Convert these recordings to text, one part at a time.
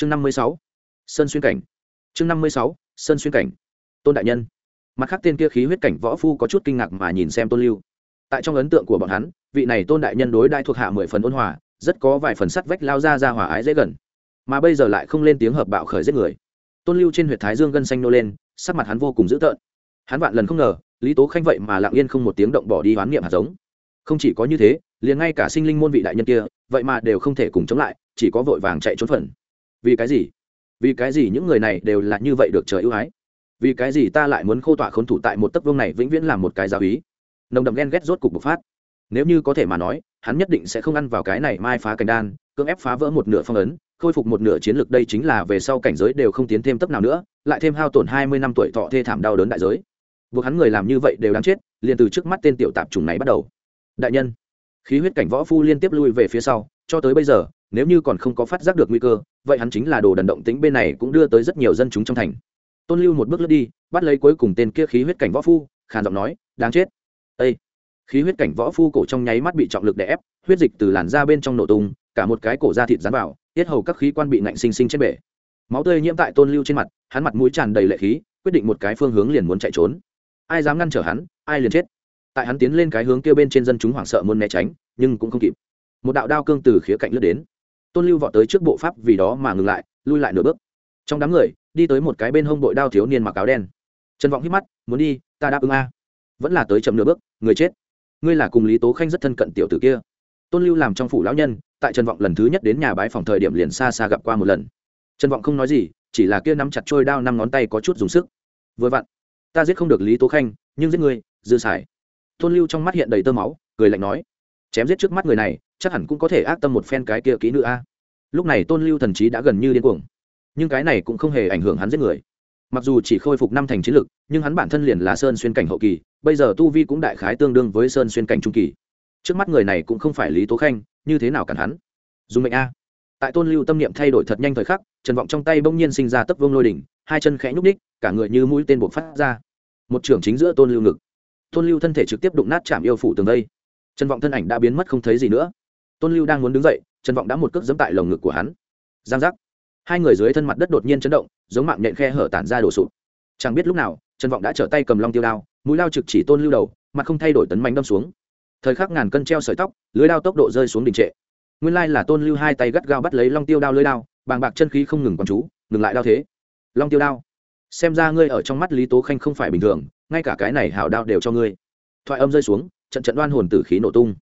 chương năm mươi sáu, sơn xuyên cảnh. Chương năm mươi sáu, sơn xuyên cảnh. Tôn đại nhân. Mặt khác tên kia khí huyết cảnh võ phu có chút kinh ngạc mà nhìn xem tôn lưu. Tại trong ấn tượng của bọn hắn, vị này tôn đại nhân đối đại thuộc hạ mười phần ôn hòa, rất có vài phần sắt vách lao ra ra hòa ái dễ gần. Mà bây giờ lại không lên tiếng hợp bạo khởi giết người. Tôn lưu trên huyệt thái dương gân xanh nô lên, sắc mặt hắn vô cùng dữ tợn. Hắn vạn lần không ngờ, lý tố khanh vậy mà lặng yên không một tiếng động bỏ đi hoán niệm hạt giống. Không chỉ có như thế, liền ngay cả sinh linh môn vị đại nhân kia, vậy mà đều không thể cùng chống lại, chỉ có vội vàng chạy trốn phần vì cái gì? Vì cái gì những người này đều là như vậy được trời ưu ái? Vì cái gì ta lại muốn khô tọa khốn thủ tại một tấc vương này vĩnh viễn làm một cái giáo ý nồng đậm ghen ghét rốt cục bộc phát. Nếu như có thể mà nói, hắn nhất định sẽ không ăn vào cái này mai phá cành đan, cưỡng ép phá vỡ một nửa phong ấn, khôi phục một nửa chiến lược đây chính là về sau cảnh giới đều không tiến thêm tấp nào nữa, lại thêm hao tổn hai mươi năm tuổi thọ thê thảm đau đớn đại giới. Buộc hắn người làm như vậy đều đáng chết, liền từ trước mắt tên tiểu tạp trùng này bắt đầu. Đại nhân, khí huyết cảnh võ phu liên tiếp lui về phía sau, cho tới bây giờ nếu như còn không có phát giác được nguy cơ, vậy hắn chính là đồ đần động tính bên này cũng đưa tới rất nhiều dân chúng trong thành. Tôn lưu một bước lướt đi, bắt lấy cuối cùng tên kia khí huyết cảnh võ phu, khàn giọng nói, đáng chết. Ây khí huyết cảnh võ phu cổ trong nháy mắt bị trọng lực đè ép, huyết dịch từ làn da bên trong nổ tung, cả một cái cổ da thịt dán vào, tiết hầu các khí quan bị nạnh sinh sinh trên bể. Máu tươi nhiễm tại tôn lưu trên mặt, hắn mặt mũi tràn đầy lệ khí, quyết định một cái phương hướng liền muốn chạy trốn. Ai dám ngăn trở hắn, ai liền chết. Tại hắn tiến lên cái hướng kia bên trên dân chúng hoảng sợ muốn né tránh, nhưng cũng không kịp. Một đạo đao cương từ khía cạnh lướt đến tôn lưu vọt tới trước bộ pháp vì đó mà ngừng lại, lui lại nửa bước. Trong đám người, đi tới một cái bên hông bội đao thiếu niên mặc áo đen. Trần vọng hít mắt, muốn đi, ta đáp ứng a. Vẫn là tới chậm nửa bước, người chết. Ngươi là cùng lý tố khanh rất thân cận tiểu tử kia. Tôn lưu làm trong phủ lão nhân, tại trần vọng lần thứ nhất đến nhà bái phòng thời điểm liền xa xa gặp qua một lần. Trần vọng không nói gì, chỉ là kia nắm chặt trôi đao năm ngón tay có chút dùng sức. Vừa vặn, ta giết không được lý tố khanh, nhưng giết ngươi, dư xài tôn lưu trong mắt hiện đầy tơ máu, cười lạnh nói. Chém giết trước mắt người này chắc hẳn cũng có thể ác tâm một phen cái kia kỹ nữ a. Lúc này tôn lưu thần trí đã gần như điên cuồng. Nhưng cái này cũng không hề ảnh hưởng hắn giết người. Mặc dù chỉ khôi phục năm thành chiến lực, nhưng hắn bản thân liền là sơn xuyên cảnh hậu kỳ, bây giờ tu vi cũng đại khái tương đương với sơn xuyên cảnh trung kỳ. Trước mắt người này cũng không phải lý tố khanh, như thế nào cản hắn? Dùng mệnh a. Tại tôn lưu tâm niệm thay đổi thật nhanh thời khắc, trần vọng trong tay bỗng nhiên sinh ra tấp vương lôi đỉnh, hai chân khẽ nhúc ních cả người như mũi tên buộc phát ra. Một trưởng chính giữa tôn lưu ngực. Tôn lưu thân thể trực tiếp đụng nát chạm yêu phủ tường đây. Trần vọng thân ảnh đã biến mất không thấy gì nữa tôn lưu đang muốn đứng dậy, trần vọng đã một cước dẫm tại lồng ngực của hắn. Giang giác. Hai người dưới thân mặt đất đột nhiên chấn động, giống mạng nhện khe hở tản ra đổ sụp. Chẳng biết lúc nào, trần vọng đã trở tay cầm long tiêu đao, mũi lao trực chỉ tôn lưu đầu, mà không thay đổi tấn mánh đâm xuống. Thời khắc ngàn cân treo sợi tóc, lưới đao tốc độ rơi xuống đình trệ. Nguyên lai là tôn lưu hai tay gắt gao bắt lấy long tiêu đao lưới đao, bàng bạc chân khí không ngừng quán chú, ngừng lại đao thế. Long tiêu đao. Xem ra ngươi ở trong mắt lý tố khanh không phải bình thường, ngay cả cái này hảo đao đều cho ngươi. Thoại âm rơi xuống, trận trận đoan hồn tử khí nổ tung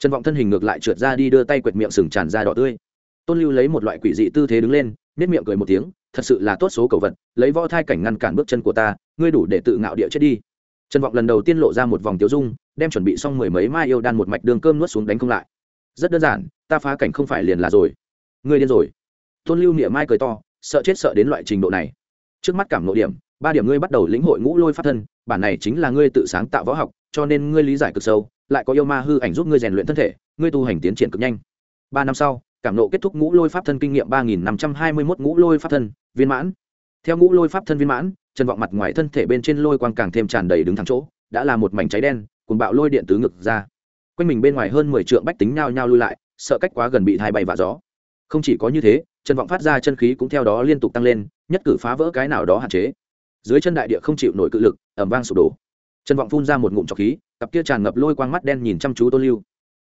trần vọng thân hình ngược lại trượt ra đi đưa tay quệt miệng sừng tràn ra đỏ tươi. Tôn lưu lấy một loại quỷ dị tư thế đứng lên nếp miệng cười một tiếng, thật sự là tốt số cầu vật, lấy võ thai cảnh ngăn cản bước chân của ta, ngươi đủ để tự ngạo địa chết đi. Trần vọng lần đầu tiên lộ ra một vòng tiêu dung, đem chuẩn bị xong mười mấy mai yêu đan một mạch đường cơm nuốt xuống đánh không lại. Rất đơn giản, ta phá cảnh không phải liền là rồi. Ngươi điên rồi. Tôn lưu niệm mai cười to, sợ chết sợ đến loại trình độ này. Trước mắt cảm nội điểm, ba điểm ngươi bắt đầu lĩnh hội ngũ lôi phát thân, bản này chính là ngươi tự sáng tạo võ học, cho nên ngươi lý giải cực sâu lại có yêu ma hư ảnh giúp ngươi rèn luyện thân thể, ngươi tu hành tiến triển cực nhanh. Ba năm sau, cảm nộ kết thúc ngũ lôi pháp thân kinh nghiệm ba nghìn năm trăm hai mươi mốt ngũ lôi pháp thân, viên mãn. Theo ngũ lôi pháp thân viên mãn, chân vọng mặt ngoài thân thể bên trên lôi quang càng thêm tràn đầy đứng thẳng chỗ, đã là một mảnh cháy đen cùng bạo lôi điện tứ ngực ra. Quanh mình bên ngoài hơn mười trượng bách tính nhao nhao lui lại, sợ cách quá gần bị thai bay vạ gió. Không chỉ có như thế, chân vọng phát ra chân khí cũng theo đó liên tục tăng lên, nhất cử phá vỡ cái nào đó hạn chế. Dưới chân đại địa không chịu nổi cự lực ẩm vang sụp đổ chân vọng phun ra một ngụm trọc khí, cặp kia tràn ngập lôi quang mắt đen nhìn chăm chú tôn lưu.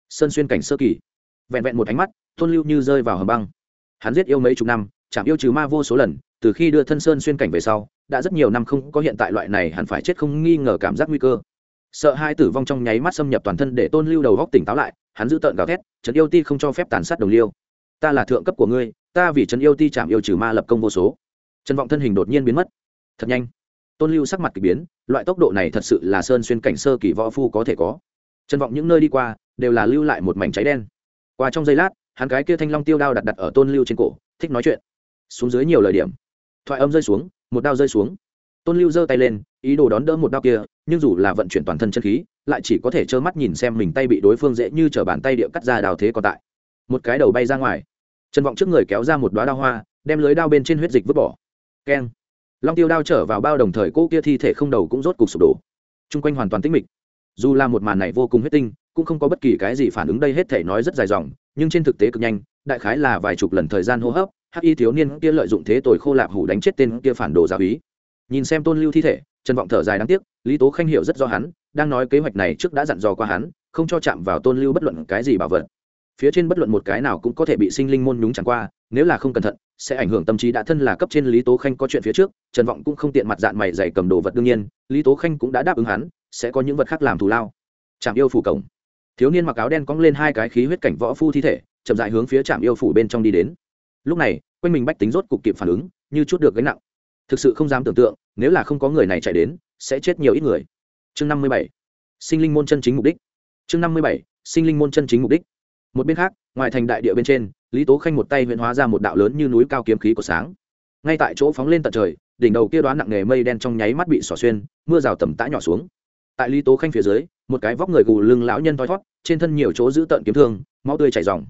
Sơn xuyên cảnh sơ kỳ. Vẹn vẹn một ánh mắt, tôn lưu như rơi vào hầm băng. Hắn giết yêu mấy chục năm, chạm yêu trừ ma vô số lần, từ khi đưa thân sơn xuyên cảnh về sau, đã rất nhiều năm không có hiện tại loại này hẳn phải chết không nghi ngờ cảm giác nguy cơ. Sợ hai tử vong trong nháy mắt xâm nhập toàn thân để tôn lưu đầu góc tỉnh táo lại, hắn giữ tợn gào thét trấn yêu ti không cho phép tàn sát đồng liêu. Ta là thượng cấp của ngươi, ta vì trấn yêu ti chạm yêu trừ ma lập công vô số. Trần vọng thân hình đột nhiên biến mất. Thật nhanh tôn lưu sắc mặt k ỳ biến, loại tốc độ này thật sự là sơn xuyên cảnh sơ kỳ võ phu có thể có. Trân vọng những nơi đi qua, đều là lưu lại một mảnh cháy đen. Qua trong giây lát, hắn cái kia thanh long tiêu đao đặt đặt ở tôn lưu trên cổ, thích nói chuyện. Xuống dưới nhiều lời điểm. Thoại âm rơi xuống, một đao rơi xuống. Tôn lưu giơ tay lên, ý đồ đón đỡ một đao kia, nhưng dù là vận chuyển toàn thân chân khí, lại chỉ có thể trơ mắt nhìn xem mình tay bị đối phương dễ như t r ở bàn tay địa cắt ra đào thế còn tại. Một cái đầu bay ra ngoài. Trần vọng trước người kéo ra một đoá đao hoa, đem lưới đao bên trên huyết dịch vứt bỏ. Keng long tiêu đao trở vào bao đồng thời, cô kia thi thể không đầu cũng rốt cục sụp đổ. T r u n g quanh hoàn toàn tĩnh mịch. Dù là một màn này vô cùng huyết tinh, cũng không có bất kỳ cái gì phản ứng, đây hết thể nói rất dài dòng, nhưng trên thực tế cực nhanh, đại khái là vài chục lần thời gian hô hấp, hắc y thiếu niên kia lợi dụng thế tội khô lạp hủ đánh chết tên kia phản đồ giáo ý nhìn xem tôn lưu thi thể, trần vọng thở dài đáng tiếc, lý tố khanh hiểu rất do hắn, đang nói kế hoạch này trước đã dặn dò qua hắn, không cho chạm vào tôn lưu bất luận cái gì bảo vật. Phía trên bất luận một cái nào cũng có thể bị sinh linh môn nhúng chẳng qua, nếu là không cẩn thận sẽ ảnh hưởng tâm trí đã thân là cấp trên lý tố khanh có chuyện phía trước, trần vọng cũng không tiện mặt dạng mày dày cầm đồ vật đương nhiên, lý tố khanh cũng đã đáp ứng hắn, sẽ có những vật khác làm thù lao. Trạm yêu phủ cổng. Thiếu niên mặc áo đen cong lên hai cái khí huyết cảnh võ phu thi thể, chậm dại hướng phía trạm yêu phủ bên trong đi đến. Lúc này, quanh mình bách tính rốt cục kịp phản ứng, như chút được gánh nặng. Thực sự không dám tưởng tượng, nếu là không có người này chạy đến, sẽ chết nhiều ít người. Chương năm mươi bảy. Sinh linh môn chân chính mục đích. Chương năm mươi bảy. Sinh linh môn chân chính mục đích. Một bên khác ngoài thành đại địa bên trên, lý tố khanh một tay huyện hóa ra một đạo lớn như núi cao kiếm khí của sáng. Ngay tại chỗ phóng lên tận trời, đỉnh đầu kia đoán nặng nghề mây đen trong nháy mắt bị xỏ xuyên, mưa rào tầm tã nhỏ xuống. Tại lý tố khanh phía dưới, một cái vóc người gù lưng lão nhân thoi thót, trên thân nhiều chỗ giữ tận kiếm thương, máu tươi chảy dòng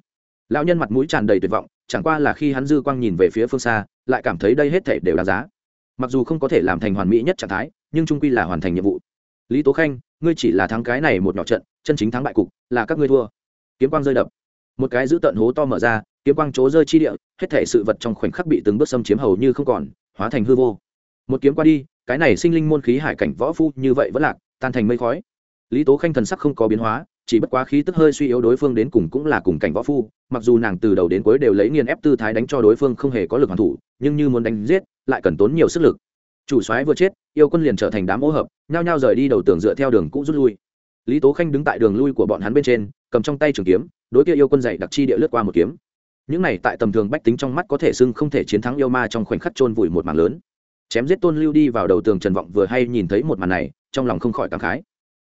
lão nhân mặt mũi tràn đầy tuyệt vọng, chẳng qua là khi hắn dư quang nhìn về phía phương xa, lại cảm thấy đây hết thể đều đáng giá. Mặc dù không có thể làm thành hoàn mỹ nhất trạng thái, nhưng trung quy là hoàn thành nhiệm vụ. Lý tố khanh, ngươi chỉ là thắng cái này một nhỏ trận, chân chính thắng bại cục, là các ngươi thua. Kiếm quang rơi đập một cái giữ tận hố to mở ra, kiếm quang chỗ rơi chi địa, hết thể sự vật trong khoảnh khắc bị từng bước xâm chiếm hầu như không còn, hóa thành hư vô. Một kiếm qua đi, cái này sinh linh môn khí hải cảnh võ phu như vậy vẫn lạc, tan thành mây khói. Lý tố khanh thần sắc không có biến hóa, chỉ bất quá khí tức hơi suy yếu đối phương đến cùng cũng là cùng cảnh võ phu, mặc dù nàng từ đầu đến cuối đều lấy nghiền ép tư thái đánh cho đối phương không hề có lực hoàn thủ, nhưng như muốn đánh giết, lại cần tốn nhiều sức lực. Chủ soái vừa chết, yêu quân liền trở thành đám ô hợp, nhao nhao rời đi đầu tường dựa theo đường cũ rút lui lý tố khanh đứng tại đường lui của bọn hắn bên trên, cầm trong tay trường kiếm, đối kia yêu quân dạy đặc chi địa lướt qua một kiếm. Những này tại tầm thường bách tính trong mắt có thể xưng không thể chiến thắng yêu ma trong khoảnh khắc chôn vùi một mảng lớn. Chém giết tôn lưu đi vào đầu tường trần vọng vừa hay nhìn thấy một màn này, trong lòng không khỏi cảm khái.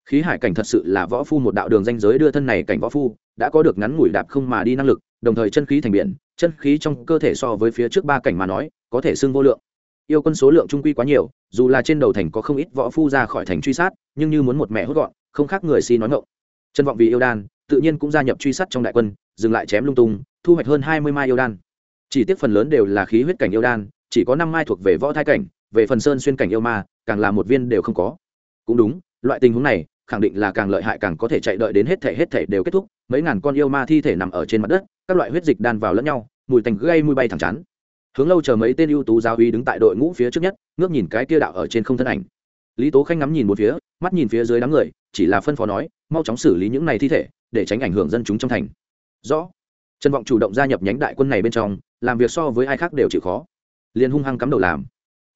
Khí hải cảnh thật sự là võ phu một đạo đường danh giới đưa thân này cảnh võ phu, đã có được ngắn ngủi đạp không mà đi năng lực, đồng thời chân khí thành biển, chân khí trong cơ thể so với phía trước ba cảnh mà nói, có thể xưng vô lượng. Yêu quân số lượng trung quy quá nhiều, dù là trên đầu thành có không ít võ phu ra khỏi thành truy sát, nhưng như muốn một mẹ hốt gọn không khác người si nói ngộng trân vọng vì yêu đan, tự nhiên cũng gia nhập truy sát trong đại quân, dừng lại chém lung tung, thu hoạch hơn hai mươi mai yêu đan. Chỉ tiếc phần lớn đều là khí huyết cảnh yêu đan, chỉ có năm mai thuộc về võ thai cảnh, về phần sơn xuyên cảnh yêu ma, càng là một viên đều không có. Cũng đúng, loại tình huống này, khẳng định là càng lợi hại càng có thể chạy đợi đến hết thể hết thể đều kết thúc, mấy ngàn con yêu ma thi thể nằm ở trên mặt đất, các loại huyết dịch đan vào lẫn nhau, mùi tành gây mùi bay thẳng chắn hướng lâu chờ mấy tên ưu tú giáo uy đứng tại đội ngũ phía trước nhất, ngước nhìn cái kia đạo ở trên không thân ảnh lý tố khanh ngắm nhìn một phía, mắt nhìn phía dưới đám người, chỉ là phân phó nói, mau chóng xử lý những này thi thể, để tránh ảnh hưởng dân chúng trong thành. Rõ. Trần vọng chủ động gia nhập nhánh đại quân này bên trong, làm việc so với ai khác đều chịu khó. Liền hung hăng cắm đầu làm.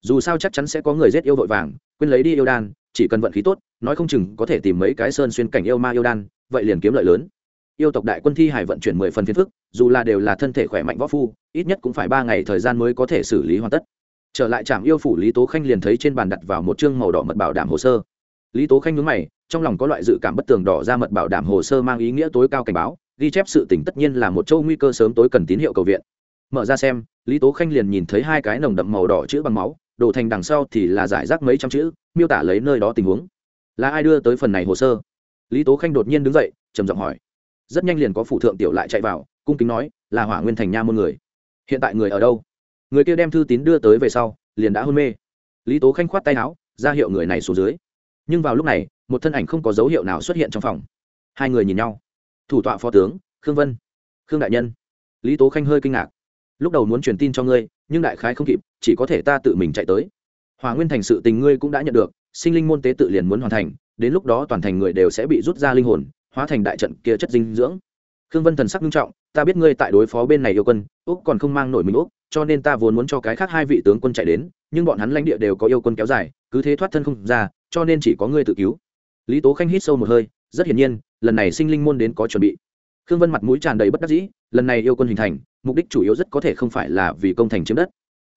Dù sao chắc chắn sẽ có người giết yêu vội vàng, quên lấy đi yêu đan, chỉ cần vận khí tốt, nói không chừng có thể tìm mấy cái sơn xuyên cảnh yêu ma yêu đan, vậy liền kiếm lợi lớn. Yêu tộc đại quân thi hải vận chuyển mười phần phiến phức, dù là đều là thân thể khỏe mạnh võ phu, ít nhất cũng phải ba ngày thời gian mới có thể xử lý hoàn tất trở lại trạm yêu phủ, lý tố khanh liền thấy trên bàn đặt vào một chương màu đỏ mật bảo đảm hồ sơ. Lý tố khanh nhớ mày, trong lòng có loại dự cảm bất tường đỏ ra mật bảo đảm hồ sơ mang ý nghĩa tối cao cảnh báo, ghi chép sự tỉnh tất nhiên là một châu nguy cơ sớm tối cần tín hiệu cầu viện. Mở ra xem, lý tố khanh liền nhìn thấy hai cái nồng đậm màu đỏ chữ bằng máu, đổ thành đằng sau thì là giải rác mấy trăm chữ, miêu tả lấy nơi đó tình huống. Là ai đưa tới phần này hồ sơ? Lý tố khanh đột nhiên đứng dậy, trầm giọng hỏi. Rất nhanh liền có phủ thượng tiểu lại chạy vào, cung kính nói, là hỏa nguyên thành nha môn người. Hiện tại người ở đâu? Người kia đem thư tín đưa tới về sau, liền đã hôn mê. Lý tố khanh khoát tay áo, ra hiệu người này xuống dưới. Nhưng vào lúc này, một thân ảnh không có dấu hiệu nào xuất hiện trong phòng. Hai người nhìn nhau. Thủ tọa phó tướng, khương vân. Khương đại nhân. Lý tố khanh hơi kinh ngạc. Lúc đầu muốn truyền tin cho ngươi, nhưng đại khái không kịp, chỉ có thể ta tự mình chạy tới. Hòa nguyên thành sự tình ngươi cũng đã nhận được, sinh linh môn tế tự liền muốn hoàn thành, đến lúc đó toàn thành người đều sẽ bị rút ra linh hồn, hóa thành đại trận kia chất dinh dưỡng. Khương vân thần sắc nghiêm trọng, ta biết ngươi tại đối phó bên này yêu quân, úc còn không mang nổi mình úc cho nên ta vốn muốn cho cái khác hai vị tướng quân chạy đến, nhưng bọn hắn lãnh địa đều có yêu quân kéo dài, cứ thế thoát thân không ra, cho nên chỉ có ngươi tự cứu. Lý tố khanh hít sâu một hơi, rất hiển nhiên, lần này sinh linh môn đến có chuẩn bị. Khương vân mặt mũi tràn đầy bất đắc dĩ, lần này yêu quân hình thành, mục đích chủ yếu rất có thể không phải là vì công thành chiếm đất.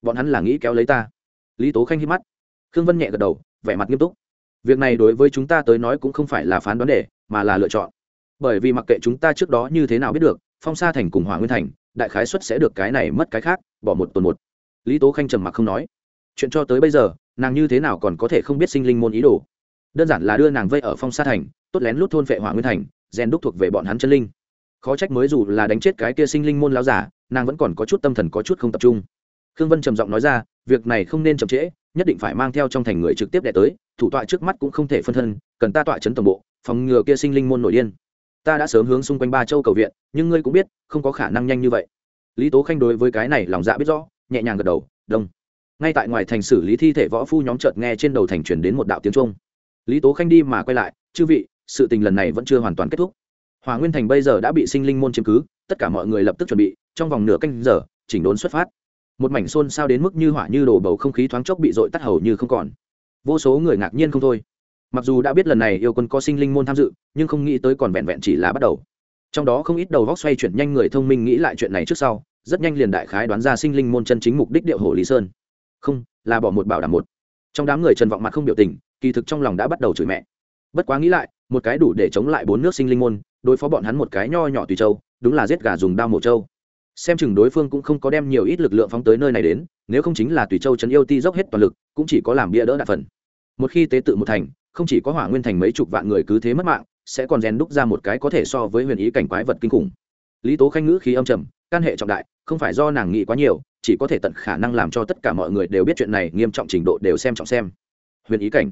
Bọn hắn là nghĩ kéo lấy ta. Lý tố khanh hít mắt. Khương vân nhẹ gật đầu, vẻ mặt nghiêm túc. Việc này đối với chúng ta tới nói cũng không phải là phán đoán đề, mà là lựa chọn. Bởi vì mặc kệ chúng ta trước đó như thế nào biết được, phong sa thành cùng hỏa nguyên thành, đại khái xuất sẽ được cái này mất cái khác bỏ một tuần một. Lý tố khanh trầm mặc không nói. Chuyện cho tới bây giờ, nàng như thế nào còn có thể không biết sinh linh môn ý đồ? Đơn giản là đưa nàng vây ở phong sa thành, tốt lén lút thôn vệ hỏa nguyên thành, rèn đúc thuộc về bọn hắn chân linh. Khó trách mới dù là đánh chết cái kia sinh linh môn láo giả, nàng vẫn còn có chút tâm thần có chút không tập trung. Khương vân trầm giọng nói ra, việc này không nên chậm trễ, nhất định phải mang theo trong thành người trực tiếp đẻ tới, thủ tọa trước mắt cũng không thể phân thân, cần ta tọa chấn tổng bộ, phòng ngừa kia sinh linh môn nổi điên. Ta đã sớm hướng xung quanh ba châu cầu viện, nhưng ngươi cũng biết, không có khả năng nhanh như vậy lý tố khanh đối với cái này lòng dạ biết rõ, nhẹ nhàng gật đầu, đông. Ngay tại ngoài thành xử lý thi thể võ phu nhóm chợt nghe trên đầu thành chuyển đến một đạo tiếng trung lý tố khanh đi mà quay lại, chư vị, sự tình lần này vẫn chưa hoàn toàn kết thúc. Hòa nguyên thành bây giờ đã bị sinh linh môn chiếm cứ, tất cả mọi người lập tức chuẩn bị, trong vòng nửa canh giờ, chỉnh đốn xuất phát. Một mảnh xôn xao đến mức như hỏa như đổ bầu không khí thoáng chốc bị dội tắt hầu như không còn. Vô số người ngạc nhiên không thôi. Mặc dù đã biết lần này yêu quân có sinh linh môn tham dự, nhưng không nghĩ tới còn vẹn vẹn chỉ là bắt đầu trong đó không ít đầu vóc xoay chuyển nhanh người thông minh nghĩ lại chuyện này trước sau, rất nhanh liền đại khái đoán ra sinh linh môn chân chính mục đích điệu hồ lý sơn. Không, là bỏ một bảo đảm một. Trong đám người trần vọng mặt không biểu tình, kỳ thực trong lòng đã bắt đầu chửi mẹ. Bất quá nghĩ lại, một cái đủ để chống lại bốn nước sinh linh môn, đối phó bọn hắn một cái nho nhỏ tùy châu, đúng là giết gà dùng đao mổ châu xem chừng đối phương cũng không có đem nhiều ít lực lượng phóng tới nơi này đến, nếu không chính là tùy châu trấn yêu ti dốc hết toàn lực, cũng chỉ có làm bia đỡ đạn phần. Một khi tế tự một thành, không chỉ có hỏa nguyên thành mấy chục vạn người cứ thế mất mạng sẽ còn rèn đúc ra một cái có thể so với huyền ý cảnh quái vật kinh khủng. Lý tố khanh ngữ khí âm trầm căn hệ trọng đại, không phải do nàng nghĩ quá nhiều, chỉ có thể tận khả năng làm cho tất cả mọi người đều biết chuyện này nghiêm trọng trình độ đều xem trọng xem. Huyền ý cảnh.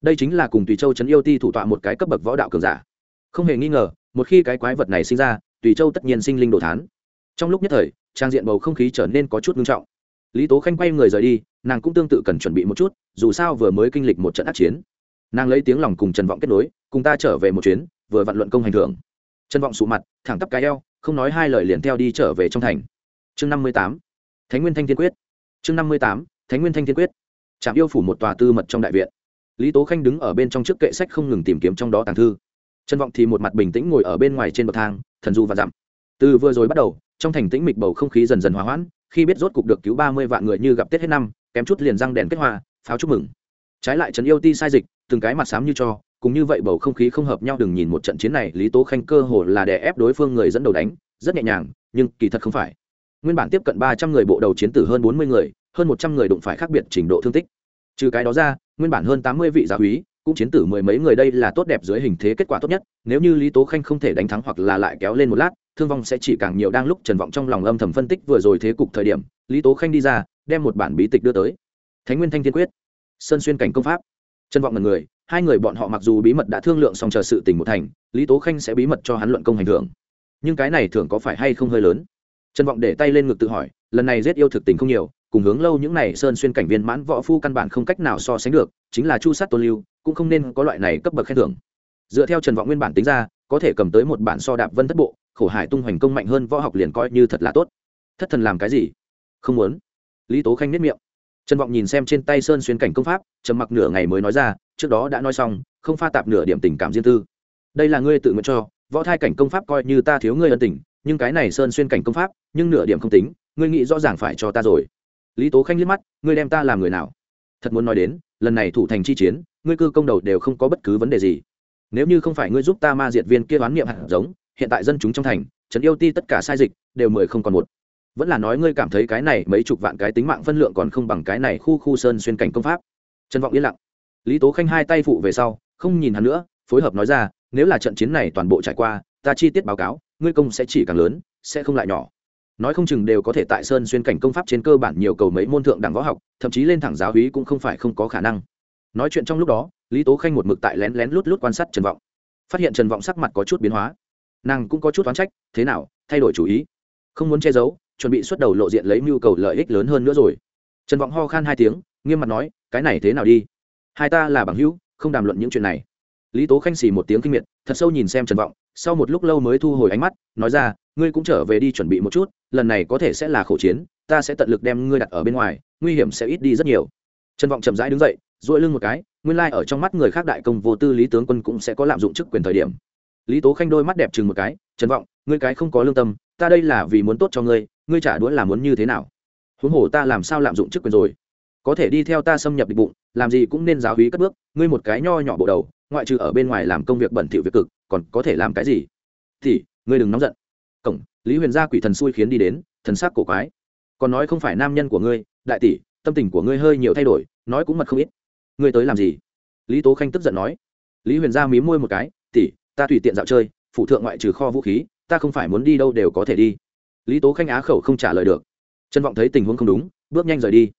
Đây chính là cùng tùy châu trấn yêu ti thủ tọa một cái cấp bậc võ đạo cường giả. Không hề nghi ngờ, một khi cái quái vật này sinh ra, tùy châu tất nhiên sinh linh đồ thán. Trong lúc nhất thời, trang diện bầu không khí trở nên có chút nghiêm trọng. Lý tố khanh quay người rời đi, nàng cũng tương tự cần chuẩn bị một chút, dù sao vừa mới kinh lịch một trận á c chiến nàng lấy tiếng lòng cùng trần vọng kết nối, cùng ta trở về một chuyến, vừa vặn luận công hành thưởng. Trần vọng sụ mặt, thẳng tắp cái eo, không nói hai lời liền theo đi trở về trong thành. Chương năm mươi tám, thánh nguyên thanh thiên quyết. Chương năm mươi tám, thánh nguyên thanh thiên quyết. Trạm yêu phủ một tòa tư mật trong đại viện. Lý tố khanh đứng ở bên trong trước kệ sách không ngừng tìm kiếm trong đó tàng thư. Trần vọng thì một mặt bình tĩnh ngồi ở bên ngoài trên bậc thang, thần du và dặm. Từ vừa rồi bắt đầu, trong thành tĩnh mịch bầu không khí dần dần hòa hoãn, khi biết rốt cục được cứu ba mươi vạn người như gặp tết hết năm, kém chút liền răng đèn kết hoa, pháo chúc mừng trái lại trấn yêu ti sai dịch, từng cái mặt xám như cho, cùng như vậy bầu không khí không hợp nhau đừng nhìn một trận chiến này, lý tố khanh cơ hồ là đè ép đối phương người dẫn đầu đánh, rất nhẹ nhàng, nhưng kỳ thật không phải. Nguyên bản tiếp cận ba trăm người bộ đầu chiến tử hơn bốn mươi người, hơn một trăm người đụng phải khác biệt trình độ thương tích. Trừ cái đó ra, nguyên bản hơn tám mươi vị giáo úy, cũng chiến tử mười mấy người đây là tốt đẹp dưới hình thế kết quả tốt nhất, nếu như lý tố khanh không thể đánh thắng hoặc là lại kéo lên một lát, thương vong sẽ chỉ càng nhiều. Đang lúc trần vọng trong lòng âm thầm phân tích vừa rồi thế cục thời điểm, lý tố khanh đi ra, đem một bản bí tịch đưa tới. Thánh nguyên thanh thiên quyết sơn xuyên cảnh công pháp. Trần vọng là người, hai người bọn họ mặc dù bí mật đã thương lượng xong chờ sự tình một thành, lý tố khanh sẽ bí mật cho hắn luận công hành thưởng. Nhưng cái này thường có phải hay không hơi lớn? Trần vọng để tay lên ngực tự hỏi, lần này giết yêu thực tình không nhiều, cùng hướng lâu những này sơn xuyên cảnh viên mãn võ phu căn bản không cách nào so sánh được, chính là chu sát tôn lưu, cũng không nên có loại này cấp bậc khen thưởng. Dựa theo trần vọng nguyên bản tính ra, có thể cầm tới một bản so đạp vân thất bộ, khổ hải tung hoành công mạnh hơn võ học liền coi như thật là tốt. Thất thần làm cái gì? Không muốn. Lý tố khanh nếp miệng trần vọng nhìn xem trên tay sơn xuyên cảnh công pháp, trầm mặc nửa ngày mới nói ra, trước đó đã nói xong, không pha tạp nửa điểm tình cảm riêng tư. Đây là ngươi tự nguyện cho, võ thai cảnh công pháp coi như ta thiếu ngươi ân tình, nhưng cái này sơn xuyên cảnh công pháp, nhưng nửa điểm không tính, ngươi nghĩ rõ ràng phải cho ta rồi. Lý tố khanh liếc mắt, ngươi đem ta làm người nào? Thật muốn nói đến, lần này thủ thành chi chiến, ngươi cư công đầu đều không có bất cứ vấn đề gì. Nếu như không phải ngươi giúp ta ma diệt viên kia đoán niệm hạt giống, hiện tại dân chúng trong thành, trấn yêu ti tất cả sai dịch, đều mười không còn một vẫn là nói ngươi cảm thấy cái này mấy chục vạn cái tính mạng phân lượng còn không bằng cái này khu khu sơn xuyên cảnh công pháp. Trần vọng yên lặng. Lý tố khanh hai tay phụ về sau, không nhìn hắn nữa, phối hợp nói ra, nếu là trận chiến này toàn bộ trải qua, ta chi tiết báo cáo, ngươi công sẽ chỉ càng lớn, sẽ không lại nhỏ. Nói không chừng đều có thể tại sơn xuyên cảnh công pháp trên cơ bản nhiều cầu mấy môn thượng đẳng võ học, thậm chí lên thẳng giáo hí cũng không phải không có khả năng. Nói chuyện trong lúc đó, lý tố khanh một mực tại lén lén lút lút quan sát trần vọng. Phát hiện trần vọng sắc mặt có chút biến hóa. Nàng cũng có chút oán trách, thế nào, thay đổi chủ ý. Không muốn che giấu chuẩn bị xuất đầu lộ diện lấy mưu cầu lợi ích lớn hơn nữa rồi. Trần vọng ho khan hai tiếng, nghiêm mặt nói, cái này thế nào đi? Hai ta là bằng hữu, không đàm luận những chuyện này. Lý tố khanh xì một tiếng kinh miệt, thật sâu nhìn xem trần vọng, sau một lúc lâu mới thu hồi ánh mắt, nói ra, ngươi cũng trở về đi chuẩn bị một chút, lần này có thể sẽ là khẩu chiến, ta sẽ tận lực đem ngươi đặt ở bên ngoài, nguy hiểm sẽ ít đi rất nhiều. Trần vọng chậm rãi đứng dậy dội lưng một cái, nguyên lai、like、ở trong mắt người khác đại công vô tư lý tướng quân cũng sẽ có lạm dụng chức quyền thời điểm. Lý tố khanh đôi mắt đẹp chừng một cái, trần vọng, ngươi cái không có lương tâm ta đây là vì muốn tốt cho ngươi ngươi trả đũa là muốn như thế nào? Huống hồ ta làm sao lạm dụng chức quyền rồi? Có thể đi theo ta xâm nhập địch bụng, làm gì cũng nên giáo hí cất bước, ngươi một cái nho nhỏ bộ đầu, ngoại trừ ở bên ngoài làm công việc bẩn thỉu việc cực, còn có thể làm cái gì? Thì, ngươi đừng nóng giận. Cổng, lý huyền gia quỷ thần xui khiến đi đến, thần sắc cổ quái. Còn nói không phải nam nhân của ngươi, đại tỷ, tâm tình của ngươi hơi nhiều thay đổi, nói cũng mật không ít. Ngươi tới làm gì? Lý tố khanh tức giận nói. Lý huyền gia mí môi một cái, tỷ, ta tùy tiện dạo chơi, phụ thượng ngoại trừ kho vũ khí ta không phải muốn đi đâu đều có thể đi. Lý tố khanh á khẩu không trả lời được. Trân vọng thấy tình huống không đúng, bước nhanh rời đi.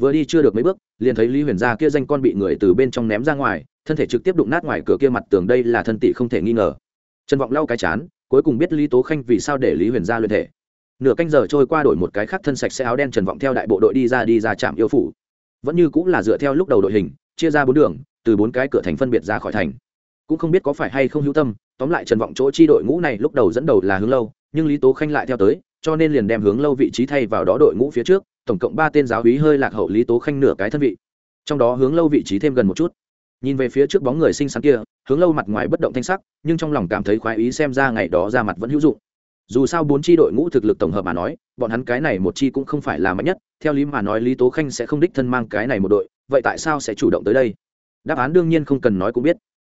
Vừa đi chưa được mấy bước, liền thấy lý huyền gia kia danh con bị người từ bên trong ném ra ngoài, thân thể trực tiếp đụng nát ngoài cửa kia mặt tường đây là thân tỷ không thể nghi ngờ. Trần vọng lau cái chán, cuối cùng biết lý tố khanh vì sao để lý huyền gia luyện thể. Nửa canh giờ trôi qua đổi một cái khác thân sạch sẽ áo đen trần vọng theo đại bộ đội đi ra đi ra trạm yêu phủ. Vẫn như cũng là dựa theo lúc đầu đội hình, chia ra bốn đường, từ bốn cái cửa thành phân biệt ra khỏi thành cũng không biết có phải hay không hữu tâm, tóm lại trần vọng chỗ chi đội ngũ này lúc đầu dẫn đầu là hướng lâu, nhưng lý tố khanh lại theo tới, cho nên liền đem hướng lâu vị trí thay vào đó đội ngũ phía trước, tổng cộng ba tên giáo hí hơi lạc hậu lý tố khanh nửa cái thân vị. Trong đó hướng lâu vị trí thêm gần một chút. Nhìn về phía trước bóng người xinh xắn kia, hướng lâu mặt ngoài bất động thanh sắc, nhưng trong lòng cảm thấy khoái ý xem ra ngày đó ra mặt vẫn hữu dụng. Dù sao bốn chi đội ngũ thực lực tổng hợp mà nói, bọn hắn cái này một chi cũng không phải là mạnh nhất, theo lý mà nói lý tố khanh sẽ không đích thân mang cái này một đội, vậy tại sao sẽ chủ động tới đây? Đáp án đương nhiên không cần nói cũng biết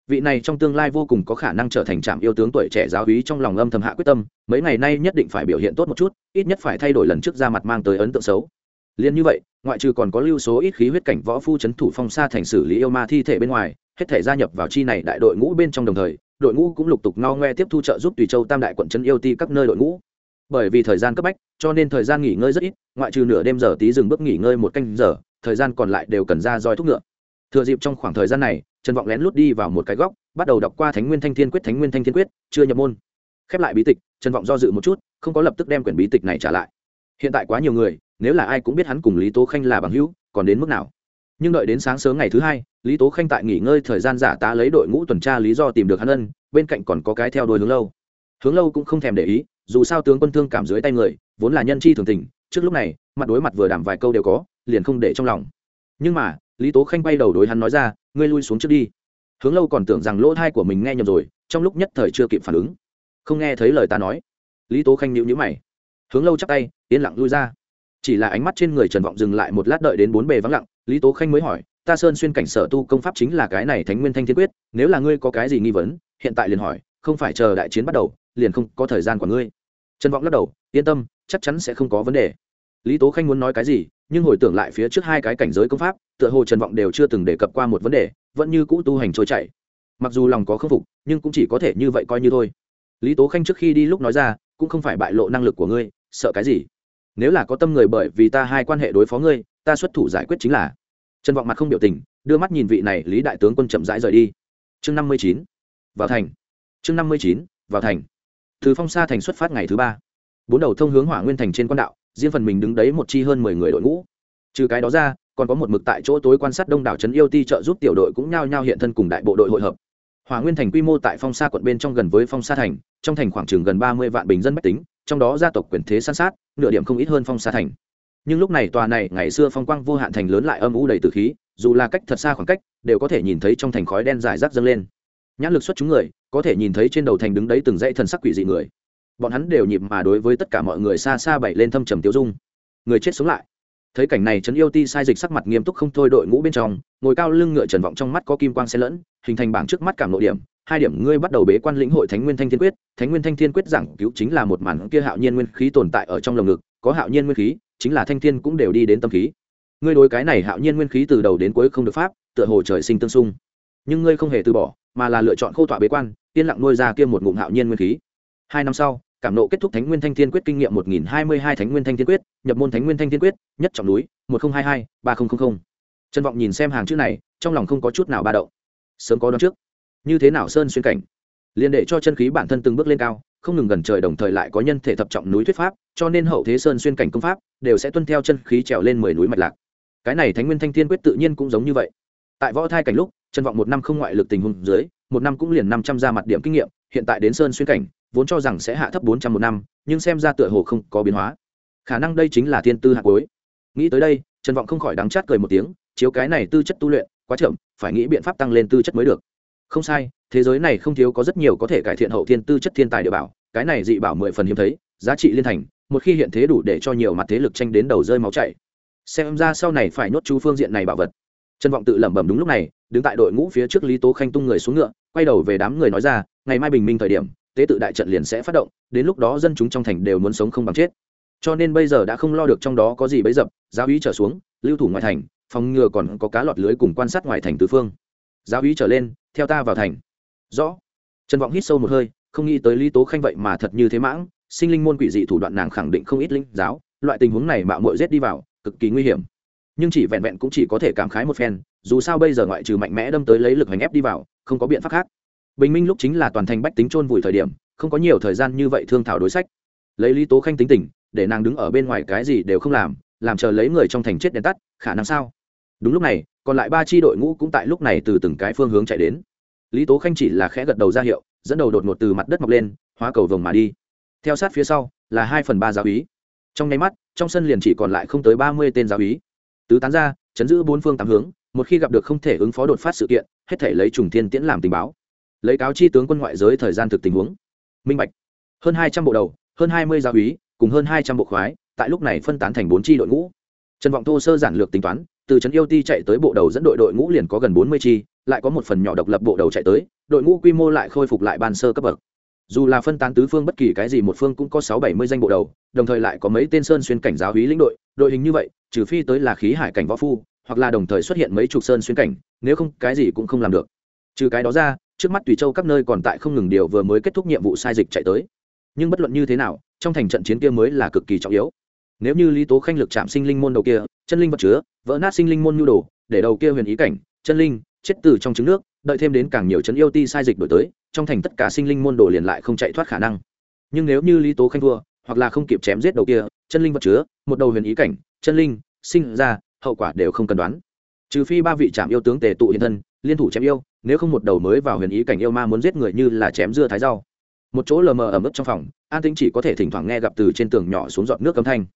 vị này trong tương lai vô cùng có khả năng trở thành trạm yêu tướng tuổi trẻ giáo hí trong lòng âm thầm hạ quyết tâm, mấy ngày nay nhất định phải biểu hiện tốt một chút, ít nhất phải thay đổi lần trước ra mặt mang tới ấn tượng xấu. Liền như vậy, ngoại trừ còn có lưu số ít khí huyết cảnh võ phu c h ấ n thủ phong xa thành xử lý yêu ma thi thể bên ngoài, hết thể gia nhập vào chi này đại đội ngũ bên trong đồng thời, đội ngũ cũng lục tục ngao ngoe tiếp thu trợ giúp tùy châu tam đại quận trấn yêu ti các nơi đội ngũ. Bởi vì thời gian cấp bách, cho nên thời gian nghỉ ngơi rất ít, ngoại trừ nửa đêm giờ tí dừng bước nghỉ ngơi một canh giờ, thời gian còn lại đều cần ra roi thúc ngựa thừa dịp trong khoảng thời gian này, trần vọng lén lút đi vào một cái góc, bắt đầu đọc qua thánh nguyên thanh thiên quyết, thánh nguyên thanh thiên quyết, chưa nhập môn. Khép lại bí tịch, trần vọng do dự một chút, không có lập tức đem quyển bí tịch này trả lại. Hiện tại quá nhiều người, nếu là ai cũng biết hắn cùng lý tố khanh là bằng hữu, còn đến mức nào? Nhưng đợi đến sáng sớm ngày thứ hai, lý tố khanh tại nghỉ ngơi thời gian giả tá lấy đội ngũ tuần tra lý do tìm được hắn ân, bên cạnh còn có cái theo đuôi hướng lâu. Hướng lâu cũng không thèm để ý, dù sao tướng quân thương cảm dưới tay người, vốn là nhân chi thường tình, trước lúc này, mặt đối mặt vừa đảm vài câu đều có, liền không để trong lòng. Nhưng mà lý tố khanh bay đầu đối hắn nói ra, ngươi lui xuống trước đi. Hướng lâu còn tưởng rằng lỗ thai của mình nghe nhầm rồi, trong lúc nhất thời chưa kịp phản ứng. Không nghe thấy lời ta nói. Lý tố khanh nhịu nhữ mày. Hướng lâu chắc tay, yên lặng lui ra. Chỉ là ánh mắt trên người trần vọng dừng lại một lát đợi đến bốn bề vắng lặng, lý tố khanh mới hỏi, ta sơn xuyên cảnh sở tu công pháp chính là cái này thánh nguyên thanh thiên quyết, nếu là ngươi có cái gì nghi vấn, hiện tại liền hỏi, không phải chờ đại chiến bắt đầu, liền không có thời gian của ngươi. Trần vọng lắc đầu, yên tâm, chắc chắn sẽ không có vấn đề. Lý tố khanh muốn nói cái gì nhưng hồi tưởng lại phía trước hai cái cảnh giới công pháp, tựa hồ trần vọng đều chưa từng đề cập qua một vấn đề, vẫn như cũ tu hành trôi chảy. Mặc dù lòng có khâm phục, nhưng cũng chỉ có thể như vậy coi như thôi. Lý tố khanh trước khi đi lúc nói ra, cũng không phải bại lộ năng lực của ngươi, sợ cái gì? Nếu là có tâm người bởi vì ta hai quan hệ đối phó ngươi, ta xuất thủ giải quyết chính là. Trần vọng mặt không biểu tình, đưa mắt nhìn vị này lý đại tướng quân chậm rãi rời đi. Chương năm mươi chín, vào thành. Chương năm mươi chín, vào thành. Từ phong sa thành xuất phát ngày thứ ba. Bốn đầu thông hướng hỏa nguyên thành trên quan đạo riêng phần mình đứng đấy một chi hơn mười người đội ngũ. Trừ cái đó ra, còn có một mực tại chỗ tối quan sát đông đảo trấn yêu ti trợ giúp tiểu đội cũng nhao nhao hiện thân cùng đại bộ đội hội hợp. Hỏa nguyên thành quy mô tại phong sa quận bên trong gần với phong sa thành, trong thành khoảng chừng gần ba mươi vạn bình dân bách tính, trong đó gia tộc quyền thế san sát, nửa điểm không ít hơn phong sa thành. Nhưng lúc này tòa này, ngày xưa phong quang vô hạn thành lớn lại âm u đầy từ khí, dù là cách thật xa khoảng cách, đều có thể nhìn thấy trong thành khói đen dài rác dâng lên. Nhãn lực xuất chúng người, có thể nhìn thấy trên đầu thành đứng đấy từng dãy thần sắc quỷ dị người bọn hắn đều nhịp mà đối với tất cả mọi người xa xa bày lên thâm trầm tiêu dung. Người chết sống lại. Thấy cảnh này, trấn yêu ti sai dịch sắc mặt nghiêm túc không thôi đội ngũ bên trong, ngồi cao lưng ngựa trần vọng trong mắt có kim quang xen lẫn, hình thành bảng trước mắt cảm nội điểm. Hai điểm ngươi bắt đầu bế quan lĩnh hội thánh nguyên thanh thiên quyết. Thánh nguyên thanh thiên quyết giảng cứu chính là một màn kia hạo nhiên nguyên khí tồn tại ở trong lồng ngực, có hạo nhiên nguyên khí, chính là thanh thiên cũng đều đi đến tâm khí. Ngươi đối cái này hạo nhiên nguyên khí từ đầu đến cuối không được pháp, tựa hồ trời sinh tương xung. Nhưng ngươi không hề từ bỏ, mà là lựa chọn khô tọa bế quan, yên lặng nuôi ra kia một ngụm hạo nhiên nguyên khí. Hai năm sau cảm nộ kết thúc thánh nguyên thanh thiên quyết kinh nghiệm một nghìn hai mươi hai thánh nguyên thanh thiên quyết, nhập môn thánh nguyên thanh thiên quyết, nhất trọng núi, một nghìn hai hai, ba nghìn trân vọng nhìn xem hàng chữ này, trong lòng không có chút nào ba đậu sớm có đón trước. Như thế nào sơn xuyên cảnh? Liền để cho chân khí bản thân từng bước lên cao, không ngừng gần trời đồng thời lại có nhân thể thập trọng núi thuyết pháp, cho nên hậu thế sơn xuyên cảnh công pháp đều sẽ tuân theo chân khí trèo lên mười núi mạch lạc. Cái này thánh nguyên thanh thiên quyết tự nhiên cũng giống như vậy. Tại võ thai cảnh lúc trân vọng một năm không ngoại lực tình huống dưới, một năm cũng liền năm trăm ra mặt điểm kinh nghiệm, hiện tại đến sơn xuyên cảnh vốn cho rằng sẽ hạ thấp bốn trăm một năm, nhưng xem ra tựa hồ không có biến hóa. Khả năng đây chính là thiên tư hạ cuối. Nghĩ tới đây, trần vọng không khỏi đắng chát cười một tiếng, chiếu cái này tư chất tu luyện, quá chậm, phải nghĩ biện pháp tăng lên tư chất mới được. Không sai, thế giới này không thiếu có rất nhiều có thể cải thiện hậu thiên tư chất thiên tài địa bảo, cái này dị bảo mười phần hiếm thấy, giá trị liên thành, một khi hiện thế đủ để cho nhiều mặt thế lực tranh đến đầu rơi máu chảy. Xem ra sau này phải nốt chú phương diện này bảo vật. Trần vọng tự lẩm bẩm đúng lúc này, đứng tại đội ngũ phía trước lý tố khanh tung người xuống ngựa, quay đầu về đám người nói ra, ngày mai bình minh thời điểm tế tự đại trận liền sẽ phát động, đến lúc đó dân chúng trong thành đều muốn sống không bằng chết. Cho nên bây giờ đã không lo được trong đó có gì bấy dập, giáo úy trở xuống, lưu thủ ngoài thành, phòng ngừa còn có cá lọt lưới cùng quan sát ngoài thành tứ phương. Giáo úy trở lên, theo ta vào thành. Rõ. Trần vọng hít sâu một hơi, không nghĩ tới lý tố khanh vậy mà thật như thế mãng, sinh linh môn quỷ dị thủ đoạn nàng khẳng định không ít linh giáo, loại tình huống này mạo mội rét đi vào, cực kỳ nguy hiểm. Nhưng chỉ vẹn vẹn cũng chỉ có thể cảm khái một phen, dù sao bây giờ ngoại trừ mạnh mẽ đâm tới lấy lực hành ép đi vào, không có biện pháp khác bình minh lúc chính là toàn thành bách tính chôn vùi thời điểm, không có nhiều thời gian như vậy thương thảo đối sách. Lấy lý tố khanh tính tình, để nàng đứng ở bên ngoài cái gì đều không làm làm chờ lấy người trong thành chết đèn tắt, khả năng sao? Đúng lúc này, còn lại ba tri đội ngũ cũng tại lúc này từ từng cái phương hướng chạy đến. Lý tố khanh chỉ là khẽ gật đầu ra hiệu, dẫn đầu đột ngột từ mặt đất mọc lên, hóa cầu vồng mà đi. Theo sát phía sau, là hai phần ba giáo úy. Trong nháy mắt, trong sân liền chỉ còn lại không tới ba mươi tên giáo úy. Tứ tán ra, chấn giữ bốn phương tám hướng, một khi gặp được không thể ứng phó đột phát sự kiện, hết thể lấy trùng thiên tiễn làm tình báo lấy cáo chi tướng quân ngoại giới thời gian thực tình huống. Minh bạch. Hơn hai trăm bộ đầu, hơn hai mươi giáo úy, cùng hơn hai trăm bộ khoái, tại lúc này phân tán thành bốn tri đội ngũ. Trần vọng thô sơ giản lược tính toán, từ trấn yêu ti chạy tới bộ đầu dẫn đội đội ngũ liền có gần bốn mươi chi, lại có một phần nhỏ độc lập bộ đầu chạy tới, đội ngũ quy mô lại khôi phục lại ban sơ cấp bậc. Dù là phân tán tứ phương bất kỳ cái gì, một phương cũng có sáu bảy mươi danh bộ đầu, đồng thời lại có mấy tên sơn xuyên cảnh giáo hí lĩnh đội đội hình như vậy, trừ phi tới là khí hải cảnh võ phu, hoặc là đồng thời xuất hiện mấy chục sơn xuyên cảnh, nếu không, cái gì cũng không làm được. Trừ cái đó ra trước mắt tùy châu các nơi còn tại không ngừng điều vừa mới kết thúc nhiệm vụ sai dịch chạy tới. Nhưng bất luận như thế nào, trong thành trận chiến kia mới là cực kỳ trọng yếu. Nếu như lý tố khanh lực chạm sinh linh môn đầu kia, chân linh vật chứa, vỡ nát sinh linh môn nhu đồ, để đầu kia huyền ý cảnh, chân linh, chết từ trong trứng nước, đợi thêm đến càng nhiều chấn yêu ti sai dịch đổi tới, trong thành tất cả sinh linh môn đồ liền lại không chạy thoát khả năng. Nhưng nếu như lý tố khanh thua, hoặc là không kịp chém giết đầu kia, chân linh vật chứa, một đầu huyền ý cảnh, chân linh, sinh ra, hậu quả đều không cần đoán. Trừ phi ba vị trạm yêu tướng tề tụ hiện thân, liên thủ chém yêu nếu không một đầu mới vào huyền ý cảnh yêu ma muốn giết người như là chém dưa thái rau. Một chỗ lờ mờ ẩm ướt trong phòng, an tĩnh chỉ có thể thỉnh thoảng nghe gặp từ trên tường nhỏ xuống giọt nước cấm thanh.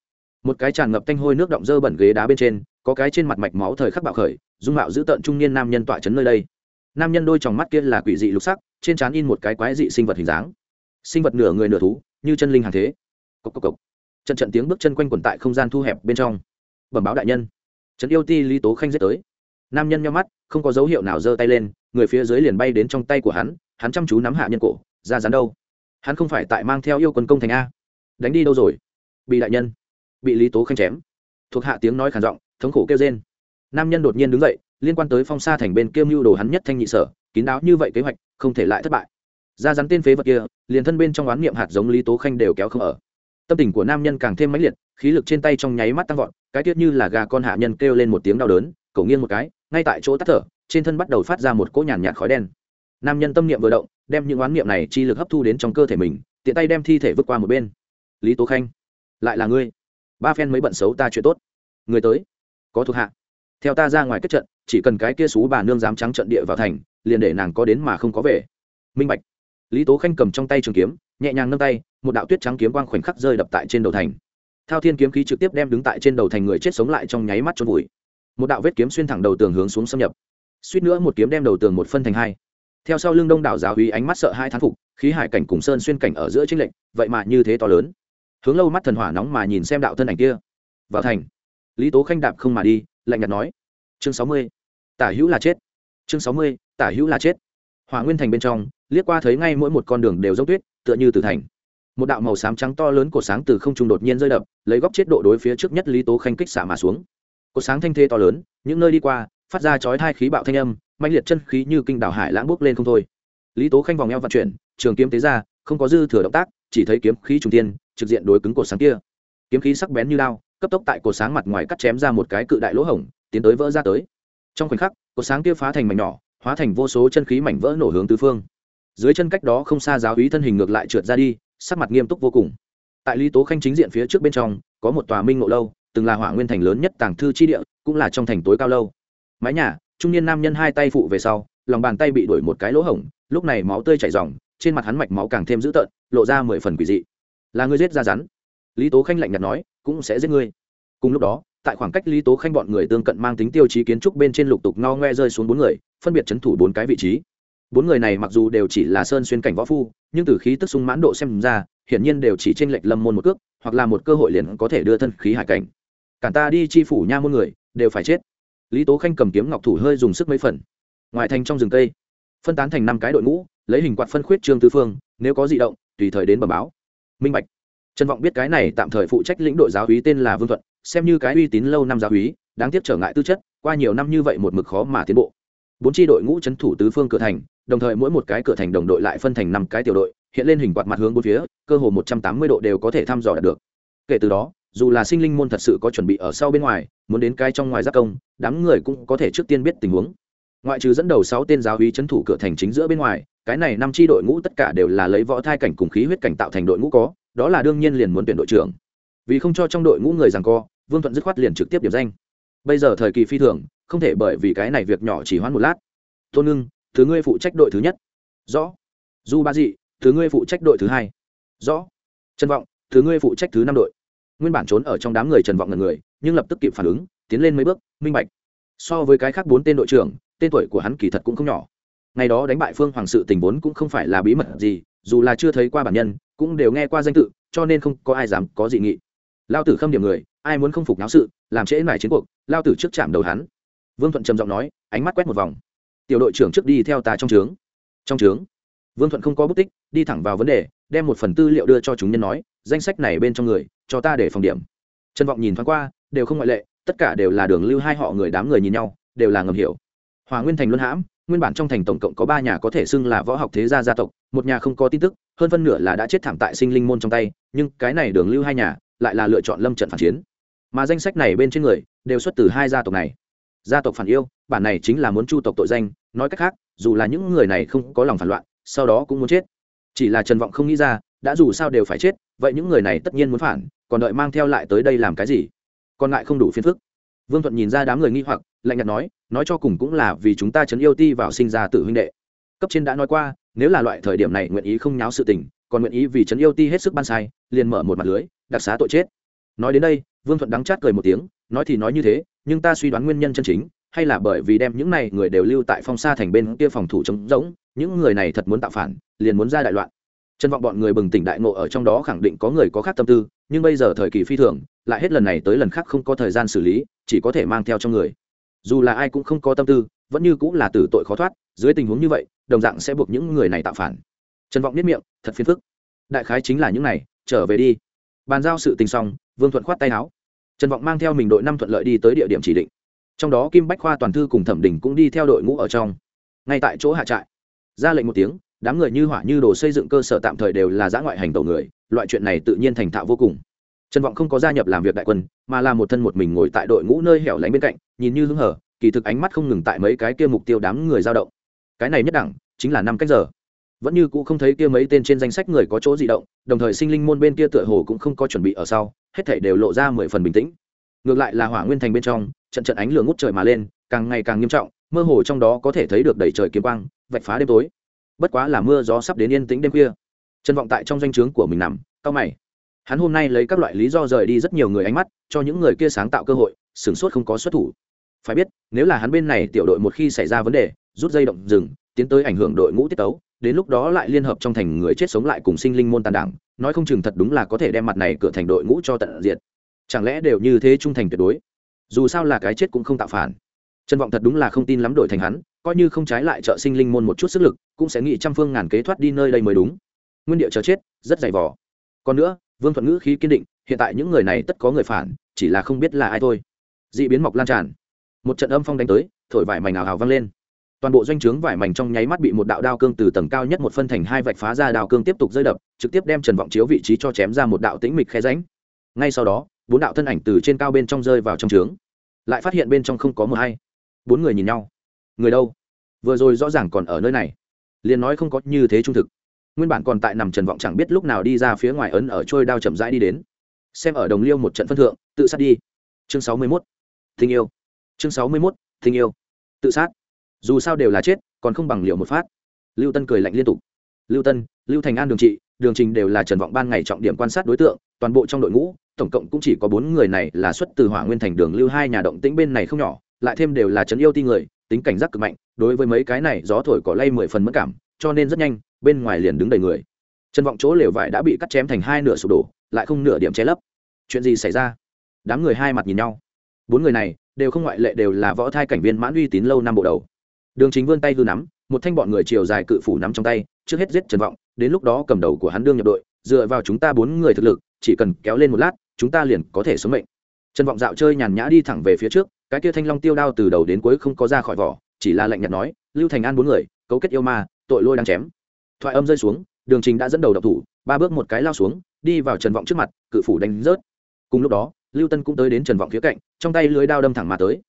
Một cái tràn ngập tanh hôi nước động dơ bẩn ghế đá bên trên, có cái trên mặt mạch máu thời khắc bạo khởi, dung mạo giữ tợn trung niên nam nhân tọa chấn nơi đây. Nam nhân đôi tròng mắt kia là quỷ dị lục sắc, trên trán in một cái quái dị sinh vật hình dáng. Sinh vật nửa người nửa thú, như chân linh hàng thế. Cốc cốc cốc. trận trận tiếng bước chân quanh quẩn tại không gian thu hẹp bên trong. Bẩm báo đại nhân. Trấn yêu ti lý tố khanh giết tới nam nhân nhau mắt, không có dấu hiệu nào giơ tay lên, người phía dưới liền bay đến trong tay của hắn hắn chăm chú nắm hạ nhân cổ, ra rắn đâu? Hắn không phải tại mang theo yêu quân công thành a. Đánh đi đâu rồi? Bị đại nhân, bị lý tố khanh chém. Thuộc hạ tiếng nói khản giọng, thống khổ kêu trên nam nhân đột nhiên đứng dậy, liên quan tới phong sa thành bên kiêm mưu đồ hắn nhất thanh nhị sở, kín đáo như vậy kế hoạch, không thể lại thất bại. Ra rắn tên phế vật kia, liền thân bên trong oán niệm hạt giống lý tố khanh đều kéo không ở. Tâm tình của nam nhân càng thêm mãnh liệt, khí lực trên tay trong nháy mắt tăng vọt, cái tiết như là gà con hạ nhân kêu lên một tiếng đau đớn cậu nghiêng một cái ngay tại chỗ tắt thở, trên thân bắt đầu phát ra một cỗ nhàn nhạt khói đen. Nam nhân tâm niệm vừa động, đem những oán niệm này chi lực hấp thu đến trong cơ thể mình, tiện tay đem thi thể vứt qua một bên. Lý tố khanh, lại là ngươi. Ba phen mới bận xấu ta chuyện tốt. Người tới. Có thuộc hạ. Theo ta ra ngoài kết trận, chỉ cần cái kia xú bà nương dám trắng trận địa vào thành, liền để nàng có đến mà không có về. Minh bạch. Lý tố khanh cầm trong tay trường kiếm, nhẹ nhàng nâng tay, một đạo tuyết trắng kiếm quang khoảnh khắc rơi đập tại trên đầu thành. Thao thiên kiếm khí trực tiếp đem đứng tại trên đầu thành người chết sống lại trong nháy mắt trôn vùi một đạo vết kiếm xuyên thẳng đầu tường hướng xuống xâm nhập. Suýt nữa một kiếm đem đầu tường một phân thành hai. Theo sau lưng đông đảo giáo hí ánh mắt sợ hai thán phục, khí hải cảnh cùng sơn xuyên cảnh ở giữa trinh lệnh vậy mà như thế to lớn. Hướng lâu mắt thần hỏa nóng mà nhìn xem đạo thân ảnh kia. Vào thành. Lý tố khanh đạp không mà đi, lạnh nhạt nói. Chương sáu mươi. Tả hữu là chết. Chương sáu mươi, tả hữu là chết. Hỏa nguyên thành bên trong, liếc qua thấy ngay mỗi một con đường đều dốc tuyết, tựa như từ thành. Một đạo màu xám trắng to lớn của sáng từ không trung đột nhiên rơi đập, lấy góc chết độ đối phía trước nhất lý tố khanh kích xả mà xuống. Cổ sáng thanh thế to lớn, những nơi đi qua, phát ra chói thai khí bạo thanh âm mạnh liệt chân khí như kinh đảo hải lãng bước lên không thôi. Lý tố khanh vòng eo vận chuyển, trường kiếm tế ra, không có dư thừa động tác, chỉ thấy kiếm khí trùng tiên trực diện đối cứng cột sáng kia. Kiếm khí sắc bén như lao cấp tốc tại cột sáng mặt ngoài cắt chém ra một cái cự đại lỗ hổng, tiến tới vỡ ra tới. Trong khoảnh khắc cột sáng kia phá thành mảnh nhỏ, hóa thành vô số chân khí mảnh vỡ nổ hướng tứ phương. Dưới chân cách đó không xa giáo úy thân hình ngược lại trượt ra đi, sắc mặt nghiêm túc vô cùng. Tại lý tố khanh chính diện phía trước bên trong, có một tòa minh ngộ lâu từng là hỏa nguyên thành lớn nhất tàng thư chi địa, cũng là trong thành tối cao lâu. Mái nhà, trung niên nam nhân hai tay phụ về sau, lòng bàn tay bị đổi một cái lỗ hổng, lúc này máu tươi chảy r trên mặt hắn mạch máu càng thêm dữ tợn, lộ ra mười phần quỷ dị. Là ngươi giết ra rắn? Lý tố khanh lạnh nhạt nói, cũng sẽ giết ngươi. Cùng lúc đó, tại khoảng cách lý tố khanh bọn người tương cận mang tính tiêu chí kiến trúc bên trên lục tục no ngoe rơi xuống bốn người, phân biệt c h ấ n thủ bốn cái vị trí. Bốn người này mặc dù đều chỉ là sơn xuyên cảnh võ phu, nhưng từ khí tức sung mãn độ xem ra, hiển nhiên đều chỉ t r ê n lệch lâm môn một cước, hoặc là một cơ hội liền có thể đưa thân khí hải cảnh cản ta đi chi phủ nha môn người, đều phải chết. Lý tố khanh cầm kiếm ngọc thủ hơi dùng sức mấy phần. Ngoại thành trong rừng cây, phân tán thành năm cái đội ngũ, lấy hình quạt phân khuyết trương tư phương, nếu có di động, tùy thời đến bờ báo. Minh bạch. Trần vọng biết cái này tạm thời phụ trách lĩnh đội giáo hí tên là vương thuận, xem như cái uy tín lâu năm giáo hí đáng tiếc trở ngại tư chất, qua nhiều năm như vậy một mực khó mà tiến bộ. Bốn tri đội ngũ c h ấ n thủ tứ phương cửa thành, đồng thời mỗi một cái cửa thành đồng đội lại phân thành năm cái tiểu đội, hiện lên hình quạt mặt hướng bốn phía, cơ hồ một trăm tám mươi độ đều có thể thăm dò đạt được. Kể từ đó dù là sinh linh môn thật sự có chuẩn bị ở sau bên ngoài, muốn đến cái trong ngoài giác công, đám người cũng có thể trước tiên biết tình huống. Ngoại trừ dẫn đầu sáu tên giáo hí c h ấ n thủ cửa thành chính giữa bên ngoài, cái này năm tri đội ngũ tất cả đều là lấy võ thai cảnh cùng khí huyết cảnh tạo thành đội ngũ có, đó là đương nhiên liền muốn tuyển đội trưởng. Vì không cho trong đội ngũ người rằng co, vương thuận dứt khoát liền trực tiếp điểm danh. Bây giờ thời kỳ phi thường, không thể bởi vì cái này việc nhỏ chỉ hoãn một lát. Tôn ngưng, thứ ngươi phụ trách đội thứ nhất. Rõ. Du ba dị, thứ ngươi phụ trách đội thứ hai. Rõ. Trân vọng, thứ ngươi phụ trách thứ năm đội nguyên bản trốn ở trong đám người trần vọng ngần người, nhưng lập tức kịp phản ứng, tiến lên mấy bước, minh bạch. So với cái khác bốn tên đội trưởng, tên tuổi của hắn kỳ thật cũng không nhỏ. Ngày đó đánh bại phương hoàng sự tình vốn cũng không phải là bí mật gì, dù là chưa thấy qua bản nhân, cũng đều nghe qua danh tự, cho nên không có ai dám có dị nghị. Lao tử khâm điểm người, ai muốn không phục náo sự, làm trễ mải chiến cuộc, lao tử trước chạm đầu hắn. Vương thuận trầm giọng nói, ánh mắt quét một vòng. Tiểu đội trưởng trước đi theo ta trong trướng. Trong trướng? Vương thuận không có bút tích, đi thẳng vào vấn đề, đem một phần tư liệu đưa cho chúng nhân nói, danh sách này bên trong người cho ta để phòng điểm. Trần vọng nhìn thoáng qua, đều không ngoại lệ, tất cả đều là đường lưu hai họ người đám người nhìn nhau, đều là ngầm hiểu. Hòa nguyên thành luân hãm, nguyên bản trong thành tổng cộng có ba nhà có thể xưng là võ học thế gia gia tộc, một nhà không có tin tức, hơn phân nửa là đã chết thảm tại sinh linh môn trong tay, nhưng cái này đường lưu hai nhà, lại là lựa chọn lâm trận phản chiến. Mà danh sách này bên trên người, đều xuất từ hai gia tộc này. Gia tộc phản yêu, bản này chính là muốn chu tộc tội danh, nói cách khác, dù là những người này không có lòng phản loạn, sau đó cũng muốn chết. Chỉ là trần vọng không nghĩ ra, đã dù sao đều phải chết, vậy những người này tất nhiên muốn phản còn đợi mang theo lại tới đây làm cái gì? Còn lại không đủ phiền phức. Vương thuận nhìn ra đám người nghi hoặc, lạnh nhạt nói nói cho cùng cũng là vì chúng ta chấn yêu ti vào sinh ra tử huynh đệ. Cấp trên đã nói qua, nếu là loại thời điểm này nguyện ý không nháo sự tình, còn nguyện ý vì chấn yêu ti hết sức ban sai, liền mở một mặt lưới, đặc xá tội chết. Nói đến đây, vương thuận đắng chát cười một tiếng, nói thì nói như thế, nhưng ta suy đoán nguyên nhân chân chính, hay là bởi vì đem những này người đều lưu tại phong xa thành bên kia phòng thủ trống rỗng, những người này thật muốn tạo phản, liền muốn ra đại loạn. Trần vọng bọn người bừng tỉnh đại ngộ ở trong đó khẳng định có người có khác tâm tư, nhưng bây giờ thời kỳ phi thường, lại hết lần này tới lần khác không có thời gian xử lý, chỉ có thể mang theo trong người. Dù là ai cũng không có tâm tư, vẫn như cũng là tử tội khó thoát, dưới tình huống như vậy, đồng dạng sẽ buộc những người này tạo phản. Trần vọng biết miệng, thật phiền phức. Đại khái chính là những này, trở về đi. Bàn giao sự tình xong, vương thuận khoát tay áo. Trần vọng mang theo mình đội năm thuận lợi đi tới địa điểm chỉ định. Trong đó kim bách khoa toàn thư cùng thẩm đình cũng đi theo đội ngũ ở trong. Ngay tại chỗ hạ trại. Ra lệnh một tiếng đám người như hỏa như đồ xây dựng cơ sở tạm thời đều là giã ngoại hành tàu người, loại chuyện này tự nhiên thành thạo vô cùng. Trần vọng không có gia nhập làm việc đại quân, mà là một thân một mình ngồi tại đội ngũ nơi hẻo lánh bên cạnh, nhìn như hứng hở, kỳ thực ánh mắt không ngừng tại mấy cái kia mục tiêu đám người dao động. Cái này nhất đẳng, chính là năm cách giờ. Vẫn như cũ không thấy kia mấy tên trên danh sách người có chỗ di động, đồng thời sinh linh môn bên kia tựa hồ cũng không có chuẩn bị ở sau, hết thảy đều lộ ra mười phần bình tĩnh. Ngược lại là hỏa nguyên thành bên trong, trận trận ánh lửa ngút trời mà lên, càng ngày càng nghiêm trọng, mơ hồ trong đó có thể thấy được đầy trời kiếm quang, vạch phá đêm tối bất quá là mưa gió sắp đến yên tĩnh đêm khuya. Trần vọng tại trong danh o chướng của mình nằm cao mày. Hắn hôm nay lấy các loại lý do rời đi rất nhiều người ánh mắt, cho những người kia sáng tạo cơ hội, sửng sốt không có xuất thủ. Phải biết, nếu là hắn bên này tiểu đội một khi xảy ra vấn đề, rút dây động rừng, tiến tới ảnh hưởng đội ngũ tiết tấu, đến lúc đó lại liên hợp trong thành người chết sống lại cùng sinh linh môn tàn đảng, nói không chừng thật đúng là có thể đem mặt này cửa thành đội ngũ cho tận diệt. Chẳng lẽ đều như thế trung thành tuyệt đối? Dù sao là cái chết cũng không tạo phản. Trân vọng thật đúng là không tin lắm đổi thành hắn coi như không trái lại trợ sinh linh môn một chút sức lực, cũng sẽ nghĩ trăm phương ngàn kế thoát đi nơi đây mới đúng. Nguyên địa chờ chết, rất dày vỏ còn nữa, vương thuận ngữ khí kiên định, hiện tại những người này tất có người phản, chỉ là không biết là ai thôi. D ị biến mọc lan tràn. Một trận âm phong đánh tới, thổi vải mảnh ảo hào vang lên. Toàn bộ doanh trướng vải mảnh trong nháy mắt bị một đạo đao cương từ tầng cao nhất một phân thành hai vạch phá ra đao cương tiếp tục rơi đập, trực tiếp đem trần vọng chiếu vị trí cho chém ra một đạo tĩnh mịch khe ránh ngay sau đó, bốn đạo thân ảnh từ trên cao bên trong rơi vào trong trướng. Lại phát hiện bên trong không có mờ hay. Bốn người nhìn nhau người đâu? Vừa rồi rõ ràng còn ở nơi này. Liền nói không có như thế trung thực. Nguyên bản còn tại nằm trần vọng chẳng biết lúc nào đi ra phía ngoài ấn ở trôi đao chậm rãi đi đến. Xem ở đồng liêu một trận phân thượng, tự sát đi. Chương sáu mươi mốt. Tình yêu. Chương sáu mươi mốt. Tình yêu. Tự sát. Dù sao đều là chết, còn không bằng liệu một phát. Lưu tân cười lạnh liên tục. Lưu tân, lưu thành an đường trị, đường trình đều là trần vọng ban ngày trọng điểm quan sát đối tượng, toàn bộ trong đội ngũ, tổng cộng cũng chỉ có bốn người này là xuất từ hỏa nguyên thành đường lưu hai nhà động tĩnh bên này không nhỏ, lại thêm đều là trấn yêu ti người tính cảnh giác cực mạnh, đối với mấy cái này gió thổi cỏ lay mười phần mất cảm, cho nên rất nhanh, bên ngoài liền đứng đầy người. Trần vọng chỗ lều vải đã bị cắt chém thành hai nửa sụp đổ, lại không nửa điểm che lấp. Chuyện gì xảy ra? Đám người hai mặt nhìn nhau. Bốn người này đều không ngoại lệ đều là võ thai cảnh viên mãn uy tín lâu năm bộ đầu. Đường chính vươn tay hư nắm, một thanh bọn người chiều dài cự phủ nắm trong tay, trước hết giết trần vọng, đến lúc đó cầm đầu của hắn đương nhập đội, dựa vào chúng ta bốn người thực lực, chỉ cần kéo lên một lát, chúng ta liền có thể sống mệnh. Trần vọng dạo chơi nhàn nhã đi thẳng về phía trước cái kia thanh long tiêu đao từ đầu đến cuối không có ra khỏi vỏ, chỉ là lạnh nhạt nói, lưu thành an bốn người, cấu kết yêu ma, tội lôi đang chém. Thoại âm rơi xuống, đường trình đã dẫn đầu độc thủ, ba bước một cái lao xuống, đi vào trần vọng trước mặt, cự phủ đánh rớt. Cùng lúc đó, lưu tân cũng tới đến trần vọng phía cạnh, trong tay lưới đao đâm thẳng mà tới.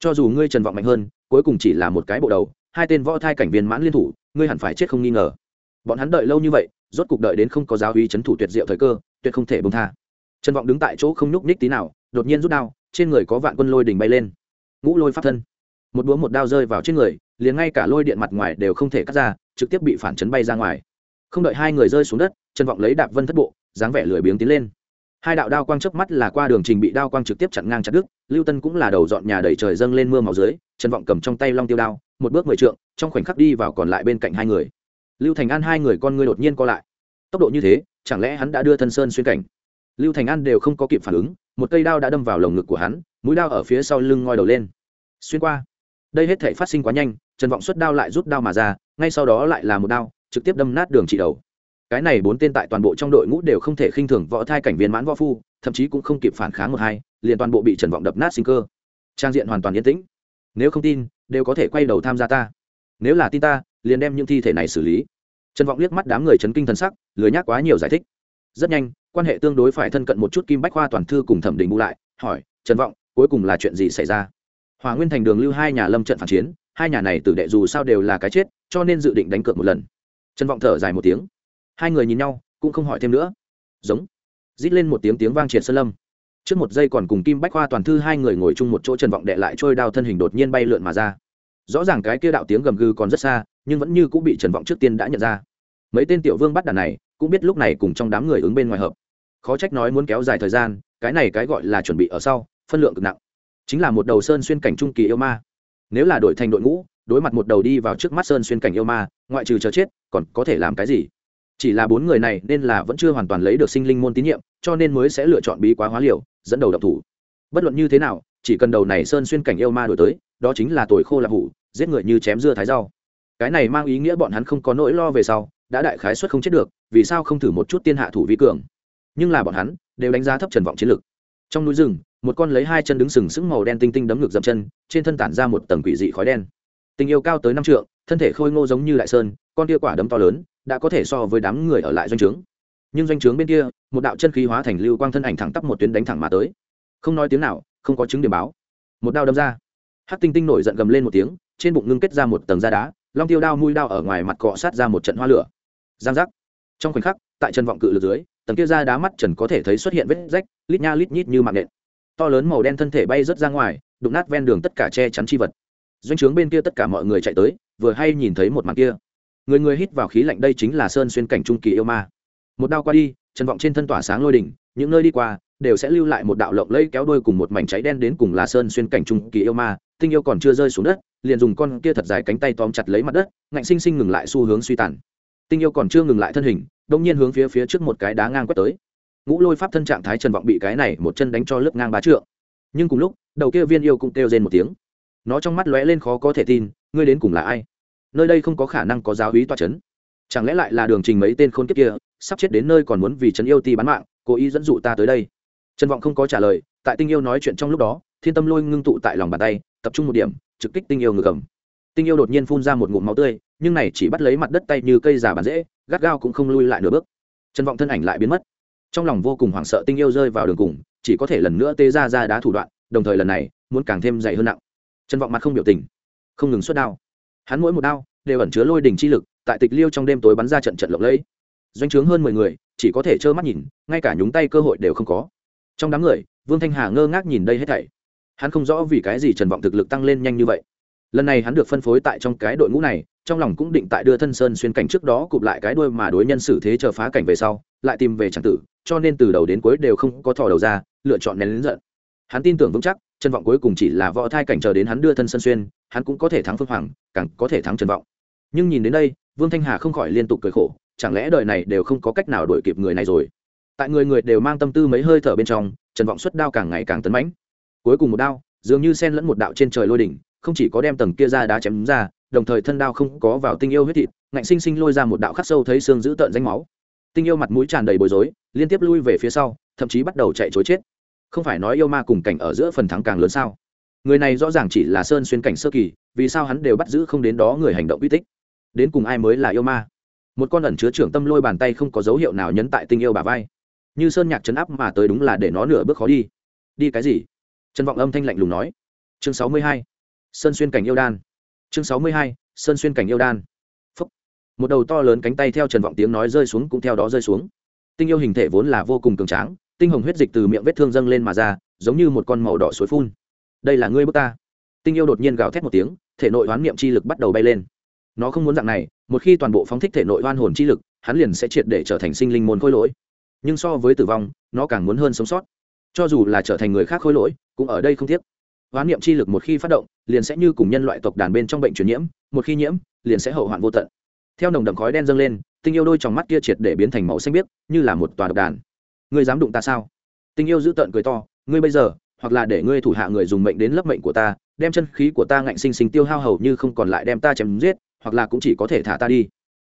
Cho dù ngươi trần vọng mạnh hơn, cuối cùng chỉ là một cái bộ đầu, hai tên võ thai cảnh viên mãn liên thủ, ngươi hẳn phải chết không nghi ngờ. Bọn hắn đợi lâu như vậy, rốt cục đợi đến không có giáo uy c thủ tuyệt diệu thời cơ, tuyệt không thể bông tha. Trần vọng đứng tại chỗ không nhúc nhích tí nào đột nhiên rút đao, trên người có vạn quân lôi đỉnh bay lên. Ngũ lôi pháp thân. Một búa một đao rơi vào trên người, liền ngay cả lôi điện mặt ngoài đều không thể cắt ra, trực tiếp bị phản chấn bay ra ngoài. Không đợi hai người rơi xuống đất, trần vọng lấy đạp vân thất bộ, dáng vẻ lười biếng tiến lên. Hai đạo đao quang chớp mắt là qua đường trình bị đao quang trực tiếp chặn ngang chặt đứt, lưu tân cũng là đầu dọn nhà đẩy trời dâng lên mưa màu dưới, trần vọng cầm trong tay long tiêu đao, một bước mười trượng, trong khoảnh khắc đi vào còn lại bên cạnh hai người. Lưu thành an hai người con ngươi đột nhiên co lại. Tốc độ như thế, chẳng lẽ hắn đã đưa thân sơn xuyên cảnh? Lưu thành an đều không có kịp phản ứng, một cây đao đã đâm vào lồng ngực của hắn, mũi đao ở phía sau lưng ngoi đầu lên. Xuyên qua. Đây hết thể phát sinh quá nhanh, trần vọng xuất đao lại rút đao mà ra, ngay sau đó lại là một đao, trực tiếp đâm nát đường chỉ đầu. Cái này bốn tên tại toàn bộ trong đội ngũ đều không thể khinh thường võ thai cảnh viên mãn võ phu, thậm chí cũng không kịp phản kháng một hai, liền toàn bộ bị trần vọng đập nát sinh cơ. Trang diện hoàn toàn yên tĩnh. Nếu không tin, đều có thể quay đầu tham gia ta. Nếu là tin ta, liền đem những thi thể này xử lý. Trần vọng liếc mắt đám người chấn kinh thần sắc, lười nhác quá nhiều giải thích. Rất nhanh quan hệ tương đối phải thân cận một chút kim bách khoa toàn thư cùng thẩm đình bù lại, hỏi, trần vọng, cuối cùng là chuyện gì xảy ra? Hòa nguyên thành đường lưu hai nhà lâm trận phản chiến, hai nhà này tử đệ dù sao đều là cái chết, cho nên dự định đánh cược một lần. Trần vọng thở dài một tiếng. Hai người nhìn nhau, cũng không hỏi thêm nữa. Giống. Rít lên một tiếng tiếng vang triệt sơn lâm. Trước một giây còn cùng kim bách khoa toàn thư hai người ngồi chung một chỗ trần vọng đệ lại trôi đao thân hình đột nhiên bay lượn mà ra. Rõ ràng cái kia đạo tiếng gầm gừ còn rất xa, nhưng vẫn như cũng bị trần vọng trước tiên đã nhận ra. Mấy tên tiểu vương bắt đàn này, cũng biết lúc này cùng trong đám người ứng bên ngoài hợp khó trách nói muốn kéo dài thời gian, cái này cái gọi là chuẩn bị ở sau, phân lượng cực nặng. Chính là một đầu sơn xuyên cảnh trung kỳ yêu ma. Nếu là đội thành đội ngũ, đối mặt một đầu đi vào trước mắt sơn xuyên cảnh yêu ma, ngoại trừ chờ chết, còn có thể làm cái gì? Chỉ là bốn người này nên là vẫn chưa hoàn toàn lấy được sinh linh môn tín nhiệm, cho nên mới sẽ lựa chọn bí quá hóa liều, dẫn đầu độc thủ. Bất luận như thế nào, chỉ cần đầu này sơn xuyên cảnh yêu ma đổi tới, đó chính là tồi khô lạp hủ, giết người như chém dưa thái rau. Cái này mang ý nghĩa bọn hắn không có nỗi lo về sau, đã đại khái suất không chết được, vì sao không thử một chút tiên hạ thủ vi cường? Nhưng là bọn hắn đều đánh giá thấp trần vọng chiến lược. Trong núi rừng, một con lấy hai chân đứng sừng sững màu đen tinh tinh đấm ngược dậm chân, trên thân tản ra một tầng quỷ dị khói đen. Tình yêu cao tới năm trượng, thân thể khôi ngô giống như đại sơn, con tia quả đấm to lớn đã có thể so với đám người ở lại doanh trướng. Nhưng doanh trướng bên kia, một đạo chân khí hóa thành lưu quang thân ảnh thẳng tắp một tuyến đánh thẳng mà tới. Không nói tiếng nào, không có chứng điểm báo. Một đao đâm ra. Hát tinh tinh nổi giận gầm lên một tiếng, trên bụng ngưng kết ra một tầng da đá, long tiêu đao mùi đao ở ngoài mặt cọ sát ra một trận hoa lửa. Giang giác. Trong khoảnh khắc, tại chân vọng cự lực dưới tầng kia ra đá mắt trần có thể thấy xuất hiện vết rách, lít nha lít nhít như mạng nện. To lớn màu đen thân thể bay rớt ra ngoài, đụng nát ven đường tất cả che chắn chi vật. Doanh trướng bên kia tất cả mọi người chạy tới, vừa hay nhìn thấy một màn kia. Người người hít vào khí lạnh, đây chính là sơn xuyên cảnh trung kỳ yêu ma. Một đao qua đi, trần vọng trên thân tỏa sáng lôi đỉnh, những nơi đi qua, đều sẽ lưu lại một đạo lộng lẫy kéo đôi cùng một mảnh cháy đen đến cùng là sơn xuyên cảnh trung kỳ yêu ma. Tinh yêu còn chưa rơi xuống đất, liền dùng con kia thật dài cánh tay tóm chặt lấy mặt đất, ngạnh sinh sinh ngừng lại xu hướng suy tàn tinh yêu còn chưa ngừng lại thân hình đông nhiên hướng phía phía trước một cái đá ngang quét tới. Ngũ lôi pháp thân trạng thái trần vọng bị cái này một chân đánh cho lớp ngang bá trượng. Nhưng cùng lúc, đầu kia viên yêu cũng kêu rên một tiếng. Nó trong mắt lóe lên khó có thể tin, ngươi đến cùng là ai? Nơi đây không có khả năng có giáo hí toa c h ấ n chẳng lẽ lại là đường trình mấy tên khôn kiếp kia, sắp chết đến nơi còn muốn vì trấn yêu ti bán mạng, cố ý dẫn dụ ta tới đây? Trần vọng không có trả lời, tại tinh yêu nói chuyện trong lúc đó, thiên tâm lôi ngưng tụ tại lòng bàn tay, tập trung một điểm, trực kích tinh yêu ngược cầm tinh yêu đột nhiên phun ra một ngụm máu tươi, nhưng này chỉ bắt lấy mặt đất tay như cây già bàn dễ, gắt gao cũng không lui lại nửa bước. Trần vọng thân ảnh lại biến mất. Trong lòng vô cùng hoảng sợ tinh yêu rơi vào đường cùng, chỉ có thể lần nữa tê ra ra đá thủ đoạn, đồng thời lần này, muốn càng thêm dày hơn nặng. Trần vọng mặt không biểu tình, không ngừng xuất đao. Hắn mỗi một đao, đều ẩn chứa lôi đình chi lực, tại tịch liêu trong đêm tối bắn ra trận trận lộng lẫy. Doanh trướng hơn mười người, chỉ có thể trơ mắt nhìn, ngay cả nhúng tay cơ hội đều không có. Trong đám người, vương thanh hà ngơ ngác nhìn đây hết thảy. Hắn không rõ vì cái gì trần vọng thực lực tăng lên nhanh như vậy lần này hắn được phân phối tại trong cái đội ngũ này, trong lòng cũng định tại đưa thân sơn xuyên cảnh trước đó cụp lại cái đuôi mà đối nhân xử thế chờ phá cảnh về sau, lại tìm về tràng tử, cho nên từ đầu đến cuối đều không có thò đầu ra, lựa chọn nén lính giận. Hắn tin tưởng vững chắc chân vọng cuối cùng chỉ là võ thai cảnh chờ đến hắn đưa thân sơn xuyên, hắn cũng có thể thắng phương hoàng, càng có thể thắng trần vọng. Nhưng nhìn đến đây, vương thanh hà không khỏi liên tục cười khổ, chẳng lẽ đời này đều không có cách nào đuổi kịp người này rồi? Tại người người đều mang tâm tư mấy hơi thở bên trong, trần vọng xuất đao càng ngày càng tấn mãnh. Cuối cùng một đao, dường như sen lẫn một đạo trên trời lôi đỉnh không chỉ có đem tầng kia ra đá chém ra, đồng thời thân đao không có vào tinh yêu huyết thịt, ngạnh sinh sinh lôi ra một đạo khắc sâu thấy xương giữ tợn danh máu. Tinh yêu mặt mũi tràn đầy bối rối, liên tiếp lui về phía sau, thậm chí bắt đầu chạy chối chết. Không phải nói yêu ma cùng cảnh ở giữa phần thắng càng lớn sao? Người này rõ ràng chỉ là sơn xuyên cảnh sơ kỳ, vì sao hắn đều bắt giữ không đến đó người hành động uy tích? Đến cùng ai mới là yêu ma? Một con ẩn chứa trưởng tâm lôi bàn tay không có dấu hiệu nào nhấn tại tình yêu bà vai. Như sơn nhạc chấn áp mà tới đúng là để nó nửa bước khó đi. Đi cái gì? Trần vọng âm thanh lạnh lùng nói. Chương sáu mươi hai sơn xuyên cảnh yêu đan. Chương sáu mươi hai, sơn xuyên cảnh yêu đan. Phúc. một đầu to lớn cánh tay theo trần vọng tiếng nói rơi xuống cũng theo đó rơi xuống. Tinh yêu hình thể vốn là vô cùng cường tráng, tinh hồng huyết dịch từ miệng vết thương dâng lên mà ra, giống như một con màu đỏ suối phun. Đây là ngươi bước ta. Tinh yêu đột nhiên gào thét một tiếng, thể nội hoán niệm chi lực bắt đầu bay lên. Nó không muốn dạng này, một khi toàn bộ phóng thích thể nội hoan hồn chi lực, hắn liền sẽ triệt để trở thành sinh linh môn khôi lỗi. Nhưng so với tử vong, nó càng muốn hơn sống sót. Cho dù là trở thành người khác khôi lỗi, cũng ở đây không tiếc hoán niệm chi lực một khi phát động, liền sẽ như cùng nhân loại tộc đàn bên trong bệnh truyền nhiễm, một khi nhiễm, liền sẽ hậu hoạn vô tận. Theo nồng đậm khói đen dâng lên tình yêu đôi trong mắt kia triệt để biến thành màu xanh biếc, như là một tòa độc đàn. Ngươi dám đụng ta sao? Tình yêu giữ tợn cười to, ngươi bây giờ, hoặc là để ngươi thủ hạ người dùng mệnh đến lấp mệnh của ta, đem chân khí của ta ngạnh sinh sinh tiêu hao hầu như không còn lại đem ta chém giết, hoặc là cũng chỉ có thể thả ta đi.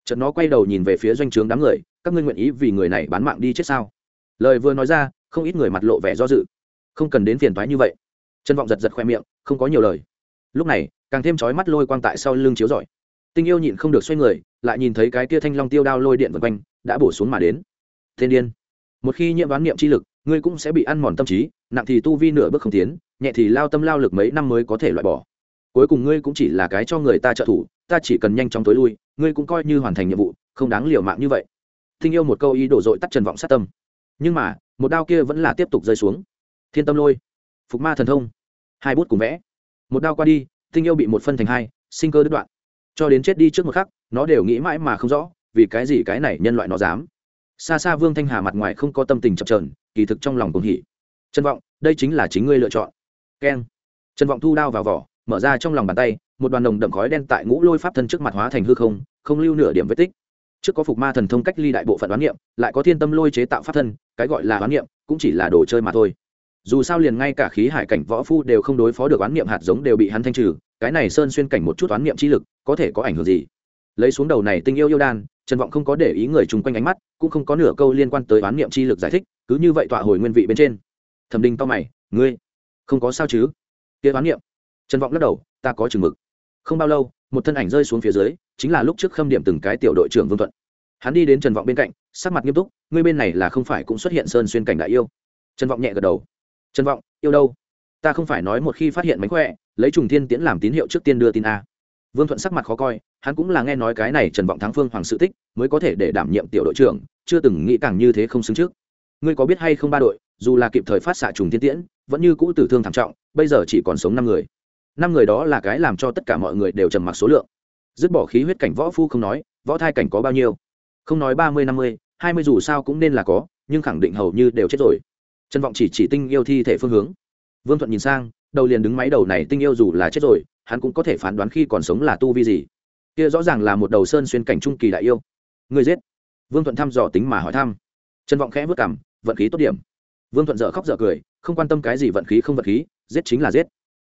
Chợt nó quay đầu nhìn về phía doanh trướng đám người, các ngươi nguyện ý vì người này bán mạng đi chết sao? Lời vừa nói ra, không ít người mặt lộ vẻ do dự. Không cần đến phiền toái như vậy trần vọng giật giật khoe miệng, không có nhiều lời. Lúc này, càng thêm chói mắt lôi quang tại sau lưng chiếu rọi. Tinh yêu nhịn không được xoay người, lại nhìn thấy cái tia thanh long tiêu đao lôi điện vân quanh, đã bổ xuống mà đến. Thiên điên, một khi nhiễm đoán niệm chi lực, ngươi cũng sẽ bị ăn mòn tâm trí, nặng thì tu vi nửa bước không tiến, nhẹ thì lao tâm lao lực mấy năm mới có thể loại bỏ. Cuối cùng ngươi cũng chỉ là cái cho người ta trợ thủ, ta chỉ cần nhanh chóng tối lui, ngươi cũng coi như hoàn thành nhiệm vụ, không đáng liều mạng như vậy. Tình yêu một câu ý đổ dội tắt trần vọng sát tâm. Nhưng mà, một đao kia vẫn là tiếp tục rơi xuống. Thiên tâm lôi, phục ma thần thông hai bút cùng vẽ. Một đao qua đi tình yêu bị một phân thành hai, sinh cơ đứt đoạn. Cho đến chết đi trước một khắc, nó đều nghĩ mãi mà không rõ, vì cái gì cái này nhân loại nó dám. Xa xa vương thanh hà mặt ngoài không có tâm tình chập trờn kỳ thực trong lòng cùng hỉ. Trân vọng, đây chính là chính ngươi lựa chọn. Keng. Trần vọng thu đao vào vỏ, mở ra trong lòng bàn tay, một đoàn đồng đậm khói đen tại ngũ lôi pháp thân trước mặt hóa thành hư không không lưu nửa điểm vết tích. Trước có phục ma thần thông cách ly đại bộ phận đoán niệm, lại có thiên tâm lôi chế tạo pháp thân, cái gọi là đoán niệm, cũng chỉ là đồ chơi mà thôi dù sao liền ngay cả khí hải cảnh võ phu đều không đối phó được oán niệm hạt giống đều bị hắn thanh trừ, cái này sơn xuyên cảnh một chút oán niệm chi lực có thể có ảnh hưởng gì? Lấy xuống đầu này tình yêu yêu đan, trần vọng không có để ý người chung quanh ánh mắt, cũng không có nửa câu liên quan tới oán niệm chi lực giải thích, cứ như vậy tọa hồi nguyên vị bên trên. Thẩm đình to mày, ngươi không có sao chứ? Kia oán niệm. Trần vọng lắc đầu, ta có chừng mực. Không bao lâu, một thân ảnh rơi xuống phía dưới, chính là lúc trước khâm điểm từng cái tiểu đội trưởng vương thuận. Hắn đi đến trần vọng bên cạnh, sắc mặt nghiêm túc, ngươi bên này là không phải cũng xuất hiện sơn xuyên cảnh đại yêu? Trần vọng nhẹ gật đầu trần vọng, yêu đâu? Ta không phải nói một khi phát hiện mánh khỏe, lấy trùng thiên tiễn làm tín hiệu trước tiên đưa tin a. Vương thuận sắc mặt khó coi, hắn cũng là nghe nói cái này trần vọng thắng phương hoàng sự tích, mới có thể để đảm nhiệm tiểu đội trưởng, chưa từng nghĩ càng như thế không xứng trước. Ngươi có biết hay không ba đội, dù là kịp thời phát xạ trùng thiên tiễn, vẫn như cũ tử thương thảm trọng, bây giờ chỉ còn sống năm người. Năm người đó là cái làm cho tất cả mọi người đều trầm mặc số lượng. Dứt bỏ khí huyết cảnh võ phu không nói, võ thai cảnh có bao nhiêu? Không nói ba mươi, năm mươi, hai mươi dù sao cũng nên là có, nhưng khẳng định hầu như đều chết rồi trần vọng chỉ chỉ tinh yêu thi thể phương hướng. Vương thuận nhìn sang, đầu liền đứng máy đầu này tinh yêu dù là chết rồi, hắn cũng có thể phán đoán khi còn sống là tu vi gì. Kia rõ ràng là một đầu sơn xuyên cảnh trung kỳ đại yêu. Người giết. Vương thuận thăm dò tính mà hỏi thăm. Trần vọng khẽ vất cảm vận khí tốt điểm. Vương thuận dợ khóc dợ cười, không quan tâm cái gì vận khí không vận khí, giết chính là giết.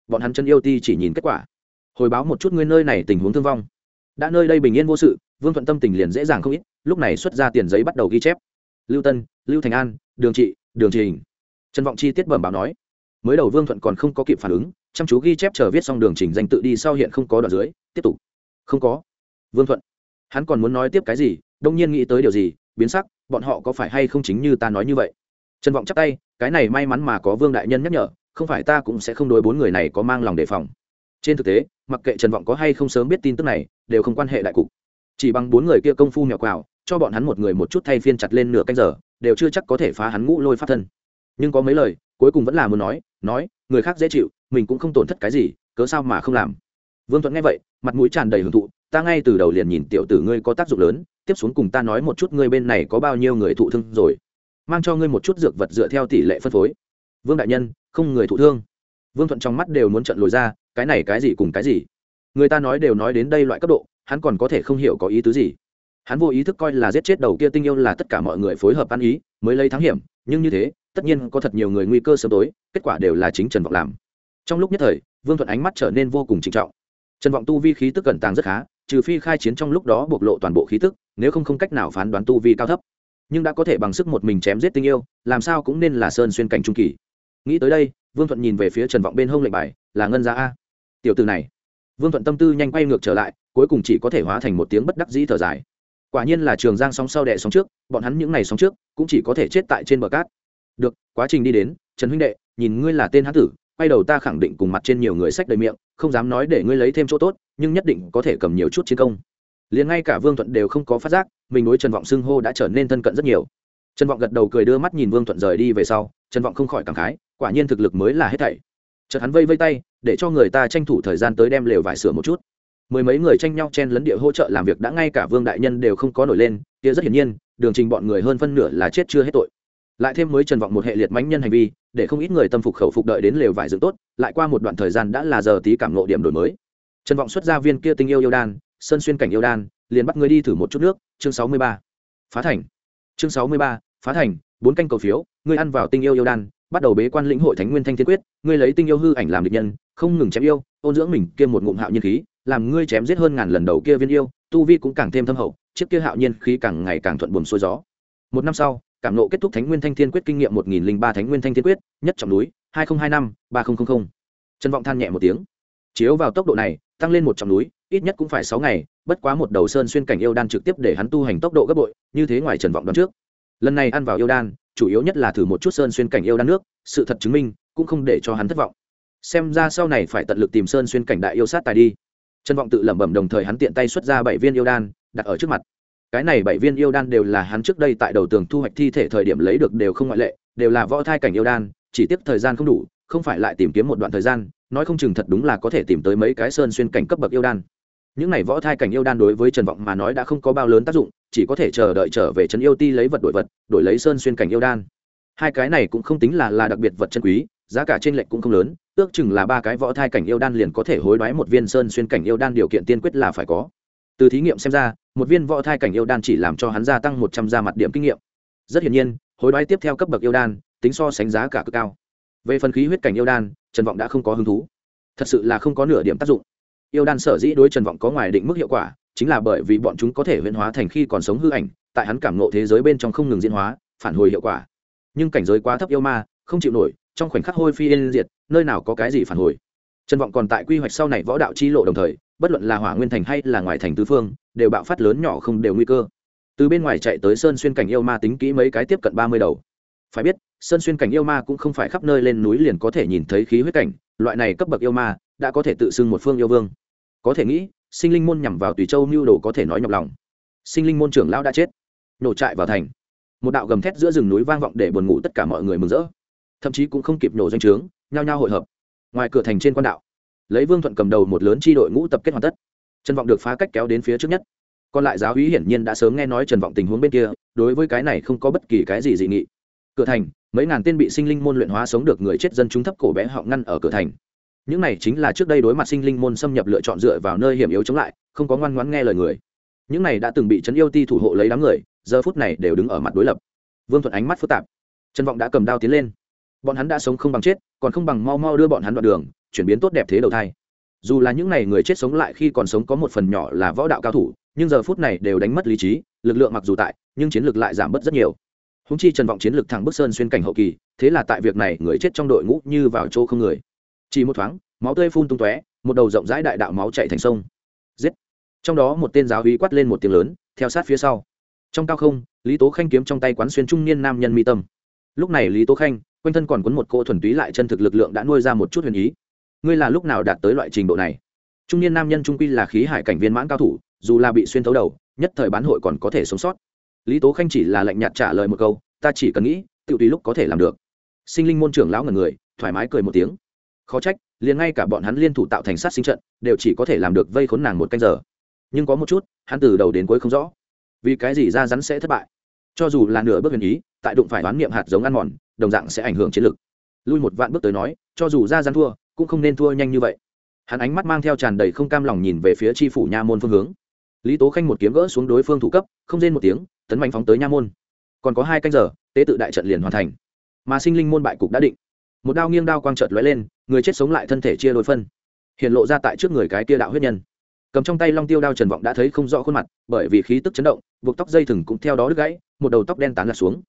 Bọn hắn chân yêu ti chỉ nhìn kết quả. Hồi báo một chút ngươi nơi này tình huống thương vong. Đã nơi đây bình yên vô sự, vương thuận tâm tình liền dễ dàng không ít, lúc này xuất ra tiền giấy bắt đầu ghi chép. Lưu tân, lưu thành an, đường trị, đường trình trần vọng chi tiết bẩm báo nói, mới đầu vương thuận còn không có kịp phản ứng, chăm chú ghi chép chờ viết xong đường trình danh tự đi, sau hiện không có đoạn dưới, tiếp tục. Không có. Vương thuận, hắn còn muốn nói tiếp cái gì? Đông nhiên nghĩ tới điều gì? Biến sắc, bọn họ có phải hay không chính như ta nói như vậy? Trần vọng chắp tay, cái này may mắn mà có vương đại nhân nhắc nhở, không phải ta cũng sẽ không đối bốn người này có mang lòng đề phòng. Trên thực tế, mặc kệ trần vọng có hay không sớm biết tin tức này, đều không quan hệ đại cục. Chỉ bằng bốn người kia công phu mèo quào, cho bọn hắn một người một chút thay phiên chặt lên nửa canh giờ, đều chưa chắc có thể phá hắn ngũ lôi phát thân nhưng có mấy lời, cuối cùng vẫn là muốn nói nói, người khác dễ chịu, mình cũng không tổn thất cái gì, cớ sao mà không làm? Vương thuận nghe vậy, mặt mũi tràn đầy hưởng thụ, ta ngay từ đầu liền nhìn tiểu tử ngươi có tác dụng lớn, tiếp xuống cùng ta nói một chút ngươi bên này có bao nhiêu người thụ thương rồi. Mang cho ngươi một chút dược vật dựa theo tỷ lệ phân phối. Vương đại nhân, không người thụ thương. Vương thuận trong mắt đều muốn trận lồi ra, cái này cái gì cùng cái gì? Người ta nói đều nói đến đây loại cấp độ, hắn còn có thể không hiểu có ý tứ gì. Hắn vô ý thức coi là giết chết đầu kia tinh yêu là tất cả mọi người phối hợp ăn ý, mới lấy thắng hiểm, nhưng như thế tất nhiên có thật nhiều người nguy cơ sớm tối, kết quả đều là chính trần vọng làm. Trong lúc nhất thời, vương thuận ánh mắt trở nên vô cùng trịnh trọng. Trần vọng tu vi khí tức cẩn tàng rất khá, trừ phi khai chiến trong lúc đó bộc lộ toàn bộ khí tức, nếu không không cách nào phán đoán tu vi cao thấp. Nhưng đã có thể bằng sức một mình chém giết tinh yêu, làm sao cũng nên là sơn xuyên cảnh trung kỳ. Nghĩ tới đây, vương thuận nhìn về phía trần vọng bên hông lệnh bài, là ngân giá a. Tiểu từ này. Vương thuận tâm tư nhanh quay ngược trở lại, cuối cùng chỉ có thể hóa thành một tiếng bất đắc dĩ thở dài. Quả nhiên là trường giang sóng sau đẻ sóng trước, bọn hắn những ngày sóng trước, cũng chỉ có thể chết tại trên bờ cát được, quá trình đi đến, trần huynh đệ, nhìn ngươi là tên hán tử, quay đầu ta khẳng định cùng mặt trên nhiều người sách đầy miệng, không dám nói để ngươi lấy thêm chỗ tốt, nhưng nhất định có thể cầm nhiều chút chiến công. Liền ngay cả vương thuận đều không có phát giác, mình đối trần vọng xưng hô đã trở nên thân cận rất nhiều. Trần vọng gật đầu cười đưa mắt nhìn vương thuận rời đi về sau, trần vọng không khỏi cảm khái, quả nhiên thực lực mới là hết thảy. Chợt hắn vây vây tay, để cho người ta tranh thủ thời gian tới đem lều vải sửa một chút. Mười mấy người tranh nhau chen lấn địa hỗ trợ làm việc đã ngay cả vương đại nhân đều không có nổi lên, kia rất hiển nhiên, đường trình bọn người hơn phân nửa là chết chưa hết tội lại thêm mới trần vọng một hệ liệt mãnh nhân hành vi, để không ít người tâm phục khẩu phục đợi đến lều vải dựng tốt, lại qua một đoạn thời gian đã là giờ tí cảm ngộ điểm đổi mới. Trần vọng xuất ra viên kia tình yêu yêu đan, sơn xuyên cảnh yêu đan, liền bắt ngươi đi thử một chút nước, chương sáu mươi ba. Phá thành. Chương sáu mươi ba, phá thành, bốn canh cầu phiếu, ngươi ăn vào tinh yêu yêu đan, bắt đầu bế quan lĩnh hội thánh nguyên thanh thiên quyết, ngươi lấy tinh yêu hư ảnh làm địch nhân, không ngừng chém yêu, ôn dưỡng mình kia một ngụm hạo nhiên khí, làm ngươi chém giết hơn ngàn lần đầu kia viên yêu, tu vi cũng càng thêm thâm hậu, chiếc kia hạo nhiên khí càng ngày càng thuận buồm xuôi gió. Một năm sau cảm nộ kết thúc thánh nguyên thanh thiên quyết kinh nghiệm một nghìn linh ba thánh nguyên thanh thiên quyết, nhất trọng núi, hai nghìn hai năm, ba nghìn trân vọng than nhẹ một tiếng. Chiếu vào tốc độ này, tăng lên một trọng núi, ít nhất cũng phải sáu ngày, bất quá một đầu sơn xuyên cảnh yêu đan trực tiếp để hắn tu hành tốc độ gấp bội, như thế ngoài trần vọng đón trước. Lần này ăn vào yêu đan, chủ yếu nhất là thử một chút sơn xuyên cảnh yêu đan nước, sự thật chứng minh, cũng không để cho hắn thất vọng. Xem ra sau này phải tận lực tìm sơn xuyên cảnh đại yêu sát tài đi. Trân vọng tự lẩm bẩm đồng thời hắn tiện tay xuất ra bảy viên yêu đan, đặt ở trước mặt cái này bảy viên yêu đan đều là hắn trước đây tại đầu tường thu hoạch thi thể thời điểm lấy được đều không ngoại lệ, đều là võ thai cảnh yêu đan, chỉ tiếp thời gian không đủ, không phải lại tìm kiếm một đoạn thời gian, nói không chừng thật đúng là có thể tìm tới mấy cái sơn xuyên cảnh cấp bậc yêu đan. Những này võ thai cảnh yêu đan đối với trần vọng mà nói đã không có bao lớn tác dụng, chỉ có thể chờ đợi trở về trấn yêu ti lấy vật đổi vật, đổi lấy sơn xuyên cảnh yêu đan. Hai cái này cũng không tính là là đặc biệt vật chân quý, giá cả trên lệch cũng không lớn, ước chừng là ba cái võ thai cảnh yêu đan liền có thể hối đoái một viên sơn xuyên cảnh yêu đan điều kiện tiên quyết là phải có. Từ thí nghiệm xem ra một viên võ thai cảnh yêu đan chỉ làm cho hắn gia tăng một trăm gia mặt điểm kinh nghiệm. Rất hiển nhiên, hối đoái tiếp theo cấp bậc yêu đan, tính so sánh giá cả cực cao. Về phần khí huyết cảnh yêu đan, trần vọng đã không có hứng thú. Thật sự là không có nửa điểm tác dụng. Yêu đan sở dĩ đối trần vọng có ngoài định mức hiệu quả, chính là bởi vì bọn chúng có thể huyễn hóa thành khi còn sống hư ảnh, tại hắn cảm nộ thế giới bên trong không ngừng diễn hóa, phản hồi hiệu quả. Nhưng cảnh giới quá thấp yêu ma, không chịu nổi, trong khoảnh khắc hôi phi yên diệt, nơi nào có cái gì phản hồi. Trần vọng còn tại quy hoạch sau này võ đạo chi lộ đồng thời bất luận là hỏa nguyên thành hay là ngoài thành tứ phương, đều bạo phát lớn nhỏ không đều nguy cơ. Từ bên ngoài chạy tới sơn xuyên cảnh yêu ma tính kỹ mấy cái tiếp cận ba mươi đầu. Phải biết, sơn xuyên cảnh yêu ma cũng không phải khắp nơi lên núi liền có thể nhìn thấy khí huyết cảnh, loại này cấp bậc yêu ma, đã có thể tự xưng một phương yêu vương. Có thể nghĩ, sinh linh môn nhằm vào tùy châu mưu đồ có thể nói nhọc lòng. Sinh linh môn trưởng lão đã chết, nổ trại vào thành. Một đạo gầm thét giữa rừng núi vang vọng để buồn ngủ tất cả mọi người mừng rỡ. Thậm chí cũng không kịp nổ danh trướng, nhao nhao hội hợp. Ngoài cửa thành trên quan đạo lấy vương thuận cầm đầu một lớn tri đội ngũ tập kết hoàn tất. Trần vọng được phá cách kéo đến phía trước nhất. Còn lại giáo hí hiển nhiên đã sớm nghe nói trần vọng tình huống bên kia, đối với cái này không có bất kỳ cái gì dị nghị. Cửa thành, mấy ngàn tên bị sinh linh môn luyện hóa sống được người chết dân chúng thấp cổ bé họ ngăn ở cửa thành. Những này chính là trước đây đối mặt sinh linh môn xâm nhập lựa chọn dựa vào nơi hiểm yếu chống lại, không có ngoan ngoãn nghe lời người. Những này đã từng bị trấn yêu ti thủ hộ lấy đám người, giờ phút này đều đứng ở mặt đối lập. Vương thuận ánh mắt phức tạp. Trần vọng đã cầm đao tiến lên. Bọn hắn đã sống không bằng chết, còn không bằng mau mau đưa bọn hắn đoạn đường chuyển biến tốt đẹp thế đầu thai. Dù là những n à y người chết sống lại khi còn sống có một phần nhỏ là võ đạo cao thủ, nhưng giờ phút này đều đánh mất lý trí, lực lượng mặc dù tại, nhưng chiến lược lại giảm bớt rất nhiều. Húng chi trần vọng chiến lược thẳng bức sơn xuyên cảnh hậu kỳ, thế là tại việc này người chết trong đội ngũ như vào chỗ không người. Chỉ một thoáng, máu tươi phun tung tóe, một đầu rộng rãi đại đạo máu chạy thành sông. Giết! Trong đó một tên giáo hí quát lên một tiếng lớn, theo sát phía sau. Trong cao không, lý tố khanh kiếm trong tay quán xuyên trung niên nam nhân mi tâm. Lúc này lý tố khanh, quanh thân còn quấn một cô thuần túy lại chân thực lực lượng đã nuôi ra một chút huyền ý ngươi là lúc nào đạt tới loại trình độ này? Trung niên nam nhân trung quy là khí hải cảnh viên mãn cao thủ, dù là bị xuyên thấu đầu, nhất thời bán hội còn có thể sống sót. Lý tố khanh chỉ là lạnh nhạt trả lời một câu, ta chỉ cần nghĩ tự tùy lúc có thể làm được. Sinh linh môn trưởng lão ngần người, thoải mái cười một tiếng. Khó trách, liền ngay cả bọn hắn liên thủ tạo thành sát sinh trận, đều chỉ có thể làm được vây khốn nàng một canh giờ. Nhưng có một chút, hắn từ đầu đến cuối không rõ. Vì cái gì ra rắn sẽ thất bại? Cho dù là nửa bước huyền ý, tại đụng phải đoán niệm hạt giống ăn mòn, đồng dạng sẽ ảnh hưởng chiến lược lui một vạn bước tới nói, cho dù ra rắn thua cũng không nên thua nhanh như vậy. Hắn ánh mắt mang theo tràn đầy không cam lòng nhìn về phía tri phủ nha môn phương hướng. Lý tố khanh một kiếm gỡ xuống đối phương thủ cấp, không rên một tiếng, tấn mạnh phóng tới nha môn. Còn có hai canh giờ, tế tự đại trận liền hoàn thành. Mà sinh linh môn bại cục đã định. Một đao nghiêng đao quang trợt lóe lên, người chết sống lại thân thể chia đôi phân. Hiện lộ ra tại trước người cái kia đạo huyết nhân. Cầm trong tay long tiêu đao trần vọng đã thấy không rõ khuôn mặt, bởi vì khí tức chấn động, buộc tóc dây thừng cũng theo đó đứt gãy, một đầu tóc đen tán lạc xuống.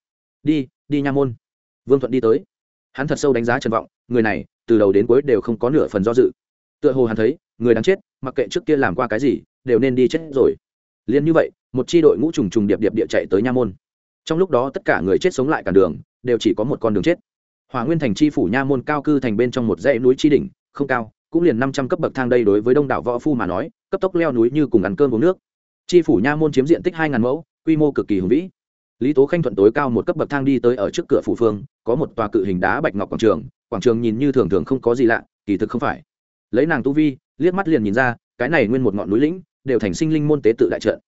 Đi đi nha môn. Vương thuận đi tới. Hắn thật sâu đánh giá trần vọng, người này từ đầu đến cuối đều không có nửa phần do dự. Tựa hồ hắn thấy, người đáng chết, mặc kệ trước kia làm qua cái gì, đều nên đi chết rồi. Liền như vậy, một c h i đội ngũ trùng trùng điệp điệp địa chạy tới nha môn. Trong lúc đó tất cả người chết sống lại cả đường, đều chỉ có một con đường chết. Hòa nguyên thành chi phủ nha môn cao cư thành bên trong một dãy núi chi đỉnh, không cao, cũng liền năm trăm cấp bậc thang đây đối với đông đảo võ phu mà nói, cấp tốc leo núi như cùng ăn cơm uống nước. Tri phủ nha môn chiếm diện tích hai ngàn mẫu, quy mô cực kỳ hùng vĩ. Lý tố khanh thuận tối cao một cấp bậc thang đi tới ở trước cửa phủ phương, có một tòa cự hình đá bạch ngọc quảng trường quảng trường nhìn như thường thường không có gì lạ, kỳ thực không phải. Lấy nàng tu vi, liếc mắt liền nhìn ra, cái này nguyên một ngọn núi lĩnh, đều thành sinh linh môn tế tự đại trận.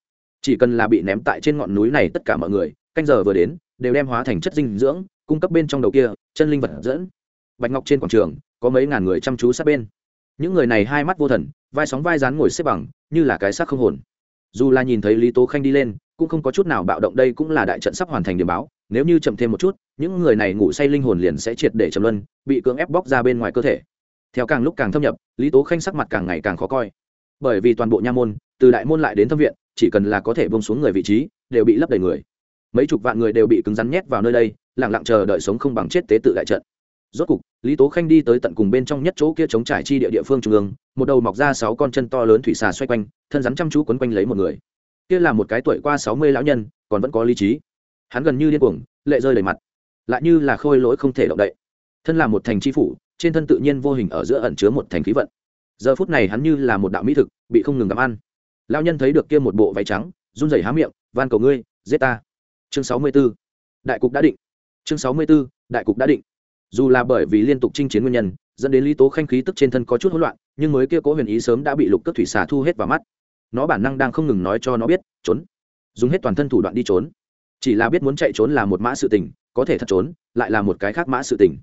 Chỉ cần là bị ném tại trên ngọn núi này tất cả mọi người, canh giờ vừa đến, đều đem hóa thành chất dinh dưỡng, cung cấp bên trong đầu kia, chân linh vật dẫn. Bạch ngọc trên quảng trường, có mấy ngàn người chăm chú sát bên. Những người này hai mắt vô thần, vai sóng vai rán ngồi xếp bằng, như là cái xác không hồn. Dù là nhìn thấy lý tố khanh đi lên, cũng không có chút nào bạo động, đây cũng là đại trận sắp hoàn thành điểm báo nếu như chậm thêm một chút, những người này ngủ say linh hồn liền sẽ triệt để chậm luân, bị cưỡng ép bóc ra bên ngoài cơ thể. Theo càng lúc càng thâm nhập, lý tố khanh sắc mặt càng ngày càng khó coi. Bởi vì toàn bộ nha môn, từ đại môn lại đến thâm viện, chỉ cần là có thể bông xuống người vị trí, đều bị lấp đầy người. Mấy chục vạn người đều bị cứng rắn nhét vào nơi đây lẳng lặng chờ đợi sống không bằng chết tế tự đại trận. Rốt cục, lý tố khanh đi tới tận cùng bên trong nhất chỗ kia chống trải chi địa địa phương trung ương, một đầu mọc ra sáu con chân to lớn thủy xà xoay quanh, thân rắn chăm chú quấn quanh lấy một người. Kia là một cái tuổi qua sáu mươi lão nhân, còn vẫn có lý trí hắn gần như điên cuồng lệ rơi đầy mặt lại như là khôi lỗi không thể động đậy. Thân là một thành tri phủ trên thân tự nhiên vô hình ở giữa ẩn chứa một thành khí vận. Giờ phút này hắn như là một đạo mỹ thực bị không ngừng gặm ăn. Lao nhân thấy được kia một bộ váy trắng run rẩy há miệng van cầu ngươi giết ta. Chương sáu mươi 64. đại cục đã định. Chương sáu mươi 64, đại cục đã định. Dù là bởi vì liên tục chinh chiến nguyên nhân dẫn đến lý tố khanh khí tức trên thân có chút hỗn loạn nhưng mới kia cố huyền ý sớm đã bị lục cất thủy xà thu hết vào mắt. Nó bản năng đang không ngừng nói cho nó biết trốn. Dùng hết toàn thân thủ đoạn đi trốn chỉ là biết muốn chạy trốn là một mã sự tình, có thể thật trốn, lại là một cái khác mã sự tình.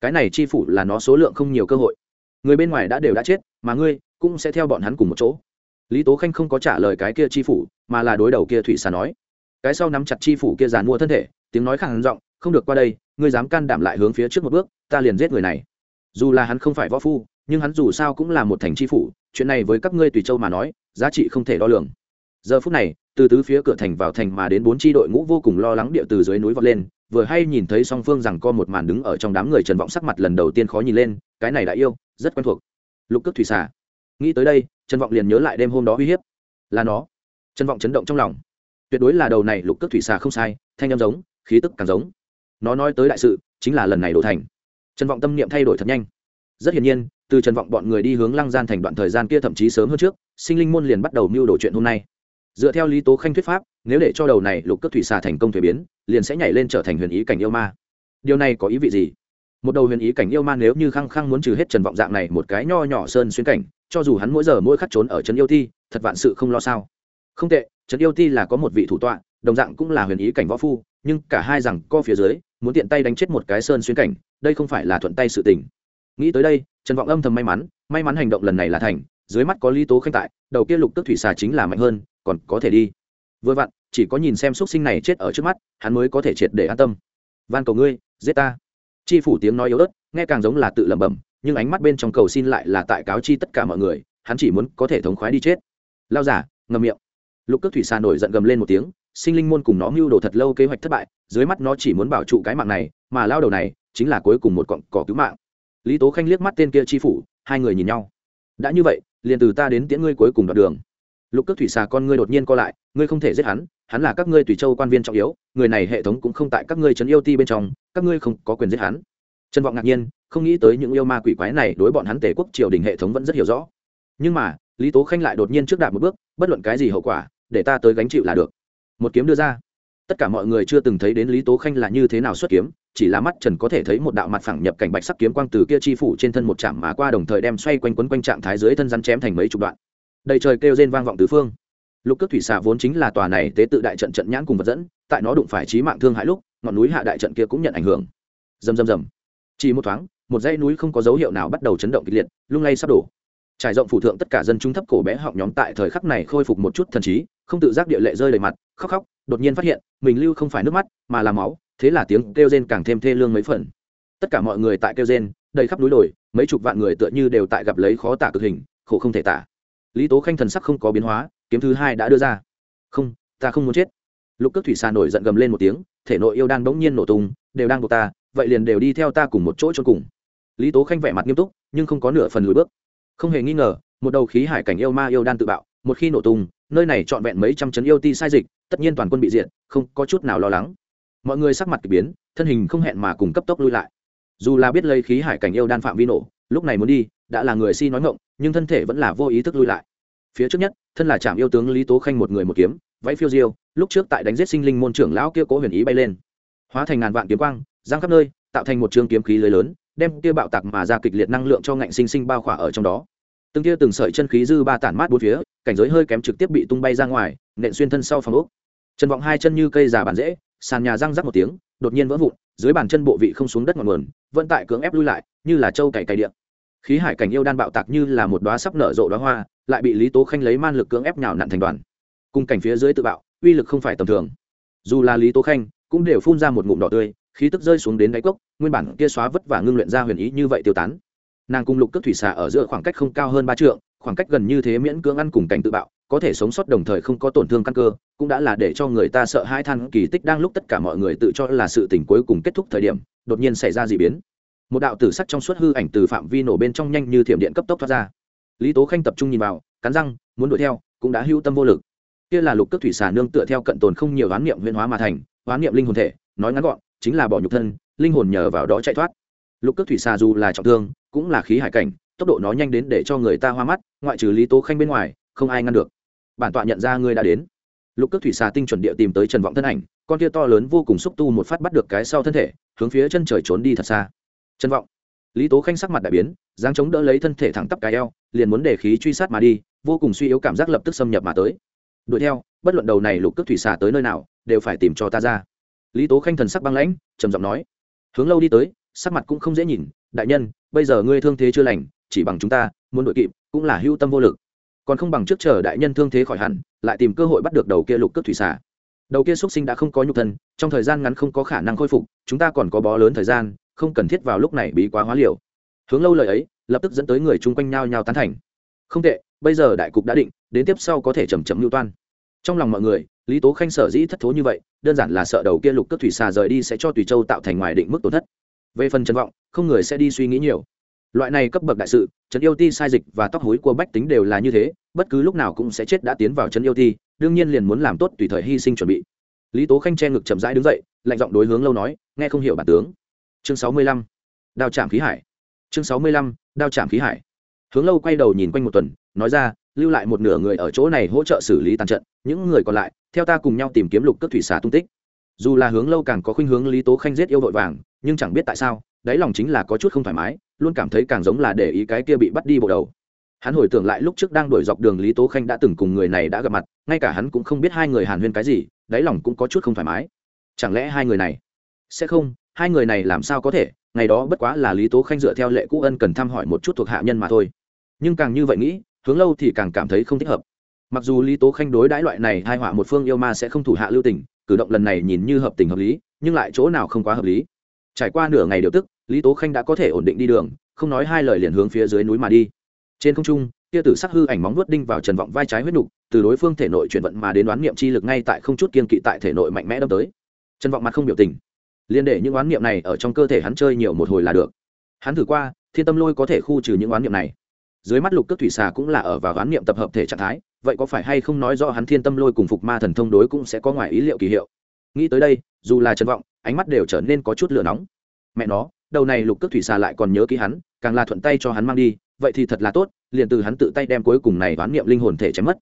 Cái này chi phủ là nó số lượng không nhiều cơ hội. Người bên ngoài đã đều đã chết, mà ngươi cũng sẽ theo bọn hắn cùng một chỗ. Lý tố khanh không có trả lời cái kia chi phủ, mà là đối đầu kia thủy xà nói. Cái sau nắm chặt chi phủ kia dàn mua thân thể, tiếng nói khẳng giọng, không được qua đây, ngươi dám can đảm lại hướng phía trước một bước, ta liền giết người này. Dù là hắn không phải võ phu, nhưng hắn dù sao cũng là một thành tri phủ, chuyện này với các ngươi tùy châu mà nói, giá trị không thể đo lường giờ phút này, từ tứ phía cửa thành vào thành mà đến bốn tri đội ngũ vô cùng lo lắng địa từ dưới núi vọt lên, vừa hay nhìn thấy song phương rằng co một màn đứng ở trong đám người trần vọng sắc mặt lần đầu tiên khó nhìn lên, cái này đã yêu, rất quen thuộc. Lục cước thủy xà. Nghĩ tới đây, trần vọng liền nhớ lại đêm hôm đó uy hiếp. Là nó. Trần vọng chấn động trong lòng. Tuyệt đối là đầu này lục cước thủy xà không sai, thanh em giống, khí tức càng giống. Nó nói tới đại sự, chính là lần này đổ thành. Trần vọng tâm niệm thay đổi thật nhanh. Rất hiển nhiên, từ trần vọng bọn người đi hướng lăng gian thành đoạn thời gian kia thậm chí sớm hơn trước, sinh linh môn liền bắt đầu mưu đồ chuyện hôm nay dựa theo lý tố khanh thuyết pháp, nếu để cho đầu này lục cất thủy xà thành công thuế biến, liền sẽ nhảy lên trở thành huyền ý cảnh yêu ma. Điều này có ý vị gì? Một đầu huyền ý cảnh yêu ma nếu như khăng khăng muốn trừ hết trần vọng dạng này một cái nho nhỏ sơn xuyên cảnh, cho dù hắn mỗi giờ mỗi khắc trốn ở trấn yêu thi thật vạn sự không lo sao. Không tệ, trấn yêu thi là có một vị thủ tọa, đồng dạng cũng là huyền ý cảnh võ phu, nhưng cả hai rằng co phía dưới, muốn tiện tay đánh chết một cái sơn xuyên cảnh, đây không phải là thuận tay sự tình. Nghĩ tới đây, trần vọng âm thầm may mắn may mắn hành động lần này là thành, dưới mắt có lý tố khanh tại, đầu kia lục tức thủy xà chính là mạnh hơn còn có thể đi. Vừa vặn, chỉ có nhìn xem x u ấ t sinh này chết ở trước mắt, hắn mới có thể triệt để an tâm. Van cầu ngươi, giết ta. Chi phủ tiếng nói yếu ớt, nghe càng giống là tự lẩm bẩm, nhưng ánh mắt bên trong cầu xin lại là tại cáo chi tất cả mọi người, hắn chỉ muốn có thể thống khoái đi chết. Lao giả ngầm miệng. Lục cước thủy xa nổi giận gầm lên một tiếng, sinh linh môn cùng nó mưu đồ thật lâu kế hoạch thất bại, dưới mắt nó chỉ muốn bảo trụ cái mạng này, mà lao đầu này chính là cuối cùng một cọng cỏ cứu mạng. Lý tố khanh liếc mắt tên kia chi phủ, hai người nhìn nhau. Đã như vậy, liền từ ta đến tiễn ngươi cuối cùng đoạn đường lục cước thủy xà con ngươi đột nhiên co lại, ngươi không thể giết hắn hắn là các ngươi tùy châu quan viên trọng yếu, người này hệ thống cũng không tại các ngươi trấn yêu ti bên trong, các ngươi không có quyền giết hắn. Trân vọng ngạc nhiên, không nghĩ tới những yêu ma quỷ quái này đối bọn hắn tể quốc triều đình hệ thống vẫn rất hiểu rõ. Nhưng mà, lý tố khanh lại đột nhiên trước đạp một bước, bất luận cái gì hậu quả, để ta tới gánh chịu là được. Một kiếm đưa ra. Tất cả mọi người chưa từng thấy đến lý tố khanh là như thế nào xuất kiếm, chỉ là mắt trần có thể thấy một đạo mặt phẳng nhập cảnh bạch sắc kiếm quang từ kia chi phủ trên thân một chạm mà qua đồng thời đem xoay quanh quấn quanh trạng thái dưới thân rắn chém thành mấy chục đoạn đầy trời kêu rên vang vọng tứ phương. Lục cước thủy xạ vốn chính là tòa này tế tự đại trận trận nhãn cùng vật dẫn, tại nó đụng phải trí mạng thương hại lúc, ngọn núi hạ đại trận kia cũng nhận ảnh hưởng. Rầm rầm rầm. Chỉ một thoáng, một dãy núi không có dấu hiệu nào bắt đầu chấn động kịch liệt, lung lay sắp đổ. Trải rộng phủ thượng tất cả dân trung thấp cổ bé họng nhóm tại thời khắc này khôi phục một chút thần trí, không tự giác địa lệ rơi đầy mặt, khóc khóc, đột nhiên phát hiện, mình lưu không phải nước mắt, mà là máu, thế là tiếng kêu rên càng thêm thê lương mấy phần. Tất cả mọi người tại kêu rên, đầy khắp núi đồi, mấy chục vạn người tựa như đều tại gặp lấy khó tả cực hình, khổ không thể tả lý tố khanh thần sắc không có biến hóa, kiếm thứ hai đã đưa ra. Không, ta không muốn chết. Lục cước thủy xà nổi giận gầm lên một tiếng, thể nội yêu đan bỗng nhiên nổ tung, đều đang buộc ta, vậy liền đều đi theo ta cùng một chỗ cho cùng. Lý tố khanh vẻ mặt nghiêm túc, nhưng không có nửa phần lùi bước. Không hề nghi ngờ, một đầu khí hải cảnh yêu ma yêu đan tự bạo, một khi nổ tung, nơi này trọn vẹn mấy trăm chấn yêu ti sai dịch, tất nhiên toàn quân bị diệt, không có chút nào lo lắng. Mọi người sắc mặt k ỳ biến, thân hình không hẹn mà cùng cấp tốc lui lại. Dù là biết lấy khí hải cảnh yêu đan phạm vi nổ, lúc này muốn đi đã là người si nói ngộng, nhưng thân thể vẫn là vô ý thức lui lại. Phía trước nhất, thân là trạm yêu tướng lý tố khanh một người một kiếm váy phiêu diêu, lúc trước tại đánh giết sinh linh môn trưởng lão kia cố huyền ý bay lên. Hóa thành ngàn vạn kiếm quang, giang khắp nơi, tạo thành một trường kiếm khí lưới lớn, đem kia bạo tạc mà ra kịch liệt năng lượng cho ngạnh sinh sinh bao khỏa ở trong đó. Từng kia từng sợi chân khí dư ba tản mát bốn phía, cảnh giới hơi kém trực tiếp bị tung bay ra ngoài, nện xuyên thân sau phòng ốc. Trần vọng hai chân như cây già bàn dễ, sàn nhà răng rắc một tiếng, đột nhiên vỡ vụn, dưới bàn chân bộ vị không xuống đất ngọn nguồn, vẫn tại cưỡng ép lui lại, như là trâu cày cày điện khí hải cảnh yêu đan bạo tạc như là một đóa sắp nở rộ đóa hoa, lại bị lý tố khanh lấy man lực cưỡng ép nhào nặn thành đoàn. Cùng cảnh phía dưới tự bạo, uy lực không phải tầm thường. Dù là lý tố khanh, cũng đều phun ra một ngụm đỏ tươi, khí tức rơi xuống đến đáy cốc, nguyên bản kia xóa vất và ngưng luyện ra huyền ý như vậy tiêu tán. Nàng cùng lục cước thủy xà ở giữa khoảng cách không cao hơn ba trượng, khoảng cách gần như thế miễn cưỡng ăn cùng cảnh tự bạo, có thể sống sót đồng thời không có tổn thương căn cơ, cũng đã là để cho người ta sợ hai than kỳ tích đang lúc tất cả mọi người tự cho là sự tỉnh cuối cùng kết thúc thời điểm, đột nhiên xảy ra d ị biến một đạo tử sắc trong suốt hư ảnh từ phạm vi nổ bên trong nhanh như thiểm điện cấp tốc thoát ra. Lý tố khanh tập trung nhìn vào, cắn răng, muốn đuổi theo, cũng đã hưu tâm vô lực. Kia là lục cước thủy xà nương tựa theo cận tồn không nhiều oán niệm huyên hóa mà thành, oán niệm linh hồn thể, nói ngắn gọn, chính là bỏ nhục thân, linh hồn nhờ vào đó chạy thoát. Lục cước thủy xà dù là trọng thương, cũng là khí hải cảnh, tốc độ nó nhanh đến để cho người ta hoa mắt, ngoại trừ lý tố khanh bên ngoài, không ai ngăn được. Bản tọa nhận ra ngươi đã đến. Lục cước thủy xà tinh chuẩn địa tìm tới trần vọng thân ảnh, con kia to lớn vô cùng xúc tu một phát bắt được cái sau thân thể, hướng phía chân trời trốn đi thật xa trần vọng. Lý tố khanh sắc mặt đại biến, dáng chống đỡ lấy thân thể thẳng tắp cái eo, liền muốn để khí truy sát mà đi, vô cùng suy yếu cảm giác lập tức xâm nhập mà tới. Đuổi theo, bất luận đầu này lục cước thủy xà tới nơi nào, đều phải tìm cho ta ra. Lý tố khanh thần sắc băng lãnh, trầm giọng nói. Hướng lâu đi tới, sắc mặt cũng không dễ nhìn, đại nhân, bây giờ ngươi thương thế chưa lành, chỉ bằng chúng ta, muốn đội kịp, cũng là hưu tâm vô lực. Còn không bằng trước chờ đại nhân thương thế khỏi hẳn, lại tìm cơ hội bắt được đầu kia lục cước thủy xà. Đầu kia xuất sinh đã không có nhục thân, trong thời gian ngắn không có khả năng khôi phục, chúng ta còn có bó lớn thời gian không cần thiết vào lúc này bí quá hóa liều. Hướng lâu lời ấy, lập tức dẫn tới người chung quanh nhau nhau tán thành. Không tệ, bây giờ đại cục đã định, đến tiếp sau có thể chầm chậm lưu toan. Trong lòng mọi người, lý tố khanh sở dĩ thất thố như vậy, đơn giản là sợ đầu kia lục cước thủy xà rời đi sẽ cho tùy châu tạo thành ngoài định mức tổn thất. Về phần trần vọng, không người sẽ đi suy nghĩ nhiều. Loại này cấp bậc đại sự trấn yêu ti sai dịch và tóc hối của bách tính đều là như thế, bất cứ lúc nào cũng sẽ chết đã tiến vào trấn yêu ti, đương nhiên liền muốn làm tốt tùy thời hy sinh chuẩn bị. Lý tố khanh che ngực chậm rãi đứng dậy, lạnh giọng đối hướng lâu nói, nghe không hiểu bản tướng chương sáu mươi lăm, đao trạm khí hải. Chương sáu mươi lăm, đao trạm khí hải. Hướng lâu quay đầu nhìn quanh một tuần, nói ra, lưu lại một nửa người ở chỗ này hỗ trợ xử lý tàn trận, những người còn lại, theo ta cùng nhau tìm kiếm lục cất thủy xà tung tích. Dù là hướng lâu càng có khuynh hướng lý tố khanh giết yêu vội vàng, nhưng chẳng biết tại sao, đáy lòng chính là có chút không thoải mái, luôn cảm thấy càng giống là để ý cái kia bị bắt đi bộ đầu. Hắn hồi tưởng lại lúc trước đang đổi dọc đường lý tố khanh đã từng cùng người này đã gặp mặt, ngay cả hắn cũng không biết hai người hàn huyên cái gì, đáy lòng cũng có chút không thoải mái. Chẳng lẽ hai người này sẽ không hai người này làm sao có thể, ngày đó bất quá là lý tố khanh dựa theo lệ cũ ân cần thăm hỏi một chút thuộc hạ nhân mà thôi. Nhưng càng như vậy nghĩ, hướng lâu thì càng cảm thấy không thích hợp. Mặc dù lý tố khanh đối đãi loại này hai họa một phương yêu ma sẽ không thủ hạ lưu tình, cử động lần này nhìn như hợp tình hợp lý, nhưng lại chỗ nào không quá hợp lý. Trải qua nửa ngày điều tức, lý tố khanh đã có thể ổn định đi đường, không nói hai lời liền hướng phía dưới núi mà đi. Trên không trung tia tử sắc hư ảnh móng vuốt đinh vào trần vọng vai trái huyết nục, từ đối phương thể nội chuyển vận mà đến đoán niệm chi lực ngay tại không chút kiên kỵ tại thể nội mạnh mẽ đâm tới. Trần vọng mặt không biểu tình liên để những oán niệm này ở trong cơ thể hắn chơi nhiều một hồi là được. Hắn thử qua, thiên tâm lôi có thể khu trừ những oán niệm này. Dưới mắt lục cước thủy xà cũng là ở vào oán niệm tập hợp thể trạng thái, vậy có phải hay không nói do hắn thiên tâm lôi cùng phục ma thần thông đối cũng sẽ có ngoài ý liệu kỳ hiệu? Nghĩ tới đây, dù là trần vọng, ánh mắt đều trở nên có chút lửa nóng. Mẹ nó, đầu này lục cước thủy xà lại còn nhớ ký hắn, càng là thuận tay cho hắn mang đi, vậy thì thật là tốt, liền từ hắn tự tay đem cuối cùng này đoán niệm linh hồn thể chém mất.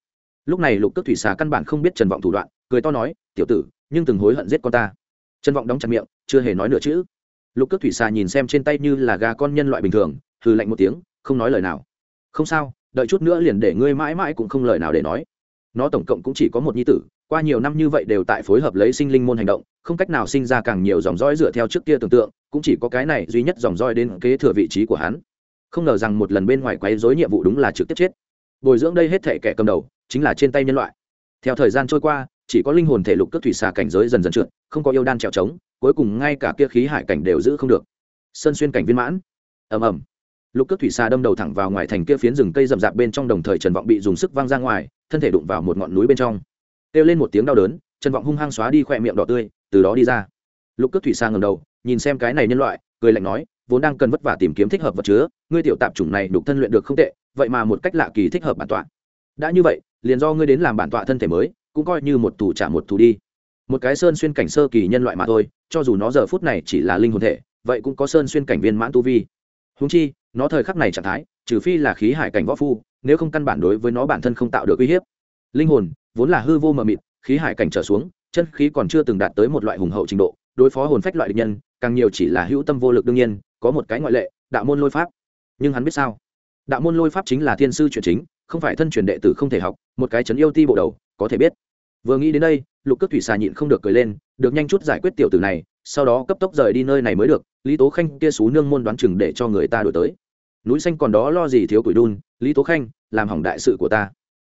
Lúc này lục cước thủy xà căn bản không biết trần vọng thủ đoạn, cười to nói, tiểu tử, nhưng từng hối hận giết con ta trân vọng đóng chặt miệng, chưa hề nói nửa chữ. Lục cước thủy xà nhìn xem trên tay như là gà con nhân loại bình thường, hừ lạnh một tiếng, không nói lời nào. Không sao, đợi chút nữa liền để ngươi mãi mãi cũng không lời nào để nói. Nó tổng cộng cũng chỉ có một nhi tử, qua nhiều năm như vậy đều tại phối hợp lấy sinh linh môn hành động, không cách nào sinh ra càng nhiều dòng dõi dựa theo trước kia tưởng tượng, cũng chỉ có cái này duy nhất dòng dõi đến kế thừa vị trí của hắn. Không ngờ rằng một lần bên ngoài quấy dối nhiệm vụ đúng là trực tiếp chết. Bồi dưỡng đây hết thể kẻ cầm đầu, chính là trên tay nhân loại. Theo thời gian trôi qua chỉ có linh hồn thể lục cước thủy xà cảnh giới dần dần trượt, không có yêu đan trèo trống, cuối cùng ngay cả kia khí hải cảnh đều giữ không được. Sơn xuyên cảnh viên mãn. Ầm ầm. Lục cước thủy xà đâm đầu thẳng vào ngoài thành kia phiến rừng cây rậm rạp bên trong đồng thời trần vọng bị dùng sức văng ra ngoài, thân thể đụng vào một ngọn núi bên trong. Kêu lên một tiếng đau đớn, trần vọng hung hăng xóa đi khỏe miệng đỏ tươi, từ đó đi ra. Lục cước thủy xà ngầm đầu, nhìn xem cái này nhân loại, cười lạnh nói, vốn đang cần vất vả tìm kiếm thích hợp vật chứa, ngươi tiểu tạp chủng này đục thân luyện được không tệ, vậy mà một cách lạ kỳ thích hợp bản tọa. Đã như vậy, liền do ngươi đến làm bản tọa thân thể mới cũng coi như một tù trả một tù đi. Một cái sơn xuyên cảnh sơ kỳ nhân loại mà thôi, cho dù nó giờ phút này chỉ là linh hồn thể, vậy cũng có sơn xuyên cảnh viên mãn tu vi. Húng chi, nó thời khắc này trạng thái, trừ phi là khí hải cảnh võ phu, nếu không căn bản đối với nó bản thân không tạo được uy hiếp. Linh hồn, vốn là hư vô mờ mịt, khí hải cảnh trở xuống, chân khí còn chưa từng đạt tới một loại hùng hậu trình độ, đối phó hồn phách loại địch nhân, càng nhiều chỉ là hữu tâm vô lực đương nhiên, có một cái ngoại lệ, đạo môn lôi pháp. Nhưng hắn biết sao? Đạo môn lôi pháp chính là thiên sư truyền chính, không phải thân truyền đệ tử không thể học, một cái chấn yêu ti bộ đầu có thể biết. Vừa nghĩ đến đây, lục cước thủy xà nhịn không được cười lên, được nhanh chút giải quyết tiểu tử này, sau đó cấp tốc rời đi nơi này mới được, lý tố khanh kia xú nương môn đoán chừng để cho người ta đổi tới. Núi xanh còn đó lo gì thiếu củi đun, lý tố khanh, làm hỏng đại sự của ta.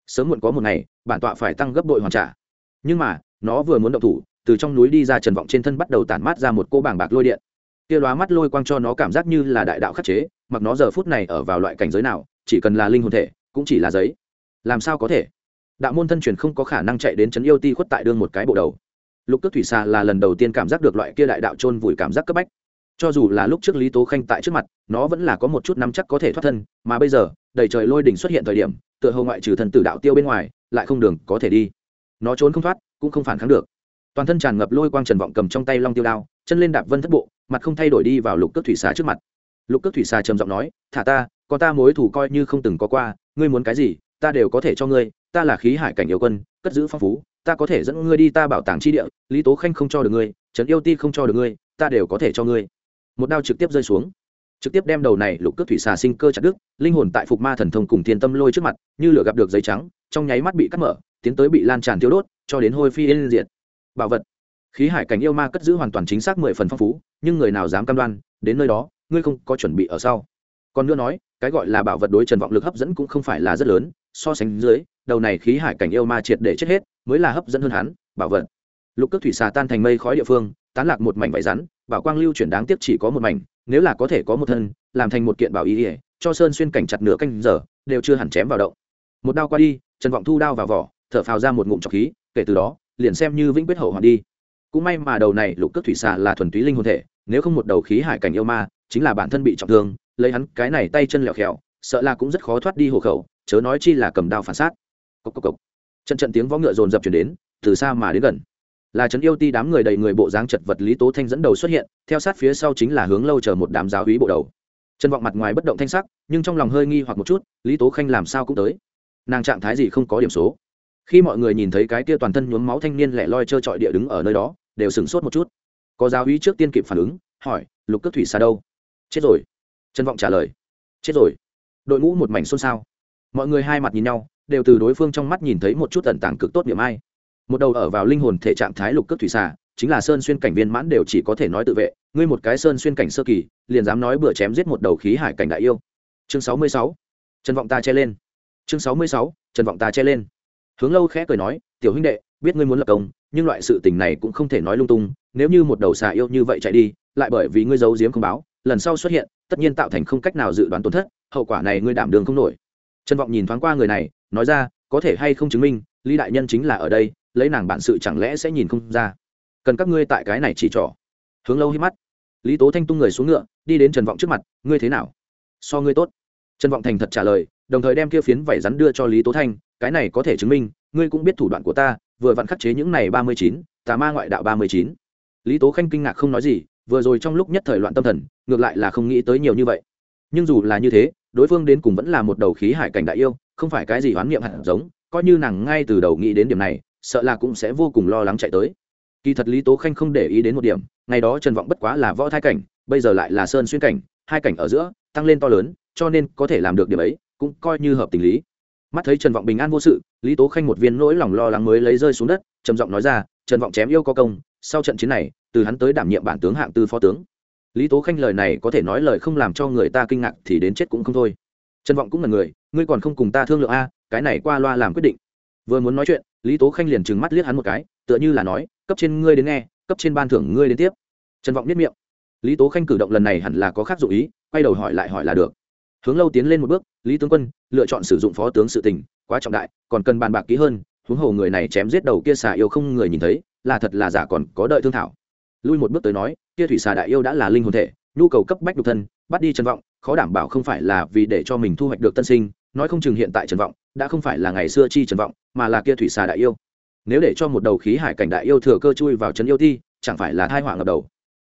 Sớm muộn có một ngày, bản tọa phải tăng gấp bội hoàn trả. Nhưng mà, nó vừa muốn động thủ, từ trong núi đi ra trần vọng trên thân bắt đầu tản mát ra một cô bảng bạc lôi điện. Kia lóa mắt lôi quang cho nó cảm giác như là đại đạo khắc chế, mặc nó giờ phút này ở vào loại cảnh giới nào, chỉ cần là linh hồn thể, cũng chỉ là giấy. Làm sao có thể? Đạo môn thân truyền không có khả năng chạy đến trấn yêu ti khuất tại đương một cái bộ đầu. Lục tức thủy xà là lần đầu tiên cảm giác được loại kia đại đạo trôn vùi cảm giác cấp bách. Cho dù là lúc trước lý tố khanh tại trước mặt, nó vẫn là có một chút nắm chắc có thể thoát thân, mà bây giờ, đầy trời lôi đỉnh xuất hiện thời điểm, tựa hồ ngoại trừ thần tử đạo tiêu bên ngoài, lại không đường có thể đi. Nó trốn không thoát, cũng không phản kháng được. Toàn thân tràn ngập lôi quang trần vọng cầm trong tay long tiêu đao, chân lên đạp vân thất bộ, mặt không thay đổi đi vào lục cước thủy xà trước mặt. Lục cước thủy xà trầm giọng nói, thả ta có ta mối thủ coi như không từng có qua, ngươi muốn cái gì, ta đều có thể cho ngươi ta là khí hải cảnh yêu quân, cất giữ phong phú, ta có thể dẫn ngươi đi ta bảo tàng chi địa, lý tố khanh không cho được ngươi, trấn yêu ti không cho được ngươi, ta đều có thể cho ngươi. Một đao trực tiếp rơi xuống. Trực tiếp đem đầu này lục cướp thủy xà sinh cơ chặt đứt, linh hồn tại phục ma thần thông cùng thiên tâm lôi trước mặt, như lửa gặp được giấy trắng, trong nháy mắt bị cắt mở, tiến tới bị lan tràn tiêu đốt, cho đến hôi phi yên diệt. Bảo vật. Khí hải cảnh yêu ma cất giữ hoàn toàn chính xác mười phần phong phú, nhưng người nào dám cam đoan, đến nơi đó, ngươi không có chuẩn bị ở sau. Còn nữa nói, cái gọi là bảo vật đối trần vọng lực hấp dẫn cũng không phải là rất lớn, so sánh dưới đầu này khí hải cảnh yêu ma triệt để chết hết, mới là hấp dẫn hơn hắn, bảo vật. Lục cước thủy xà tan thành mây khói địa phương, tán lạc một mảnh vải rắn, bảo quang lưu chuyển đáng tiếc chỉ có một mảnh, nếu là có thể có một thân, làm thành một kiện bảo ý ỉa cho sơn xuyên cảnh chặt nửa canh giờ, đều chưa hẳn chém vào động. Một đao qua đi, trần vọng thu đao vào vỏ, thở phào ra một ngụm trọc khí, kể từ đó, liền xem như vĩnh quyết hậu hoàn đi. Cũng may mà đầu này lục cước thủy xà là thuần túy linh hồn thể, nếu không một đầu khí hải cảnh yêu ma, chính là bản thân bị trọng thương, lấy hắn cái này tay chân lẹo khẹo, sợ là cũng rất khó thoát đi hộ khẩu, chớ nói chi là cầm đao phản sát cốc cốc cốc. trận trận tiếng võ ngựa dồn dập chuyển đến, từ xa mà đến gần. Là trấn yêu ti đám người đầy người bộ dáng chật vật lý tố thanh dẫn đầu xuất hiện, theo sát phía sau chính là hướng lâu chờ một đám giáo hí bộ đầu. Trần vọng mặt ngoài bất động thanh sắc, nhưng trong lòng hơi nghi hoặc một chút, lý tố khanh làm sao cũng tới. Nàng trạng thái gì không có điểm số. Khi mọi người nhìn thấy cái kia toàn thân nhuốm máu thanh niên lẻ loi trơ trọi địa đứng ở nơi đó, đều sửng sốt một chút. Có giáo hí trước tiên kịp phản ứng, hỏi, lục cước thủy xa đâu? Chết rồi. Trần vọng trả lời, chết rồi. Đội ngũ một mảnh xôn xao. Mọi người hai mặt nhìn nhau đều từ đối phương trong mắt nhìn thấy một chút tận tàng cực tốt niệm ai. Một đầu ở vào linh hồn thể trạng thái lục cước thủy xà, chính là sơn xuyên cảnh viên mãn đều chỉ có thể nói tự vệ. Ngươi một cái sơn xuyên cảnh sơ kỳ, liền dám nói bữa chém giết một đầu khí hải cảnh đại yêu. Chương sáu mươi sáu trần vọng ta che lên. Chương sáu mươi sáu trần vọng ta che lên. Hướng lâu khẽ cười nói, tiểu huynh đệ, biết ngươi muốn lập công, nhưng loại sự tình này cũng không thể nói lung tung. Nếu như một đầu xà yêu như vậy chạy đi, lại bởi vì ngươi giấu giếm không báo, lần sau xuất hiện, tất nhiên tạo thành không cách nào dự đoán tổn thất, hậu quả này ngươi đảm đường không nổi trần vọng nhìn thoáng qua người này, nói ra, có thể hay không chứng minh, lý đại nhân chính là ở đây, lấy nàng bản sự chẳng lẽ sẽ nhìn không ra? Cần các ngươi tại cái này chỉ trỏ. Hướng lâu hít mắt. Lý tố thanh tung người xuống ngựa, đi đến trần vọng trước mặt, ngươi thế nào? So ngươi tốt. Trần vọng thành thật trả lời, đồng thời đem kia phiến vảy rắn đưa cho lý tố thanh, cái này có thể chứng minh, ngươi cũng biết thủ đoạn của ta, vừa vặn khắc chế những này ba mươi chín, tà ma ngoại đạo ba mươi chín. Lý tố khanh kinh ngạc không nói gì, vừa rồi trong lúc nhất thời loạn tâm thần, ngược lại là không nghĩ tới nhiều như vậy. Nhưng dù là như thế đối phương đến cùng vẫn là một đầu khí hải cảnh đại yêu, không phải cái gì hoán niệm hạt giống, coi như nàng ngay từ đầu nghĩ đến điểm này, sợ là cũng sẽ vô cùng lo lắng chạy tới. Kỳ thật lý tố khanh không để ý đến một điểm, ngày đó trần vọng bất quá là võ thai cảnh, bây giờ lại là sơn xuyên cảnh, hai cảnh ở giữa, tăng lên to lớn, cho nên có thể làm được điểm ấy, cũng coi như hợp tình lý. Mắt thấy trần vọng bình an vô sự, lý tố khanh một viên nỗi lòng lo lắng mới lấy rơi xuống đất, trầm giọng nói ra, trần vọng chém yêu có công, sau trận chiến này, từ hắn tới đảm nhiệm bản tướng hạng tư phó tướng lý tố khanh lời này có thể nói lời không làm cho người ta kinh ngạc thì đến chết cũng không thôi. Trần vọng cũng là người, ngươi còn không cùng ta thương lượng a, cái này qua loa làm quyết định. Vừa muốn nói chuyện, lý tố khanh liền trừng mắt liếc hắn một cái, tựa như là nói, cấp trên ngươi đến nghe, cấp trên ban thưởng ngươi đến tiếp. Trần vọng biết miệng. Lý tố khanh cử động lần này hẳn là có khác dụ ý, quay đầu hỏi lại hỏi là được. Hướng lâu tiến lên một bước, lý tướng quân, lựa chọn sử dụng phó tướng sự tình, quá trọng đại, còn cần bàn bạc kỹ hơn, huống hồ người này chém giết đầu kia xà yêu không người nhìn thấy, là thật là giả còn có đợi thương thảo. Lui một bước tới nói kia thủy xà đại yêu đã là linh hồn thể, nhu cầu cấp bách nhục thân, bắt đi trần vọng, khó đảm bảo không phải là vì để cho mình thu hoạch được tân sinh, nói không chừng hiện tại trần vọng đã không phải là ngày xưa chi trần vọng, mà là kia thủy xà đại yêu. Nếu để cho một đầu khí hải cảnh đại yêu thừa cơ chui vào trấn yêu thi, chẳng phải là thai họa ngập đầu.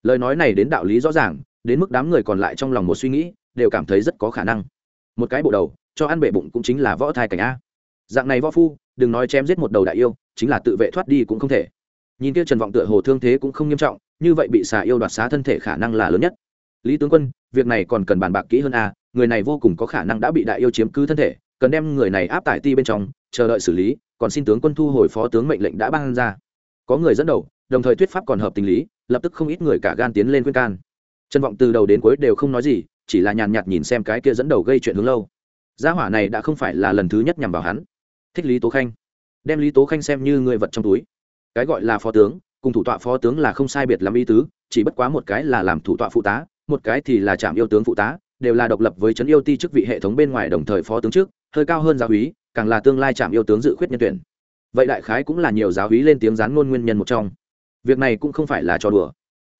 Lời nói này đến đạo lý rõ ràng, đến mức đám người còn lại trong lòng một suy nghĩ, đều cảm thấy rất có khả năng. Một cái bộ đầu, cho ăn bể bụng cũng chính là võ thai cảnh a. Dạng này võ phu, đừng nói chém giết một đầu đại yêu, chính là tự vệ thoát đi cũng không thể. Nhìn kia trần vọng tựa hồ thương thế cũng không nghiêm trọng như vậy bị xà yêu đoạt xá thân thể khả năng là lớn nhất. Lý tướng quân, việc này còn cần bàn bạc kỹ hơn a người này vô cùng có khả năng đã bị đại yêu chiếm cứ thân thể, cần đem người này áp tải ti bên trong, chờ đợi xử lý, còn xin tướng quân thu hồi phó tướng mệnh lệnh đã ban ra. Có người dẫn đầu, đồng thời thuyết pháp còn hợp tình lý, lập tức không ít người cả gan tiến lên khuyên can. Trân vọng từ đầu đến cuối đều không nói gì, chỉ là nhàn nhạt nhìn xem cái kia dẫn đầu gây chuyện hướng lâu. Gia hỏa này đã không phải là lần thứ nhất nhằm vào hắn. Thích lý tố khanh. Đem lý tố khanh xem như người vật trong túi. Cái gọi là phó tướng cùng thủ tọa phó tướng là không sai biệt làm ý tứ, chỉ bất quá một cái là làm thủ tọa phụ tá, một cái thì là trạm yêu tướng phụ tá, đều là độc lập với trấn yêu ti chức vị hệ thống bên ngoài đồng thời phó tướng trước, hơi cao hơn giáo úy, càng là tương lai trạm yêu tướng dự khuyết nhân tuyển. Vậy đại khái cũng là nhiều giáo úy lên tiếng gián ngôn nguyên nhân một trong. Việc này cũng không phải là trò đùa.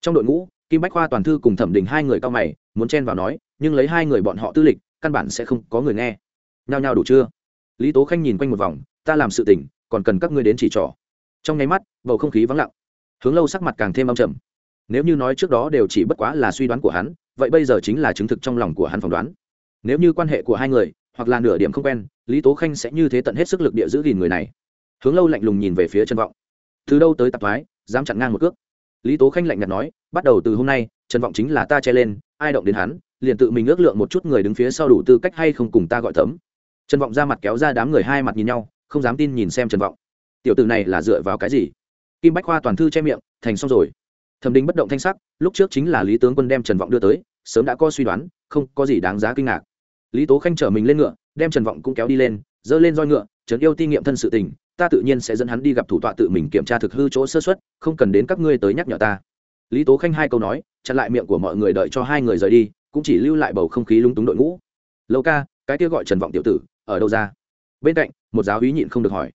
Trong đội ngũ, kim bách khoa toàn thư cùng thẩm đình hai người cao mày, muốn chen vào nói, nhưng lấy hai người bọn họ tư lịch, căn bản sẽ không có người nghe. Nhao nhao đủ chưa? Lý tố khanh nhìn quanh một vòng, ta làm sự tỉnh còn cần các ngươi đến chỉ trỏ. Trong nháy mắt, bầu không khí vắng lặng hướng lâu sắc mặt càng thêm âm trầm. Nếu như nói trước đó đều chỉ bất quá là suy đoán của hắn, vậy bây giờ chính là chứng thực trong lòng của hắn phỏng đoán. Nếu như quan hệ của hai người, hoặc là nửa điểm không quen, lý tố khanh sẽ như thế tận hết sức lực địa giữ gìn người này. Hướng lâu lạnh lùng nhìn về phía trần vọng. Từ đâu tới tạp thoái, dám chặn ngang một cước? Lý tố khanh lạnh nhạt nói, bắt đầu từ hôm nay, trần vọng chính là ta che lên, ai động đến hắn, liền tự mình ước lượng một chút người đứng phía sau đủ tư cách hay không cùng ta gọi thấm. trần vọng ra mặt kéo ra đám người hai mặt nhìn nhau, không dám tin nhìn xem trần vọng. Tiểu tử này là dựa vào cái gì? Kim bách khoa toàn thư che miệng, thành xong rồi. Thẩm đình bất động thanh sắc, lúc trước chính là lý tướng quân đem trần vọng đưa tới, sớm đã có suy đoán, không có gì đáng giá kinh ngạc. Lý tố khanh chở mình lên ngựa, đem trần vọng cũng kéo đi lên dơ lên roi ngựa trấn yêu ti nghiệm thân sự tình, ta tự nhiên sẽ dẫn hắn đi gặp thủ tọa tự mình kiểm tra thực hư chỗ sơ xuất không cần đến các ngươi tới nhắc nhở ta. Lý tố khanh hai câu nói, chặn lại miệng của mọi người đợi cho hai người rời đi, cũng chỉ lưu lại bầu không khí lung túng đội ngũ. Lâu ca, cái kia gọi trần vọng tiểu tử, ở đâu ra? Bên cạnh, một giáo úy nhịn không được hỏi.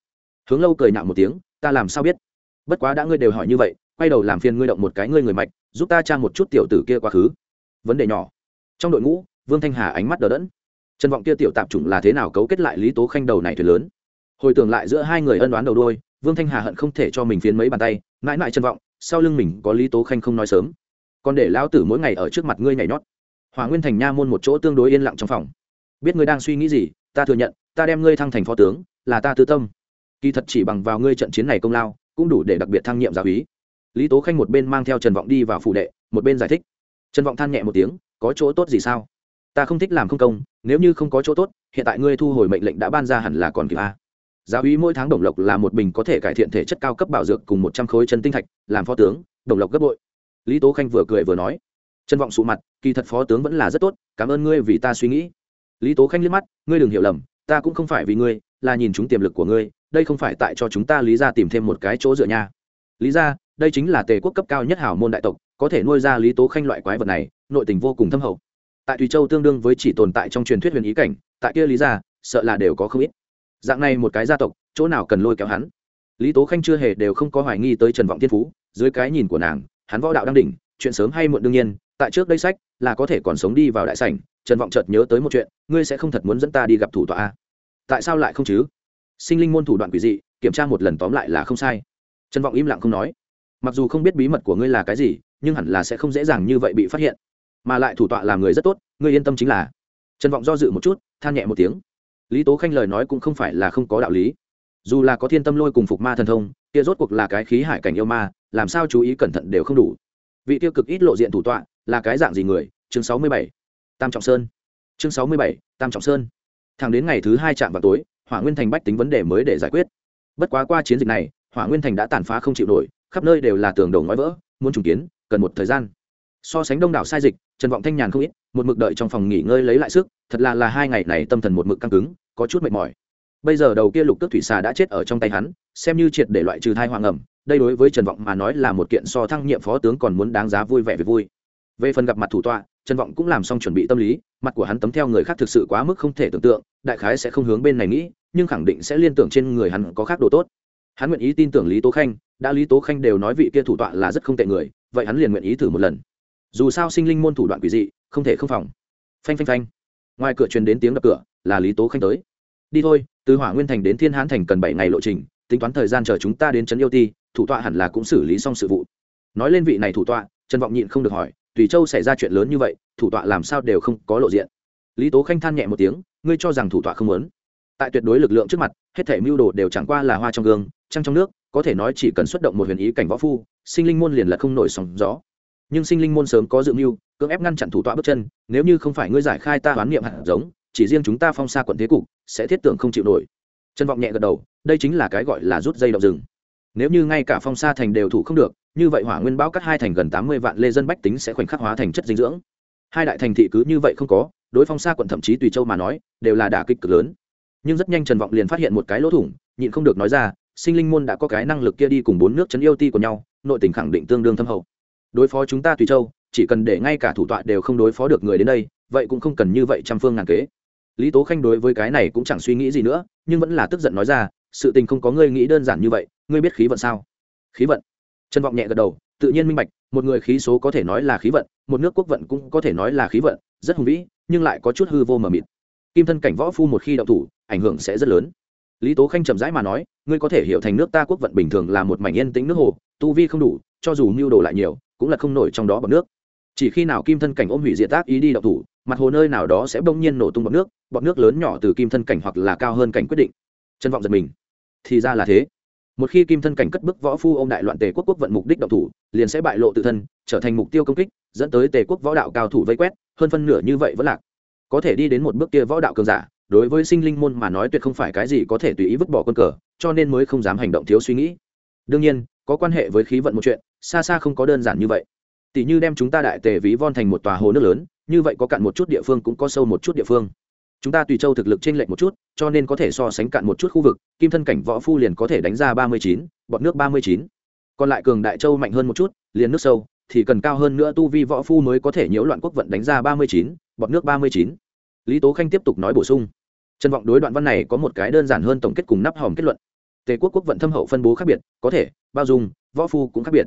Hướng lâu cười nạo một tiếng, ta làm sao biết? Bất quá đã ngươi đều hỏi như vậy, quay đầu làm phiền ngươi động một cái ngươi người mạch, giúp ta tra một chút tiểu tử kia quá khứ. Vấn đề nhỏ. Trong đội ngũ, vương thanh hà ánh mắt đờ đẫn. Trần vọng kia tiểu tạp chủng là thế nào cấu kết lại lý tố khanh đầu này thuyền lớn? Hồi tưởng lại giữa hai người ân đoán đầu đôi vương thanh hà hận không thể cho mình phiến mấy bàn tay, mãi mãi trân vọng, sau lưng mình có lý tố khanh không nói sớm. Còn để lão tử mỗi ngày ở trước mặt ngươi nhảy nhót. Hòa nguyên thành nha môn một chỗ tương đối yên lặng trong phòng. Biết ngươi đang suy nghĩ gì, ta thừa nhận, ta đem ngươi thăng thành phó tướng, là ta tư tâm. Kỳ thật chỉ bằng vào ngươi trận chiến này công lao cũng đủ để đặc biệt thăng nhiệm giáo úy lý tố khanh một bên mang theo trần vọng đi vào phủ đệ, một bên giải thích. Trần vọng than nhẹ một tiếng, có chỗ tốt gì sao? Ta không thích làm không công, nếu như không có chỗ tốt, hiện tại ngươi thu hồi mệnh lệnh đã ban ra hẳn là còn kịp a. Giáo úy mỗi tháng đồng lộc là một bình có thể cải thiện thể chất cao cấp bảo dược cùng một trăm khối chân tinh thạch, làm phó tướng, đồng lộc gấp bội. Lý tố khanh vừa cười vừa nói. Trân vọng sụ mặt, kỳ thật phó tướng vẫn là rất tốt, cảm ơn ngươi vì ta suy nghĩ. Lý tố khanh liếc mắt, ngươi đừng hiểu lầm, ta cũng không phải vì ngươi, là nhìn chúng tiềm lực của ngươi đây không phải tại cho chúng ta lý ra tìm thêm một cái chỗ dựa nha. Lý ra đây chính là tề quốc cấp cao nhất hảo môn đại tộc, có thể nuôi ra lý tố khanh loại quái vật này, nội tình vô cùng thâm hậu. Tại tùy châu tương đương với chỉ tồn tại trong truyền thuyết huyền ý cảnh, tại kia lý ra sợ là đều có không ít. Dạng này một cái gia tộc, chỗ nào cần lôi kéo hắn? Lý tố khanh chưa hề đều không có hoài nghi tới trần vọng thiên phú, dưới cái nhìn của nàng, hắn võ đạo đang đỉnh, chuyện sớm hay muộn đương nhiên, tại trước đây sách, là có thể còn sống đi vào đại sảnh, trần vọng chợt nhớ tới một chuyện, ngươi sẽ không thật muốn dẫn ta đi gặp thủ tọa tại sao lại không chứ? Sinh linh môn thủ đoạn quỷ dị, kiểm tra một lần tóm lại là không sai. Trần vọng im lặng không nói. Mặc dù không biết bí mật của ngươi là cái gì, nhưng hẳn là sẽ không dễ dàng như vậy bị phát hiện. Mà lại thủ tọa làm người rất tốt, ngươi yên tâm chính là. Trần vọng do dự một chút, than nhẹ một tiếng. Lý tố khanh lời nói cũng không phải là không có đạo lý. Dù là có thiên tâm lôi cùng phục ma thần thông, kia rốt cuộc là cái khí hải cảnh yêu ma, làm sao chú ý cẩn thận đều không đủ. Vị tiêu cực ít lộ diện thủ tọa, là cái dạng gì người? Chương sáu mươi bảy. Tam trọng sơn. Chương sáu mươi bảy, tam trọng sơn. Thẳng đến ngày thứ hai chạm vào tối hỏa nguyên thành bách tính vấn đề mới để giải quyết. Bất quá qua chiến dịch này, hỏa nguyên thành đã tàn phá không chịu nổi, khắp nơi đều là tường đầu ngói vỡ, muốn trùng kiến, cần một thời gian. So sánh đông đảo sai dịch, trần vọng thanh nhàn không ít, một mực đợi trong phòng nghỉ ngơi lấy lại sức, thật là là hai ngày này tâm thần một mực căng cứng, có chút mệt mỏi. Bây giờ đầu kia lục tước thủy xà đã chết ở trong tay hắn, xem như triệt để loại trừ thai hoàng ẩm, đây đối với trần vọng mà nói là một kiện so thăng nhiệm phó tướng còn muốn đáng giá vui vẻ về vui. Về phần gặp mặt thủ tọa, trần vọng cũng làm xong chuẩn bị tâm lý, mặt của hắn tấm theo người khác thực sự quá mức không thể tưởng tượng, đại khái sẽ không hướng bên này nghĩ nhưng khẳng định sẽ liên tưởng trên người hắn có khác đồ tốt. Hắn nguyện ý tin tưởng lý tố khanh, đã lý tố khanh đều nói vị kia thủ tọa là rất không tệ người, vậy hắn liền nguyện ý thử một lần. Dù sao sinh linh môn thủ đoạn quỷ dị, không thể không phòng. Phanh phanh phanh. Ngoài cửa truyền đến tiếng đập cửa, là lý tố khanh tới. Đi thôi, từ hỏa nguyên thành đến thiên hán thành cần bảy ngày lộ trình, tính toán thời gian chờ chúng ta đến trấn yêu ti, thủ tọa hẳn là cũng xử lý xong sự vụ. Nói lên vị này thủ tọa, trần vọng nhịn không được hỏi, tùy châu xảy ra chuyện lớn như vậy, thủ tọa làm sao đều không có lộ diện? Lý tố khanh than nhẹ một tiếng, ngươi cho rằng thủ tọa không muốn? Tại tuyệt đối lực lượng trước mặt, hết thể mưu đồ đều chẳng qua là hoa trong gương, trăng trong nước, có thể nói chỉ cần xuất động một huyền ý cảnh võ phu, sinh linh môn liền là không nổi sóng gió. Nhưng sinh linh môn sớm có dự mưu, cưỡng ép ngăn chặn thủ tọa bước chân, nếu như không phải ngươi giải khai ta đoán niệm hạt giống, chỉ riêng chúng ta phong xa quận thế cục, sẽ thiết tưởng không chịu nổi. Trân vọng nhẹ gật đầu, đây chính là cái gọi là rút dây động rừng. Nếu như ngay cả phong sa thành đều thủ không được, như vậy hỏa nguyên bão cắt hai thành gần tám mươi vạn lê dân bách tính sẽ khoảnh khắc hóa thành chất dinh dưỡng. Hai đại thành thị cứ như vậy không có, đối phong sa quận thậm chí tùy châu mà nói, đều là đả kích cực lớn nhưng rất nhanh trần vọng liền phát hiện một cái lỗ thủng, nhịn không được nói ra, sinh linh môn đã có cái năng lực kia đi cùng bốn nước chấn yêu ti của nhau, nội tình khẳng định tương đương thâm hậu. Đối phó chúng ta tùy châu, chỉ cần để ngay cả thủ tọa đều không đối phó được người đến đây, vậy cũng không cần như vậy trăm phương ngàn kế. Lý tố khanh đối với cái này cũng chẳng suy nghĩ gì nữa, nhưng vẫn là tức giận nói ra, sự tình không có ngươi nghĩ đơn giản như vậy, ngươi biết khí vận sao? Khí vận? Trần vọng nhẹ gật đầu, tự nhiên minh bạch, một người khí số có thể nói là khí vận, một nước quốc vận cũng có thể nói là khí vận, rất hùng vĩ, nhưng lại có chút hư vô mờ mịt. Kim thân cảnh võ phu một khi đậu thủ ảnh hưởng sẽ rất lớn. Lý tố khanh chậm rãi mà nói, ngươi có thể hiểu thành nước ta quốc vận bình thường là một mảnh yên tĩnh nước hồ, tu vi không đủ, cho dù mưu đồ lại nhiều, cũng là không nổi trong đó bọc nước. Chỉ khi nào kim thân cảnh ôm hủy diệt tác ý đi đậu thủ, mặt hồ nơi nào đó sẽ bỗng nhiên nổ tung bọc nước bọc nước lớn nhỏ từ kim thân cảnh hoặc là cao hơn cảnh quyết định. Chân vọng giật mình. Thì ra là thế. Một khi kim thân cảnh cất bức võ phu ô m đại loạn tề quốc quốc vận mục đích đậu thủ, liền sẽ bại lộ tự thân, trở thành mục tiêu công kích, dẫn tới tề quốc võ đạo cao thủ vây quét, hơn phân nửa như vậy vẫn lạc. Có thể đi đến một bước kia võ đạo cường giả đối với sinh linh môn mà nói tuyệt không phải cái gì có thể tùy ý vứt bỏ quân cờ, cho nên mới không dám hành động thiếu suy nghĩ. Đương nhiên, có quan hệ với khí vận một chuyện, xa xa không có đơn giản như vậy. Tỷ như đem chúng ta đại tề ví von thành một tòa hồ nước lớn, như vậy có cạn một chút địa phương cũng có sâu một chút địa phương. Chúng ta tùy châu thực lực t r ê n lệch một chút, cho nên có thể so sánh cạn một chút khu vực, kim thân cảnh võ phu liền có thể đánh ra ba mươi chín, bọn nước ba mươi chín. Còn lại cường đại châu mạnh hơn một chút, liền nước sâu, thì cần cao hơn nữa tu vi võ phu mới có thể nhiễu loạn quốc vận đánh ra ba mươi chín, bọn nước ba mươi chín. Lý tố khanh tiếp tục nói bổ sung trần vọng đối đoạn văn này có một cái đơn giản hơn tổng kết cùng nắp hòm kết luận. Tề quốc quốc vận thâm hậu phân bố khác biệt, có thể, bao dung, võ phu cũng khác biệt.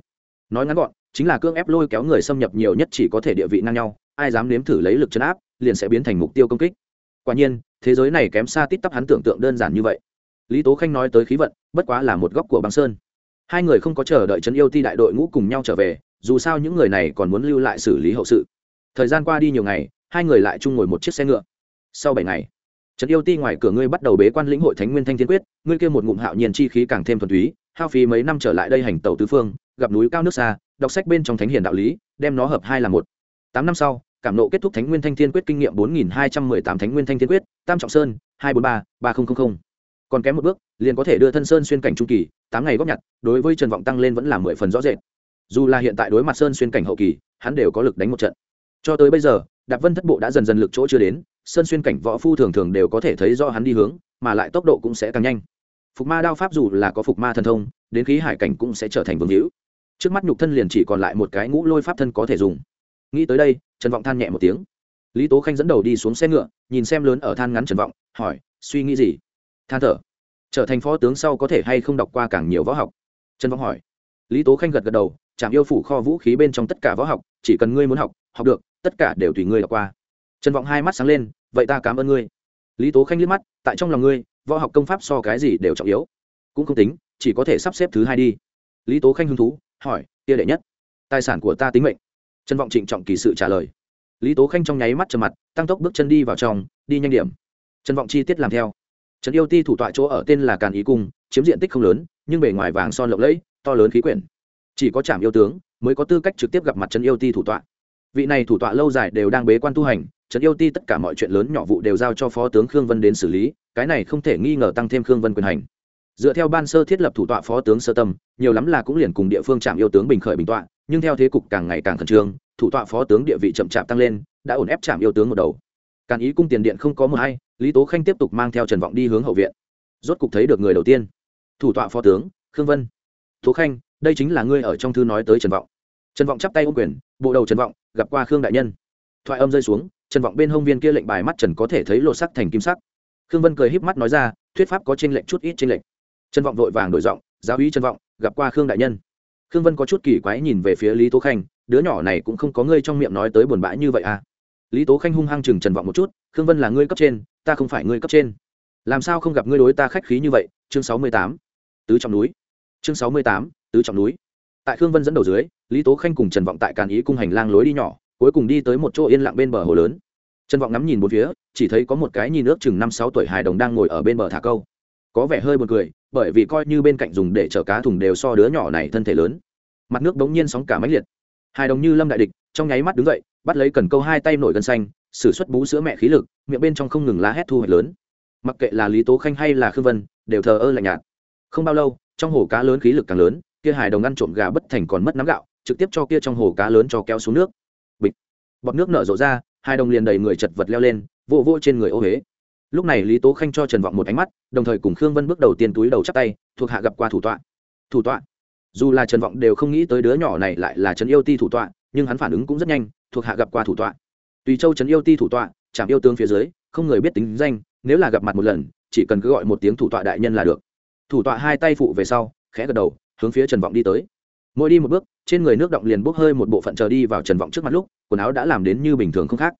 Nói ngắn gọn, chính là cương ép lôi kéo người xâm nhập nhiều nhất chỉ có thể địa vị ngang nhau, ai dám nếm thử lấy lực chấn áp, liền sẽ biến thành mục tiêu công kích. Quả nhiên, thế giới này kém xa tít tắp hắn tưởng tượng đơn giản như vậy. Lý tố khanh nói tới khí vận, bất quá là một góc của băng sơn. Hai người không có chờ đợi trấn yêu ti đại đội ngũ cùng nhau trở về, dù sao những người này còn muốn lưu lại xử lý hậu sự. Thời gian qua đi nhiều ngày, hai người lại chung ngồi một chiếc xe ngựa. Sau bảy ngày trấn yêu ti ngoài cửa ngươi bắt đầu bế quan lĩnh hội thánh nguyên thanh thiên quyết, ngươi kia một ngụm hạo nhiên chi khí càng thêm thuần túy, hao phí mấy năm trở lại đây hành tàu tứ phương, gặp núi cao nước xa, đọc sách bên trong thánh hiền đạo lý, đem nó hợp hai là một. Tám năm sau, cảm nộ kết thúc thánh nguyên thanh thiên quyết kinh nghiệm bốn nghìn hai trăm mười tám thánh nguyên thanh thiên quyết, tam trọng sơn, hai bốn ba ba nghìn còn kém một bước, liền có thể đưa thân sơn xuyên cảnh trung kỳ, tám ngày góp nhặt, đối với trần vọng tăng lên vẫn là mười phần rõ rệt. Dù là hiện tại đối mặt sơn xuyên cảnh hậu kỳ, hắn đều có lực đánh một trận. Cho tới bây giờ, đạp vân thất bộ đã dần dần lực chỗ chưa đến sơn xuyên cảnh võ phu thường thường đều có thể thấy do hắn đi hướng, mà lại tốc độ cũng sẽ càng nhanh. Phục ma đao pháp dù là có phục ma thần thông, đến khí hải cảnh cũng sẽ trở thành vương hữu. Trước mắt nhục thân liền chỉ còn lại một cái ngũ lôi pháp thân có thể dùng. Nghĩ tới đây, trần vọng than nhẹ một tiếng. Lý tố khanh dẫn đầu đi xuống xe ngựa, nhìn xem lớn ở than ngắn trần vọng, hỏi, suy nghĩ gì? Than thở, trở thành phó tướng sau có thể hay không đọc qua càng nhiều võ học? Trần vọng hỏi. Lý tố khanh gật gật đầu chạm yêu phủ kho vũ khí bên trong tất cả võ học, chỉ cần ngươi muốn học học được, tất cả đều tùy ngươi đọc qua trần vọng hai mắt sáng lên, vậy ta cảm ơn ngươi. Lý tố khanh liếc mắt, tại trong lòng ngươi, võ học công pháp so cái gì đều trọng yếu. Cũng không tính, chỉ có thể sắp xếp thứ hai đi. Lý tố khanh hứng thú, hỏi tia đệ nhất, tài sản của ta tính mệnh? Trần vọng trịnh trọng kỳ sự trả lời. Lý tố khanh trong nháy mắt trầm mặt, tăng tốc bước chân đi vào trong, đi nhanh điểm. Trần vọng chi tiết làm theo. Trần yêu ti thủ tọa chỗ ở tên là càn ý cung, chiếm diện tích không lớn, nhưng bề ngoài vàng son lộng lẫy, to lớn khí quyển. Chỉ có trạm yêu tướng mới có tư cách trực tiếp gặp mặt trần yêu ti thủ tọa. Vị này thủ tọa lâu dài đều đang bế quan tu hành trần yêu ti tất cả mọi chuyện lớn nhỏ vụ đều giao cho phó tướng khương vân đến xử lý, cái này không thể nghi ngờ tăng thêm khương vân quyền hành. Dựa theo ban sơ thiết lập thủ tọa phó tướng sơ tâm, nhiều lắm là cũng liền cùng địa phương trạm yêu tướng bình khởi bình tọa, nhưng theo thế cục càng ngày càng khẩn trương, thủ tọa phó tướng địa vị chậm chạp tăng lên, đã ổn ép trạm yêu tướng một đầu. Càn ý cung tiền điện không có một hay lý tố khanh tiếp tục mang theo trần vọng đi hướng hậu viện. Rốt cục thấy được người đầu tiên, thủ tọa phó tướng, khương vân. Tố khanh, đây chính là ngươi ở trong thư nói tới trần vọng. Trần vọng chắp tay ôm quyền, bộ đầu trần vọng, gặp qua khương đại nhân. Thoại âm rơi xuống trần vọng bên hông viên kia lệnh bài mắt trần có thể thấy lộ sắc thành kim sắc. Khương vân cười híp mắt nói ra, thuyết pháp có trên lệnh chút ít trên lệnh trần vọng vội vàng đổi giọng, giáo ý trần vọng, gặp qua khương đại nhân. Khương vân có chút kỳ quái nhìn về phía lý tố khanh, đứa nhỏ này cũng không có ngươi trong miệng nói tới buồn bã như vậy à? Lý tố khanh hung hăng chừng trần vọng một chút, khương vân là ngươi cấp trên, ta không phải ngươi cấp trên. Làm sao không gặp ngươi đối ta khách khí như vậy? Chương sáu mươi tám. Tứ trọng núi. Chương sáu mươi tám, tứ trọng núi. Tại khương vân dẫn đầu dưới, lý tố khanh cùng trần vọng tại càn ý cung hành lang lối đi nhỏ cuối cùng đi tới một chỗ yên lặng bên bờ hồ lớn. Trần vọng ngắm nhìn một phía, chỉ thấy có một cái nhìn nước chừng năm sáu tuổi hài đồng đang ngồi ở bên bờ thả câu. Có vẻ hơi buồn cười, bởi vì coi như bên cạnh dùng để chở cá thùng đều so đứa nhỏ này thân thể lớn. Mặt nước bỗng nhiên sóng cả máy liệt. Hài đồng như lâm đại địch, trong nháy mắt đứng dậy, bắt lấy cần câu hai tay nổi gân xanh, sử xuất bú sữa mẹ khí lực, miệng bên trong không ngừng lá hét thu hoạch lớn. Mặc kệ là lý tố khanh hay là khương vân, đều thờ ơ lạnh nhạt. Không bao lâu, trong hồ cá lớn khí lực càng lớn, kia hài đồng ăn trộm gà bất thành còn mất nắm gạo, trực tiếp cho kia trong hồ cá lớn cho kéo xuống nước bọt nước nở rộ ra, hai đồng liền đầy người chật vật leo lên, vô vô trên người ô huế. Lúc này lý tố khanh cho trần vọng một ánh mắt, đồng thời cùng khương vân bước đầu tiên túi đầu chắp tay, thuộc hạ gặp qua thủ tọa. Thủ tọa? Dù là trần vọng đều không nghĩ tới đứa nhỏ này lại là trần yêu ti thủ tọa, nhưng hắn phản ứng cũng rất nhanh, thuộc hạ gặp qua thủ tọa. Tùy châu trấn yêu ti thủ tọa trạm yêu tướng phía dưới, không người biết tính danh, nếu là gặp mặt một lần, chỉ cần cứ gọi một tiếng thủ tọa đại nhân là được. Thủ tọa hai tay phụ về sau, khẽ gật đầu, hướng phía trần vọng đi tới. Mỗi đi một bước, trên người nước động liền bốc hơi một bộ phận chờ đi vào trần vọng trước mặt lúc quần áo đã làm đến như bình thường không khác.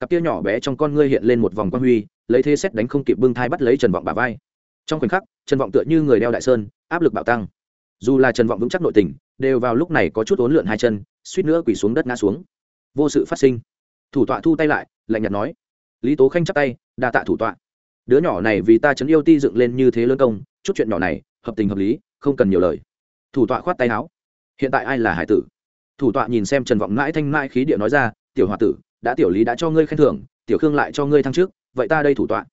Cặp tia nhỏ bé trong con ngươi hiện lên một vòng quan huy, lấy thế xét đánh không kịp bưng thai bắt lấy trần vọng bà vai. Trong khoảnh khắc, trần vọng tựa như người đeo đại sơn, áp lực bạo tăng. Dù là trần vọng vững chắc nội tình, đều vào lúc này có chút ốn lượn hai chân, suýt nữa quỳ xuống đất ngã xuống. Vô sự phát sinh. Thủ tọa thu tay lại, lạnh nhạt nói. Lý tố khanh chắp tay, đa tạ thủ tọa. Đứa nhỏ này vì ta chấn yêu ti dựng lên như thế lớn công, chút chuyện nhỏ này, hợp tình hợp lý, không cần nhiều lời. Thủ tọa khoát tay áo. Hiện tại ai là hải tử? Thủ tọa nhìn xem trần vọng mãi thanh mãi khí địa nói ra, tiểu h o a tử, đã tiểu lý đã cho ngươi khen thưởng, tiểu khương lại cho ngươi thăng trước vậy ta đây thủ tọa.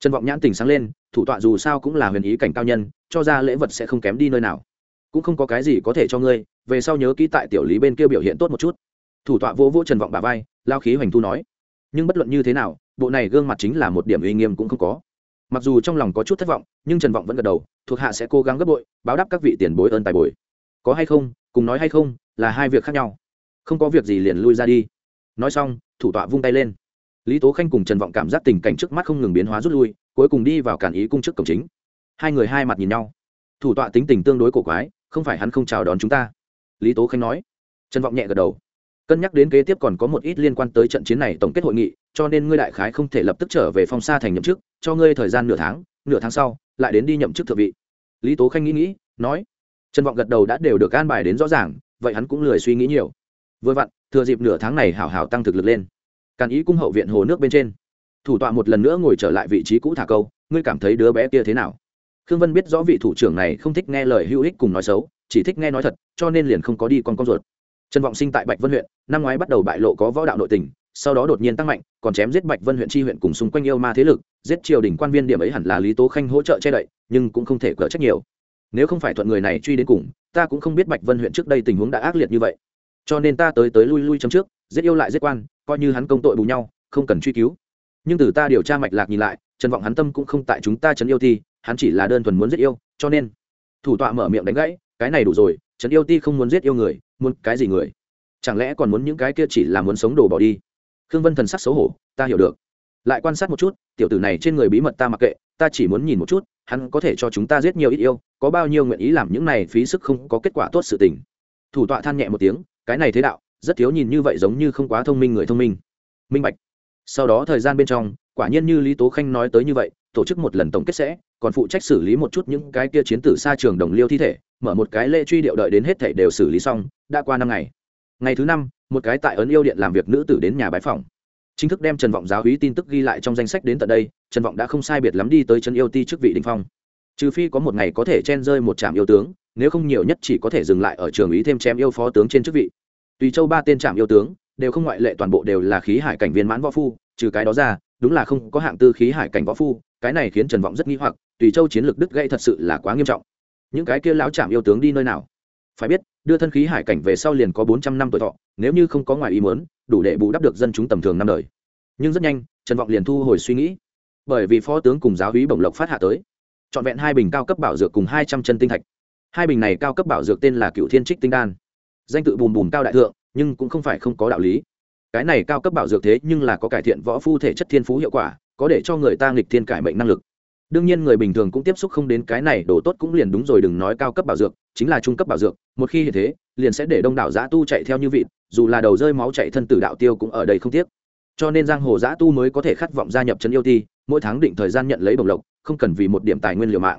Trần vọng nhãn tình sáng lên, thủ tọa dù sao cũng là huyền ý cảnh cao nhân, cho ra lễ vật sẽ không kém đi nơi nào. Cũng không có cái gì có thể cho ngươi, về sau nhớ kỹ tại tiểu lý bên kia biểu hiện tốt một chút. Thủ tọa vỗ vỗ trần vọng bà vai, lao khí hoành thu nói, nhưng bất luận như thế nào, bộ này gương mặt chính là một điểm uy nghiêm cũng không có. Mặc dù trong lòng có chút thất vọng, nhưng trần vọng vẫn gật đầu, thuộc hạ sẽ cố gắng gấp bội, báo đáp các vị tiền bối ơn tài bồi. Có hay không, cùng nói hay không là hai việc khác nhau. Không có việc gì liền lui ra đi. Nói xong, thủ tọa vung tay lên. Lý tố khanh cùng trần vọng cảm giác tình cảnh trước mắt không ngừng biến hóa rút lui, cuối cùng đi vào cản ý cung trước cổng chính. Hai người hai mặt nhìn nhau. Thủ tọa tính tình tương đối cổ quái, không phải hắn không chào đón chúng ta. Lý tố khanh nói. Trần vọng nhẹ gật đầu. Cân nhắc đến kế tiếp còn có một ít liên quan tới trận chiến này tổng kết hội nghị, cho nên ngươi đại khái không thể lập tức trở về phong sa thành nhậm chức, cho ngươi thời gian nửa tháng nửa tháng sau, lại đến đi nhậm chức thượng vị. Lý tố khanh nghĩ nghĩ, nói. Trần vọng gật đầu đã đều được an bài đến rõ ràng vậy hắn cũng lười suy nghĩ nhiều. Vừa vặn, thừa dịp nửa tháng này hảo hảo tăng thực lực lên. Càn ý cung hậu viện hồ nước bên trên. Thủ tọa một lần nữa ngồi trở lại vị trí cũ thả câu, ngươi cảm thấy đứa bé kia thế nào? Khương vân biết rõ vị thủ trưởng này không thích nghe lời hữu ích cùng nói xấu, chỉ thích nghe nói thật, cho nên liền không có đi con con ruột. Trần vọng sinh tại bạch vân huyện, năm ngoái bắt đầu bại lộ có võ đạo nội tình, sau đó đột nhiên tăng mạnh, còn chém giết bạch vân huyện tri huyện cùng xung quanh yêu ma thế lực, giết triều đình quan viên điểm ấy hẳn là lý tố khanh hỗ trợ che đậy, nhưng cũng không thể cỡ trách nhiều nếu không phải thuận người này truy đến cùng, ta cũng không biết bạch vân huyện trước đây tình huống đã ác liệt như vậy. Cho nên ta tới tới lui lui chấm trước, giết yêu lại giết quan, coi như hắn công tội bù nhau, không cần truy cứu. Nhưng từ ta điều tra mạch lạc nhìn lại, trần vọng hắn tâm cũng không tại chúng ta chấn yêu thi hắn chỉ là đơn thuần muốn giết yêu, cho nên thủ tọa mở miệng đánh gãy, cái này đủ rồi, trấn yêu ti không muốn giết yêu người, muốn cái gì người? Chẳng lẽ còn muốn những cái kia chỉ là muốn sống đồ bỏ đi? Khương vân thần sắc xấu hổ, ta hiểu được. Lại quan sát một chút, tiểu tử này trên người bí mật ta mặc kệ ta chỉ muốn nhìn một chút, hắn có thể cho chúng ta giết nhiều ít yêu, có bao nhiêu nguyện ý làm những này phí sức không có kết quả tốt sự tình. Thủ tọa than nhẹ một tiếng, cái này thế đạo, rất thiếu nhìn như vậy giống như không quá thông minh người thông minh. Minh bạch. Sau đó thời gian bên trong, quả nhiên như lý tố khanh nói tới như vậy, tổ chức một lần tổng kết sẽ, còn phụ trách xử lý một chút những cái kia chiến tử xa trường đồng liêu thi thể, mở một cái lễ truy điệu đợi đến hết thể đều xử lý xong, đã qua năm ngày. Ngày thứ năm, một cái tại ấn yêu điện làm việc nữ tử đến nhà bái phòng chính thức đem trần vọng giáo hí tin tức ghi lại trong danh sách đến tận đây trần vọng đã không sai biệt lắm đi tới chân yêu ti chức vị đình phong. Trừ phi có một ngày có thể chen rơi một trạm yêu tướng, nếu không nhiều nhất chỉ có thể dừng lại ở trường ý thêm chém yêu phó tướng trên chức vị. Tùy châu ba tên trạm yêu tướng, đều không ngoại lệ toàn bộ đều là khí hải cảnh viên mãn võ phu, trừ cái đó ra, đúng là không có hạng tư khí hải cảnh võ phu, cái này khiến trần vọng rất nghi hoặc, tùy châu chiến lược đứt gây thật sự là quá nghiêm trọng. Những cái kia lão trạm yêu tướng đi nơi nào? Phải biết, đưa thân khí hải cảnh về sau liền có bốn trăm năm tuổi thọ, nếu như không có ngoài ý muốn, đủ để bù đắp được dân chúng tầm thường năm đời. Nhưng rất nhanh, trần vọng liền thu hồi suy nghĩ bởi vì phó tướng cùng giáo hí bổng lộc phát hạ tới. Trọn vẹn hai bình cao cấp bảo dược cùng hai trăm chân tinh thạch. Hai bình này cao cấp bảo dược tên là cựu thiên trích tinh đan. Danh tự bùn bùn cao đại thượng, nhưng cũng không phải không có đạo lý. Cái này cao cấp bảo dược thế nhưng là có cải thiện võ phu thể chất thiên phú hiệu quả, có để cho người ta nghịch thiên cải mệnh năng lực. Đương nhiên người bình thường cũng tiếp xúc không đến cái này, đồ tốt cũng liền đúng rồi, đừng nói cao cấp bảo dược, chính là trung cấp bảo dược, một khi hiện thế, liền sẽ để đông đảo giã tu chạy theo như vịt, dù là đầu rơi máu chạy thân tử đạo tiêu cũng ở đây không tiếc cho nên giang hồ giã tu mới có thể khát vọng gia nhập trấn yêu ti, mỗi tháng định thời gian nhận lấy đồng lộc, không cần vì một điểm tài nguyên liều mạng.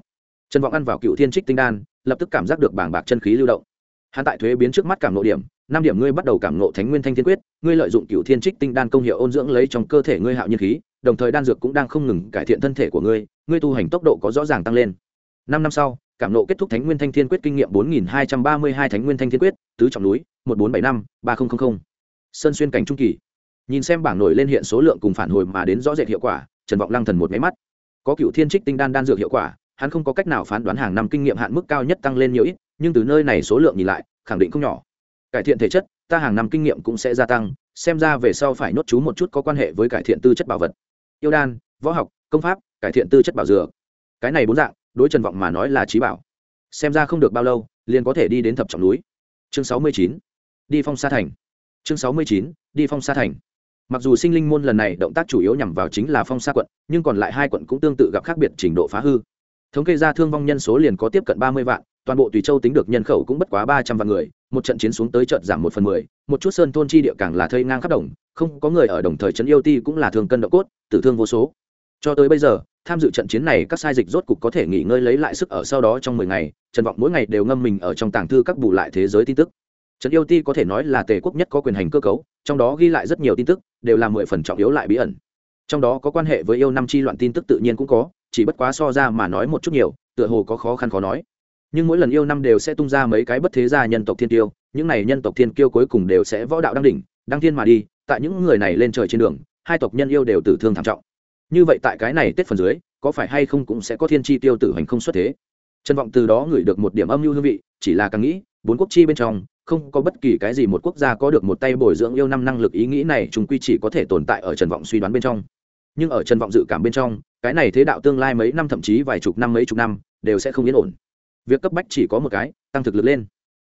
Trần vọng ăn vào cựu thiên trích tinh đan, lập tức cảm giác được bảng bạc chân khí lưu động. Hắn tại thuế biến trước mắt cảm nộ điểm, năm điểm ngươi bắt đầu cảm nộ thánh nguyên thanh thiên quyết, ngươi lợi dụng cựu thiên trích tinh đan công hiệu ôn dưỡng lấy trong cơ thể ngươi hạo nhiên khí, đồng thời đan dược cũng đang không ngừng cải thiện thân thể của ngươi ngươi tu hành tốc độ có rõ ràng tăng lên. Năm năm sau, cảm nộ kết thúc thánh nguyên thanh thiên quyết kinh nghiệm bốn nghìn hai trăm ba mươi hai thánh nguyên thanh thiên quyết, tứ trọng núi, một bốn bảy năm, ba nghìn sơn xuyên cảnh trung kỳ nhìn xem bảng nổi lên hiện số lượng cùng phản hồi mà đến rõ rệt hiệu quả, trần vọng lăng thần một máy mắt. Có cựu thiên trích tinh đan đan dược hiệu quả, hắn không có cách nào phán đoán hàng năm kinh nghiệm hạn mức cao nhất tăng lên nhiều ít, nhưng từ nơi này số lượng nhìn lại, khẳng định không nhỏ. Cải thiện thể chất, ta hàng năm kinh nghiệm cũng sẽ gia tăng, xem ra về sau phải nốt chú một chút có quan hệ với cải thiện tư chất bảo vật. Yêu đan, võ học, công pháp, cải thiện tư chất bảo dược. Cái này bốn dạng, đối trần vọng mà nói là trí bảo. Xem ra không được bao lâu, liền có thể đi đến thập trọng núi. Chương sáu mươi chín, đi phong sa thành. Chương sáu mươi chín, đi phong sa thành mặc dù sinh linh môn lần này động tác chủ yếu nhằm vào chính là phong sa quận, nhưng còn lại hai quận cũng tương tự gặp khác biệt trình độ phá hư. Thống kê ra thương vong nhân số liền có tiếp cận ba mươi vạn, toàn bộ tùy châu tính được nhân khẩu cũng bất quá ba trăm vạn người, một trận chiến xuống tới trận giảm một phần mười, một chút sơn thôn chi địa càng là thây ngang khắp đồng, không có người ở đồng thời trấn yêu ti cũng là thương cân độ cốt, tử thương vô số. Cho tới bây giờ, tham dự trận chiến này các sai dịch rốt cục có thể nghỉ ngơi lấy lại sức ở sau đó trong mười ngày, trần vọng mỗi ngày đều ngâm mình ở trong tàng thư các bù lại thế giới tin tức trấn yêu ti có thể nói là tề quốc nhất có quyền hành cơ cấu, trong đó ghi lại rất nhiều tin tức, đều là mười phần trọng yếu lại bí ẩn. Trong đó có quan hệ với yêu năm chi loạn tin tức tự nhiên cũng có, chỉ bất quá so ra mà nói một chút nhiều, tựa hồ có khó khăn khó nói. Nhưng mỗi lần yêu năm đều sẽ tung ra mấy cái bất thế gia nhân tộc thiên tiêu những này nhân tộc thiên kiêu cuối cùng đều sẽ võ đạo đăng đỉnh, đăng thiên mà đi, tại những người này lên trời trên đường, hai tộc nhân yêu đều tử thương thảm trọng. Như vậy tại cái này tết phần dưới, có phải hay không cũng sẽ có thiên chi tiêu tử hành không xuất thế? Trân vọng từ đó ngửi được một điểm âm mưu hương vị, chỉ là càng nghĩ, bốn quốc chi bên trong không có bất kỳ cái gì một quốc gia có được một tay bồi dưỡng yêu năm năng lực ý nghĩ này, chúng quy chỉ có thể tồn tại ở trần vọng suy đoán bên trong. Nhưng ở trần vọng dự cảm bên trong, cái này thế đạo tương lai mấy năm, thậm chí vài chục năm, mấy chục năm, đều sẽ không yên ổn. Việc cấp bách chỉ có một cái, tăng thực lực lên.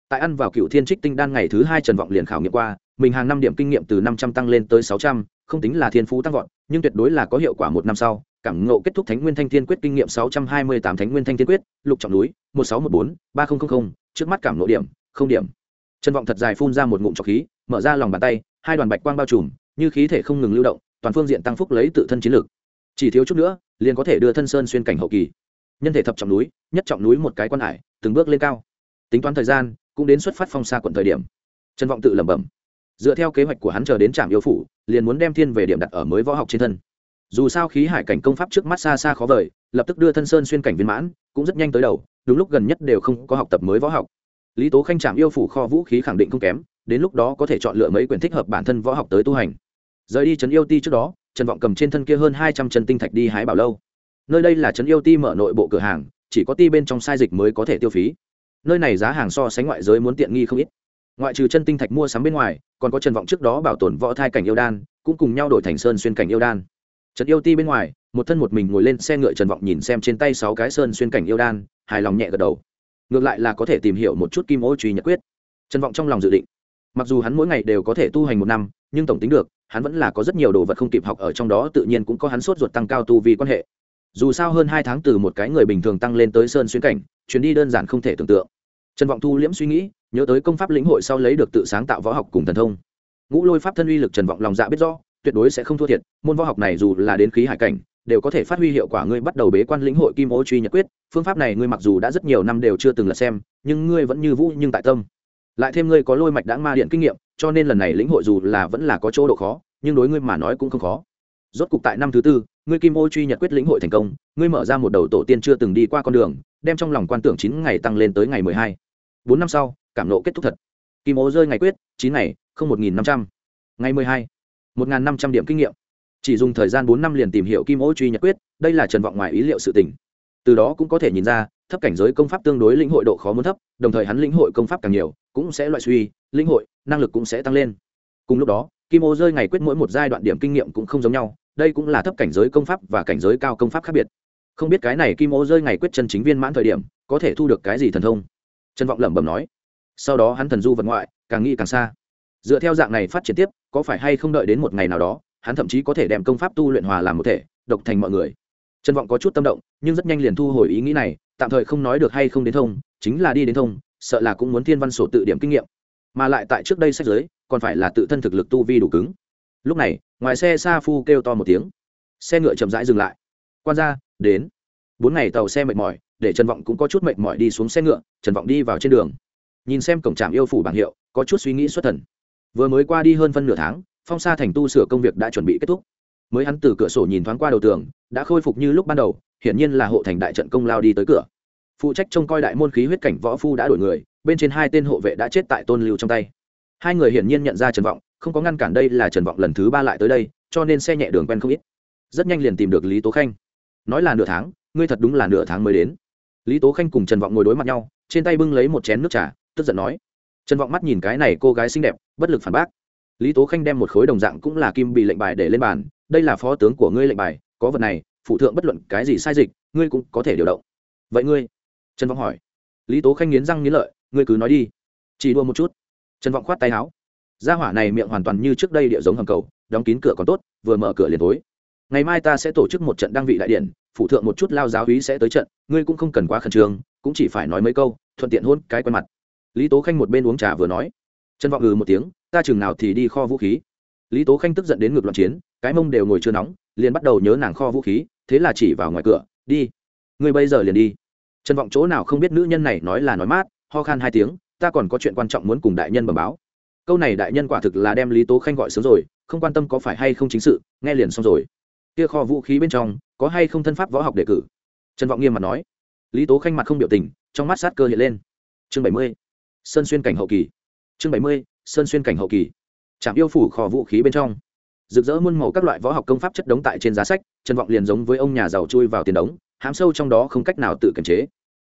Tại ăn vào cựu thiên trích tinh đan ngày thứ hai, trần vọng liền khảo nghiệm qua, mình hàng năm điểm kinh nghiệm từ năm trăm tăng lên tới sáu trăm, không tính là thiên phú tăng vọt, nhưng tuyệt đối là có hiệu quả một năm sau. Cảm ngộ kết thúc thánh nguyên thanh thiên quyết kinh nghiệm sáu trăm hai mươi tám thánh nguyên thanh thiên quyết, lục trọng núi, một sáu một bốn, ba nghìn trước mắt cảm ngộ điểm, không điểm trần vọng thật dài phun ra một ngụm trọc khí mở ra lòng bàn tay hai đoàn bạch quang bao trùm như khí thể không ngừng lưu động toàn phương diện tăng phúc lấy tự thân chiến lực, chỉ thiếu chút nữa liền có thể đưa thân sơn xuyên cảnh hậu kỳ. Nhân thể thập trọng núi nhất trọng núi một cái quan hải từng bước lên cao. Tính toán thời gian cũng đến xuất phát phong xa quận thời điểm. Trần vọng tự lẩm bẩm. Dựa theo kế hoạch của hắn chờ đến trạm yêu phủ liền muốn đem thiên về điểm đặt ở mới võ học trên thân. Dù sao khí hải cảnh công pháp trước mắt xa xa khó vời lập tức đưa thân sơn xuyên cảnh viên mãn cũng rất nhanh tới đầu đúng lúc gần nhất đều không có học tập mới võ học lý tố khanh trạm yêu phủ kho vũ khí khẳng định không kém, đến lúc đó có thể chọn lựa mấy quyển thích hợp bản thân võ học tới tu hành. Rời đi trấn yêu ti trước đó, trần vọng cầm trên thân kia hơn hai trăm chân tinh thạch đi hái bảo lâu. Nơi đây là trấn yêu ti mở nội bộ cửa hàng, chỉ có ti bên trong sai dịch mới có thể tiêu phí. Nơi này giá hàng so sánh ngoại giới muốn tiện nghi không ít. Ngoại trừ chân tinh thạch mua sắm bên ngoài, còn có trần vọng trước đó bảo tồn võ thai cảnh yêu đan, cũng cùng nhau đổi thành sơn xuyên cảnh yêu đan. Trần yêu ti bên ngoài, một thân một mình ngồi lên xe ngựa trần vọng nhìn xem trên tay sáu cái sơn xuyên cảnh yêu đan, hài lòng nhẹ gật đầu ngược lại là có thể tìm hiểu một chút kim ô truy nhật quyết. Trân vọng trong lòng dự định, mặc dù hắn mỗi ngày đều có thể tu hành một năm, nhưng tổng tính được, hắn vẫn là có rất nhiều đồ vật không kịp học ở trong đó, tự nhiên cũng có hắn sốt ruột tăng cao tu vì quan hệ. Dù sao hơn hai tháng từ một cái người bình thường tăng lên tới sơn xuyên cảnh, chuyến đi đơn giản không thể tưởng tượng. Trần vọng thu liễm suy nghĩ, nhớ tới công pháp lĩnh hội sau lấy được tự sáng tạo võ học cùng thần thông. Ngũ lôi pháp thân uy lực trần vọng lòng dạ biết rõ, tuyệt đối sẽ không thua thiệt, môn võ học này dù là đến khí hải cảnh đều có thể phát huy hiệu quả ngươi bắt đầu bế quan lĩnh hội kim ô truy nhật quyết. Phương pháp này ngươi mặc dù đã rất nhiều năm đều chưa từng là xem, nhưng ngươi vẫn như vũ nhưng tại tâm. Lại thêm ngươi có lôi mạch đã ma điện kinh nghiệm, cho nên lần này lĩnh hội dù là vẫn là có chỗ độ khó, nhưng đối ngươi mà nói cũng không khó. Rốt cục tại năm thứ tư, ngươi kim ô truy nhật quyết lĩnh hội thành công, ngươi mở ra một đầu tổ tiên chưa từng đi qua con đường, đem trong lòng quan tưởng chín ngày tăng lên tới ngày mười hai. Bốn năm sau, cảm nộ kết thúc thật. Kim ô rơi ngày quyết, chín ngày, không một nghìn năm trăm. Ngày mười hai, một nghìn năm trăm điểm kinh nghiệm chỉ dùng thời gian bốn năm liền tìm hiểu kim ô truy nhật quyết, đây là trần vọng ngoài ý liệu sự tình. Từ đó cũng có thể nhìn ra, thấp cảnh giới công pháp tương đối lĩnh hội độ khó muốn thấp, đồng thời hắn lĩnh hội công pháp càng nhiều, cũng sẽ loại suy, lĩnh hội, năng lực cũng sẽ tăng lên. Cùng lúc đó, kim ô rơi ngày quyết mỗi một giai đoạn điểm kinh nghiệm cũng không giống nhau, đây cũng là thấp cảnh giới công pháp và cảnh giới cao công pháp khác biệt. Không biết cái này kim ô rơi ngày quyết chân chính viên mãn thời điểm, có thể thu được cái gì thần thông? Trần vọng lẩm bẩm nói. Sau đó hắn thần du vật ngoại, càng nghĩ càng xa. Dựa theo dạng này phát triển tiếp, có phải hay không đợi đến một ngày nào đó hắn thậm chí có thể đem công pháp tu luyện hòa làm một thể, độc thành mọi người. Trần vọng có chút tâm động, nhưng rất nhanh liền thu hồi ý nghĩ này, tạm thời không nói được hay không đến thông, chính là đi đến thông, sợ là cũng muốn thiên văn sổ tự điểm kinh nghiệm. Mà lại tại trước đây sách giới, còn phải là tự thân thực lực tu vi đủ cứng. Lúc này, ngoài xe sa phu kêu to một tiếng. Xe ngựa chậm rãi dừng lại. Quan ra đến. Bốn ngày tàu xe mệt mỏi, để trần vọng cũng có chút mệt mỏi đi xuống xe ngựa, trần vọng đi vào trên đường. Nhìn xem cổng trạm yêu phủ bảng hiệu, có chút suy nghĩ xuất thần. Vừa mới qua đi hơn phân nửa tháng phong sa thành tu sửa công việc đã chuẩn bị kết thúc. Mới hắn từ cửa sổ nhìn thoáng qua đầu tường, đã khôi phục như lúc ban đầu, hiển nhiên là hộ thành đại trận công lao đi tới cửa. Phụ trách trông coi đại môn khí huyết cảnh võ phu đã đổi người, bên trên hai tên hộ vệ đã chết tại tôn lưu trong tay. Hai người hiển nhiên nhận ra trần vọng, không có ngăn cản đây là trần vọng lần thứ ba lại tới đây, cho nên xe nhẹ đường quen không ít. Rất nhanh liền tìm được lý tố khanh. Nói là nửa tháng, ngươi thật đúng là nửa tháng mới đến. Lý tố khanh cùng trần vọng ngồi đối mặt nhau, trên tay bưng lấy một chén nước trà, tức giận nói. Trần vọng mắt nhìn cái này cô gái xinh đẹp, bất lực phản bác lý tố khanh đem một khối đồng dạng cũng là kim bị lệnh bài để lên bàn, đây là phó tướng của ngươi lệnh bài, có vật này, phụ thượng bất luận cái gì sai dịch, ngươi cũng có thể điều động. Vậy ngươi? Trần vọng hỏi. Lý tố khanh nghiến răng nghiến lợi, ngươi cứ nói đi, chỉ đua một chút. Trần vọng khoát tay áo. Gia hỏa này miệng hoàn toàn như trước đây địa giống hầm cầu, đóng kín cửa còn tốt, vừa mở cửa liền tối. Ngày mai ta sẽ tổ chức một trận đăng vị đại điện, phụ thượng một chút lao giáo hí sẽ tới trận, ngươi cũng không cần quá khẩn trương, cũng chỉ phải nói mấy câu, thuận tiện hôn cái quen mặt. Lý tố khanh một bên uống trà vừa nói. Trần vọng ừ một tiếng ta chừng nào thì đi kho vũ khí. Lý tố khanh tức giận đến ngược loạn chiến, cái mông đều ngồi chưa nóng, liền bắt đầu nhớ nàng kho vũ khí, thế là chỉ vào ngoài cửa, đi, ngươi bây giờ liền đi. Trần vọng chỗ nào không biết nữ nhân này nói là nói mát, ho khan hai tiếng, ta còn có chuyện quan trọng muốn cùng đại nhân bẩm báo. Câu này đại nhân quả thực là đem lý tố khanh gọi sớm rồi, không quan tâm có phải hay không chính sự, nghe liền xong rồi. Kia kho vũ khí bên trong, có hay không thân pháp võ học đề cử? Trần vọng nghiêm mặt nói. Lý tố khanh mặt không biểu tình, trong mắt sát cơ hiện lên. Chương bảy mươi, sơn xuyên cảnh hậu kỳ. Chương bảy mươi sơn xuyên cảnh hậu kỳ. Trạm yêu phủ kho vũ khí bên trong. Rực rỡ muôn màu các loại võ học công pháp chất đống tại trên giá sách, trần vọng liền giống với ông nhà giàu chui vào tiền đống, hám sâu trong đó không cách nào tự kiềm chế.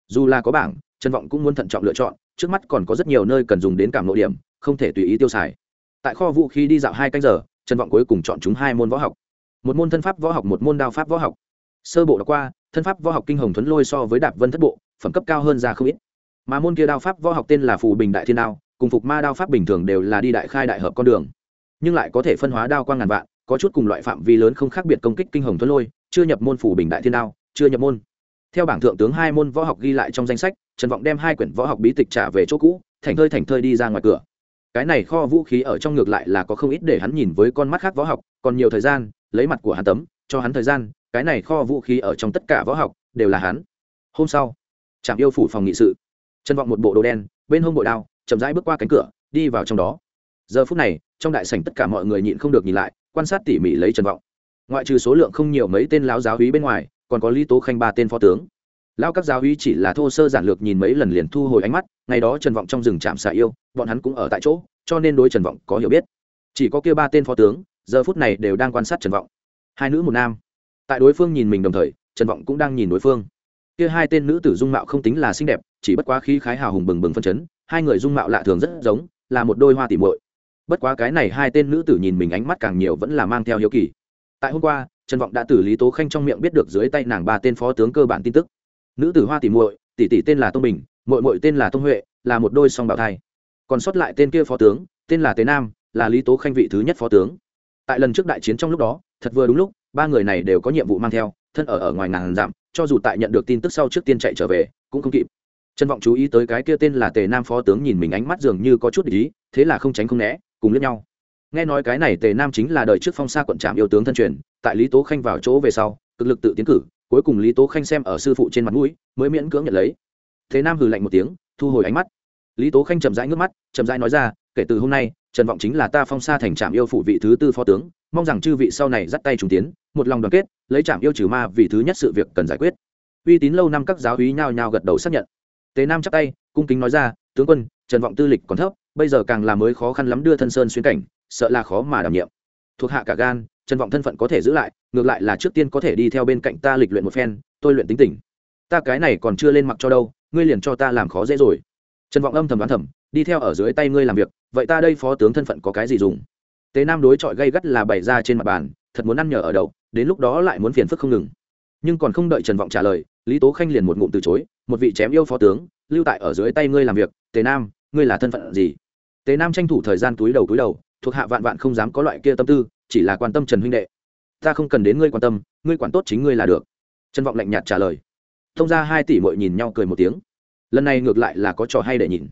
Dù là có bảng, trần vọng cũng muốn thận trọng lựa chọn, trước mắt còn có rất nhiều nơi cần dùng đến cảm nội điểm, không thể tùy ý tiêu xài. Tại kho vũ khí đi dạo hai canh giờ, trần vọng cuối cùng chọn chúng hai môn võ học. Một môn thân pháp võ học, một môn đao pháp võ học. Sơ bộ đã qua, thân pháp võ học kinh hồng thuấn lôi so với đạp vân thất bộ, phẩm cấp cao hơn ra không ít. Mà môn kia đao pháp võ học tên là phù bình đại thiên đao cùng phục ma đao pháp bình thường đều là đi đại khai đại hợp con đường, nhưng lại có thể phân hóa đao quang ngàn vạn, có chút cùng loại phạm vi lớn không khác biệt công kích kinh hồng thuấn lôi, chưa nhập môn phủ bình đại thiên đao, chưa nhập môn. Theo bảng thượng tướng hai môn võ học ghi lại trong danh sách, trần vọng đem hai quyển võ học bí tịch trả về chỗ cũ, thành thơi thành thơi đi ra ngoài cửa. Cái này kho vũ khí ở trong ngược lại là có không ít để hắn nhìn với con mắt khác võ học, còn nhiều thời gian, lấy mặt của hắn tấm, cho hắn thời gian, cái này kho vũ khí ở trong tất cả võ học, đều là hắn. Hôm sau, trạm yêu phủ phòng nghị sự. Trần vọng một bộ đồ đen, bên hông bội đao chậm rãi bước qua cánh cửa, đi vào trong đó. Giờ phút này, trong đại sảnh tất cả mọi người nhịn không được nhìn lại, quan sát tỉ mỉ lấy trần vọng. Ngoại trừ số lượng không nhiều mấy tên lão giáo hí bên ngoài, còn có lý tố khanh ba tên phó tướng. Lao các giáo hí chỉ là thô sơ giản lược nhìn mấy lần liền thu hồi ánh mắt, ngày đó trần vọng trong rừng trạm xạ yêu, bọn hắn cũng ở tại chỗ, cho nên đối trần vọng có hiểu biết. Chỉ có kia ba tên phó tướng, giờ phút này đều đang quan sát trần vọng. Hai nữ một nam. Tại đối phương nhìn mình đồng thời, trần vọng cũng đang nhìn đối phương. Kia hai tên nữ tử dung mạo không tính là xinh đẹp, chỉ bất quá khí khái hào hùng bừng bừng phân chấn hai người dung mạo lạ thường rất giống, là một đôi hoa tỉ muội. Bất quá cái này hai tên nữ tử nhìn mình ánh mắt càng nhiều vẫn là mang theo hiếu kỳ. Tại hôm qua, trần vọng đã từ lý tố khanh trong miệng biết được dưới tay nàng ba tên phó tướng cơ bản tin tức. Nữ tử hoa tỉ muội, tỷ tỷ tên là tô bình, muội muội tên là tô huệ, là một đôi song bảo thai. Còn sót lại tên kia phó tướng, tên là tế nam, là lý tố khanh vị thứ nhất phó tướng. Tại lần trước đại chiến trong lúc đó, thật vừa đúng lúc, ba người này đều có nhiệm vụ mang theo, thân ở ở ngoài ngàn dặm, cho dù tại nhận được tin tức sau trước tiên chạy trở về, cũng không kịp trân vọng chú ý tới cái kia tên là tề nam phó tướng nhìn mình ánh mắt dường như có chút ý, thế là không tránh không né, cùng lướt nhau. Nghe nói cái này tề nam chính là đời trước phong sa quận trạm yêu tướng thân truyền, tại lý tố khanh vào chỗ về sau, cực lực tự tiến cử, cuối cùng lý tố khanh xem ở sư phụ trên mặt mũi, mới miễn cưỡng nhận lấy. Thế nam hừ lạnh một tiếng, thu hồi ánh mắt. Lý tố khanh chậm rãi ngước mắt, chậm rãi nói ra, kể từ hôm nay, trần vọng chính là ta phong sa thành trạm yêu phụ vị thứ tư phó tướng, mong rằng chư vị sau này dắt tay trùng tiến, một lòng đoàn kết, lấy trạm yêu trừ ma vì thứ nhất sự việc cần giải quyết. Uy tín lâu năm các giáo hí nhao nhao gật đầu xác nhận tế nam chắp tay, cung kính nói ra, tướng quân, trần vọng tư lịch còn thấp, bây giờ càng là mới khó khăn lắm đưa thân sơn xuyên cảnh, sợ là khó mà đảm nhiệm. Thuộc hạ cả gan, trần vọng thân phận có thể giữ lại, ngược lại là trước tiên có thể đi theo bên cạnh ta lịch luyện một phen, tôi luyện tính tình. Ta cái này còn chưa lên mặc cho đâu, ngươi liền cho ta làm khó dễ rồi. Trần vọng âm thầm đoán thầm, đi theo ở dưới tay ngươi làm việc, vậy ta đây phó tướng thân phận có cái gì dùng? Tế nam đối chọi gây gắt là bày ra trên mặt bàn, thật muốn ăn nhờ ở đậu, đến lúc đó lại muốn phiền phức không ngừng. Nhưng còn không đợi trần vọng trả lời, lý tố khanh liền một ngụm từ chối một vị chém yêu phó tướng, lưu tại ở dưới tay ngươi làm việc, Tề nam, ngươi là thân phận gì? Tề nam tranh thủ thời gian túi đầu túi đầu, thuộc hạ vạn vạn không dám có loại kia tâm tư, chỉ là quan tâm trần huynh đệ. Ta không cần đến ngươi quan tâm, ngươi quản tốt chính ngươi là được. Trần vọng lạnh nhạt trả lời. Thông ra hai tỷ mội nhìn nhau cười một tiếng. Lần này ngược lại là có trò hay để nhìn.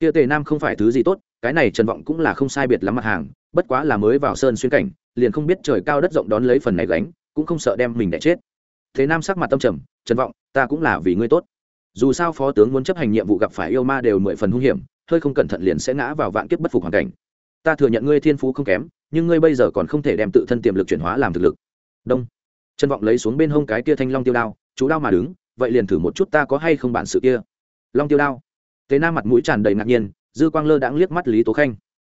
Kia tề nam không phải thứ gì tốt, cái này trần vọng cũng là không sai biệt lắm mặt hàng, bất quá là mới vào sơn xuyên cảnh, liền không biết trời cao đất rộng đón lấy phần này gánh, cũng không sợ đem mình đẻ chết. Thế nam sắc mặt tâm trầm, trần vọng, ta cũng là vì ngươi tốt dù sao phó tướng muốn chấp hành nhiệm vụ gặp phải yêu ma đều mười phần hung hiểm, hơi không cẩn thận liền sẽ ngã vào vạn kiếp bất phục hoàn cảnh. Ta thừa nhận ngươi thiên phú không kém, nhưng ngươi bây giờ còn không thể đem tự thân tiềm lực chuyển hóa làm thực lực. Đông. Trần vọng lấy xuống bên hông cái kia thanh long tiêu đao, chú đao mà đứng, vậy liền thử một chút ta có hay không bản sự kia. Long tiêu đao. Tế nam mặt mũi tràn đầy ngạc nhiên, dư quang lơ đãng liếc mắt lý tố khanh.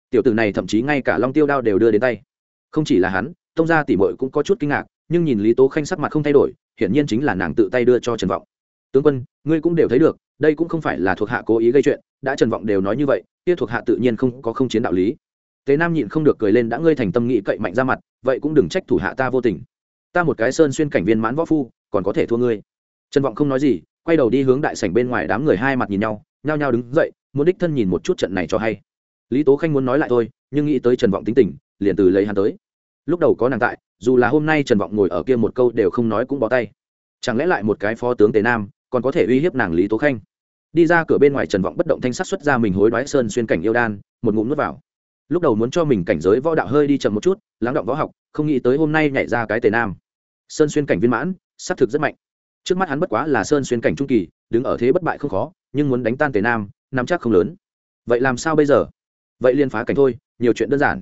Tiểu tử này thậm chí ngay cả long tiêu đao đều đưa đến tay. Không chỉ là hắn, tông gia tỷ mội cũng có chút kinh ngạc, nhưng nhìn lý tố khanh sắc mặt không thay đổi, hiển nhiên chính là nàng tự tay đưa cho trần vọng tướng quân, ngươi cũng đều thấy được, đây cũng không phải là thuộc hạ cố ý gây chuyện, đã trần vọng đều nói như vậy, kia thuộc hạ tự nhiên không có không chiến đạo lý. Tế nam nhịn không được cười lên, đã ngươi thành tâm nghĩ cậy mạnh ra mặt, vậy cũng đừng trách thủ hạ ta vô tình. Ta một cái sơn xuyên cảnh viên mãn võ phu, còn có thể thua ngươi. Trần vọng không nói gì, quay đầu đi hướng đại sảnh bên ngoài đám người hai mặt nhìn nhau, nhao nhao đứng dậy, muốn đích thân nhìn một chút trận này cho hay. Lý tố khanh muốn nói lại thôi, nhưng nghĩ tới trần vọng tính tình, liền từ lấy hắn tới. Lúc đầu có nàng tại, dù là hôm nay trần vọng ngồi ở kia một câu đều không nói cũng bó tay. Chẳng lẽ lại một cái phó tướng tề nam còn có thể uy hiếp nàng lý tố khanh đi ra cửa bên ngoài trần vọng bất động thanh sắc xuất ra mình hối đoái sơn xuyên cảnh yêu đan một ngụm nước vào lúc đầu muốn cho mình cảnh giới võ đạo hơi đi chậm một chút lắng động võ học không nghĩ tới hôm nay nhảy ra cái tề nam sơn xuyên cảnh viên mãn xác thực rất mạnh trước mắt hắn bất quá là sơn xuyên cảnh trung kỳ đứng ở thế bất bại không khó nhưng muốn đánh tan tề nam nắm chắc không lớn vậy làm sao bây giờ vậy liên phá cảnh thôi nhiều chuyện đơn giản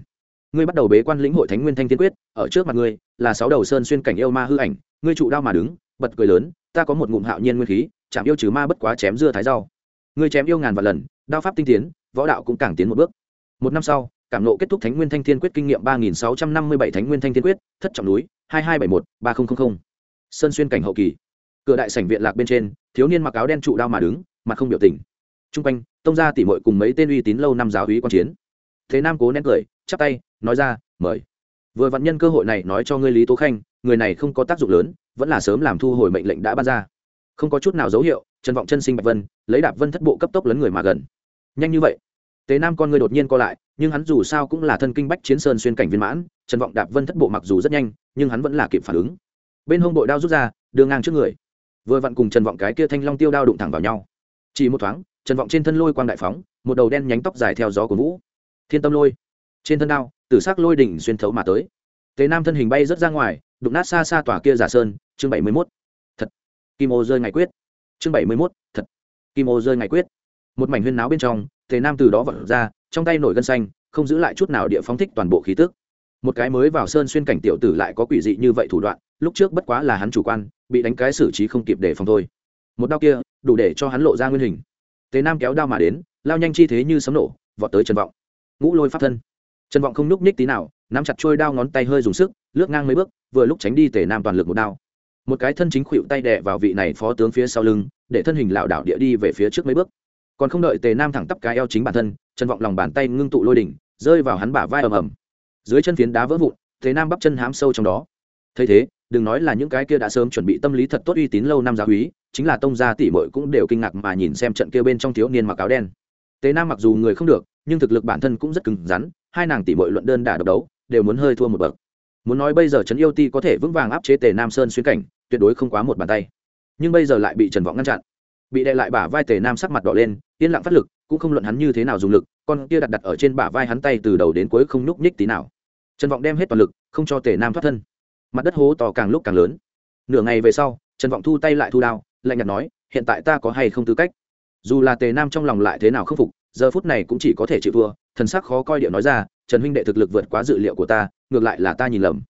ngươi bắt đầu bế quan lĩnh hội thánh nguyên thanh tiên quyết ở trước mặt ngươi là sáu đầu sơn xuyên cảnh yêu ma hư ảnh ngươi trụ đao mà đứng bật cười lớn, ta có một ngụm hạo nhiên nguyên khí, chạm yêu trừ ma bất quá chém dưa thái rau. Ngươi chém yêu ngàn vạn lần, đao pháp tinh tiến, võ đạo cũng càng tiến một bước. Một năm sau, cảm nộ kết thúc thánh nguyên thanh thiên quyết kinh nghiệm ba nghìn sáu trăm năm mươi bảy thánh nguyên thanh thiên quyết, thất trọng núi, hai hai bảy một ba nghìn sơn xuyên cảnh hậu kỳ. Cửa đại sảnh viện lạc bên trên, thiếu niên mặc áo đen trụ đao mà đứng, mặt không biểu tình. T r u n g quanh, tông gia tỉ mội cùng mấy tên uy tín lâu năm giáo hí quan chiến. Thế nam cố nén cười, chắp tay, nói ra, mời. Vừa vạn nhân cơ hội này nói cho ngươi lý tố khanh người này không có tác dụng lớn, vẫn là sớm làm thu hồi mệnh lệnh đã ban ra. Không có chút nào dấu hiệu, trần vọng chân sinh bạch vân, lấy đạp vân thất bộ cấp tốc lấn người mà gần. Nhanh như vậy? Tế nam con người đột nhiên co lại, nhưng hắn dù sao cũng là thân kinh bách chiến sơn xuyên cảnh viên mãn, trần vọng đạp vân thất bộ mặc dù rất nhanh, nhưng hắn vẫn là kịp phản ứng. Bên hông bội đao rút ra, đưa ngang trước người. Vừa vặn cùng trần vọng cái kia thanh long tiêu đao đụng thẳng vào nhau. Chỉ một thoáng, trần vọng trên thân lôi quang đại phóng, một đầu đen nhánh tóc dài theo gió của vũ. Thiên tâm lôi. Trên thân đao, tử s ắ c lôi đỉnh xuyên thấu mà tới. Tế nam thân hình bay rớt ra ngoài đụng nát xa xa tòa kia giả sơn, chương bảy mươi mốt, thật. Kim ô rơi ngày quyết. Chương bảy mươi mốt, thật. Kim ô rơi ngày quyết. Một mảnh huyên náo bên trong thế nam từ đó vật ra, trong tay nổi gân xanh, không giữ lại chút nào địa phóng thích toàn bộ khí tức. Một cái mới vào sơn xuyên cảnh tiểu tử lại có quỷ dị như vậy thủ đoạn, lúc trước bất quá là hắn chủ quan, bị đánh cái xử trí không kịp để phòng thôi. Một đao kia, đủ để cho hắn lộ ra nguyên hình. Thế nam kéo đao mà đến, lao nhanh chi thế như sấm nổ, vọt tới trần vọng. Ngũ lôi pháp thân trần vọng không nhúc ních tí nào, nắm chặt trôi đao ngón tay hơi dùng sức, lướt ngang mấy bước, vừa lúc tránh đi tề nam toàn lực một đao. Một cái thân chính khuỵu tay đè vào vị này phó tướng phía sau lưng, để thân hình lảo đảo địa đi về phía trước mấy bước. Còn không đợi tề nam thẳng tắp cái eo chính bản thân, trần vọng lòng bàn tay ngưng tụ lôi đỉnh, rơi vào hắn bả vai ầm ầm. Dưới chân phiến đá vỡ vụn, tề nam bắp chân hám sâu trong đó. Thấy thế, đừng nói là những cái kia đã sớm chuẩn bị tâm lý thật tốt uy tín lâu năm giáo úy, chính là tông gia tỷ muội cũng đều kinh ngạc mà nhìn xem trận kia bên trong thiếu niên mặc áo đen. Tề nam mặc dù người không được, nhưng thực lực bản thân cũng rất cứng rắn hai nàng tỷ muội luận đơn đả độc đấu, đều muốn hơi thua một bậc. Muốn nói bây giờ trấn yêu ti có thể vững vàng áp chế tề nam sơn xuyên cảnh, tuyệt đối không quá một bàn tay. Nhưng bây giờ lại bị trần vọng ngăn chặn. Bị đè lại bả vai tề nam sắc mặt đỏ lên, yên lặng phát lực, cũng không luận hắn như thế nào dùng lực, con kia đặt đặt ở trên bả vai hắn tay từ đầu đến cuối không nhúc nhích tí nào. Trần vọng đem hết toàn lực, không cho tề nam thoát thân. Mặt đất hố to càng lúc càng lớn. Nửa ngày về sau, trần vọng thu tay lại thu đao, lạnh nhạt nói, hiện tại ta có hay không tư cách? Dù là tề nam trong lòng lại thế nào khâm phục, giờ phút này cũng chỉ có thể chịu thua thần sắc khó coi điệu nói ra, trần huynh đệ thực lực vượt quá dự liệu của ta, ngược lại là ta nhìn lầm.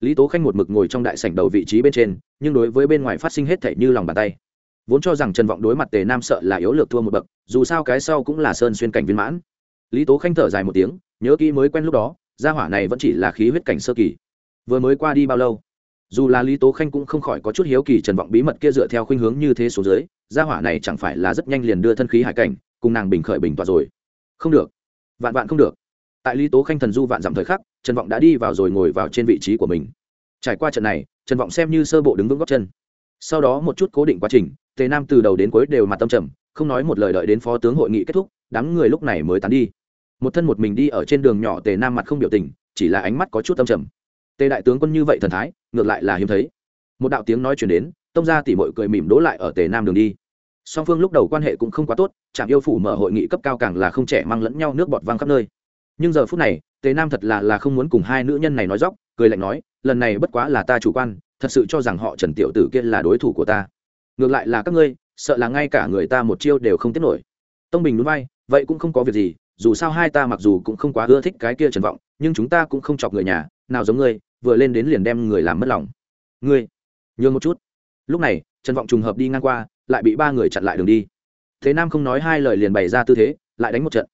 Lý tố khanh một mực ngồi trong đại sảnh đầu vị trí bên trên, nhưng đối với bên ngoài phát sinh hết thể như lòng bàn tay. Vốn cho rằng trần vọng đối mặt tề nam sợ là yếu lược thua một bậc, dù sao cái sau cũng là sơn xuyên cảnh viên mãn. Lý tố khanh thở dài một tiếng, nhớ kỹ mới quen lúc đó, gia hỏa này vẫn chỉ là khí huyết cảnh sơ kỳ. Vừa mới qua đi bao lâu? Dù là lý tố khanh cũng không khỏi có chút hiếu kỳ trần vọng bí mật kia dựa theo khuynh hướng như thế số dưới, gia hỏa này chẳng phải là rất nhanh liền đưa thân khí hải cảnh, cùng nàng bình khởi bình tọa rồi. Không được vạn vạn không được. Tại lý tố khanh thần du vạn dặm thời khắc, trần vọng đã đi vào rồi ngồi vào trên vị trí của mình. Trải qua trận này, trần vọng xem như sơ bộ đứng vững góc chân. Sau đó một chút cố định quá trình, tề nam từ đầu đến cuối đều mặt tâm trầm, không nói một lời đợi đến phó tướng hội nghị kết thúc, đám người lúc này mới tán đi. Một thân một mình đi ở trên đường nhỏ, tề nam mặt không biểu tình, chỉ là ánh mắt có chút tâm trầm. Tề đại tướng quân như vậy thần thái, ngược lại là hiếm thấy. Một đạo tiếng nói chuyển đến, tông ra tỉ mội cười mỉm đỗ lại ở tề nam đường đi song phương lúc đầu quan hệ cũng không quá tốt, trạm yêu phủ mở hội nghị cấp cao càng là không trẻ mang lẫn nhau nước bọt văng khắp nơi. Nhưng giờ phút này, tề nam thật là là không muốn cùng hai nữ nhân này nói dóc, cười lạnh nói, lần này bất quá là ta chủ quan, thật sự cho rằng họ trần tiểu tử kia là đối thủ của ta. Ngược lại là các ngươi, sợ là ngay cả người ta một chiêu đều không tiếp nổi. Tông bình núi vai, vậy cũng không có việc gì, dù sao hai ta mặc dù cũng không quá ưa thích cái kia trần vọng, nhưng chúng ta cũng không chọc người nhà, nào giống ngươi, vừa lên đến liền đem người làm mất lòng. Ngươi, nhường một chút. Lúc này, trần vọng trùng hợp đi ngang qua lại bị ba người chặn lại đường đi. Thế nam không nói hai lời liền bày ra tư thế, lại đánh một trận.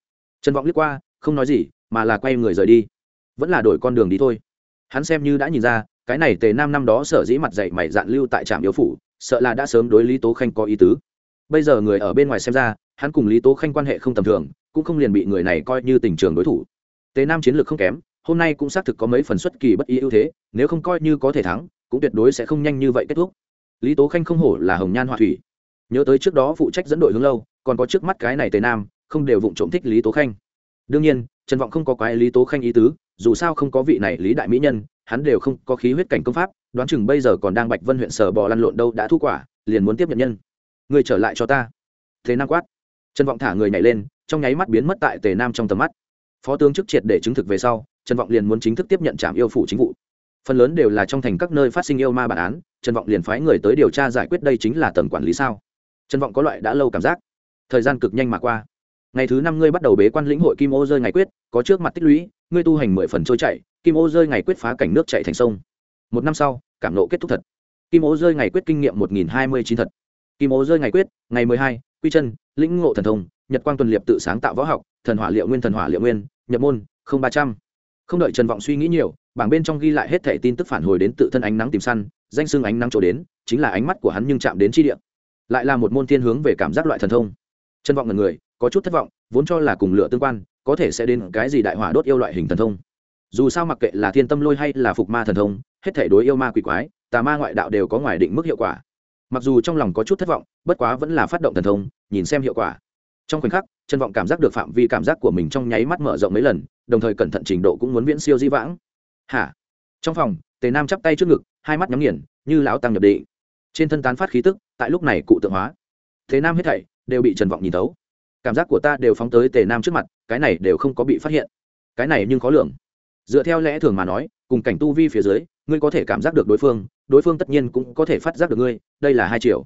Trần vọng liếc qua, không nói gì, mà là quay người rời đi. Vẫn là đổi con đường đi thôi. Hắn xem như đã nhìn ra, cái này tề nam năm đó sở dĩ mặt dạy mày dạn lưu tại trạm yếu phủ, sợ là đã sớm đối lý tố khanh có ý tứ. Bây giờ người ở bên ngoài xem ra, hắn cùng lý tố khanh quan hệ không tầm thường, cũng không liền bị người này coi như tình trường đối thủ. Tề nam chiến lược không kém, hôm nay cũng xác thực có mấy phần xuất kỳ bất ý ưu thế, nếu không coi như có thể thắng, cũng tuyệt đối sẽ không nhanh như vậy kết thúc. Lý tố khanh không hổ là hồng nhan họa thủy nhớ tới trước đó phụ trách dẫn đội hướng lâu, còn có trước mắt cái này tề nam, không đều vụng trộm thích lý tố khanh. Đương nhiên, trần vọng không có quái lý tố khanh ý tứ, dù sao không có vị này lý đại mỹ nhân, hắn đều không có khí huyết cảnh công pháp, đoán chừng bây giờ còn đang bạch vân huyện sở bò lăn lộn đâu đã thu quả, liền muốn tiếp nhận nhân. Người trở lại cho ta. Thế nam quát. Trần vọng thả người nhảy lên, trong nháy mắt biến mất tại tề nam trong tầm mắt. Phó tướng chức triệt để chứng thực về sau, trần vọng liền muốn chính thức tiếp nhận trạm yêu phủ chính vụ. Phần lớn đều là trong thành các nơi phát sinh yêu ma bản án, trần vọng liền phái người tới điều tra giải quyết đây chính là tầng quản lý sao trần vọng có loại đã lâu cảm giác. Thời gian cực nhanh mà qua. Ngày thứ năm ngươi bắt đầu bế quan lĩnh hội kim ô rơi ngày quyết, có trước mặt tích lũy, ngươi tu hành mười phần trôi chạy kim ô rơi ngày quyết phá cảnh nước chạy thành sông. Một năm sau, cảm nộ kết thúc thật. Kim ô rơi ngày quyết kinh nghiệm một nghìn hai mươi chín thật. Kim ô rơi ngày quyết, ngày mười hai, quy chân, lĩnh ngộ thần thông, nhật quang tuần liệp tự sáng tạo võ học, thần hỏa liệu nguyên, thần hỏa liệu nguyên, nhập môn, không ba trăm. Không đợi trần vọng suy nghĩ nhiều, bảng bên trong ghi lại hết thẻ tin tức phản hồi đến tự thân ánh nắng tìm săn, danh xưng ánh nắng chỗ đến, chính là ánh mắt của hắn nhưng chạm đến chi địa lại là một môn thiên hướng về cảm giác loại thần thông. Chân vọng ngần người, có chút thất vọng, vốn cho là cùng lửa tương quan, có thể sẽ đến cái gì đại hỏa đốt yêu loại hình thần thông. Dù sao mặc kệ là thiên tâm lôi hay là phục ma thần thông, hết thể đối yêu ma quỷ quái, tà ma ngoại đạo đều có ngoài định mức hiệu quả. Mặc dù trong lòng có chút thất vọng, bất quá vẫn là phát động thần thông, nhìn xem hiệu quả. Trong khoảnh khắc, chân vọng cảm giác được phạm vi cảm giác của mình trong nháy mắt mở rộng mấy lần, đồng thời cẩn thận trình độ cũng muốn viễn siêu di vãng. Hả? Trong phòng, tề nam chắp tay trước ngực, hai mắt nhắm nghiền, như lão tăng nhập định trên thân tán phát khí tức, tại lúc này cụ tượng hóa. Thế nam hết thảy đều bị trần vọng nhìn thấu. Cảm giác của ta đều phóng tới tề nam trước mặt, cái này đều không có bị phát hiện. Cái này nhưng khó lường. Dựa theo lẽ thường mà nói, cùng cảnh tu vi phía dưới, ngươi có thể cảm giác được đối phương đối phương tất nhiên cũng có thể phát giác được ngươi, đây là hai chiều.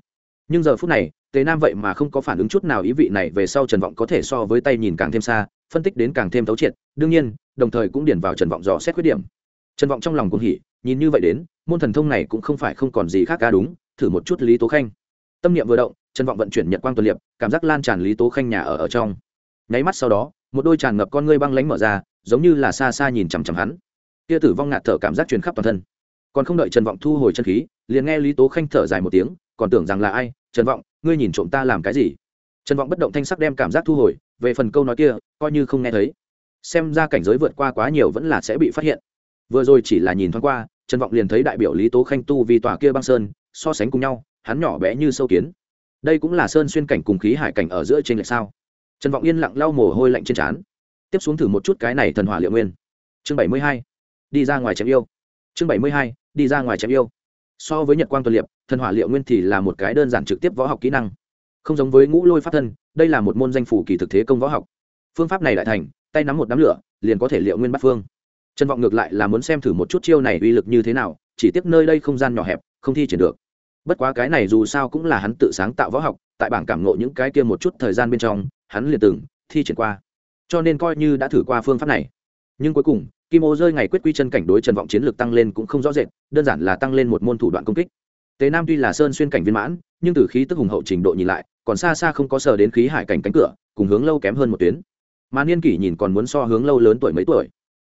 Nhưng giờ phút này, tề nam vậy mà không có phản ứng chút nào ý vị này về sau trần vọng có thể so với tay nhìn càng thêm xa, phân tích đến càng thêm thấu triệt, đương nhiên, đồng thời cũng điền vào trần vọng dò xét khuyết điểm. Trần vọng trong lòng cũng hỉ, nhìn như vậy đến, môn thần thông này cũng không phải không còn gì khác ca đúng thử một chút lý tố khanh. Tâm niệm vừa động trần vọng vận chuyển nhật quang tuần liệp, cảm giác lan tràn lý tố khanh nhà ở ở trong. Nháy mắt sau đó, một đôi tràn ngập con ngươi băng lánh mở ra, giống như là xa xa nhìn chằm chằm hắn. Kia tử vong ngạt thở cảm giác truyền khắp toàn thân. Còn không đợi trần vọng thu hồi chân khí, liền nghe lý tố khanh thở dài một tiếng, còn tưởng rằng là ai, trần vọng, ngươi nhìn trộm ta làm cái gì? Trần vọng bất động thanh sắc đem cảm giác thu hồi, về phần câu nói kia, coi như không nghe thấy. Xem ra cảnh giới vượt qua quá nhiều vẫn là sẽ bị phát hiện. Vừa rồi chỉ là nhìn thoáng qua, trần vọng liền thấy đại biểu lý tố khanh tu vì tòa kia băng sơn so sánh cùng nhau, hắn nhỏ bé như sâu kiến. Đây cũng là sơn xuyên cảnh cùng khí hải cảnh ở giữa trên lệch sao? Trần vọng yên lặng lau mồ hôi lạnh trên trán. Tiếp xuống thử một chút cái này thần hỏa liệu nguyên. Chương bảy mươi hai, đi ra ngoài chém yêu. Chương bảy mươi hai, đi ra ngoài chém yêu. So với nhật quang tuần liệp, thần hỏa liệu nguyên thì là một cái đơn giản trực tiếp võ học kỹ năng. Không giống với ngũ lôi pháp thân, đây là một môn danh phủ kỳ thực thế công võ học. Phương pháp này lại thành, tay nắm một đám lửa, liền có thể liệu nguyên bắt phương. Trần vọng ngược lại là muốn xem thử một chút chiêu này uy lực như thế nào, chỉ tiếp nơi đây không gian nhỏ hẹp không thi triển được. Bất quá cái này dù sao cũng là hắn tự sáng tạo võ học, tại bảng cảm ngộ những cái kia một chút thời gian bên trong, hắn liền từng thi triển qua. Cho nên coi như đã thử qua phương pháp này. Nhưng cuối cùng, kim ô rơi ngày quyết quy chân cảnh đối trần vọng chiến lược tăng lên cũng không rõ rệt, đơn giản là tăng lên một môn thủ đoạn công kích. Tế nam tuy là sơn xuyên cảnh viên mãn, nhưng từ khí tức hùng hậu trình độ nhìn lại, còn xa xa không có sờ đến khí hải cảnh cánh cửa, cùng hướng lâu kém hơn một tuyến. Mà niên kỷ nhìn còn muốn so hướng lâu lớn tuổi mấy tuổi.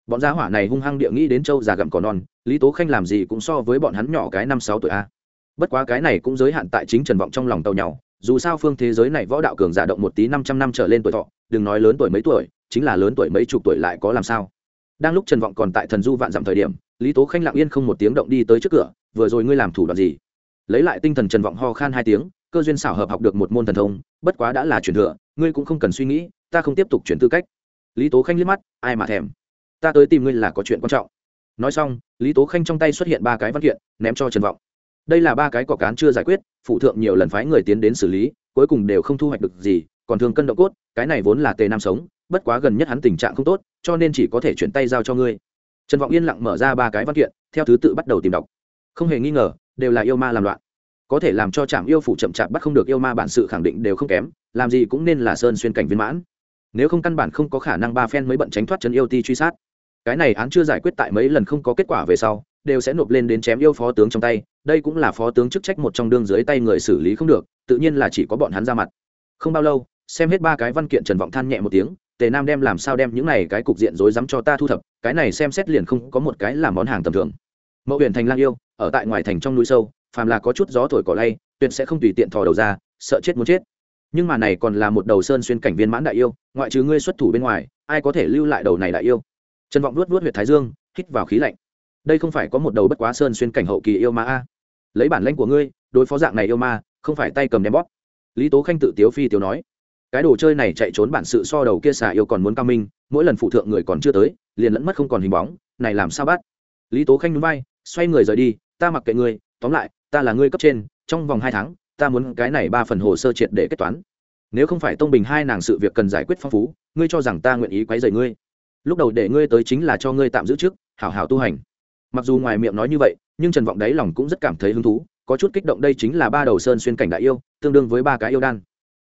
Bọn gia hỏa này hung hăng địa nghĩ đến châu già gặm cỏ non lý tố khanh làm gì cũng so với bọn hắn nhỏ cái năm sáu tuổi a. Bất quá cái này cũng giới hạn tại chính trần vọng trong lòng tàu nhau dù sao phương thế giới này võ đạo cường giả động một tí năm trăm năm trở lên tuổi thọ, đừng nói lớn tuổi mấy tuổi, chính là lớn tuổi mấy chục tuổi lại có làm sao. Đang lúc trần vọng còn tại thần du vạn dặm thời điểm, lý tố khanh lặng yên không một tiếng động đi tới trước cửa, vừa rồi ngươi làm thủ đoạn gì? Lấy lại tinh thần trần vọng ho khan hai tiếng, cơ duyên xảo hợp học được một môn thần thông, bất quá đã là truyền thừa, ngươi cũng không cần suy nghĩ, ta không tiếp tục chuyển tư cách. Lý tố khanh liếc mắt, ai mà thèm? Ta tới tìm ngươi là có chuyện quan trọng nói xong, lý tố khanh trong tay xuất hiện ba cái văn kiện, ném cho trần vọng. Đây là ba cái cỏ cán chưa giải quyết, phụ thượng nhiều lần phái người tiến đến xử lý, cuối cùng đều không thu hoạch được gì, còn thường cân độ cốt, cái này vốn là tề nam sống, bất quá gần nhất hắn tình trạng không tốt, cho nên chỉ có thể chuyển tay giao cho ngươi. Trần vọng yên lặng mở ra ba cái văn kiện, theo thứ tự bắt đầu tìm đọc. Không hề nghi ngờ, đều là yêu ma làm loạn. Có thể làm cho trạm yêu phủ chậm chạp bắt không được yêu ma bản sự khẳng định đều không kém, làm gì cũng nên là sơn xuyên cảnh viên mãn. Nếu không căn bản không có khả năng ba phen mới bận tránh thoát chân yêu ti truy sát cái này án chưa giải quyết tại mấy lần không có kết quả về sau, đều sẽ nộp lên đến chém yêu phó tướng trong tay, đây cũng là phó tướng chức trách một trong đương dưới tay người xử lý không được, tự nhiên là chỉ có bọn hắn ra mặt. Không bao lâu, xem hết ba cái văn kiện trần vọng than nhẹ một tiếng, tề nam đem làm sao đem những này cái cục diện rối rắm cho ta thu thập, cái này xem xét liền không có một cái làm món hàng tầm thường. Mẫu huyện thành lang yêu, ở tại ngoài thành trong núi sâu, phàm là có chút gió thổi cỏ lay, tuyệt sẽ không tùy tiện thò đầu ra, sợ chết muốn chết. Nhưng mà này còn là một đầu sơn xuyên cảnh viên mãn đại yêu, ngoại trừ ngươi xuất thủ bên ngoài, ai có thể lưu lại đầu này đại yêu? Trần vọng luốt luốt huyệt thái dương, hít vào khí lạnh. Đây không phải có một đầu bất quá sơn xuyên cảnh hậu kỳ yêu ma a. Lấy bản lãnh của ngươi, đối phó dạng này yêu ma, không phải tay cầm đem bóp. Lý tố khanh tự tiếu phi tiếu nói. Cái đồ chơi này chạy trốn bản sự so đầu kia xà yêu còn muốn cao minh, mỗi lần phụ thượng người còn chưa tới, liền lẫn mất không còn hình bóng, này làm sao bắt? Lý tố khanh núi bay xoay người rời đi, ta mặc kệ ngươi, tóm lại, ta là ngươi cấp trên, trong vòng hai tháng, ta muốn cái này ba phần hồ sơ triệt để kết toán. Nếu không phải tông bình hai nàng sự việc cần giải quyết phong phú, ngươi cho rằng ta nguyện ý quấy rầy ngươi lúc đầu để ngươi tới chính là cho ngươi tạm giữ trước, hảo hảo tu hành. Mặc dù ngoài miệng nói như vậy, nhưng trần vọng đáy lòng cũng rất cảm thấy hứng thú, có chút kích động đây chính là ba đầu sơn xuyên cảnh đại yêu, tương đương với ba cái yêu đan.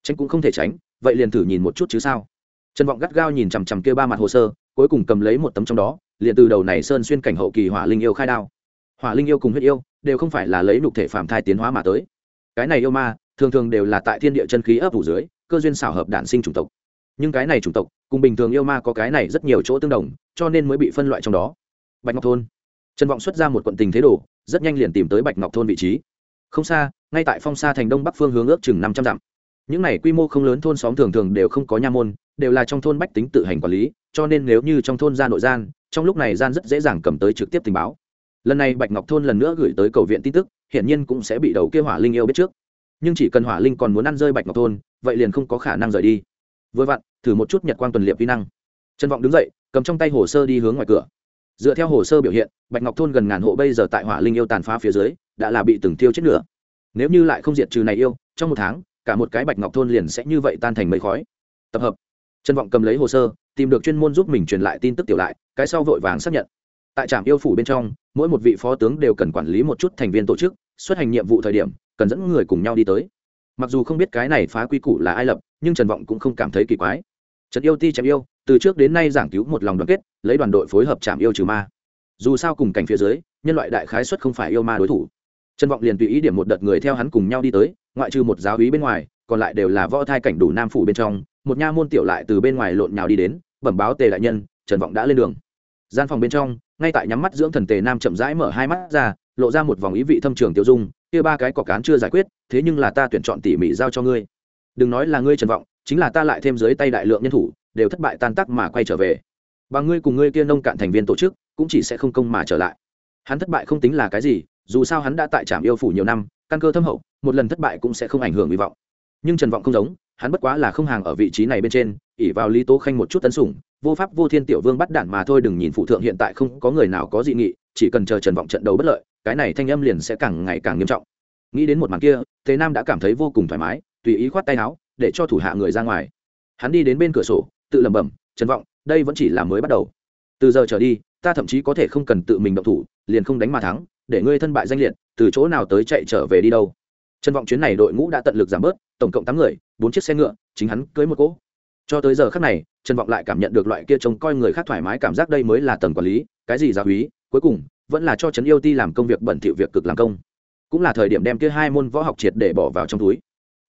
Tránh cũng không thể tránh, vậy liền thử nhìn một chút chứ sao? Trần vọng gắt gao nhìn chằm chằm kia ba mặt hồ sơ, cuối cùng cầm lấy một tấm trong đó, liền từ đầu này sơn xuyên cảnh hậu kỳ hỏa linh yêu khai đao. Hỏa linh yêu cùng huyết yêu, đều không phải là lấy nục thể phạm thai tiến hóa mà tới. Cái này yêu ma, thường thường đều là tại thiên địa chân khí ấp ủ dưới, cơ duyên xảo hợp đản sinh chủng tộc nhưng cái này chủng tộc, cùng bình thường yêu ma có cái này rất nhiều chỗ tương đồng, cho nên mới bị phân loại trong đó. Bạch ngọc thôn. Trần vọng xuất ra một quận tình thế đồ, rất nhanh liền tìm tới bạch ngọc thôn vị trí. Không xa, ngay tại phong xa thành đông bắc phương hướng ước chừng năm trăm dặm. Những này quy mô không lớn thôn xóm thường thường đều không có nha môn, đều là trong thôn bách tính tự hành quản lý, cho nên nếu như trong thôn ra nội gian, trong lúc này gian rất dễ dàng cầm tới trực tiếp tình báo. Lần này bạch ngọc thôn lần nữa gửi tới cầu viện tin tức, hiển nhiên cũng sẽ bị đầu kia hỏa linh yêu biết trước. Nhưng chỉ cần hỏa linh còn muốn ăn rơi bạch ngọc thôn, vậy liền không có khả năng rời đi vừa vặn, thử một chút nhật quang tuần liệp vi năng. Trần vọng đứng dậy, cầm trong tay hồ sơ đi hướng ngoài cửa. Dựa theo hồ sơ biểu hiện, bạch ngọc thôn gần ngàn hộ bây giờ tại hỏa linh yêu tàn phá phía dưới, đã là bị từng tiêu chết nửa. Nếu như lại không diệt trừ này yêu, trong một tháng, cả một cái bạch ngọc thôn liền sẽ như vậy tan thành mây khói. Tập hợp. Trần vọng cầm lấy hồ sơ, tìm được chuyên môn giúp mình truyền lại tin tức tiểu lại, cái sau vội vàng xác nhận. Tại trạm yêu phủ bên trong, mỗi một vị phó tướng đều cần quản lý một chút thành viên tổ chức, xuất hành nhiệm vụ thời điểm, cần dẫn người cùng nhau đi tới mặc dù không biết cái này phá quy củ là ai lập, nhưng trần vọng cũng không cảm thấy kỳ quái. Trần yêu ti chém yêu, từ trước đến nay giảng cứu một lòng đoàn kết, lấy đoàn đội phối hợp chạm yêu trừ ma. Dù sao cùng cảnh phía dưới, nhân loại đại khái xuất không phải yêu ma đối thủ. Trần vọng liền tùy ý điểm một đợt người theo hắn cùng nhau đi tới, ngoại trừ một giáo úy bên ngoài, còn lại đều là võ thai cảnh đủ nam phủ bên trong, một nha môn tiểu lại từ bên ngoài lộn nhào đi đến, bẩm báo tề đại nhân, trần vọng đã lên đường. Gian phòng bên trong, ngay tại nhắm mắt dưỡng thần tề nam chậm rãi mở hai mắt ra lộ ra một vòng ý vị thâm trường tiêu dung, kia ba cái cọc cán chưa giải quyết, thế nhưng là ta tuyển chọn tỉ mỉ giao cho ngươi. Đừng nói là ngươi trần vọng, chính là ta lại thêm dưới tay đại lượng nhân thủ, đều thất bại tan tác mà quay trở về. Và ngươi cùng ngươi kia nông cạn thành viên tổ chức, cũng chỉ sẽ không công mà trở lại. Hắn thất bại không tính là cái gì, dù sao hắn đã tại trạm yêu phủ nhiều năm, căn cơ thâm hậu, một lần thất bại cũng sẽ không ảnh hưởng hy vọng. Nhưng trần vọng không giống, hắn bất quá là không hàng ở vị trí này bên trên ỉ vào lý tố khanh một chút tấn sủng, vô pháp vô thiên tiểu vương bắt đản mà thôi đừng nhìn phụ thượng hiện tại không có người nào có dị nghị, chỉ cần chờ trần vọng trận đấu bất lợi cái này thanh âm liền sẽ càng ngày càng nghiêm trọng. Nghĩ đến một màn kia thế nam đã cảm thấy vô cùng thoải mái, tùy ý khoát tay áo, để cho thủ hạ người ra ngoài. Hắn đi đến bên cửa sổ, tự lẩm bẩm, trần vọng, đây vẫn chỉ là mới bắt đầu. Từ giờ trở đi, ta thậm chí có thể không cần tự mình động thủ, liền không đánh mà thắng, để ngươi thân bại danh liệt, từ chỗ nào tới chạy trở về đi đâu. Trần vọng chuyến này đội ngũ đã tận lực giảm bớt, tổng cộng tám người, bốn chiếc xe ngựa, chính hắn cưới một cỗ. Cho tới giờ khác này, trần vọng lại cảm nhận được loại kia trông coi người khác thoải mái cảm giác đây mới là tầng quản lý, cái gì giáo húy cuối cùng vẫn là cho trấn yêu ti làm công việc bẩn thỉu việc cực làm công. Cũng là thời điểm đem kia hai môn võ học triệt để bỏ vào trong túi.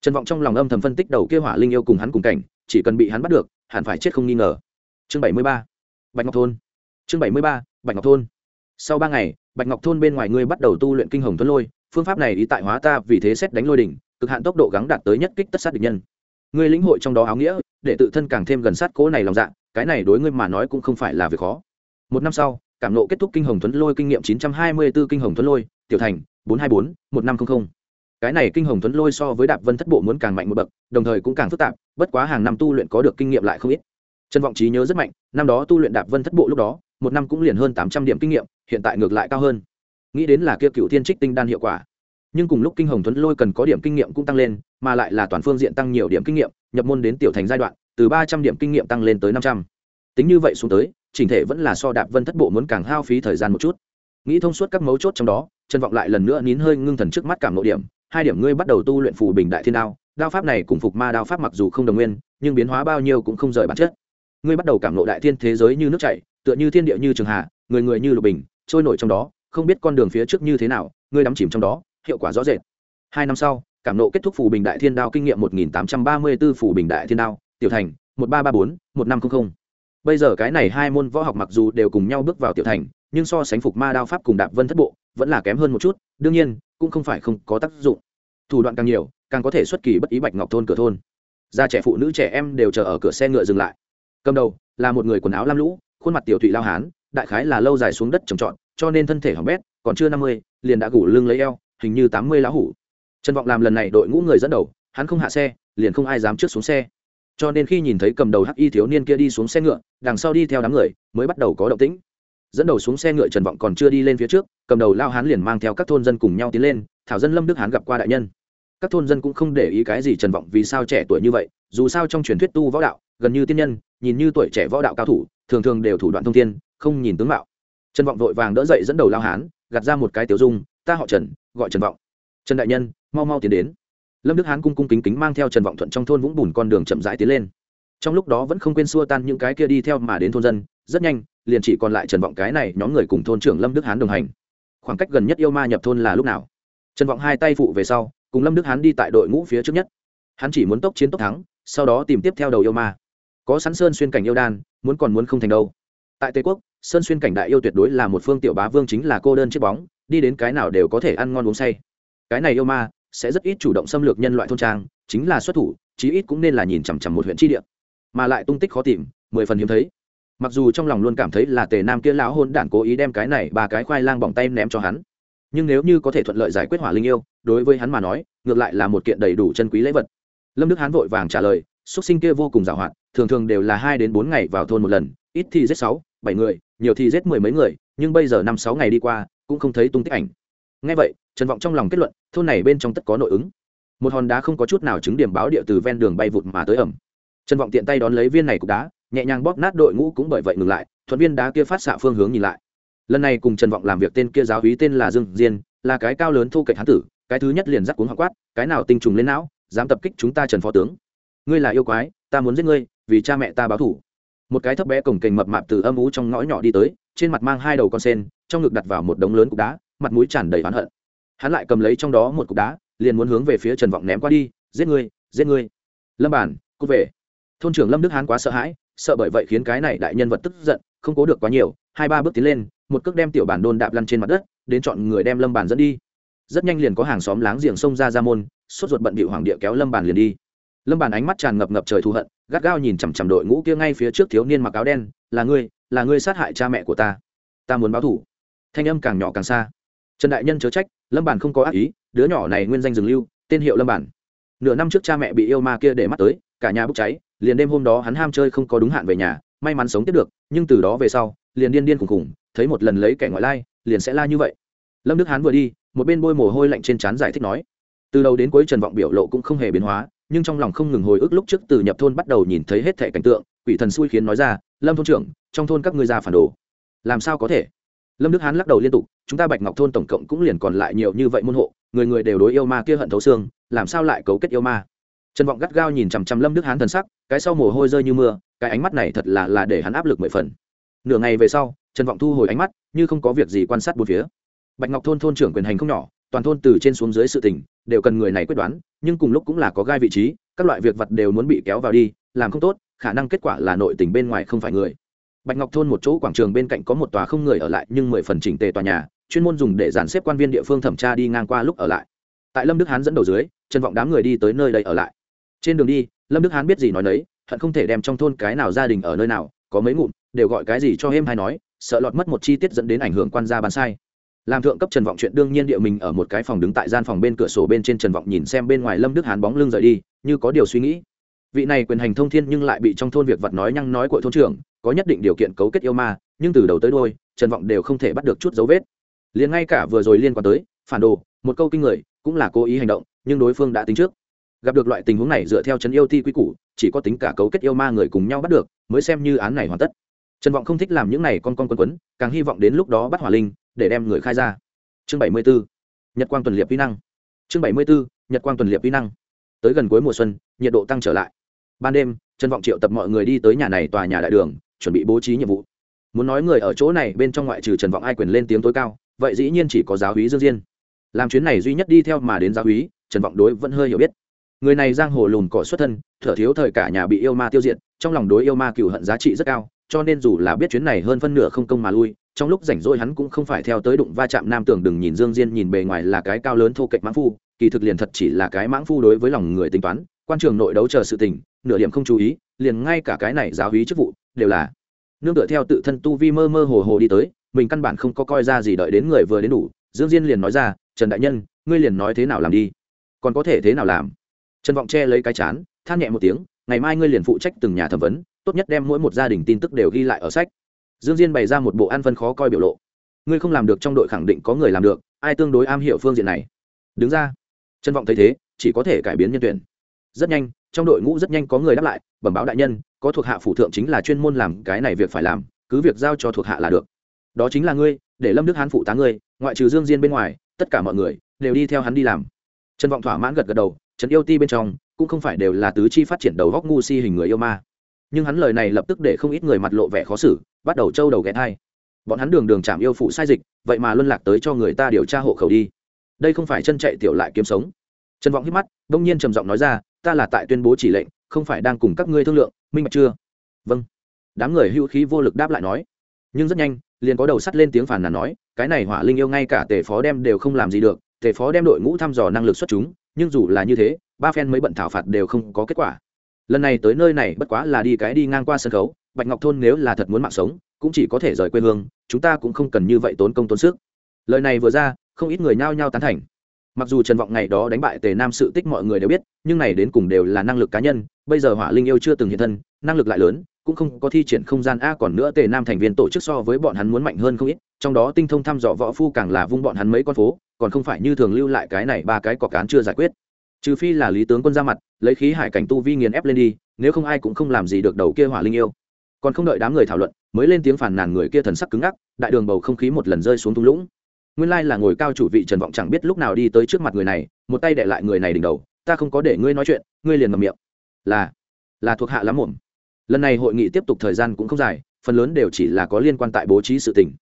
Trần vọng trong lòng âm thầm phân tích đầu kia hỏa linh yêu cùng hắn cùng cảnh, chỉ cần bị hắn bắt được, hẳn phải chết không nghi ngờ. Chương bảy mươi ba, bạch ngọc thôn. Chương bảy mươi ba, bạch ngọc thôn. Sau ba ngày, bạch ngọc thôn bên ngoài ngươi bắt đầu tu luyện kinh hồng thuấn lôi, phương pháp này ý tại hóa ta vì thế xét đánh lôi đỉnh, cực hạn tốc độ gắng đạt tới nhất kích tất sát địch nhân. Ngươi lĩnh hội trong đó áo nghĩa, để tự thân càng thêm gần sát cố này lòng dạ cái này đối ngươi mà nói cũng không phải là việc khó. Một năm sau cảm nộ kết thúc kinh hồng thuấn lôi kinh nghiệm chín trăm hai mươi 924 kinh hồng thuấn lôi, tiểu thành, bốn hai bốn, một năm trăm linh cái này kinh hồng thuấn lôi so với đạp vân thất bộ muốn càng mạnh một bậc, đồng thời cũng càng phức tạp, bất quá hàng năm tu luyện có được kinh nghiệm lại không ít. Trần vọng trí nhớ rất mạnh, năm đó tu luyện đạp vân thất bộ lúc đó, một năm cũng liền hơn tám trăm điểm kinh nghiệm, hiện tại ngược lại cao hơn. Nghĩ đến là kia cựu thiên trích tinh đan hiệu quả. Nhưng cùng lúc kinh hồng thuấn lôi cần có điểm kinh nghiệm cũng tăng lên, mà lại là toàn phương diện tăng nhiều điểm kinh nghiệm, nhập môn đến tiểu thành giai đoạn, từ ba trăm điểm kinh nghiệm tăng lên tới năm trăm. Tính như vậy xuống tới chỉnh thể vẫn là so đạp vân thất bộ muốn càng hao phí thời gian một chút. Nghĩ thông suốt các mấu chốt trong đó, trần vọng lại lần nữa nín hơi ngưng thần trước mắt cảm nội điểm. Hai điểm ngươi bắt đầu tu luyện phù bình đại thiên đao đao pháp này cùng phục ma đao pháp mặc dù không đồng nguyên, nhưng biến hóa bao nhiêu cũng không rời bản chất. Ngươi bắt đầu cảm nội đại thiên thế giới như nước chảy, tựa như thiên địa như trường hạ, người người như lục bình, trôi nổi trong đó, không biết con đường phía trước như thế nào, ngươi đắm chìm trong đó, hiệu quả rõ rệt. Hai năm sau, cảm nộ kết thúc phù bình đại thiên đao kinh nghiệm một nghìn tám trăm ba mươi 1834 phù bình đại thiên đao, tiểu thành, một ba ba bốn, một năm trăm linh bây giờ cái này hai môn võ học mặc dù đều cùng nhau bước vào tiểu thành, nhưng so sánh phục ma đao pháp cùng đạp vân thất bộ, vẫn là kém hơn một chút, đương nhiên, cũng không phải không có tác dụng. Thủ đoạn càng nhiều, càng có thể xuất kỳ bất ý bạch ngọc thôn cửa thôn. Gia trẻ phụ nữ, trẻ em đều chờ ở cửa xe ngựa dừng lại. Cầm đầu là một người quần áo lam lũ, khuôn mặt tiểu thụy lao hán, đại khái là lâu dài xuống đất trồng trọt, cho nên thân thể hỏng bét, còn chưa năm mươi, liền đã gủ lưng lấy eo, hình như tám mươi lá hủ. Trần vọng làm lần này đội ngũ người dẫn đầu, hắn không hạ xe, liền không ai dám trước xuống xe cho nên khi nhìn thấy cầm đầu hắc y thiếu niên kia đi xuống xe ngựa, đằng sau đi theo đám người, mới bắt đầu có động tĩnh. Dẫn đầu xuống xe ngựa trần vọng còn chưa đi lên phía trước, cầm đầu lao hán liền mang theo các thôn dân cùng nhau tiến lên, thảo dân lâm đức hán gặp qua đại nhân. Các thôn dân cũng không để ý cái gì trần vọng vì sao trẻ tuổi như vậy, dù sao trong truyền thuyết tu võ đạo, gần như tiên nhân, nhìn như tuổi trẻ võ đạo cao thủ, thường thường đều thủ đoạn thông thiên, không nhìn tướng mạo. Trần vọng vội vàng đỡ dậy dẫn đầu lao hán, gạt ra một cái tiểu dung, ta họ trần, gọi trần vọng. Trần đại nhân, mau mau tiến đến lâm đức hán cung cung kính kính mang theo trần vọng thuận trong thôn vũng bùn con đường chậm rãi tiến lên. Trong lúc đó vẫn không quên xua tan những cái kia đi theo mà đến thôn dân, rất nhanh, liền chỉ còn lại trần vọng cái này nhóm người cùng thôn trưởng lâm đức hán đồng hành. Khoảng cách gần nhất yêu ma nhập thôn là lúc nào? Trần vọng hai tay phụ về sau, cùng lâm đức hán đi tại đội ngũ phía trước nhất. Hắn chỉ muốn tốc chiến tốc thắng, sau đó tìm tiếp theo đầu yêu ma. Có sẵn sơn xuyên cảnh yêu đan, muốn còn muốn không thành đâu. Tại tây quốc, sơn xuyên cảnh đại yêu tuyệt đối là một phương tiểu bá vương chính là cô đơn chiếc bóng, đi đến cái nào đều có thể ăn ngon uống say. Cái này yêu ma sẽ rất ít chủ động xâm lược nhân loại thôn trang, chính là xuất thủ, chí ít cũng nên là nhìn chằm chằm một huyện tri địa. Mà lại tung tích khó tìm, mười phần hiếm thấy. Mặc dù trong lòng luôn cảm thấy là tề nam kia lão hôn đản cố ý đem cái này ba cái khoai lang bỏng tay ném cho hắn, nhưng nếu như có thể thuận lợi giải quyết hỏa linh yêu, đối với hắn mà nói, ngược lại là một kiện đầy đủ chân quý lễ vật. Lâm đức hán vội vàng trả lời xuất sinh kia vô cùng giàu hoạt thường thường đều là hai đến bốn ngày vào thôn một lần, ít thì giết sáu, bảy người, nhiều thì giết mười mấy người, nhưng bây giờ năm sáu ngày đi qua, cũng không thấy tung tích ảnh. Ngay vậy trần vọng trong lòng kết luận, thôn này bên trong tất có nội ứng. Một hòn đá không có chút nào chứng điểm báo địa từ ven đường bay vụt mà tới ẩm. Trần vọng tiện tay đón lấy viên này cục đá, nhẹ nhàng bóp nát đội ngũ cũng bởi vậy ngừng lại, thuận viên đá kia phát xạ phương hướng nhìn lại. Lần này cùng trần vọng làm việc tên kia giáo hí tên là dương diên, là cái cao lớn thu cạnh hán tử, cái thứ nhất liền dắt cuốn hoa quát, cái nào tinh trùng lên não, dám tập kích chúng ta trần phó tướng. Ngươi là yêu quái, ta muốn giết ngươi, vì cha mẹ ta báo thủ. Một cái thấp bé cổng kềnh mập mạp từ âm ú trong ngõ nhỏ đi tới, trên mặt mang hai đầu con sen, trong ngực đặt vào một đống lớn cục đá, mặt mũi tràn đầy oán hận hắn lại cầm lấy trong đó một cục đá, liền muốn hướng về phía trần vọng ném qua đi, giết ngươi giết ngươi. Lâm bản, cút về. Thôn trưởng lâm đức hán quá sợ hãi, sợ bởi vậy khiến cái này đại nhân vật tức giận, không cố được quá nhiều, hai ba bước tiến lên, một cước đem tiểu bản đôn đạp lăn trên mặt đất, đến chọn người đem lâm bản dẫn đi. Rất nhanh liền có hàng xóm láng giềng xông ra ra môn, sốt ruột bận bị hoàng địa kéo lâm bản liền đi. Lâm bản ánh mắt tràn ngập ngập trời thù hận, gắt gao nhìn chằm chằm đội ngũ kia ngay phía trước thiếu niên mặc áo đen, là ngươi là ngươi sát hại cha mẹ của ta. Ta muốn báo thủ. Thanh âm càng nhỏ càng xa trần đại nhân chớ trách, lâm bản không có ác ý, đứa nhỏ này nguyên danh dừng lưu, tên hiệu lâm bản. Nửa năm trước cha mẹ bị yêu ma kia để mắt tới, cả nhà bốc cháy, liền đêm hôm đó hắn ham chơi không có đúng hạn về nhà, may mắn sống tiếp được, nhưng từ đó về sau, liền điên điên khùng khùng thấy một lần lấy kẻ ngoại lai, liền sẽ la như vậy. Lâm đức hán vừa đi, một bên bôi mồ hôi lạnh trên trán giải thích nói. Từ đầu đến cuối trần vọng biểu lộ cũng không hề biến hóa, nhưng trong lòng không ngừng hồi ức lúc trước từ nhập thôn bắt đầu nhìn thấy hết thẻ cảnh tượng, quỷ thần xui khiến nói ra, lâm thôn trưởng, trong thôn các ngươi ra phản đồ. Làm sao có thể? Lâm đức hán lắc đầu liên tục, chúng ta bạch ngọc thôn tổng cộng cũng liền còn lại nhiều như vậy môn hộ, người người đều đối yêu ma kia hận thấu xương, làm sao lại cấu kết yêu ma? Trần vọng gắt gao nhìn chằm chằm lâm đức hán thần sắc, cái sau mồ hôi rơi như mưa, cái ánh mắt này thật là là để hắn áp lực mười phần. Nửa ngày về sau, trần vọng thu hồi ánh mắt, như không có việc gì quan sát bốn phía. Bạch ngọc thôn thôn trưởng quyền hành không nhỏ, toàn thôn từ trên xuống dưới sự tỉnh đều cần người này quyết đoán, nhưng cùng lúc cũng là có gai vị trí, các loại việc vật đều muốn bị kéo vào đi, làm không tốt, khả năng kết quả là nội tình bên ngoài không phải người bạch ngọc thôn một chỗ quảng trường bên cạnh có một tòa không người ở lại, nhưng mười phần chỉnh tề tòa nhà, chuyên môn dùng để dàn xếp quan viên địa phương thẩm tra đi ngang qua lúc ở lại. Tại lâm đức hán dẫn đầu dưới, trần vọng đám người đi tới nơi đây ở lại. Trên đường đi, lâm đức hán biết gì nói nấy, hận không thể đem trong thôn cái nào gia đình ở nơi nào, có mấy ngụm, đều gọi cái gì cho êm hay nói, sợ lọt mất một chi tiết dẫn đến ảnh hưởng quan gia bán sai. Làm thượng cấp trần vọng chuyện đương nhiên địa mình ở một cái phòng đứng tại gian phòng bên cửa sổ bên trên trần vọng nhìn xem bên ngoài lâm đức hán bóng lưng rời đi, như có điều suy nghĩ. Vị này quyền hành thông thiên nhưng lại bị trong thôn việc vật nói nhăng nói của thôn trưởng có nhất định điều kiện cấu kết yêu ma, nhưng từ đầu tới đôi trần vọng đều không thể bắt được chút dấu vết. Liền ngay cả vừa rồi liên quan tới, phản đồ, một câu kinh người, cũng là cố ý hành động, nhưng đối phương đã tính trước. Gặp được loại tình huống này dựa theo trấn yêu thi quy củ, chỉ có tính cả cấu kết yêu ma người cùng nhau bắt được, mới xem như án này hoàn tất. Trần vọng không thích làm những này con con quấn quấn, càng hy vọng đến lúc đó bắt hỏa linh, để đem người khai ra. Chương bảy mươi 74. nhật quang tuần liệp vi năng. Chương bảy mươi 74. nhật quang tuần liệp vi năng. Tới gần cuối mùa xuân, nhiệt độ tăng trở lại. Ban đêm, trần vọng triệu tập mọi người đi tới nhà này tòa nhà đại đường chuẩn bị bố trí nhiệm vụ. Muốn nói người ở chỗ này bên trong ngoại trừ trần vọng ai quyền lên tiếng tối cao, vậy dĩ nhiên chỉ có giáo hí dương diên. Làm chuyến này duy nhất đi theo mà đến giáo hí trần vọng đối vẫn hơi hiểu biết. Người này giang hồ lùn cỏ xuất thân, thở thiếu thời cả nhà bị yêu ma tiêu diệt, trong lòng đối yêu ma cựu hận giá trị rất cao, cho nên dù là biết chuyến này hơn phân nửa không công mà lui, trong lúc rảnh rỗi hắn cũng không phải theo tới đụng va chạm nam tường đừng nhìn dương diên nhìn bề ngoài là cái cao lớn thô kệch mãng phu, kỳ thực liền thật chỉ là cái mãng phu đối với lòng người tính toán, quan trường nội đấu chờ sự tình, nửa điểm không chú ý, liền ngay cả cái này giáo hí chức vụ đều là. Nương tựa theo tự thân tu vi mơ mơ hồ hồ đi tới, mình căn bản không có coi ra gì đợi đến người vừa đến đủ. Dương diên liền nói ra, trần đại nhân, ngươi liền nói thế nào làm đi? Còn có thể thế nào làm? Trần vọng che lấy cái chán, than nhẹ một tiếng, ngày mai ngươi liền phụ trách từng nhà thẩm vấn, tốt nhất đem mỗi một gia đình tin tức đều ghi lại ở sách. Dương diên bày ra một bộ ăn phân khó coi biểu lộ. Ngươi không làm được trong đội khẳng định có người làm được, ai tương đối am hiểu phương diện này? Đứng ra. Trân vọng thấy thế, chỉ có thể cải biến nhân tuyển. Rất nhanh, trong đội ngũ rất nhanh có người đáp lại, bẩm báo đại nhân có thuộc hạ phủ thượng chính là chuyên môn làm cái này việc phải làm, cứ việc giao cho thuộc hạ là được. Đó chính là ngươi, để lâm đức hán phụ tá ngươi, ngoại trừ dương diên bên ngoài, tất cả mọi người đều đi theo hắn đi làm. Trần vọng thỏa mãn gật gật đầu, trần yêu ti bên trong cũng không phải đều là tứ chi phát triển đầu góc ngu si hình người yêu ma. Nhưng hắn lời này lập tức để không ít người mặt lộ vẻ khó xử, bắt đầu trâu đầu ghé thai bọn hắn đường đường chạm yêu phụ sai dịch, vậy mà luân lạc tới cho người ta điều tra hộ khẩu đi. Đây không phải chân chạy tiểu lại kiếm sống. Trần vọng hít mắt đông nhiên trầm giọng nói ra, ta là tại tuyên bố chỉ lệnh, không phải đang cùng các ngươi thương lượng minh bạch chưa? Vâng. Đám người hữu khí vô lực đáp lại nói. Nhưng rất nhanh, liền có đầu sắt lên tiếng phản nàn nói, cái này hỏa linh yêu ngay cả tề phó đem đều không làm gì được, tề phó đem đội ngũ thăm dò năng lực xuất chúng, nhưng dù là như thế, ba phen mới bận thảo phạt đều không có kết quả. Lần này tới nơi này bất quá là đi cái đi ngang qua sân khấu, bạch ngọc thôn nếu là thật muốn mạng sống, cũng chỉ có thể rời quê hương, chúng ta cũng không cần như vậy tốn công tốn sức. Lời này vừa ra, không ít người nhao nhao tán thành. Mặc dù trần vọng ngày đó đánh bại tề nam sự tích mọi người đều biết, nhưng này đến cùng đều là năng lực cá nhân bây giờ hỏa linh yêu chưa từng hiện thân, năng lực lại lớn, cũng không có thi triển không gian a còn nữa tề nam thành viên tổ chức so với bọn hắn muốn mạnh hơn không ít, trong đó tinh thông thăm dò võ phu càng là vung bọn hắn mấy con phố, còn không phải như thường lưu lại cái này ba cái cọc cán chưa giải quyết. Trừ phi là lý tướng quân ra mặt, lấy khí hải cảnh tu vi nghiền ép lên đi, nếu không ai cũng không làm gì được đầu kia hỏa linh yêu. Còn không đợi đám người thảo luận, mới lên tiếng phản nàn người kia thần sắc cứng ngắc, đại đường bầu không khí một lần rơi xuống thung lũng. Nguyên lai là ngồi cao chủ vị trần vọng chẳng biết lúc nào đi tới trước mặt người này, một tay đệ lại người này đỉnh đầu, ta không có để ngươi nói chuyện, ngươi liền ngậm miệng là là thuộc hạ lắm muộn. Lần này hội nghị tiếp tục thời gian cũng không dài, phần lớn đều chỉ là có liên quan tại bố trí sự tình.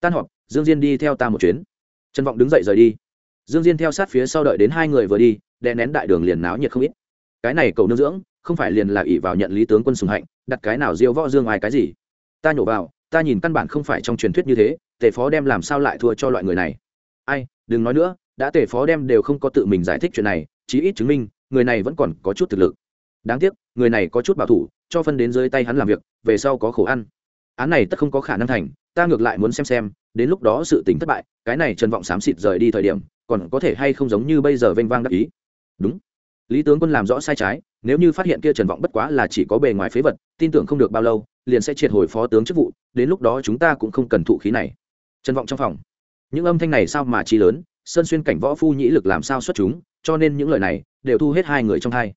Tan họp, dương diên đi theo ta một chuyến. Trần vọng đứng dậy rời đi. Dương diên theo sát phía sau đợi đến hai người vừa đi, đè nén đại đường liền náo nhiệt không ít. Cái này cầu nương dưỡng, không phải liền là ỷ vào nhận lý tướng quân sùng hạnh, đặt cái nào diêu võ dương ai cái gì. Ta nhổ vào, ta nhìn căn bản không phải trong truyền thuyết như thế, tề phó đem làm sao lại thua cho loại người này. Ai, đừng nói nữa, đã tề phó đem đều không có tự mình giải thích chuyện này, chí ít chứng minh, người này vẫn còn có chút thực lực đáng tiếc, người này có chút bảo thủ, cho phân đến dưới tay hắn làm việc, về sau có khổ ăn. Án này tất không có khả năng thành, ta ngược lại muốn xem xem, đến lúc đó sự tính thất bại, cái này trần vọng xám xịt rời đi thời điểm, còn có thể hay không giống như bây giờ vênh vang đắc ý. Đúng. Lý tướng quân làm rõ sai trái, nếu như phát hiện kia trần vọng bất quá là chỉ có bề ngoài phế vật, tin tưởng không được bao lâu, liền sẽ triệt hồi phó tướng chức vụ, đến lúc đó chúng ta cũng không cần thụ khí này. Trần vọng trong phòng. Những âm thanh này sao mà chi lớn, sơn xuyên cảnh võ phu nhĩ lực làm sao xuất chúng, cho nên những lời này đều thu hết hai người trong hai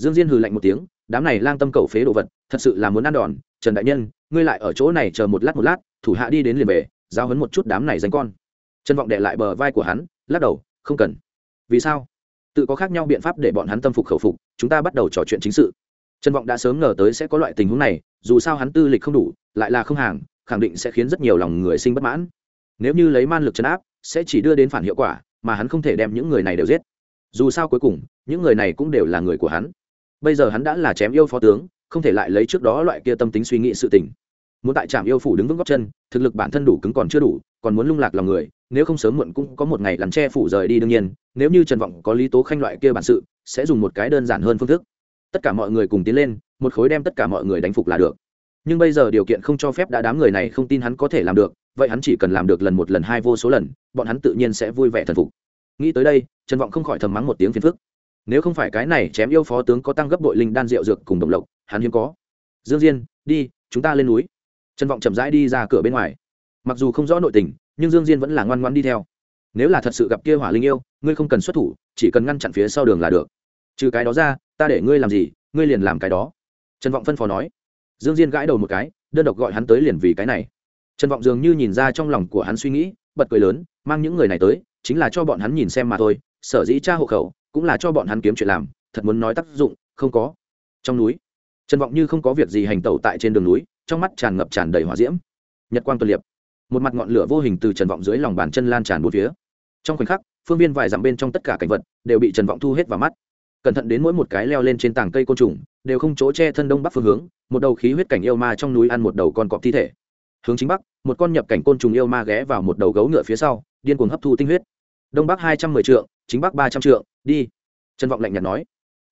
dương diên hừ lạnh một tiếng, đám này lang tâm cầu phế đồ vật, thật sự là muốn ăn đòn. Trần đại nhân, ngươi lại ở chỗ này chờ một lát một lát, thủ hạ đi đến liền về giao hấn một chút đám này danh con. Trần vọng đệ lại bờ vai của hắn, lắc đầu, không cần. Vì sao? Tự có khác nhau biện pháp để bọn hắn tâm phục khẩu phục, chúng ta bắt đầu trò chuyện chính sự. Trần vọng đã sớm ngờ tới sẽ có loại tình huống này, dù sao hắn tư lịch không đủ, lại là không hàng, khẳng định sẽ khiến rất nhiều lòng người sinh bất mãn. Nếu như lấy man lực chấn áp, sẽ chỉ đưa đến phản hiệu quả, mà hắn không thể đem những người này đều giết. Dù sao cuối cùng, những người này cũng đều là người của hắn bây giờ hắn đã là chém yêu phó tướng, không thể lại lấy trước đó loại kia tâm tính suy nghĩ sự tình. Muốn tại trạm yêu phủ đứng vững góc chân, thực lực bản thân đủ cứng còn chưa đủ, còn muốn lung lạc lòng người, nếu không sớm muộn cũng có một ngày làm che phủ rời đi đương nhiên, nếu như trần vọng có lý tố khanh loại kia bản sự, sẽ dùng một cái đơn giản hơn phương thức. Tất cả mọi người cùng tiến lên, một khối đem tất cả mọi người đánh phục là được. Nhưng bây giờ điều kiện không cho phép đã đám người này không tin hắn có thể làm được, vậy hắn chỉ cần làm được lần một lần hai vô số lần, bọn hắn tự nhiên sẽ vui vẻ thần phục. Nghĩ tới đây, trần vọng không khỏi thầm mắng một tiếng phiền phức nếu không phải cái này chém yêu phó tướng có tăng gấp đội linh đan rượu dược cùng đồng lộc, hắn hiếm có. Dương diên, đi, chúng ta lên núi. Trần vọng chậm rãi đi ra cửa bên ngoài. Mặc dù không rõ nội tình, nhưng dương diên vẫn là ngoan ngoan đi theo. Nếu là thật sự gặp kia hỏa linh yêu, ngươi không cần xuất thủ, chỉ cần ngăn chặn phía sau đường là được. Trừ cái đó ra, ta để ngươi làm gì, ngươi liền làm cái đó. Trần vọng phân phó nói. Dương diên gãi đầu một cái, đơn độc gọi hắn tới liền vì cái này. Trần vọng dường như nhìn ra trong lòng của hắn suy nghĩ, bật cười lớn, mang những người này tới, chính là cho bọn hắn nhìn xem mà thôi, sở dĩ cha hộ khẩu cũng là cho bọn hắn kiếm chuyện làm, thật muốn nói tác dụng, không có. Trong núi, trần vọng như không có việc gì hành tẩu tại trên đường núi, trong mắt tràn ngập tràn đầy hỏa diễm. Nhật quang tuần liệp, một mặt ngọn lửa vô hình từ trần vọng dưới lòng bàn chân lan tràn bốn phía. Trong khoảnh khắc, phương viên vài dặm bên trong tất cả cảnh vật đều bị trần vọng thu hết vào mắt. Cẩn thận đến mỗi một cái leo lên trên tảng cây côn trùng, đều không chỗ che thân đông bắc phương hướng, một đầu khí huyết cảnh yêu ma trong núi ăn một đầu con cọp thi thể. Hướng chính bắc, một con nhập cảnh côn trùng yêu ma ghé vào một đầu gấu ngựa phía sau, điên cuồng hấp thu tinh huyết. Đông bắc hai trăm mười trượng chính bắc ba trăm trượng, đi. Trần vọng lạnh nhạt nói.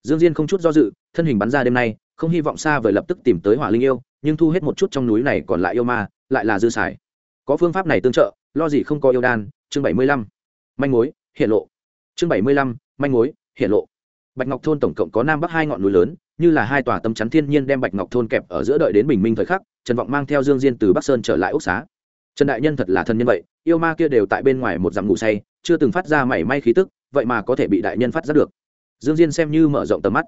Dương diên không chút do dự, thân hình bắn ra đêm nay, không hy vọng xa vời lập tức tìm tới hỏa linh yêu, nhưng thu hết một chút trong núi này còn lại yêu ma, lại là dư xài. Có phương pháp này tương trợ, lo gì không có yêu đan, chương bảy mươi lăm. Manh mối, hiện lộ. Chương bảy mươi lăm, manh mối, hiện lộ. Bạch ngọc thôn tổng cộng có nam bắc hai ngọn núi lớn, như là hai tòa tâm chắn thiên nhiên đem bạch ngọc thôn kẹp ở giữa đợi đến bình minh thời khắc, trần vọng mang theo dương diên từ bắc sơn trở lại ốc xá. Trần đại nhân thật là thân nhân vậy, yêu ma kia đều tại bên ngoài một dặm ngủ say chưa từng phát ra mảy may khí tức, vậy mà có thể bị đại nhân phát giác được. Dương diên xem như mở rộng tầm mắt.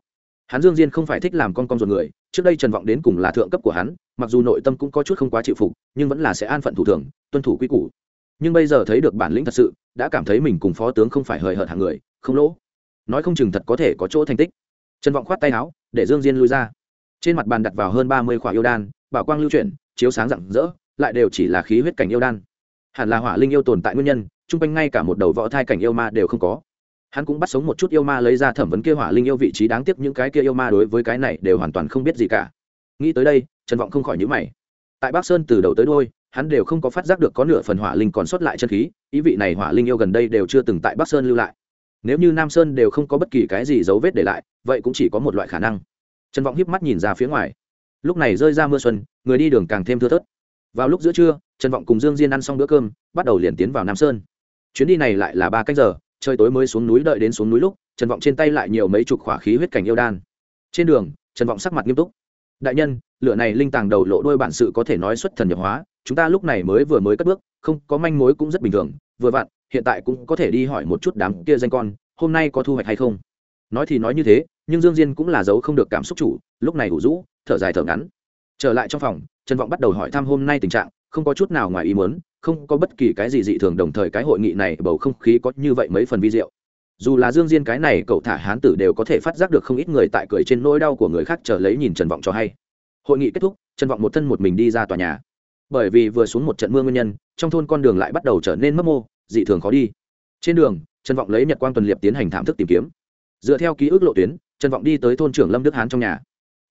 Hắn dương diên không phải thích làm con con ruột người, trước đây trần vọng đến cùng là thượng cấp của hắn, mặc dù nội tâm cũng có chút không quá chịu phục, nhưng vẫn là sẽ an phận thủ thường, tuân thủ quy củ. Nhưng bây giờ thấy được bản lĩnh thật sự, đã cảm thấy mình cùng phó tướng không phải hời hợt hàng người, không lỗ. Nói không chừng thật có thể có chỗ thành tích. Trần vọng khoát tay áo, để dương diên lui ra. Trên mặt bàn đặt vào hơn ba mươi khỏa yêu đan, bảo quang lưu chuyển, chiếu sáng rạng rỡ, lại đều chỉ là khí huyết cảnh yêu đan. Hẳn là hỏa linh yêu tồn tại nguyên nhân chung quanh ngay cả một đầu võ thai cảnh yêu ma đều không có. Hắn cũng bắt sống một chút yêu ma lấy ra thẩm vấn kia hỏa linh yêu vị trí đáng tiếc những cái kia yêu ma đối với cái này đều hoàn toàn không biết gì cả. Nghĩ tới đây, trần vọng không khỏi nhữ mày. Tại bắc sơn từ đầu tới đôi hắn đều không có phát giác được có nửa phần hỏa linh còn sót lại chân khí, ý vị này hỏa linh yêu gần đây đều chưa từng tại bắc sơn lưu lại. Nếu như nam sơn đều không có bất kỳ cái gì dấu vết để lại, vậy cũng chỉ có một loại khả năng. Trần vọng hiếp mắt nhìn ra phía ngoài. Lúc này rơi ra mưa xuân, người đi đường càng thêm thưa thớt. Vào lúc giữa trưa, trần vọng cùng dương diên ăn xong bữa cơm, bắt đầu liền tiến vào nam sơn chuyến đi này lại là ba cách giờ, trời tối mới xuống núi đợi đến xuống núi lúc, trần vọng trên tay lại nhiều mấy chục khỏa khí huyết cảnh yêu đan. Trên đường, trần vọng sắc mặt nghiêm túc. Đại nhân, lửa này linh tàng đầu lộ đôi bản sự có thể nói xuất thần nhập hóa, chúng ta lúc này mới vừa mới cất bước, không, có manh mối cũng rất bình thường, vừa vặn, hiện tại cũng có thể đi hỏi một chút đám kia danh con, hôm nay có thu hoạch hay không? Nói thì nói như thế, nhưng dương diên cũng là giấu không được cảm xúc chủ, lúc này ủ rũ, thở dài thở ngắn. Trở lại trong phòng, trần vọng bắt đầu hỏi thăm hôm nay tình trạng, không có chút nào ngoài ý muốn không có bất kỳ cái gì dị thường, đồng thời cái hội nghị này bầu không khí có như vậy mấy phần vi diệu. Dù là dương diên cái này cậu thả hán tử đều có thể phát giác được không ít người tại cười trên nỗi đau của người khác chờ lấy nhìn trần vọng cho hay. Hội nghị kết thúc, trần vọng một thân một mình đi ra tòa nhà. Bởi vì vừa xuống một trận mưa nguyên nhân, trong thôn con đường lại bắt đầu trở nên mấp mô, dị thường khó đi. Trên đường, trần vọng lấy nhật quang tuần liệp tiến hành thảm thức tìm kiếm. Dựa theo ký ức lộ tuyến, trần vọng đi tới thôn trưởng lâm đức hán trong nhà.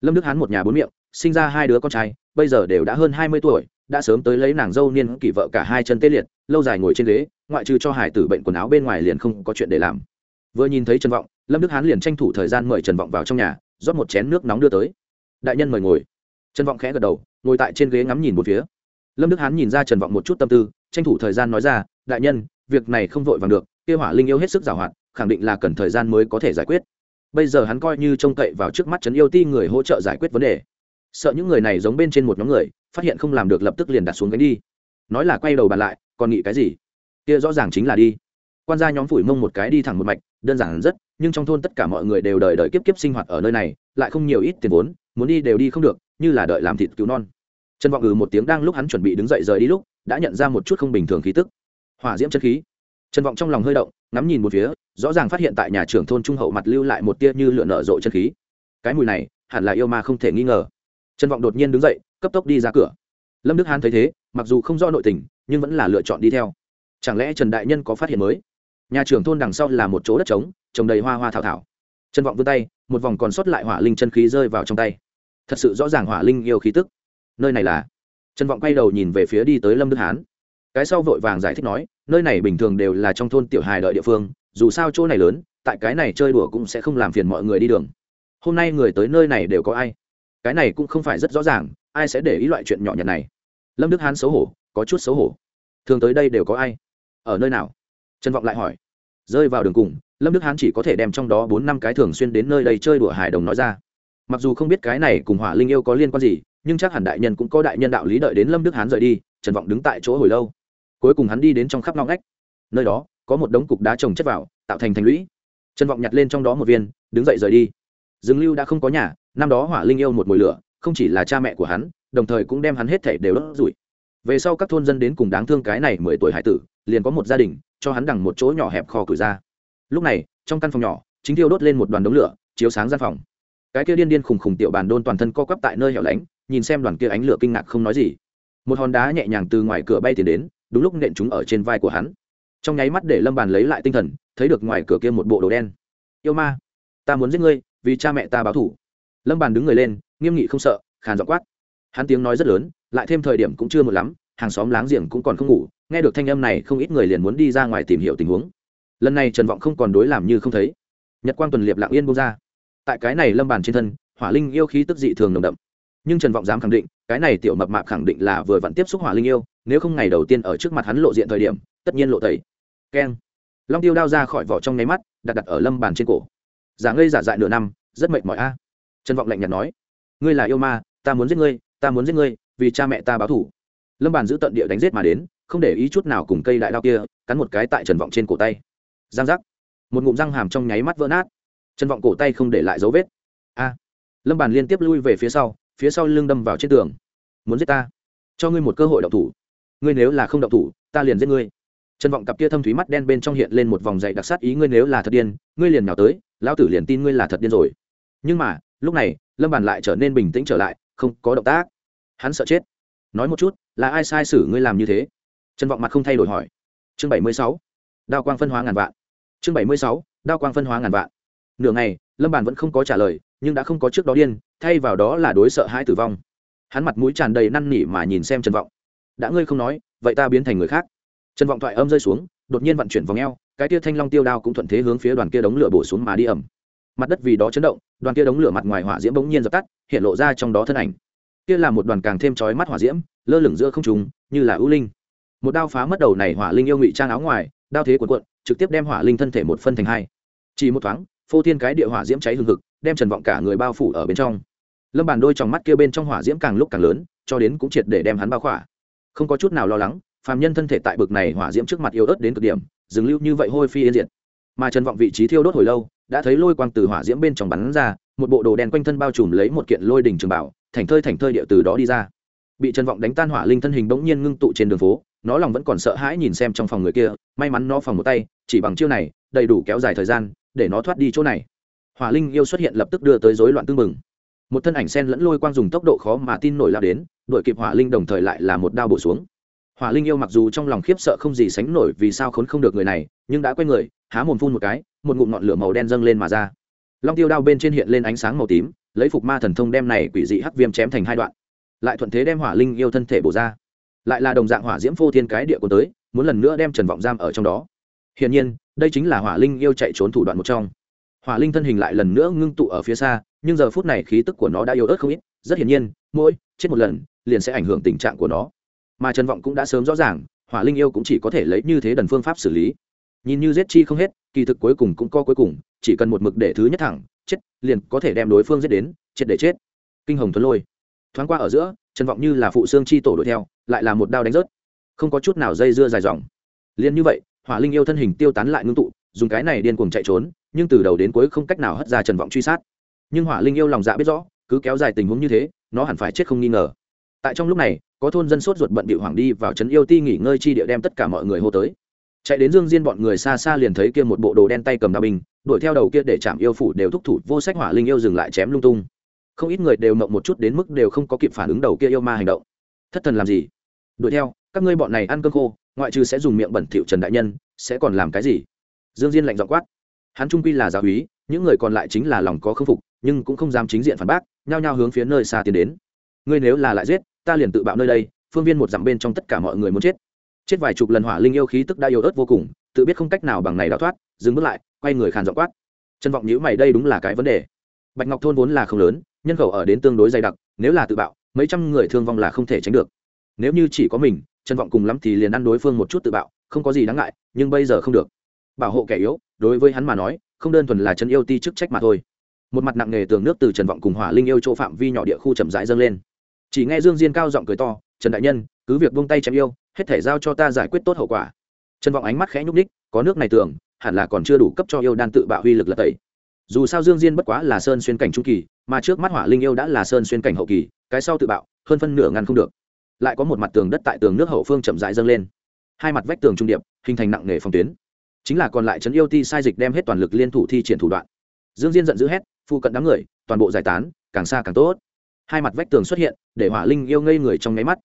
Lâm đức hán một nhà bốn miệng, sinh ra hai đứa con trai, bây giờ đều đã hơn hai mươi tuổi đã sớm tới lấy nàng dâu niên kỷ vợ cả hai chân tê liệt, lâu dài ngồi trên ghế, ngoại trừ cho hải tử bệnh quần áo bên ngoài liền không có chuyện để làm. Vừa nhìn thấy trần vọng, lâm đức hán liền tranh thủ thời gian mời trần vọng vào trong nhà, rót một chén nước nóng đưa tới. Đại nhân mời ngồi. Trần vọng khẽ gật đầu, ngồi tại trên ghế ngắm nhìn một phía. Lâm đức hán nhìn ra trần vọng một chút tâm tư, tranh thủ thời gian nói ra, đại nhân, việc này không vội vàng được kêu hỏa linh yêu hết sức giảo hoạt khẳng định là cần thời gian mới có thể giải quyết. Bây giờ hắn coi như trông cậy vào trước mắt trấn yêu ti người hỗ trợ giải quyết vấn đề sợ những người này giống bên trên một nhóm người, phát hiện không làm được lập tức liền đặt xuống gánh đi. Nói là quay đầu bàn lại, còn nghĩ cái gì? Kia rõ ràng chính là đi. Quan gia nhóm phủi mông một cái đi thẳng một mạch, đơn giản rất, nhưng trong thôn tất cả mọi người đều đợi đợi kiếp kiếp sinh hoạt ở nơi này, lại không nhiều ít tiền vốn, muốn đi đều đi không được, như là đợi làm thịt cứu non. Trần vọng ừ một tiếng đang lúc hắn chuẩn bị đứng dậy rời đi lúc, đã nhận ra một chút không bình thường khí tức. Hỏa diễm chất khí. Trần vọng trong lòng hơi động, ngắm nhìn một phía, rõ ràng phát hiện tại nhà trưởng thôn trung hậu mặt lưu lại một tia như lửa nở rộ chân khí. Cái mùi này, hẳn là yêu ma không thể nghi ngờ trần vọng đột nhiên đứng dậy, cấp tốc đi ra cửa. Lâm đức hán thấy thế, mặc dù không rõ nội tình, nhưng vẫn là lựa chọn đi theo. Chẳng lẽ trần đại nhân có phát hiện mới? Nhà trưởng thôn đằng sau là một chỗ đất trống, trồng đầy hoa hoa thảo thảo. Trần vọng vươn tay, một vòng còn sót lại hỏa linh chân khí rơi vào trong tay. Thật sự rõ ràng hỏa linh yêu khí tức. Nơi này là? Trần vọng quay đầu nhìn về phía đi tới lâm đức hán. Cái sau vội vàng giải thích nói, nơi này bình thường đều là trong thôn tiểu hài đợi địa phương, dù sao chỗ này lớn, tại cái này chơi đùa cũng sẽ không làm phiền mọi người đi đường. Hôm nay người tới nơi này đều có ai? Cái này cũng không phải rất rõ ràng, ai sẽ để ý loại chuyện nhỏ nhặt này? Lâm đức hán xấu hổ, có chút xấu hổ. Thường tới đây đều có ai? Ở nơi nào? Trần vọng lại hỏi. Rơi vào đường cùng, lâm đức hán chỉ có thể đem trong đó bốn năm cái thường xuyên đến nơi đây chơi đùa hải đồng nói ra. Mặc dù không biết cái này cùng hỏa linh yêu có liên quan gì, nhưng chắc hẳn đại nhân cũng có đại nhân đạo lý đợi đến lâm đức hán rời đi, trần vọng đứng tại chỗ hồi lâu. Cuối cùng hắn đi đến trong khắp ngõ ngách. Nơi đó, có một đống cục đá trồng chất vào, tạo thành thành lũy. Trần vọng nhặt lên trong đó một viên, đứng dậy rời đi. Dương lưu đã không có nhà năm đó hỏa linh yêu một mồi lửa, không chỉ là cha mẹ của hắn, đồng thời cũng đem hắn hết thảy đều đốt rủi về sau các thôn dân đến cùng đáng thương cái này mười tuổi hải tử, liền có một gia đình, cho hắn đằng một chỗ nhỏ hẹp kho cử ra. Lúc này, trong căn phòng nhỏ, chính thiêu đốt lên một đoàn đống lửa, chiếu sáng gian phòng. Cái kia điên điên khùng khùng tiểu bàn đôn toàn thân co quắp tại nơi hẻo lánh, nhìn xem đoàn kia ánh lửa kinh ngạc không nói gì. Một hòn đá nhẹ nhàng từ ngoài cửa bay tiến đến, đúng lúc nện chúng ở trên vai của hắn. Trong nháy mắt để lâm bàn lấy lại tinh thần, thấy được ngoài cửa kia một bộ đồ đen. Yêu ma, ta muốn giết ngươi, vì cha mẹ ta báo thủ lâm bàn đứng người lên nghiêm nghị không sợ khàn dọ quát hắn tiếng nói rất lớn lại thêm thời điểm cũng chưa một lắm hàng xóm láng giềng cũng còn không ngủ nghe được thanh âm này không ít người liền muốn đi ra ngoài tìm hiểu tình huống lần này trần vọng không còn đối làm như không thấy nhật quang tuần liệp lạng yên bông ra tại cái này lâm bàn trên thân hỏa linh yêu khí tức dị thường nồng đậm nhưng trần vọng dám khẳng định cái này tiểu mập mạp khẳng định là vừa vặn tiếp xúc hỏa linh yêu nếu không ngày đầu tiên ở trước mặt hắn lộ diện thời điểm tất nhiên lộ tẩy keng long tiêu đao ra khỏi vỏ trong nháy mắt đặt đặt ở lâm bàn trên cổ giả ngây giả dại nửa năm rất mệt mỏi a trần vọng lạnh nhạt nói, ngươi là yêu ma, ta muốn giết ngươi, ta muốn giết ngươi, vì cha mẹ ta báo thủ lâm bàn giữ tận địa đánh giết mà đến, không để ý chút nào cùng cây đại đao kia, cắn một cái tại trần vọng trên cổ tay. Giang giác. Một ngụm răng hàm trong nháy mắt vỡ nát. Trần vọng cổ tay không để lại dấu vết. A. Lâm bàn liên tiếp lui về phía sau phía sau lưng đâm vào trên tường. Muốn giết ta? Cho ngươi một cơ hội đậu thủ. Ngươi nếu là không đậu thủ, ta liền giết ngươi. Trần vọng cặp kia thâm thúy mắt đen bên trong hiện lên một vòng dậy đặc sát ý, ngươi nếu là thật điên, ngươi liền nào tới, lão tử liền tin ngươi là thật điên rồi. Nhưng mà lúc này, lâm bàn lại trở nên bình tĩnh trở lại, không có động tác. Hắn sợ chết. Nói một chút, là ai sai sử ngươi làm như thế? Trần vọng mặt không thay đổi hỏi. Chương bảy mươi sáu, đao quang phân hóa ngàn vạn. Chương bảy mươi sáu, đao quang phân hóa ngàn vạn. Nửa ngày, lâm bàn vẫn không có trả lời, nhưng đã không có trước đó điên, thay vào đó là đối sợ hãi tử vong. Hắn mặt mũi tràn đầy năn nỉ mà nhìn xem trần vọng. Đã ngươi không nói, vậy ta biến thành người khác. Trần vọng thoại âm rơi xuống, đột nhiên vận chuyển vòng eo, cái tia thanh long tiêu đao cũng thuận thế hướng phía đoàn kia đống lửa bổ xuống mà đi ẩm mặt đất vì đó chấn động đoàn kia đống lửa mặt ngoài hỏa diễm bỗng nhiên dập tắt, hiện lộ ra trong đó thân ảnh. Kia là một đoàn càng thêm chói mắt hỏa diễm, lơ lửng giữa không trùng như là ưu linh. Một đao phá mất đầu này hỏa linh yêu ngụy trang áo ngoài, đao thế cuộn cuộn, trực tiếp đem hỏa linh thân thể một phân thành hai. Chỉ một thoáng, phô thiên cái địa hỏa diễm cháy hừng hực, đem trần vọng cả người bao phủ ở bên trong. Lâm bàn đôi trong mắt kia bên trong hỏa diễm càng lúc càng lớn, cho đến cũng triệt để đem hắn bao khỏa. Không có chút nào lo lắng, phàm nhân thân thể tại bực này hỏa diễm trước mặt yếu ớt đến cực điểm, dừng lưu như vậy hôi phi yên diệt mà trần vọng vị trí thiêu đốt hồi lâu, đã thấy lôi quang từ hỏa diễm bên trong bắn ra, một bộ đồ đen quanh thân bao trùm lấy một kiện lôi đỉnh trường bảo thành thơi thành thơi địa từ đó đi ra. Bị trần vọng đánh tan hỏa linh thân hình bỗng nhiên ngưng tụ trên đường phố, nó lòng vẫn còn sợ hãi nhìn xem trong phòng người kia, may mắn nó phòng một tay, chỉ bằng chiêu này, đầy đủ kéo dài thời gian, để nó thoát đi chỗ này. Hỏa linh yêu xuất hiện lập tức đưa tới rối loạn tương mừng một thân ảnh sen lẫn lôi quang dùng tốc độ khó mà tin nổi lao đến, đuổi kịp hỏa linh đồng thời lại là một đao bổ xuống hỏa linh yêu mặc dù trong lòng khiếp sợ không gì sánh nổi vì sao khốn không được người này, nhưng đã quay người, há mồm phun một cái, một ngụm ngọn lửa màu đen dâng lên mà ra. Long tiêu đao bên trên hiện lên ánh sáng màu tím, lấy phục ma thần thông đem này quỷ dị hắc viêm chém thành hai đoạn. Lại thuận thế đem hỏa linh yêu thân thể bổ ra. Lại là đồng dạng hỏa diễm phô thiên cái địa của tới, muốn lần nữa đem trần vọng giam ở trong đó. Hiển nhiên, đây chính là hỏa linh yêu chạy trốn thủ đoạn một trong. Hỏa linh thân hình lại lần nữa ngưng tụ ở phía xa, nhưng giờ phút này khí tức của nó đã yếu ớt không ít. Rất hiển nhiên, mỗi chết một lần, liền sẽ ảnh hưởng tình trạng của nó mà trần vọng cũng đã sớm rõ ràng, hỏa linh yêu cũng chỉ có thể lấy như thế đần phương pháp xử lý. Nhìn như giết chi không hết, kỳ thực cuối cùng cũng co cuối cùng, chỉ cần một mực để thứ nhất thẳng, chết, liền có thể đem đối phương giết đến chết để chết. Kinh hồng thuấn lôi. Thoáng qua ở giữa, trần vọng như là phụ xương chi tổ đuổi theo, lại là một đao đánh rớt. Không có chút nào dây dưa dài dòng. Liền như vậy, hỏa linh yêu thân hình tiêu tán lại ngưng tụ, dùng cái này điên cuồng chạy trốn, nhưng từ đầu đến cuối không cách nào hất ra trần vọng truy sát. Nhưng hỏa linh yêu lòng dạ biết rõ, cứ kéo dài tình huống như thế, nó hẳn phải chết không nghi ngờ. Tại trong lúc này có thôn dân sốt ruột bận bị hoảng đi vào trấn yêu ti nghỉ ngơi chi địa đem tất cả mọi người hô tới. Chạy đến dương diên bọn người xa xa liền thấy kia một bộ đồ đen tay cầm đao binh, đuổi theo đầu kia để chạm yêu phủ đều thúc thủ vô sách hỏa linh yêu dừng lại chém lung tung. Không ít người đều mộng một chút đến mức đều không có kịp phản ứng đầu kia yêu ma hành động. Thất thần làm gì? Đuổi theo, các ngươi bọn này ăn cơm khô, ngoại trừ sẽ dùng miệng bẩn thỉu trần đại nhân, sẽ còn làm cái gì? Dương diên lạnh giọng quát. Hắn trung quy là giáo úy, những người còn lại chính là lòng có khâm phục, nhưng cũng không dám chính diện phản bác, nhao nhao hướng phía nơi xa tiến đến. Ngươi nếu là lại giết ta liền tự bạo nơi đây, phương viên một dặm bên trong tất cả mọi người muốn chết. Chết vài chục lần hỏa linh yêu khí tức đã yếu ớt vô cùng, tự biết không cách nào bằng này đào thoát, dừng bước lại, quay người khàn dọ quát. Trân vọng nhữ mày, đây đúng là cái vấn đề. Bạch ngọc thôn vốn là không lớn, nhân khẩu ở đến tương đối dày đặc, nếu là tự bạo, mấy trăm người thương vong là không thể tránh được. Nếu như chỉ có mình trân vọng cùng lắm thì liền ăn đối phương một chút tự bạo, không có gì đáng ngại, nhưng bây giờ không được. Bảo hộ kẻ yếu, đối với hắn mà nói, không đơn thuần là chân yêu ti chức trách mà thôi. Một mặt nặng nề tường nước từ trần vọng cùng hỏa linh yêu chỗ phạm vi nhỏ địa khu chậm rãi dâng lên chỉ nghe dương diên cao giọng cười to, trần đại nhân, cứ việc vung tay chém yêu, hết thể giao cho ta giải quyết tốt hậu quả. Trần vọng ánh mắt khẽ nhúc ních có nước này tưởng, hẳn là còn chưa đủ cấp cho yêu đan tự bạo huy lực là tẩy. Dù sao dương diên bất quá là sơn xuyên cảnh trung kỳ, mà trước mắt hỏa linh yêu đã là sơn xuyên cảnh hậu kỳ, cái sau tự bạo, hơn phân nửa ngăn không được. Lại có một mặt tường đất tại tường nước hậu phương chậm rãi dâng lên. Hai mặt vách tường trung điệp, hình thành nặng nề phòng tuyến. Chính là còn lại trấn yêu ti sai dịch đem hết toàn lực liên thủ thi triển thủ đoạn. Dương diên giận dữ hét phụ cận đám người, toàn bộ giải tán, càng xa càng tốt hai mặt vách tường xuất hiện, để hỏa linh yêu ngây người trong nháy mắt.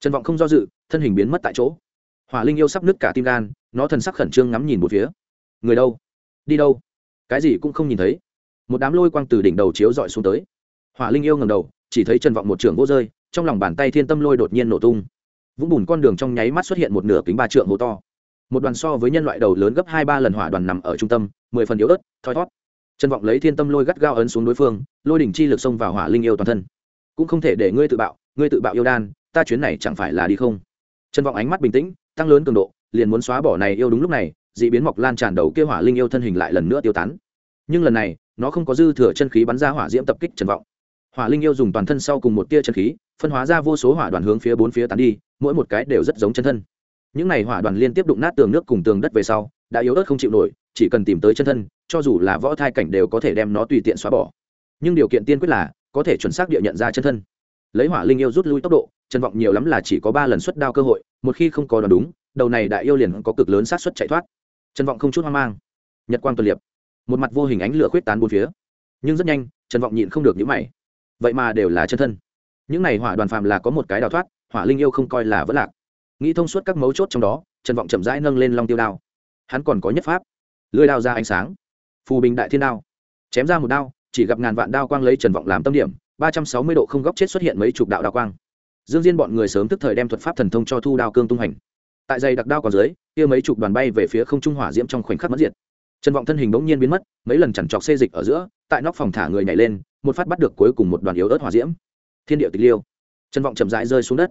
Trần vọng không do dự, thân hình biến mất tại chỗ. Hỏa linh yêu sắp nứt cả tim gan, nó thần sắc khẩn trương ngắm nhìn một phía. Người đâu? Đi đâu? Cái gì cũng không nhìn thấy. Một đám lôi quang từ đỉnh đầu chiếu dọi xuống tới. Hỏa linh yêu ngầm đầu, chỉ thấy trần vọng một trường gỗ rơi, trong lòng bàn tay thiên tâm lôi đột nhiên nổ tung. Vũng bùn con đường trong nháy mắt xuất hiện một nửa kính ba trượng hố to. Một đoàn so với nhân loại đầu lớn gấp hai ba lần hỏa đoàn nằm ở trung tâm, mười phần yếu ớt, thoi thót trần vọng lấy thiên tâm lôi gắt gao ấn xuống đối phương, lôi đỉnh chi lực xông vào hỏa linh yêu toàn thân cũng không thể để ngươi tự bạo, ngươi tự bạo yêu đan, ta chuyến này chẳng phải là đi không? Trần vọng ánh mắt bình tĩnh, tăng lớn cường độ, liền muốn xóa bỏ này yêu đúng lúc này d ị biến mọc lan tràn đầu kêu hỏa linh yêu thân hình lại lần nữa tiêu tán. Nhưng lần này, nó không có dư thừa chân khí bắn ra hỏa diễm tập kích trần vọng. Hỏa linh yêu dùng toàn thân sau cùng một tia chân khí, phân hóa ra vô số hỏa đoàn hướng phía bốn phía tán đi, mỗi một cái đều rất giống chân thân. Những n à y hỏa đoàn liên tiếp đụng nát tường nước cùng tường đất về sau, đã yếu ớt không chịu nổi, chỉ cần tìm tới chân thân, cho dù là võ thai cảnh đều có thể đem nó tùy tiện xóa bỏ. Nhưng điều kiện tiên quyết là có thể chuẩn xác địa nhận ra chân thân. Lấy hỏa linh yêu rút lui tốc độ, trần vọng nhiều lắm là chỉ có ba lần xuất đao cơ hội, một khi không có đoán đúng, đầu này đại yêu liền có cực lớn sát xuất chạy thoát. Trần vọng không chút hoang mang. Nhật quang tuần liệp. Một mặt vô hình ánh lửa khuyết tán bốn phía. Nhưng rất nhanh, trần vọng nhịn không được những mày. Vậy mà đều là chân thân. Những này hỏa đoàn phàm là có một cái đào thoát, hỏa linh yêu không coi là vất lạc. Nghĩ thông suốt các mấu chốt trong đó, trần vọng chậm rãi nâng lên long tiêu đao. Hắn còn có nhất pháp. Lưới đao ra ánh sáng. Phù bình đại thiên đao. Chém ra một đao chỉ gặp ngàn vạn đao quang lấy trần vọng làm tâm điểm, ba trăm sáu mươi độ không góc chết xuất hiện mấy chục đạo đao quang. Dương diên bọn người sớm tức thời đem thuật pháp thần thông cho thu đao cương tung hành. Tại dây đặc đao còn dưới, kia mấy chục đoàn bay về phía không trung hỏa diễm trong khoảnh khắc mất diệt. Trần vọng thân hình bỗng nhiên biến mất, mấy lần chẳng chọc xê dịch ở giữa, tại nóc phòng thả người nhảy lên, một phát bắt được cuối cùng một đoàn yếu ớt hỏa diễm. Thiên địa tịch liêu. Trần vọng chậm rãi rơi xuống đất.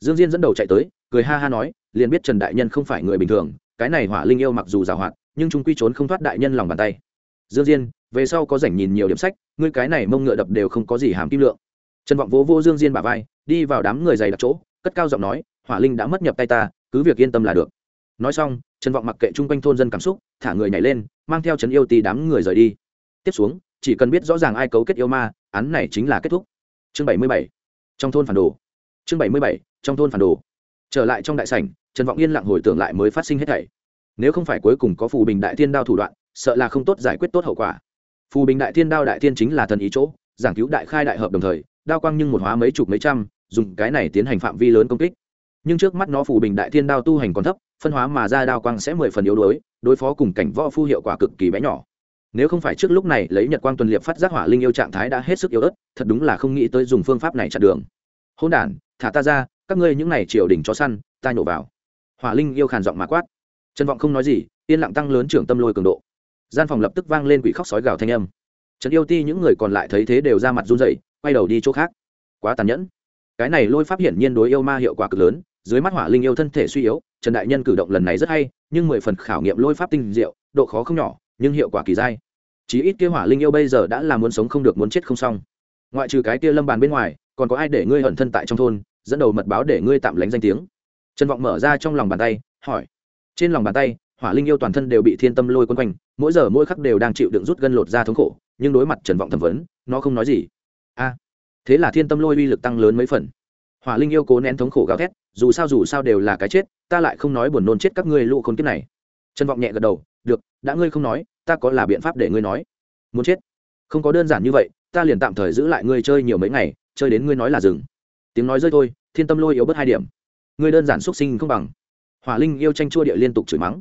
Dương diên dẫn đầu chạy tới, cười ha ha nói, liền biết trần đại nhân không phải người bình thường, cái này hỏa linh yêu mặc dù giàu hoạt, nhưng chúng quy trốn không thoát đại nhân lòng bàn tay. Dương diên về sau có rảnh nhìn nhiều điểm sách, ngươi cái này mông ngựa đập đều không có gì hàm kim lượng. Trần vọng vỗ vô dương diên bả vai, đi vào đám người dày đặc chỗ, cất cao giọng nói, hỏa linh đã mất nhập tay ta, cứ việc yên tâm là được. Nói xong, trần vọng mặc kệ chung quanh thôn dân cảm xúc, thả người nhảy lên, mang theo trấn yêu tì đám người rời đi. Tiếp xuống, chỉ cần biết rõ ràng ai cấu kết yêu ma, án này chính là kết thúc. Chương bảy mươi bảy, trong thôn phản đồ. Chương bảy mươi bảy, trong thôn phản đồ. Trở lại trong đại sảnh, trần vọng yên lặng hồi tưởng lại mới phát sinh hết thảy. Nếu không phải cuối cùng có phù bình đại thiên đao thủ đoạn, sợ là không tốt giải quyết tốt hậu quả phù bình đại thiên đao đại thiên chính là thần ý chỗ, giảng cứu đại khai đại hợp đồng thời, đao quang nhưng một hóa mấy chục mấy trăm, dùng cái này tiến hành phạm vi lớn công kích. Nhưng trước mắt nó phù bình đại thiên đao tu hành còn thấp, phân hóa mà ra đao quang sẽ mười phần yếu đuối, đối phó cùng cảnh võ phu hiệu quả cực kỳ bé nhỏ. Nếu không phải trước lúc này lấy nhật quang tuần liệp phát giác hỏa linh yêu trạng thái đã hết sức yếu ớt, thật đúng là không nghĩ tới dùng phương pháp này chặn đường. Hôn đản, thả ta ra, các ngươi những này triều đình chó săn, ta nhổ vào. Hỏa linh yêu khàn giọng mà quát. Trần vọng không nói gì, yên lặng tăng lớn trưởng tâm lôi cường độ gian phòng lập tức vang lên quỷ khóc sói gào thanh âm. Trần yêu ti, những người còn lại thấy thế đều ra mặt run rẩy, quay đầu đi chỗ khác. Quá tàn nhẫn. Cái này lôi pháp hiển nhiên đối yêu ma hiệu quả cực lớn, dưới mắt hỏa linh yêu thân thể suy yếu, trần đại nhân cử động lần này rất hay, nhưng mười phần khảo nghiệm lôi pháp tinh diệu, độ khó không nhỏ, nhưng hiệu quả kỳ dai. Chí ít kia hỏa linh yêu bây giờ đã là muốn sống không được muốn chết không xong. Ngoại trừ cái kia lâm bàn bên ngoài, còn có ai để ngươi hận thân tại trong thôn, dẫn đầu mật báo để ngươi tạm lánh danh tiếng? Trần vọng mở ra trong lòng bàn tay, hỏi. Trên lòng bàn tay hỏa linh yêu toàn thân đều bị thiên tâm lôi quấn quanh, mỗi giờ mỗi khắc đều đang chịu đựng rút gân lột ra thống khổ, nhưng đối mặt trần vọng thẩm vấn, nó không nói gì. A, thế là thiên tâm lôi uy lực tăng lớn mấy phần. Hỏa linh yêu cố nén thống khổ gào thét, dù sao dù sao đều là cái chết, ta lại không nói buồn nôn chết các ngươi lũ khốn kiếp này. Trần vọng nhẹ gật đầu, được, đã ngươi không nói, ta có là biện pháp để ngươi nói. Muốn chết? Không có đơn giản như vậy, ta liền tạm thời giữ lại ngươi chơi nhiều mấy ngày, chơi đến ngươi nói là dừng. Tiếng nói rơi thôi, thiên tâm lôi yếu bớt hai điểm. Ngươi đơn giản xuất sinh không bằng. Hỏa linh yêu tranh chua địa liên tục chửi mắng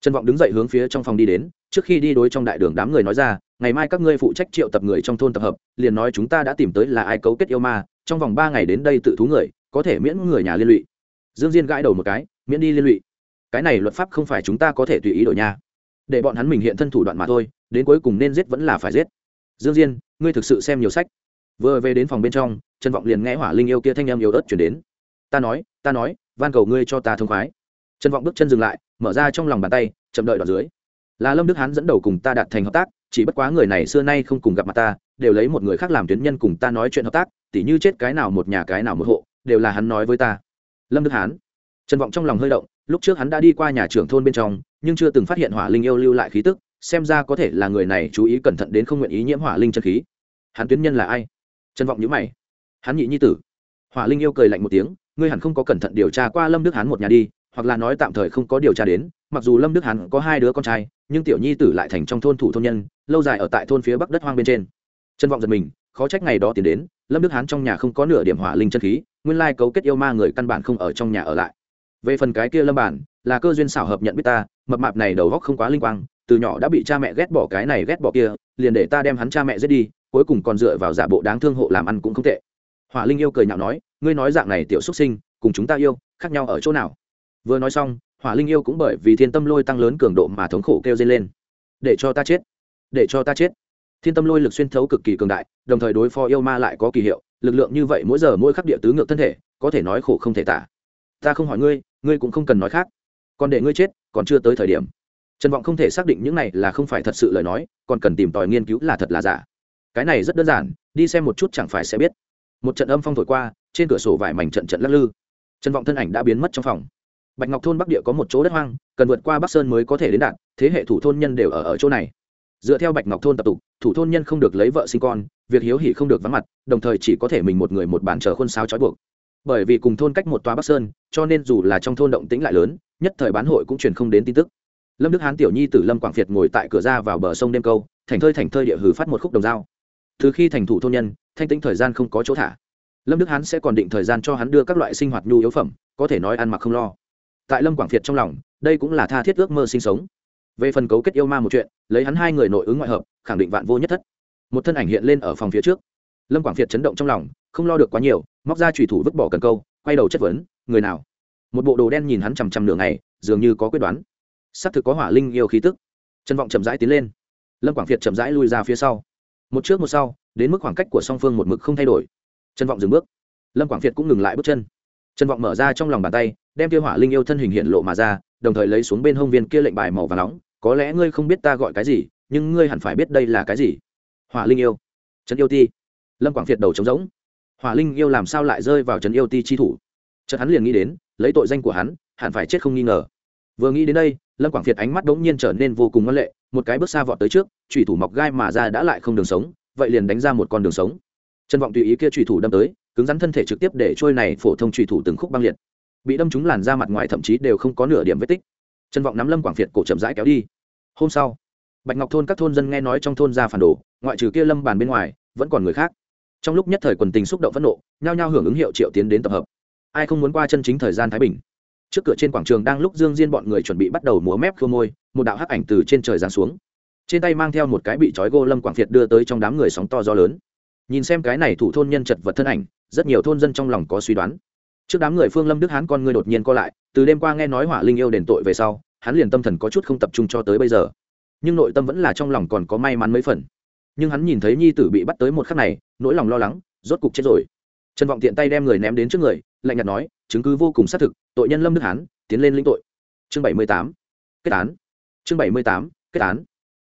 trần vọng đứng dậy hướng phía trong phòng đi đến, trước khi đi đối trong đại đường đám người nói ra, ngày mai các ngươi phụ trách triệu tập người trong thôn tập hợp, liền nói chúng ta đã tìm tới là ai cấu kết yêu ma, trong vòng ba ngày đến đây tự thú người, có thể miễn người nhà liên lụy. Dương diên gãi đầu một cái, miễn đi liên lụy. Cái này luật pháp không phải chúng ta có thể tùy ý đổi nha. Để bọn hắn mình hiện thân thủ đoạn mà thôi, đến cuối cùng nên giết vẫn là phải giết. Dương diên, ngươi thực sự xem nhiều sách. Vừa về đến phòng bên trong, trần vọng liền nghe hỏa linh yêu kia thanh em yêu ớt chuyển đến. Ta nói ta nói, van cầu ngươi cho ta thông khoái. Trần vọng bước chân dừng lại mở ra trong lòng bàn tay, chậm đợi đoạn dưới. Là lâm đức hán dẫn đầu cùng ta đạt thành hợp tác, chỉ bất quá người này xưa nay không cùng gặp mặt ta, đều lấy một người khác làm tuyến nhân cùng ta nói chuyện hợp tác, tỉ như chết cái nào một nhà cái nào một hộ, đều là hắn nói với ta. Lâm đức hán. Trần vọng trong lòng hơi động, lúc trước hắn đã đi qua nhà trưởng thôn bên trong, nhưng chưa từng phát hiện hỏa linh yêu lưu lại khí tức, xem ra có thể là người này chú ý cẩn thận đến không nguyện ý nhiễm hỏa linh chân khí. Hắn tuyến nhân là ai? Trần vọng nhữ mày. Hắn nhị nhi tử. Hỏa linh yêu cười lạnh một tiếng, ngươi hẳn không có cẩn thận điều tra qua lâm đức hán một nhà đi hoặc là nói tạm thời không có điều tra đến, mặc dù lâm đức hán có hai đứa con trai, nhưng tiểu nhi tử lại thành trong thôn thủ thôn nhân, lâu dài ở tại thôn phía bắc đất hoang bên trên. Trân vọng giật mình, khó trách ngày đó tiến đến, lâm đức hán trong nhà không có nửa điểm hỏa linh chân khí, nguyên lai cấu kết yêu ma người căn bản không ở trong nhà ở lại. Về phần cái kia lâm bản, là cơ duyên xảo hợp nhận biết ta, mập mạp này đầu góc không quá linh quang, từ nhỏ đã bị cha mẹ ghét bỏ cái này ghét bỏ kia, liền để ta đem hắn cha mẹ giết đi, cuối cùng còn dựa vào giả bộ đáng thương hộ làm ăn cũng không tệ. Hỏa linh yêu cười nhạo nói, ngươi nói dạng này tiểu xuất sinh, cùng chúng ta yêu, khác nhau ở chỗ nào? Vừa nói xong, hỏa linh yêu cũng bởi vì thiên tâm lôi tăng lớn cường độ mà thống khổ kêu dây lên. Để cho ta chết, để cho ta chết. Thiên tâm lôi lực xuyên thấu cực kỳ cường đại, đồng thời đối phó yêu ma lại có kỳ hiệu, lực lượng như vậy mỗi giờ mỗi khắc địa tứ ngược thân thể, có thể nói khổ không thể tả. Ta không hỏi ngươi ngươi cũng không cần nói khác. Còn để ngươi chết, còn chưa tới thời điểm. Trần vọng không thể xác định những này là không phải thật sự lời nói, còn cần tìm tòi nghiên cứu là thật là giả. Cái này rất đơn giản, đi xem một chút chẳng phải sẽ biết. Một trận âm phong thổi qua, trên cửa sổ vải mảnh trận trận lắc lư. Trần vọng thân ảnh đã biến mất trong phòng bạch ngọc thôn bắc địa có một chỗ đất hoang, cần vượt qua bắc sơn mới có thể đến đạt, thế hệ thủ thôn nhân đều ở ở chỗ này. Dựa theo bạch ngọc thôn tập tục, thủ thôn nhân không được lấy vợ sinh con, việc hiếu hỉ không được vắng mặt, đồng thời chỉ có thể mình một người một bàn chờ khuôn sao trói buộc. Bởi vì cùng thôn cách một toa bắc sơn, cho nên dù là trong thôn động tĩnh lại lớn, nhất thời bán hội cũng truyền không đến tin tức. Lâm đức hán tiểu nhi tử lâm quảng việt ngồi tại cửa ra vào bờ sông đêm câu, thành thơi thành thơi địa hử phát một khúc đồng dao. Từ khi thành thủ thôn nhân, thanh tĩnh thời gian không có chỗ thả. Lâm đức hán sẽ còn định thời gian cho hắn đưa các loại sinh hoạt nhu yếu phẩm, có thể nói ăn mặc không lo tại lâm quảng việt trong lòng, đây cũng là tha thiết ước mơ sinh sống. Về phần cấu kết yêu ma một chuyện, lấy hắn hai người nội ứng ngoại hợp, khẳng định vạn vô nhất thất. Một thân ảnh hiện lên ở phòng phía trước. Lâm quảng việt chấn động trong lòng, không lo được quá nhiều, móc ra trùy thủ vứt bỏ cần câu, quay đầu chất vấn, người nào? Một bộ đồ đen nhìn hắn chằm chằm nửa ngày, dường như có quyết đoán. Xác thực có hỏa linh yêu khí tức. Trân vọng chậm rãi tiến lên. Lâm quảng việt chậm rãi lui ra phía sau. Một trước một sau, đến mức khoảng cách của song phương một mực không thay đổi. Trân vọng dừng bước. Lâm quảng việt cũng ngừng lại bước chân. Trân vọng mở ra trong lòng bàn tay đem kia hỏa linh yêu thân hình hiện lộ mà ra, đồng thời lấy xuống bên hông viên kia lệnh bài màu và nóng, có lẽ ngươi không biết ta gọi cái gì, nhưng ngươi hẳn phải biết đây là cái gì. Hỏa linh yêu. Trấn yêu ti. Lâm quảng việt đầu trống rỗng. Hỏa linh yêu làm sao lại rơi vào trấn yêu ti chi thủ? Chợt hắn liền nghĩ đến, lấy tội danh của hắn, hẳn phải chết không nghi ngờ. Vừa nghĩ đến đây, lâm quảng việt ánh mắt bỗng nhiên trở nên vô cùng ngân lệ, một cái bước xa vọt tới trước thủy thủ mọc gai mà ra đã lại không đường sống, vậy liền đánh ra một con đường sống. Trân vọng tùy ý kia thủy thủ đâm tới, cứng rắn thân thể trực tiếp để trôi này phổ thông thủy thủ từng khúc băng liệt bị đâm trúng làn da mặt ngoài thậm chí đều không có nửa điểm vết tích. Trần vọng nắm lâm quảng việt cổ chậm rãi kéo đi. Hôm sau, bạch ngọc thôn các thôn dân nghe nói trong thôn ra phản đồ, ngoại trừ kia lâm bàn bên ngoài, vẫn còn người khác. Trong lúc nhất thời quần tình xúc động phẫn nộ, nhao nhao hưởng ứng hiệu triệu tiến đến tập hợp. Ai không muốn qua chân chính thời gian thái bình? Trước cửa trên quảng trường đang lúc dương diên bọn người chuẩn bị bắt đầu múa mép khua môi, một đạo hắc ảnh từ trên trời giáng xuống. Trên tay mang theo một cái bị trói gô lâm quảng việt đưa tới trong đám người sóng to gió lớn. Nhìn xem cái này thủ thôn nhân chật vật thân ảnh, rất nhiều thôn dân trong lòng có suy đoán trước đám người phương lâm đức hán con ngươi đột nhiên co lại từ đêm qua nghe nói hỏa linh yêu đền tội về sau hắn liền tâm thần có chút không tập trung cho tới bây giờ nhưng nội tâm vẫn là trong lòng còn có may mắn mấy phần nhưng hắn nhìn thấy nhi tử bị bắt tới một khắc này nỗi lòng lo lắng rốt cục chết rồi trần vọng tiện tay đem người ném đến trước người lạnh nhạt nói chứng cứ vô cùng xác thực tội nhân lâm đức hán tiến lên lĩnh tội chương bảy mươi tám kết án chương bảy mươi tám kết án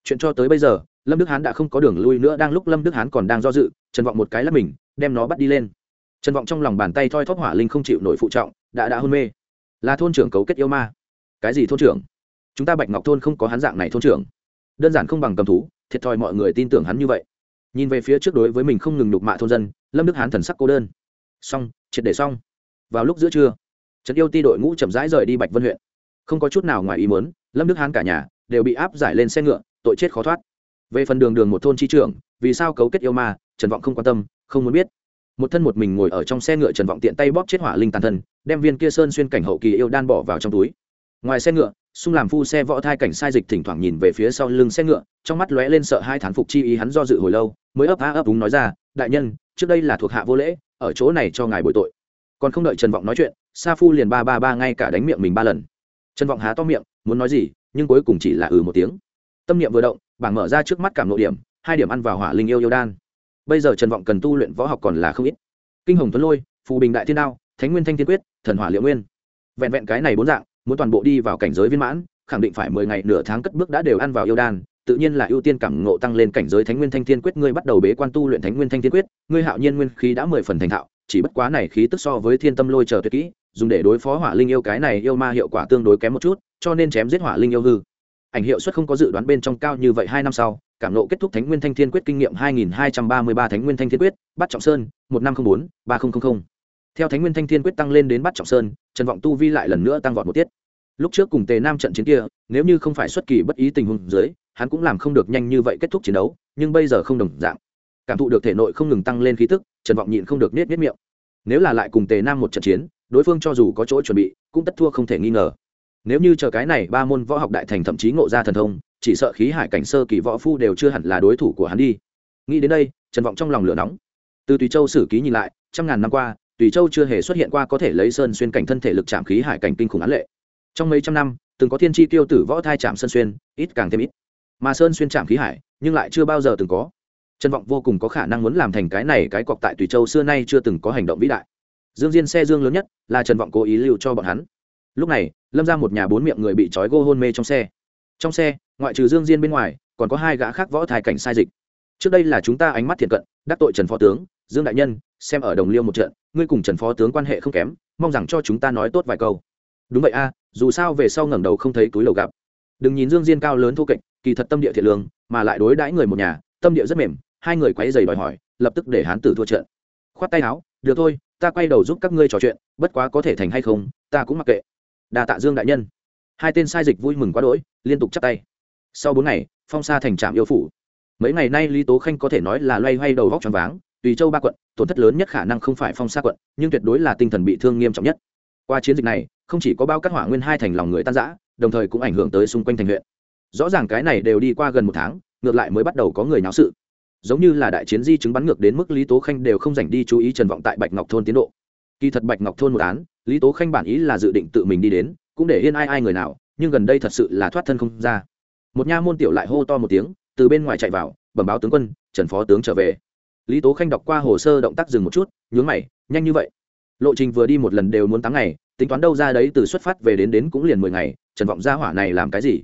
chuyện cho tới bây giờ lâm đức hán đã không có đường lui nữa đang lúc lâm đức hán còn đang do dự trần vọng một cái lắp mình đem nó bắt đi lên trần vọng trong lòng bàn tay thoi thóp hỏa linh không chịu nổi phụ trọng, đã đã hôn mê. Là thôn trưởng cấu kết yêu ma. Cái gì thôn trưởng? Chúng ta bạch ngọc thôn không có hắn dạng này thôn trưởng. Đơn giản không bằng cầm thú, thiệt thòi mọi người tin tưởng hắn như vậy. Nhìn về phía trước đối với mình không ngừng đục mạ thôn dân, lâm đức hán thần sắc cô đơn. Xong, triệt để xong. Vào lúc giữa trưa, trần yêu ti đội ngũ chậm rãi rời đi bạch vân huyện. Không có chút nào ngoài ý muốn, lâm đức hán cả nhà đều bị áp giải lên xe ngựa, tội chết khó thoát. Về phần đường đường một thôn chi trưởng, vì sao cấu kết yêu ma, trần vọng không quan tâm, không muốn biết một thân một mình ngồi ở trong xe ngựa trần vọng tiện tay bóp chết hỏa linh tàn thân, đem viên kia sơn xuyên cảnh hậu kỳ yêu đan bỏ vào trong túi. Ngoài xe ngựa, xung làm phu xe võ thai cảnh sai dịch thỉnh thoảng nhìn về phía sau lưng xe ngựa, trong mắt lóe lên sợ hai thán phục chi ý hắn do dự hồi lâu, mới ấp á ấp úng nói ra, đại nhân, trước đây là thuộc hạ vô lễ, ở chỗ này cho ngài bồi tội. Còn không đợi trần vọng nói chuyện, sa phu liền ba ba ba ngay cả đánh miệng mình ba lần. Trần vọng há to miệng, muốn nói gì, nhưng cuối cùng chỉ là ừ một tiếng. Tâm niệm vừa động, bảng mở ra trước mắt cảm nội điểm, hai điểm ăn vào hỏa linh yêu yêu đan bây giờ trần vọng cần tu luyện võ học còn là không ít. Kinh hồng tuấn lôi, phù bình đại thiên đao, thánh nguyên thanh thiên quyết, thần hỏa liệu nguyên. Vẹn vẹn cái này bốn dạng, muốn toàn bộ đi vào cảnh giới viên mãn, khẳng định phải mười ngày, nửa tháng cất bước đã đều ăn vào yêu đan, tự nhiên là ưu tiên cảm ngộ tăng lên cảnh giới thánh nguyên thanh thiên quyết. Ngươi bắt đầu bế quan tu luyện thánh nguyên thanh thiên quyết, ngươi hạo nhiên nguyên khí đã mười phần thành thạo, chỉ bất quá này khí tức so với thiên tâm lôi chờ tuyệt kỹ, dùng để đối phó hỏa linh yêu cái này yêu ma hiệu quả tương đối kém một chút, cho nên chém giết hỏa linh yêu hư. Ảnh hiệu suất không có dự đoán bên trong cao như vậy hai năm sau cảm nộ kết thúc thánh nguyên thanh thiên quyết kinh nghiệm hai nghìn hai trăm ba mươi ba thánh nguyên thanh thiên quyết bắt trọng sơn, một năm trăm bốn, ba nghìn theo thánh nguyên thanh thiên quyết tăng lên đến bắt trọng sơn, trần vọng tu vi lại lần nữa tăng vọt một tiết. Lúc trước cùng tề nam trận chiến kia, nếu như không phải xuất kỳ bất ý tình huống dưới, hắn cũng làm không được nhanh như vậy kết thúc chiến đấu, nhưng bây giờ không đồng dạng. Cảm thụ được thể nội không ngừng tăng lên khí tức, trần vọng nhịn không được nết nết miệng. Nếu là lại cùng tề nam một trận chiến, đối phương cho dù có chỗ chuẩn bị, cũng tất thua không thể nghi ngờ. Nếu như chờ cái này ba môn võ học đại thành thậm chí ngộ ra thần thông chỉ sợ khí hải cảnh sơ kỳ võ phu đều chưa hẳn là đối thủ của hắn đi. Nghĩ đến đây, trần vọng trong lòng lửa nóng. Từ tùy châu sử ký nhìn lại, trăm ngàn năm qua, tùy châu chưa hề xuất hiện qua có thể lấy sơn xuyên cảnh thân thể lực chạm khí hải cảnh kinh khủng án lệ. Trong mấy trăm năm, từng có thiên tri tiêu tử võ thai chạm sơn xuyên, ít càng thêm ít. Mà sơn xuyên chạm khí hải, nhưng lại chưa bao giờ từng có. Trần vọng vô cùng có khả năng muốn làm thành cái này cái cọc tại tùy châu xưa nay chưa từng có hành động vĩ đại. Dương diên xe dương lớn nhất là trần vọng cố ý lưu cho bọn hắn. Lúc này, lâm ra một nhà bốn miệng người bị trói gô hôn mê trong xe trong xe, ngoại trừ dương diên bên ngoài, còn có hai gã khác võ thai cảnh sai dịch. Trước đây là chúng ta ánh mắt thiện cận, đắc tội trần phó tướng, dương đại nhân, xem ở đồng liêu một trận, ngươi cùng trần phó tướng quan hệ không kém, mong rằng cho chúng ta nói tốt vài câu. Đúng vậy a, dù sao về sau ngẩng đầu không thấy túi lầu gặp. Đừng nhìn dương diên cao lớn thô kệch, kỳ thật tâm địa thiện lương, mà lại đối đãi người một nhà, tâm địa rất mềm, hai người quấy giày đòi hỏi, lập tức để hán tử thua trận. Khoát tay áo, được thôi, ta quay đầu giúp các ngươi trò chuyện, bất quá có thể thành hay không, ta cũng mặc kệ. Đà tạ dương đại nhân hai tên sai dịch vui mừng quá đỗi, liên tục chắp tay. Sau bốn ngày, phong sa thành trạm yêu phủ. Mấy ngày nay lý tố khanh có thể nói là loay hoay đầu vóc t r váng, tùy châu ba quận, tổn thất lớn nhất khả năng không phải phong sa quận, nhưng tuyệt đối là tinh thần bị thương nghiêm trọng nhất. Qua chiến dịch này, không chỉ có bao các hỏa nguyên hai thành lòng người tan giã đồng thời cũng ảnh hưởng tới xung quanh thành huyện. Rõ ràng cái này đều đi qua gần một tháng, ngược lại mới bắt đầu có người náo sự. Giống như là đại chiến di chứng bắn ngược đến mức lý tố khanh đều không dành đi chú ý trần vọng tại bạch ngọc thôn tiến độ. Kỳ thật bạch ngọc thôn một án, lý tố khanh bản ý là dự định tự mình đi đến cũng để yên ai ai người nào, nhưng gần đây thật sự là thoát thân không ra. Một nha môn tiểu lại hô to một tiếng, từ bên ngoài chạy vào, bẩm báo tướng quân, trần phó tướng trở về. Lý tố khanh đọc qua hồ sơ động tác dừng một chút, nhướng mày, nhanh như vậy. Lộ trình vừa đi một lần đều muốn tám ngày, tính toán đâu ra đấy từ xuất phát về đến đến cũng liền mười ngày, trần vọng gia hỏa này làm cái gì?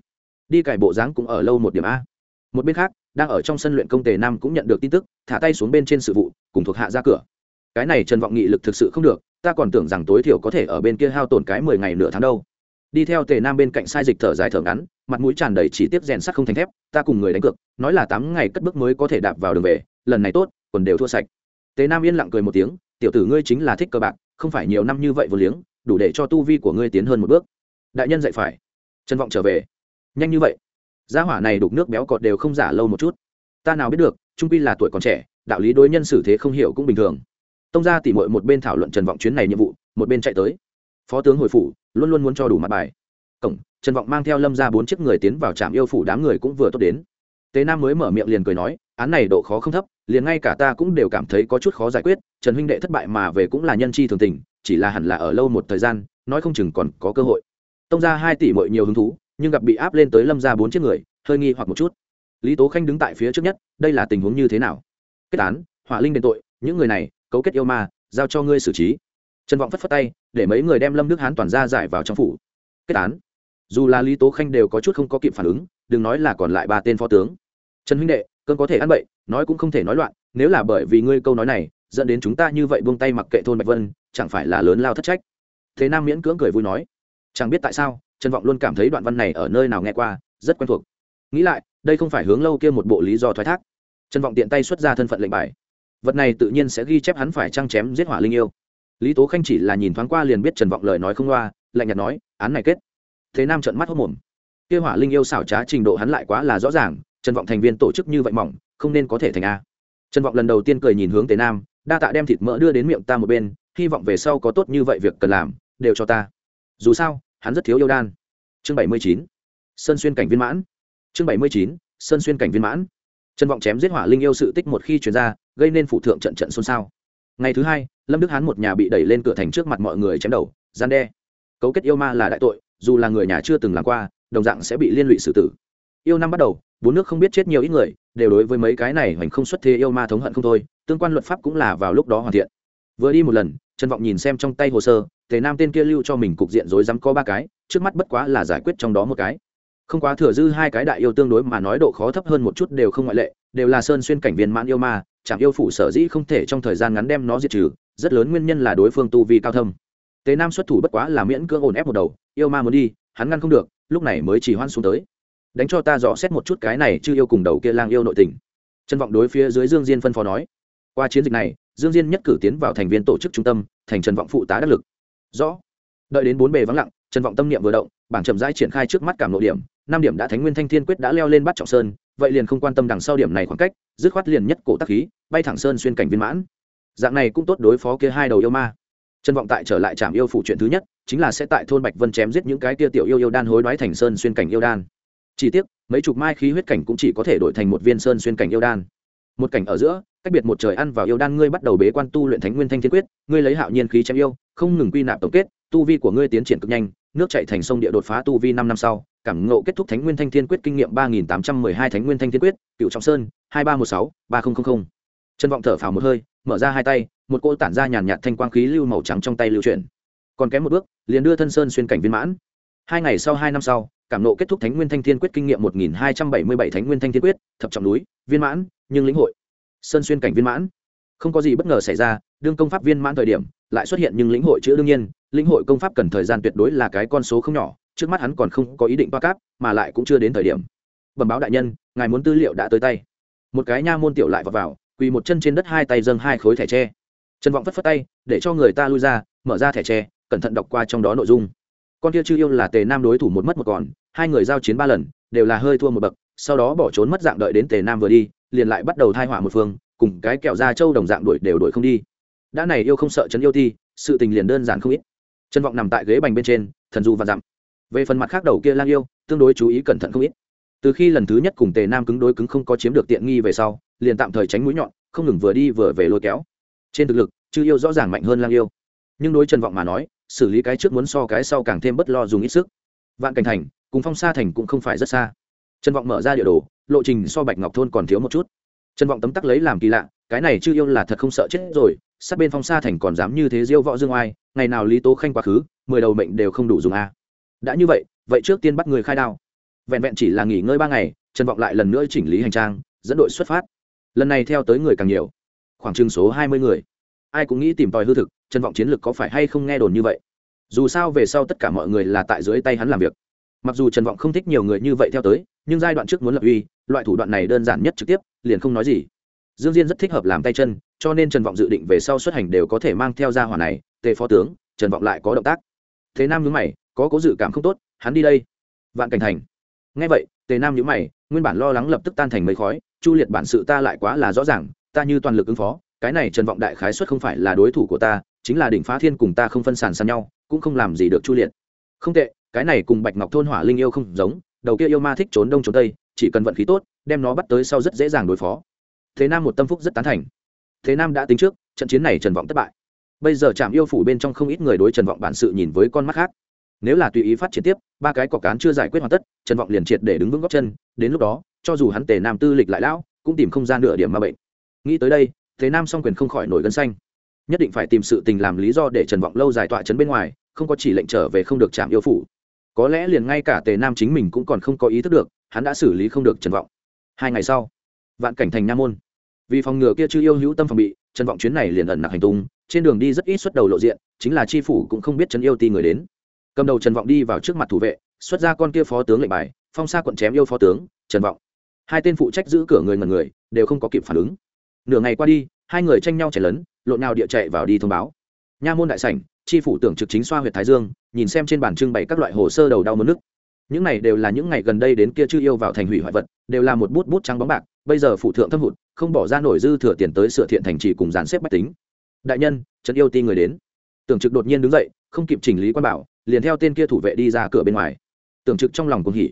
Đi cải bộ dáng cũng ở lâu một điểm a. Một bên khác, đang ở trong sân luyện công tề nam cũng nhận được tin tức, thả tay xuống bên trên sự vụ, cùng thuộc hạ ra cửa. Cái này trần vọng nghị lực thực sự không được, ta còn tưởng rằng tối thiểu có thể ở bên kia hao tổn cái mười ngày nửa tháng đâu đi theo tề nam bên cạnh sai dịch thở dài thở ngắn, mặt mũi tràn đầy chỉ tiếp rèn sắt không thành thép, ta cùng người đánh cược, nói là tám ngày cất bước mới có thể đạp vào đường về, lần này tốt còn đều thua sạch. Tề nam yên lặng cười một tiếng, tiểu tử ngươi chính là thích cờ bạc, không phải nhiều năm như vậy vừa liếng, đủ để cho tu vi của ngươi tiến hơn một bước. Đại nhân dạy phải. Trần vọng trở về. Nhanh như vậy. Gia hỏa này đục nước béo cọt đều không giả lâu một chút. Ta nào biết được, trung pi là tuổi còn trẻ, đạo lý đối nhân xử thế không hiểu cũng bình thường. Tông gia tỉ mội một bên thảo luận trần vọng chuyến này nhiệm vụ, một bên chạy tới. Phó tướng hồi phủ luôn luôn muốn cho đủ mặt bài. Cổng, trần vọng mang theo lâm ra bốn chiếc người tiến vào trạm yêu phủ đám người cũng vừa tốt đến. Tế nam mới mở miệng liền cười nói, án này độ khó không thấp, liền ngay cả ta cũng đều cảm thấy có chút khó giải quyết, trần huynh đệ thất bại mà về cũng là nhân chi thường tình, chỉ là hẳn là ở lâu một thời gian, nói không chừng còn có cơ hội. Tông ra hai tỷ mọi nhiều hứng thú, nhưng gặp bị áp lên tới lâm ra bốn chiếc người, hơi nghi hoặc một chút. Lý tố khanh đứng tại phía trước nhất, đây là tình huống như thế nào? Kết án, hỏa linh đền tội, những người này, cấu kết yêu ma, giao cho ngươi xử trí trần vọng phất phất tay, để mấy người đem lâm đức hán toàn ra giải vào trong phủ. Kết án. Dù là lý tố khanh đều có chút không có kịp phản ứng, đừng nói là còn lại ba tên phó tướng. Trần huynh đệ, cơn có thể ăn bậy, nói cũng không thể nói loạn, nếu là bởi vì ngươi câu nói này, dẫn đến chúng ta như vậy buông tay mặc kệ thôn bạch vân, chẳng phải là lớn lao thất trách? Thế nam miễn cưỡng cười vui nói. Chẳng biết tại sao, trần vọng luôn cảm thấy đoạn văn này ở nơi nào nghe qua, rất quen thuộc. Nghĩ lại, đây không phải hướng lâu kia một bộ lý do thoái thác. Trần vọng tiện tay xuất ra thân phận lệnh bài. Vật này tự nhiên sẽ ghi chép hắn phải trăng chém giết hỏa linh yêu lý tố khanh chỉ là nhìn thoáng qua liền biết trần vọng lời nói không loa, lạnh nhạt nói, án này kết. Thế nam trận mắt hốc mồm. Kia hỏa linh yêu xảo trá trình độ hắn lại quá là rõ ràng, trần vọng thành viên tổ chức như vậy mỏng, không nên có thể thành a. Trần vọng lần đầu tiên cười nhìn hướng tề nam, đa tạ đem thịt mỡ đưa đến miệng ta một bên, hy vọng về sau có tốt như vậy việc cần làm, đều cho ta. Dù sao, hắn rất thiếu yêu đan. Chương bảy mươi chín, sơn xuyên cảnh viên mãn. Chương bảy mươi chín, sơn xuyên cảnh viên mãn. Trần vọng chém giết hỏa linh yêu sự tích một khi chuyển ra, gây nên phụ thượng trận trận xôn xao ngày thứ hai, lâm đức hán một nhà bị đẩy lên cửa thành trước mặt mọi người chém đầu, gian đe. Cấu kết yêu ma là đại tội, dù là người nhà chưa từng làm qua, đồng dạng sẽ bị liên lụy xử tử. Yêu năm bắt đầu, bốn nước không biết chết nhiều ít người, đều đối với mấy cái này hoành không xuất thế yêu ma thống hận không thôi, tương quan luật pháp cũng là vào lúc đó hoàn thiện. Vừa đi một lần, trần vọng nhìn xem trong tay hồ sơ, tề nam tên kia lưu cho mình cục diện rối rắm có ba cái, trước mắt bất quá là giải quyết trong đó một cái. Không quá thừa dư hai cái đại yêu tương đối mà nói độ khó thấp hơn một chút đều không ngoại lệ, đều là sơn xuyên cảnh viên mãn yêu ma chạm yêu phủ sở dĩ không thể trong thời gian ngắn đem nó diệt trừ, rất lớn nguyên nhân là đối phương tu vi cao thâm. Tế nam xuất thủ bất quá là miễn cưỡng ổn ép một đầu, yêu ma muốn đi, hắn ngăn không được, lúc này mới chỉ hoan xuống tới. Đánh cho ta dò xét một chút cái này chưa yêu cùng đầu kia lang yêu nội tình. Trân vọng đối phía dưới dương diên phân phó nói, qua chiến dịch này, dương diên nhất cử tiến vào thành viên tổ chức trung tâm, thành trần vọng phụ tá đắc lực. Rõ. Đợi đến bốn bề vắng lặng, trần vọng tâm niệm vừa động, bảng chậm rãi triển khai trước mắt cảm nội điểm, năm điểm đã thánh nguyên thanh thiên quyết đã leo lên bắt trọng sơn, vậy liền không quan tâm đằng sau điểm này khoảng cách, dứt khoát liền nhất cổ tắc khí bay thẳng sơn xuyên cảnh viên mãn. Dạng này cũng tốt đối phó kia hai đầu yêu ma. Trân vọng tại trở lại trạm yêu phụ chuyện thứ nhất, chính là sẽ tại thôn bạch vân chém giết những cái tia tiểu yêu yêu đan hối đoái thành sơn xuyên cảnh yêu đan. Chỉ tiếc, mấy chục mai khí huyết cảnh cũng chỉ có thể đổi thành một viên sơn xuyên cảnh yêu đan. Một cảnh ở giữa, cách biệt một trời ăn vào yêu đan ngươi bắt đầu bế quan tu luyện thánh nguyên thanh thiên quyết, ngươi lấy hạo nhiên khí chém yêu, không ngừng quy nạp tổng kết, tu vi của ngươi tiến triển cực nhanh, nước chạy thành sông địa đột phá tu vi năm năm sau, cảm ngộ kết thúc thánh nguyên thanh thiên quyết kinh nghiệm ba nghìn tám trăm mười hai thánh nguyên thanh thiên quyết cựu trọng sơn, hai ba một sáu, ba nghìn trần vọng thở phào một hơi mở ra hai tay một cô tản ra nhàn nhạt thanh quang khí lưu màu trắng trong tay lưu chuyển. Còn kém một bước liền đưa thân sơn xuyên cảnh viên mãn. Hai ngày sau hai năm sau cảm nộ kết thúc thánh nguyên thanh thiên quyết kinh nghiệm một nghìn hai trăm bảy mươi bảy thánh nguyên thanh thiên quyết thập trọng núi viên mãn nhưng lĩnh hội. Sơn xuyên cảnh viên mãn. Không có gì bất ngờ xảy ra đương công pháp viên mãn thời điểm lại xuất hiện nhưng lĩnh hội chữ đương nhiên lĩnh hội công pháp cần thời gian tuyệt đối là cái con số không nhỏ trước mắt hắn còn không có ý định ba cáp mà lại cũng chưa đến thời điểm. Bẩm báo đại nhân ngài muốn tư liệu đã tới tay. Một cái nha môn tiểu lại vào, vào quỳ một chân trên đất hai tay dâng hai khối thẻ tre. Trần vọng phất phất tay, để cho người ta lui ra, mở ra thẻ tre, cẩn thận đọc qua trong đó nội dung. Con kia chư yêu là tề nam đối thủ một mất một còn, hai người giao chiến ba lần, đều là hơi thua một bậc, sau đó bỏ trốn mất dạng đợi đến tề nam vừa đi, liền lại bắt đầu thai hỏa một phương, cùng cái kẹo ra châu đồng dạng đuổi đều đuổi không đi. Đã này yêu không sợ trấn yêu thi sự tình liền đơn giản không ít. Trần vọng nằm tại ghế bành bên trên, thần du và dặm. Về phần mặt khác đầu kia lang yêu, tương đối chú ý cẩn thận không ít. Từ khi lần thứ nhất cùng tề nam cứng đối cứng không có chiếm được tiện nghi về sau liền tạm thời tránh mũi nhọn, không ngừng vừa đi vừa về lôi kéo. Trên thực lực, chư yêu rõ ràng mạnh hơn lang yêu. Nhưng đối trần vọng mà nói, xử lý cái trước muốn so cái sau càng thêm bất lo dùng ít sức. Vạn cảnh thành cùng phong sa thành cũng không phải rất xa. Trần vọng mở ra địa đồ, lộ trình so bạch ngọc thôn còn thiếu một chút. Trần vọng tấm tắc lấy làm kỳ lạ, cái này chư yêu là thật không sợ chết rồi, sát bên phong sa thành còn dám như thế diêu võ dương oai, ngày nào lý tố khanh quá khứ, mười đầu mệnh đều không đủ dùng a. Đã như vậy vậy trước tiên bắt người khai đao. Vẹn vẹn chỉ là nghỉ ngơi ba ngày, trần vọng lại lần nữa chỉnh lý hành trang, dẫn đội xuất phát lần này theo tới người càng nhiều. Khoảng chừng số hai mươi người. Ai cũng nghĩ tìm tòi hư thực trần vọng chiến lược có phải hay không nghe đồn như vậy. Dù sao về sau tất cả mọi người là tại dưới tay hắn làm việc. Mặc dù trần vọng không thích nhiều người như vậy theo tới, nhưng giai đoạn trước muốn lập uy, loại thủ đoạn này đơn giản nhất trực tiếp, liền không nói gì. Dương diên rất thích hợp làm tay chân, cho nên trần vọng dự định về sau xuất hành đều có thể mang theo gia hỏa này, tề phó tướng, trần vọng lại có động tác. Thế nam nhớ mày, có cố dự cảm không tốt, hắn đi đây. Vạn cảnh thành. Ngay vậy, tề nam nhớ mày, nguyên bản lo lắng lập tức tan thành mấy khói chu liệt bản sự ta lại quá là rõ ràng, ta như toàn lực ứng phó, cái này trần vọng đại khái xuất không phải là đối thủ của ta, chính là đỉnh phá thiên cùng ta không phân sàn sàn nhau, cũng không làm gì được chu liệt. Không tệ, cái này cùng bạch ngọc thôn hỏa linh yêu không giống, đầu kia yêu ma thích trốn đông trốn tây, chỉ cần vận khí tốt, đem nó bắt tới sau rất dễ dàng đối phó. Thế nam một tâm phúc rất tán thành. Thế nam đã tính trước, trận chiến này trần vọng thất bại. Bây giờ trạm yêu phủ bên trong không ít người đối trần vọng bản sự nhìn với con mắt khác. Nếu là tùy ý phát triển tiếp, ba cái cọc cán chưa giải quyết hoàn tất, trần vọng liền triệt để đứng vững góc chân, đến lúc đó cho dù hắn tề nam tư lịch lại lão, cũng tìm không gian nửa điểm ma bệnh. Nghĩ tới đây thế nam song quyền không khỏi nổi gân xanh. Nhất định phải tìm sự tình làm lý do để trần vọng lâu dài tọa trấn bên ngoài, không có chỉ lệnh trở về không được chạm yêu phủ. Có lẽ liền ngay cả tề nam chính mình cũng còn không có ý thức được, hắn đã xử lý không được trần vọng. Hai ngày sau, vạn cảnh thành nam môn. Vì phòng ngừa kia chưa yêu hữu tâm phòng bị, trần vọng chuyến này liền ẩn nặc hành tung, trên đường đi rất ít xuất đầu lộ diện, chính là tri phủ cũng không biết trần yêu ti người đến. Cầm đầu trần vọng đi vào trước mặt thủ vệ, xuất ra con kia phó tướng lệnh bài, phong xa quận chém yêu phó tướng, trần vọng hai tên phụ trách giữ cửa người ngần người, đều không có kịp phản ứng. Nửa ngày qua đi, hai người tranh nhau chảy lớn, lộn nào địa chạy vào đi thông báo. Nha môn đại sảnh tri phủ tưởng trực chính xoa huyện thái dương, nhìn xem trên bàn trưng bày các loại hồ sơ đầu đau mất nước. Những này đều là những ngày gần đây đến kia chưa yêu vào thành hủy hoại vật, đều là một bút bút trắng bóng bạc, bây giờ phụ thượng thâm hụt, không bỏ ra nổi dư thừa tiền tới sửa thiện thành trì cùng dàn xếp bách tính. Đại nhân, trấn yêu ti người đến. Tưởng trực đột nhiên đứng dậy, không kịp chỉnh lý quan bảo, liền theo tên kia thủ vệ đi ra cửa bên ngoài. Tưởng trực trong lòng cũng hỉ.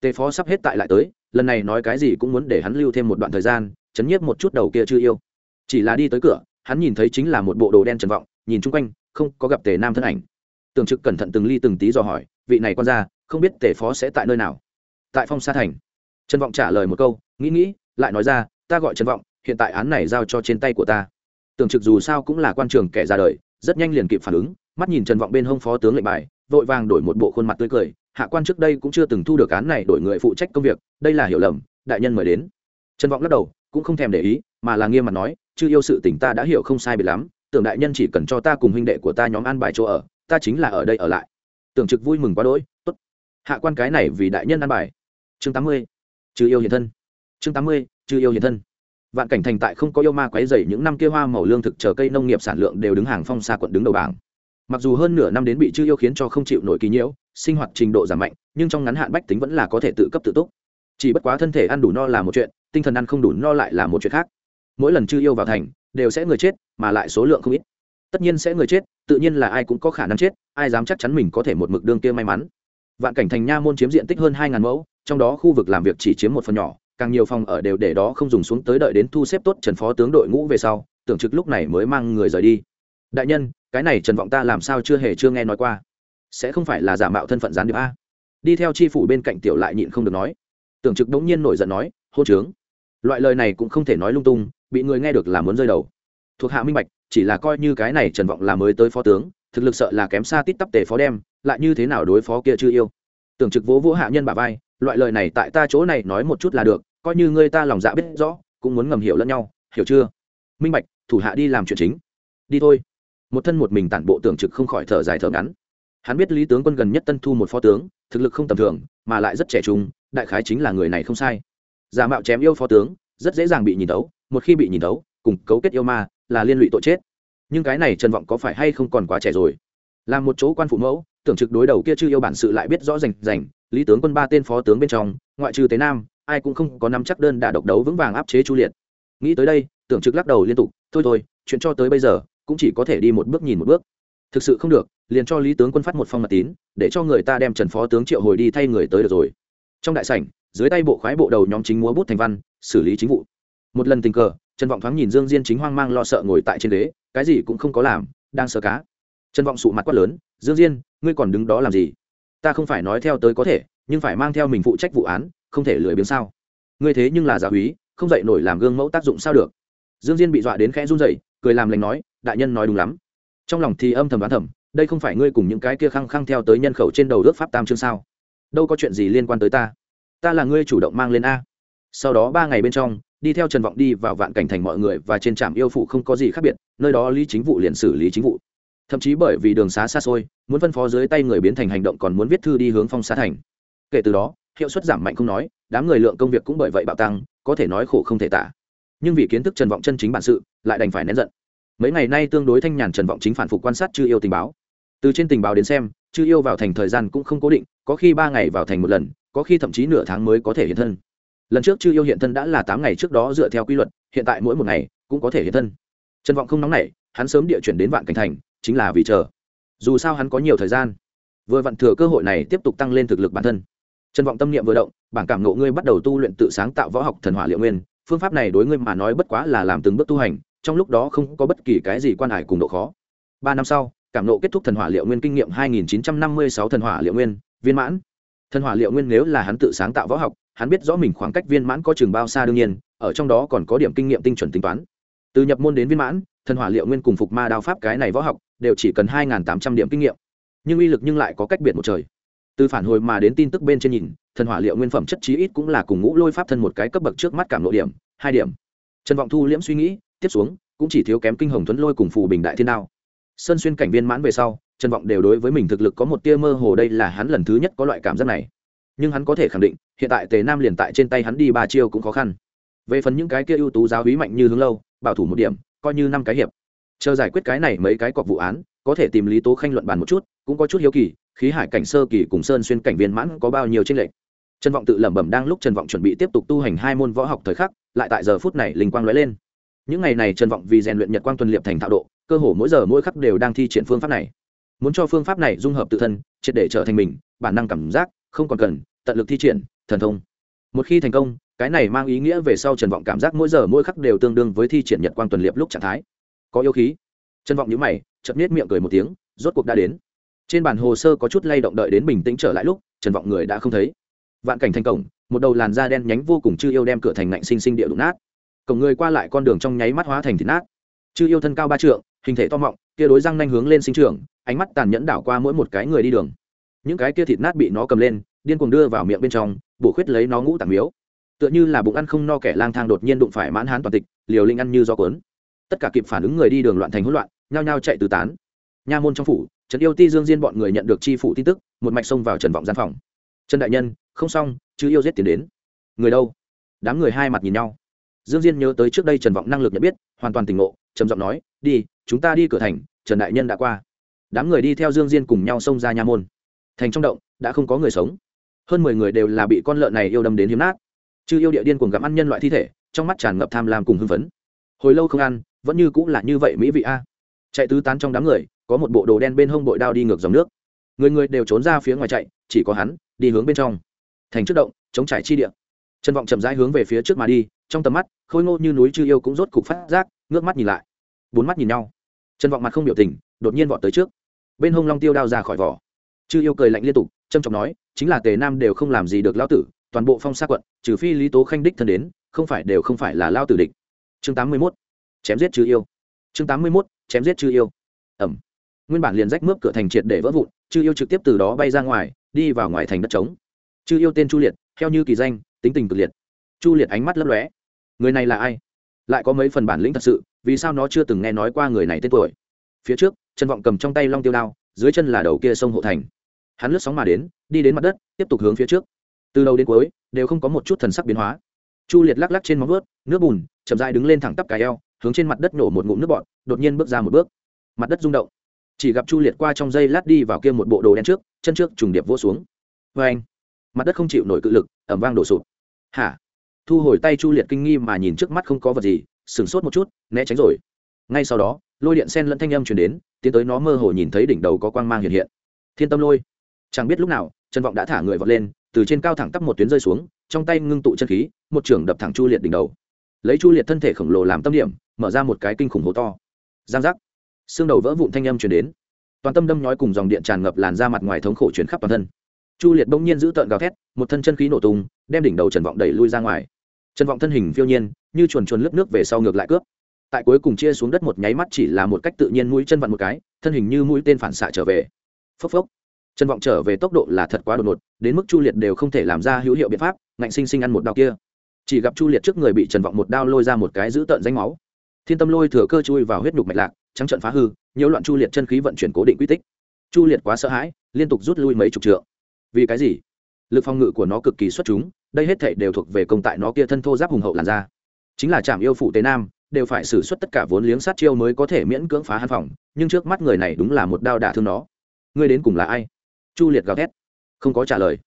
Tề phó sắp hết tại lại tới lần này nói cái gì cũng muốn để hắn lưu thêm một đoạn thời gian, chấn nhiếp một chút đầu kia chưa yêu. Chỉ là đi tới cửa, hắn nhìn thấy chính là một bộ đồ đen trần vọng, nhìn chung quanh, không có gặp tề nam thân ảnh. Tường trực cẩn thận từng ly từng tí dò hỏi, vị này quan ra không biết tề phó sẽ tại nơi nào? Tại phong sa thành. Trần vọng trả lời một câu, nghĩ nghĩ, lại nói ra, ta gọi trần vọng, hiện tại án này giao cho trên tay của ta. Tường trực dù sao cũng là quan trường kẻ ra đời, rất nhanh liền kịp phản ứng, mắt nhìn trần vọng bên hông phó tướng lệnh bài, vội vàng đổi một bộ khuôn mặt tươi cười hạ quan trước đây cũng chưa từng thu được án này đổi người phụ trách công việc, đây là hiểu lầm, đại nhân mời đến. Trần vọng lắc đầu, cũng không thèm để ý, mà là nghiêm mặt nói chứ yêu sự tình ta đã hiểu không sai biệt lắm, tưởng đại nhân chỉ cần cho ta cùng huynh đệ của ta nhóm an bài chỗ ở, ta chính là ở đây ở lại. Tưởng trực vui mừng quá đỗi, tốt, hạ quan cái này vì đại nhân an bài. Chương tám mươi trừ yêu hiện thân. Chương tám mươi trừ yêu hiện thân. Vạn cảnh thành tại không có yêu ma quấy dày những năm kia hoa màu lương thực chờ cây nông nghiệp sản lượng đều đứng hàng phong xa quận đứng đầu bảng. Mặc dù hơn nửa năm đến bị chư yêu khiến cho không chịu nổi kỳ nhiễu sinh hoạt trình độ giảm mạnh, nhưng trong ngắn hạn bách tính vẫn là có thể tự cấp tự túc. Chỉ bất quá thân thể ăn đủ no là một chuyện, tinh thần ăn không đủ no lại là một chuyện khác. Mỗi lần chư yêu vào thành, đều sẽ người chết, mà lại số lượng không ít. Tất nhiên sẽ người chết, tự nhiên là ai cũng có khả năng chết, ai dám chắc chắn mình có thể một mực đương kia may mắn. Vạn cảnh thành nha môn chiếm diện tích hơn hai ngàn mẫu, trong đó khu vực làm việc chỉ chiếm một phần nhỏ, càng nhiều phòng ở đều để đó không dùng xuống tới đợi đến thu xếp tốt trần phó tướng đội ngũ về sau, tưởng trực lúc này mới mang người rời đi. Đại nhân, cái này trần vọng ta làm sao chưa hề chưa nghe nói qua sẽ không phải là giả mạo thân phận gián điệp a. Đi theo tri phủ bên cạnh tiểu lại nhịn không được nói. Tưởng trực đống nhiên nổi giận nói hô trướng. Loại lời này cũng không thể nói lung tung, bị người nghe được là muốn rơi đầu. Thuộc hạ minh bạch, chỉ là coi như cái này trần vọng là mới tới phó tướng, thực lực sợ là kém xa tít tắp tề phó đem, lại như thế nào đối phó kia chưa yêu. Tưởng trực vỗ vỗ hạ nhân bà vai, loại lời này tại ta chỗ này nói một chút là được, coi như ngươi ta lòng dạ biết rõ, cũng muốn ngầm hiểu lẫn nhau, hiểu chưa? Minh bạch, thủ hạ đi làm chuyện chính. Đi thôi. Một thân một mình tản bộ tưởng trực không khỏi thở dài thở ngắn hắn biết lý tướng quân gần nhất tân thu một phó tướng, thực lực không tầm thường, mà lại rất trẻ trung, đại khái chính là người này không sai. Giả mạo chém yêu phó tướng, rất dễ dàng bị nhìn tấu một khi bị nhìn tấu cùng cấu kết yêu ma, là liên lụy tội chết. Nhưng cái này trần vọng có phải hay không còn quá trẻ rồi? Làm một chỗ quan phụ mẫu, tưởng trực đối đầu kia chưa yêu bản sự lại biết rõ rành rành, lý tướng quân ba tên phó tướng bên trong, ngoại trừ tế nam, ai cũng không có nắm chắc đơn đả độc đấu vững vàng áp chế chu liệt. Nghĩ tới đây, tưởng trực lắc đầu liên tục, thôi thôi, chuyện cho tới bây giờ, cũng chỉ có thể đi một bước nhìn một bước. Thực sự không được liền cho lý tướng quân phát một phong mật tín, để cho người ta đem trần phó tướng triệu hồi đi thay người tới được rồi. Trong đại sảnh, dưới tay bộ khoái bộ đầu nhóm chính múa bút thành văn, xử lý chính vụ. Một lần tình cờ, trần vọng thoáng nhìn dương diên chính hoang mang lo sợ ngồi tại trên ghế, cái gì cũng không có làm, đang sợ cá. Trần vọng sụ mặt quát lớn, dương diên, ngươi còn đứng đó làm gì? Ta không phải nói theo tới có thể, nhưng phải mang theo mình phụ trách vụ án, không thể lười biếng sao? Ngươi thế nhưng là giả húy, không dậy nổi làm gương mẫu tác dụng sao được? Dương diên bị dọa đến khẽ run dậy cười làm lành nói, đại nhân nói đúng lắm. Trong lòng thì âm thầm đoán thầm đây không phải ngươi cùng những cái kia khăng khăng theo tới nhân khẩu trên đầu ước pháp tam chương sao? Đâu có chuyện gì liên quan tới ta? Ta là ngươi chủ động mang lên a. Sau đó ba ngày bên trong, đi theo trần vọng đi vào vạn cảnh thành mọi người và trên trạm yêu phụ không có gì khác biệt, nơi đó lý chính vụ liền xử lý chính vụ thậm chí bởi vì đường xá xa xôi, muốn phân phó dưới tay người biến thành hành động còn muốn viết thư đi hướng phong xá thành. Kể từ đó, hiệu suất giảm mạnh không nói, đám người lượng công việc cũng bởi vậy bạo tăng, có thể nói khổ không thể tả. Nhưng vì kiến thức trần vọng chân chính bản sự, lại đành phải nén giận. Mấy ngày nay tương đối thanh nhàn trần vọng chính phản phục quan sát chư yêu tình báo từ trên tình báo đến xem, chư yêu vào thành thời gian cũng không cố định, có khi ba ngày vào thành một lần, có khi thậm chí nửa tháng mới có thể hiện thân. Lần trước chư yêu hiện thân đã là tám ngày trước đó dựa theo quy luật, hiện tại mỗi một ngày cũng có thể hiện thân. Trần vọng không nóng nảy, hắn sớm địa chuyển đến vạn cảnh thành, chính là vì chờ. Dù sao hắn có nhiều thời gian. Vừa vặn thừa cơ hội này tiếp tục tăng lên thực lực bản thân. Trần vọng tâm niệm vừa động, bảng cảm ngộ ngươi bắt đầu tu luyện tự sáng tạo võ học thần hỏa liệu nguyên, phương pháp này đối ngươi mà nói bất quá là làm từng bước tu hành, trong lúc đó không có bất kỳ cái gì quan hải cùng độ khó. Ba năm sau cảm nộ kết thúc thần hỏa liệu nguyên kinh nghiệm 2956 thần hỏa liệu nguyên, viên mãn. Thần hỏa liệu nguyên nếu là hắn tự sáng tạo võ học, hắn biết rõ mình khoảng cách viên mãn có chừng bao xa đương nhiên, ở trong đó còn có điểm kinh nghiệm tinh chuẩn tính toán. Từ nhập môn đến viên mãn, thần hỏa liệu nguyên cùng phục ma đao pháp cái này võ học, đều chỉ cần 2.800 điểm kinh nghiệm. Nhưng uy lực nhưng lại có cách biệt một trời. Từ phản hồi mà đến tin tức bên trên nhìn, thần hỏa liệu nguyên phẩm chất chí ít cũng là cùng ngũ lôi pháp thân một cái cấp bậc trước mắt cảm lộ điểm, hai điểm. Trần vọng thu liễm suy nghĩ, tiếp xuống, cũng chỉ thiếu kém kinh hồng thuấn lôi cùng phù bình đại thiên đao sơn xuyên cảnh viên mãn về sau, trần vọng đều đối với mình thực lực có một tia mơ hồ đây là hắn lần thứ nhất có loại cảm giác này. Nhưng hắn có thể khẳng định, hiện tại tề nam liền tại trên tay hắn đi ba chiêu cũng khó khăn. Về phần những cái kia ưu tú giáo hí mạnh như hướng lâu, bảo thủ một điểm, coi như năm cái hiệp. Chờ giải quyết cái này mấy cái cọc vụ án, có thể tìm lý tố khanh luận bàn một chút, cũng có chút hiếu kỳ, khí hải cảnh sơ kỳ cùng sơn xuyên cảnh viên mãn có bao nhiêu tranh lệch. Trần vọng tự lẩm bẩm đang lúc trần vọng chuẩn bị tiếp tục tu hành hai môn võ học thời khắc, lại tại giờ phút này linh quang lóe lên. Những ngày này trần vọng vì rèn luyện nhật quang tuần liệp thành thạo độ cơ hồ mỗi giờ mỗi khắc đều đang thi triển phương pháp này. Muốn cho phương pháp này dung hợp tự thân, triệt để trở thành mình, bản năng cảm giác không còn cần, tận lực thi triển, thần thông. Một khi thành công, cái này mang ý nghĩa về sau trần vọng cảm giác mỗi giờ mỗi khắc đều tương đương với thi triển nhật quang tuần liệp lúc trạng thái. Có yêu khí. Trần vọng nhữ mày, chợt nết miệng cười một tiếng, rốt cuộc đã đến. Trên bản hồ sơ có chút lay động đợi đến bình tĩnh trở lại lúc, trần vọng người đã không thấy. Vạn cảnh thành cổng, một đầu làn da đen nhánh vô cùng chư yêu đem cửa thành ngạnh sinh sinh địa đụng nát. Cổng người qua lại con đường trong nháy mắt hóa thành thịt nát. Chư yêu thân cao ba trượng hình thể to mọng, kia đối răng nanh hướng lên sinh trường ánh mắt tàn nhẫn đảo qua mỗi một cái người đi đường. Những cái kia thịt nát bị nó cầm lên, điên cuồng đưa vào miệng bên trong, bổ khuyết lấy nó ngũ tàng miếu. Tựa như là bụng ăn không no kẻ lang thang đột nhiên đụng phải mãn hán toàn tịch, liều linh ăn như do cuốn. Tất cả kịp phản ứng người đi đường loạn thành hỗn loạn, nhao nhao chạy từ tán. Nha môn trong phủ trần yêu ti dương diên bọn người nhận được chi phủ tin tức, một mạch xông vào trần vọng gian phòng. Trần đại nhân, không xong, chứ yêu giết tiến đến. Người đâu? Đám người hai mặt nhìn nhau. Dương diên nhớ tới trước đây trần vọng năng lực nhận biết, hoàn toàn tỉnh ngộ, trầm giọng nói, đi chúng ta đi cửa thành, trần đại nhân đã qua. Đám người đi theo dương diên cùng nhau xông ra nha môn. Thành trong động, đã không có người sống. Hơn mười người đều là bị con lợn này yêu đâm đến hiếm nát. Chứ yêu địa điên cuồng gặm ăn nhân loại thi thể, trong mắt tràn ngập tham lam cùng hưng phấn. Hồi lâu không ăn, vẫn như cũng là như vậy mỹ vị a. Chạy tứ tán trong đám người, có một bộ đồ đen bên hông bội đao đi ngược dòng nước. Người người đều trốn ra phía ngoài chạy, chỉ có hắn, đi hướng bên trong. Thành trước động, chống trải chi địa. Trân vọng chậm rãi hướng về phía trước mà đi, trong tầm mắt, khôi ngô như núi chư yêu cũng rốt cục phát giác, ngước mắt nhìn lại. Bốn mắt nhìn nhau trần vọng mặt không biểu tình, đột nhiên vọt tới trước. Bên hông long tiêu đao ra khỏi vỏ. Chư yêu cười lạnh liên tục trâm trọng nói, chính là tề nam đều không làm gì được lao tử, toàn bộ phong sa quận, trừ phi lý tố khanh đích thân đến, không phải đều không phải là lao tử địch. Chương tám mươi mốt, chém giết chư yêu. Chương tám mươi mốt, chém giết chư yêu. Ẩm. Nguyên bản liền rách mướp cửa thành triệt để vỡ vụn, chư yêu trực tiếp từ đó bay ra ngoài, đi vào ngoài thành đất trống. Chư yêu tên chu liệt, theo như kỳ danh, tính tình cực liệt. Chu liệt ánh mắt lấp lóe. Người này là ai? Lại có mấy phần bản lĩnh thật sự vì sao nó chưa từng nghe nói qua người này tên tuổi? Phía trước, trần vọng cầm trong tay long tiêu đao, dưới chân là đầu kia sông hộ thành. Hắn lướt sóng mà đến, đi đến mặt đất, tiếp tục hướng phía trước. Từ đầu đến cuối, đều không có một chút thần sắc biến hóa. Chu liệt lắc lắc trên móng vớt nước bùn, chậm dại đứng lên thẳng tắp cà eo, hướng trên mặt đất nổ một ngụm nước bọt, đột nhiên bước ra một bước. Mặt đất rung động. Chỉ gặp chu liệt qua trong dây lát đi vào kia một bộ đồ đen trước, chân trước trùng điệp vỗ xuống. Vê anh, mặt đất không chịu nổi cự lực ẩm vang đổ sụp. Hả? Thu hồi tay chu liệt kinh nghi mà nhìn trước mắt không có vật gì sửng sốt một chút, né tránh rồi. Ngay sau đó, lôi điện sen lẫn thanh âm chuyển đến, tiến tới nó mơ hồ nhìn thấy đỉnh đầu có quang mang hiện hiện. Thiên tâm lôi. Chẳng biết lúc nào, trần vọng đã thả người vọt lên, từ trên cao thẳng tắp một tuyến rơi xuống, trong tay ngưng tụ chân khí, một trưởng đập thẳng chu liệt đỉnh đầu. Lấy chu liệt thân thể khổng lồ làm tâm điểm, mở ra một cái kinh khủng hố to. Giang giác. Xương đầu vỡ vụn thanh âm chuyển đến. Toàn tâm đâm nhói cùng dòng điện tràn ngập làn ra mặt ngoài thống khổ chuyển khắp toàn thân. Chu liệt bỗng nhiên giữ tợn gào thét, một thân chân khí nổ tung, đem đỉnh đầu trần vọng đẩy lui ra ngoài. Trần vọng thân hình phiêu nhiên như chuồn chuồn lướt nước về sau ngược lại cướp. Tại cuối cùng chia xuống đất một nháy mắt chỉ là một cách tự nhiên mũi chân vặn một cái, thân hình như mũi tên phản xạ trở về. Phốc phốc. Trần vọng trở về tốc độ là thật quá đột ngột, đến mức chu liệt đều không thể làm ra hữu hiệu biện pháp, ngạnh sinh sinh ăn một đao kia. Chỉ gặp chu liệt trước người bị trần vọng một đao lôi ra một cái giữ tợn danh máu. Thiên tâm lôi thừa cơ chui vào huyết nhục mạch lạc, trắng trận phá hư, nhiễu loạn chu liệt chân khí vận chuyển cố định quy tích. Chu liệt quá sợ hãi, liên tục rút lui mấy chục trượng. Vì cái gì? Lực phòng ngự của nó cực kỳ xuất chúng, đây hết thể đều thuộc về công tại nó kia thân thô giáp hùng hậu làn da chính là trạm yêu phụ tế nam, đều phải xử suất tất cả vốn liếng sát chiêu mới có thể miễn cưỡng phá hàn phòng, nhưng trước mắt người này đúng là một đao đả thương nó. Ngươi đến cùng là ai? Chu liệt gào thét. Không có trả lời.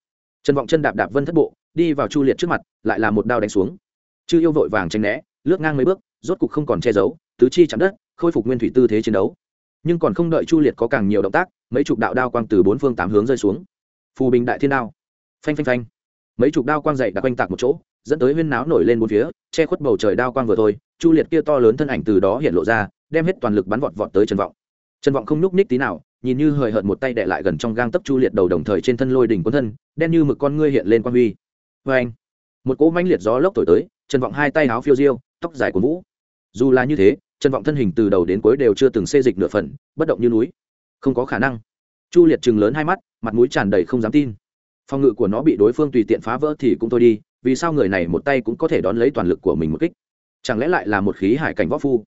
Trần vọng chân đạp đạp vân thất bộ, đi vào chu liệt trước mặt, lại là một đao đánh xuống. Chư yêu vội vàng tranh né, lướt ngang mấy bước, rốt cục không còn che giấu, tứ chi chạm đất, khôi phục nguyên thủy tư thế chiến đấu. Nhưng còn không đợi chu liệt có càng nhiều động tác, mấy chục đạo đao quang từ bốn phương tám hướng rơi xuống. Phù bình đại thiên đao. Phanh phanh phanh. Mấy chục đao quang dậy đã quanh tạc một chỗ dẫn tới huyên náo nổi lên bốn phía, che khuất bầu trời đao quang vừa thôi, chu liệt kia to lớn thân ảnh từ đó hiện lộ ra, đem hết toàn lực bắn vọt vọt tới trần vọng. Trần vọng không nhúc ních tí nào, nhìn như hời hợt một tay đệ lại gần trong gang tấp chu liệt đầu đồng thời trên thân lôi đỉnh quân thân, đen như mực con ngươi hiện lên quan huy. Vê anh một cỗ mãnh liệt gió lốc thổi tới, trần vọng hai tay áo phiêu diêu, tóc dài của vũ. Dù là như thế, trần vọng thân hình từ đầu đến cuối đều chưa từng xê dịch nửa phần, bất động như núi. Không có khả năng. Chu liệt chừng lớn hai mắt, mặt mũi tràn đầy không dám tin. Phòng ngự của nó bị đối phương tùy tiện phá vỡ thì cũng thôi đi vì sao người này một tay cũng có thể đón lấy toàn lực của mình một kích? Chẳng lẽ lại là một khí hải cảnh võ phu?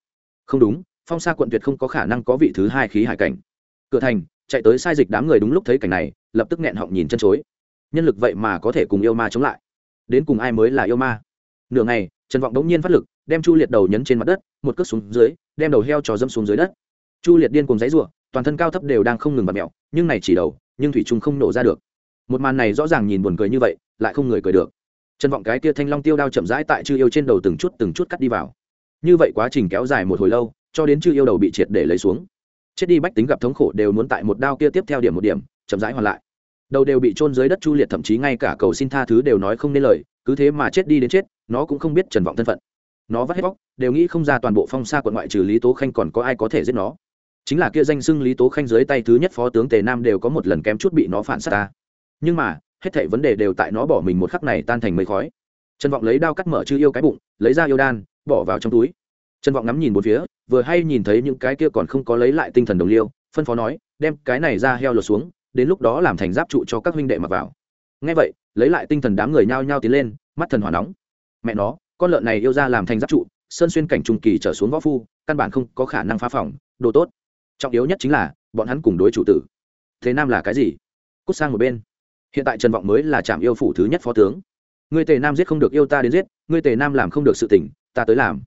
Không đúng, phong sa quận tuyệt không có khả năng có vị thứ hai khí hải cảnh. Cửa thành, chạy tới sai dịch đám người đúng lúc thấy cảnh này, lập tức nghẹn họng nhìn chân chối. Nhân lực vậy mà có thể cùng yêu ma chống lại. Đến cùng ai mới là yêu ma? Nửa ngày, trần vọng đống nhiên phát lực, đem chu liệt đầu nhấn trên mặt đất, một cước xuống dưới, đem đầu heo trò dâm xuống dưới đất. Chu liệt điên cùng giấy ruộng toàn thân cao thấp đều đang không ngừng bật mẹo, nhưng này chỉ đầu, nhưng thủy trung không nổ ra được. Một màn này rõ ràng nhìn buồn cười như vậy, lại không người cười được trần vọng cái tia thanh long tiêu đao chậm rãi tại chư yêu trên đầu từng chút từng chút cắt đi vào. Như vậy quá trình kéo dài một hồi lâu, cho đến chư yêu đầu bị triệt để lấy xuống. Chết đi bách tính gặp thống khổ đều muốn tại một đao kia tiếp theo điểm một điểm, chậm rãi hoàn lại. Đầu đều bị trôn dưới đất chu liệt thậm chí ngay cả cầu xin tha thứ đều nói không nên lời, cứ thế mà chết đi đến chết, nó cũng không biết trần vọng thân phận. Nó vắt hết bóc, đều nghĩ không ra toàn bộ phong xa quận ngoại trừ lý tố khanh còn có ai có thể giết nó. Chính là kia danh xưng lý tố khanh dưới tay thứ nhất phó tướng tề nam đều có một lần kém chút bị nó phản s á ta. Nhưng mà hết thảy vấn đề đều tại nó bỏ mình một khắc này tan thành mây khói. Trần vọng lấy đao cắt mở chư yêu cái bụng, lấy ra yêu đan, bỏ vào trong túi. Trần vọng ngắm nhìn một phía, vừa hay nhìn thấy những cái kia còn không có lấy lại tinh thần đồng liêu, phân phó nói, đem cái này ra heo lột xuống, đến lúc đó làm thành giáp trụ cho các huynh đệ mặc vào. Ngay vậy, lấy lại tinh thần đám người nhao nhao tiến lên, mắt thần hỏa nóng. Mẹ nó, con lợn này yêu ra làm thành giáp trụ, sơn xuyên cảnh trung kỳ trở xuống võ phu, căn bản không có khả năng phá phòng, đồ tốt. Trọng yếu nhất chính là, bọn hắn cùng đối chủ tử. Thế nam là cái gì? Cút sang một bên hiện tại trần vọng mới là trạm yêu phủ thứ nhất phó tướng. Ngươi tề nam giết không được yêu ta đến giết ngươi tề nam làm không được sự tỉnh ta tới làm.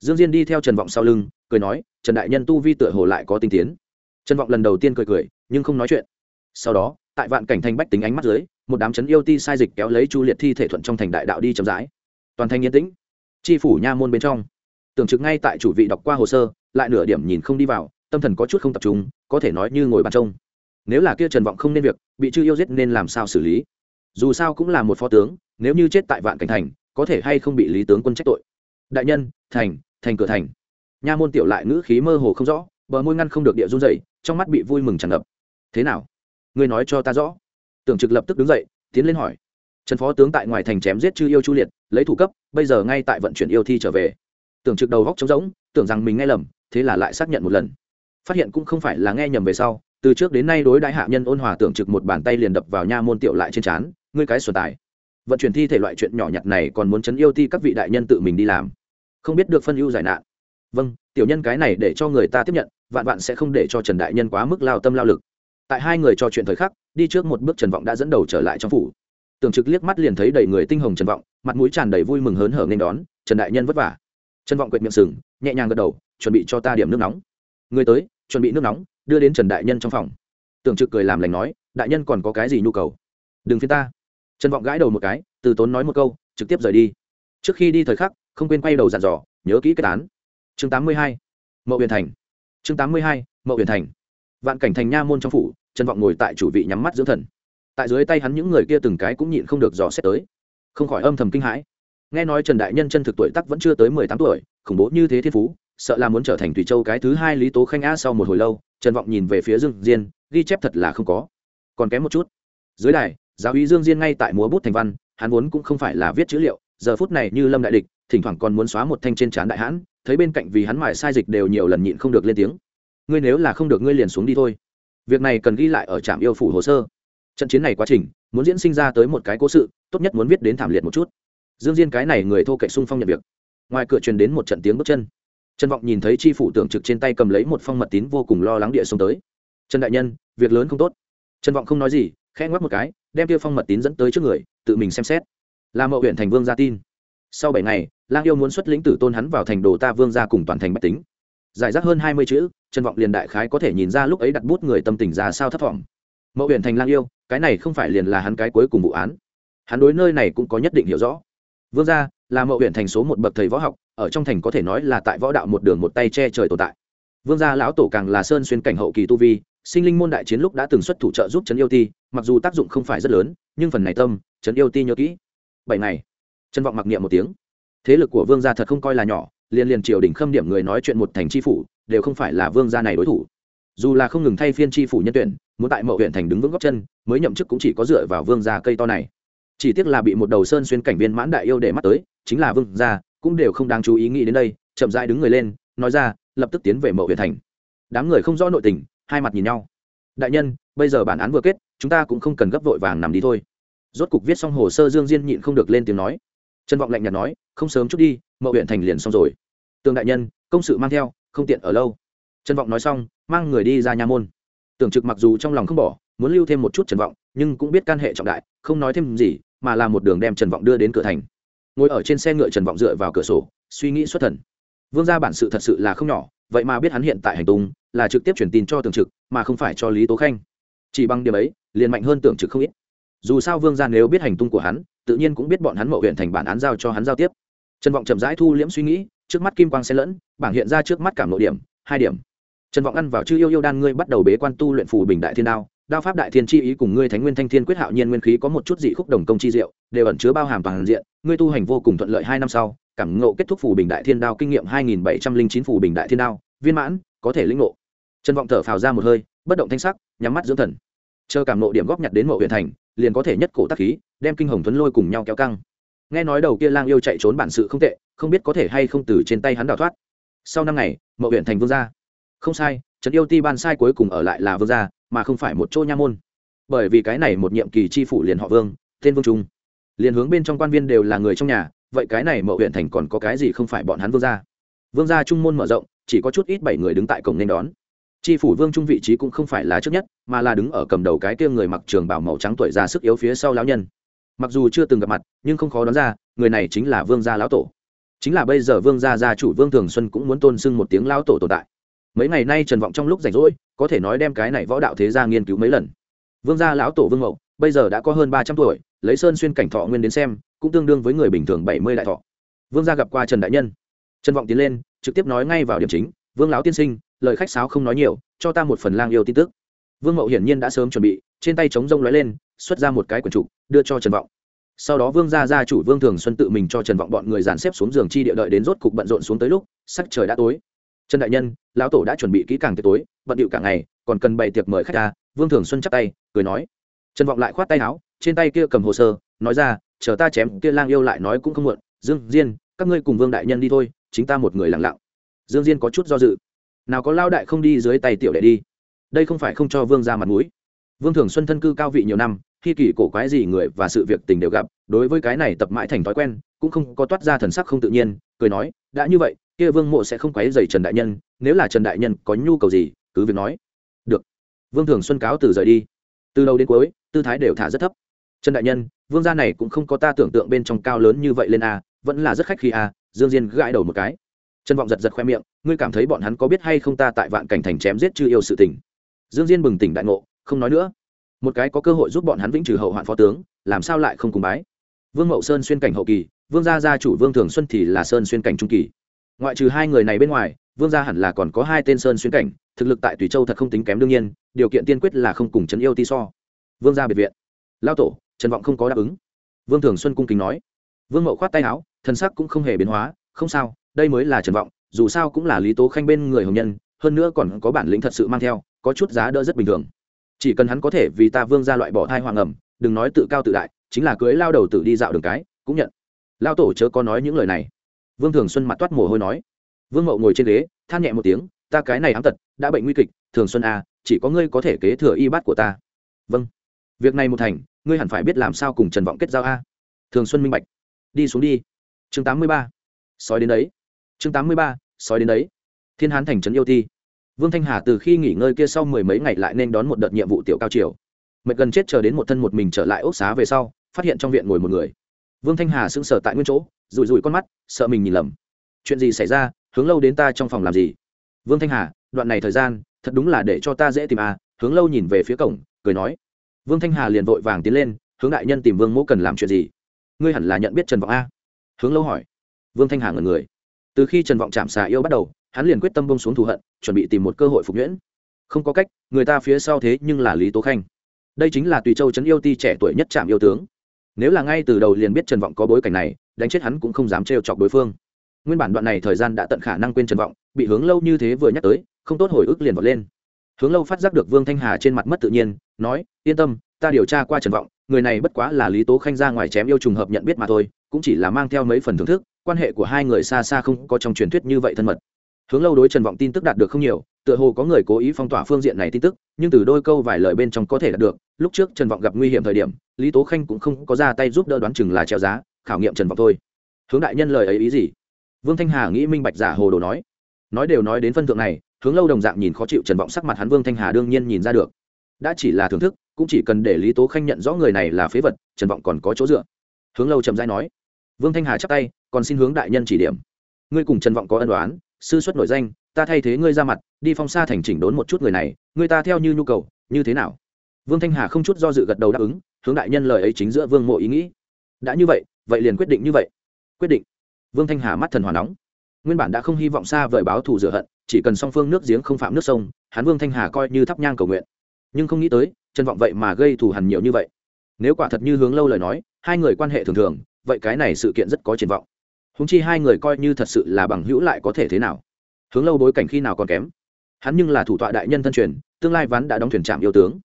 Dương diên đi theo trần vọng sau lưng, cười nói, trần đại nhân tu vi tựa hồ lại có tinh tiến. Trần vọng lần đầu tiên cười cười, nhưng không nói chuyện. Sau đó, tại vạn cảnh thanh bách tính ánh mắt dưới, một đám Trấn yêu ti sai dịch kéo lấy chu liệt thi thể thuận trong thành đại đạo đi chậm rãi. Toàn thành yên tĩnh. Tri phủ nha môn bên trong. Tưởng trực ngay tại chủ vị đọc qua hồ sơ, lại nửa điểm nhìn không đi vào, tâm thần có chút không tập trung, có thể nói như ngồi bàn trông nếu là kia trần vọng không nên việc, bị chư yêu giết nên làm sao xử lý? Dù sao cũng là một phó tướng, nếu như chết tại vạn cảnh thành, có thể hay không bị lý tướng quân trách tội? Đại nhân, thành thành cửa thành. Nha môn tiểu lại ngữ khí mơ hồ không rõ, bờ môi ngăn không được địa run dậy trong mắt bị vui mừng tràn ngập. Thế nào? Ngươi nói cho ta rõ. Tưởng trực lập tức đứng dậy, tiến lên hỏi. Trần phó tướng tại ngoài thành chém giết chư yêu chu liệt, lấy thủ cấp, bây giờ ngay tại vận chuyển yêu thi trở về. Tưởng trực đầu góc trống rỗng, tưởng rằng mình nghe lầm, thế là lại xác nhận một lần. Phát hiện cũng không phải là nghe nhầm về sau từ trước đến nay đối đại hạ nhân ôn hòa tưởng trực một bàn tay liền đập vào nha môn tiểu lại trên trán, ngươi cái xuân tài. Vận chuyển thi thể loại chuyện nhỏ nhặt này còn muốn chấn yêu thi các vị đại nhân tự mình đi làm. Không biết được phân ưu giải nạn. Vâng tiểu nhân cái này để cho người ta tiếp nhận, vạn vạn sẽ không để cho trần đại nhân quá mức lao tâm lao lực. Tại hai người trò chuyện thời khắc, đi trước một bước trần vọng đã dẫn đầu trở lại trong phủ. Tưởng trực liếc mắt liền thấy đầy người tinh hồng trần vọng, mặt mũi tràn đầy vui mừng hớn hở nên đón, trần đại nhân vất vả. Trần vọng quệt miệng sừng, nhẹ nhàng gật đầu, chuẩn bị cho ta điểm nước nóng. Người tới, chuẩn bị nước nóng đưa đến trần đại nhân trong phòng. Tưởng trực cười làm lành nói, đại nhân còn có cái gì nhu cầu? Đừng phiên ta. Trần vọng gãi đầu một cái, từ tốn nói một câu, trực tiếp rời đi. Trước khi đi thời khắc, không quên quay đầu dặn dò, nhớ kỹ kết án chương tám mươi hai, mậu huyền thành. Chương tám mươi hai, mậu huyền thành. Vạn cảnh thành nha môn trong phủ, trần vọng ngồi tại chủ vị nhắm mắt dưỡng thần. Tại dưới tay hắn những người kia từng cái cũng nhịn không được dò xét tới. Không khỏi âm thầm kinh hãi. Nghe nói trần đại nhân chân thực tuổi tắc vẫn chưa tới mười tám tuổi, khủng bố như thế thiên phú, sợ là muốn trở thành tùy châu cái thứ hai lý tố khanh a sau một hồi lâu trần vọng nhìn về phía dương diên, ghi chép thật là không có. Còn kém một chút. Dưới đài, giáo úy dương diên ngay tại múa bút thành văn, hắn vốn cũng không phải là viết chữ liệu, giờ phút này như lâm đại địch, thỉnh thoảng còn muốn xóa một thanh trên trán đại hãn, thấy bên cạnh vì hắn mải sai dịch đều nhiều lần nhịn không được lên tiếng. Ngươi nếu là không được ngươi liền xuống đi thôi. Việc này cần ghi lại ở trạm yêu phủ hồ sơ. Trận chiến này quá trình, muốn diễn sinh ra tới một cái cố sự, tốt nhất muốn viết đến thảm liệt một chút. Dương diên cái này người thô cạnh sung phong nhận việc. Ngoài cửa truyền đến một trận tiếng bước chân trần vọng nhìn thấy tri phủ tưởng trực trên tay cầm lấy một phong mật tín vô cùng lo lắng địa xuống tới. Trần đại nhân, việc lớn không tốt. Trần vọng không nói gì, khẽ ngoắc một cái, đem tiêu phong mật tín dẫn tới trước người, tự mình xem xét. Là mậu huyện thành vương gia tin. Sau bảy ngày, lang yêu muốn xuất lĩnh tử tôn hắn vào thành đồ ta vương gia cùng toàn thành bách tính. Giải rác hơn hai mươi chữ, trần vọng liền đại khái có thể nhìn ra lúc ấy đặt bút người tâm tình ra sao thấp thỏm mậu huyện thành lang yêu, cái này không phải liền là hắn cái cuối cùng vụ án. Hắn đối nơi này cũng có nhất định hiểu rõ. Vương gia là mậu huyện thành số một bậc thầy võ học, ở trong thành có thể nói là tại võ đạo một đường một tay che trời tồn tại. Vương gia lão tổ càng là sơn xuyên cảnh hậu kỳ tu vi, sinh linh môn đại chiến lúc đã từng xuất thủ trợ giúp trấn yêu ti, mặc dù tác dụng không phải rất lớn, nhưng phần này tâm, trấn yêu ti nhớ kỹ. Bảy ngày trân vọng mặc niệm một tiếng. Thế lực của vương gia thật không coi là nhỏ, liên liên triều đình khâm điểm người nói chuyện một thành tri phủ, đều không phải là vương gia này đối thủ. Dù là không ngừng thay phiên tri phủ nhân tuyển, muốn tại mậu huyện thành đứng vững góc chân, mới nhậm chức cũng chỉ có dựa vào vương gia cây to này chỉ tiếc là bị một đầu sơn xuyên cảnh viên mãn đại yêu để mắt tới, chính là vương gia, cũng đều không đáng chú ý nghĩ đến đây, chậm rãi đứng người lên, nói ra, lập tức tiến về mậu huyện thành. Đám người không rõ nội tình, hai mặt nhìn nhau. Đại nhân, bây giờ bản án vừa kết, chúng ta cũng không cần gấp vội vàng nằm đi thôi. Rốt cục viết xong hồ sơ dương diên nhịn không được lên tiếng nói. Trân vọng lạnh nhạt nói, không sớm chút đi, mậu huyện thành liền xong rồi. Tường đại nhân, công sự mang theo, không tiện ở lâu. Trân vọng nói xong, mang người đi ra nhà môn. Tưởng trực mặc dù trong lòng không bỏ, muốn lưu thêm một chút trần vọng, nhưng cũng biết can hệ trọng đại, không nói thêm gì mà là một đường đem trần vọng đưa đến cửa thành. Ngồi ở trên xe ngựa trần vọng dựa vào cửa sổ, suy nghĩ xuất thần. Vương gia bản sự thật sự là không nhỏ, vậy mà biết hắn hiện tại hành tung là trực tiếp truyền tin cho tường trực, mà không phải cho lý tố khanh. Chỉ bằng điểm ấy, liền mạnh hơn tưởng trực không ít. Dù sao vương gia nếu biết hành tung của hắn, tự nhiên cũng biết bọn hắn mậu huyện thành bản án giao cho hắn giao tiếp. Trần vọng chậm rãi thu liễm suy nghĩ, trước mắt kim quang xen lẫn, bảng hiện ra trước mắt cảm nội điểm, hai điểm. Trần vọng ăn vào chư yêu yêu đan ngươi bắt đầu bế quan tu luyện phù bình đại thiên đao đao pháp đại thiên chi ý cùng ngươi thánh nguyên thanh thiên quyết hạo nhiên nguyên khí có một chút dị khúc đồng công chi diệu đều ẩn chứa bao hàm toàn diện. Ngươi tu hành vô cùng thuận lợi hai năm sau cảm ngộ kết thúc phủ bình đại thiên đao kinh nghiệm hai nghìn bảy trăm linh chín phủ bình đại thiên đao viên mãn có thể lĩnh ngộ. Trần vọng thở phào ra một hơi bất động thanh sắc nhắm mắt dưỡng thần. Chờ cảm ngộ điểm góp nhặt đến mộ huyện thành liền có thể nhất cổ tác khí đem kinh hồng tuấn lôi cùng nhau kéo căng. Nghe nói đầu kia lang yêu chạy trốn bản sự không tệ không biết có thể hay không từ trên tay hắn đào thoát. Sau năm ngày mậu huyện thành vương ra, không sai trấn yêu ti ban sai cuối cùng ở lại là vương gia, mà không phải một chỗ nha môn. Bởi vì cái này một nhiệm kỳ tri phủ liền họ vương, tên vương trung. Liền hướng bên trong quan viên đều là người trong nhà, vậy cái này mậu huyện thành còn có cái gì không phải bọn hắn vương gia? Vương gia trung môn mở rộng, chỉ có chút ít bảy người đứng tại cổng nên đón. Tri phủ vương trung vị trí cũng không phải là trước nhất, mà là đứng ở cầm đầu cái kia người mặc trường bảo màu trắng tuổi già sức yếu phía sau lão nhân. Mặc dù chưa từng gặp mặt, nhưng không khó đoán ra, người này chính là vương gia lão tổ. Chính là bây giờ vương gia gia chủ vương thường xuân cũng muốn tôn sưng một tiếng lão tổ tồn tại mấy ngày nay trần vọng trong lúc rảnh rỗi, có thể nói đem cái này võ đạo thế gia nghiên cứu mấy lần. Vương gia lão tổ vương mậu, bây giờ đã có hơn ba trăm tuổi, lấy sơn xuyên cảnh thọ nguyên đến xem, cũng tương đương với người bình thường bảy mươi đại thọ. Vương gia gặp qua trần đại nhân. Trần vọng tiến lên, trực tiếp nói ngay vào điểm chính, vương lão tiên sinh, lời khách sáo không nói nhiều, cho ta một phần lang yêu tin tức. Vương mậu hiển nhiên đã sớm chuẩn bị, trên tay chống rông lóe lên, xuất ra một cái quần trục đưa cho trần vọng. Sau đó vương gia gia chủ vương thường xuân tự mình cho trần vọng bọn người dàn xếp xuống giường chi địa đợi đến rốt cục bận rộn xuống tới lúc, sắc trời đã tối trần đại nhân, lão tổ đã chuẩn bị kỹ càng tiệc tối, bận điệu cả ngày, còn cần bày tiệc mời khách ra vương thường xuân chắp tay, cười nói. Trần vọng lại khoát tay áo, trên tay kia cầm hồ sơ, nói ra, chờ ta chém kia lang yêu lại nói cũng không muộn. Dương diên, các ngươi cùng vương đại nhân đi thôi, chính ta một người lặng lặng. Dương diên có chút do dự. Nào có lao đại không đi dưới tay tiểu đệ đi. Đây không phải không cho vương ra mặt mũi. Vương thường xuân thân cư cao vị nhiều năm, khi kỳ cổ quái gì người và sự việc tình đều gặp, đối với cái này tập mãi thành thói quen, cũng không có toát ra thần sắc không tự nhiên, cười nói, đã như vậy kia vương mộ sẽ không quấy dày trần đại nhân, nếu là trần đại nhân có nhu cầu gì, cứ việc nói. Được. Vương thường xuân cáo từ rời đi. Từ đầu đến cuối, tư thái đều thả rất thấp. Trần đại nhân, vương gia này cũng không có ta tưởng tượng bên trong cao lớn như vậy lên a, vẫn là rất khách khi a, dương diên gãi đầu một cái. Trần vọng giật giật khoe miệng, ngươi cảm thấy bọn hắn có biết hay không ta tại vạn cảnh thành chém giết chưa yêu sự tình. Dương diên bừng tỉnh đại ngộ, không nói nữa. Một cái có cơ hội giúp bọn hắn vĩnh trừ hậu hoạn phó tướng, làm sao lại không cùng bái? Vương mậu sơn xuyên cảnh hậu kỳ, vương gia gia chủ vương thường xuân thì là sơn xuyên cảnh trung kỳ ngoại trừ hai người này bên ngoài, vương gia hẳn là còn có hai tên sơn xuyên cảnh, thực lực tại tùy châu thật không tính kém đương nhiên, điều kiện tiên quyết là không cùng trấn yêu ti so. Vương gia biệt viện. Lao tổ, trần vọng không có đáp ứng. Vương thường xuân cung kính nói. Vương mậu khoát tay áo thân sắc cũng không hề biến hóa, không sao, đây mới là trần vọng, dù sao cũng là lý tố khanh bên người hồng nhân, hơn nữa còn có bản lĩnh thật sự mang theo, có chút giá đỡ rất bình thường. Chỉ cần hắn có thể vì ta vương ra loại bỏ thai hoàng ẩm, đừng nói tự cao tự đại, chính là cưới lao đầu tự đi dạo đường cái, cũng nhận. Lao tổ chớ có nói những lời này vương thường xuân mặt toát mồ hôi nói. Vương mậu ngồi trên ghế, than nhẹ một tiếng, ta cái này ám tật, đã bệnh nguy kịch, thường xuân à chỉ có ngươi có thể kế thừa y bát của ta. Vâng. Việc này một thành, ngươi hẳn phải biết làm sao cùng trần vọng kết giao a. Thường xuân minh bạch. Đi xuống đi. Chương tám mươi ba. Sói đến đấy. Chương tám mươi ba, sói đến đấy. Thiên hán thành trấn yêu ti vương thanh hà từ khi nghỉ ngơi kia sau mười mấy ngày lại nên đón một đợt nhiệm vụ tiểu cao triều. Mệt gần chết chờ đến một thân một mình trở lại ốc xá về sau, phát hiện trong viện ngồi một người. Vương thanh hà sững sờ tại nguyên chỗ rủi rủi con mắt, sợ mình nhìn lầm. Chuyện gì xảy ra? Hướng lâu đến ta trong phòng làm gì? Vương thanh hà, đoạn này thời gian, thật đúng là để cho ta dễ tìm à? Hướng lâu nhìn về phía cổng, cười nói. Vương thanh hà liền vội vàng tiến lên, hướng đại nhân tìm vương mỗ cần làm chuyện gì? Ngươi hẳn là nhận biết trần vọng a. Hướng lâu hỏi. Vương thanh hà ngần người. Từ khi trần vọng chạm xà yêu bắt đầu, hắn liền quyết tâm bông xuống thù hận, chuẩn bị tìm một cơ hội phục nhuyễn. Không có cách, người ta phía sau thế nhưng là lý tố khanh. Đây chính là tùy châu trấn yêu ti trẻ tuổi nhất trạm yêu tướng. Nếu là ngay từ đầu liền biết trần vọng có bối cảnh này đánh chết hắn cũng không dám trêu chọc đối phương. Nguyên bản đoạn này thời gian đã tận khả năng quên trần vọng, bị hướng lâu như thế vừa nhắc tới, không tốt hồi ức liền vọt lên. Hướng lâu phát giác được vương thanh hà trên mặt mất tự nhiên, nói, yên tâm, ta điều tra qua trần vọng, người này bất quá là lý tố khanh ra ngoài chém yêu trùng hợp nhận biết mà thôi, cũng chỉ là mang theo mấy phần thưởng thức, quan hệ của hai người xa xa không có trong truyền thuyết như vậy thân mật. Hướng lâu đối trần vọng tin tức đạt được không nhiều, tựa hồ có người cố ý phong tỏa phương diện này tin tức, nhưng từ đôi câu vài lời bên trong có thể đạt được, lúc trước trần vọng gặp nguy hiểm thời điểm, lý tố khanh cũng không có ra tay giúp đỡ đoán chừng là treo giá khảo nghiệm trần vọng thôi. Hướng đại nhân lời ấy ý gì? Vương thanh hà nghĩ minh bạch giả hồ đồ nói. Nói đều nói đến phân thượng này, hướng lâu đồng dạng nhìn khó chịu trần vọng sắc mặt hắn vương thanh hà đương nhiên nhìn ra được. Đã chỉ là thưởng thức, cũng chỉ cần để lý tố khanh nhận rõ người này là phế vật, trần vọng còn có chỗ dựa. Hướng lâu trầm dai nói. Vương thanh hà chắc tay, còn xin hướng đại nhân chỉ điểm. Ngươi cùng trần vọng có ân đoán sư xuất nổi danh, ta thay thế ngươi ra mặt, đi phong xa thành chỉnh đốn một chút người này người ta theo như nhu cầu, như thế nào? Vương thanh hà không chút do dự gật đầu đáp ứng, hướng đại nhân lời ấy chính giữa vương mộ ý nghĩ. Đã như vậy vậy liền quyết định như vậy. Quyết định. Vương thanh hà mắt thần hòa nóng. Nguyên bản đã không hy vọng xa vời báo thù rửa hận, chỉ cần song phương nước giếng không phạm nước sông, hắn vương thanh hà coi như thắp nhang cầu nguyện. Nhưng không nghĩ tới, trần vọng vậy mà gây thù hằn nhiều như vậy. Nếu quả thật như hướng lâu lời nói, hai người quan hệ thường thường, vậy cái này sự kiện rất có triển vọng. Húng chi hai người coi như thật sự là bằng hữu lại có thể thế nào? Hướng lâu bối cảnh khi nào còn kém? Hắn nhưng là thủ tọa đại nhân thân truyền, tương lai ván đã đóng thuyền trạm yêu tướng.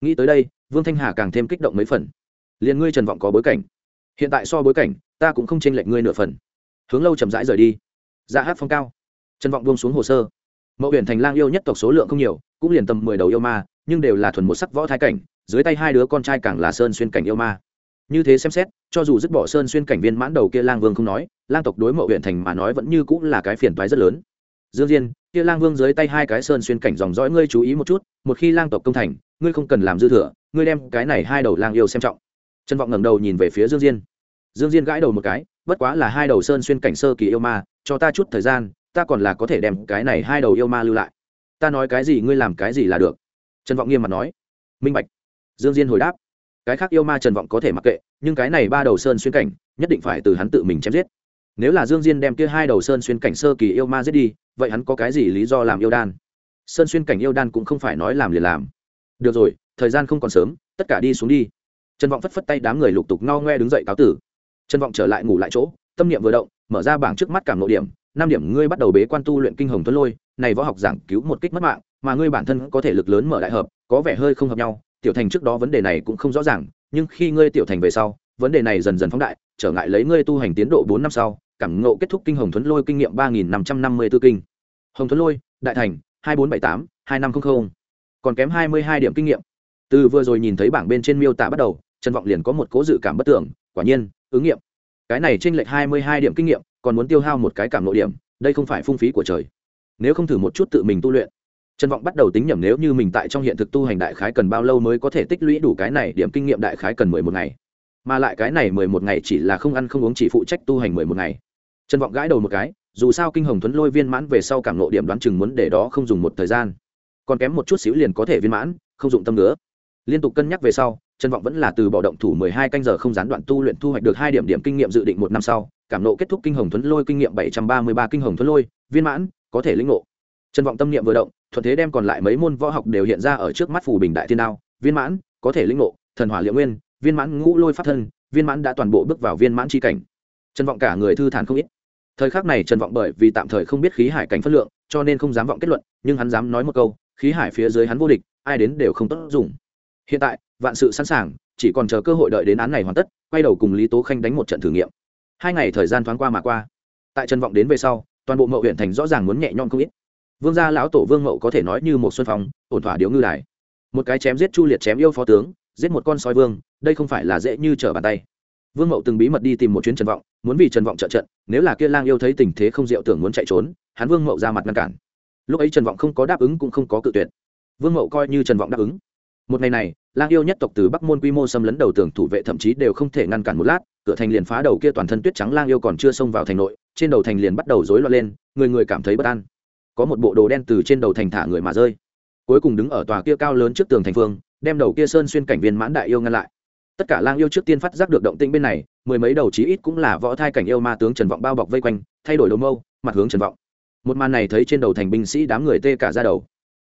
Nghĩ tới đây, vương thanh hà càng thêm kích động mấy phần. Liền ngươi trần vọng có bối cảnh? Hiện tại so bối cảnh, ta cũng không chênh lệch ngươi nửa phần. Hướng lâu chậm rãi rời đi. Ra hát phong cao. Trân vọng buông xuống hồ sơ. Mậu huyện thành lang yêu nhất tộc số lượng không nhiều, cũng liền tầm mười đầu yêu ma, nhưng đều là thuần một sắc võ thái cảnh, dưới tay hai đứa con trai càng là sơn xuyên cảnh yêu ma. Như thế xem xét, cho dù dứt bỏ sơn xuyên cảnh viên mãn đầu kia lang vương không nói, lang tộc đối mậu huyện thành mà nói vẫn như cũng là cái phiền toái rất lớn. Dương diên, kia lang vương dưới tay hai cái sơn xuyên cảnh dòng dõi ngươi chú ý một chút, một khi lang tộc công thành, ngươi không cần làm dư thừa, ngươi đem cái này hai đầu lang yêu xem trọng. Trần vọng ngẩng đầu nhìn về phía dương diên. Dương diên gãi đầu một cái, bất quá là hai đầu sơn xuyên cảnh sơ kỳ yêu ma, cho ta chút thời gian, ta còn là có thể đem cái này hai đầu yêu ma lưu lại. Ta nói cái gì ngươi làm cái gì là được. Trần vọng nghiêm mặt nói. Minh bạch. Dương diên hồi đáp. Cái khác yêu ma trần vọng có thể mặc kệ, nhưng cái này ba đầu sơn xuyên cảnh, nhất định phải từ hắn tự mình chém giết. Nếu là dương diên đem kia hai đầu sơn xuyên cảnh sơ kỳ yêu ma giết đi, vậy hắn có cái gì lý do làm yêu đan? Sơn xuyên cảnh yêu đan cũng không phải nói làm liền làm. Được rồi, thời gian không còn sớm, tất cả đi xuống đi trần vọng phất phất tay đám người lục tục no ngoe đứng dậy cáo tử. Trần vọng trở lại ngủ lại chỗ, tâm niệm vừa động, mở ra bảng trước mắt cảm nội điểm, năm điểm ngươi bắt đầu bế quan tu luyện kinh hồng tuấn lôi, này võ học giảng cứu một kích mất mạng, mà ngươi bản thân có thể lực lớn mở đại hợp, có vẻ hơi không hợp nhau, tiểu thành trước đó vấn đề này cũng không rõ ràng, nhưng khi ngươi tiểu thành về sau, vấn đề này dần dần phóng đại, trở ngại lấy ngươi tu hành tiến độ bốn năm sau, cảm ngộ kết thúc kinh hồng thuấn lôi kinh nghiệm ba nghìn năm trăm năm mươi b ố kinh. Hồng thuấn lôi, đại thành, hai bốn bảy tám, hai năm trăm linh còn kém hai mươi hai điểm kinh nghiệm. Từ vừa rồi nhìn thấy bảng bên trên miêu tả bắt đầu trần vọng liền có một cố dự cảm bất tưởng, quả nhiên, ứng nghiệm. Cái này trên lệch hai mươi hai điểm kinh nghiệm, còn muốn tiêu hao một cái cảm nội điểm, đây không phải phung phí của trời. Nếu không thử một chút tự mình tu luyện, trần vọng bắt đầu tính nhầm nếu như mình tại trong hiện thực tu hành đại khái cần bao lâu mới có thể tích lũy đủ cái này điểm kinh nghiệm đại khái cần mười một ngày. Mà lại cái này mười một ngày chỉ là không ăn không uống chỉ phụ trách tu hành mười một ngày. Trần vọng gãi đầu một cái, dù sao kinh hồng thuấn lôi viên mãn về sau cảm nộ điểm đoán chừng muốn để đó không dùng một thời gian. Còn kém một chút xíu liền có thể viên mãn, không dụng tâm nữa. Liên tục cân nhắc về sau trần vọng vẫn là từ bỏ động thủ mười hai canh giờ không gián đoạn tu luyện thu hoạch được hai điểm điểm kinh nghiệm dự định một năm sau, cảm nộ kết thúc kinh hồng thuấn lôi kinh nghiệm bảy trăm ba mươi ba kinh hồng thuấn lôi, viên mãn, có thể lĩnh ngộ. Trần vọng tâm niệm vừa động, thuận thế đem còn lại mấy môn võ học đều hiện ra ở trước mắt phù bình đại thiên đao, viên mãn, có thể lĩnh ngộ, thần hỏa liệu nguyên, viên mãn ngũ lôi pháp thân, viên mãn đã toàn bộ bước vào viên mãn chi cảnh. Trần vọng cả người thư thản không ít. Thời khắc này trần vọng bởi vì tạm thời không biết khí hải cảnh phất lượng, cho nên không dám vọng kết luận, nhưng hắn dám nói một câu, khí hải phía dưới hắn vô địch, ai đến đều không tốt dùng. Hiện tại vạn sự sẵn sàng, chỉ còn chờ cơ hội đợi đến án này hoàn tất, quay đầu cùng lý tố khanh đánh một trận thử nghiệm. Hai ngày thời gian thoáng qua mà qua. Tại trần vọng đến về sau, toàn bộ mậu huyện thành rõ ràng muốn nhẹ nhõm không ít. Vương gia lão tổ vương mậu có thể nói như một xuân phong, ổn thỏa điếu ngư đài. Một cái chém giết chu liệt chém yêu phó tướng, giết một con sói vương, đây không phải là dễ như trở bàn tay. Vương mậu từng bí mật đi tìm một chuyến trần vọng, muốn vì trần vọng trợ trận, nếu là kia lang yêu thấy tình thế không diệu tưởng muốn chạy trốn, hắn vương mậu ra mặt ngăn cản. Lúc ấy trần vọng không có đáp ứng cũng không có cự tuyệt. Vương mậu coi như trần vọng đáp ứng một ngày này, lang yêu nhất tộc từ bắc môn quy mô xâm lấn đầu tường thủ vệ thậm chí đều không thể ngăn cản một lát, cửa thành liền phá đầu kia toàn thân tuyết trắng lang yêu còn chưa xông vào thành nội, trên đầu thành liền bắt đầu rối loạn lên, người người cảm thấy bất an. Có một bộ đồ đen từ trên đầu thành thả người mà rơi. Cuối cùng đứng ở tòa kia cao lớn trước tường thành phương, đem đầu kia sơn xuyên cảnh viên mãn đại yêu ngăn lại. Tất cả lang yêu trước tiên phát giác được động tĩnh bên này, mười mấy đầu chí ít cũng là võ thai cảnh yêu ma tướng trần vọng bao bọc vây quanh, thay đổi đầu mâu, mặt hướng trần vọng. Một màn này thấy trên đầu thành binh sĩ đám người tê cả ra đầu.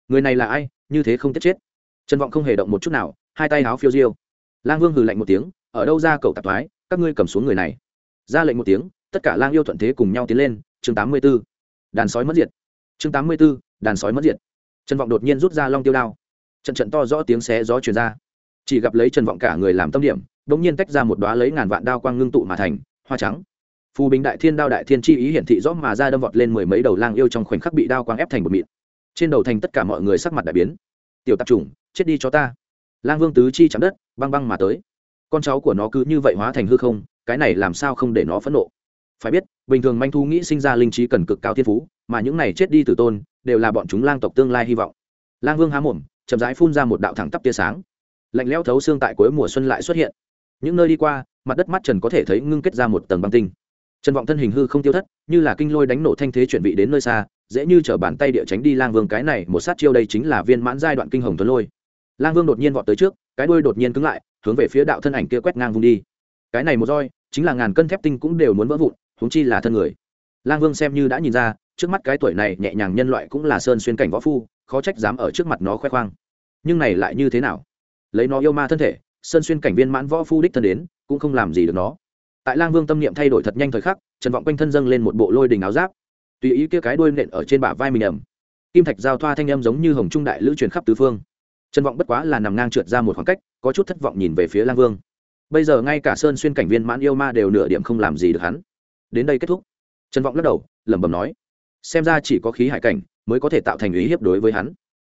Người này là ai? Như thế không tiết chết trần vọng không hề động một chút nào, hai tay áo phiêu diêu. Lang vương hừ lạnh một tiếng, ở đâu ra cầu tạp thoái, các ngươi cầm xuống người này. Ra lệnh một tiếng, tất cả lang yêu thuận thế cùng nhau tiến lên, chương tám mươi b ố đàn sói mất diệt. Chương tám mươi b ố đàn sói mất diệt. Trần vọng đột nhiên rút ra long tiêu đao. Trận trận to rõ tiếng xé gió truyền ra. Chỉ gặp lấy trần vọng cả người làm tâm điểm đ ỗ n g nhiên tách ra một đoá lấy ngàn vạn đao quang ngưng tụ mà thành, hoa trắng. Phù bình đại thiên đao đại thiên chi ý hiển thị rõ mà ra đâm vọt lên mười mấy đầu lang yêu trong khoảnh khắc bị đao quang ép thành một mịn. Trên đầu thành tất cả mọi người sắc mặt đại biến. Tiểu tạp chủng chết đi cho ta. Lang vương tứ chi chạm đất, băng băng mà tới. Con cháu của nó cứ như vậy hóa thành hư không, cái này làm sao không để nó phẫn nộ? Phải biết, bình thường manh thu nghĩ sinh ra linh trí cần cực cao thiên phú, mà những này chết đi từ tôn, đều là bọn chúng lang tộc tương lai hy vọng. Lang vương há mồm, chậm rãi phun ra một đạo thẳng tắp tia sáng. Lạnh lẽo thấu xương tại cuối mùa xuân lại xuất hiện. Những nơi đi qua, mặt đất mắt trần có thể thấy ngưng kết ra một tầng băng tinh. Trần vọng thân hình hư không tiêu thất, như là kinh lôi đánh nổ thanh thế chuẩn bị đến nơi xa, dễ như chở bàn tay địa tránh đi lang vương cái này, một sát chiêu đây chính là viên mãn giai đoạn kinh hồng tuấn lôi lang vương đột nhiên vọt tới trước, cái đuôi đột nhiên cứng lại, hướng về phía đạo thân ảnh kia quét ngang vung đi. Cái này một roi, chính là ngàn cân thép tinh cũng đều muốn vỡ vụn, huống chi là thân người. Lang vương xem như đã nhìn ra, trước mắt cái tuổi này nhẹ nhàng nhân loại cũng là sơn xuyên cảnh võ phu, khó trách dám ở trước mặt nó khoe khoang. Nhưng này lại như thế nào? Lấy nó yêu ma thân thể, sơn xuyên cảnh viên mãn võ phu đích thân đến, cũng không làm gì được nó. Tại lang vương tâm niệm thay đổi thật nhanh thời khắc, trần vọng quanh thân dâng lên một bộ lôi đình áo giáp. Tùy ý kia cái đuôi nện ở trên bả vai mình ẩm kim thạch giao thoa thanh âm giống như hồng trung đại lữ truyền khắp tứ phương trần vọng bất quá là nằm ngang trượt ra một khoảng cách, có chút thất vọng nhìn về phía lang vương. Bây giờ ngay cả sơn xuyên cảnh viên mãn yêu ma đều nửa điểm không làm gì được hắn. Đến đây kết thúc. Trần vọng lắc đầu, lẩm bẩm nói, xem ra chỉ có khí hải cảnh mới có thể tạo thành ý hiếp đối với hắn.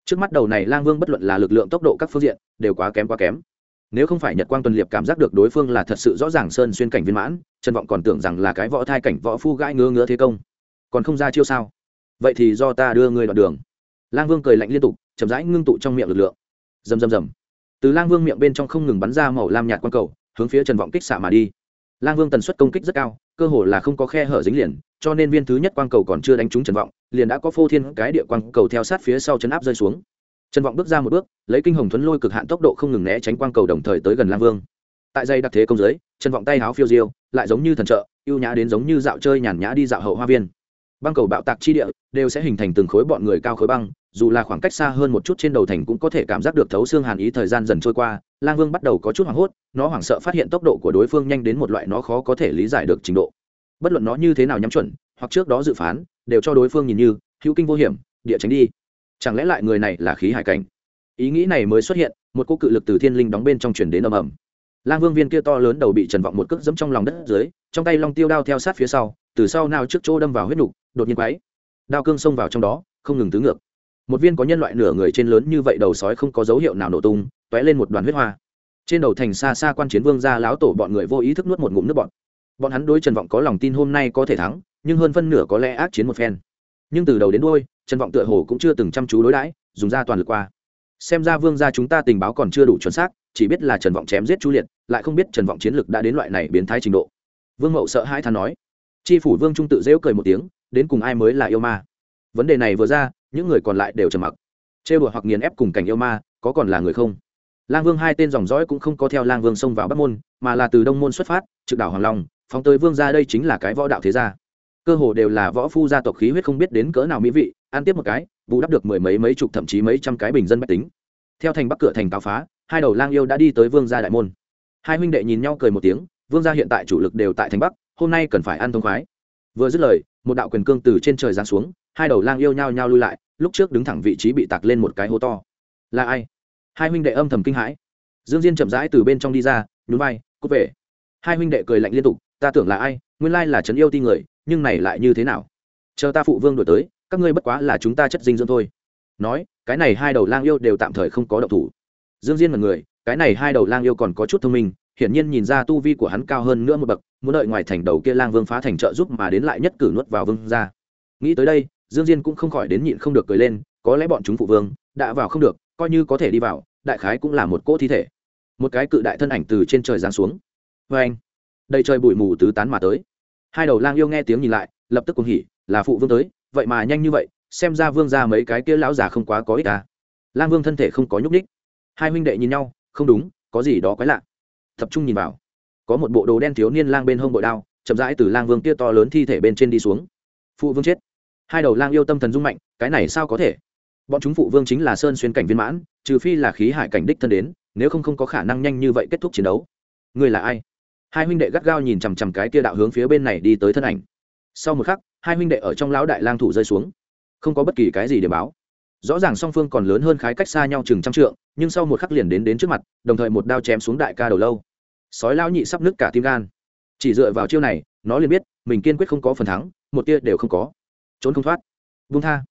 Trước mắt đầu này lang vương bất luận là lực lượng tốc độ các phương diện, đều quá kém quá kém. Nếu không phải nhật quang tuần liệp cảm giác được đối phương là thật sự rõ ràng sơn xuyên cảnh viên mãn, trần vọng còn tưởng rằng là cái võ thai cảnh võ phu gãi ngứa ngứa thế công. Còn không ra chiêu sao? Vậy thì do ta đưa ngươi đoạn đường. Lang vương cười lạnh liên tục, chậm rãi ngưng tụ trong miệng lực lượng rầm rầm rầm. Từ lang vương miệng bên trong không ngừng bắn ra màu lam nhạt quang cầu, hướng phía trần vọng kích xạ mà đi. Lang vương tần suất công kích rất cao, cơ hồ là không có khe hở dính liền, cho nên viên thứ nhất quang cầu còn chưa đánh trúng trần vọng, liền đã có phô thiên cái địa quang cầu theo sát phía sau chấn áp rơi xuống. Trần vọng bước ra một bước, lấy kinh hồng thuấn lôi cực hạn tốc độ không ngừng né tránh quang cầu đồng thời tới gần lang vương. Tại dây đặc thế công giới, trần vọng tay háo phiêu diêu, lại giống như thần trợ, ưu nhã đến giống như dạo chơi nhàn nhã đi dạo hậu hoa viên. Băng cầu bạo tạc chi địa, đều sẽ hình thành từng khối bọn người cao khối băng dù là khoảng cách xa hơn một chút trên đầu thành cũng có thể cảm giác được thấu xương hàn ý thời gian dần trôi qua, lang vương bắt đầu có chút hoảng hốt, nó hoảng sợ phát hiện tốc độ của đối phương nhanh đến một loại nó khó có thể lý giải được trình độ. Bất luận nó như thế nào nhắm chuẩn, hoặc trước đó dự phán, đều cho đối phương nhìn như, hữu kinh vô hiểm, địa tránh đi. Chẳng lẽ lại người này là khí hải cảnh? Ý nghĩ này mới xuất hiện, một cô cự lực từ thiên linh đóng bên trong chuyển đến ầm ầm. Lang vương viên kia to lớn đầu bị trần vọng một cước dẫm trong lòng đất dưới, trong tay long tiêu đao theo sát phía sau, từ sau nào trước chỗ đâm vào huyết nục, đột nhiên quáy đao cương xông vào trong đó, không ngừng tứ ngược một viên có nhân loại nửa người trên lớn như vậy đầu sói không có dấu hiệu nào nổ tung t lên một đoàn huyết hoa. Trên đầu thành xa xa quan chiến vương ra láo tổ bọn người vô ý thức nuốt một ngụm nước bọn bọn hắn đối trần vọng có lòng tin hôm nay có thể thắng, nhưng hơn phân nửa có lẽ ác chiến một phen. Nhưng từ đầu đến đôi trần vọng tựa hồ cũng chưa từng chăm chú đối đãi, dùng ra toàn lực qua. Xem ra vương gia chúng ta tình báo còn chưa đủ chuẩn xác, chỉ biết là trần vọng chém giết chu liệt, lại không biết trần vọng chiến lực đã đến loại này biến thái trình độ. Vương mậu sợ hai than nói. Tri phủ vương trung tự rêu cười một tiếng, đến cùng ai mới là yêu ma? Vấn đề này vừa ra những người còn lại đều trầm mặc. Trêu đùa hoặc nghiền ép cùng cảnh yêu ma, có còn là người không? Lang vương hai tên dòng dõi cũng không có theo lang vương xông vào bắc môn, mà là từ đông môn xuất phát, trực đảo hoàng long, phóng tới vương ra đây chính là cái võ đạo thế gia. Cơ hồ đều là võ phu gia tộc khí huyết không biết đến cỡ nào mỹ vị, ăn tiếp một cái vụ đắp được mười mấy mấy chục thậm chí mấy trăm cái bình dân bách tính. Theo thành bắc cửa thành cáo phá, hai đầu lang yêu đã đi tới vương gia đại môn. Hai huynh đệ nhìn nhau cười một tiếng, vương gia hiện tại chủ lực đều tại thành bắc, hôm nay cần phải ăn thông khoái. Vừa dứt lời, một đạo quyền cương từ trên trời giáng xuống, hai đầu lang yêu nhau nhau lui lại lúc trước đứng thẳng vị trí bị tạc lên một cái hố to. Là ai? Hai huynh đệ âm thầm kinh hãi. Dương diên chậm rãi từ bên trong đi ra, nhún vai, cút về. Hai huynh đệ cười lạnh liên tục, ta tưởng là ai? Nguyên lai là trấn yêu ti người, nhưng này lại như thế nào? Chờ ta phụ vương đổi tới, các ngươi bất quá là chúng ta chất dinh dưỡng thôi. Nói, cái này hai đầu lang yêu đều tạm thời không có động thủ. Dương diên là người, cái này hai đầu lang yêu còn có chút thông minh, hiển nhiên nhìn ra tu vi của hắn cao hơn nữa một bậc, muốn đợi ngoài thành đầu kia lang vương phá thành trợ giúp mà đến lại nhất cử nuốt vào vương ra nghĩ tới đây dương diên cũng không khỏi đến nhịn không được cười lên, có lẽ bọn chúng phụ vương đã vào không được, coi như có thể đi vào, đại khái cũng là một cỗ thi thể. Một cái cự đại thân ảnh từ trên trời giáng xuống. Vê anh, đầy trời bụi mù tứ tán mà tới. Hai đầu lang yêu nghe tiếng nhìn lại, lập tức cùng hỉ, là phụ vương tới, vậy mà nhanh như vậy, xem ra vương ra mấy cái kia lão già không quá có ích à. lang vương thân thể không có nhúc ních hai huynh đệ nhìn nhau, không đúng, có gì đó quái lạ. Tập trung nhìn vào. Có một bộ đồ đen thiếu niên lang bên hông bội đao, chậm rãi từ lang vương kia to lớn thi thể bên trên đi xuống. Phụ vương chết hai đầu lang yêu tâm thần dung mạnh, cái này sao có thể? Bọn chúng phụ vương chính là sơn xuyên cảnh viên mãn, trừ phi là khí hải cảnh đích thân đến, nếu không không có khả năng nhanh như vậy kết thúc chiến đấu. Người là ai? Hai huynh đệ gắt gao nhìn chằm chằm cái kia đạo hướng phía bên này đi tới thân ảnh. Sau một khắc, hai huynh đệ ở trong lão đại lang thủ rơi xuống. Không có bất kỳ cái gì để báo. Rõ ràng song phương còn lớn hơn khái cách xa nhau chừng trăm trượng, nhưng sau một khắc liền đến đến trước mặt, đồng thời một đao chém xuống đại ca đầu lâu. Sói lão nhị sắp nứt cả tim gan. Chỉ dựa vào chiêu này, nó liền biết, mình kiên quyết không có phần thắng, một tia đều không có trốn không thoát. Vung tha.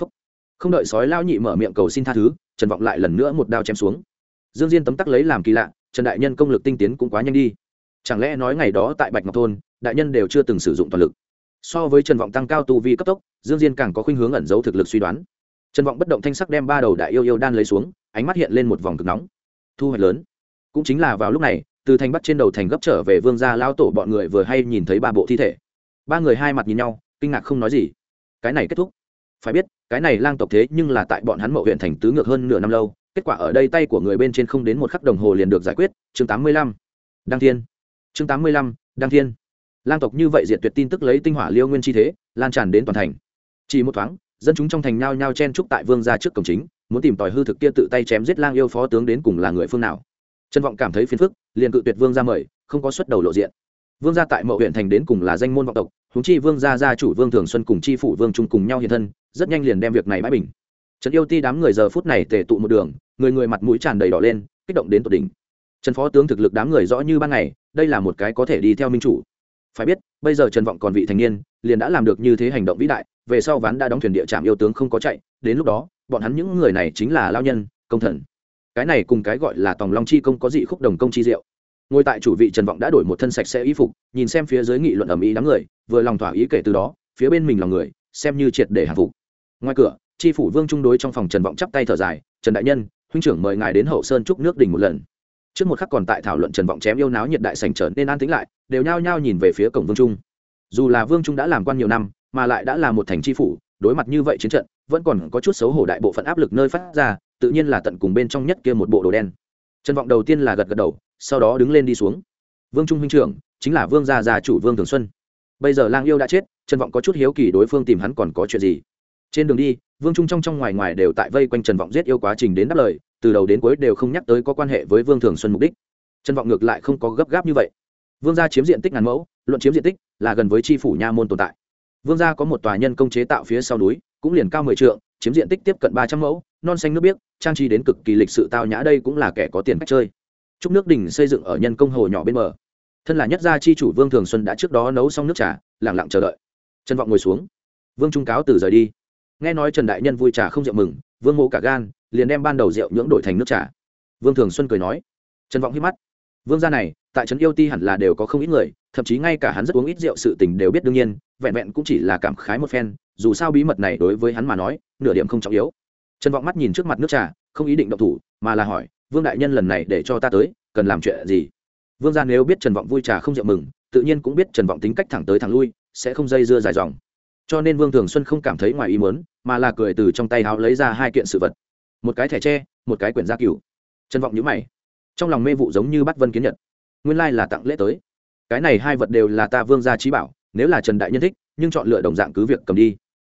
Phúc. không đợi sói lao nhị mở miệng cầu xin tha thứ, trần vọng lại lần nữa một đao chém xuống. Dương diên tấm tắc lấy làm kỳ lạ, trần đại nhân công lực tinh tiến cũng quá nhanh đi. Chẳng lẽ nói ngày đó tại bạch ngọc thôn, đại nhân đều chưa từng sử dụng toàn lực? So với trần vọng tăng cao tu vi cấp tốc, dương diên càng có khuynh hướng ẩn giấu thực lực suy đoán. Trần vọng bất động thanh sắc đem ba đầu đại yêu yêu đan lấy xuống, ánh mắt hiện lên một vòng cực nóng. Thu hoạch lớn. Cũng chính là vào lúc này, từ thành bắt trên đầu thành gấp trở về vương gia lao tổ bọn người vừa hay nhìn thấy ba bộ thi thể. Ba người hai mặt nhìn nhau, kinh ngạc không nói gì cái này kết thúc. Phải biết, cái này lang tộc thế nhưng là tại bọn hắn mậu huyện thành tứ ngược hơn nửa năm lâu, kết quả ở đây tay của người bên trên không đến một khắc đồng hồ liền được giải quyết. Chương tám mươi lăm. Đăng thiên. Chương tám mươi lăm. Đăng thiên. Lang tộc như vậy diệt tuyệt tin tức lấy tinh hỏa liêu nguyên chi thế, lan tràn đến toàn thành. Chỉ một thoáng, dân chúng trong thành nhao nhao chen trúc tại vương ra trước cổng chính, muốn tìm tòi hư thực kia tự tay chém giết lang yêu phó tướng đến cùng là người phương nào. Trân vọng cảm thấy phiền phức, liền cự tuyệt vương ra mời, không có xuất đầu lộ diện. Vương gia tại mậu huyện thành đến cùng là danh môn vọng tộc húng chi vương gia gia chủ vương thường xuân cùng chi phủ vương trung cùng nhau hiện thân, rất nhanh liền đem việc này bãi bình. Trần yêu ti đám người giờ phút này tề tụ một đường, người người mặt mũi tràn đầy đỏ lên, kích động đến tột đỉnh. Trần phó tướng thực lực đám người rõ như ban ngày, đây là một cái có thể đi theo minh chủ. Phải biết, bây giờ trần vọng còn vị thành niên, liền đã làm được như thế hành động vĩ đại, về sau ván đã đóng thuyền địa trạm yêu tướng không có chạy, đến lúc đó, bọn hắn những người này chính là lao nhân, công thần. Cái này cùng cái gọi là tòng long chi công có dị khúc đồng công chi diệu ngồi tại chủ vị trần vọng đã đổi một thân sạch sẽ y phục, nhìn xem phía dưới nghị luận ầm ĩ đám người, vừa lòng thỏa ý kể từ đó, phía bên mình lòng người, xem như triệt để hàng phục. Ngoài cửa, tri phủ vương trung đối trong phòng trần vọng chắp tay thở dài, trần đại nhân, huynh trưởng mời ngài đến hậu sơn trúc nước đình một lần. Trước một khắc còn tại thảo luận trần vọng chém yêu náo nhiệt đại sành trở nên an tĩnh lại, đều nhao nhao nhìn về phía cổng vương trung. Dù là vương trung đã làm quan nhiều năm, mà lại đã là một thành tri phủ, đối mặt như vậy chiến trận, vẫn còn có chút xấu hổ đại bộ phận áp lực nơi phát ra, tự nhiên là tận cùng bên trong nhất kia một bộ đồ đen. Trần vọng đầu tiên là gật gật đầu sau đó đứng lên đi xuống. Vương trung huynh trưởng, chính là vương gia gia chủ vương thường xuân. Bây giờ lang yêu đã chết, trần vọng có chút hiếu kỳ đối phương tìm hắn còn có chuyện gì. Trên đường đi, vương trung trong trong ngoài ngoài đều tại vây quanh trần vọng giết yêu quá trình đến đáp lời, từ đầu đến cuối đều không nhắc tới có quan hệ với vương thường xuân mục đích. Trần vọng ngược lại không có gấp gáp như vậy. Vương gia chiếm diện tích ngàn mẫu, luận chiếm diện tích là gần với tri phủ nha môn tồn tại. Vương gia có một tòa nhân công chế tạo phía sau núi, cũng liền cao mười trượng, chiếm diện tích tiếp cận ba trăm mẫu, non xanh nước biếc, trang trí đến cực kỳ lịch sự tao nhã đây cũng là kẻ có tiền cách chơi trúc nước đình xây dựng ở nhân công hồ nhỏ bên bờ. Thân là nhất gia chi chủ vương thường xuân đã trước đó nấu xong nước trà lẳng lặng chờ đợi. Trần vọng ngồi xuống. Vương trung cáo từ rời đi. Nghe nói trần đại nhân vui trà không rượu mừng, vương mộ cả gan, liền đem ban đầu rượu nhưỡng đổi thành nước trà. Vương thường xuân cười nói. Trần vọng hít mắt. Vương gia này, tại trấn yêu ti hẳn là đều có không ít người, thậm chí ngay cả hắn rất uống ít rượu sự tình đều biết đương nhiên, vẹn vẹn cũng chỉ là cảm khái một phen, dù sao bí mật này đối với hắn mà nói, nửa điểm không trọng yếu. Trần vọng mắt nhìn trước mặt nước trà, không ý định động thủ mà là hỏi, vương đại nhân lần này để cho ta tới, cần làm chuyện gì? Vương gia nếu biết trần vọng vui trà không rượu mừng, tự nhiên cũng biết trần vọng tính cách thẳng tới thẳng lui, sẽ không dây dưa dài dòng. Cho nên vương thường xuân không cảm thấy ngoài ý muốn, mà là cười từ trong tay háo lấy ra hai kiện sự vật. Một cái thẻ tre, một cái quyển gia cửu. Trần vọng nhữ mày. Trong lòng mê vụ giống như bắt vân kiến nhật. Nguyên lai là tặng lễ tới. Cái này hai vật đều là ta vương gia trí bảo, nếu là trần đại nhân thích, nhưng chọn lựa đồng dạng cứ việc cầm đi.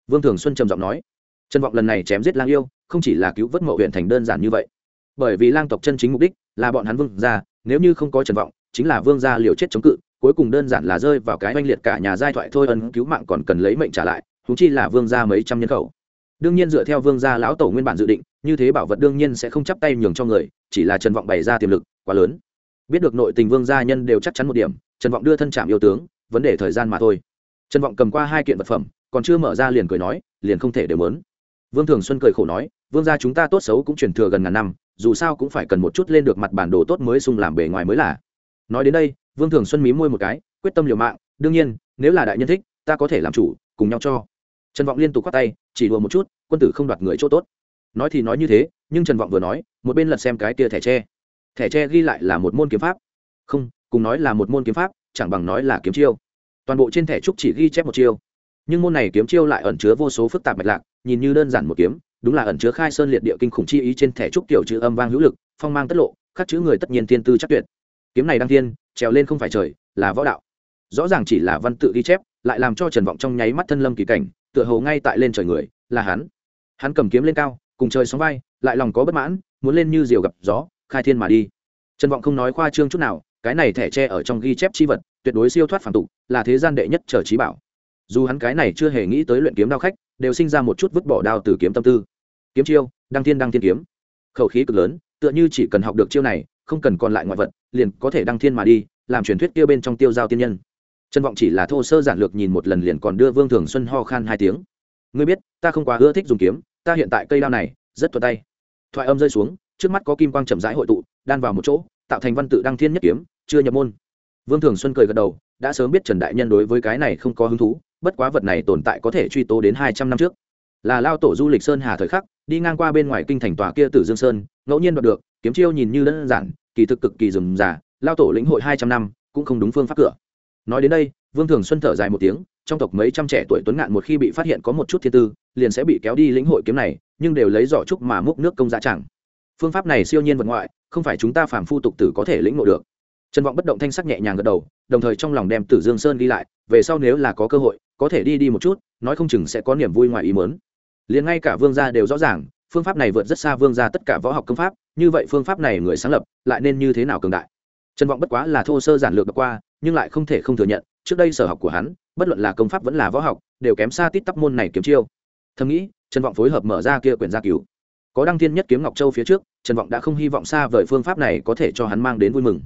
Vương thường xuân trầm giọng nói. Trần vọng lần này chém giết lang yêu, không chỉ là cứu vớt mậu huyện thành đơn giản như vậy bởi vì lang tộc chân chính mục đích là bọn hắn vương gia, nếu như không có trần vọng, chính là vương gia liều chết chống cự, cuối cùng đơn giản là rơi vào cái oanh liệt cả nhà giai thoại thôi ân cứu mạng còn cần lấy mệnh trả lại thú chi là vương gia mấy trăm nhân khẩu. Đương nhiên dựa theo vương gia lão tổ nguyên bản dự định, như thế bảo vật đương nhiên sẽ không chấp tay nhường cho người, chỉ là trần vọng bày ra tiềm lực, quá lớn. Biết được nội tình vương gia nhân đều chắc chắn một điểm, trần vọng đưa thân trạm yêu tướng, vấn đề thời gian mà thôi. Trần vọng cầm qua hai kiện vật phẩm, còn chưa mở ra liền cười nói, liền không thể đều mớn vương thường xuân cười khổ nói, vương gia chúng ta tốt xấu cũng truyền thừa gần ngàn năm dù sao cũng phải cần một chút lên được mặt bản đồ tốt mới sung làm bề ngoài mới là. Nói đến đây, vương thường xuân mí môi một cái, quyết tâm liều mạng, đương nhiên, nếu là đại nhân thích, ta có thể làm chủ, cùng nhau cho. Trần vọng liên tục k tay, chỉ đùa một chút, quân tử không đoạt người chỗ tốt. Nói thì nói như thế, nhưng trần vọng vừa nói, một bên lật xem cái kia thẻ tre. Thẻ tre ghi lại là một môn kiếm pháp. Không, cùng nói là một môn kiếm pháp, chẳng bằng nói là kiếm chiêu. Toàn bộ trên thẻ trúc chỉ ghi chép một chiêu. Nhưng môn này kiếm chiêu lại ẩn chứa vô số phức tạp mạch lạc, nhìn như đơn giản một kiếm đúng là ẩn chứa khai sơn liệt địa kinh khủng chi ý trên thẻ trúc tiểu chữ âm vang hữu lực, phong mang tất lộ, khắc chữ người tất nhiên tiên tư chắc tuyệt. Kiếm này đăng thiên, trèo lên không phải trời, là võ đạo. Rõ ràng chỉ là văn tự ghi chép, lại làm cho trần vọng trong nháy mắt thân lâm kỳ cảnh, tựa hồ ngay tại lên trời người, là hắn. Hắn cầm kiếm lên cao, cùng trời sóng vai, lại lòng có bất mãn, muốn lên như diều gặp gió, khai thiên mà đi. Trần vọng không nói khoa trương chút nào, cái này thẻ tre ở trong ghi chép chi vật, tuyệt đối siêu thoát phản tục, là thế gian đệ nhất trở trí bảo. Dù hắn cái này chưa hề nghĩ tới luyện kiếm đao khách đều sinh ra một chút vứt bỏ đao từ kiếm tâm tư. Kiếm chiêu, đăng thiên đăng thiên kiếm. Khẩu khí cực lớn, tựa như chỉ cần học được chiêu này, không cần còn lại ngoại vật, liền có thể đăng thiên mà đi, làm truyền thuyết kia bên trong tiêu giao tiên nhân. Trân vọng chỉ là thô sơ giản lược nhìn một lần liền còn đưa vương thường xuân ho khan hai tiếng. Ngươi biết, ta không quá ưa thích dùng kiếm, ta hiện tại cây đao này, rất thuận tay. Thoại âm rơi xuống, trước mắt có kim quang chậm rãi hội tụ, đan vào một chỗ, tạo thành văn tự đăng thiên nhất kiếm, chưa nhập môn. Vương thường xuân cười gật đầu đã sớm biết trần đại nhân đối với cái này không có hứng thú, bất quá vật này tồn tại có thể truy tố đến hai trăm năm trước. Là lao tổ du lịch sơn hà thời khắc, đi ngang qua bên ngoài kinh thành tòa kia tử dương sơn, ngẫu nhiên đoạt được, kiếm chiêu nhìn như đơn giản, kỳ thực cực kỳ rườm rà, lao tổ lĩnh hội hai trăm năm, cũng không đúng phương pháp cửa. Nói đến đây, vương thường xuân thở dài một tiếng, trong tộc mấy trăm trẻ tuổi tuấn ngạn một khi bị phát hiện có một chút thiên tư, liền sẽ bị kéo đi lĩnh hội kiếm này, nhưng đều lấy giỏ trúc mà múc nước công giá chẳng. Phương pháp này siêu nhiên vật ngoại, không phải chúng ta phàm phu tục tử có thể lĩnh ngộ được trần vọng bất động thanh sắc nhẹ nhàng gật đầu, đồng thời trong lòng đem tử dương sơn ghi lại, về sau nếu là có cơ hội, có thể đi đi một chút, nói không chừng sẽ có niềm vui ngoài ý mớn liền ngay cả vương gia đều rõ ràng, phương pháp này vượt rất xa vương gia tất cả võ học công pháp, như vậy phương pháp này người sáng lập, lại nên như thế nào cường đại? Trần vọng bất quá là thô sơ giản lược qua, nhưng lại không thể không thừa nhận, trước đây sở học của hắn, bất luận là công pháp vẫn là võ học, đều kém xa tít tắp môn này kiếm chiêu. Thầm nghĩ, trần vọng phối hợp mở ra kia quyển gia cứu có đăng thiên nhất kiếm ngọc châu phía trước, trần vọng đã không hy vọng xa vời phương pháp này có thể cho hắn mang đến vui mừng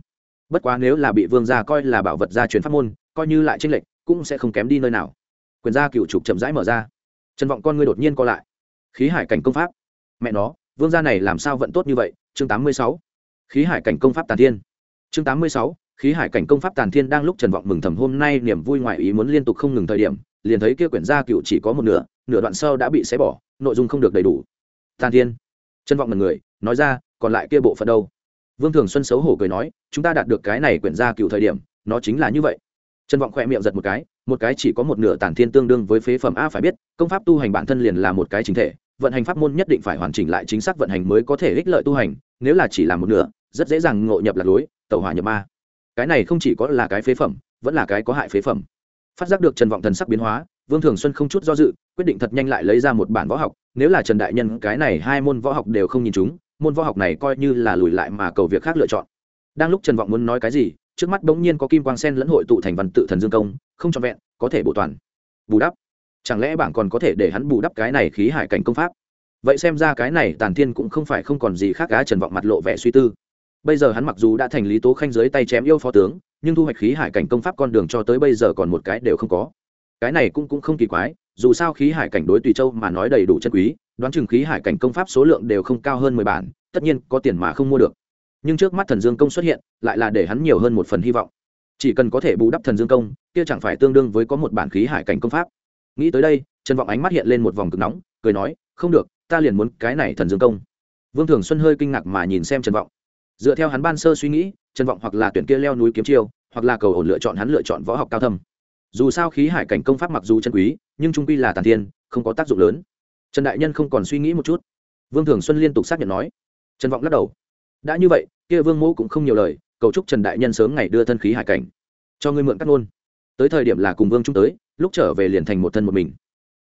bất quá nếu là bị vương gia coi là bảo vật gia truyền pháp môn, coi như lại tranh lệch, cũng sẽ không kém đi nơi nào. Quyền gia cựu trục chậm rãi mở ra. Trần vọng con ngươi đột nhiên co lại. Khí hải cảnh công pháp. Mẹ nó, vương gia này làm sao vận tốt như vậy? Chương tám mươi sáu. Khí hải cảnh công pháp tàn thiên. Chương tám mươi sáu. Khí hải cảnh công pháp tàn thiên đang lúc trần vọng mừng thầm hôm nay niềm vui ngoại ý muốn liên tục không ngừng thời điểm, liền thấy kia quyển gia cựu chỉ có một nửa nửa đoạn sau đã bị xé bỏ, nội dung không được đầy đủ. Tàn thiên. Trần vọng mật người, nói ra, còn lại kia bộ phận đâu? Vương thường xuân xấu hổ cười nói, chúng ta đạt được cái này quyển gia cựu thời điểm, nó chính là như vậy. Trần vọng khỏe miệng giật một cái một cái chỉ có một nửa tản thiên tương đương với phế phẩm a phải biết, công pháp tu hành bản thân liền là một cái chính thể, vận hành pháp môn nhất định phải hoàn chỉnh lại chính xác vận hành mới có thể ích lợi tu hành, nếu là chỉ là một nửa, rất dễ dàng ngộ nhập lạc lối tàu hỏa nhập ma. Cái này không chỉ có là cái phế phẩm, vẫn là cái có hại phế phẩm. Phát giác được trần vọng thần sắc biến hóa, vương thường xuân không chút do dự, quyết định thật nhanh lại lấy ra một bản võ học, nếu là trần đại nhân cái này hai môn võ học đều không nhìn chúng môn võ học này coi như là lùi lại mà cầu việc khác lựa chọn. Đang lúc trần vọng muốn nói cái gì, trước mắt bỗng nhiên có kim quang sen lẫn hội tụ thành văn tự thần dương công, không trọn vẹn, có thể bổ toàn. Bù đắp. Chẳng lẽ bảng còn có thể để hắn bù đắp cái này khí hải cảnh công pháp? Vậy xem ra cái này tàn thiên cũng không phải không còn gì khác cá trần vọng mặt lộ vẻ suy tư. Bây giờ hắn mặc dù đã thành lý tố khanh dưới tay chém yêu phó tướng, nhưng thu hoạch khí hải cảnh công pháp con đường cho tới bây giờ còn một cái đều không có. Cái này cũng cũng không kỳ quái dù sao khí hải cảnh đối tùy châu mà nói đầy đủ chân quý, đoán chừng khí hải cảnh công pháp số lượng đều không cao hơn mười bản, tất nhiên có tiền mà không mua được. Nhưng trước mắt thần dương công xuất hiện, lại là để hắn nhiều hơn một phần hy vọng. Chỉ cần có thể bù đắp thần dương công, kia chẳng phải tương đương với có một bản khí hải cảnh công pháp. Nghĩ tới đây, trần vọng ánh mắt hiện lên một vòng cực nóng, cười nói, không được, ta liền muốn cái này thần dương công. Vương thường xuân hơi kinh ngạc mà nhìn xem trần vọng. Dựa theo hắn ban sơ suy nghĩ, trần vọng hoặc là tuyển kia leo núi kiếm chiêu, hoặc là cầu ổn lựa chọn hắn lựa chọn võ học cao thâm dù sao khí hải cảnh công pháp mặc dù chân quý, nhưng trung quy là tàn thiên, không có tác dụng lớn. Trần đại nhân không còn suy nghĩ một chút. Vương thường xuân liên tục xác nhận nói. Trần vọng lắc đầu. Đã như vậy, kia vương mẫu cũng không nhiều lời, cầu chúc trần đại nhân sớm ngày đưa thân khí hải cảnh. Cho ngươi mượn cắt ngôn. Tới thời điểm là cùng vương trung tới, lúc trở về liền thành một thân một mình.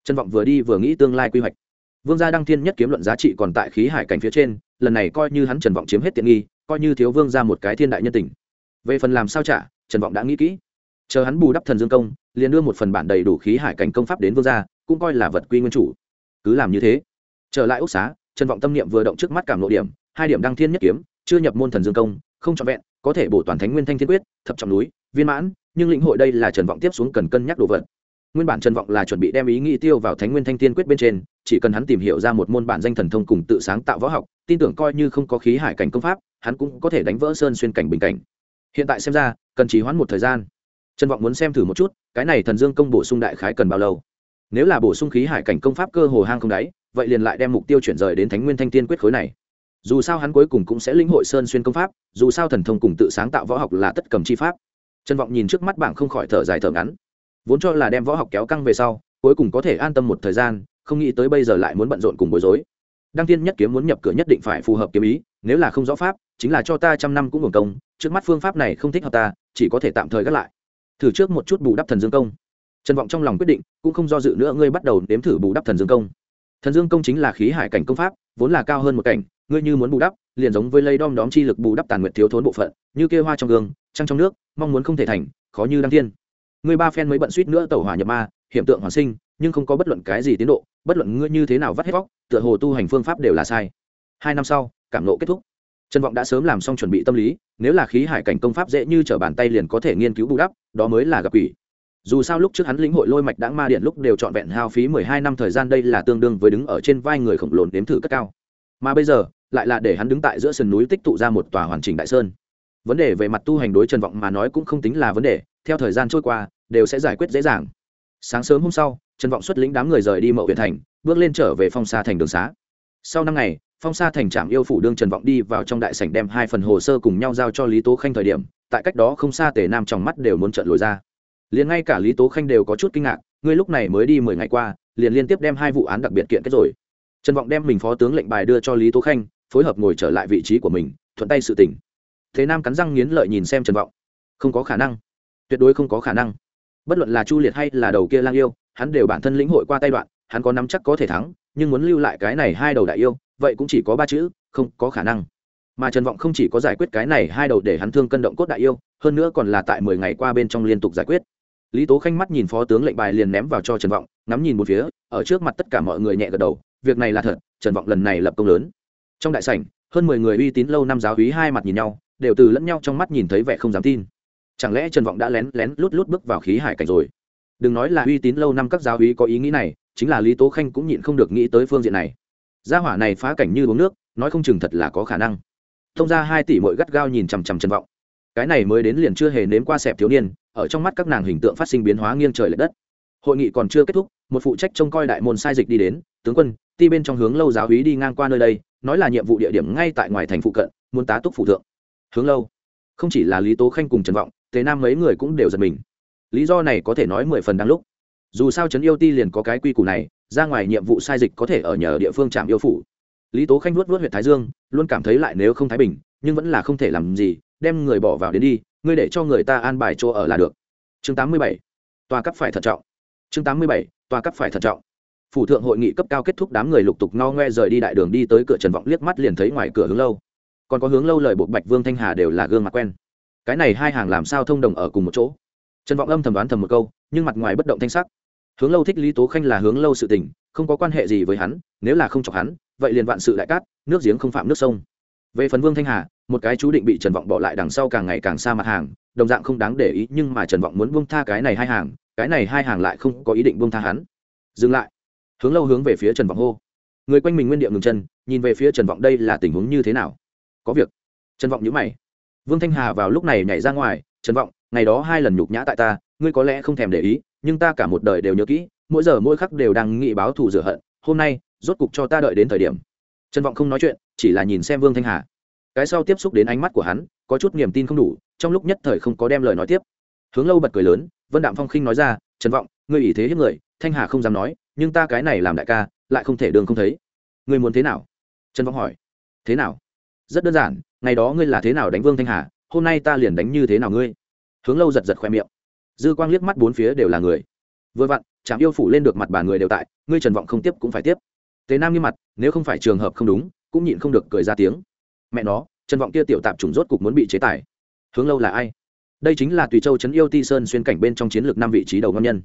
Trần vọng vừa đi vừa nghĩ tương lai quy hoạch. Vương gia đăng thiên nhất kiếm luận giá trị còn tại khí hải cảnh phía trên, lần này coi như hắn trần vọng chiếm hết tiện nghi, coi như thiếu vương ra một cái thiên đại nhân tình. Về phần làm sao trả, trần vọng đã nghĩ kỹ chờ hắn bù đắp thần dương công, liền đưa một phần bản đầy đủ khí hải cảnh công pháp đến vương gia, cũng coi là vật quy nguyên chủ. Cứ làm như thế. Trở lại ốc xá, trần vọng tâm niệm vừa động trước mắt cảm lộ điểm, hai điểm đăng thiên nhất kiếm, chưa nhập môn thần dương công, không trọn vẹn, có thể bổ toàn thánh nguyên thanh thiên quyết, thập trọng núi, viên mãn, nhưng lĩnh hội đây là trần vọng tiếp xuống cần cân nhắc đồ vật. Nguyên bản trần vọng là chuẩn bị đem ý nghĩ tiêu vào thánh nguyên thanh thiên quyết bên trên, chỉ cần hắn tìm hiểu ra một môn bản danh thần thông cùng tự sáng tạo võ học, tin tưởng coi như không có khí hải cảnh công pháp, hắn cũng có thể đánh vỡ sơn xuyên cảnh bình cảnh. Hiện tại xem ra, cần trì hoãn một thời gian trần vọng muốn xem thử một chút, cái này thần dương công bổ sung đại khái cần bao lâu? Nếu là bổ sung khí hải cảnh công pháp cơ hồ hang không đáy, vậy liền lại đem mục tiêu chuyển rời đến thánh nguyên thanh tiên quyết khối này. Dù sao hắn cuối cùng cũng sẽ lĩnh hội sơn xuyên công pháp, dù sao thần thông cùng tự sáng tạo võ học là tất cầm chi pháp. Trân vọng nhìn trước mắt bảng không khỏi thở dài thở ngắn. Vốn cho là đem võ học kéo căng về sau, cuối cùng có thể an tâm một thời gian, không nghĩ tới bây giờ lại muốn bận rộn cùng bối rối. Đăng tiên nhất kiếm muốn nhập cửa nhất định phải phù hợp kiếm ý, nếu là không rõ pháp, chính là cho ta trăm năm cũng hưởng công, trước mắt phương pháp này không thích hợp ta, chỉ có thể tạm thời gác lại thử trước một chút bù đắp thần dương công. Trần vọng trong lòng quyết định, cũng không do dự nữa, ngươi bắt đầu nếm thử bù đắp thần dương công. Thần dương công chính là khí hải cảnh công pháp, vốn là cao hơn một cảnh, ngươi như muốn bù đắp, liền giống với lấy đom đóm chi lực bù đắp tàn nguyệt thiếu thốn bộ phận, như kê hoa trong gương, trăng trong nước, mong muốn không thể thành, khó như đăng thiên. Ngươi ba phen mới bận suýt nữa tẩu hỏa nhập ma hiện tượng hoàn sinh, nhưng không có bất luận cái gì tiến độ, bất luận ngươi như thế nào vắt hết vóc, tựa hồ tu hành phương pháp đều là sai. Hai năm sau, cảm nộ kết thúc. Trần vọng đã sớm làm xong chuẩn bị tâm lý, nếu là khí hải cảnh công pháp dễ như t r ở bàn tay liền có thể nghiên cứu bù đắp đó mới là gặp quỷ. Dù sao lúc trước hắn lĩnh hội lôi mạch đãng ma điện lúc đều trọn vẹn hao phí mười hai năm thời gian, đây là tương đương với đứng ở trên vai người khổng lồ đếm thử cất cao. Mà bây giờ, lại là để hắn đứng tại giữa sườn núi tích tụ ra một tòa hoàn chỉnh đại sơn. Vấn đề về mặt tu hành đối trần vọng mà nói cũng không tính là vấn đề, theo thời gian trôi qua, đều sẽ giải quyết dễ dàng. Sáng sớm hôm sau, trần vọng xuất lĩnh đám người rời đi mậu huyện thành, bước lên trở về phong sa thành đường xá. Sau năm ngày, phong sa thành trạm yêu phủ đương trần vọng đi vào trong đại sảnh đem hai phần hồ sơ cùng nhau giao cho lý tố khanh thời điểm tại cách đó không xa tề nam trong mắt đều muốn trợn lồi ra. Liền ngay cả lý tố khanh đều có chút kinh ngạc, ngươi lúc này mới đi mười ngày qua, liền liên tiếp đem hai vụ án đặc biệt kiện kết rồi. Trần vọng đem mình phó tướng lệnh bài đưa cho lý tố khanh, phối hợp ngồi trở lại vị trí của mình, thuận tay sự tỉnh thế nam cắn răng nghiến lợi nhìn xem trần vọng. Không có khả năng. Tuyệt đối không có khả năng. Bất luận là chu liệt hay là đầu kia lang yêu, hắn đều bản thân lĩnh hội qua tay đoạn, hắn có nắm chắc có thể thắng, nhưng muốn lưu lại cái này hai đầu đại yêu, vậy cũng chỉ có ba chữ, không có khả năng mà trần vọng không chỉ có giải quyết cái này hai đầu để hắn thương cân động cốt đại yêu, hơn nữa còn là tại mười ngày qua bên trong liên tục giải quyết. Lý tố khanh mắt nhìn phó tướng lệnh bài liền ném vào cho trần vọng, ngắm nhìn một phía, ở trước mặt tất cả mọi người nhẹ gật đầu, việc này là thật, trần vọng lần này lập công lớn. Trong đại sảnh, hơn mười người uy tín lâu năm giáo hí hai mặt nhìn nhau, đều từ lẫn nhau trong mắt nhìn thấy vẻ không dám tin. Chẳng lẽ trần vọng đã lén lén lút lút bước vào khí hải cảnh rồi? Đừng nói là uy tín lâu năm các giáo hí có ý nghĩ này, chính là lý tố khanh cũng nhịn không được nghĩ tới phương diện này. Gia hỏa này phá cảnh như uống nước, nói không chừng thật là có khả năng thông ra hai tỷ mội gắt gao nhìn chằm chằm trần vọng. Cái này mới đến liền chưa hề nếm qua xẹp thiếu niên, ở trong mắt các nàng hình tượng phát sinh biến hóa nghiêng trời l ệ đất. Hội nghị còn chưa kết thúc, một phụ trách trông coi đại môn sai dịch đi đến, tướng quân, ti bên trong hướng lâu giáo hí đi ngang qua nơi đây, nói là nhiệm vụ địa điểm ngay tại ngoài thành phụ cận, muốn tá túc phụ thượng. Hướng lâu, không chỉ là lý tố khanh cùng trần vọng, thế nam mấy người cũng đều giật mình. Lý do này có thể nói mười phần đáng lúc. Dù sao trấn yêu ti liền có cái quy củ này, ra ngoài nhiệm vụ sai dịch có thể ở nhờ địa phương trạm yêu phủ lý tố khanh vuốt vuốt huyện thái dương, luôn cảm thấy lại nếu không thái bình, nhưng vẫn là không thể làm gì, đem người bỏ vào đến đi, ngươi để cho người ta an bài chỗ ở là được. Chương 87. tòa cấp phải thận trọng. Chương 87. tòa cấp phải thận trọng. Phủ thượng hội nghị cấp cao kết thúc đám người lục tục no ngoe rời đi đại đường đi tới cửa trần vọng liếc mắt liền thấy ngoài cửa hướng lâu. Còn có hướng lâu lời bộ bạch vương thanh hà đều là gương mặt quen. Cái này hai hàng làm sao thông đồng ở cùng một chỗ? Trần vọng âm thầm đoán thầm một câu, nhưng mặt ngoài bất động thanh sắc. Hướng lâu thích lý tố khanh là hướng lâu sự tình, không có quan hệ gì với hắn, nếu là không chọc hắn vậy liền vạn sự đại cát, nước giếng không phạm nước sông. Về phần vương thanh hà, một cái chú định bị trần vọng bỏ lại đằng sau càng ngày càng xa mặt hàng, đồng dạng không đáng để ý, nhưng mà trần vọng muốn buông tha cái này hai hàng, cái này hai hàng lại không có ý định buông tha hắn. Dừng lại. Hướng lâu hướng về phía trần vọng hô. Người quanh mình nguyên địa ngừng chân, nhìn về phía trần vọng đây là tình huống như thế nào? Có việc. Trần vọng nhữ mày. Vương thanh hà vào lúc này nhảy ra ngoài, trần vọng, ngày đó hai lần nhục nhã tại ta, ngươi có lẽ không thèm để ý, nhưng ta cả một đời đều nhớ kỹ, mỗi giờ mỗi khắc đều đang nghị báo thù rửa hận, hôm nay rốt cục cho ta đợi đến thời điểm. Trần vọng không nói chuyện, chỉ là nhìn xem vương thanh hà. Cái sau tiếp xúc đến ánh mắt của hắn, có chút niềm tin không đủ, trong lúc nhất thời không có đem lời nói tiếp. Hướng lâu bật cười lớn, vân đạm phong khinh nói ra, trần vọng, ngươi ý thế hiếp người, thanh hà không dám nói, nhưng ta cái này làm đại ca, lại không thể đường không thấy. Ngươi muốn thế nào? Trần vọng hỏi. Thế nào? Rất đơn giản, ngày đó ngươi là thế nào đánh vương thanh hà, hôm nay ta liền đánh như thế nào ngươi. Hướng lâu giật giật khoe miệng. Dư quang liếc mắt bốn phía đều là người. Vừa vặn chạm yêu phủ lên được mặt bà người đều tại, ngươi trần vọng không tiếp cũng phải tiếp. Tề nam nghiêm mặt, nếu không phải trường hợp không đúng, cũng nhịn không được cười ra tiếng. Mẹ nó, trần vọng kia tiểu tạp trùng rốt cục muốn bị chế tài. Hướng lâu là ai? Đây chính là tùy châu trấn yêu ti sơn xuyên cảnh bên trong chiến lược năm vị trí đầu ngon nhân.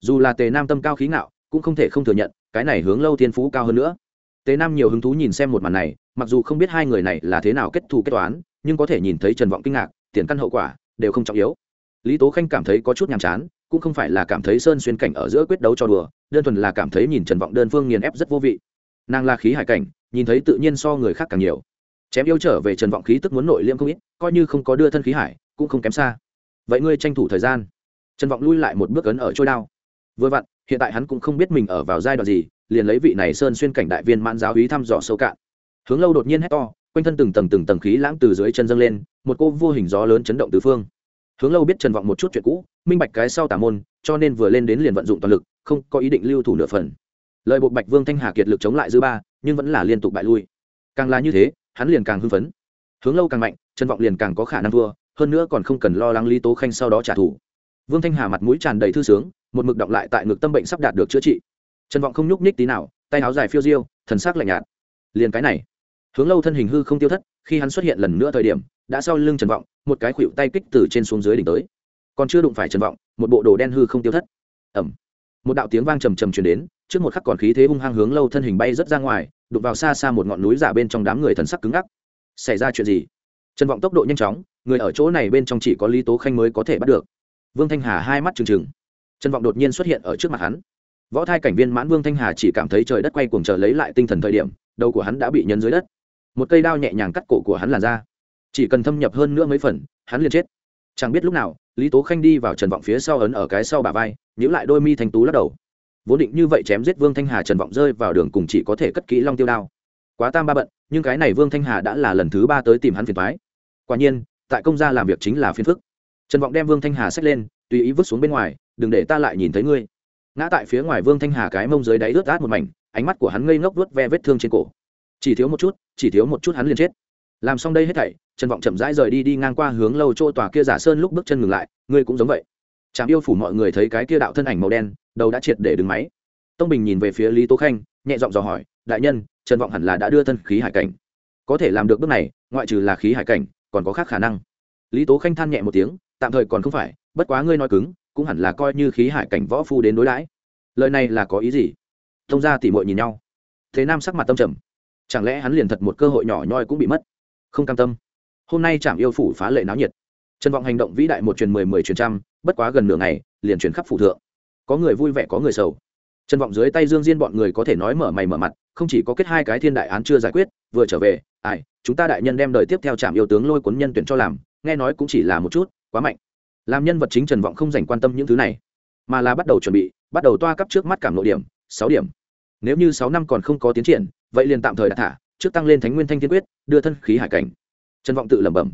Dù là tề nam tâm cao khí ngạo, cũng không thể không thừa nhận, cái này hướng lâu thiên phú cao hơn nữa. Tề nam nhiều hứng thú nhìn xem một màn này, mặc dù không biết hai người này là thế nào kết thù kết toán, nhưng có thể nhìn thấy trần vọng kinh ngạc, tiền căn hậu quả, đều không trọng yếu. Lý tố khanh cảm thấy có chút nhàm chán, cũng không phải là cảm thấy sơn xuyên cảnh ở giữa quyết đấu cho đùa, đơn thuần là cảm thấy nhìn trần vọng đơn phương nghiền ép rất vô vị nàng là khí hải cảnh, nhìn thấy tự nhiên so người khác càng nhiều. Chém yêu trở về trần vọng khí tức muốn nội liêm không ít, coi như không có đưa thân khí hải, cũng không kém xa. Vậy ngươi tranh thủ thời gian. Trần vọng lui lại một bước ấn ở trôi đao. Vừa vặn, hiện tại hắn cũng không biết mình ở vào giai đoạn gì, liền lấy vị này sơn xuyên cảnh đại viên mãn giáo hí thăm dò sâu cạn. Hướng lâu đột nhiên hét to, quanh thân từng tầng từng tầng khí lãng từ dưới chân dâng lên, một cô vô hình gió lớn chấn động từ phương. Hướng lâu biết trần vọng một chút chuyện cũ, minh bạch cái sau tả môn, cho nên vừa lên đến liền vận dụng toàn lực, không có ý định lưu thủ nửa phần lời bộ bạch vương thanh hà kiệt lực chống lại dư ba nhưng vẫn là liên tục bại lui càng là như thế hắn liền càng hưng phấn hướng lâu càng mạnh trần vọng liền càng có khả năng thua hơn nữa còn không cần lo lắng lý tố khanh sau đó trả thù vương thanh hà mặt mũi tràn đầy thư sướng một mực động lại tại ngực tâm bệnh sắp đạt được chữa trị trần vọng không nhúc nhích tí nào tay áo dài phiêu diêu thần sắc lạnh nhạt liền cái này hướng lâu thân hình hư không tiêu thất khi hắn xuất hiện lần nữa thời điểm đã sau lưng trần vọng một cái khuỵu tay kích từ trên xuống dưới đỉnh tới còn chưa đụng phải trần vọng một bộ đồ đen hư không tiêu thất ẩm một đạo tiếng vang trầm trầm truyền đến trước một khắc còn khí thế hung hăng hướng lâu thân hình bay rất ra ngoài, đụng vào xa xa một ngọn núi giả bên trong đám người thần sắc cứng ngắc. Xảy ra chuyện gì? Trần vọng tốc độ nhanh chóng, người ở chỗ này bên trong chỉ có lý tố khanh mới có thể bắt được. Vương thanh hà hai mắt trừng trừng. Trần vọng đột nhiên xuất hiện ở trước mặt hắn. Võ thai cảnh viên mãn vương thanh hà chỉ cảm thấy trời đất quay cuồng chờ lấy lại tinh thần thời điểm, đầu của hắn đã bị nhấn dưới đất. Một cây đao nhẹ nhàng cắt cổ của hắn làn ra. Chỉ cần thâm nhập hơn nữa mấy phần, hắn liền chết. Chẳng biết lúc nào, lý tố khanh đi vào trần vọng phía sau ấn ở cái sau bà vai nhữ lại đôi mi thanh tú lắc đầu vốn định như vậy chém giết vương thanh hà trần vọng rơi vào đường cùng chỉ có thể cất kỹ long tiêu đao. Quá tam ba bận, nhưng cái này vương thanh hà đã là lần thứ ba tới tìm hắn phiền thoái quả nhiên, tại công gia làm việc chính là phiền phức. Trần vọng đem vương thanh hà xách lên, tùy ý vứt xuống bên ngoài, đừng để ta lại nhìn thấy ngươi. Ngã tại phía ngoài vương thanh hà cái mông dưới đáy ướt át một mảnh, ánh mắt của hắn ngây ngốc vớt ve vết thương trên cổ. Chỉ thiếu một chút, chỉ thiếu một chút hắn liền chết. Làm xong đây hết thảy, trần vọng chậm rãi rời đi đi ngang qua hướng lâu chỗ tòa kia giả sơn lúc bước chân ngừng lại, ngươi cũng giống vậy. Chạm yêu phủ mọi người thấy cái kia đạo thân ảnh màu đen đầu đã triệt để đứng máy. Tông bình nhìn về phía lý tố khanh, nhẹ giọng dò hỏi, đại nhân, trần vọng hẳn là đã đưa thân khí hải cảnh. Có thể làm được bước này, ngoại trừ là khí hải cảnh, còn có khác khả năng. Lý tố khanh than nhẹ một tiếng, tạm thời còn không phải, bất quá ngươi nói cứng, cũng hẳn là coi như khí hải cảnh võ phu đến đối đãi. Lời này là có ý gì? Thông ra tỉ mội nhìn nhau. Thế nam sắc mặt tâm trầm. Chẳng lẽ hắn liền thật một cơ hội nhỏ nhoi cũng bị mất? Không cam tâm. Hôm nay trạm yêu phủ phá lệ náo nhiệt. Trần vọng hành động vĩ đại một truyền mười mười truyền trăm, bất quá gần nửa ngày, liền truyền khắp phủ thượng có người vui vẻ, có người sầu. Trần vọng dưới tay dương diên bọn người có thể nói mở mày mở mặt, không chỉ có kết hai cái thiên đại án chưa giải quyết, vừa trở về, ai, chúng ta đại nhân đem đời tiếp theo trạm yêu tướng lôi cuốn nhân tuyển cho làm, nghe nói cũng chỉ là một chút, quá mạnh. Làm nhân vật chính trần vọng không dành quan tâm những thứ này, mà là bắt đầu chuẩn bị, bắt đầu toa cấp trước mắt cảm nội điểm, sáu điểm. Nếu như sáu năm còn không có tiến triển, vậy liền tạm thời đã thả, trước tăng lên thánh nguyên thanh thiên quyết, đưa thân khí hải cảnh. Trần vọng tự lẩm bẩm,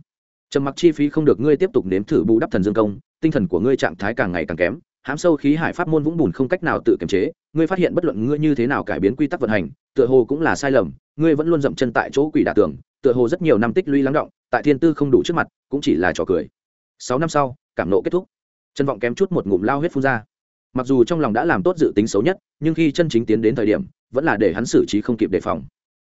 trầm mặc chi phí không được ngươi tiếp tục nếm thử bù đắp thần dương công, tinh thần của ngươi trạng thái càng ngày càng kém hãm sâu khí hải pháp môn vũng bùn không cách nào tự kiềm chế ngươi phát hiện bất luận ngươi như thế nào cải biến quy tắc vận hành tựa hồ cũng là sai lầm ngươi vẫn luôn dậm chân tại chỗ quỷ đả tường, tựa hồ rất nhiều năm tích lũy lắng động tại thiên tư không đủ trước mặt cũng chỉ là trò cười. Sáu năm sau cảm nộ kết thúc. Chân vọng kém chút một ngụm lao huyết phun ra. Mặc dù trong lòng đã làm tốt dự tính xấu nhất nhưng khi chân chính tiến đến thời điểm vẫn là để hắn xử trí không kịp đề phòng.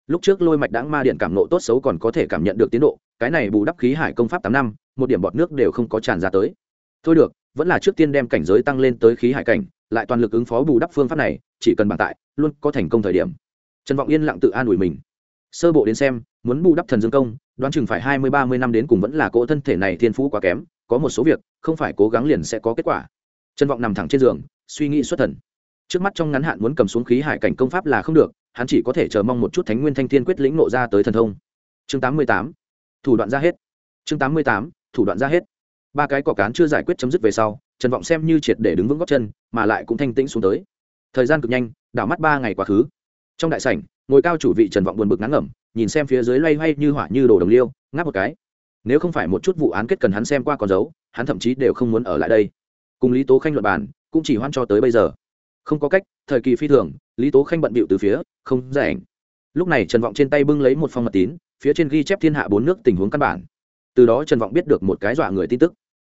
Lúc trước lôi mạch đáng ma điện cảm nộ tốt xấu còn có thể cảm nhận được tiến độ cái này bù đắp khí hải công pháp tám năm một điểm bọt nước đều không có tràn ra tới thôi được, vẫn là trước tiên đem cảnh giới tăng lên tới khí hải cảnh, lại toàn lực ứng phó bù đắp phương pháp này, chỉ cần bàn tại, luôn có thành công thời điểm. Trần vọng yên lặng tự an ủi mình. Sơ bộ đến xem, muốn bù đắp thần dương công, đoán chừng phải hai mươi, ba mươi năm đến cùng vẫn là cỗ thân thể này thiên phú quá kém, có một số việc, không phải cố gắng liền sẽ có kết quả. Trần vọng nằm thẳng trên giường, suy nghĩ xuất thần. Trước mắt trong ngắn hạn muốn cầm xuống khí hải cảnh công pháp là không được, hắn chỉ có thể chờ mong một chút thánh nguyên thanh thiên quyết lĩnh nộ ra tới thần thông. Chương tám mươi tám. Thủ đoạn ra hết. Chương tám mươi tám. Thủ đoạn ra hết ba cái cỏ cán chưa giải quyết chấm dứt về sau, trần vọng xem như triệt để đứng vững góc chân, mà lại cũng thanh tĩnh xuống tới. Thời gian cực nhanh, đảo mắt ba ngày quá khứ. Trong đại sảnh, ngồi cao chủ vị trần vọng buồn bực ngắn ngẩm, nhìn xem phía dưới loay hoay như hỏa như đồ đồng liêu, ngáp một cái. Nếu không phải một chút vụ án kết cần hắn xem qua con dấu hắn thậm chí đều không muốn ở lại đây. Cùng lý tố khanh luận bàn, cũng chỉ hoan cho tới bây giờ. Không có cách, thời kỳ phi thường, lý tố khanh bận bịu từ phía, không giải ảnh. Lúc này trần vọng trên tay bưng lấy một phong mật tín, phía trên ghi chép thiên hạ bốn nước tình huống căn bản từ đó trần vọng biết được một cái dọa người tin tức.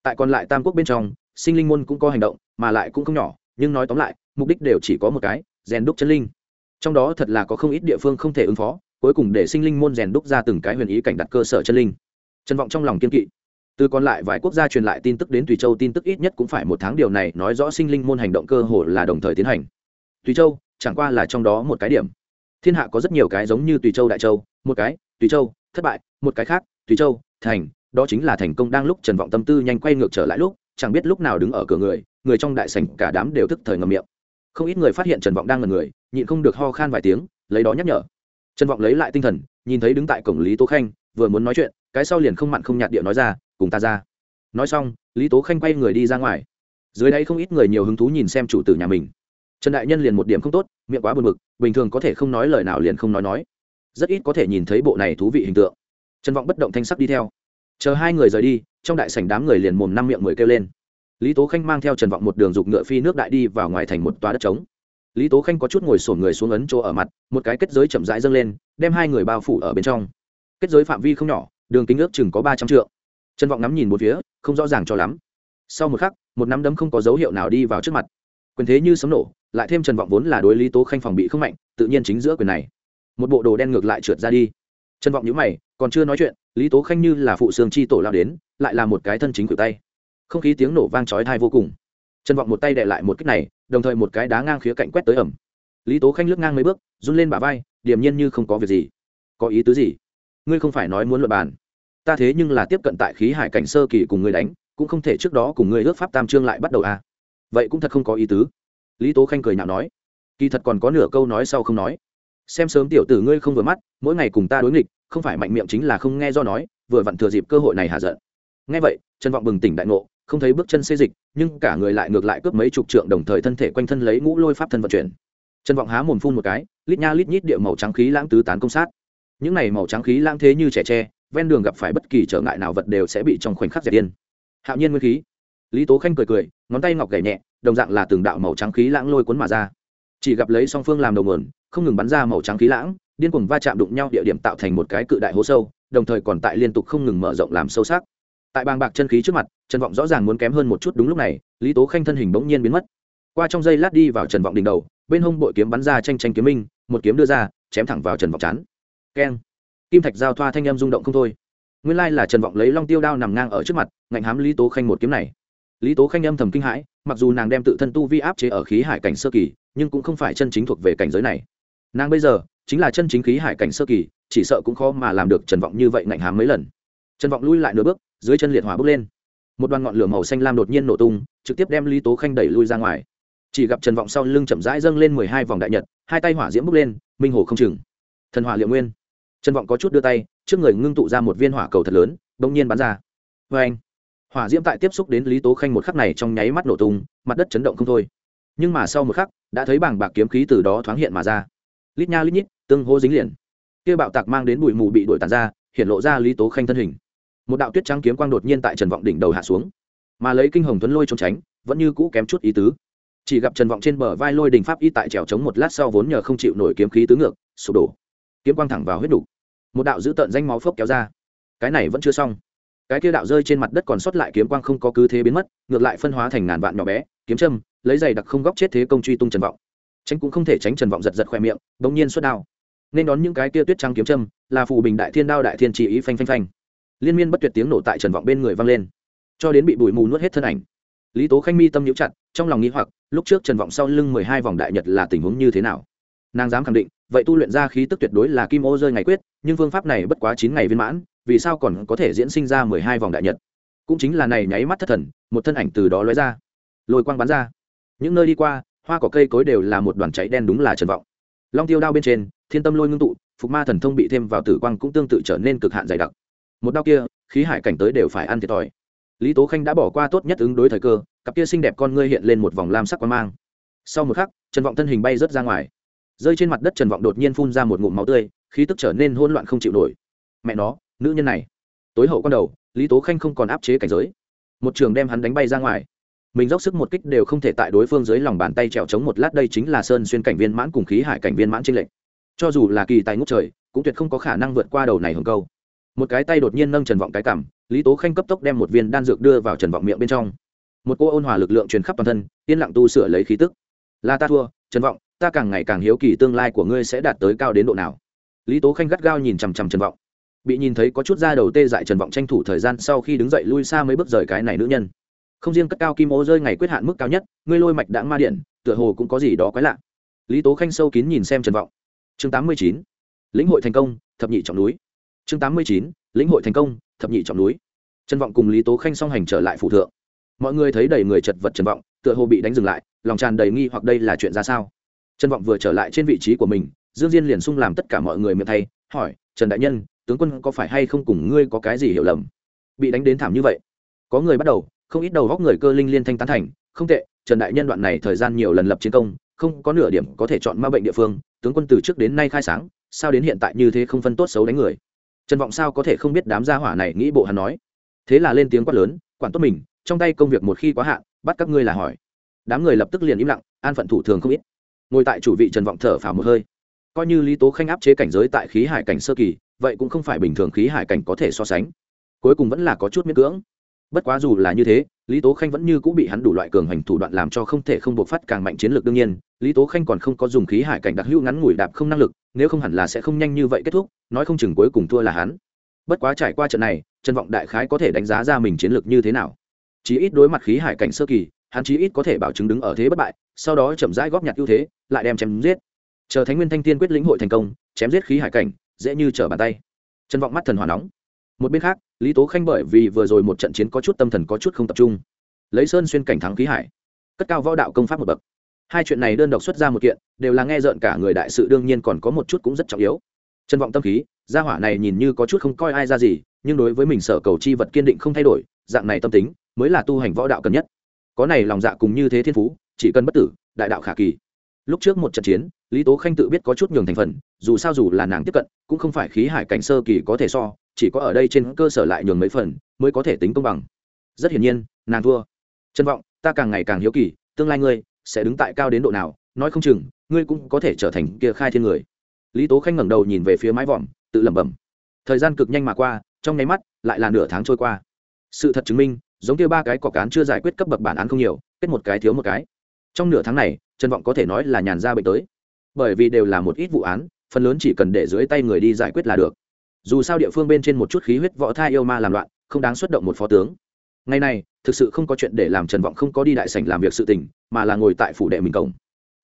Tại còn lại tam quốc bên trong, sinh linh môn cũng có hành động, mà lại cũng không nhỏ, nhưng nói tóm lại, mục đích đều chỉ có một cái, rèn đúc chân linh. Trong đó thật là có không ít địa phương không thể ứng phó, cuối cùng để sinh linh môn rèn đúc ra từng cái huyền ý cảnh đặt cơ sở chân linh. Trần vọng trong lòng kiên kỵ. Từ còn lại vài quốc gia truyền lại tin tức đến tùy châu, tin tức ít nhất cũng phải một tháng, điều này nói rõ sinh linh môn hành động cơ hồ là đồng thời tiến hành. Tùy châu, chẳng qua là trong đó một cái điểm. Thiên hạ có rất nhiều cái giống như tùy châu đại châu, một cái tùy châu, thất bại, một cái khác tùy châu thành, đó chính là thành công đang lúc trần vọng tâm tư nhanh quay ngược trở lại lúc, chẳng biết lúc nào đứng ở cửa người người trong đại sảnh cả đám đều thức thời ngầm miệng. Không ít người phát hiện trần vọng đang ngần người, nhịn không được ho khan vài tiếng, lấy đó nhắc nhở. Trần vọng lấy lại tinh thần, nhìn thấy đứng tại cổng lý tố khanh, vừa muốn nói chuyện, cái sau liền không mặn không nhạt điệu nói ra, cùng ta ra. Nói xong, lý tố khanh quay người đi ra ngoài. Dưới đây không ít người nhiều hứng thú nhìn xem chủ tử nhà mình. Trần đại nhân liền một điểm không tốt, miệng quá buồn bực, bình thường có thể không nói lời nào liền không nói nói. Rất ít có thể nhìn thấy bộ này thú vị hình tượng trần vọng bất động thanh sắc đi theo. Chờ hai người rời đi, trong đại sảnh đám người liền mồm năm miệng mười kêu lên. Lý tố khanh mang theo trần vọng một đường dục ngựa phi nước đại đi vào ngoài thành một toa đất trống. Lý tố khanh có chút ngồi sổn người xuống ấn chỗ ở mặt, một cái kết giới chậm rãi dâng lên, đem hai người bao phủ ở bên trong. Kết giới phạm vi không nhỏ, đường kính ước chừng có ba trăm triệu trần vọng ngắm nhìn một phía, không rõ ràng cho lắm. Sau một khắc, một nắm đấm không có dấu hiệu nào đi vào trước mặt. Quyền thế như sấm nổ, lại thêm trần vọng vốn là đối lý tố khanh phòng bị không mạnh, tự nhiên chính giữa quyền này. Một bộ đồ đen ngược lại trượt ra đi trần vọng nhữ mày, còn chưa nói chuyện, lý tố khanh như là phụ sương chi tổ lao đến, lại là một cái thân chính cử tay. Không khí tiếng nổ vang chói thai vô cùng. Trần vọng một tay đệ lại một kích này, đồng thời một cái đá ngang khía cạnh quét tới ẩm lý tố khanh lướt ngang mấy bước, run lên bả vai, điềm nhiên như không có việc gì. Có ý tứ gì? Ngươi không phải nói muốn luật bàn. Ta thế nhưng là tiếp cận tại khí hải cảnh sơ kỳ cùng ngươi đánh, cũng không thể trước đó cùng ngươi ước pháp tam trương lại bắt đầu à. vậy cũng thật không có ý tứ. Lý tố khanh cười nhạo nói. Kỳ thật còn có nửa câu nói sau không nói xem sớm tiểu tử ngươi không vừa mắt, mỗi ngày cùng ta đối nghịch, không phải mạnh miệng chính là không nghe do nói, vừa vặn thừa dịp cơ hội này hạ giận. Nghe vậy, trần vọng bừng tỉnh đại ngộ, không thấy bước chân xê dịch, nhưng cả người lại ngược lại cướp mấy chục trượng đồng thời thân thể quanh thân lấy ngũ lôi pháp thân vận chuyển. Trần vọng há mồm phun một cái, lít nha lít nhít địa màu trắng khí lãng tứ tán công sát. Những này màu trắng khí lãng thế như trẻ tre, ven đường gặp phải bất kỳ trở ngại nào vật đều sẽ bị trong khoảnh khắc dẹp điên. Hạo nhiên nguyên khí. Lý tố khanh cười cười, ngón tay ngọc gảy nhẹ, đồng dạng là từng đạo màu trắng khí lãng lôi cuốn mà ra. Chỉ gặp lấy song phương làm đầu mườn không ngừng bắn ra màu trắng khí lãng, điên cuồng va chạm đụng nhau địa điểm tạo thành một cái cự đại hố sâu, đồng thời còn tại liên tục không ngừng mở rộng làm sâu sắc. Tại bàng bạc chân khí trước mặt, trần vọng rõ ràng muốn kém hơn một chút đúng lúc này, lý tố khanh thân hình bỗng nhiên biến mất. Qua trong giây lát đi vào trần vọng đỉnh đầu, bên hông bội kiếm bắn ra tranh tranh kiếm minh, một kiếm đưa ra, chém thẳng vào trần vọng chán. Keng. Kim thạch giao thoa thanh em rung động không thôi. Nguyên lai là trần vọng lấy long tiêu đao nằm ngang ở trước mặt, ngạnh hám lý tố khanh một kiếm này. Lý tố khanh âm thầm kinh hãi, mặc dù nàng đem tự thân tu vi áp chế ở khí hải cảnh sơ kỳ, nhưng cũng không phải chân chính thuộc về cảnh giới này nàng bây giờ chính là chân chính khí hải cảnh sơ kỳ, chỉ sợ cũng khó mà làm được trần vọng như vậy ngạnh hám mấy lần. Trần vọng lui lại nửa bước, dưới chân liệt hỏa bước lên. Một đoàn ngọn lửa màu xanh lam đột nhiên nổ tung, trực tiếp đem lý tố khanh đẩy lui ra ngoài. Chỉ gặp trần vọng sau lưng chậm rãi dâng lên mười hai vòng đại nhật, hai tay hỏa diễm bước lên, minh hồ không chừng. Thần hỏa liệu nguyên. Trần vọng có chút đưa tay, trước người ngưng tụ ra một viên hỏa cầu thật lớn đ ỗ n g nhiên bắn ra. Vê anh hỏa diễm tại tiếp xúc đến lý tố khanh một khắc này trong nháy mắt nổ tung, mặt đất chấn động không thôi. Nhưng mà sau một khắc, đã thấy bảng bạc kiếm khí từ đó thoáng hiện mà ra lít nha lít nhít, tương hô dính liền. Kia bạo tạc mang đến bụi mù bị đuổi tàn ra, hiện lộ ra lý tố khanh thân hình. Một đạo tuyết trắng kiếm quang đột nhiên tại trần vọng đỉnh đầu hạ xuống. Mà lấy kinh hồng tuấn lôi trốn tránh, vẫn như cũ kém chút ý tứ. Chỉ gặp trần vọng trên bờ vai lôi đình pháp y tại trèo trống một lát sau vốn nhờ không chịu nổi kiếm khí tứ ngược, sụp đổ. Kiếm quang thẳng vào huyết đủ. một đạo dữ tợn danh máu phốc kéo ra. Cái này vẫn chưa xong. Cái kia đạo rơi trên mặt đất còn sót lại kiếm quang không có cứ thế biến mất, ngược lại phân hóa thành ngàn vạn nhỏ bé, kiếm châm, lấy giày đặc không góc chết thế công truy tung trần vọng tránh cũng không thể tránh trần vọng giật giật khoe miệng, bỗng nhiên xuất đao. Nên đón những cái kia tuyết trắng kiếm châm, là phù bình đại thiên đao đại thiên chỉ ý phanh phanh phanh. Liên miên bất tuyệt tiếng nổ tại trần vọng bên người vang lên. Cho đến bị bụi mù nuốt hết thân ảnh, lý tố khanh mi tâm nhũ chặt, trong lòng nghĩ hoặc, lúc trước trần vọng sau lưng mười hai vòng đại nhật là tình huống như thế nào? Nàng dám khẳng định, vậy tu luyện ra khí tức tuyệt đối là kim ô rơi ngày quyết, nhưng phương pháp này bất quá chín ngày viên mãn, vì sao còn có thể diễn sinh ra mười hai vòng đại nhật? Cũng chính là này nháy mắt thất thần, một thân ảnh từ đó lóe ra, lôi quang bắn ra. Những nơi đi qua hoa cỏ cây cối đều là một đoàn cháy đen đúng là trần vọng. Long tiêu đao bên trên, thiên tâm lôi ngưng tụ, phục ma thần thông bị thêm vào tử quang cũng tương tự trở nên cực hạn dày đặc. Một đao kia, khí hải cảnh tới đều phải ăn thiệt thòi. Lý tố khanh đã bỏ qua tốt nhất ứng đối thời cơ, cặp kia xinh đẹp con ngươi hiện lên một vòng lam sắc quang mang. Sau một khắc, trần vọng thân hình bay rớt ra ngoài. Rơi trên mặt đất trần vọng đột nhiên phun ra một ngụm máu tươi, khí tức trở nên hỗn loạn không chịu nổi. Mẹ nó, nữ nhân này. Tối hậu con đầu, lý tố khanh không còn áp chế cảnh giới. Một trường đem hắn đánh bay ra ngoài mình dốc sức một kích đều không thể tại đối phương dưới lòng bàn tay trèo chống một lát đây chính là sơn xuyên cảnh viên mãn cùng khí hải cảnh viên mãn trên lệnh cho dù là kỳ tài ngút trời, cũng tuyệt không có khả năng vượt qua đầu này hồng câu. Một cái tay đột nhiên nâng trần vọng cái cảm lý tố khanh cấp tốc đem một viên đan dược đưa vào trần vọng miệng bên trong. Một cô ôn hòa lực lượng truyền khắp toàn thân, yên lặng tu sửa lấy khí tức. Là ta thua, trần vọng, ta càng ngày càng hiếu kỳ tương lai của ngươi sẽ đạt tới cao đến độ nào. Lý tố khanh gắt gao nhìn chằm chằm trần vọng. Bị nhìn thấy có chút da đầu tê dại trần vọng tranh thủ thời gian sau khi đứng dậy lui xa mấy bước rời cái này nữ nhân không riêng cất cao kim ô rơi ngày quyết hạn mức cao nhất, ngươi lôi mạch đãng ma điện, tựa hồ cũng có gì đó quái lạ. Lý tố khanh sâu kín nhìn xem trần vọng. Chương tám mươi chín, lĩnh hội thành công, thập nhị trọng núi. Chương tám mươi chín, lĩnh hội thành công, thập nhị trọng núi. Trần vọng cùng lý tố khanh song hành trở lại phụ thượng. Mọi người thấy đầy người chật vật trần vọng, tựa hồ bị đánh dừng lại, lòng tràn đầy nghi hoặc đây là chuyện ra sao? Trần vọng vừa trở lại trên vị trí của mình, dương diên liền sung làm tất cả mọi người miệng thay, hỏi, trần đại nhân, tướng quân có phải hay không cùng ngươi có cái gì hiểu lầm? Bị đánh đến thảm như vậy, có người bắt đầu không ít đầu góc người cơ linh liên thanh tán thành, không tệ, trần đại nhân đoạn này thời gian nhiều lần lập chiến công, không có nửa điểm có thể chọn ma bệnh địa phương, tướng quân từ trước đến nay khai sáng, sao đến hiện tại như thế không phân tốt xấu đánh người? Trần vọng sao có thể không biết đám gia hỏa này nghĩ bộ hắn nói. Thế là lên tiếng quát lớn, quản tốt mình, trong tay công việc một khi quá hạn, bắt các ngươi là hỏi. Đám người lập tức liền im lặng, an phận thủ thường không ít. Ngồi tại chủ vị trần vọng thở phào một hơi. Coi như lý tố khanh áp chế cảnh giới tại khí hải cảnh sơ kỳ, vậy cũng không phải bình thường khí hải cảnh có thể so sánh. Cuối cùng vẫn là có chút miễn cưỡng bất quá dù là như thế, lý tố khanh vẫn như cũng bị hắn đủ loại cường hành thủ đoạn làm cho không thể không buộc phát càng mạnh chiến lược đương nhiên. Lý tố khanh còn không có dùng khí hải cảnh đặc hữu ngắn ngủi đạp không năng lực, nếu không hẳn là sẽ không nhanh như vậy kết thúc, nói không chừng cuối cùng thua là hắn. Bất quá trải qua trận này, trần vọng đại khái có thể đánh giá ra mình chiến lược như thế nào. Chí ít đối mặt khí hải cảnh sơ kỳ, hắn chí ít có thể bảo chứng đứng ở thế bất bại, sau đó chậm rãi góp nhặt ưu thế, lại đem chém giết. Chờ thánh nguyên thanh tiên quyết lĩnh hội thành công, chém giết khí hải cảnh, dễ như trở bàn tay. Trần vọng mắt thần hỏa nóng một bên khác, lý tố khanh bởi vì vừa rồi một trận chiến có chút tâm thần có chút không tập trung. Lấy sơn xuyên cảnh thắng khí hải. Cất cao võ đạo công pháp một bậc. Hai chuyện này đơn độc xuất ra một kiện, đều là nghe rợn cả người đại sự đương nhiên còn có một chút cũng rất trọng yếu. Trân vọng tâm khí, gia hỏa này nhìn như có chút không coi ai ra gì, nhưng đối với mình sở cầu chi vật kiên định không thay đổi, dạng này tâm tính, mới là tu hành võ đạo cần nhất. Có này lòng dạ cùng như thế thiên phú, chỉ cần bất tử, đại đạo khả kỳ. Lúc trước một trận chiến, lý tố khanh tự biết có chút nhường thành phần, dù sao dù là nàng tiếp cận, cũng không phải khí hải cảnh sơ kỳ có thể so chỉ có ở đây trên cơ sở lại nhường mấy phần, mới có thể tính công bằng. Rất hiển nhiên, nàng thua. Trân vọng, ta càng ngày càng hiếu kỳ, tương lai ngươi sẽ đứng tại cao đến độ nào, nói không chừng, ngươi cũng có thể trở thành kia khai thiên người. Lý tố khanh ngẩng đầu nhìn về phía mái vòm, tự lẩm bẩm. Thời gian cực nhanh mà qua, trong nháy mắt, lại là nửa tháng trôi qua. Sự thật chứng minh, giống kia ba cái cọc cán chưa giải quyết cấp bậc bản án không nhiều, kết một cái thiếu một cái. Trong nửa tháng này trân vọng có thể nói là nhàn ra bệnh tới. Bởi vì đều là một ít vụ án, phần lớn chỉ cần để dưới tay người đi giải quyết là được dù sao địa phương bên trên một chút khí huyết võ thai yêu ma làm loạn, không đáng xuất động một phó tướng. Ngày này, thực sự không có chuyện để làm trần vọng không có đi đại sảnh làm việc sự tình, mà là ngồi tại phủ đệ mình cổng.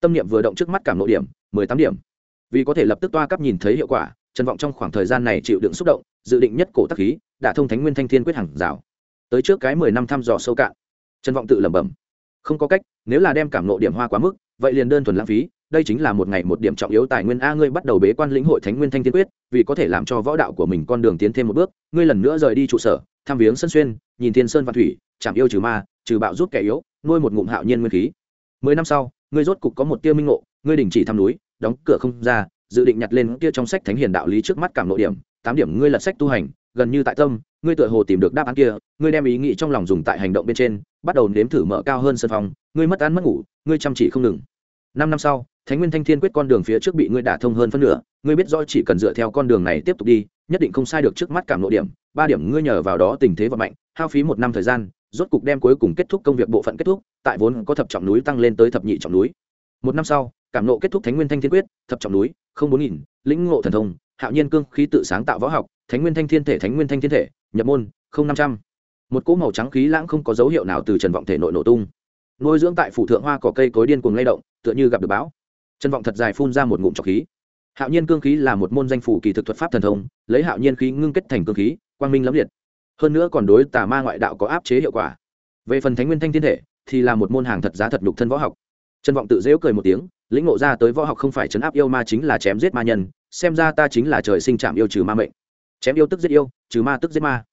Tâm niệm vừa động trước mắt cảm nội điểm, mười tám điểm. Vì có thể lập tức toa cấp nhìn thấy hiệu quả, trần vọng trong khoảng thời gian này chịu đựng xúc động, dự định nhất cổ tắc khí đã thông thánh nguyên thanh thiên quyết hàng rào. Tới trước cái mười năm thăm dò sâu cạn. Trần vọng tự lẩm bẩm. Không có cách, nếu là đem cảm nộ điểm hoa quá mức, vậy liền đơn thuần lãng phí đây chính là một ngày một điểm trọng yếu tài nguyên a, ngươi bắt đầu bế quan lĩnh hội thánh nguyên thanh thiên quyết, vì có thể làm cho võ đạo của mình con đường tiến thêm một bước, ngươi lần nữa rời đi trụ sở tham viếng sân xuyên, nhìn thiên sơn và thủy, chạm yêu trừ ma, trừ bạo giúp kẻ yếu, nuôi một ngụm hạo nhiên nguyên khí. Mười năm sau, ngươi rốt cục có một tia minh ngộ, ngươi đình chỉ thăm núi, đóng cửa không ra, dự định nhặt lên kia trong sách thánh hiền đạo lý trước mắt cảm nội điểm, tám điểm ngươi lật sách tu hành, gần như tại tâm, ngươi tựa hồ tìm được đáp án kia, ngươi đem ý nghĩ trong lòng dùng tại hành động bên trên, bắt đầu nếm thử mở cao hơn sân phòng, ngươi mất ăn mất ngủ, ngươi chăm chỉ không ngừng. Năm năm sau thánh nguyên thanh thiên quyết con đường phía trước bị ngươi đả thông hơn phân nửa, ngươi biết rõ chỉ cần dựa theo con đường này tiếp tục đi, nhất định không sai được trước mắt cảm nội điểm, ba điểm ngươi nhờ vào đó tình thế và mạnh, hao phí một năm thời gian, rốt cục đem cuối cùng kết thúc công việc bộ phận kết thúc, tại vốn có thập trọng núi tăng lên tới thập nhị trọng núi. Một năm sau, cảm nộ kết thúc thánh nguyên thanh thiên quyết, thập trọng núi, không bốn nghìn, lĩnh ngộ thần thông, hạo nhiên cương khí tự sáng tạo võ học, thánh nguyên thanh thiên thể, thánh nguyên thanh thiên thể, nhập môn, không năm trăm. Một cỗ màu trắng khí lãng không có dấu hiệu nào từ trần vọng thể nội nổ tung. Nuôi dưỡng tại phủ thượng hoa cỏ cây cối điên cuồng lay động, tựa như gặp được bão trần vọng thật dài phun ra một ngụm trọc khí. Hạo nhiên cương khí là một môn danh phủ kỳ thực thuật pháp thần thông, lấy hạo nhiên khí ngưng kết thành cương khí, quang minh lẫm liệt. Hơn nữa còn đối tà ma ngoại đạo có áp chế hiệu quả. Về phần thánh nguyên thanh thiên thể, thì là một môn hàng thật giá thật nhục thân võ học. Trần vọng tự dễu cười một tiếng, lĩnh ngộ ra tới võ học không phải chấn áp yêu ma chính là chém giết ma nhân, xem ra ta chính là trời sinh chạm yêu trừ ma mệnh. Chém yêu tức giết yêu, trừ ma tức giết ma.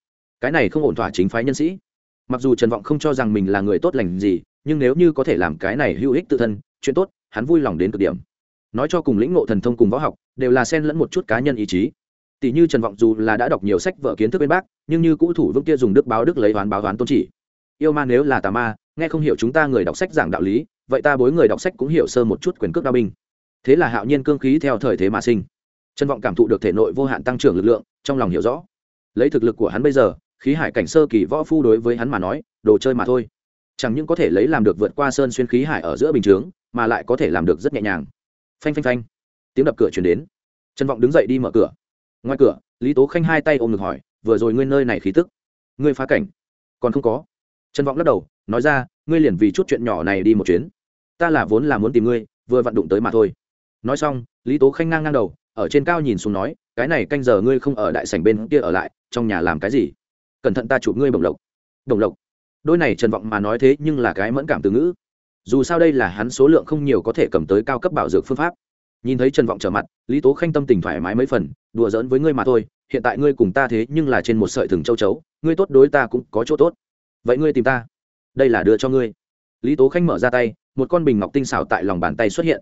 Cái này không ổn thỏa chính phái nhân sĩ. Mặc dù trần vọng không cho rằng mình là người tốt lành gì, nhưng nếu như có thể làm cái này hữu ích tự thân, chuyện tốt hắn vui lòng đến cực điểm. Nói cho cùng lĩnh ngộ thần thông cùng võ học, đều là xen lẫn một chút cá nhân ý chí. Tỷ như trần vọng dù là đã đọc nhiều sách vở kiến thức bên bác nhưng như cũ thủ vững kia dùng đức báo đức lấy oán báo oán tôn chỉ. Yêu ma nếu là tà ma, nghe không hiểu chúng ta người đọc sách giảng đạo lý, vậy ta bối người đọc sách cũng hiểu sơ một chút quyền cước đao binh. Thế là hạo nhiên cương khí theo thời thế mà sinh. Trần vọng cảm thụ được thể nội vô hạn tăng trưởng lực lượng, trong lòng hiểu rõ. Lấy thực lực của hắn bây giờ, khí hải cảnh sơ kỳ võ phu đối với hắn mà nói, đồ chơi mà thôi chẳng những có thể lấy làm được vượt qua sơn xuyên khí hải ở giữa bình chướng, mà lại có thể làm được rất nhẹ nhàng. Phanh phanh phanh. Tiếng đập cửa chuyển đến. Trân vọng đứng dậy đi mở cửa. Ngoài cửa, lý tố khanh hai tay ôm ngực hỏi, vừa rồi ngươi nơi này khí tức, ngươi phá cảnh, còn không có? Trân vọng lắc đầu, nói ra, ngươi liền vì chút chuyện nhỏ này đi một chuyến. Ta là vốn là muốn tìm ngươi, vừa vặn đụng tới mà thôi. Nói xong, lý tố khanh ngang ngang đầu, ở trên cao nhìn xuống nói, cái này canh giờ ngươi không ở đại sảnh bên kia ở lại, trong nhà làm cái gì? Cẩn thận ta chụp ngươi bồng lộc. Bồng lộc? Đôi này trần vọng mà nói thế nhưng là cái mẫn cảm từ ngữ. Dù sao đây là hắn số lượng không nhiều có thể cầm tới cao cấp bảo dược phương pháp. Nhìn thấy trần vọng trở mặt, lý tố khanh tâm tình thoải mái mấy phần, đùa giỡn với ngươi mà thôi, hiện tại ngươi cùng ta thế nhưng là trên một sợi thừng châu chấu, ngươi tốt đối ta cũng có chỗ tốt. Vậy ngươi tìm ta, đây là đưa cho ngươi. Lý tố khanh mở ra tay, một con bình ngọc tinh xảo tại lòng bàn tay xuất hiện.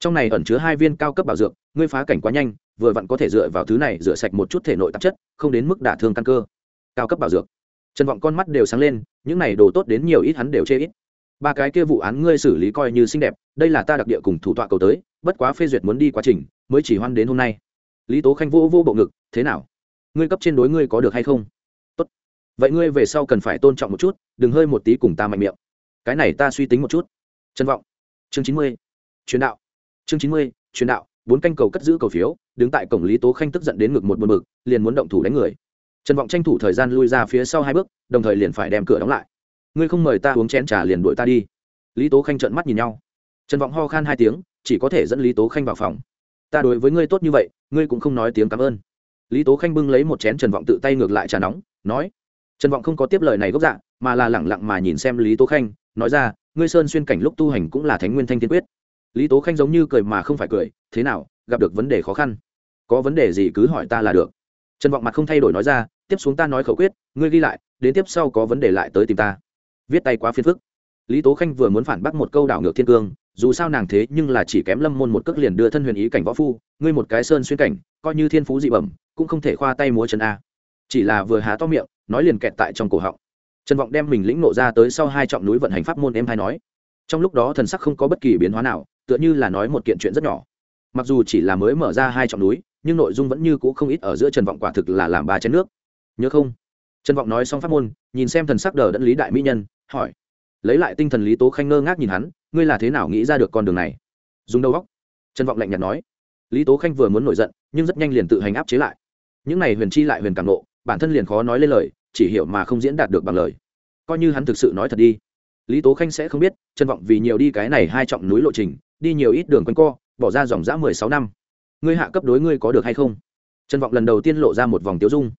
Trong này ẩn chứa hai viên cao cấp bảo dược, ngươi phá cảnh quá nhanh, vừa vặn có thể dựa vào thứ này rửa sạch một chút thể nội tạp chất, không đến mức đả thương căn cơ. Cao cấp bảo dược trần vọng con mắt đều sáng lên, những này đồ tốt đến nhiều ít hắn đều chê ít. Ba cái kia vụ án ngươi xử lý coi như xinh đẹp, đây là ta đặc địa cùng thủ tọa cầu tới, bất quá phê duyệt muốn đi quá trình, mới chỉ hoan đến hôm nay. Lý tố khanh vô vô bộ ngực, thế nào? Ngươi cấp trên đối ngươi có được hay không? Tốt. Vậy ngươi về sau cần phải tôn trọng một chút, đừng hơi một tí cùng ta mạnh miệng. Cái này ta suy tính một chút. Trân vọng. Chương chín mươi. Truyền đạo. Chương chín mươi, truyền đạo, bốn canh cầu cất giữ cầu phiếu, đứng tại cổng lý tố khanh tức giận đến ngực một một mực liền muốn động thủ đánh người trần vọng tranh thủ thời gian lui ra phía sau hai bước, đồng thời liền phải đem cửa đóng lại. Ngươi không mời ta uống chén trà liền đuổi ta đi. Lý tố khanh trợn mắt nhìn nhau. Trần vọng ho khan hai tiếng, chỉ có thể dẫn lý tố khanh vào phòng. Ta đối với ngươi tốt như vậy, ngươi cũng không nói tiếng cảm ơn. Lý tố khanh bưng lấy một chén trần vọng tự tay ngược lại trà nóng, nói, trần vọng không có tiếp lời này gốc dạ mà là lẳng lặng mà nhìn xem lý tố khanh, nói ra, ngươi sơn xuyên cảnh lúc tu hành cũng là thánh nguyên thanh tiên quyết. Lý tố khanh giống như cười mà không phải cười, thế nào, gặp được vấn đề khó khăn? Có vấn đề gì cứ hỏi ta là được. Trần vọng mặt không thay đổi nói ra tiếp xuống ta nói khẩu quyết, ngươi ghi lại, đến tiếp sau có vấn đề lại tới tìm ta. Viết tay quá phiền phức. Lý tố khanh vừa muốn phản bác một câu đảo ngược thiên cương, dù sao nàng thế nhưng là chỉ kém lâm môn một cước liền đưa thân huyền ý cảnh võ phu, ngươi một cái sơn xuyên cảnh, coi như thiên phú dị bẩm, cũng không thể khoa tay múa chân a. Chỉ là vừa há to miệng, nói liền kẹt tại trong cổ họng. Trần vọng đem mình lĩnh nộ ra tới sau hai trọng núi vận hành pháp môn em hay nói. Trong lúc đó thần sắc không có bất kỳ biến hóa nào, tựa như là nói một kiện chuyện rất nhỏ. Mặc dù chỉ là mới mở ra hai trọng núi, nhưng nội dung vẫn như cũ không ít ở giữa trần vọng quả thực là làm ba chén nước nhớ không? Trần vọng nói xong pháp môn, nhìn xem thần sắc đờ đẫn lý đại mỹ nhân, hỏi. Lấy lại tinh thần lý tố khanh ngơ ngác nhìn hắn, ngươi là thế nào nghĩ ra được con đường này? Dùng đầu góc trần vọng lạnh nhạt nói. Lý tố khanh vừa muốn nổi giận, nhưng rất nhanh liền tự hành áp chế lại. Những này huyền chi lại huyền càng nộ, bản thân liền khó nói lên lời, chỉ hiểu mà không diễn đạt được bằng lời. Coi như hắn thực sự nói thật đi. Lý tố khanh sẽ không biết, trần vọng vì nhiều đi cái này hai trọng núi lộ trình, đi nhiều ít đường quanh co, bỏ ra dòng dã mười sáu năm. Ngươi hạ cấp đối ngươi có được hay không? Trần vọng lần đầu tiên lộ ra một vòng tiêu dung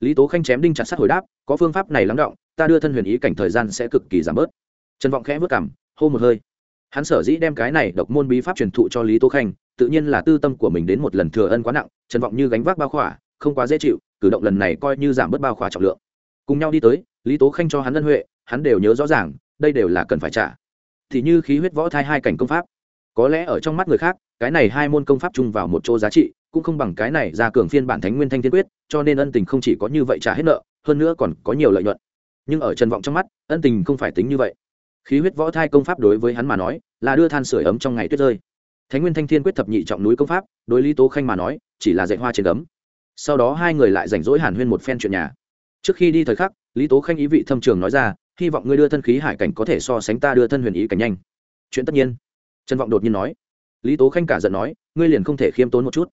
lý tố khanh chém đinh chặt sắt hồi đáp, có phương pháp này lắng động, ta đưa thân huyền ý cảnh thời gian sẽ cực kỳ giảm bớt. Trần vọng khẽ vất cảm hô một hơi. Hắn sở dĩ đem cái này độc môn bí pháp truyền thụ cho lý tố khanh, tự nhiên là tư tâm của mình đến một lần thừa ân quá nặng, trần vọng như gánh vác bao khỏa, không quá dễ chịu, cử động lần này coi như giảm bớt bao khỏa trọng lượng. Cùng nhau đi tới, lý tố khanh cho hắn ân huệ, hắn đều nhớ rõ ràng, đây đều là cần phải trả. Thì như khí huyết võ thai hai cảnh công pháp. Có lẽ ở trong mắt người khác, cái này hai môn công pháp chung vào một chỗ giá trị cũng không bằng cái này ra cường phiên bản thánh nguyên thanh thiên quyết, cho nên ân tình không chỉ có như vậy trả hết nợ, hơn nữa còn có nhiều lợi nhuận. Nhưng ở trần vọng trong mắt, ân tình không phải tính như vậy. Khí huyết võ thai công pháp đối với hắn mà nói, là đưa than sửa ấm trong ngày tuyết rơi. Thánh nguyên thanh thiên quyết thập nhị trọng núi công pháp, đối lý tố khanh mà nói, chỉ là dạy hoa trên ấm. sau đó hai người lại rảnh rỗi hàn huyên một phen chuyện nhà. Trước khi đi thời khắc, lý tố khanh ý vị thâm trường nói ra, hy vọng ngươi đưa thân khí hải cảnh có thể so sánh ta đưa thân huyền ý cảnh nhanh. Chuyện tất nhiên. Trần vọng đột nhiên nói. Lý tố khanh cả giận nói, ngươi liền không thể khiêm tốn một chút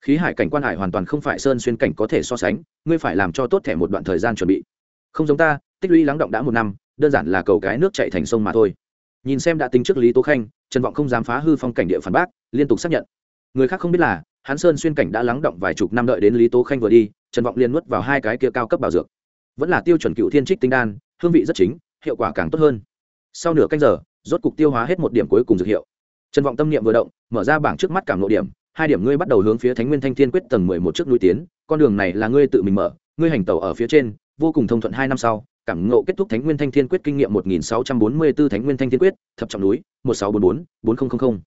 khí hải cảnh quan hải hoàn toàn không phải sơn xuyên cảnh có thể so sánh, ngươi phải làm cho tốt thẻ một đoạn thời gian chuẩn bị. Không giống ta, tích lũy lắng động đã một năm, đơn giản là cầu cái nước chạy thành sông mà thôi. Nhìn xem đã tính trước lý tố khanh, trần vọng không dám phá hư phong cảnh địa phản bác, liên tục xác nhận. Người khác không biết là, hắn sơn xuyên cảnh đã lắng động vài chục năm đợi đến lý tố khanh vừa đi, trần vọng liên nuốt vào hai cái kia cao cấp bảo dược. Vẫn là tiêu chuẩn cựu thiên trích tinh đan, hương vị rất chính, hiệu quả càng tốt hơn. Sau nửa canh giờ, rốt cục tiêu hóa hết một điểm cuối cùng dược hiệu. Trần vọng tâm niệm vừa động, mở ra bảng trước mắt cảm lộ điểm hai điểm ngươi bắt đầu hướng phía thánh nguyên thanh thiên quyết tầng mười một trước núi tiến, con đường này là ngươi tự mình mở, ngươi hành tàu ở phía trên, vô cùng thông thuận hai năm sau, cảm ngộ kết thúc thánh nguyên thanh thiên quyết kinh nghiệm một nghìn sáu trăm bốn mươi b ố thánh nguyên thanh thiên quyết, thập trọng núi, một sáu bốn bốn bốn nghìn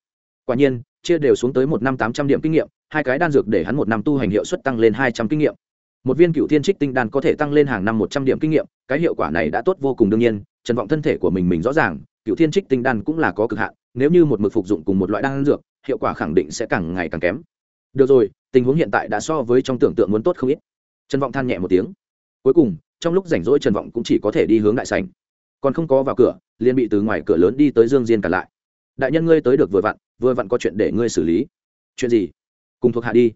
quả nhiên, chia đều xuống tới một năm tám trăm điểm kinh nghiệm, hai cái đan dược để hắn một năm tu hành hiệu suất tăng lên hai trăm kinh nghiệm. Một viên cựu thiên trích tinh đan có thể tăng lên hàng năm một trăm điểm kinh nghiệm, cái hiệu quả này đã tốt vô cùng đương nhiên, trần vọng thân thể của mình mình rõ ràng, cựu thiên trích tinh đan cũng là có cực hạn, nếu như một mực phục dụng cùng một loại đan dược hiệu quả khẳng định sẽ càng ngày càng kém. Được rồi, tình huống hiện tại đã so với trong tưởng tượng muốn tốt không ít. Trần vọng than nhẹ một tiếng. Cuối cùng, trong lúc rảnh rỗi trần vọng cũng chỉ có thể đi hướng đại sành còn không có vào cửa, liền bị từ ngoài cửa lớn đi tới dương diên cả lại. Đại nhân ngươi tới được vừa vặn vừa vặn có chuyện để ngươi xử lý. Chuyện gì? Cùng thuộc hạ đi.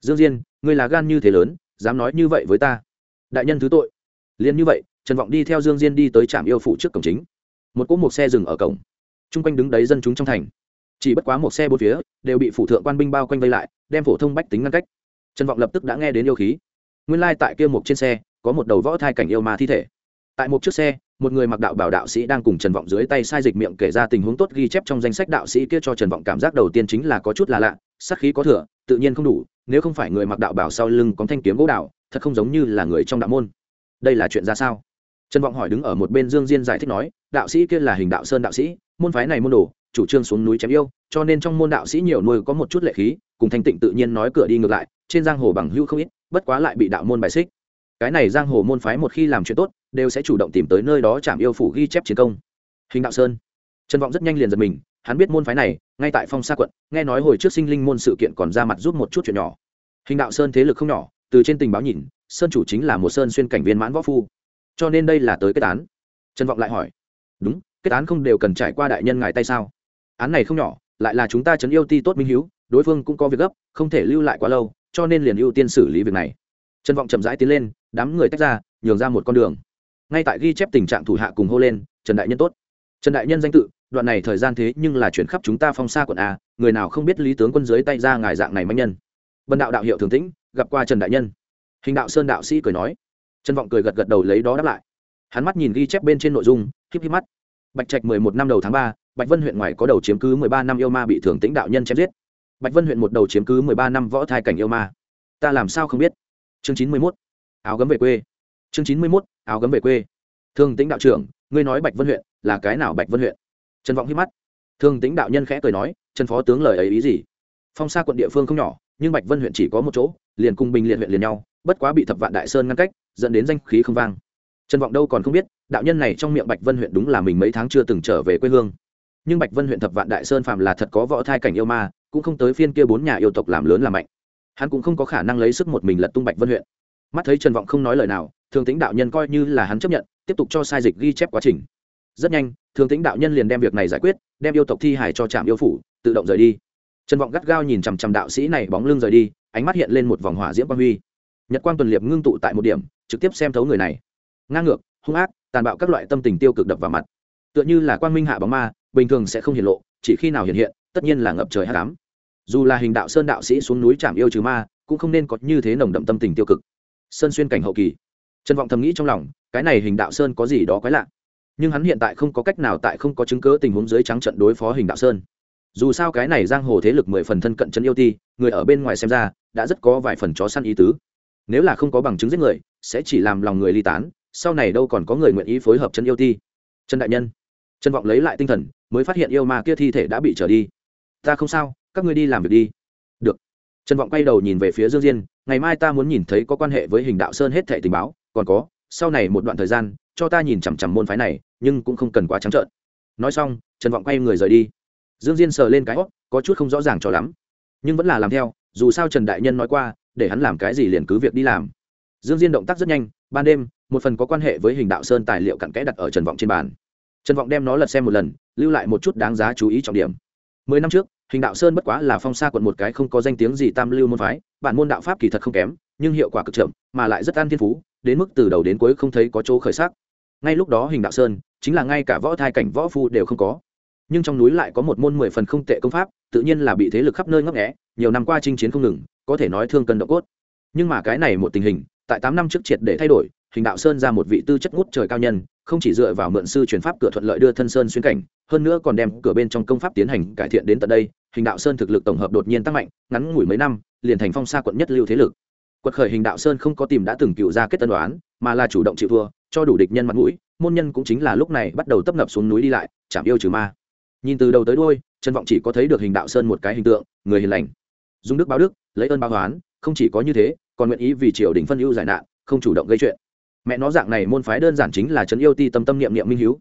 Dương diên, ngươi là gan như thế lớn, dám nói như vậy với ta. Đại nhân thứ tội. Liền như vậy, trần vọng đi theo dương diên đi tới trạm yêu phụ trước cổng chính. Một cỗ một xe dừng ở cổng. T r u n g quanh đứng đấy dân chúng trong thành chỉ bất quá một xe bốn phía, đều bị phủ thượng quan binh bao quanh vây lại, đem phổ thông bách tính ngăn cách. Trần vọng lập tức đã nghe đến yêu khí. Nguyên lai、like、tại kia một trên xe, có một đầu võ thai cảnh yêu ma thi thể. Tại một chiếc xe, một người mặc đạo bảo đạo sĩ đang cùng trần vọng dưới tay sai dịch miệng kể ra tình huống tốt ghi chép trong danh sách đạo sĩ kia cho trần vọng cảm giác đầu tiên chính là có chút là lạ sắc khí có thừa, tự nhiên không đủ, nếu không phải người mặc đạo bảo sau lưng có thanh kiếm gỗ đạo thật không giống như là người trong đạo môn. Đây là chuyện ra sao? Trần vọng hỏi đứng ở một bên dương diên giải thích nói, đạo sĩ kia là hình đạo sơn đạo sĩ, môn phái này môn đồ chủ trương xuống núi chém yêu, cho nên trong môn đạo sĩ nhiều nuôi có một chút lệ khí, cùng thanh tịnh tự nhiên nói cửa đi ngược lại, trên giang hồ bằng hữu không ít, bất quá lại bị đạo môn bài xích. Cái này giang hồ môn phái một khi làm chuyện tốt, đều sẽ chủ động tìm tới nơi đó chạm yêu phủ ghi chép chiến công. Hình đạo sơn. Trần vọng rất nhanh liền giật mình, hắn biết môn phái này, ngay tại phong sa quận, nghe nói hồi trước sinh linh môn sự kiện còn ra mặt giúp một chút chuyện nhỏ. Hình đạo sơn thế lực không nhỏ, từ trên tình báo nhìn, sơn chủ chính là một sơn xuyên cảnh viên mãn võ phu. Cho nên đây là tới kết án. Trần vọng lại hỏi, đúng, kết án không đều cần trải qua đại nhân ngài tay sao? Án này không nhỏ, lại là chúng ta chấn yêu ti tốt minh hiếu, đối phương cũng có việc gấp, không thể lưu lại quá lâu, cho nên liền ưu tiên xử lý việc này. Trần vọng chậm rãi tiến lên, đám người tách ra, nhường ra một con đường. Ngay tại ghi chép tình trạng thủ hạ cùng hô lên, trần đại nhân tốt. Trần đại nhân danh tự, đoạn này thời gian thế nhưng là chuyển khắp chúng ta phong xa quận a, người nào không biết lý tướng quân dưới tay ra ngài dạng này manh nhân. Bần đạo đạo hiệu thường tĩnh, gặp qua trần đại nhân. Hình đạo sơn đạo sĩ cười nói. Trần vọng cười gật gật đầu lấy đó đáp lại. Hắn mắt nhìn ghi chép bên trên nội dung, híp híp mắt. Bạch trạch mười một năm đầu tháng ba bạch vân huyện ngoài có đầu chiếm cứ mười ba năm yêu ma bị thường tĩnh đạo nhân chém giết. Bạch vân huyện một đầu chiếm cứ mười ba năm võ thai cảnh yêu ma. Ta làm sao không biết? Chương chín mươi mốt. Áo gấm về quê. Chương chín mươi mốt, áo gấm về quê. Thường tĩnh đạo trưởng, ngươi nói bạch vân huyện là cái nào bạch vân huyện? Trần vọng hít mắt. Thường tĩnh đạo nhân khẽ cười nói, trần phó tướng lời ấy ý gì? Phong sa quận địa phương không nhỏ, nhưng bạch vân huyện chỉ có một chỗ, liền cùng bình liệt huyện liền nhau, bất quá bị thập vạn đại sơn ngăn cách, dẫn đến danh khí không vang. Trần vọng đâu còn không biết, đạo nhân này trong miệng bạch vân huyện đúng là mình mấy tháng chưa từng trở về quê hương nhưng bạch vân huyện thập vạn đại sơn phạm là thật có võ thai cảnh yêu ma, cũng không tới phiên kia bốn nhà yêu tộc làm lớn làm mạnh. Hắn cũng không có khả năng lấy sức một mình lật tung bạch vân huyện. Mắt thấy trần vọng không nói lời nào, thường tính đạo nhân coi như là hắn chấp nhận, tiếp tục cho sai dịch ghi chép quá trình. Rất nhanh, thường tính đạo nhân liền đem việc này giải quyết, đem yêu tộc thi hải cho trạm yêu phủ, tự động rời đi. Trần vọng gắt gao nhìn chằm chằm đạo sĩ này bóng lưng rời đi, ánh mắt hiện lên một vòng hỏa diễm quang huy. Nhật quang tuần liệp ngưng tụ tại một điểm, trực tiếp xem thấu người này. Ngang ngược, hung ác, tàn bạo các loại tâm tình tiêu cực đập vào mặt. Tựa như là quang minh hạ bóng ma bình thường sẽ không hiện lộ, chỉ khi nào hiện hiện, tất nhiên là ngập trời hát đám dù là hình đạo sơn đạo sĩ xuống núi chạm yêu trừ ma, cũng không nên có như thế nồng đậm tâm tình tiêu cực. Sơn xuyên cảnh hậu kỳ. Trân vọng thầm nghĩ trong lòng, cái này hình đạo sơn có gì đó quái lạ. Nhưng hắn hiện tại không có cách nào tại không có chứng cớ tình huống dưới trắng trận đối phó hình đạo sơn. Dù sao cái này giang hồ thế lực mười phần thân cận chân yêu ti, người ở bên ngoài xem ra, đã rất có vài phần chó săn ý tứ. Nếu là không có bằng chứng giết người, sẽ chỉ làm lòng người ly tán, sau này đâu còn có người nguyện ý phối hợp chân yêu ti. Trần đại nhân. Trân vọng lấy lại tinh thần mới phát hiện yêu ma kia thi thể đã bị trở đi. Ta không sao, các ngươi đi làm việc đi. Được. Trần vọng quay đầu nhìn về phía dương diên, ngày mai ta muốn nhìn thấy có quan hệ với hình đạo sơn hết thệ tình báo, còn có, sau này một đoạn thời gian, cho ta nhìn chằm chằm môn phái này, nhưng cũng không cần quá trắng trợn. Nói xong, trần vọng quay người rời đi. Dương diên sờ lên cái hót có chút không rõ ràng cho lắm. Nhưng vẫn là làm theo, dù sao trần đại nhân nói qua, để hắn làm cái gì liền cứ việc đi làm. Dương diên động tác rất nhanh, ban đêm, một phần có quan hệ với hình đạo sơn tài liệu cặn kẽ đặt ở trần vọng trên bàn trần vọng đem nó lật xem một lần, lưu lại một chút đáng giá chú ý trọng điểm. Mười năm trước, hình đạo sơn bất quá là phong sa quận một cái không có danh tiếng gì tam lưu môn phái, bản môn đạo pháp kỳ thật không kém, nhưng hiệu quả cực chậm, mà lại rất an thiên phú, đến mức từ đầu đến cuối không thấy có chỗ khởi sắc. Ngay lúc đó hình đạo sơn, chính là ngay cả võ thai cảnh võ phu đều không có. Nhưng trong núi lại có một môn mười phần không tệ công pháp, tự nhiên là bị thế lực khắp nơi ngấp nghẽ nhiều năm qua chinh chiến không ngừng, có thể nói thương cân độ cốt. Nhưng mà cái này một tình hình, tại tám năm trước triệt để thay đổi hình đạo sơn ra một vị tư chất ngút trời cao nhân không chỉ dựa vào mượn sư chuyển pháp cửa thuận lợi đưa thân sơn xuyên cảnh hơn nữa còn đem cửa bên trong công pháp tiến hành cải thiện đến tận đây hình đạo sơn thực lực tổng hợp đột nhiên tăng mạnh ngắn ngủi mấy năm liền thành phong xa quận nhất lưu thế lực. Quật khởi hình đạo sơn không có tìm đã từng cựu ra kết tân đoán mà là chủ động chịu thua cho đủ địch nhân mặt mũi môn nhân cũng chính là lúc này bắt đầu tấp nập xuống núi đi lại chạm yêu trừ ma. Nhìn từ đầu tới đôi trân vọng chỉ có thấy được hình đạo sơn một cái hình tượng người hiền lành dung đức báo đức lấy ơn báo oán, không chỉ có như thế còn nguyện ý vì triều đình phân ưu giải nạn không chủ động gây chuyện mẹ nó dạng này môn phái đơn giản chính là trấn yêu ti tâm tâm niệm niệm minh hiếu.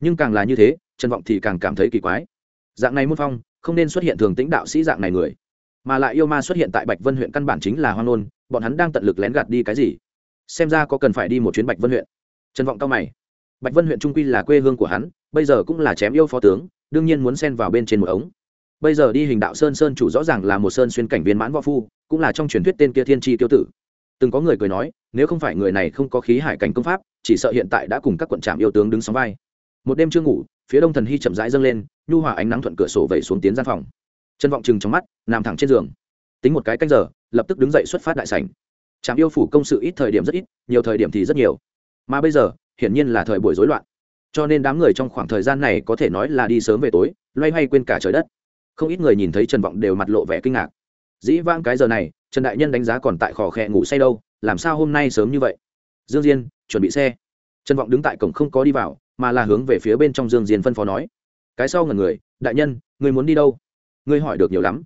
Nhưng càng là như thế, trần vọng thì càng cảm thấy kỳ quái. Dạng này môn phong, không nên xuất hiện thường tĩnh đạo sĩ dạng này người. Mà lại yêu ma xuất hiện tại bạch vân huyện căn bản chính là hoang nôn bọn hắn đang tận lực lén gạt đi cái gì? Xem ra có cần phải đi một chuyến bạch vân huyện. Trần vọng cao mày. Bạch vân huyện trung quy là quê hương của hắn, bây giờ cũng là chém yêu phó tướng, đương nhiên muốn xen vào bên trên một ống. Bây giờ đi hình đạo sơn sơn chủ rõ ràng là một sơn xuyên cảnh viên mãn võ phu, cũng là trong truyền thuyết tên kia thiên tri tiêu tử từng có người cười nói, nếu không phải người này không có khí hải cảnh công pháp, chỉ sợ hiện tại đã cùng các quận trạm yêu tướng đứng sóng vai. Một đêm chưa ngủ, phía đông thần hy chậm rãi dâng lên, nhu hòa ánh nắng thuận cửa sổ vẩy xuống tiến gian phòng. Chân vọng chừng trong mắt, nằm thẳng trên giường. Tính một cái canh giờ, lập tức đứng dậy xuất phát đại sảnh. Trạm yêu phủ công sự ít thời điểm rất ít, nhiều thời điểm thì rất nhiều. Mà bây giờ, hiển nhiên là thời buổi rối loạn. Cho nên đám người trong khoảng thời gian này có thể nói là đi sớm về tối, loay hoay quên cả trời đất. Không ít người nhìn thấy trần vọng đều mặt lộ vẻ kinh ngạc. Dĩ vãng cái giờ này trần đại nhân đánh giá còn tại khò khẽ ngủ say đâu, làm sao hôm nay sớm như vậy? Dương diên, chuẩn bị xe. Trần vọng đứng tại cổng không có đi vào, mà là hướng về phía bên trong dương diên phân phó nói. Cái sau ngần người, đại nhân, người muốn đi đâu? Ngươi hỏi được nhiều lắm.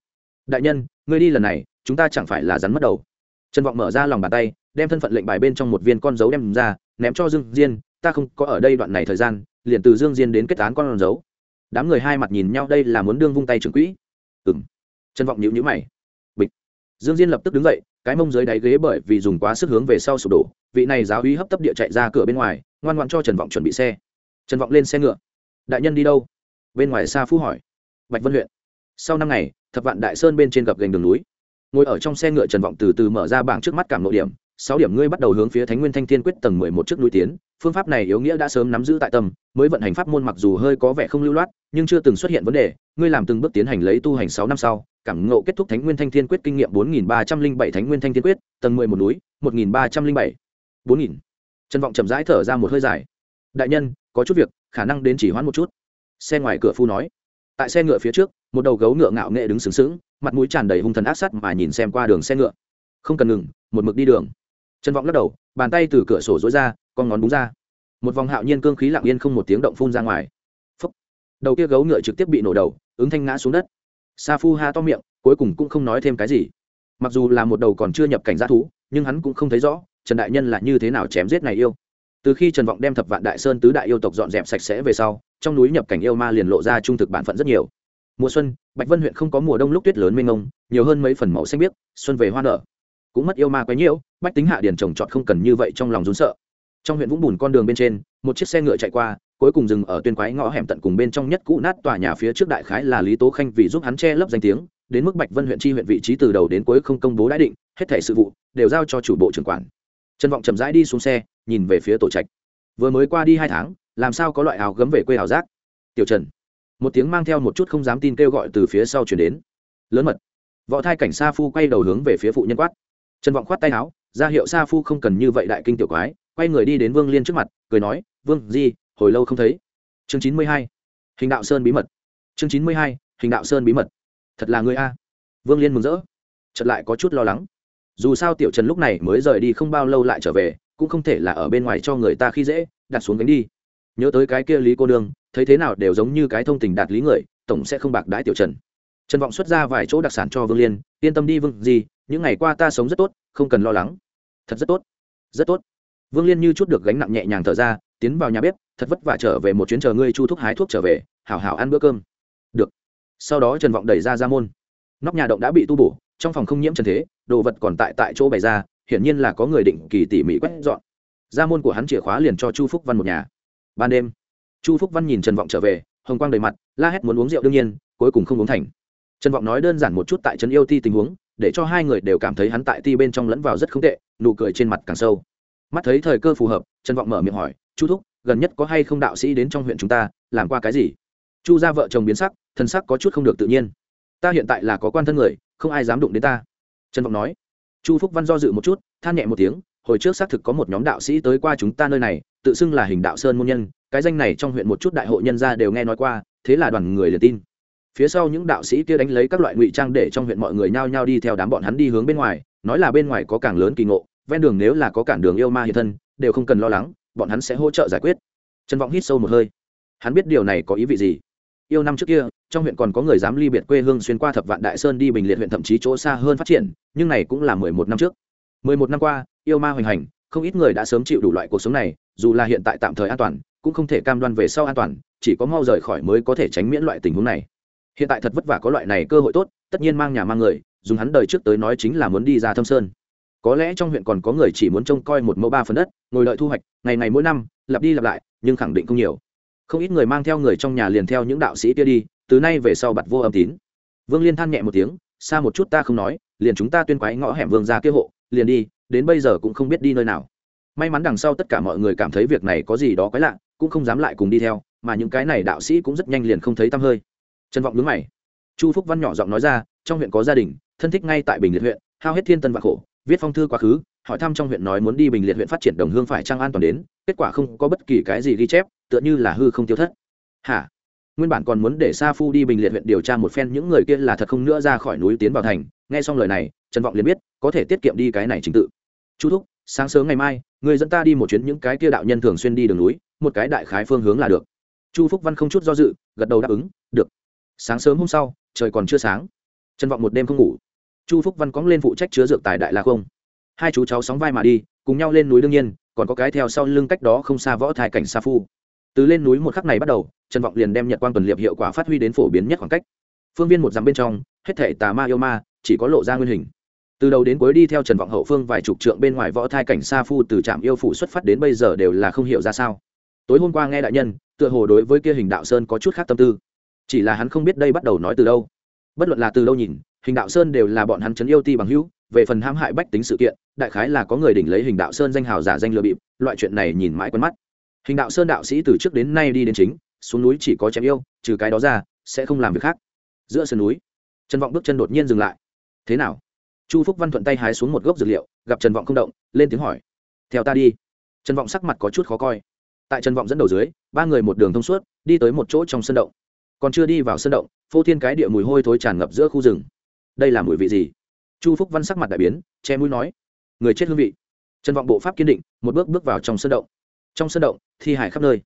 Đại nhân, ngươi đi lần này, chúng ta chẳng phải là rắn mất đầu. Trần vọng mở ra lòng bàn tay, đem thân phận lệnh bài bên trong một viên con dấu đem ra, ném cho dương diên, ta không có ở đây đoạn này thời gian, liền từ dương diên đến kết án con dấu. Đám người hai mặt nhìn nhau, đây là muốn đương vung tay trưởng quỹ. Ừ m trần vọng nhịu nhữ mày dương diên lập tức đứng dậy, cái mông dưới đáy ghế bởi vì dùng quá sức hướng về sau sụp đổ, vị này giáo uy hấp tấp địa chạy ra cửa bên ngoài, ngoan ngoan cho trần vọng chuẩn bị xe. Trần vọng lên xe ngựa. Đại nhân đi đâu? Bên ngoài xa phú hỏi. Bạch vân huyện. Sau năm ngày, thập vạn đại sơn bên trên gập gành đường núi. Ngồi ở trong xe ngựa trần vọng từ từ mở ra bảng trước mắt cảm nội điểm, sáu điểm ngươi bắt đầu hướng phía thánh nguyên thanh thiên quyết tầng mười một trước núi tiến, phương pháp này yếu nghĩa đã sớm nắm giữ tại tâm, mới vận hành pháp môn mặc dù hơi có vẻ không lưu loát, nhưng chưa từng xuất hiện vấn đề, ngươi làm từng bước tiến hành lấy tu hành sáu năm sau cảm ngộ kết thúc thánh nguyên thanh thiên quyết kinh nghiệm bốn nghìn ba trăm linh bảy thánh nguyên thanh thiên quyết, tầng mười một núi, một nghìn ba trăm linh bảy. bốn nghìn. Trần vọng chậm rãi thở ra một hơi dài. Đại nhân, có chút việc, khả năng đến chỉ hoãn một chút. Xe ngoài cửa phu nói. Tại xe ngựa phía trước, một đầu gấu ngựa ngạo nghệ đứng sướng sướng mặt mũi tràn đầy hung thần ác sắt mà nhìn xem qua đường xe ngựa. Không cần ngừng, một mực đi đường. Trần vọng lắc đầu, bàn tay từ cửa sổ dối ra, con ngón búng ra. Một vòng hạo nhiên cương khí lặng yên không một tiếng động phun ra ngoài. Phúc. đầu kia gấu ngựa trực tiếp bị nổ đầu, ứng thanh ngã xuống đất sa phu ha to miệng, cuối cùng cũng không nói thêm cái gì. Mặc dù là một đầu còn chưa nhập cảnh g thú, nhưng hắn cũng không thấy rõ, trần đại nhân là như thế nào chém giết này yêu. Từ khi trần vọng đem thập vạn đại sơn tứ đại yêu tộc dọn dẹp sạch sẽ về sau, trong núi nhập cảnh yêu ma liền lộ ra trung thực bản phận rất nhiều. Mùa xuân, bạch vân huyện không có mùa đông lúc tuyết lớn mênh mông, nhiều hơn mấy phần màu xanh biếc, xuân về hoa nở. Cũng mất yêu ma quấy nhiễu, bách tính hạ điền trồng trọt không cần như vậy trong lòng rún sợ. Trong huyện vũng bùn con đường bên trên, một chiếc xe ngựa chạy qua cuối cùng dừng ở tuyên quái ngõ hẻm tận cùng bên trong nhất cũ nát tòa nhà phía trước đại khái là lý tố khanh vì giúp hắn che lấp danh tiếng, đến mức bạch vân huyện tri huyện vị trí từ đầu đến cuối không công bố đã định, hết thẻ sự vụ đều giao cho chủ bộ trưởng quản. Trần vọng chậm rãi đi xuống xe, nhìn về phía tổ trạch. Vừa mới qua đi hai tháng, làm sao có loại áo gấm về quê ảo giác? Tiểu trần, một tiếng mang theo một chút không dám tin kêu gọi từ phía sau chuyển đến. Lớn mật. Võ thai cảnh sa phu quay đầu hướng về phía phụ nhân quát. Trần vọng khoát tay áo, ra hiệu sa phu không cần như vậy đại kinh tiểu quái, quay người đi đến vương liên trước mặt, cười nói, vương di hồi lâu không thấy. Chương chín mươi hai, hình đạo sơn bí mật. Chương chín mươi hai, hình đạo sơn bí mật. Thật là người a. Vương liên mừng rỡ. Chật lại có chút lo lắng. Dù sao tiểu trần lúc này mới rời đi không bao lâu lại trở về, cũng không thể là ở bên ngoài cho người ta khi dễ, đặt xuống gánh đi. Nhớ tới cái kia lý cô đương thấy thế nào đều giống như cái thông tình đạt lý người, tổng sẽ không bạc đãi tiểu trần. Trần vọng xuất ra vài chỗ đặc sản cho vương liên, yên tâm đi vương gì những ngày qua ta sống rất tốt, không cần lo lắng. Thật rất tốt. Rất tốt. Vương liên như chút được gánh nặng nhẹ nhàng thở ra, tiến vào nhà bếp thật vất vả trở về một chuyến chờ ngươi chu thuốc hái thuốc trở về, hảo hảo ăn bữa cơm. Được. Sau đó trần vọng đẩy ra ra môn. Nóc nhà động đã bị tu bổ, trong phòng không nhiễm trần thế, đồ vật còn tại tại chỗ bày ra, hiển nhiên là có người định kỳ tỉ mỉ quét dọn. Ra môn của hắn chìa khóa liền cho chu phúc văn một nhà. Ban đêm, chu phúc văn nhìn trần vọng trở về, hồng quang đầy mặt, la hét muốn uống rượu đương nhiên, cuối cùng không uống thành. Trần vọng nói đơn giản một chút tại trấn yêu ti tình huống, để cho hai người đều cảm thấy hắn tại ti bên trong lẫn vào rất không tệ, nụ cười trên mặt càng sâu. Mắt thấy thời cơ phù hợp, trần vọng mở miệng hỏi, chu thúc gần nhất có hay không đạo sĩ đến trong huyện chúng ta, làm qua cái gì? Chu ra vợ chồng biến sắc, thân sắc có chút không được tự nhiên. Ta hiện tại là có quan thân người, không ai dám đụng đến ta. Trần vọng nói. Chu phúc văn do dự một chút, than nhẹ một tiếng, hồi trước xác thực có một nhóm đạo sĩ tới qua chúng ta nơi này, tự xưng là hình đạo sơn môn nhân, cái danh này trong huyện một chút đại hội nhân gia đều nghe nói qua, thế là đoàn người liền tin. Phía sau những đạo sĩ kia đánh lấy các loại ngụy trang để trong huyện mọi người nhao nhao đi theo đám bọn hắn đi hướng bên ngoài, nói là bên ngoài có càng lớn kỳ ngộ, ven đường nếu là có cản đường yêu ma hiện thân, đều không cần lo lắng bọn hắn sẽ hỗ trợ giải quyết. Trần vọng hít sâu một hơi. Hắn biết điều này có ý vị gì? Yêu năm trước kia, trong huyện còn có người dám ly biệt quê hương xuyên qua thập vạn đại sơn đi bình liệt huyện thậm chí chỗ xa hơn phát triển, nhưng này cũng là mười một năm trước. Mười một năm qua, yêu ma hoành hành, không ít người đã sớm chịu đủ loại cuộc sống này, dù là hiện tại tạm thời an toàn, cũng không thể cam đoan về sau an toàn, chỉ có mau rời khỏi mới có thể tránh miễn loại tình huống này. Hiện tại thật vất vả có loại này cơ hội tốt, tất nhiên mang nhà mang người, dùng hắn đời trước tới nói chính là muốn đi ra thâm sơn có lẽ trong huyện còn có người chỉ muốn trông coi một mẫu ba phần đất, ngồi đợi thu hoạch, ngày ngày mỗi năm, lặp đi lặp lại, nhưng khẳng định không nhiều. Không ít người mang theo người trong nhà liền theo những đạo sĩ kia đi, từ nay về sau bặt vô âm tín. Vương liên than nhẹ một tiếng, xa một chút ta không nói, liền chúng ta tuyên quái ngõ hẻm vương ra kia hộ, liền đi, đến bây giờ cũng không biết đi nơi nào. May mắn đằng sau tất cả mọi người cảm thấy việc này có gì đó quái lạ, cũng không dám lại cùng đi theo, mà những cái này đạo sĩ cũng rất nhanh liền không thấy tăm hơi. Trần vọng đứng mày. Chu phúc văn nhỏ giọng nói ra, trong huyện có gia đình, thân thích ngay tại bình liệt huyện, hao hết thiên tân và khổ viết phong thư quá khứ, hỏi thăm trong huyện nói muốn đi bình liệt huyện phát triển đồng hương phải trang an toàn đến, kết quả không có bất kỳ cái gì ghi chép, tựa như là hư không tiêu thất. Hả? Nguyên bản còn muốn để sa phu đi bình liệt huyện điều tra một phen những người kia là thật không nữa ra khỏi núi tiến vào thành. Nghe xong lời này, trần vọng liền biết, có thể tiết kiệm đi cái này trình tự. Chu thúc, sáng sớm ngày mai, người dẫn ta đi một chuyến những cái kia đạo nhân thường xuyên đi đường núi, một cái đại khái phương hướng là được. Chu phúc văn không chút do dự, gật đầu đáp ứng, được. Sáng sớm hôm sau, trời còn chưa sáng. Trần vọng một đêm không ngủ chu phúc văn cóng lên phụ trách chứa dược tài đại la không hai chú cháu sóng vai mà đi, cùng nhau lên núi đương nhiên, còn có cái theo sau lưng cách đó không xa võ thai cảnh sa phu. Từ lên núi một khắc này bắt đầu, trần vọng liền đem nhật quang tuần liệp hiệu quả phát huy đến phổ biến nhất khoảng cách. Phương viên một dặm bên trong, hết thể tà ma yêu ma, chỉ có lộ ra nguyên hình. Từ đầu đến cuối đi theo trần vọng hậu phương vài chục trượng bên ngoài võ thai cảnh sa phu từ trạm yêu phủ xuất phát đến bây giờ đều là không hiểu ra sao. Tối hôm qua nghe đại nhân, tựa hồ đối với kia hình đạo sơn có chút khác tâm tư. Chỉ là hắn không biết đây bắt đầu nói từ đâu. Bất luận là từ đâu nhìn hình đạo sơn đều là bọn hắn chấn yêu ti bằng hữu, về phần hãm hại bách tính sự kiện, đại khái là có người đỉnh lấy hình đạo sơn danh hào giả danh lừa bịp, loại chuyện này nhìn mãi quen mắt. Hình đạo sơn đạo sĩ từ trước đến nay đi đến chính, xuống núi chỉ có chém yêu, trừ cái đó ra, sẽ không làm việc khác. Giữa sườn núi, trần vọng bước chân đột nhiên dừng lại. Thế nào? Chu phúc văn thuận tay hái xuống một gốc dược liệu, gặp trần vọng không động, lên tiếng hỏi. Theo ta đi. Trần vọng sắc mặt có chút khó coi. Tại trần vọng dẫn đầu dưới, ba người một đường thông suốt, đi tới một chỗ trong sân động. Còn chưa đi vào sân động, phô thiên cái địa mùi hôi thối tràn ngập giữa khu rừng đây là mùi vị gì? Chu phúc văn sắc mặt đại biến, che mũi nói, người chết hương vị. Trần vọng bộ pháp kiên định, một bước bước vào trong sân động. Trong sân động, thi hải khắp nơi.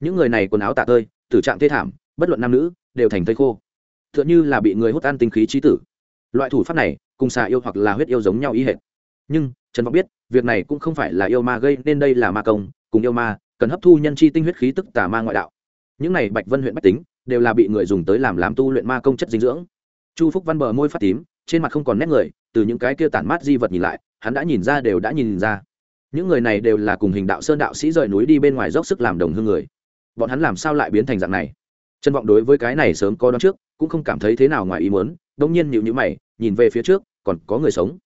Những người này quần áo tạ tơi, tử trạng thê thảm, bất luận nam nữ, đều thành thây khô. T h ư ợ n h ư là bị người hút ăn tinh khí trí tử. Loại thủ pháp này, cùng xà yêu hoặc là huyết yêu giống nhau ý hệt. Nhưng, trần vọng biết, việc này cũng không phải là yêu ma gây, nên đây là ma công, cùng yêu ma, cần hấp thu nhân chi tinh huyết khí tức tà ma ngoại đạo. Những này bạch vân huyện bách tính, đều là bị người dùng tới làm làm tu luyện ma công chất dinh dưỡng chu phúc văn bờ môi phát tím, trên mặt không còn nét người, từ những cái kia tản mát di vật nhìn lại, hắn đã nhìn ra đều đã nhìn ra. Những người này đều là cùng hình đạo sơn đạo sĩ rời núi đi bên ngoài dốc sức làm đồng hương người. Bọn hắn làm sao lại biến thành dạng này? Trân vọng đối với cái này sớm có đón trước, cũng không cảm thấy thế nào ngoài ý muốn đông nhiên nhịu nhữ mày, nhìn về phía trước, còn có người sống.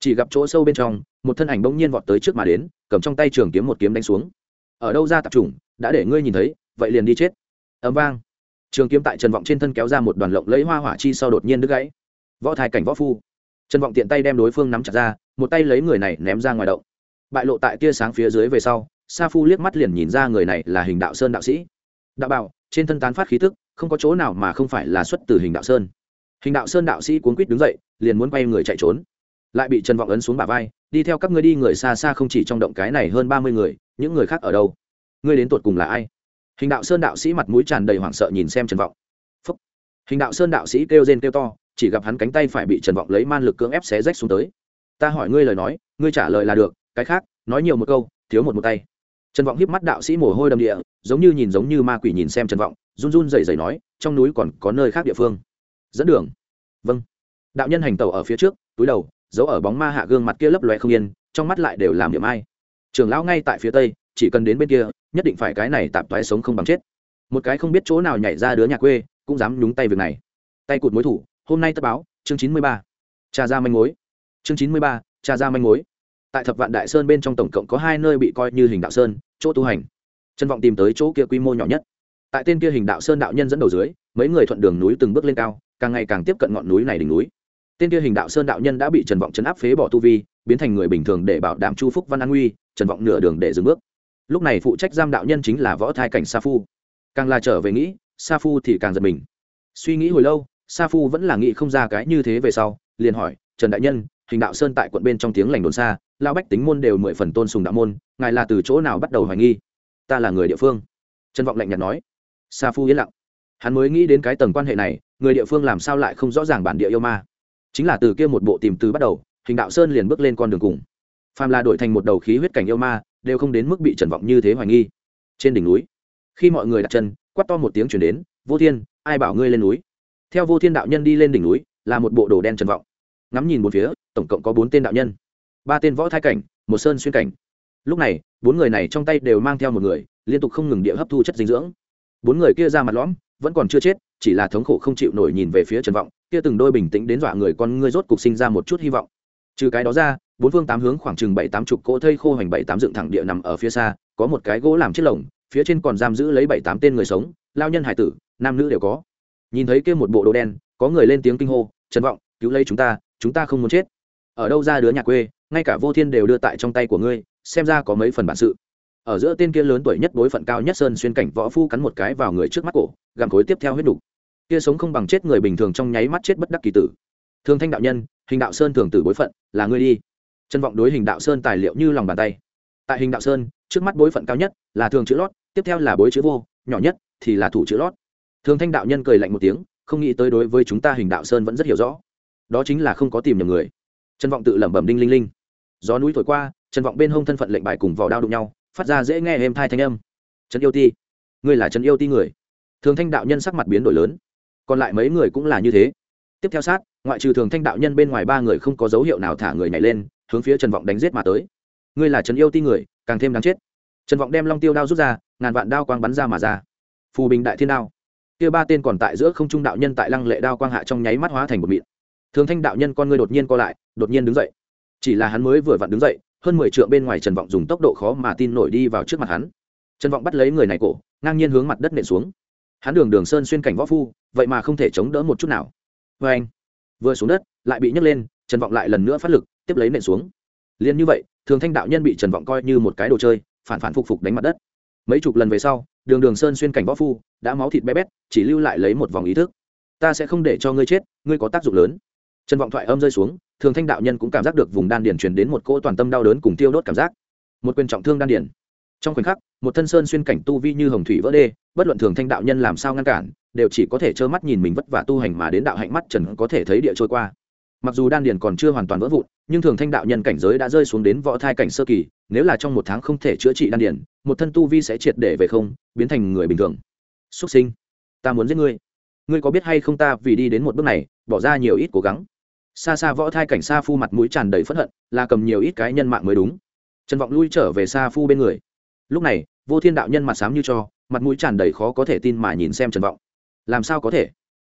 Chỉ gặp chỗ sâu bên trong, một thân ảnh bỗng nhiên vọt tới trước mà đến, cầm trong tay trường kiếm một kiếm đánh xuống. Ở đâu ra tập trung đã để ngươi nhìn thấy, vậy liền đi chết. Ấm vang trường kiếm tại trần vọng trên thân kéo ra một đoàn lộng lấy hoa hỏa chi sau đột nhiên đứt gãy. Võ thai cảnh võ phu. Trần vọng tiện tay đem đối phương nắm chặt ra, một tay lấy người này ném ra ngoài động. Bại lộ tại tia sáng phía dưới về sau, sa phu liếc mắt liền nhìn ra người này là hình đạo sơn đạo sĩ. Đạo bảo, trên thân tán phát khí tức, không có chỗ nào mà không phải là xuất từ hình đạo sơn. Hình đạo sơn đạo sĩ cuốn quýt đứng dậy, liền muốn quay người chạy trốn. Lại bị trần vọng ấn xuống bả vai, đi theo các ngươi đi người xa xa không chỉ trong động cái này hơn ba mươi người, những người khác ở đâu? Ngươi đến tột cùng là ai? Hình đạo sơn đạo sĩ mặt mũi tràn đầy hoảng sợ nhìn xem trần vọng. Phúc. hình đạo sơn đạo sĩ kêu rên kêu to, chỉ gặp hắn cánh tay phải bị trần vọng lấy man lực cưỡng ép xé rách xuống tới. Ta hỏi ngươi lời nói, ngươi trả lời là được, cái khác, nói nhiều một câu, thiếu một một tay. Trần vọng hiếp mắt đạo sĩ mồ hôi đầm địa, giống như nhìn giống như ma quỷ nhìn xem trần vọng, run run rẩy rẩy nói, trong núi còn có nơi khác địa phương. Dẫn đường. Vâng. Đạo nhân hành tẩu ở phía trước, túi đầu, giấu ở bóng ma hạ gương mặt kia lấp loe không yên, trong mắt lại đều làm điểm ai. Trường lão ngay tại phía tây chỉ cần đến bên kia, nhất định phải cái này tạp thoái sống không bằng chết. Một cái không biết chỗ nào nhảy ra đứa nhà quê, cũng dám nhúng tay việc này. Tay cụt mối thủ, hôm nay tất báo, chương chín mươi ba. Trà ra manh mối. Chương chín mươi ba trà ra manh mối. Tại thập vạn đại sơn bên trong tổng cộng có hai nơi bị coi như hình đạo sơn, chỗ tu hành. Trân vọng tìm tới chỗ kia quy mô nhỏ nhất. Tại tên kia hình đạo sơn đạo nhân dẫn đầu dưới, mấy người thuận đường núi từng bước lên cao, càng ngày càng tiếp cận ngọn núi này đỉnh núi. Tên kia hình đạo sơn đạo nhân đã bị trần vọng chấn áp phế bỏ tu vi, biến thành người bình thường để bảo đảm chu phúc văn an nguy, trần vọng nửa đường để dừng bước lúc này phụ trách giam đạo nhân chính là võ thai cảnh sa phu. Càng là trở về nghĩ, sa phu thì càng giật mình. Suy nghĩ hồi lâu, sa phu vẫn là nghĩ không ra cái như thế về sau, liền hỏi, trần đại nhân, hình đạo sơn tại quận bên trong tiếng lành đồn xa lao bách tính môn đều mười phần tôn sùng đạo môn, ngài là từ chỗ nào bắt đầu hoài nghi? Ta là người địa phương. Trần vọng lạnh nhạt nói. Sa phu yên lặng. Hắn mới nghĩ đến cái tầng quan hệ này, người địa phương làm sao lại không rõ ràng bản địa yêu ma. Chính là từ kia một bộ tìm từ bắt đầu, hình đạo sơn liền bước lên con đường cùng. Phàm là đổi thành một đầu khí huyết cảnh yêu ma đều không đến mức bị trần vọng như thế hoài nghi. Trên đỉnh núi, khi mọi người đặt chân quắt to một tiếng chuyển đến, vô thiên, ai bảo ngươi lên núi? Theo vô thiên đạo nhân đi lên đỉnh núi, là một bộ đồ đen trần vọng. Ngắm nhìn một phía, tổng cộng có bốn tên đạo nhân. Ba tên võ thái cảnh, một sơn xuyên cảnh. Lúc này, bốn người này trong tay đều mang theo một người, liên tục không ngừng địa hấp thu chất dinh dưỡng. Bốn người kia ra mặt lõm, vẫn còn chưa chết, chỉ là thống khổ không chịu nổi nhìn về phía trần vọng, kia từng đôi bình tĩnh đến dọa người con ngươi rốt cục sinh ra một chút hy vọng. Trừ cái đó ra bốn phương tám hướng khoảng chừng bảy tám chục cỗ thây khô hoành bảy tám dựng thẳng địa nằm ở phía xa, có một cái gỗ làm chiếc lồng, phía trên còn giam giữ lấy bảy tám tên người sống, lao nhân hải tử, nam nữ đều có. Nhìn thấy kia một bộ đồ đen, có người lên tiếng kinh hô, trần vọng, cứu lấy chúng ta chúng ta không muốn chết. Ở đâu ra đứa nhà quê, ngay cả vô thiên đều đưa tại trong tay của ngươi, xem ra có mấy phần bản sự. Ở giữa tên kia lớn tuổi nhất đối phận cao nhất sơn xuyên cảnh võ phu cắn một cái vào người trước mắt cổ, gặm khối tiếp theo huyết đủ. kia sống không bằng chết người bình thường trong nháy mắt chết bất đắc kỳ tử. Thương thanh đạo nhân, hình đạo sơn thường tử bối phận, là ngươi đi chân vọng đối hình đạo sơn tài liệu như lòng bàn tay. Tại hình đạo sơn, trước mắt bối phận cao nhất là thường chữ lót, tiếp theo là bối chữ vô, nhỏ nhất thì là thủ chữ lót. Thường thanh đạo nhân cười lạnh một tiếng, không nghĩ tới đối với chúng ta hình đạo sơn vẫn rất hiểu rõ. Đó chính là không có tìm nhầm người. Trân vọng tự lẩm bẩm đinh linh linh. Gió núi thổi qua, trần vọng bên hông thân phận lệnh bài cùng vỏ đao đụng nhau, phát ra dễ nghe êm thai thanh âm. Trần yêu ti, ngươi là trần yêu ti người. Thường thanh đạo nhân sắc mặt biến đổi lớn. Còn lại mấy người cũng là như thế. Tiếp theo sát, ngoại trừ thường thanh đạo nhân bên ngoài ba người không có dấu hiệu nào thả người nhảy lên hướng phía trần vọng đánh giết mà tới. Ngươi là trần yêu ti người, càng thêm đáng chết. Trần vọng đem long tiêu đao rút ra, ngàn vạn đao quang bắn ra mà ra. Phù bình đại thiên đao. Kia ba tên còn tại giữa không trung đạo nhân tại lăng lệ đao quang hạ trong nháy mắt hóa thành một mịn. Thường thanh đạo nhân con ngươi đột nhiên co lại, đột nhiên đứng dậy. Chỉ là hắn mới vừa vặn đứng dậy, hơn mười trượng bên ngoài trần vọng dùng tốc độ khó mà tin nổi đi vào trước mặt hắn. Trần vọng bắt lấy người này cổ, ngang nhiên hướng mặt đất nện xuống. Hắn đường đường sơn xuyên cảnh võ phu, vậy mà không thể chống đỡ một chút nào. Vê anh vừa xuống đất, lại bị nhấc lên, trần vọng lại lần nữa phát lực tiếp lấy nện xuống. Liền như vậy, thường thanh đạo nhân bị trần vọng coi như một cái đồ chơi, phản phản phục phục đánh mặt đất. Mấy chục lần về sau, đường đường sơn xuyên cảnh võ phu, đã máu thịt bé bét, chỉ lưu lại lấy một vòng ý thức. Ta sẽ không để cho ngươi chết, ngươi có tác dụng lớn. Trần vọng thoại âm rơi xuống, thường thanh đạo nhân cũng cảm giác được vùng đan điền truyền đến một cỗ toàn tâm đau đớn cùng tiêu đốt cảm giác. Một quyền trọng thương đan điền. Trong khoảnh khắc, một thân sơn xuyên cảnh tu vi như hồng thủy vỡ đê, bất luận thường thanh đạo nhân làm sao ngăn cản, đều chỉ có thể trơ mắt nhìn mình vất vả tu hành mà đến đạo hạnh mắt trần có thể thấy địa trôi qua mặc dù đan điền còn chưa hoàn toàn vỡ vụn, nhưng thường thanh đạo nhân cảnh giới đã rơi xuống đến võ thai cảnh sơ kỳ, nếu là trong một tháng không thể chữa trị đan điền, một thân tu vi sẽ triệt để về không, biến thành người bình thường. Xuất sinh, ta muốn giết ngươi. Ngươi có biết hay không ta vì đi đến một bước này, bỏ ra nhiều ít cố gắng? Xa xa võ thai cảnh xa phu mặt mũi tràn đầy phẫn hận, là cầm nhiều ít cái nhân mạng mới đúng. Trần vọng lui trở về xa phu bên người. Lúc này, vô thiên đạo nhân mặt sám như cho, mặt mũi tràn đầy khó có thể tin mà nhìn xem trần vọng. Làm sao có thể?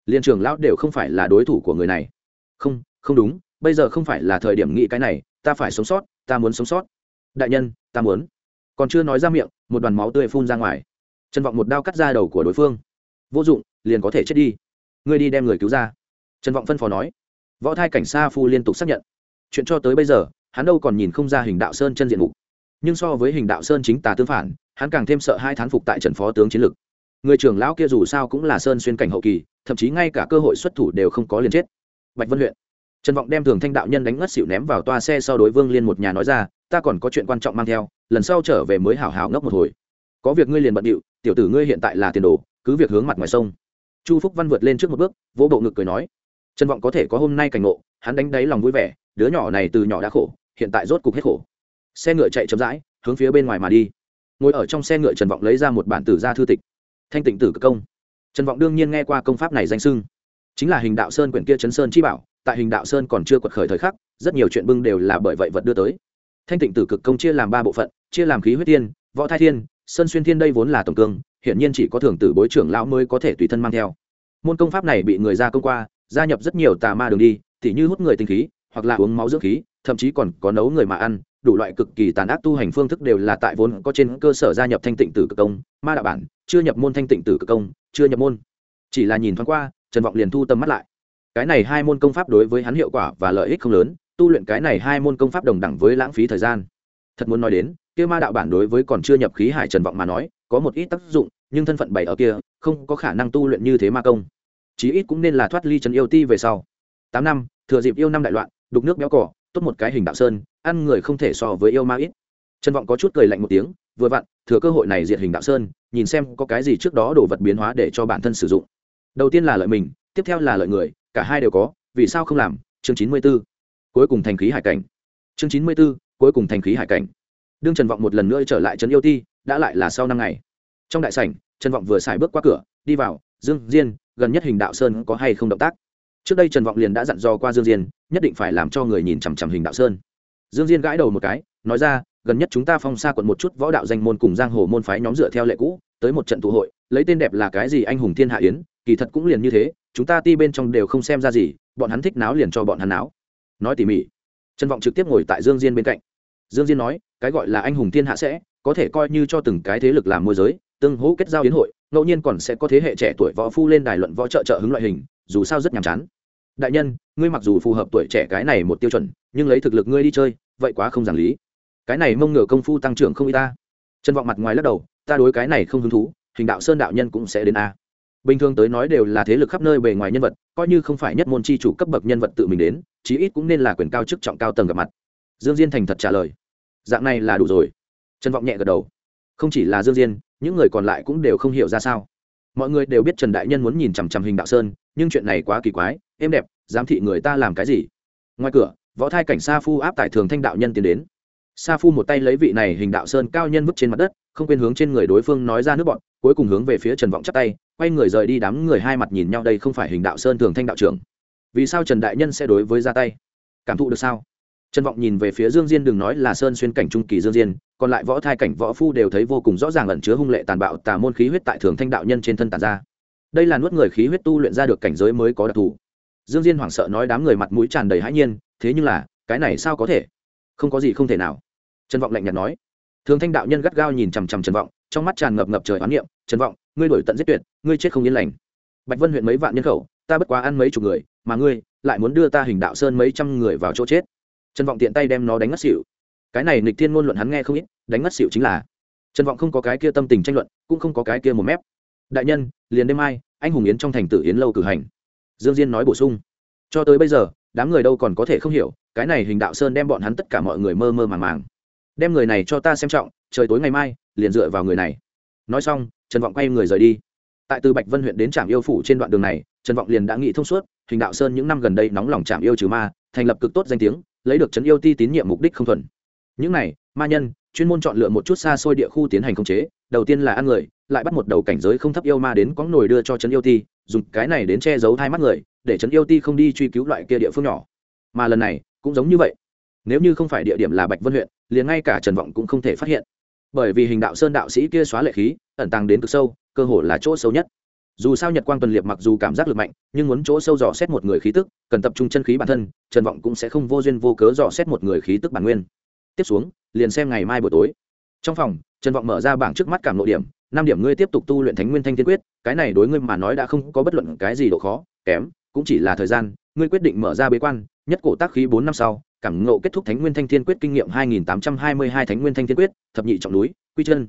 Liên trường lão đều không phải là đối thủ của người này. Không không đúng, bây giờ không phải là thời điểm nghĩ cái này, ta phải sống sót, ta muốn sống sót. Đại nhân, ta muốn. Còn chưa nói ra miệng, một đoàn máu tươi phun ra ngoài. Trần vọng một đao cắt ra đầu của đối phương. Vô dụng, liền có thể chết đi. Ngươi đi đem người cứu ra. Trần vọng phân phó nói. Võ thai cảnh sa phu liên tục xác nhận. Chuyện cho tới bây giờ, hắn đâu còn nhìn không ra hình đạo sơn chân diện mục. Nhưng so với hình đạo sơn chính tà tương phản, hắn càng thêm sợ hai thán phục tại trần phó tướng chiến lực. Người trưởng lão kia dù sao cũng là sơn xuyên cảnh hậu kỳ, thậm chí ngay cả cơ hội xuất thủ đều không có liền chết. Bạch vân huyện trần vọng đem thường thanh đạo nhân đánh ngất xịu ném vào toa xe sau đối vương liên một nhà nói ra, ta còn có chuyện quan trọng mang theo, lần sau trở về mới hảo hảo ngốc một hồi. Có việc ngươi liền bận điệu, tiểu tử ngươi hiện tại là tiền đồ, cứ việc hướng mặt ngoài sông. Chu phúc văn vượt lên trước một bước, vỗ bộ ngực cười nói, trần vọng có thể có hôm nay cảnh ngộ, hắn đánh đáy lòng vui vẻ, đứa nhỏ này từ nhỏ đã khổ, hiện tại rốt cục hết khổ. Xe ngựa chạy chậm rãi, hướng phía bên ngoài mà đi. Ngồi ở trong xe ngựa trần vọng lấy ra một bản tử gia thư tịch. Thanh tịnh tử cực công. Trần vọng đương nhiên nghe qua công pháp này danh sưng chính là hình đạo sơn quyển kia chấn sơn chi bảo tại hình đạo sơn còn chưa quật khởi thời khắc, rất nhiều chuyện bưng đều là bởi vậy vật đưa tới. Thanh tịnh tử cực công chia làm ba bộ phận, chia làm khí huyết tiên, võ thai thiên, sơn xuyên thiên đây vốn là tổng cương hiện nhiên chỉ có thường tử bối trưởng lão mới có thể tùy thân mang theo. Môn công pháp này bị người ra công qua, gia nhập rất nhiều tà ma đường đi, tỉ như hút người tinh khí, hoặc là uống máu dưỡng khí, thậm chí còn có nấu người mà ăn, đủ loại cực kỳ tàn ác tu hành phương thức đều là tại vốn có trên cơ sở gia nhập thanh tịnh tử cực công, ma đạo bản, chưa nhập môn thanh tịnh tử cực công, chưa nhập môn. Chỉ là nhìn thoáng qua, trần vọng liền thu tâm mắt lại cái này hai môn công pháp đối với hắn hiệu quả và lợi ích không lớn, tu luyện cái này hai môn công pháp đồng đẳng với lãng phí thời gian. Thật muốn nói đến, kia ma đạo bản đối với còn chưa nhập khí hải trần vọng mà nói, có một ít tác dụng, nhưng thân phận bảy ở kia, không có khả năng tu luyện như thế ma công. Chí ít cũng nên là thoát ly trần yêu ti về sau. Tám năm, thừa dịp yêu năm đại loạn, đục nước béo cỏ, tốt một cái hình đạo sơn, ăn người không thể so với yêu ma ít. Trần vọng có chút cười lạnh một tiếng, vừa vặn, thừa cơ hội này diệt hình đạo sơn, nhìn xem có cái gì trước đó đổ vật biến hóa để cho bản thân sử dụng. Đầu tiên là lợi mình, tiếp theo là lợi người cả hai đều có, vì sao không làm? Chương chín mươi b ố cuối cùng thành khí hải cảnh. Chương chín mươi b ố cuối cùng thành khí hải cảnh. Đương trần vọng một lần nữa trở lại trấn yêu ti, đã lại là sau năm ngày. Trong đại sảnh, trần vọng vừa xài bước qua cửa, đi vào, dương diên, gần nhất hình đạo sơn có hay không động tác? Trước đây trần vọng liền đã dặn dò qua dương diên, nhất định phải làm cho người nhìn chằm chằm hình đạo sơn. Dương diên gãi đầu một cái, nói ra, gần nhất chúng ta phong xa quận một chút võ đạo danh môn cùng giang hồ môn phái nhóm dựa theo lệ cũ, tới một trận tụ hội, lấy tên đẹp là cái gì anh hùng thiên hạ yến, kỳ thật cũng liền như thế chúng ta ti bên trong đều không xem ra gì, bọn hắn thích náo liền cho bọn hắn náo. Nói tỉ mỉ, trần vọng trực tiếp ngồi tại dương diên bên cạnh. Dương diên nói, cái gọi là anh hùng thiên hạ sẽ, có thể coi như cho từng cái thế lực làm môi giới, tương hỗ kết giao hiến hội, ngẫu nhiên còn sẽ có thế hệ trẻ tuổi võ phu lên đài luận võ trợ trợ hứng loại hình, dù sao rất nhàm chán. Đại nhân, ngươi mặc dù phù hợp tuổi trẻ cái này một tiêu chuẩn, nhưng lấy thực lực ngươi đi chơi, vậy quá không giảng lý. Cái này mông ngựa công phu tăng trưởng không y ta. Trần vọng mặt ngoài lắc đầu, ta đối cái này không hứng thú, hình đạo sơn đạo nhân cũng sẽ đến a bình thường tới nói đều là thế lực khắp nơi bề ngoài nhân vật, coi như không phải nhất môn c h i chủ cấp bậc nhân vật tự mình đến, chí ít cũng nên là quyền cao chức trọng cao tầng gặp mặt. Dương diên thành thật trả lời. Dạng này là đủ rồi. Trần vọng nhẹ gật đầu. Không chỉ là dương diên, những người còn lại cũng đều không hiểu ra sao. Mọi người đều biết trần đại nhân muốn nhìn chằm chằm hình đạo sơn, nhưng chuyện này quá kỳ quái, êm đẹp, giám thị người ta làm cái gì? Ngoài cửa, võ thai cảnh sa phu áp tại thường thanh đạo nhân tiến đến. Sa phu một tay lấy vị này hình đạo sơn cao nhân vứt trên mặt đất, không quên hướng trên người đối phương nói ra nước bọn cuối cùng hướng về phía trần vọng chắp tay, quay người rời đi đám người hai mặt nhìn nhau, đây không phải hình đạo sơn thường thanh đạo trưởng. Vì sao trần đại nhân sẽ đối với ra tay? Cảm thụ được sao? Trần vọng nhìn về phía dương diên, đừng nói là sơn xuyên cảnh trung kỳ dương diên, còn lại võ thai cảnh võ phu đều thấy vô cùng rõ ràng ẩn chứa hung lệ tàn bạo, tà môn khí huyết tại thường thanh đạo nhân trên thân tàn ra. Đây là nuốt người khí huyết tu luyện ra được cảnh giới mới có đặc thù. Dương diên hoảng sợ nói đám người mặt mũi tràn đầy hãi nhiên, thế nhưng là, cái này sao có thể? Không có gì không thể nào. Trần vọng lạnh nhạt nói. Thường thanh đạo nhân gắt gao nhìn chằm chằm trần vọng trong mắt tràn ngập ngập trời oán niệm, trần vọng, ngươi đổi tận giết tuyệt, ngươi chết không yên lành. Bạch vân huyện mấy vạn nhân khẩu, ta bất quá ăn mấy chục người, mà ngươi lại muốn đưa ta hình đạo sơn mấy trăm người vào chỗ chết. Trần vọng tiện tay đem nó đánh ngất xỉu. Cái này nịch thiên ngôn luận hắn nghe không ít, đánh ngất xỉu chính là trần vọng không có cái kia tâm tình tranh luận, cũng không có cái kia một mép. Đại nhân, liền đêm mai, anh hùng yến trong thành tử yến lâu cử hành. Dương diên nói bổ sung. Cho tới bây giờ, đám người đâu còn có thể không hiểu, cái này hình đạo sơn đem bọn hắn tất cả mọi người mơ mơ màng màng. Đem người này cho ta xem trọng trời tối ngày mai, liền dựa vào người này. Nói xong, trần vọng quay người rời đi. Tại từ bạch vân huyện đến trạm yêu phủ trên đoạn đường này, trần vọng liền đã nghĩ thông suốt, hình đạo sơn những năm gần đây nóng lòng trạm yêu trừ ma, thành lập cực tốt danh tiếng, lấy được trấn yêu ti tín nhiệm mục đích không thuần. Những này, ma nhân, chuyên môn chọn lựa một chút xa xôi địa khu tiến hành khống chế, đầu tiên là ăn người, lại bắt một đầu cảnh giới không thấp yêu ma đến quãng nồi đưa cho trấn yêu ti, dùng cái này đến che giấu hai mắt người, để trấn yêu ti không đi truy cứu loại kia địa phương nhỏ. Mà lần này, cũng giống như vậy. Nếu như không phải địa điểm là bạch vân huyện, liền ngay cả trần vọng cũng không thể phát hiện bởi vì hình đạo sơn đạo sĩ kia xóa lệ khí, ẩn tàng đến cực sâu, cơ hồ là chỗ sâu nhất. Dù sao nhật quang tuần liệt mặc dù cảm giác lực mạnh, nhưng muốn chỗ sâu dò xét một người khí tức, cần tập trung chân khí bản thân, trần vọng cũng sẽ không vô duyên vô cớ dò xét một người khí tức bản nguyên. Tiếp xuống, liền xem ngày mai buổi tối. Trong phòng, trần vọng mở ra bảng trước mắt cảm nội điểm, năm điểm ngươi tiếp tục tu luyện thánh nguyên thanh thiên quyết, cái này đối ngươi mà nói đã không có bất luận cái gì độ khó, kém, cũng chỉ là thời gian, ngươi quyết định mở ra bế quan, nhất cổ tác khí bốn năm sau cảm ngộ kết thúc thánh nguyên thanh thiên quyết kinh nghiệm hai nghìn tám trăm hai mươi hai thánh nguyên thanh thiên quyết, thập nhị trọng núi, quy chân.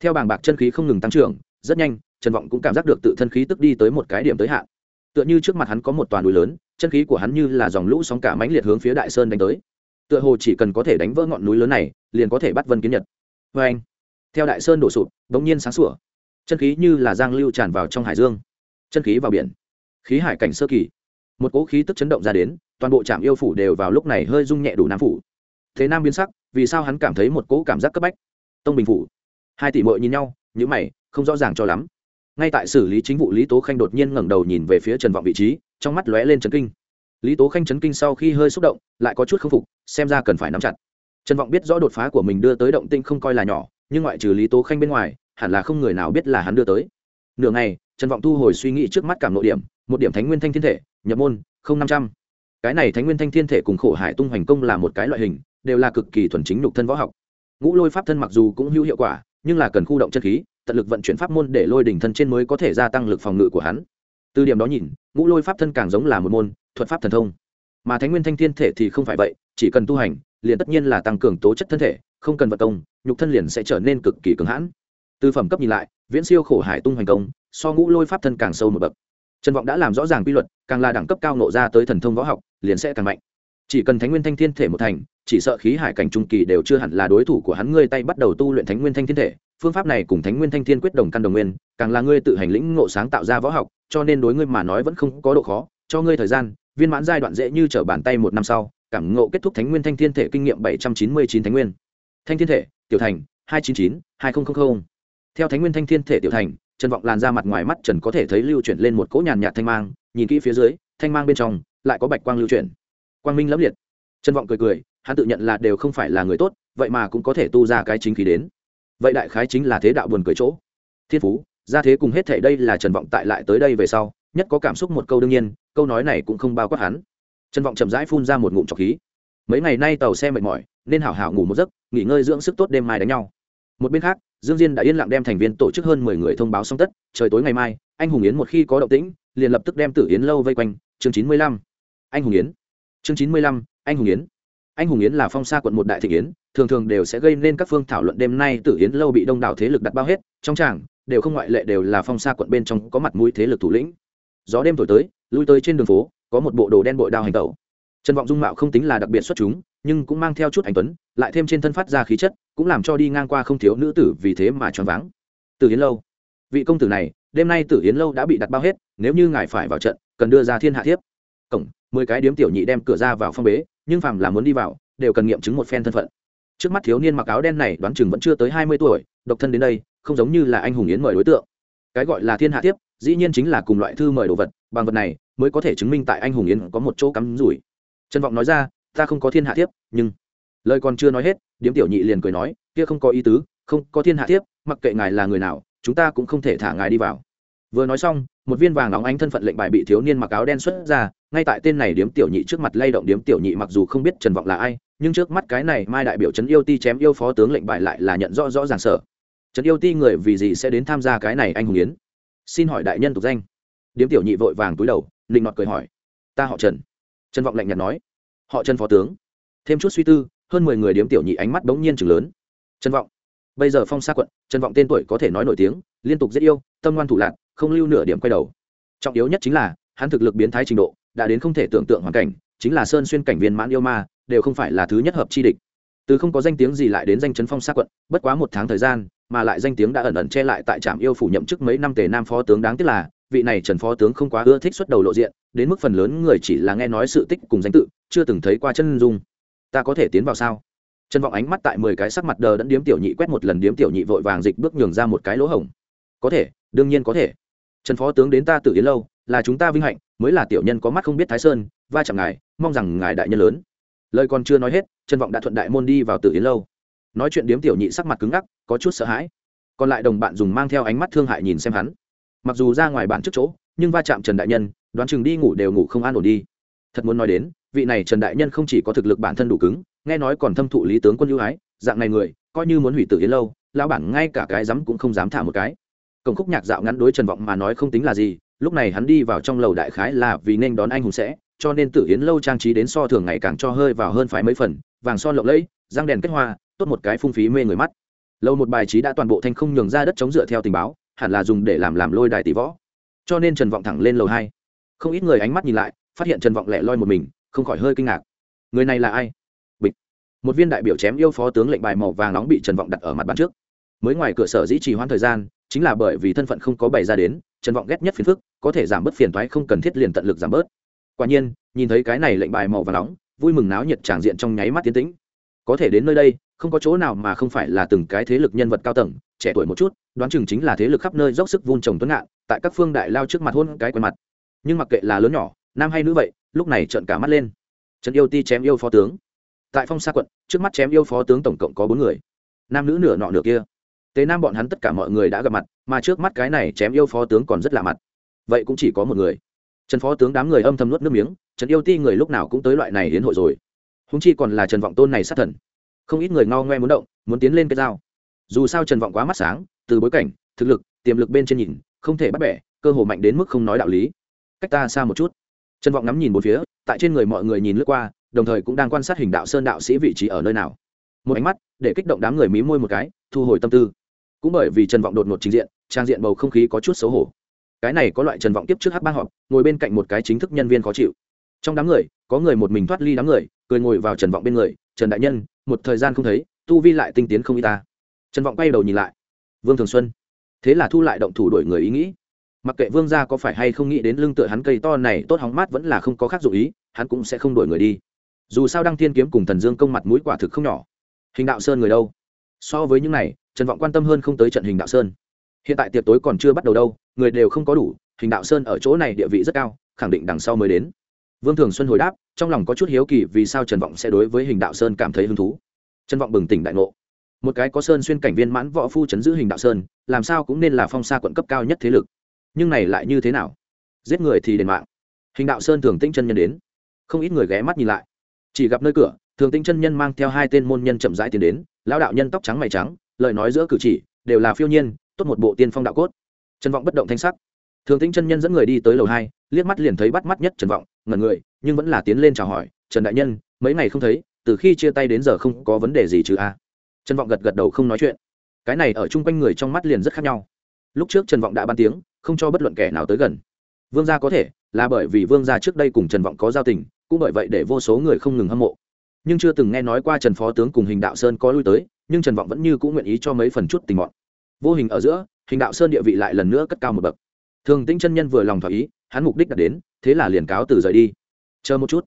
Theo bảng bạc chân khí không ngừng tăng trưởng, rất nhanh, trần vọng cũng cảm giác được tự thân khí tức đi tới một cái điểm tới hạn. Tựa như trước mặt hắn có một toàn núi lớn, chân khí của hắn như là dòng lũ sóng cả mãnh liệt hướng phía đại sơn đánh tới. Tựa hồ chỉ cần có thể đánh vỡ ngọn núi lớn này, liền có thể bắt vân kiến nhật. Vê anh, theo đại sơn đổ sụp, bỗng nhiên sáng sủa. Chân khí như là giang lưu tràn vào trong hải dương. Chân khí vào biển. Khí hải cảnh sơ kỳ một cỗ khí tức chấn động ra đến, toàn bộ trạm yêu phủ đều vào lúc này hơi rung nhẹ đủ nam phủ. Thế nam biến sắc, vì sao hắn cảm thấy một cỗ cảm giác cấp bách? Tông bình phủ. Hai tỷ mội nhìn nhau những mày, không rõ ràng cho lắm. Ngay tại xử lý chính vụ, lý tố khanh đột nhiên ngẩng đầu nhìn về phía trần vọng vị trí, trong mắt lóe lên chấn kinh. Lý tố khanh chấn kinh sau khi hơi xúc động, lại có chút k phục, xem ra cần phải nắm chặt. Trần vọng biết rõ đột phá của mình đưa tới động tinh không coi là nhỏ, nhưng ngoại trừ lý tố khanh bên ngoài, hẳn là không người nào biết là hắn đưa tới. Nửa ngày trần vọng thu hồi suy nghĩ trước mắt cảm nội điểm, một điểm thánh nguyên thanh thiên thể, nhập môn, không năm trăm. Cái này thánh nguyên thanh thiên thể cùng khổ hải tung hoành công là một cái loại hình, đều là cực kỳ thuần chính nhục thân võ học. Ngũ lôi pháp thân mặc dù cũng hữu hiệu quả, nhưng là cần khu động chân khí, tận lực vận chuyển pháp môn để lôi đỉnh thân trên mới có thể gia tăng lực phòng ngự của hắn. Từ điểm đó nhìn, ngũ lôi pháp thân càng giống là một môn, thuật pháp thần thông. Mà thánh nguyên thanh thiên thể thì không phải vậy, chỉ cần tu hành, liền tất nhiên là tăng cường tố chất thân thể, không cần vận công, nhục thân liền sẽ trở nên cực kỳ cứng hãn từ phẩm cấp nhìn lại, viễn siêu khổ hải tung hoành công, so ngũ lôi pháp thân càng sâu một bậc. Trần vọng đã làm rõ ràng quy luật, càng là đẳng cấp cao nộ ra tới thần thông võ học, liền sẽ càng mạnh. Chỉ cần thánh nguyên thanh thiên thể một thành, chỉ sợ khí hải cảnh trung kỳ đều chưa hẳn là đối thủ của hắn, ngươi tay bắt đầu tu luyện thánh nguyên thanh thiên thể, phương pháp này cùng thánh nguyên thanh thiên quyết đồng căn đồng nguyên, càng là ngươi tự hành lĩnh ngộ sáng tạo ra võ học, cho nên đối ngươi mà nói vẫn không có độ khó, cho ngươi thời gian, viên mãn giai đoạn dễ như trở bàn tay một năm sau, cảm ngộ kết thúc thánh nguyên thanh thiên thể kinh nghiệm bảy trăm chín mươi chín thánh nguyên. Thanh thiên thể, tiểu thành, hai trăm chín chín, hai nghìn theo thánh nguyên thanh thiên thể tiểu thành, trần vọng làn ra mặt ngoài mắt trần có thể thấy lưu chuyển lên một cỗ nhàn nhạt thanh mang, nhìn kỹ phía dưới, thanh mang bên trong lại có bạch quang lưu chuyển. Quang minh lẫm liệt. Trần vọng cười cười, hắn tự nhận là đều không phải là người tốt, vậy mà cũng có thể tu ra cái chính khí đến. Vậy đại khái chính là thế đạo buồn cười chỗ. Thiên phú, ra thế cùng hết thể đây là trần vọng tại lại tới đây về sau, nhất có cảm xúc một câu đương nhiên, câu nói này cũng không bao quát hắn. Trần vọng chậm rãi phun ra một ngụm trọc khí. Mấy ngày nay tàu xe mệt mỏi, nên hảo hảo ngủ một giấc, nghỉ ngơi dưỡng sức tốt đêm mai đánh nhau. Một bên khác dương diên đã yên lặng đem thành viên tổ chức hơn mười người thông báo xong tất, trời tối ngày mai, anh hùng yến một khi có động tĩnh, liền lập tức đem tử yến lâu vây quanh. Chương chín mươi lăm. Anh hùng yến. Chương chín mươi lăm. Anh hùng yến. Anh hùng yến là phong sa quận một đại thị yến, thường thường đều sẽ gây nên các phương thảo luận đêm nay tử yến lâu bị đông đảo thế lực đặt bao hết, trong tràng, đều không ngoại lệ đều là phong sa quận bên trong có mặt mũi thế lực thủ lĩnh. Gió đêm thổi tới, lui tới trên đường phố, có một bộ đồ đen bội đao hành tẩu. Trần vọng dung mạo không tính là đặc biệt xuất chúng nhưng cũng mang theo chút anh tuấn, lại thêm trên thân phát ra khí chất, cũng làm cho đi ngang qua không thiếu nữ tử vì thế mà choáng váng. Tử yến lâu. Vị công tử này, đêm nay tử yến lâu đã bị đặt bao hết, nếu như ngài phải vào trận, cần đưa ra thiên hạ thiếp. Cổng, mười cái điếm tiểu nhị đem cửa ra vào phong bế, nhưng phàm là muốn đi vào, đều cần nghiệm chứng một phen thân phận. Trước mắt thiếu niên mặc áo đen này đoán chừng vẫn chưa tới hai mươi tuổi, độc thân đến đây, không giống như là anh hùng yến mời đối tượng. Cái gọi là thiên hạ thiếp, dĩ nhiên chính là cùng loại thư mời đồ vật, bằng vật này mới có thể chứng minh tại anh hùng yến có một chỗ cắm rủi. Trần vọng nói ra ta không có thiên hạ thiếp, nhưng lời còn chưa nói hết, điếm tiểu nhị liền cười nói, kia không có ý tứ, không có thiên hạ thiếp, mặc kệ ngài là người nào, chúng ta cũng không thể thả ngài đi vào. Vừa nói xong, một viên vàng óng ánh thân phận lệnh bài bị thiếu niên mặc áo đen xuất ra, ngay tại tên này điếm tiểu nhị trước mặt lay động điếm tiểu nhị mặc dù không biết trần vọng là ai, nhưng trước mắt cái này mai đại biểu trấn yêu ti chém yêu phó tướng lệnh bài lại là nhận rõ rõ ràng sở trấn yêu ti người vì gì sẽ đến tham gia cái này anh hùng yến? Xin hỏi đại nhân tục danh. Điếm tiểu nhị vội vàng túi đầu định nọt cười hỏi. Ta họ trần. Trần vọng lạnh nhạt nói họ trần phó tướng. Thêm chút suy tư, hơn mười người điếm tiểu nhị ánh mắt bỗng nhiên chừng lớn. Trân vọng. Bây giờ phong xa quận trân vọng tên tuổi có thể nói nổi tiếng, liên tục rất yêu, tâm ngoan thủ lạc, không lưu nửa điểm quay đầu. Trọng yếu nhất chính là, hắn thực lực biến thái trình độ, đã đến không thể tưởng tượng hoàn cảnh, chính là sơn xuyên cảnh viên mãn yêu ma, đều không phải là thứ nhất hợp chi địch. Từ không có danh tiếng gì lại đến danh chấn phong xa quận, bất quá một tháng thời gian, mà lại danh tiếng đã ẩn ẩn che lại tại trạm yêu phủ nhậm chức mấy năm tề nam phó tướng đáng tiếc là vị này trần phó tướng không quá ưa thích xuất đầu lộ diện, đến mức phần lớn người chỉ là nghe nói sự tích cùng danh tự, chưa từng thấy qua chân dung. Ta có thể tiến vào sao? Trần vọng ánh mắt tại mười cái sắc mặt đờ đẫn điếm tiểu nhị quét một lần điếm tiểu nhị vội vàng dịch bước nhường ra một cái lỗ hổng. Có thể, đương nhiên có thể. Trần phó tướng đến ta tự yến lâu, là chúng ta vinh hạnh, mới là tiểu nhân có mắt không biết thái sơn, va chạm ngài, mong rằng ngài đại nhân lớn. Lời còn chưa nói hết, trần vọng đã thuận đại môn đi vào tự yến lâu. Nói chuyện điếm tiểu nhị sắc mặt cứng ngắc, có chút sợ hãi. Còn lại đồng bạn dùng mang theo ánh mắt thương hại nhìn xem hắn mặc dù ra ngoài bản trước chỗ, nhưng va chạm trần đại nhân, đoán chừng đi ngủ đều ngủ không an ổn đi. Thật muốn nói đến, vị này trần đại nhân không chỉ có thực lực bản thân đủ cứng, nghe nói còn thâm thụ lý tướng quân ưu ái, dạng này người, coi như muốn hủy tử yến lâu, lão bản ngay cả cái rắm cũng không dám thả một cái. Cổng khúc nhạc dạo ngắn đối trần vọng mà nói không tính là gì, lúc này hắn đi vào trong lầu đại khái là vì nên đón anh hùng sẽ, cho nên tử yến lâu trang trí đến so thường ngày càng cho hơi vào hơn phải mấy phần, vàng son lộng lẫy, răng đèn kết hoa, tốt một cái phung phí mê người mắt. Lâu một bài trí đã toàn bộ thanh không nhường ra đất chống dựa theo tình báo hẳn là dùng để làm làm lôi đài tỷ võ. Cho nên trần vọng thẳng lên lầu hai. Không ít người ánh mắt nhìn lại, phát hiện trần vọng lẻ loi một mình, không khỏi hơi kinh ngạc. Người này là ai? Bịch. Một viên đại biểu chém yêu phó tướng lệnh bài màu vàng nóng bị trần vọng đặt ở mặt bàn trước. Mới ngoài cửa sở dĩ trì hoãn thời gian, chính là bởi vì thân phận không có bày ra đến, trần vọng ghét nhất phiền phức, có thể giảm bớt phiền toái không cần thiết liền tận lực giảm bớt. Quả nhiên, nhìn thấy cái này lệnh bài màu vàng nóng, vui mừng náo nhiệt tràng diện trong nháy mắt tiến tĩnh. Có thể đến nơi đây, không có chỗ nào mà không phải là từng cái thế lực nhân vật cao tầng trẻ tuổi một chút, đoán chừng chính là thế lực khắp nơi dốc sức vun trồng tuấn ngạn, tại các phương đại lao trước mặt hôn cái quần mặt. Nhưng mặc kệ là lớn nhỏ, nam hay nữ vậy, lúc này trợn cả mắt lên. Trần yêu ti chém yêu phó tướng. Tại phong sa quận, trước mắt chém yêu phó tướng tổng cộng có bốn người. Nam nữ nửa nọ nửa kia. Tế nam bọn hắn tất cả mọi người đã gặp mặt, mà trước mắt cái này chém yêu phó tướng còn rất lạ mặt. Vậy cũng chỉ có một người. Trần phó tướng đám người âm thầm nuốt nước miếng, trần yêu ti người lúc nào cũng tới loại này đến hội rồi. Húng chi còn là trần vọng tôn này sát thần. Không ít người ngao ngoe muốn động, muốn tiến lên cái dao dù sao trần vọng quá mắt sáng, từ bối cảnh, thực lực, tiềm lực bên trên nhìn, không thể bắt bẻ, cơ hồ mạnh đến mức không nói đạo lý. Cách ta xa một chút. Trần vọng ngắm nhìn một phía, tại trên người mọi người nhìn lướt qua, đồng thời cũng đang quan sát hình đạo sơn đạo sĩ vị trí ở nơi nào. Một ánh mắt để kích động đám người mí môi một cái, thu hồi tâm tư. Cũng bởi vì trần vọng đột ngột trình diện, trang diện bầu không khí có chút xấu hổ. Cái này có loại trần vọng tiếp trước hát ba họp, ngồi bên cạnh một cái chính thức nhân viên khó chịu. Trong đám người, có người một mình thoát ly đám người, cười ngồi vào trần vọng bên người, trần đại nhân, một thời gian không thấy, tu vi lại tinh tiến không y ta trần vọng quay đầu nhìn lại. Vương thường xuân, thế là thu lại động thủ đổi người ý nghĩ. Mặc kệ vương gia có phải hay không nghĩ đến lưng tựa hắn cây to này tốt hóng mát vẫn là không có khác dụ ý, hắn cũng sẽ không đổi người đi. Dù sao đăng thiên kiếm cùng thần dương công mặt mũi quả thực không nhỏ. Hình đạo sơn người đâu? So với những này, trần vọng quan tâm hơn không tới trận hình đạo sơn. Hiện tại tiệc tối còn chưa bắt đầu đâu, người đều không có đủ, hình đạo sơn ở chỗ này địa vị rất cao, khẳng định đằng sau mới đến. Vương thường xuân hồi đáp, trong lòng có chút hiếu kỳ vì sao trần vọng sẽ đối với hình đạo sơn cảm thấy hứng thú. Trần vọng bừng tỉnh đại ngộ một cái có sơn xuyên cảnh viên mãn võ phu chấn giữ hình đạo sơn, làm sao cũng nên là phong xa quận cấp cao nhất thế lực. Nhưng này lại như thế nào? Giết người thì đền mạng. Hình đạo sơn thường tĩnh chân nhân đến. Không ít người ghé mắt nhìn lại. Chỉ gặp nơi cửa, thường tĩnh chân nhân mang theo hai tên môn nhân chậm rãi tiến đến, lão đạo nhân tóc trắng mày trắng, lời nói giữa cử chỉ, đều là phiêu nhiên, tốt một bộ tiên phong đạo cốt. Trần vọng bất động thanh sắc. Thường tĩnh chân nhân dẫn người đi tới lầu hai, liếc mắt liền thấy bắt mắt nhất trần vọng, ngẩn người, nhưng vẫn là tiến lên chào hỏi, trần đại nhân, mấy ngày không thấy, từ khi chia tay đến giờ không có vấn đề gì chứ a? Trần vọng gật gật đầu không nói chuyện. Cái này ở chung quanh người trong mắt liền rất khác nhau. Lúc trước trần vọng đã ban tiếng, không cho bất luận kẻ nào tới gần. Vương gia có thể, là bởi vì vương gia trước đây cùng trần vọng có giao tình, cũng bởi vậy để vô số người không ngừng hâm mộ. Nhưng chưa từng nghe nói qua trần phó tướng cùng hình đạo sơn có lui tới, nhưng trần vọng vẫn như cũng nguyện ý cho mấy phần chút tình mọn. Vô hình ở giữa, hình đạo sơn địa vị lại lần nữa cất cao một bậc. Thường tĩnh chân nhân vừa lòng thỏa ý, hắn mục đích đã đến, thế là liền cáo từ rời đi. Chờ một chút.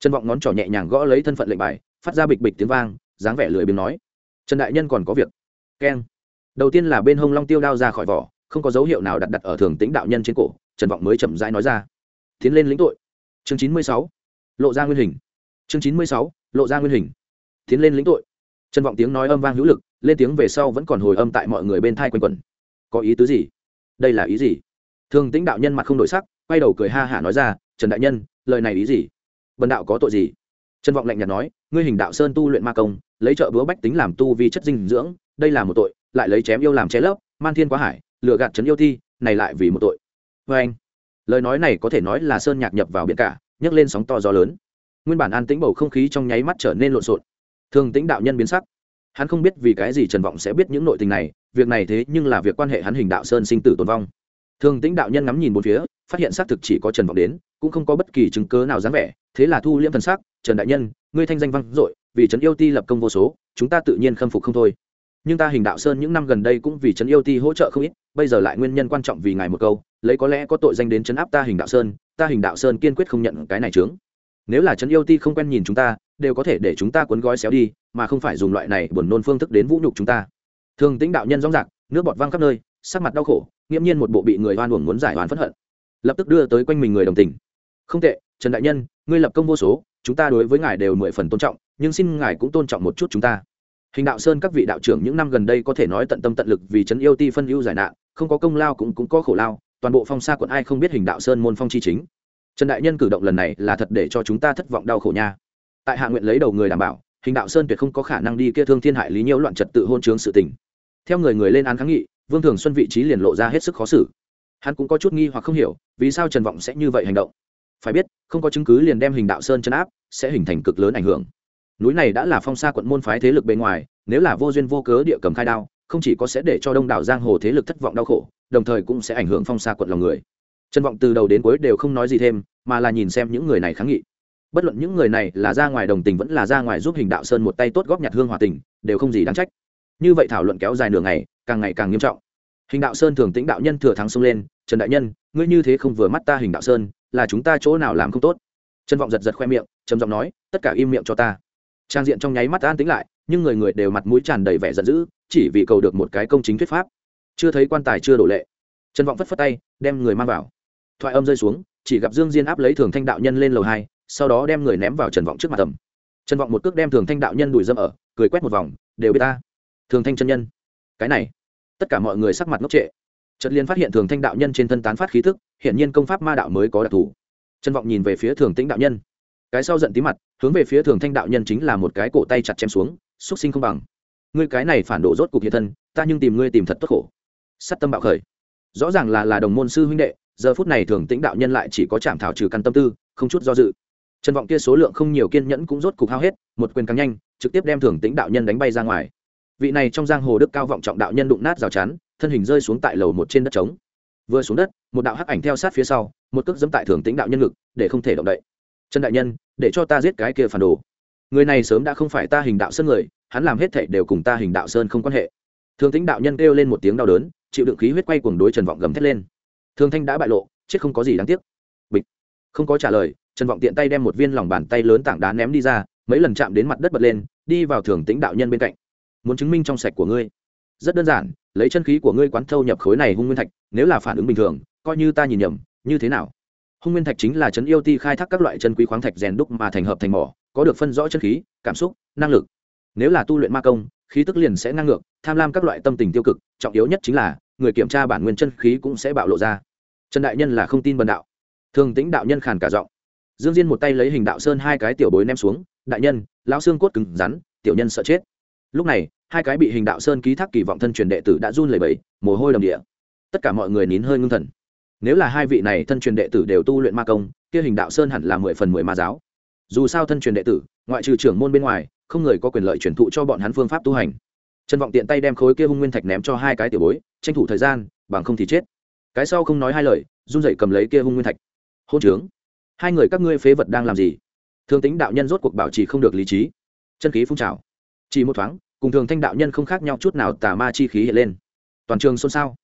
Trần vọng ngón trỏ nhẹ nhàng gõ lấy thân phận lệnh bài, phát ra bịch bịch tiếng vang, dáng vẻ lười biếng nói trần đại nhân còn có việc. Keng. Đầu tiên là bên hông long tiêu đao ra khỏi vỏ, không có dấu hiệu nào đặt đặt ở thường tĩnh đạo nhân trên cổ, trần vọng mới chậm rãi nói ra. Tiến lên lĩnh tội. Chương chín mươi sáu. Lộ ra nguyên hình. Chương chín mươi sáu. Lộ ra nguyên hình. Tiến lên lĩnh tội. Trần vọng tiếng nói âm vang hữu lực, lên tiếng về sau vẫn còn hồi âm tại mọi người bên thai quanh quẩn. Có ý tứ gì? Đây là ý gì? Thường tĩnh đạo nhân mặt không đổi sắc, quay đầu cười ha hả nói ra, trần đại nhân, lời này ý gì? Vần đạo có tội gì? Trần vọng lạnh nhạt nói, ngươi hình đạo sơn tu luyện ma công lấy trợ búa bách tính làm tu vi chất dinh dưỡng, đây là một tội, lại lấy chém yêu làm che lấp, man thiên quá hải, lừa gạt trấn yêu thi, này lại vì một tội. Vê anh, lời nói này có thể nói là sơn nhạc nhập vào biển cả, nhấc lên sóng to gió lớn. Nguyên bản an tĩnh bầu không khí trong nháy mắt trở nên lộn xộn. Thường tĩnh đạo nhân biến sắc. Hắn không biết vì cái gì trần vọng sẽ biết những nội tình này, việc này thế nhưng là việc quan hệ hắn hình đạo sơn sinh tử tồn vong. Thường tĩnh đạo nhân ngắm nhìn một phía, phát hiện xác thực chỉ có trần vọng đến, cũng không có bất kỳ chứng cớ nào dáng vẻ, thế là thu liễm thần sắc, trần đại nhân, ngươi thanh danh văn dội vì trấn yêu ti lập công vô số, chúng ta tự nhiên khâm phục không thôi. Nhưng ta hình đạo sơn những năm gần đây cũng vì trấn yêu ti hỗ trợ không ít, bây giờ lại nguyên nhân quan trọng vì ngài một câu, lấy có lẽ có tội danh đến chấn áp ta hình đạo sơn, ta hình đạo sơn kiên quyết không nhận cái này trướng nếu là trấn yêu ti không quen nhìn chúng ta, đều có thể để chúng ta cuốn gói xéo đi, mà không phải dùng loại này buồn nôn phương thức đến vũ nhục chúng ta. Thường tĩnh đạo nhân rõ rạc nước bọt văng khắp nơi, sắc mặt đau khổ, nghiễm nhiên một bộ bị người oan uổng muốn giải oan phẫn hận. Lập tức đưa tới quanh mình người đồng tình. Không tệ, trần đại nhân, ngươi lập công vô số chúng ta đối với ngài đều mười phần tôn trọng, nhưng xin ngài cũng tôn trọng một chút chúng ta. Hình đạo sơn các vị đạo trưởng những năm gần đây có thể nói tận tâm tận lực vì trấn yêu ti phân ưu giải nạn, không có công lao cũng cũng có khổ lao, toàn bộ phong xa quận ai không biết hình đạo sơn môn phong chi chính. Trần đại nhân cử động lần này là thật để cho chúng ta thất vọng đau khổ nha. Tại hạ nguyện lấy đầu người đảm bảo, hình đạo sơn tuyệt không có khả năng đi kia thương thiên hại lý nhiễu loạn trật tự hôn chướng sự tình. Theo người người lên án kháng nghị, vương thường xuân vị trí liền lộ ra hết sức khó xử. Hắn cũng có chút nghi hoặc không hiểu, vì sao trần vọng sẽ như vậy hành động? Phải biết không có chứng cứ liền đem hình đạo sơn chấn áp, sẽ hình thành cực lớn ảnh hưởng. Núi này đã là phong xa quận môn phái thế lực bên ngoài, nếu là vô duyên vô cớ địa cầm khai đao, không chỉ có sẽ để cho đông đảo giang hồ thế lực thất vọng đau khổ, đồng thời cũng sẽ ảnh hưởng phong xa quận lòng người. Trân vọng từ đầu đến cuối đều không nói gì thêm, mà là nhìn xem những người này kháng nghị. Bất luận những người này là ra ngoài đồng tình vẫn là ra ngoài giúp hình đạo sơn một tay tốt góp nhặt hương hòa tình, đều không gì đáng trách. Như vậy thảo luận kéo dài nửa ngày, càng ngày càng nghiêm trọng. Hình đạo sơn thường tĩnh đạo nhân thừa thắng xông lên, trần đại nhân, ngươi như thế không vừa mắt ta hình đạo sơn là chúng ta chỗ nào làm không tốt? Trần vọng giật giật khoe miệng, trầm giọng nói, tất cả im miệng cho ta. Trang diện trong nháy mắt an tính lại, nhưng người người đều mặt mũi tràn đầy vẻ giận dữ, chỉ vì cầu được một cái công chính thuyết pháp. Chưa thấy quan tài chưa đổ lệ. Trần vọng phất phất tay, đem người mang vào. Thoại âm rơi xuống, chỉ gặp dương diên áp lấy thường thanh đạo nhân lên lầu hai, sau đó đem người ném vào trần vọng trước mặt tầm. Trần vọng một cước đem thường thanh đạo nhân đùi dâm ở, cười quét một vòng, đều biết ta. Thường thanh chân nhân. Cái này, tất cả mọi người sắc mặt ngốc trệ. Trật liên phát hiện thường thanh đạo nhân trên thân tán phát khí thức hiện nhiên công pháp ma đạo mới có đặc thù. Trần vọng nhìn về phía thường tĩnh đạo nhân. Cái sau giận tí mặt, hướng về phía thường thanh đạo nhân chính là một cái cổ tay chặt chém xuống, xúc sinh không bằng. Ngươi cái này phản độ rốt cục hiện thân, ta nhưng tìm ngươi tìm thật tốt khổ. Sắt tâm bạo khởi. Rõ ràng là là đồng môn sư huynh đệ, giờ phút này thường tĩnh đạo nhân lại chỉ có chạm thảo trừ căn tâm tư, không chút do dự. Trần vọng kia số lượng không nhiều kiên nhẫn cũng rốt cục hao hết, một quyền càng nhanh, trực tiếp đem thường tĩnh đạo nhân đánh bay ra ngoài. Vị này trong giang hồ đức cao vọng trọng đạo nhân đụng nát rào chắn, thân hình rơi xuống tại lầu một trên đất trống vừa xuống đất, một đạo hắc ảnh theo sát phía sau, một cước dẫm tại thường tĩnh đạo nhân ngực, để không thể động đậy. Trần đại nhân, để cho ta giết cái kia phản đồ. Người này sớm đã không phải ta hình đạo sơn người, hắn làm hết thảy đều cùng ta hình đạo sơn không quan hệ. Thường tĩnh đạo nhân kêu lên một tiếng đau đớn, chịu đựng khí huyết quay cuồng đối trần vọng gầm thét lên. Thường thanh đã bại lộ, chết không có gì đáng tiếc. Bịch. Không có trả lời, trần vọng tiện tay đem một viên lòng bàn tay lớn tảng đá ném đi ra, mấy lần chạm đến mặt đất bật lên, đi vào thường tĩnh đạo nhân bên cạnh. Muốn chứng minh trong sạch của ngươi. Rất đơn giản lấy chân khí của ngươi quán thâu nhập khối này hung nguyên thạch, nếu là phản ứng bình thường, coi như ta nhìn nhầm, như thế nào? Hung nguyên thạch chính là chấn yêu ti khai thác các loại chân quý khoáng thạch rèn đúc mà thành hợp thành mỏ, có được phân rõ chân khí, cảm xúc, năng lực. Nếu là tu luyện ma công, khí tức liền sẽ ngang ngược, tham lam các loại tâm tình tiêu cực, trọng yếu nhất chính là, người kiểm tra bản nguyên chân khí cũng sẽ bạo lộ ra. Trần đại nhân là không tin bần đạo. Thường tĩnh đạo nhân khàn cả giọng. Dương diên một tay lấy hình đạo sơn hai cái tiểu bối ném xuống, đại nhân, lão xương cốt cứng rắn, tiểu nhân sợ chết lúc này, hai cái bị hình đạo sơn ký thác kỳ vọng thân truyền đệ tử đã run lẩy bẩy, mồ hôi đầm địa. Tất cả mọi người nín hơi ngưng thần. Nếu là hai vị này thân truyền đệ tử đều tu luyện ma công, kia hình đạo sơn hẳn là mười phần mười ma giáo. Dù sao thân truyền đệ tử, ngoại trừ trưởng môn bên ngoài, không người có quyền lợi truyền thụ cho bọn hắn phương pháp tu hành. Trần vọng tiện tay đem khối kia hung nguyên thạch ném cho hai cái tiểu bối, tranh thủ thời gian, bằng không thì chết. Cái sau không nói hai lời, run dậy cầm lấy kia hung nguyên thạch. Hôn trướng. Hai người các ngươi phế vật đang làm gì? Thương tính đạo nhân rốt cuộc bảo trì không được lý trí. Chân khí phun trào chỉ một thoáng, cùng thường thanh đạo nhân không khác nhau chút nào tà ma chi khí hiện lên. Toàn trường xôn xao.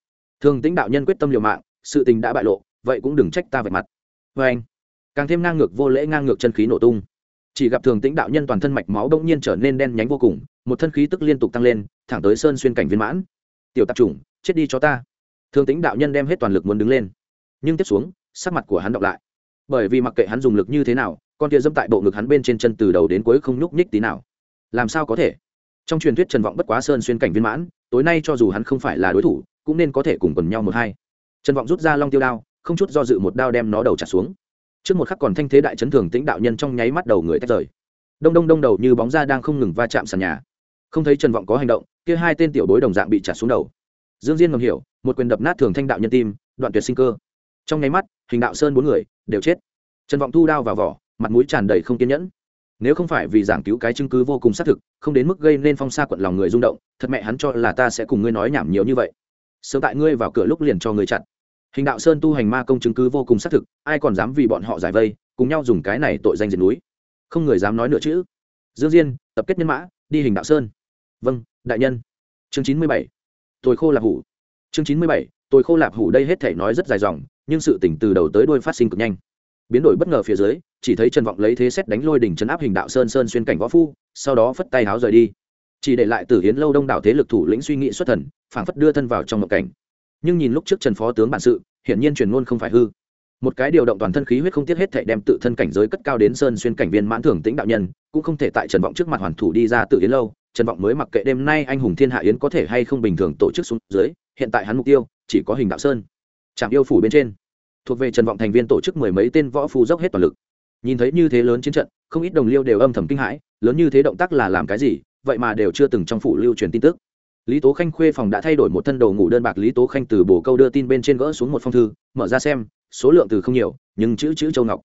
Thường tính đạo nhân quyết tâm liều mạng, sự tình đã bại lộ, vậy cũng đừng trách ta vạch mặt. Vê anh, càng thêm ngang ngược vô lễ ngang ngược chân khí nổ tung. Chỉ gặp thường tĩnh đạo nhân toàn thân mạch máu đông nhiên trở nên đen nhánh vô cùng, một thân khí tức liên tục tăng lên, thẳng tới sơn xuyên cảnh viên mãn. Tiểu tạp chủng, chết đi cho ta. Thường tĩnh đạo nhân đem hết toàn lực muốn đứng lên. Nhưng tiếp xuống, sắc mặt của hắn đọc lại. Bởi vì mặc kệ hắn dùng lực như thế nào, con kia dâm tại bộ ngực hắn bên trên chân từ đầu đến cuối không nhúc nhích tí nào làm sao có thể? Trong truyền thuyết trần vọng bất quá sơn xuyên cảnh viên mãn, tối nay cho dù hắn không phải là đối thủ, cũng nên có thể cùng quần nhau một hai. Trần vọng rút ra long tiêu đao, không chút do dự một đao đem nó đầu trả xuống. Trước một khắc còn thanh thế đại chấn thường tĩnh đạo nhân trong nháy mắt đầu người tách rời. Đông đông đông đầu như bóng ra đang không ngừng va chạm sàn nhà. Không thấy trần vọng có hành động, kia hai tên tiểu bối đồng dạng bị trả xuống đầu. Dương diên ngầm hiểu, một quyền đập nát thường thanh đạo nhân tim, đoạn tuyệt sinh cơ. Trong nháy mắt, hình đạo sơn bốn người đều chết. Trần vọng thu đao vào vỏ, mặt mũi tràn đầy không kiên nhẫn nếu không phải vì giảng cứu cái chứng cứ vô cùng xác thực, không đến mức gây nên phong sa quận lòng người rung động, thật mẹ hắn cho là ta sẽ cùng ngươi nói nhảm nhiều như vậy. Sớm tại ngươi vào cửa lúc liền cho ngươi chặn. Hình đạo sơn tu hành ma công chứng cứ vô cùng xác thực, ai còn dám vì bọn họ giải vây, cùng nhau dùng cái này tội danh diệt núi. Không người dám nói nữa chứ. dương diên, tập kết nhân mã, đi hình đạo sơn. Vâng đại nhân. Chương chín mươi bảy. Tôi khô lạp hủ. Chương chín mươi bảy, tôi khô lạp hủ đây hết thể nói rất dài dòng, nhưng sự tỉnh từ đầu tới đuôi phát sinh cực nhanh. Biến đổi bất ngờ phía dưới chỉ thấy trần vọng lấy thế xét đánh lôi đỉnh chấn áp hình đạo sơn sơn xuyên cảnh võ phu, sau đó phất tay háo rời đi. Chỉ để lại tử hiến lâu đông đảo thế lực thủ lĩnh suy nghĩ xuất thần, phảng phất đưa thân vào trong mộng cảnh. Nhưng nhìn lúc trước trần phó tướng bản sự, hiển nhiên truyền ngôn không phải hư. Một cái điều động toàn thân khí huyết không tiết hết thể đem tự thân cảnh giới cất cao đến sơn xuyên cảnh viên mãn thưởng tĩnh đạo nhân, cũng không thể tại trần vọng trước mặt hoàn thủ đi ra tự yến lâu. Trần vọng mới mặc kệ đêm nay anh hùng thiên hạ yến có thể hay không bình thường tổ chức xuống dưới, hiện tại hắn mục tiêu chỉ có hình đạo sơn. Trạm yêu phủ bên trên. Thuộc về trần vọng thành viên tổ chức mười mấy tên võ phu dốc hết toàn lực nhìn thấy như thế lớn chiến trận, không ít đồng liêu đều âm thầm kinh hãi, lớn như thế động tác là làm cái gì, vậy mà đều chưa từng trong phủ lưu truyền tin tức. Lý tố khanh khuê phòng đã thay đổi một thân đồ ngủ đơn bạc, lý tố khanh từ bồ câu đưa tin bên trên gỡ xuống một phong thư, mở ra xem, số lượng từ không nhiều, nhưng chữ chữ châu ngọc.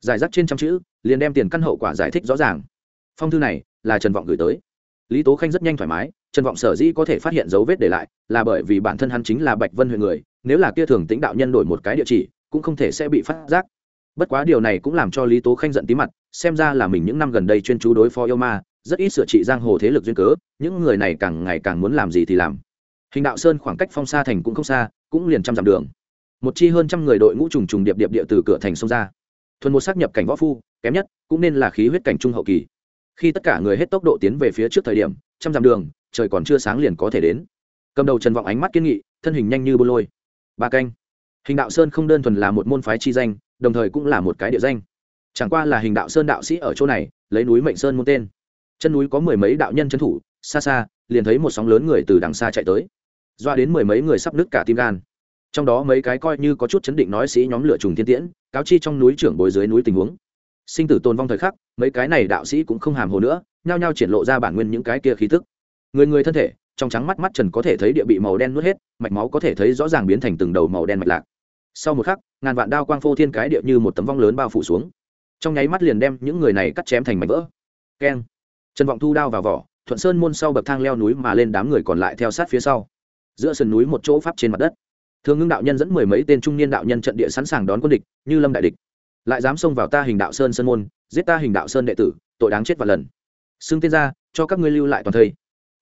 Giải rác trên trăm chữ, liền đem tiền căn hậu quả giải thích rõ ràng. Phong thư này là trần vọng gửi tới. Lý tố khanh rất nhanh thoải mái, trần vọng sở dĩ có thể phát hiện dấu vết để lại, là bởi vì bản thân hắn chính là bạch vân huyện người, nếu là kia thường tính đạo nhân đổi một cái địa chỉ, cũng không thể sẽ bị phát giác bất quá điều này cũng làm cho lý tố khanh giận tí mặt, xem ra là mình những năm gần đây chuyên chú đối phó yêu ma, rất ít sửa trị giang hồ thế lực duyên cớ, những người này càng ngày càng muốn làm gì thì làm. Hình đạo sơn khoảng cách phong xa thành cũng không xa, cũng liền trăm dặm đường. Một chi hơn trăm người đội ngũ trùng trùng điệp điệp địa từ cửa thành sông ra. Thuần một xác nhập cảnh võ phu, kém nhất, cũng nên là khí huyết cảnh trung hậu kỳ. Khi tất cả người hết tốc độ tiến về phía trước thời điểm, trăm dặm đường, trời còn chưa sáng liền có thể đến. Cầm đầu trần vọng ánh mắt kiên nghị, thân hình nhanh như bô lôi. Ba canh. Hình đạo sơn không đơn thuần là một môn phái chi danh đồng thời cũng là một cái địa danh. Chẳng qua là hình đạo sơn đạo sĩ ở chỗ này, lấy núi mệnh sơn muôn tên. Chân núi có mười mấy đạo nhân trấn thủ, xa xa, liền thấy một sóng lớn người từ đằng xa chạy tới. Doa đến mười mấy người sắp nứt cả tim gan. Trong đó mấy cái coi như có chút chấn định nói sĩ nhóm lửa trùng thiên tiễn, cáo chi trong núi trưởng bồi dưới núi tình huống. Sinh tử tồn vong thời khắc, mấy cái này đạo sĩ cũng không hàm hồ nữa, nhao nhao triển lộ ra bản nguyên những cái kia khí tức. Người người thân thể, trong trắng mắt mắt trần có thể thấy địa bị màu đen nuốt hết, mạch máu có thể thấy rõ ràng biến thành từng đầu màu đen mạch lạc sau một khắc, ngàn vạn đao quang phô thiên cái địa như một tấm vong lớn bao phủ xuống. Trong nháy mắt liền đem những người này cắt chém thành mảnh vỡ. Keng. Trần vọng thu đao vào vỏ, thuận sơn môn sau bậc thang leo núi mà lên đám người còn lại theo sát phía sau. Giữa sườn núi một chỗ pháp trên mặt đất. Thường ngưng đạo nhân dẫn mười mấy tên trung niên đạo nhân trận địa sẵn sàng đón quân địch, như lâm đại địch. Lại dám xông vào ta hình đạo sơn sơn môn, giết ta hình đạo sơn đệ tử, tội đáng chết và lần. Xưng tên ra, cho các ngươi lưu lại toàn thây.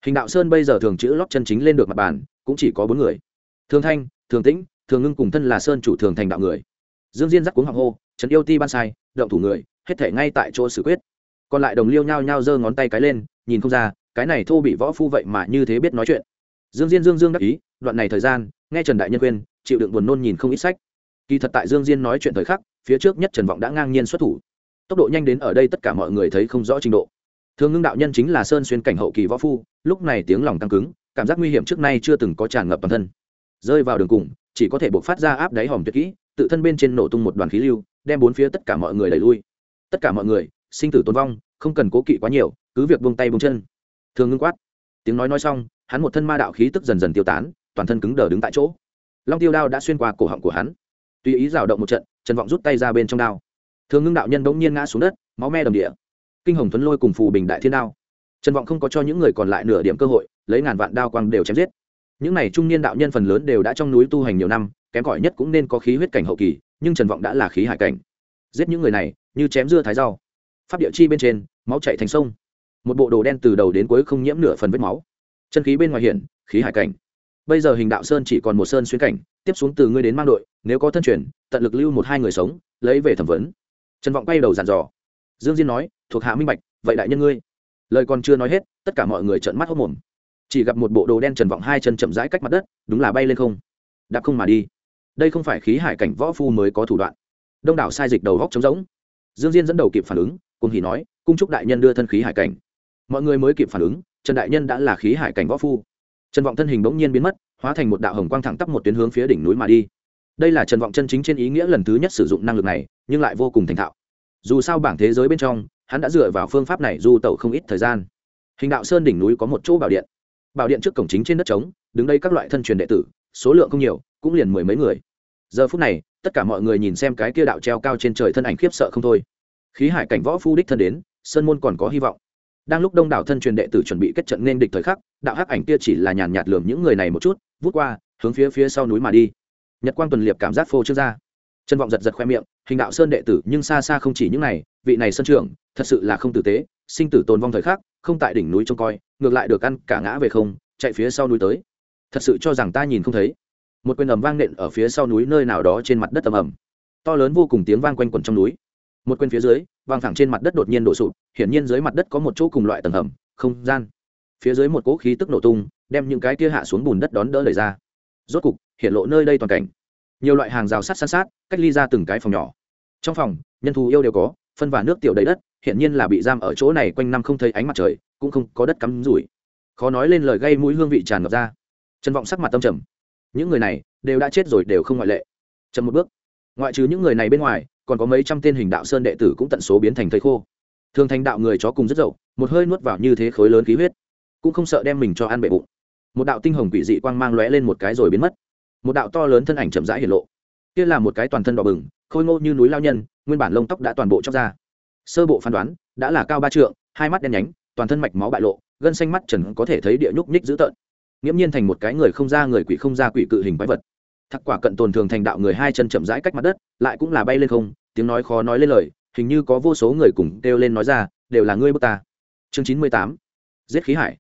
Hình đạo sơn bây giờ thường chữ lót chân chính lên được mặt bàn, cũng chỉ có bốn người. Thường thanh, thường tĩnh thường ngưng cùng thân là sơn chủ thường thành đạo người. Dương diên giắc cuống hoàng hô, trấn yêu ti ban sai, động thủ người, hết thể ngay tại chỗ xử quyết. Còn lại đồng liêu nhao nhao giơ ngón tay cái lên, nhìn không ra, cái này thô bị võ phu vậy mà như thế biết nói chuyện. Dương diên dương dương đắc ý, đoạn này thời gian, nghe trần đại nhân quên chịu đựng buồn nôn nhìn không ít sách. Kỳ thật tại dương diên nói chuyện thời khắc, phía trước nhất trần vọng đã ngang nhiên xuất thủ. Tốc độ nhanh đến ở đây tất cả mọi người thấy không rõ trình độ. Thường ngưng đạo nhân chính là sơn xuyên cảnh hậu kỳ võ phu, lúc này tiếng lòng tăng cứng, cảm giác nguy hiểm trước nay chưa từng có tràn ngập bản thân. Rơi vào đường cùng chỉ có thể buộc phát ra áp đáy hòm tuyệt kỹ, tự thân bên trên nổ tung một đoàn khí lưu, đem bốn phía tất cả mọi người đẩy lui. Tất cả mọi người, sinh tử tồn vong, không cần cố kỵ quá nhiều, cứ việc buông tay buông chân. Thường ngưng quát. Tiếng nói nói xong, hắn một thân ma đạo khí tức dần dần tiêu tán, toàn thân cứng đờ đứng tại chỗ. Long tiêu đao đã xuyên qua cổ họng của hắn. Tùy ý rào động một trận, trần vọng rút tay ra bên trong đao. Thường ngưng đạo nhân bỗng nhiên ngã xuống đất, máu me đầm địa. Kinh hồng thuấn lôi cùng phù bình đại thiên đao. Trần vọng không có cho những người còn lại nửa điểm cơ hội, lấy ngàn vạn đao quang đều chém giết những này trung niên đạo nhân phần lớn đều đã trong núi tu hành nhiều năm, kém cỏi nhất cũng nên có khí huyết cảnh hậu kỳ, nhưng trần vọng đã là khí hải cảnh. Giết những người này, như chém dưa thái rau. Pháp địa chi bên trên, máu chạy thành sông. Một bộ đồ đen từ đầu đến cuối không nhiễm nửa phần vết máu. Chân khí bên ngoài hiển, khí hải cảnh. Bây giờ hình đạo sơn chỉ còn một sơn xuyên cảnh, tiếp xuống từ ngươi đến mang đội, nếu có thân truyền, tận lực lưu một hai người sống, lấy về thẩm vấn. Trần vọng quay đầu dàn dò. Dương diên nói, thuộc hạ minh bạch, vậy đại nhân ngươi. Lời còn chưa nói hết, tất cả mọi người trợn mắt hốc mồm chỉ gặp một bộ đồ đen trần vọng hai chân chậm rãi cách mặt đất, đúng là bay lên không. Đạp không mà đi. Đây không phải khí hải cảnh võ phu mới có thủ đoạn. Đông đảo sai dịch đầu góc trống rỗng. Dương diên dẫn đầu kịp phản ứng, cùng hỉ nói, cung chúc đại nhân đưa thân khí hải cảnh. Mọi người mới kịp phản ứng, trần đại nhân đã là khí hải cảnh võ phu. Trần vọng thân hình bỗng nhiên biến mất, hóa thành một đạo hồng quang thẳng tắp một tuyến hướng phía đỉnh núi mà đi. Đây là trần vọng chân chính trên ý nghĩa lần thứ nhất sử dụng năng lực này, nhưng lại vô cùng thành thạo. Dù sao bảng thế giới bên trong, hắn đã dựa vào phương pháp này du tẩu không ít thời gian. Hình đạo sơn đỉnh núi có một chỗ bảo điện bảo điện trước cổng chính trên đất trống, đứng đây các loại thân truyền đệ tử, số lượng không nhiều, cũng liền mười mấy người. Giờ phút này, tất cả mọi người nhìn xem cái kia đạo treo cao trên trời thân ảnh khiếp sợ không thôi. Khí hải cảnh võ phu đích thân đến, sơn môn còn có hy vọng. Đang lúc đông đảo thân truyền đệ tử chuẩn bị kết trận nên địch thời khắc, đạo hắc ảnh kia chỉ là nhàn nhạt lườm những người này một chút, vút qua, hướng phía phía sau núi mà đi. Nhật quang tuần liệp cảm giác phô trước ra. Trần vọng giật giật khoe miệng, hình đạo sơn đệ tử nhưng xa xa không chỉ những này, vị này sân trưởng, thật sự là không tử tế, sinh tử tồn vong thời khắc, không tại đỉnh núi trông coi, ngược lại được ăn cả ngã về không, chạy phía sau núi tới. Thật sự cho rằng ta nhìn không thấy. Một quyền ầm vang nện ở phía sau núi nơi nào đó trên mặt đất tầm ầm. To lớn vô cùng tiếng vang quanh quẩn trong núi. Một quyền phía dưới, vang thẳng trên mặt đất đột nhiên đổ sụp, hiển nhiên dưới mặt đất có một chỗ cùng loại tầng hầm, không gian. Phía dưới một cỗ khí tức nổ tung, đem những cái kia hạ xuống bùn đất đón đỡ lời ra. Rốt cục, hiện lộ nơi đây toàn cảnh nhiều loại hàng rào sắt san sát, cách ly ra từng cái phòng nhỏ. Trong phòng, nhân thù yêu đều có, phân và nước tiểu đầy đất hiện nhiên là bị giam ở chỗ này quanh năm không thấy ánh mặt trời, cũng không có đất cắm rủi. Khó nói lên lời gây mũi hương vị tràn ngập ra. Trần vọng sắc mặt tâm trầm. Những người này đều đã chết rồi đều không ngoại lệ. Chậm một bước. Ngoại trừ những người này bên ngoài, còn có mấy trăm tên hình đạo sơn đệ tử cũng tận số biến thành thầy khô. Thường thành đạo người chó cùng rất dậu, một hơi nuốt vào như thế khối lớn khí huyết, cũng không sợ đem mình cho ăn bệ bụng. Một đạo tinh hồng quỷ dị quang mang lóe lên một cái rồi biến mất một đạo to lớn thân ảnh chậm rãi hiển lộ. Kia là một cái toàn thân đỏ bừng, khôi ngô như núi lao nhân, nguyên bản lông tóc đã toàn bộ chóc ra. Sơ bộ phán đoán, đã là cao ba trượng, hai mắt đen nhánh, toàn thân mạch máu bại lộ, gân xanh mắt trần có thể thấy địa nhúc nhích dữ tợn. Nghiễm nhiên thành một cái người không ra người quỷ không ra quỷ cự hình quái vật. Thắc quả cận tồn thường thành đạo người hai chân chậm rãi cách mặt đất, lại cũng là bay lên không, tiếng nói khó nói lên lời, hình như có vô số người cùng kêu lên nói ra, đều là ngươi bước ta. Chương chín mươi tám. Giết khí hải.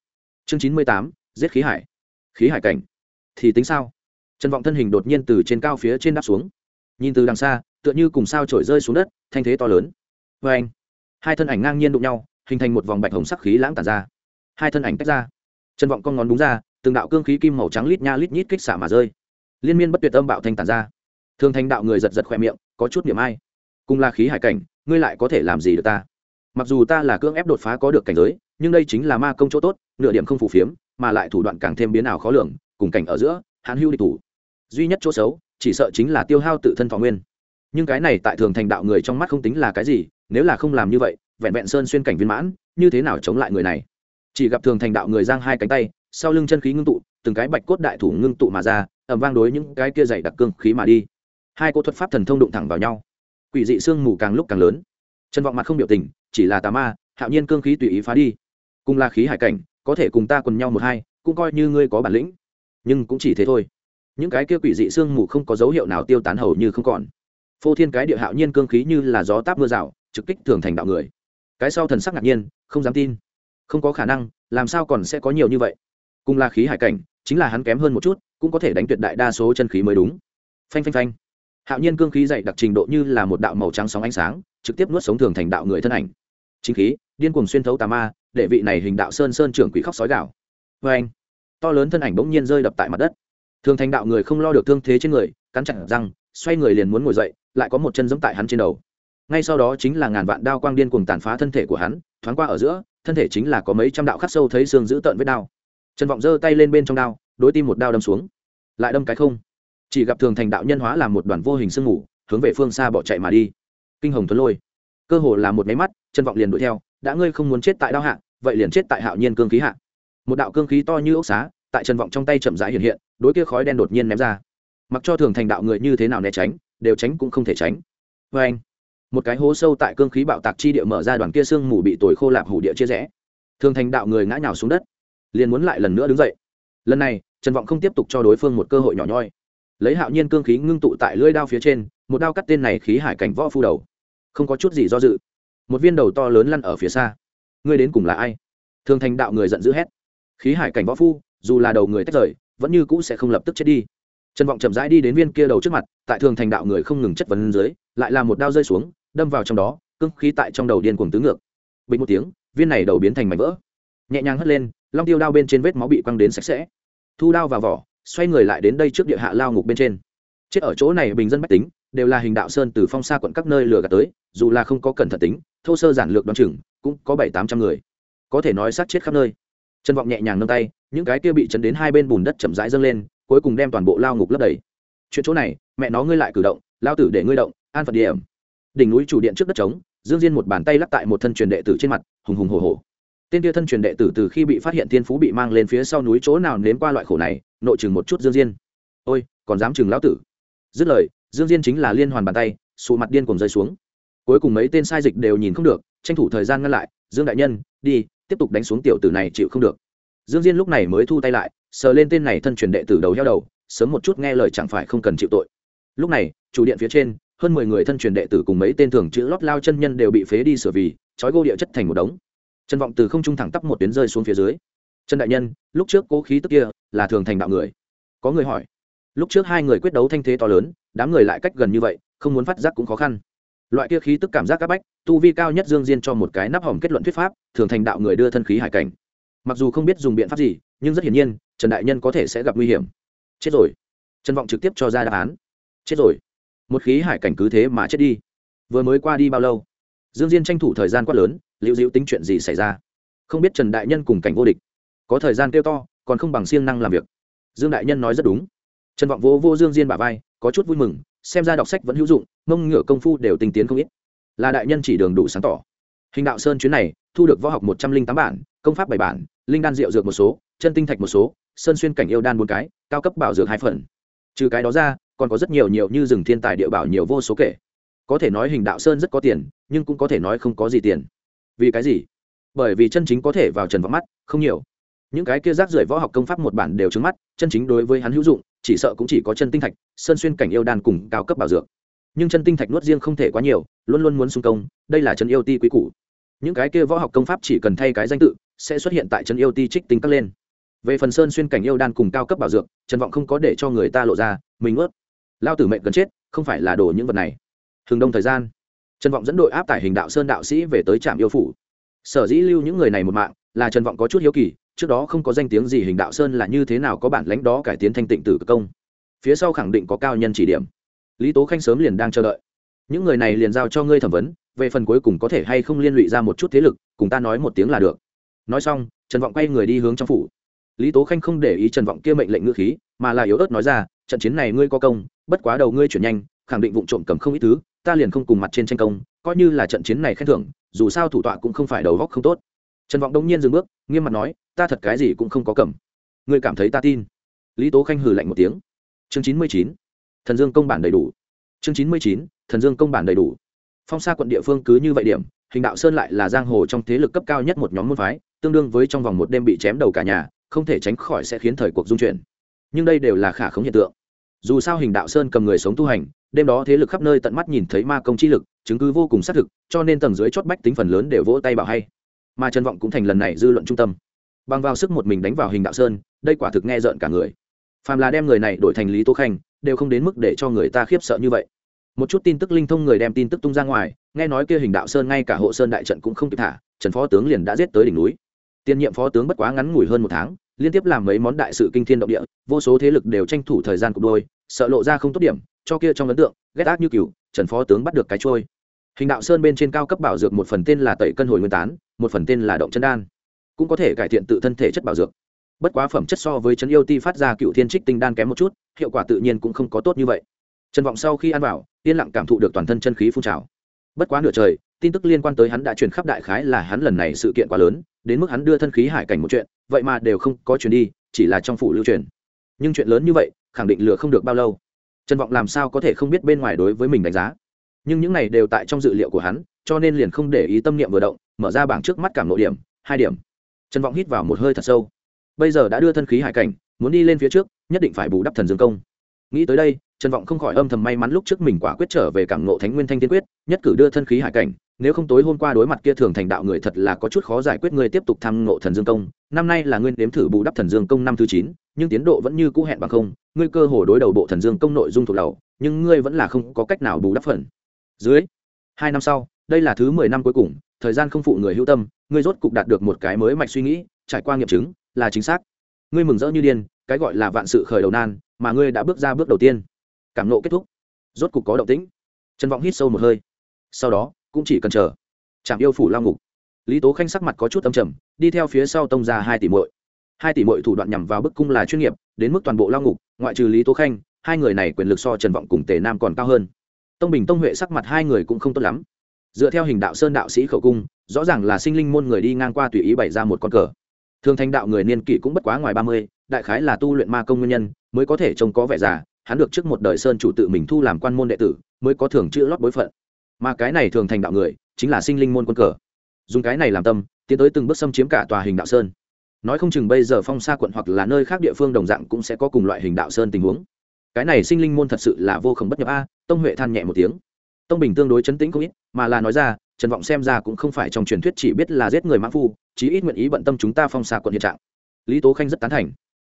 Chương chín mươi tám. Giết khí hải. Khí hải cảnh. Thì tính sao? Trần vọng thân hình đột nhiên từ trên cao phía trên đáp xuống. Nhìn từ đằng xa, tựa như cùng sao trổi rơi xuống đất, thanh thế to lớn. Vê anh, hai thân ảnh ngang nhiên đụng nhau, hình thành một vòng bạch hồng sắc khí lãng tàn ra. Hai thân ảnh tách ra. Trần vọng con ngón đúng ra, từng đạo cương khí kim màu trắng lít nha lít nhít kích xả mà rơi. Liên miên bất tuyệt âm bạo thanh tàn ra. Thường thành đạo người giật giật khoe miệng, có chút niềm ai. Cùng là khí hải cảnh, ngươi lại có thể làm gì được ta? Mặc dù ta là cưỡng ép đột phá có được cảnh giới, nhưng đây chính là ma công chỗ tốt, nửa điểm không phù phiếm, mà lại thủ đoạn càng thêm biến ảo khó lường, cùng cảnh ở giữa, hãn hưu địch thủ duy nhất chỗ xấu, chỉ sợ chính là tiêu hao tự thân thọ nguyên. Nhưng cái này tại thường thành đạo người trong mắt không tính là cái gì, nếu là không làm như vậy, vẹn vẹn sơn xuyên cảnh viên mãn, như thế nào chống lại người này? Chỉ gặp thường thành đạo người giang hai cánh tay, sau lưng chân khí ngưng tụ, từng cái bạch cốt đại thủ ngưng tụ mà ra ẩm vang đối những cái kia dày đặc cương khí mà đi. Hai cô thuật pháp thần thông đụng thẳng vào nhau. Quỷ dị sương mù càng lúc càng lớn. Trần vọng mặt không biểu tình, chỉ là tà ma, hạo nhiên cương khí tùy ý phá đi. Cùng là khí hải cảnh, có thể cùng ta quần nhau một hai, cũng coi như ngươi có bản lĩnh. Nhưng cũng chỉ thế thôi những cái kia quỷ dị sương mù không có dấu hiệu nào tiêu tán hầu như không còn. Phô thiên cái địa hạo nhiên cương khí như là gió táp mưa rào, trực kích thường thành đạo người. Cái sau thần sắc ngạc nhiên, không dám tin. Không có khả năng, làm sao còn sẽ có nhiều như vậy? Cùng là khí hải cảnh, chính là hắn kém hơn một chút, cũng có thể đánh tuyệt đại đa số chân khí mới đúng. Phanh phanh phanh. Hạo nhiên cương khí dày đặc trình độ như là một đạo màu trắng sóng ánh sáng, trực tiếp nuốt sống thường thành đạo người thân ảnh. Chính khí, điên cuồng xuyên thấu tà ma, để vị này hình đạo sơn sơn trưởng quỷ khóc sói gạo vê vâng. anh to lớn thân ảnh bỗng nhiên rơi đập tại mặt đất thường thành đạo người không lo được thương thế trên người, cắn chặt răng, xoay người liền muốn ngồi dậy, lại có một chân giẫm tại hắn trên đầu. Ngay sau đó chính là ngàn vạn đao quang điên cuồng tàn phá thân thể của hắn, thoáng qua ở giữa, thân thể chính là có mấy trăm đạo khắc sâu thấy xương giữ tợn vết đao. Trần vọng giơ tay lên bên trong đao, đối tim một đao đâm xuống. Lại đâm cái không. Chỉ gặp thường thành đạo nhân hóa làm một đoàn vô hình sương ngủ hướng về phương xa bỏ chạy mà đi. Kinh hồng thuấn lôi. Cơ hồ là một máy mắt, trần vọng liền đuổi theo, đã ngươi không muốn chết tại đao hạ, vậy liền chết tại hạo nhiên cương khí hạ. Một đạo cương khí to như ốc xá, tại trần vọng trong tay chậm rãi hiện hiện đối kia khói đen đột nhiên ném ra. Mặc cho thường thành đạo người như thế nào né tránh, đều tránh cũng không thể tránh. Vê anh, một cái hố sâu tại cương khí bạo tạc chi địa mở ra đoàn kia sương mù bị tồi khô lạp hủ địa chia rẽ. Thường thành đạo người ngã nhào xuống đất, liền muốn lại lần nữa đứng dậy. Lần này, trần vọng không tiếp tục cho đối phương một cơ hội nhỏ nhoi. Lấy hạo nhiên cương khí ngưng tụ tại lưỡi đao phía trên, một đao cắt tên này khí hải cảnh võ phu đầu. Không có chút gì do dự. Một viên đầu to lớn lăn ở phía xa. Ngươi đến cùng là ai? Thường thành đạo người giận dữ hét. Khí hải cảnh võ phu, dù là đầu người tách rời vẫn như cũ sẽ không lập tức chết đi. Trần vọng chậm rãi đi đến viên kia đầu trước mặt, tại thường thành đạo người không ngừng chất vấn dưới, lại là một đao rơi xuống, đâm vào trong đó, cương khí tại trong đầu điên cuồng tứ ngược. Bình một tiếng, viên này đầu biến thành mảnh vỡ. Nhẹ nhàng hất lên, long tiêu đao bên trên vết máu bị quăng đến sạch sẽ. Thu đao vào vỏ, xoay người lại đến đây trước địa hạ lao ngục bên trên. Chết ở chỗ này bình dân bách tính, đều là hình đạo sơn từ phong xa quận các nơi lừa gạt tới, dù là không có cẩn thận tính, thô sơ giản lược đoán chừng, cũng có bảy tám trăm người. Có thể nói sát chết khắp nơi. Chân vọng nhẹ nhàng nâng tay những cái kia bị chấn đến hai bên bùn đất chậm rãi dâng lên, cuối cùng đem toàn bộ lao ngục lấp đầy. Chuyện chỗ này, mẹ nó ngươi lại cử động, lao tử để ngươi động, an phận điểm. Đỉnh núi chủ điện trước đất trống, dương diên một bàn tay lắc tại một thân truyền đệ tử trên mặt, hùng hùng hồ hồ tên kia thân truyền đệ tử từ khi bị phát hiện thiên phú bị mang lên phía sau núi chỗ nào nếm qua loại khổ này, nội chừng một chút dương diên. Ôi, còn dám chừng lão tử. Dứt lời, dương diên chính là liên hoàn bàn tay, sụ mặt điên cùng rơi xuống. Cuối cùng mấy tên sai dịch đều nhìn không được, tranh thủ thời gian ngăn lại, dương đại nhân, đi, tiếp tục đánh xuống tiểu tử này chịu không được dương diên lúc này mới thu tay lại, sờ lên tên này thân truyền đệ tử đầu heo đầu, sớm một chút nghe lời chẳng phải không cần chịu tội. Lúc này, chủ điện phía trên, hơn mười người thân truyền đệ tử cùng mấy tên thường chữ lót lao chân nhân đều bị phế đi sửa vì, trói gô địa chất thành một đống. Trần vọng từ không trung thẳng tắp một tuyến rơi xuống phía dưới. Trần đại nhân, lúc trước cố khí tức kia là thường thành đạo người. Có người hỏi. Lúc trước hai người quyết đấu thanh thế to lớn, đám người lại cách gần như vậy, không muốn phát giác cũng khó khăn. Loại kia khí tức cảm giác áp bách, tu vi cao nhất dương diên cho một cái nắp hỏng kết luận thuyết pháp, thường thành đạo người đưa thân khí hải cảnh mặc dù không biết dùng biện pháp gì, nhưng rất hiển nhiên, trần đại nhân có thể sẽ gặp nguy hiểm. Chết rồi. Trần vọng trực tiếp cho ra đáp án. Chết rồi. Một khí hải cảnh cứ thế mà chết đi. Vừa mới qua đi bao lâu? Dương diên tranh thủ thời gian quát lớn liệu dịu tính chuyện gì xảy ra? Không biết trần đại nhân cùng cảnh vô địch. Có thời gian kêu to, còn không bằng siêng năng làm việc. Dương đại nhân nói rất đúng. Trần vọng vô vô dương diên bà vai, có chút vui mừng, xem ra đọc sách vẫn hữu dụng, mông ngựa công phu đều tinh tiến không ít. Là đại nhân chỉ đường đủ sáng tỏ. Hình đạo sơn chuyến này thu được võ học một trăm linh tám bản, công pháp bảy bản, linh đan rượu dược một số, chân tinh thạch một số, sơn xuyên cảnh yêu đan bốn cái, cao cấp bảo dược hai phần. Trừ cái đó ra, còn có rất nhiều nhiều như rừng thiên tài địa bảo nhiều vô số kể. Có thể nói hình đạo sơn rất có tiền, nhưng cũng có thể nói không có gì tiền. Vì cái gì? Bởi vì chân chính có thể vào trần vọng mắt, không nhiều. Những cái kia rác rưởi võ học công pháp một bản đều trứng mắt, chân chính đối với hắn hữu dụng, chỉ sợ cũng chỉ có chân tinh thạch, sơn xuyên cảnh yêu đan cùng cao cấp bảo dược. Nhưng chân tinh thạch nuốt riêng không thể quá nhiều, luôn luôn muốn xung công, đây là chân yêu ti quý cũ những cái kia võ học công pháp chỉ cần thay cái danh tự, sẽ xuất hiện tại chân yêu ti trích tinh cắt lên. Về phần sơn xuyên cảnh yêu đan cùng cao cấp bảo dược, trần vọng không có để cho người ta lộ ra, mình ướt. Lao tử mệnh gần chết, không phải là đổ những vật này. Hừng đông thời gian, trần vọng dẫn đội áp tải hình đạo sơn đạo sĩ về tới trạm yêu phủ. Sở dĩ lưu những người này một mạng, là trần vọng có chút hiếu kỳ, trước đó không có danh tiếng gì hình đạo sơn là như thế nào có bản lãnh đó cải tiến thanh tịnh tử công. Phía sau khẳng định có cao nhân chỉ điểm. Lý tố khanh sớm liền đang chờ đợi. Những người này liền giao cho ngươi thẩm vấn về phần cuối cùng có thể hay không liên lụy ra một chút thế lực, cùng ta nói một tiếng là được. Nói xong, trần vọng quay người đi hướng trong phủ. Lý tố khanh không để ý trần vọng kia mệnh lệnh ngữ khí, mà là yếu ớt nói ra, trận chiến này ngươi có công, bất quá đầu ngươi chuyển nhanh, khẳng định vụ trộm cầm không ít thứ, ta liền không cùng mặt trên tranh công, coi như là trận chiến này khen thưởng, dù sao thủ tọa cũng không phải đầu góc không tốt. Trần vọng đông nhiên dừng bước, nghiêm mặt nói, ta thật cái gì cũng không có cầm. Ngươi cảm thấy ta tin. Lý tố khanh hừ lạnh một tiếng. Chương chín mươi chín, thần dương công bản đầy đủ. Chương chín mươi chín, thần dương công bản đầy đủ phong sa quận địa phương cứ như vậy điểm, hình đạo sơn lại là giang hồ trong thế lực cấp cao nhất một nhóm môn phái, tương đương với trong vòng một đêm bị chém đầu cả nhà, không thể tránh khỏi sẽ khiến thời cuộc dung chuyển. Nhưng đây đều là khả khống hiện tượng. Dù sao hình đạo sơn cầm người sống tu hành, đêm đó thế lực khắp nơi tận mắt nhìn thấy ma công chi lực, chứng cứ vô cùng xác thực, cho nên tầng dưới chót bách tính phần lớn đều vỗ tay bảo hay. Mà trần vọng cũng thành lần này dư luận trung tâm. Bằng vào sức một mình đánh vào hình đạo sơn, đây quả thực nghe rợn cả người. Phàm là đem người này đổi thành lý tô khanh, đều không đến mức để cho người ta khiếp sợ như vậy một chút tin tức linh thông người đem tin tức tung ra ngoài, nghe nói kia hình đạo sơn ngay cả hộ sơn đại trận cũng không kịp thả, trần phó tướng liền đã giết tới đỉnh núi. Tiên nhiệm phó tướng bất quá ngắn ngủi hơn một tháng, liên tiếp làm mấy món đại sự kinh thiên động địa, vô số thế lực đều tranh thủ thời gian cục đôi, sợ lộ ra không tốt điểm, cho kia trong ấn tượng, ghét ác như cừu, trần phó tướng bắt được cái trôi. Hình đạo sơn bên trên cao cấp bảo dược một phần tên là tẩy cân hồi nguyên tán, một phần tên là động chân đan. Cũng có thể cải thiện tự thân thể chất bảo dược. Bất quá phẩm chất so với chấn yêu ti phát ra cựu thiên trích tinh đan kém một chút, hiệu quả tự nhiên cũng không có tốt như vậy trần vọng sau khi ăn vào, yên lặng cảm thụ được toàn thân chân khí phun trào. Bất quá nửa trời, tin tức liên quan tới hắn đã truyền khắp đại khái là hắn lần này sự kiện quá lớn, đến mức hắn đưa thân khí hải cảnh một chuyện, vậy mà đều không có truyền đi, chỉ là trong phủ lưu truyền. Nhưng chuyện lớn như vậy, khẳng định lừa không được bao lâu. Trần vọng làm sao có thể không biết bên ngoài đối với mình đánh giá? Nhưng những này đều tại trong dự liệu của hắn, cho nên liền không để ý tâm niệm vừa động, mở ra bảng trước mắt cảm nội điểm, hai điểm. Trần vọng hít vào một hơi thật sâu. Bây giờ đã đưa thân khí hải cảnh, muốn đi lên phía trước, nhất định phải bù đắp thần dương công. Nghĩ tới đây trần vọng không khỏi âm thầm may mắn lúc trước mình quả quyết trở về cảm ngộ thánh nguyên thanh tiên quyết, nhất cử đưa thân khí hải cảnh, nếu không tối hôm qua đối mặt kia thường thành đạo người thật là có chút khó giải quyết người tiếp tục tham ngộ thần dương công. Năm nay là nguyên đếm thử bù đắp thần dương công năm thứ chín, nhưng tiến độ vẫn như cũ hẹn bằng không, ngươi cơ hồ đối đầu bộ thần dương công nội dung thuộc đầu nhưng ngươi vẫn là không có cách nào bù đắp phần. Dưới hai năm sau, đây là thứ mười năm cuối cùng, thời gian không phụ người hữu tâm, ngươi rốt cục đạt được một cái mới mạch suy nghĩ, trải qua nghiệm chứng, là chính xác. Ngươi mừng rỡ như điên, cái gọi là vạn sự khởi đầu nan, mà ngươi đã bước ra bước đầu tiên cảm nộ kết thúc. Rốt cục có động tĩnh. Trần vọng hít sâu một hơi. Sau đó, cũng chỉ cần chờ. Trạm yêu phủ lao ngục. Lý tố khanh sắc mặt có chút âm trầm, đi theo phía sau tông ra hai tỷ mội hai tỷ mội thủ đoạn nhằm vào bức cung là chuyên nghiệp, đến mức toàn bộ lao ngục, ngoại trừ lý tố khanh, hai người này quyền lực so trần vọng cùng tề nam còn cao hơn. Tông bình tông huệ sắc mặt hai người cũng không tốt lắm. Dựa theo hình đạo sơn đạo sĩ khẩu cung, rõ ràng là sinh linh môn người đi ngang qua tùy ý bày ra một con cờ. Thường thành đạo người niên kỷ cũng bất quá ngoài ba mươi, đại khái là tu luyện ma công nguyên nhân, mới có thể trông có vẻ già hắn được trước một đời sơn chủ tự mình thu làm quan môn đệ tử, mới có thường chữ lót bối phận. Mà cái này thường thành đạo người, chính là sinh linh môn quân cờ. Dùng cái này làm tâm, tiến tới từng bước xâm chiếm cả tòa hình đạo sơn. Nói không chừng bây giờ phong sa quận hoặc là nơi khác địa phương đồng dạng cũng sẽ có cùng loại hình đạo sơn tình huống. Cái này sinh linh môn thật sự là vô khổng bất nhập a, tông huệ than nhẹ một tiếng. Tông bình tương đối chấn tĩnh không ít, mà là nói ra, trần vọng xem ra cũng không phải trong truyền thuyết chỉ biết là giết người mã phu, chí ít nguyện ý bận tâm chúng ta phong xa quận hiện trạng. Lý tố khanh rất tán thành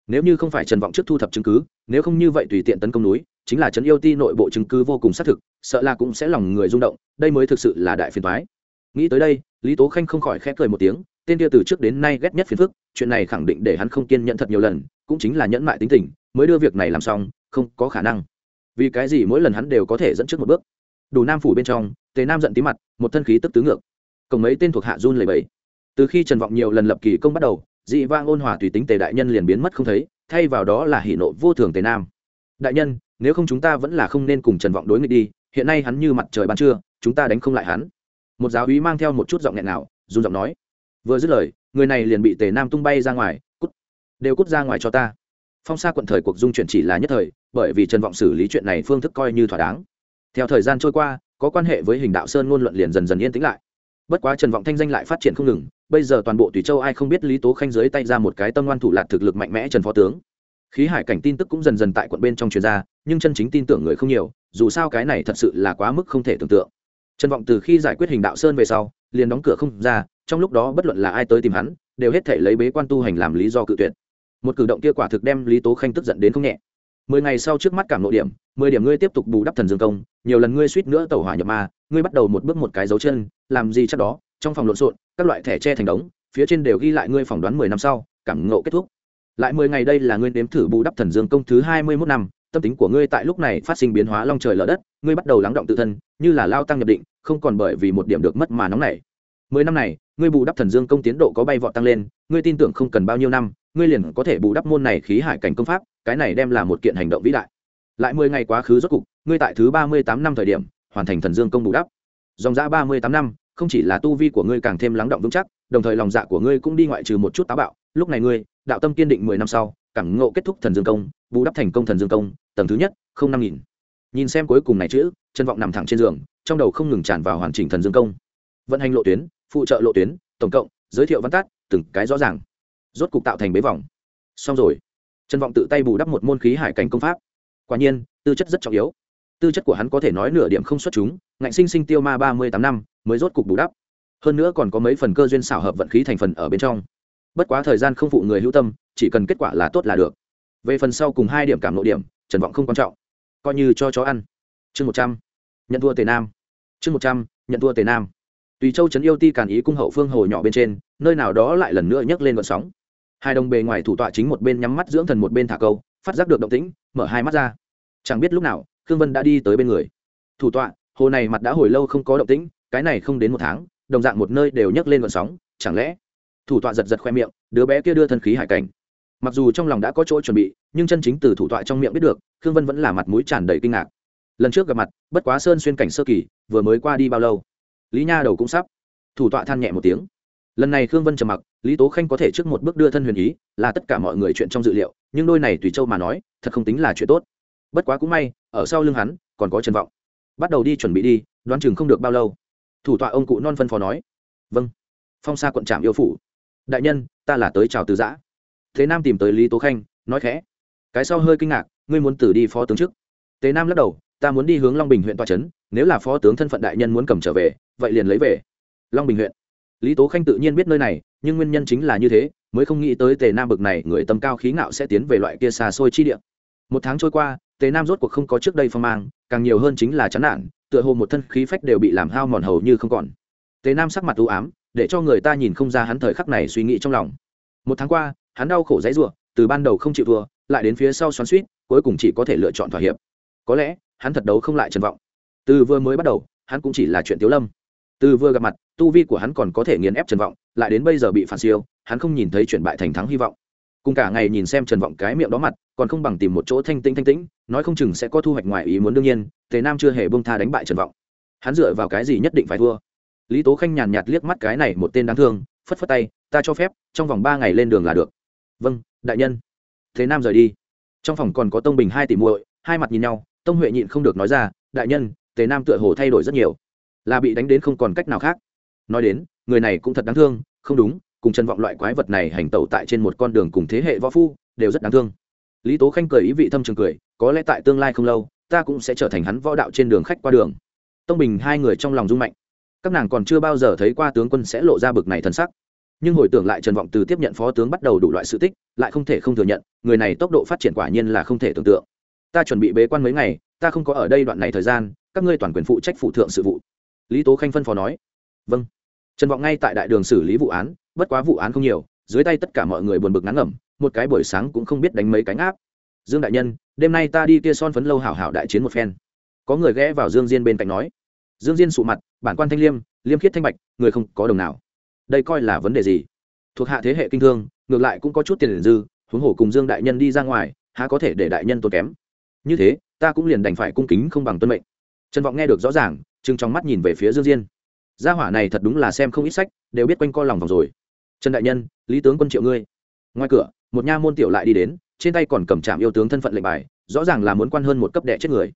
nếu như không phải trần vọng trước thu thập chứng cứ, nếu không như vậy tùy tiện tấn công núi, chính là trấn yêu ti nội bộ chứng cứ vô cùng xác thực, sợ là cũng sẽ lòng người rung động, đây mới thực sự là đại phiền thoái nghĩ tới đây, lý tố khanh không khỏi khẽ cười một tiếng, tên kia từ trước đến nay ghét nhất phiền phức, chuyện này khẳng định để hắn không kiên nhận thật nhiều lần, cũng chính là nhẫn mại tính tình, mới đưa việc này làm xong, không có khả năng. Vì cái gì mỗi lần hắn đều có thể dẫn trước một bước? Đủ nam phủ bên trong, tề nam giận tí mặt, một thân khí tức tứ ngược. Cùng mấy tên thuộc hạ run lầy bẫy từ khi trần vọng nhiều lần lập kỳ công bắt đầu dị vang ôn hòa tùy tính tề đại nhân liền biến mất không thấy, thay vào đó là hỷ nộ vô thường tề nam. Đại nhân, nếu không chúng ta vẫn là không nên cùng trần vọng đối nghịch đi, hiện nay hắn như mặt trời ban trưa, chúng ta đánh không lại hắn. Một giáo úy mang theo một chút giọng nghẹn nào dùng giọng nói. Vừa dứt lời, người này liền bị tề nam tung bay ra ngoài, cút, đều cút ra ngoài cho ta. Phong sa quận thời cuộc dung chuyển chỉ là nhất thời, bởi vì trần vọng xử lý chuyện này phương thức coi như thỏa đáng. Theo thời gian trôi qua, có quan hệ với hình đạo sơn ngôn luận liền dần dần yên tĩnh lại bất quá trần vọng thanh danh lại phát triển không ngừng, bây giờ toàn bộ tùy châu ai không biết lý tố khanh dưới tay ra một cái tâm ngoan thủ lạc thực lực mạnh mẽ trần phó tướng. Khí hải cảnh tin tức cũng dần dần tại quận bên trong truyền ra, nhưng chân chính tin tưởng người không nhiều, dù sao cái này thật sự là quá mức không thể tưởng tượng. Trần vọng từ khi giải quyết hình đạo sơn về sau, liền đóng cửa không ra, trong lúc đó bất luận là ai tới tìm hắn, đều hết thể lấy bế quan tu hành làm lý do cự tuyệt. Một cử động kia quả thực đem lý tố khanh tức giận đến không nhẹ. Mười ngày sau trước mắt cảm nội điểm, mười điểm ngươi tiếp tục bù đắp thần dương công, nhiều lần ngươi suýt nữa tẩu hỏa nhập ma ngươi bắt đầu một bước một cái dấu chân, làm gì chắc đó, trong phòng lộn xộn, các loại thẻ tre thành đống, phía trên đều ghi lại ngươi phỏng đoán mười năm sau, cảm ngộ kết thúc. Lại mười ngày đây là ngươi nếm thử bù đắp thần dương công thứ hai mươi mốt năm, tâm tính của ngươi tại lúc này phát sinh biến hóa long trời lở đất, ngươi bắt đầu lắng động tự thân, như là lao tăng nhập định, không còn bởi vì một điểm được mất mà nóng nảy. Mười năm này, ngươi bù đắp thần dương công tiến độ có bay vọt tăng lên, ngươi tin tưởng không cần bao nhiêu năm, ngươi liền có thể bù đắp môn này khí hải cảnh công pháp, cái này đem là một kiện hành động vĩ đại. Lại mười ngày quá khứ rốt cục, ngươi tại thứ ba mươi tám năm thời điểm hoàn thành thần dương công bù đắp. Dòng dã ba mươi tám năm, không chỉ là tu vi của ngươi càng thêm lắng động vững chắc, đồng thời lòng dạ của ngươi cũng đi ngoại trừ một chút táo bạo. Lúc này ngươi, đạo tâm kiên định mười năm sau, cảm ngộ kết thúc thần dương công, bù đắp thành công thần dương công, tầng thứ nhất, không năm nghìn. Nhìn xem cuối cùng này chữ, chân vọng nằm thẳng trên giường, trong đầu không ngừng tràn vào hoàn chỉnh thần dương công. Vận hành lộ tuyến, phụ trợ lộ tuyến, tổng cộng, giới thiệu văn tát từng cái rõ ràng. Rốt cục tạo thành bế vòng. Xong rồi. Chân vọng tự tay bù đắp một môn khí hải cảnh công pháp. Quả nhiên, tư chất rất trọng yếu tư chất của hắn có thể nói nửa điểm không xuất chúng, ngạnh sinh sinh tiêu ma ba mươi tám năm, mới rốt cục bù đắp. Hơn nữa còn có mấy phần cơ duyên xảo hợp vận khí thành phần ở bên trong. Bất quá thời gian không phụ người hữu tâm, chỉ cần kết quả là tốt là được. Về phần sau cùng hai điểm cảm nội điểm, trần vọng không quan trọng. Coi như cho chó ăn. Chương một trăm, nhận thua tề nam. Chương một trăm, nhận thua tề nam. Tùy châu trấn yêu ti càn ý cung hậu phương hồ nhỏ bên trên, nơi nào đó lại lần nữa nhấc lên vận sóng. Hai đồng bề ngoài thủ tọa chính một bên nhắm mắt dưỡng thần một bên thả câu, phát giác được động tĩnh, mở hai mắt ra. Chẳng biết lúc nào khương vân đã đi tới bên người. Thủ tọa, hồ này mặt đã hồi lâu không có động tĩnh, cái này không đến một tháng, đồng dạng một nơi đều nhấc lên vận sóng, chẳng lẽ? Thủ tọa giật giật khoe miệng, đứa bé kia đưa thân khí hải cảnh. Mặc dù trong lòng đã có chỗ chuẩn bị, nhưng chân chính từ thủ tọa trong miệng biết được, khương vân vẫn là mặt mũi tràn đầy kinh ngạc. Lần trước gặp mặt, bất quá sơn xuyên cảnh sơ kỳ, vừa mới qua đi bao lâu? Lý nha đầu cũng sắp. Thủ tọa than nhẹ một tiếng. Lần này khương vân trầm mặc, lý tố khanh có thể trước một bước đưa thân huyền ý, là tất cả mọi người chuyện trong dự liệu, nhưng đôi này tùy châu mà nói, thật không tính là chuyện tốt bất quá cũng may, ở sau lưng hắn, còn có trần vọng. Bắt đầu đi chuẩn bị đi, đoán chừng không được bao lâu. Thủ tọa ông cụ non phân phó nói. Vâng. Phong sa quận trạm yêu phủ. Đại nhân, ta là tới chào từ giã. Thế nam tìm tới lý tố khanh, nói khẽ. Cái sau hơi kinh ngạc, ngươi muốn tử đi phó tướng trước. Tế nam lắc đầu, ta muốn đi hướng long bình huyện toa trấn nếu là phó tướng thân phận đại nhân muốn cầm trở về, vậy liền lấy về. Long bình huyện. Lý tố khanh tự nhiên biết nơi này, nhưng nguyên nhân chính là như thế, mới không nghĩ tới tề nam bực này, người tầm cao khí ngạo sẽ tiến về loại kia xa xôi chi địa. Một tháng trôi qua tề nam rốt cuộc không có trước đây phong mang, càng nhiều hơn chính là chán nản, tựa hồ một thân khí phách đều bị làm hao mòn hầu như không còn. Tề nam sắc mặt u ám, để cho người ta nhìn không ra hắn thời khắc này suy nghĩ trong lòng. Một tháng qua, hắn đau khổ dãy ruộng, từ ban đầu không chịu thua, lại đến phía sau xoắn suýt cuối cùng chỉ có thể lựa chọn thỏa hiệp. Có lẽ, hắn thật đấu không lại trần vọng. Từ vừa mới bắt đầu, hắn cũng chỉ là chuyện tiếu lâm. Từ vừa gặp mặt, tu vi của hắn còn có thể nghiền ép trần vọng, lại đến bây giờ bị phản siêu, hắn không nhìn thấy chuyển bại thành thắng hy vọng. Cùng cả ngày nhìn xem trần vọng cái miệng đó mặt, còn không bằng tìm một chỗ thanh tĩnh thanh tĩnh nói không chừng sẽ có thu hoạch ngoài ý muốn đương nhiên, tề nam chưa hề bông tha đánh bại trần vọng. Hắn dựa vào cái gì nhất định phải thua? Lý tố khanh nhàn nhạt liếc mắt cái này một tên đáng thương, phất phất tay, ta cho phép, trong vòng ba ngày lên đường là được. Vâng đại nhân. Thế nam rời đi. Trong phòng còn có tông bình hai tỷ muội, hai mặt nhìn nhau, tông huệ nhịn không được nói ra, đại nhân, tề nam tựa hồ thay đổi rất nhiều, là bị đánh đến không còn cách nào khác. Nói đến, người này cũng thật đáng thương, không đúng, cùng Trần vọng loại quái vật này hành tẩu tại trên một con đường cùng thế hệ võ phu, đều rất đáng thương. Lý tố khanh cười ý vị thâm trường cười có lẽ tại tương lai không lâu, ta cũng sẽ trở thành hắn võ đạo trên đường khách qua đường. Tông bình hai người trong lòng rung mạnh. Các nàng còn chưa bao giờ thấy qua tướng quân sẽ lộ ra bực này thân sắc. Nhưng hồi tưởng lại trần vọng từ tiếp nhận phó tướng bắt đầu đủ loại sự tích, lại không thể không thừa nhận, người này tốc độ phát triển quả nhiên là không thể tưởng tượng. Ta chuẩn bị bế quan mấy ngày, ta không có ở đây đoạn này thời gian, các ngươi toàn quyền phụ trách phụ thượng sự vụ. Lý tố khanh phân phó nói. Vâng. Trần vọng ngay tại đại đường xử lý vụ án, bất quá vụ án không nhiều, dưới tay tất cả mọi người buồn bực ngắn ngẩm, một cái buổi sáng cũng không biết đánh mấy cánh áp dương đại nhân đêm nay ta đi kia son phấn lâu hảo hảo đại chiến một phen. Có người ghé vào dương diên bên cạnh nói, dương diên sụ mặt, bản quan thanh liêm liêm khiết thanh bạch, người không có đồng nào. Đây coi là vấn đề gì? Thuộc hạ thế hệ kinh thương, ngược lại cũng có chút tiền dư, huống hồ cùng dương đại nhân đi ra ngoài, há có thể để đại nhân tốn kém? Như thế, ta cũng liền đành phải cung kính không bằng tuân mệnh. Trần vọng nghe được rõ ràng chừng trong mắt nhìn về phía dương diên. Gia hỏa này thật đúng là xem không ít sách, đều biết quanh co lòng vòng rồi. Trần đại nhân, lý tướng quân triệu ngươi. Ngoài cửa, một nha môn tiểu lại đi đến trên tay còn cầm trạm yêu tướng thân phận lệnh bài, rõ ràng là muốn quan hơn một cấp đệ chết người.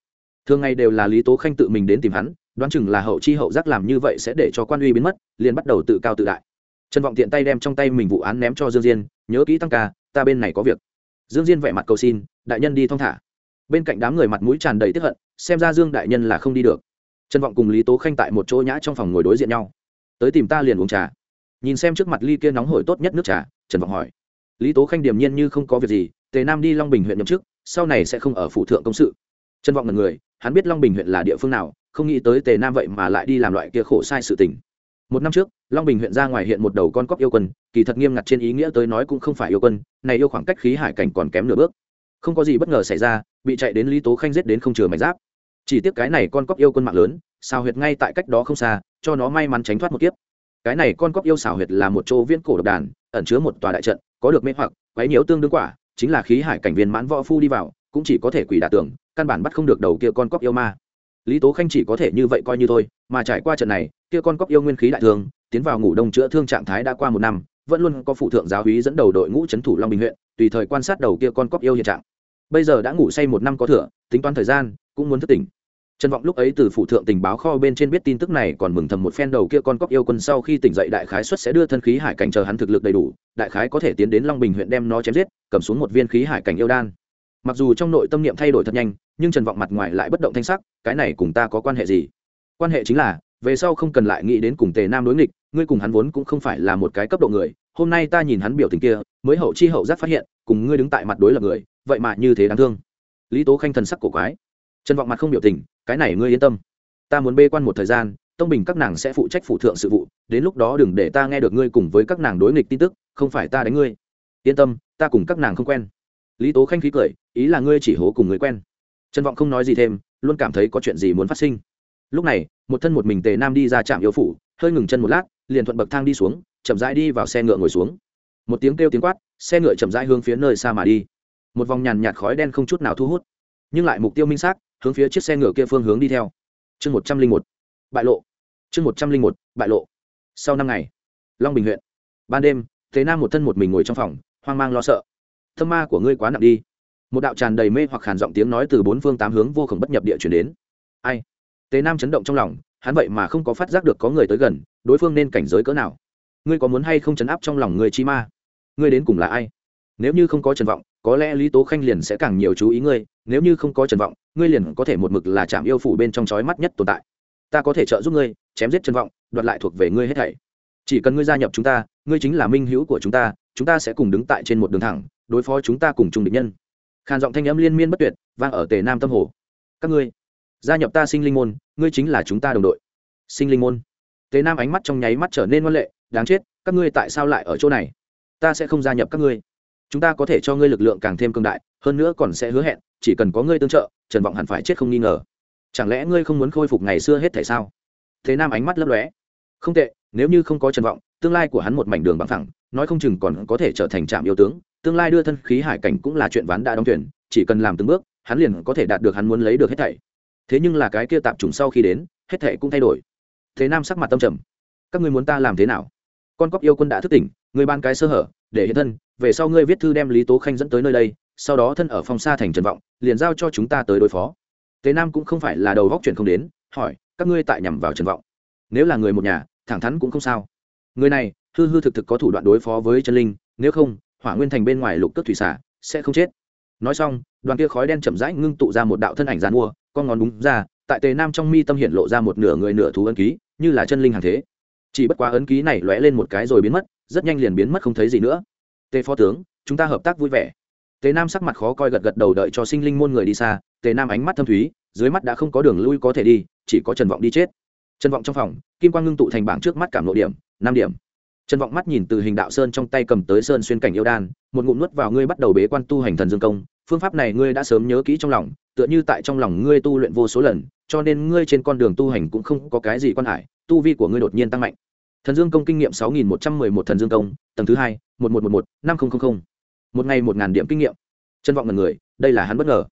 Thường ngày đều là lý tố khanh tự mình đến tìm hắn, đoán chừng là hậu chi hậu giác làm như vậy sẽ để cho quan uy biến mất, liền bắt đầu tự cao tự đại. Trần vọng tiện tay đem trong tay mình vụ án ném cho dương diên, nhớ kỹ tăng ca, ta bên này có việc. Dương diên vẻ mặt cầu xin, đại nhân đi thong thả. Bên cạnh đám người mặt mũi tràn đầy tiếp hận, xem ra dương đại nhân là không đi được. Trần vọng cùng lý tố khanh tại một chỗ nhã trong phòng ngồi đối diện nhau. Tới tìm ta liền uống trà. Nhìn xem trước mặt ly kia nóng hổi tốt nhất nước trà, trần vọng hỏi. Lý tố khanh điềm nhiên như không có việc gì tề nam đi long bình huyện nhậm chức, sau này sẽ không ở phủ thượng công sự. Trần vọng là người, hắn biết long bình huyện là địa phương nào, không nghĩ tới tề nam vậy mà lại đi làm loại kia khổ sai sự tình. Một năm trước, long bình huyện ra ngoài hiện một đầu con cóc yêu quân, kỳ thật nghiêm ngặt trên ý nghĩa tới nói cũng không phải yêu quân, này yêu khoảng cách khí hải cảnh còn kém nửa bước. Không có gì bất ngờ xảy ra, bị chạy đến lý tố khanh giết đến không chừa mảnh giáp. Chỉ tiếc cái này con cóc yêu quân mạng lớn, xào huyệt ngay tại cách đó không xa, cho nó may mắn tránh thoát một kiếp. Cái này con cóc yêu xào huyệt là một chỗ viễn cổ độc đàn, ẩn chứa một tòa đại trận, có được mê hoặc, quấy nhiễu tương đương quả chính là khí hải cảnh viên mãn võ phu đi vào, cũng chỉ có thể quỷ đả tưởng, căn bản bắt không được đầu kia con cóc yêu ma. Lý tố khanh chỉ có thể như vậy coi như thôi, mà trải qua trận này, kia con cóc yêu nguyên khí đại thương tiến vào ngủ đông chữa thương trạng thái đã qua một năm, vẫn luôn có phụ thượng giáo hí dẫn đầu đội ngũ c thủ long bình huyện, tùy thời quan sát đầu kia con cóc yêu hiện trạng. Bây giờ đã ngủ say một năm có thừa, tính toán thời gian, cũng muốn thất tỉnh trần vọng lúc ấy từ phụ thượng tình báo kho bên trên biết tin tức này còn mừng thầm một phen đầu kia con cóc yêu quân sau khi tỉnh dậy đại khái suất sẽ đưa thân khí hải cảnh chờ hắn thực lực đầy đủ, đại khái có thể tiến đến long bình huyện đem nó chém giết, cầm xuống một viên khí hải cảnh yêu đan. Mặc dù trong nội tâm niệm thay đổi thật nhanh, nhưng trần vọng mặt ngoài lại bất động thanh sắc, cái này cùng ta có quan hệ gì? Quan hệ chính là, về sau không cần lại nghĩ đến cùng tề nam đối nghịch, ngươi cùng hắn vốn cũng không phải là một cái cấp độ người, hôm nay ta nhìn hắn biểu tình kia, mới hậu chi hậu giác phát hiện, cùng ngươi đứng tại mặt đối lập người, vậy mà như thế đáng thương. Lý tố khanh thần sắc cổ quái trần vọng mặt không biểu tình, cái này ngươi yên tâm. Ta muốn bê quan một thời gian, tông bình các nàng sẽ phụ trách phụ thượng sự vụ, đến lúc đó đừng để ta nghe được ngươi cùng với các nàng đối nghịch tin tức, không phải ta đánh ngươi. Yên tâm, ta cùng các nàng không quen. Lý tố khanh khí cười, ý là ngươi chỉ hố cùng người quen. Trần vọng không nói gì thêm, luôn cảm thấy có chuyện gì muốn phát sinh. Lúc này, một thân một mình tề nam đi ra trạm yêu phủ, hơi ngừng chân một lát, liền thuận bậc thang đi xuống, chậm rãi đi vào xe ngựa ngồi xuống. Một tiếng kêu tiếng quát, xe ngựa chậm rãi hướng phía nơi xa mà đi. Một vòng nhàn nhạt khói đen không chút nào thu hút, nhưng lại mục tiêu minh xác hướng phía chiếc xe ngựa kia phương hướng đi theo. Chương một trăm linh một, bại lộ. Chương một trăm linh một, bại lộ. Sau năm ngày, long bình huyện. Ban đêm, thế nam một thân một mình ngồi trong phòng, hoang mang lo sợ. Thâm ma của ngươi quá nặng đi. Một đạo tràn đầy mê hoặc khàn giọng tiếng nói từ bốn phương tám hướng vô khổng bất nhập địa chuyển đến. Ai? Tế nam chấn động trong lòng, hắn vậy mà không có phát giác được có người tới gần, đối phương nên cảnh giới cỡ nào. Ngươi có muốn hay không chấn áp trong lòng người chi ma? Ngươi đến cùng là ai? Nếu như không có trần vọng, có lẽ lý tố khanh liền sẽ càng nhiều chú ý ngươi, nếu như không có trần vọng ngươi liền có thể một mực là chạm yêu phủ bên trong chói mắt nhất tồn tại. Ta có thể trợ giúp ngươi, chém giết chân vọng, đoạt lại thuộc về ngươi hết thảy. Chỉ cần ngươi gia nhập chúng ta, ngươi chính là minh hữu của chúng ta chúng ta sẽ cùng đứng tại trên một đường thẳng, đối phó chúng ta cùng chung địch nhân. Khàn giọng thanh âm liên miên bất tuyệt, vang ở tề nam tâm hồ. Các ngươi, gia nhập ta sinh linh môn, ngươi chính là chúng ta đồng đội. Sinh linh môn. Tề nam ánh mắt trong nháy mắt trở nên ngoan lệ, đáng chết, các ngươi tại sao lại ở chỗ này? Ta sẽ không gia nhập các ngươi chúng ta có thể cho ngươi lực lượng càng thêm cương đại, hơn nữa còn sẽ hứa hẹn, chỉ cần có ngươi tương trợ, trần vọng hẳn phải chết không nghi ngờ. Chẳng lẽ ngươi không muốn khôi phục ngày xưa hết thể sao? Thế nam ánh mắt lấp lóe. Không tệ, nếu như không có trần vọng, tương lai của hắn một mảnh đường bằng thẳng nói không chừng còn có thể trở thành trạm yêu tướng, tương lai đưa thân khí hải cảnh cũng là chuyện ván đã đóng tuyển chỉ cần làm từng bước, hắn liền có thể đạt được hắn muốn lấy được hết thảy. Thế nhưng là cái kia tạp trùng sau khi đến, hết thảy cũng thay đổi. Thế nam sắc mặt tâm trầm. Các ngươi muốn ta làm thế nào? Con cóc yêu quân đã thức tỉnh, người ban cái sơ hở để hiện thân, về sau ngươi viết thư đem lý tố khanh dẫn tới nơi đây, sau đó thân ở phòng xa thành trần vọng, liền giao cho chúng ta tới đối phó. Tế nam cũng không phải là đầu góc chuyện không đến, hỏi, các ngươi tại nhằm vào trần vọng. Nếu là người một nhà, thẳng thắn cũng không sao. Người này, hư hư thực thực có thủ đoạn đối phó với chân linh, nếu không, hỏa nguyên thành bên ngoài lục tức thủy xả, sẽ không chết. Nói xong, đoàn kia khói đen chậm rãi ngưng tụ ra một đạo thân ảnh dàn mua, con ngón đúng ra, tại tề nam trong mi tâm hiện lộ ra một nửa người nửa thú ấn ký, như là chân linh hàng thế. Chỉ bất quá ấn ký này lóe lên một cái rồi biến mất rất nhanh liền biến mất không thấy gì nữa. Tề phó tướng, chúng ta hợp tác vui vẻ. Tề nam sắc mặt khó coi gật gật đầu đợi cho sinh linh môn người đi xa. Tề nam ánh mắt thâm thúy, dưới mắt đã không có đường lui có thể đi, chỉ có trần vọng đi chết. Trần vọng trong phòng, kim quang ngưng tụ thành bảng trước mắt cảm nội điểm, năm điểm. Trần vọng mắt nhìn từ hình đạo sơn trong tay cầm tới sơn xuyên cảnh yêu đan, một ngụm nuốt vào ngươi bắt đầu bế quan tu hành thần dương công. Phương pháp này ngươi đã sớm nhớ kỹ trong lòng, tựa như tại trong lòng ngươi tu luyện vô số lần, cho nên ngươi trên con đường tu hành cũng không có cái gì quan hải tu vi của ngươi đột nhiên tăng mạnh thần dương công kinh nghiệm sáu nghìn một trăm mười một thần dương công, tầng thứ hai, một một một một, năm nghìn một ngày một ngàn điểm kinh nghiệm. Chân vọng ngần người, đây là hắn bất ngờ.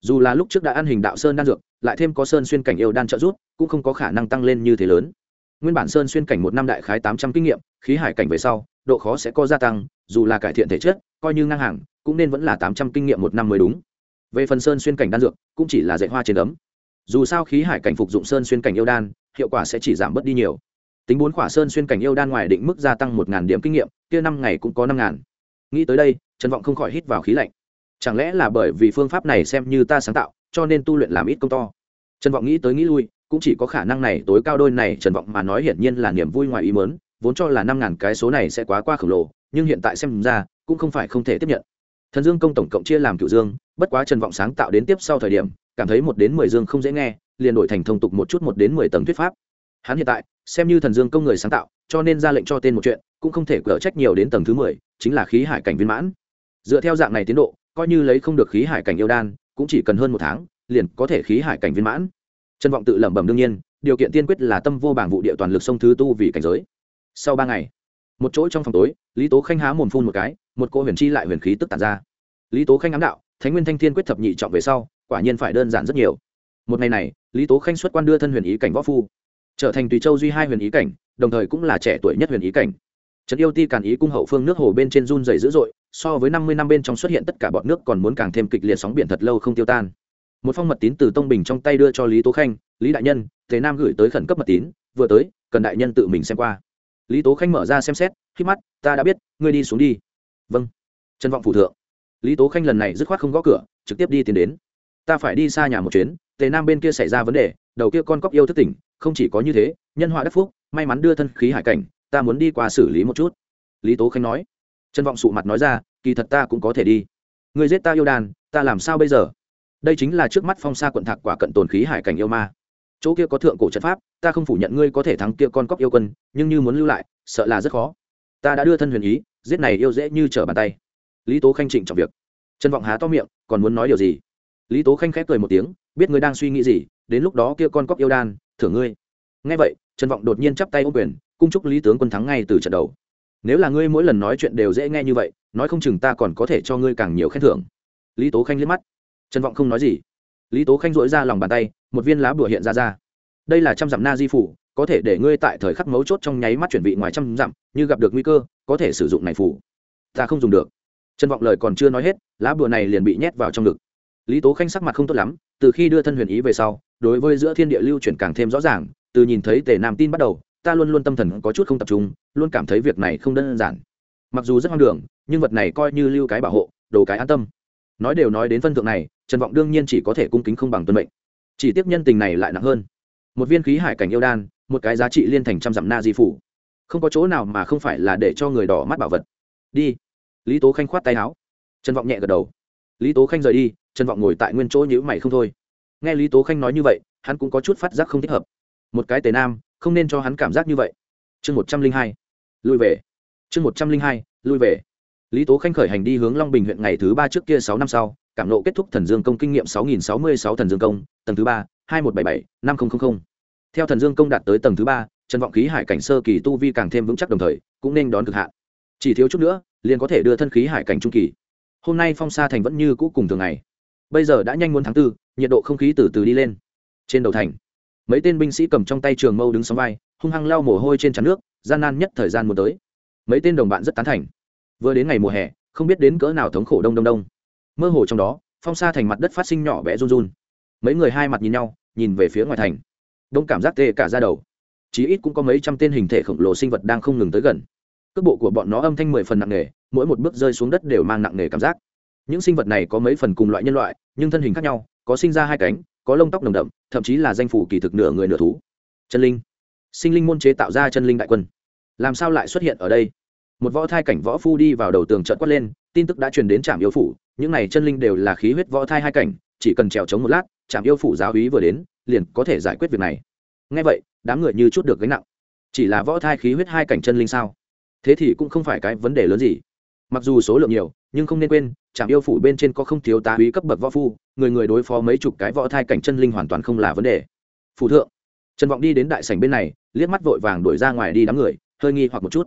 Dù là lúc trước đã ăn hình đạo sơn đan dược, lại thêm có sơn xuyên cảnh yêu đan trợ rút cũng không có khả năng tăng lên như thế lớn. Nguyên bản sơn xuyên cảnh một năm đại khái tám trăm kinh nghiệm, khí hải cảnh về sau, độ khó sẽ có gia tăng, dù là cải thiện thể chất, coi như ngang hàng, cũng nên vẫn là tám trăm kinh nghiệm một năm mới đúng. Về phần sơn xuyên cảnh đan dược, cũng chỉ là dạy hoa trên ấm. Dù sao khí hải cảnh phục dụng sơn xuyên cảnh yêu đan, hiệu quả sẽ chỉ giảm bớt đi nhiều tính bốn khỏa sơn xuyên cảnh yêu đan ngoài định mức gia tăng một điểm kinh nghiệm, kia năm ngày cũng có năm ngàn. Nghĩ tới đây, trần vọng không khỏi hít vào khí lạnh. Chẳng lẽ là bởi vì phương pháp này xem như ta sáng tạo, cho nên tu luyện làm ít công to? Trần vọng nghĩ tới nghĩ lui, cũng chỉ có khả năng này tối cao đôi này, trần vọng mà nói hiển nhiên là niềm vui ngoài ý mớn vốn cho là năm ngàn cái số này sẽ quá qua khổng lồ, nhưng hiện tại xem ra, cũng không phải không thể tiếp nhận. Thần dương công tổng cộng chia làm cựu dương, bất quá trần vọng sáng tạo đến tiếp sau thời điểm, cảm thấy một đến mười dương không dễ nghe, liền đổi thành thông tục một chút một đến mười tầng thuyết pháp hắn hiện tại xem như thần dương công người sáng tạo, cho nên ra lệnh cho tên một chuyện, cũng không thể cở trách nhiều đến tầng thứ mười, chính là khí hải cảnh viên mãn. Dựa theo dạng này tiến độ, coi như lấy không được khí hải cảnh yêu đan, cũng chỉ cần hơn một tháng, liền có thể khí hải cảnh viên mãn. Trân vọng tự lẩm bẩm đương nhiên, điều kiện tiên quyết là tâm vô bảng vụ địa toàn lực sông thứ tu vì cảnh giới. Sau ba ngày, một chỗ trong phòng tối, lý tố khanh há mồm phun một cái, một cô huyền chi lại huyền khí tức tàn ra. Lý tố khanh ám đạo, thánh nguyên thanh thiên quyết thập nhị trọng về sau, quả nhiên phải đơn giản rất nhiều. Một ngày này, lý tố khanh xuất quan đưa thân huyền ý cảnh võ phu trở thành tùy châu duy hai huyền ý cảnh, đồng thời cũng là trẻ tuổi nhất huyền ý cảnh. Trấn yêu ti càn ý cung hậu phương nước hồ bên trên run dày dữ dội, so với năm mươi năm bên trong xuất hiện tất cả bọn nước còn muốn càng thêm kịch liệt sóng biển thật lâu không tiêu tan. Một phong mật tín từ tông bình trong tay đưa cho lý tố khanh, lý đại nhân, thế nam gửi tới khẩn cấp mật tín, vừa tới, cần đại nhân tự mình xem qua. Lý tố khanh mở ra xem xét, khi mắt, ta đã biết, ngươi đi xuống đi. Vâng. Trân vọng phủ thượng. Lý tố khanh lần này dứt khoát không gõ cửa, trực tiếp đi tiến đến. Ta phải đi xa nhà một chuyến tề nam bên kia xảy ra vấn đề, đầu kia con cóc yêu thất tỉnh không chỉ có như thế, nhân họa đất phúc, may mắn đưa thân khí hải cảnh, ta muốn đi qua xử lý một chút. Lý tố khanh nói. Trân vọng sụ mặt nói ra, kỳ thật ta cũng có thể đi. Người giết ta yêu đàn, ta làm sao bây giờ? Đây chính là trước mắt phong sa quận thạc quả cận tồn khí hải cảnh yêu ma. Chỗ kia có thượng cổ trận pháp, ta không phủ nhận ngươi có thể thắng kia con cóc yêu quân, nhưng như muốn lưu lại, sợ là rất khó. Ta đã đưa thân huyền ý, giết này yêu dễ như trở bàn tay. Lý tố khanh trịnh trọng việc. Trần vọng há to miệng, còn muốn nói điều gì? Lý tố khanh khép cười một tiếng, biết ngươi đang suy nghĩ gì, đến lúc đó kia con cóc yêu đan thưởng ngươi. Ngay vậy, trần vọng đột nhiên chắp tay ô quyền, cung chúc lý tướng quân thắng ngay từ trận đầu. Nếu là ngươi mỗi lần nói chuyện đều dễ nghe như vậy, nói không chừng ta còn có thể cho ngươi càng nhiều khen thưởng. Lý tố khanh liếc mắt. Trần vọng không nói gì. Lý tố khanh dỗi ra lòng bàn tay, một viên lá bùa hiện ra ra. Đây là trăm dặm na di phủ, có thể để ngươi tại thời khắc mấu chốt trong nháy mắt chuẩn bị ngoài trăm dặm, như gặp được nguy cơ, có thể sử dụng này phủ. Ta không dùng được. Trần vọng lời còn chưa nói hết, lá bùa này liền bị nhét vào trong ngực. Lý tố khanh sắc mặt không tốt lắm, từ khi đưa thân huyền ý về sau đối với giữa thiên địa lưu chuyển càng thêm rõ ràng, từ nhìn thấy tề nam tin bắt đầu, ta luôn luôn tâm thần có chút không tập trung, luôn cảm thấy việc này không đơn giản. Mặc dù rất hoang đường, nhưng vật này coi như lưu cái bảo hộ, đồ cái an tâm. Nói đều nói đến phân thượng này, trần vọng đương nhiên chỉ có thể cung kính không bằng tuân mệnh. Chỉ tiếp nhân tình này lại nặng hơn. Một viên khí hải cảnh yêu đan, một cái giá trị liên thành trăm dặm na di phủ. Không có chỗ nào mà không phải là để cho người đỏ mắt bảo vật. Đi. Lý tố khanh khoát tay áo. Trần vọng nhẹ gật đầu. Lý tố khanh rời đi, trần vọng ngồi tại nguyên chỗ nhữ mày không thôi nghe lý tố khanh nói như vậy, hắn cũng có chút phát giác không thích hợp. Một cái tề nam, không nên cho hắn cảm giác như vậy. Chương một trăm linh hai, lui về. Chương một trăm linh hai, lui về. Lý tố khanh khởi hành đi hướng long bình huyện ngày thứ ba trước kia sáu năm sau, cảm nộ kết thúc thần dương công kinh nghiệm sáu nghìn sáu mươi sáu thần dương công, tầng thứ ba, hai một bảy bảy, năm nghìn theo thần dương công đạt tới tầng thứ ba, trần vọng khí hải cảnh sơ kỳ tu vi càng thêm vững chắc đồng thời, cũng nên đón cực hạn. Chỉ thiếu chút nữa, liền có thể đưa thân khí hải cảnh trung kỳ. Hôm nay phong sa thành vẫn như cũ cùng thường ngày. Bây giờ đã nhanh muốn tháng tư nhiệt độ không khí từ từ đi lên. Trên đầu thành, mấy tên binh sĩ cầm trong tay trường mâu đứng sóng vai, hung hăng lau mồ hôi trên trán nước, gian nan nhất thời gian muốn tới. Mấy tên đồng bạn rất tán thành. Vừa đến ngày mùa hè, không biết đến cỡ nào thống khổ đông đông đông. Mơ hồ trong đó, phong sa thành mặt đất phát sinh nhỏ bé run run. Mấy người hai mặt nhìn nhau, nhìn về phía ngoài thành. Đông cảm giác tê cả ra đầu. Chí ít cũng có mấy trăm tên hình thể khổng lồ sinh vật đang không ngừng tới gần. Cước bộ của bọn nó âm thanh mười phần nặng nề, mỗi một bước rơi xuống đất đều mang nặng nề cảm giác. Những sinh vật này có mấy phần cùng loại nhân loại, nhưng thân hình khác nhau có sinh ra hai cánh, có lông tóc nồng đậm, thậm chí là danh phủ kỳ thực nửa người nửa thú. Chân linh. Sinh linh môn chế tạo ra chân linh đại quân. Làm sao lại xuất hiện ở đây? Một võ thai cảnh võ phu đi vào đầu tường trận quát lên, tin tức đã truyền đến trạm yêu phủ, những này chân linh đều là khí huyết võ thai hai cảnh, chỉ cần trèo trống một lát trạm yêu phủ giáo hí vừa đến, liền có thể giải quyết việc này. Ngay vậy, đám người như chút được gánh nặng. Chỉ là võ thai khí huyết hai cảnh chân linh sao? Thế thì cũng không phải cái vấn đề lớn gì. Mặc dù số lượng nhiều, nhưng không nên quên trạm yêu phủ bên trên có không thiếu tá úy cấp bậc võ phu người người đối phó mấy chục cái võ thai cảnh chân linh hoàn toàn không là vấn đề. Phủ thượng, trần vọng đi đến đại sảnh bên này, liếc mắt vội vàng đuổi ra ngoài đi đám người, hơi nghi hoặc một chút.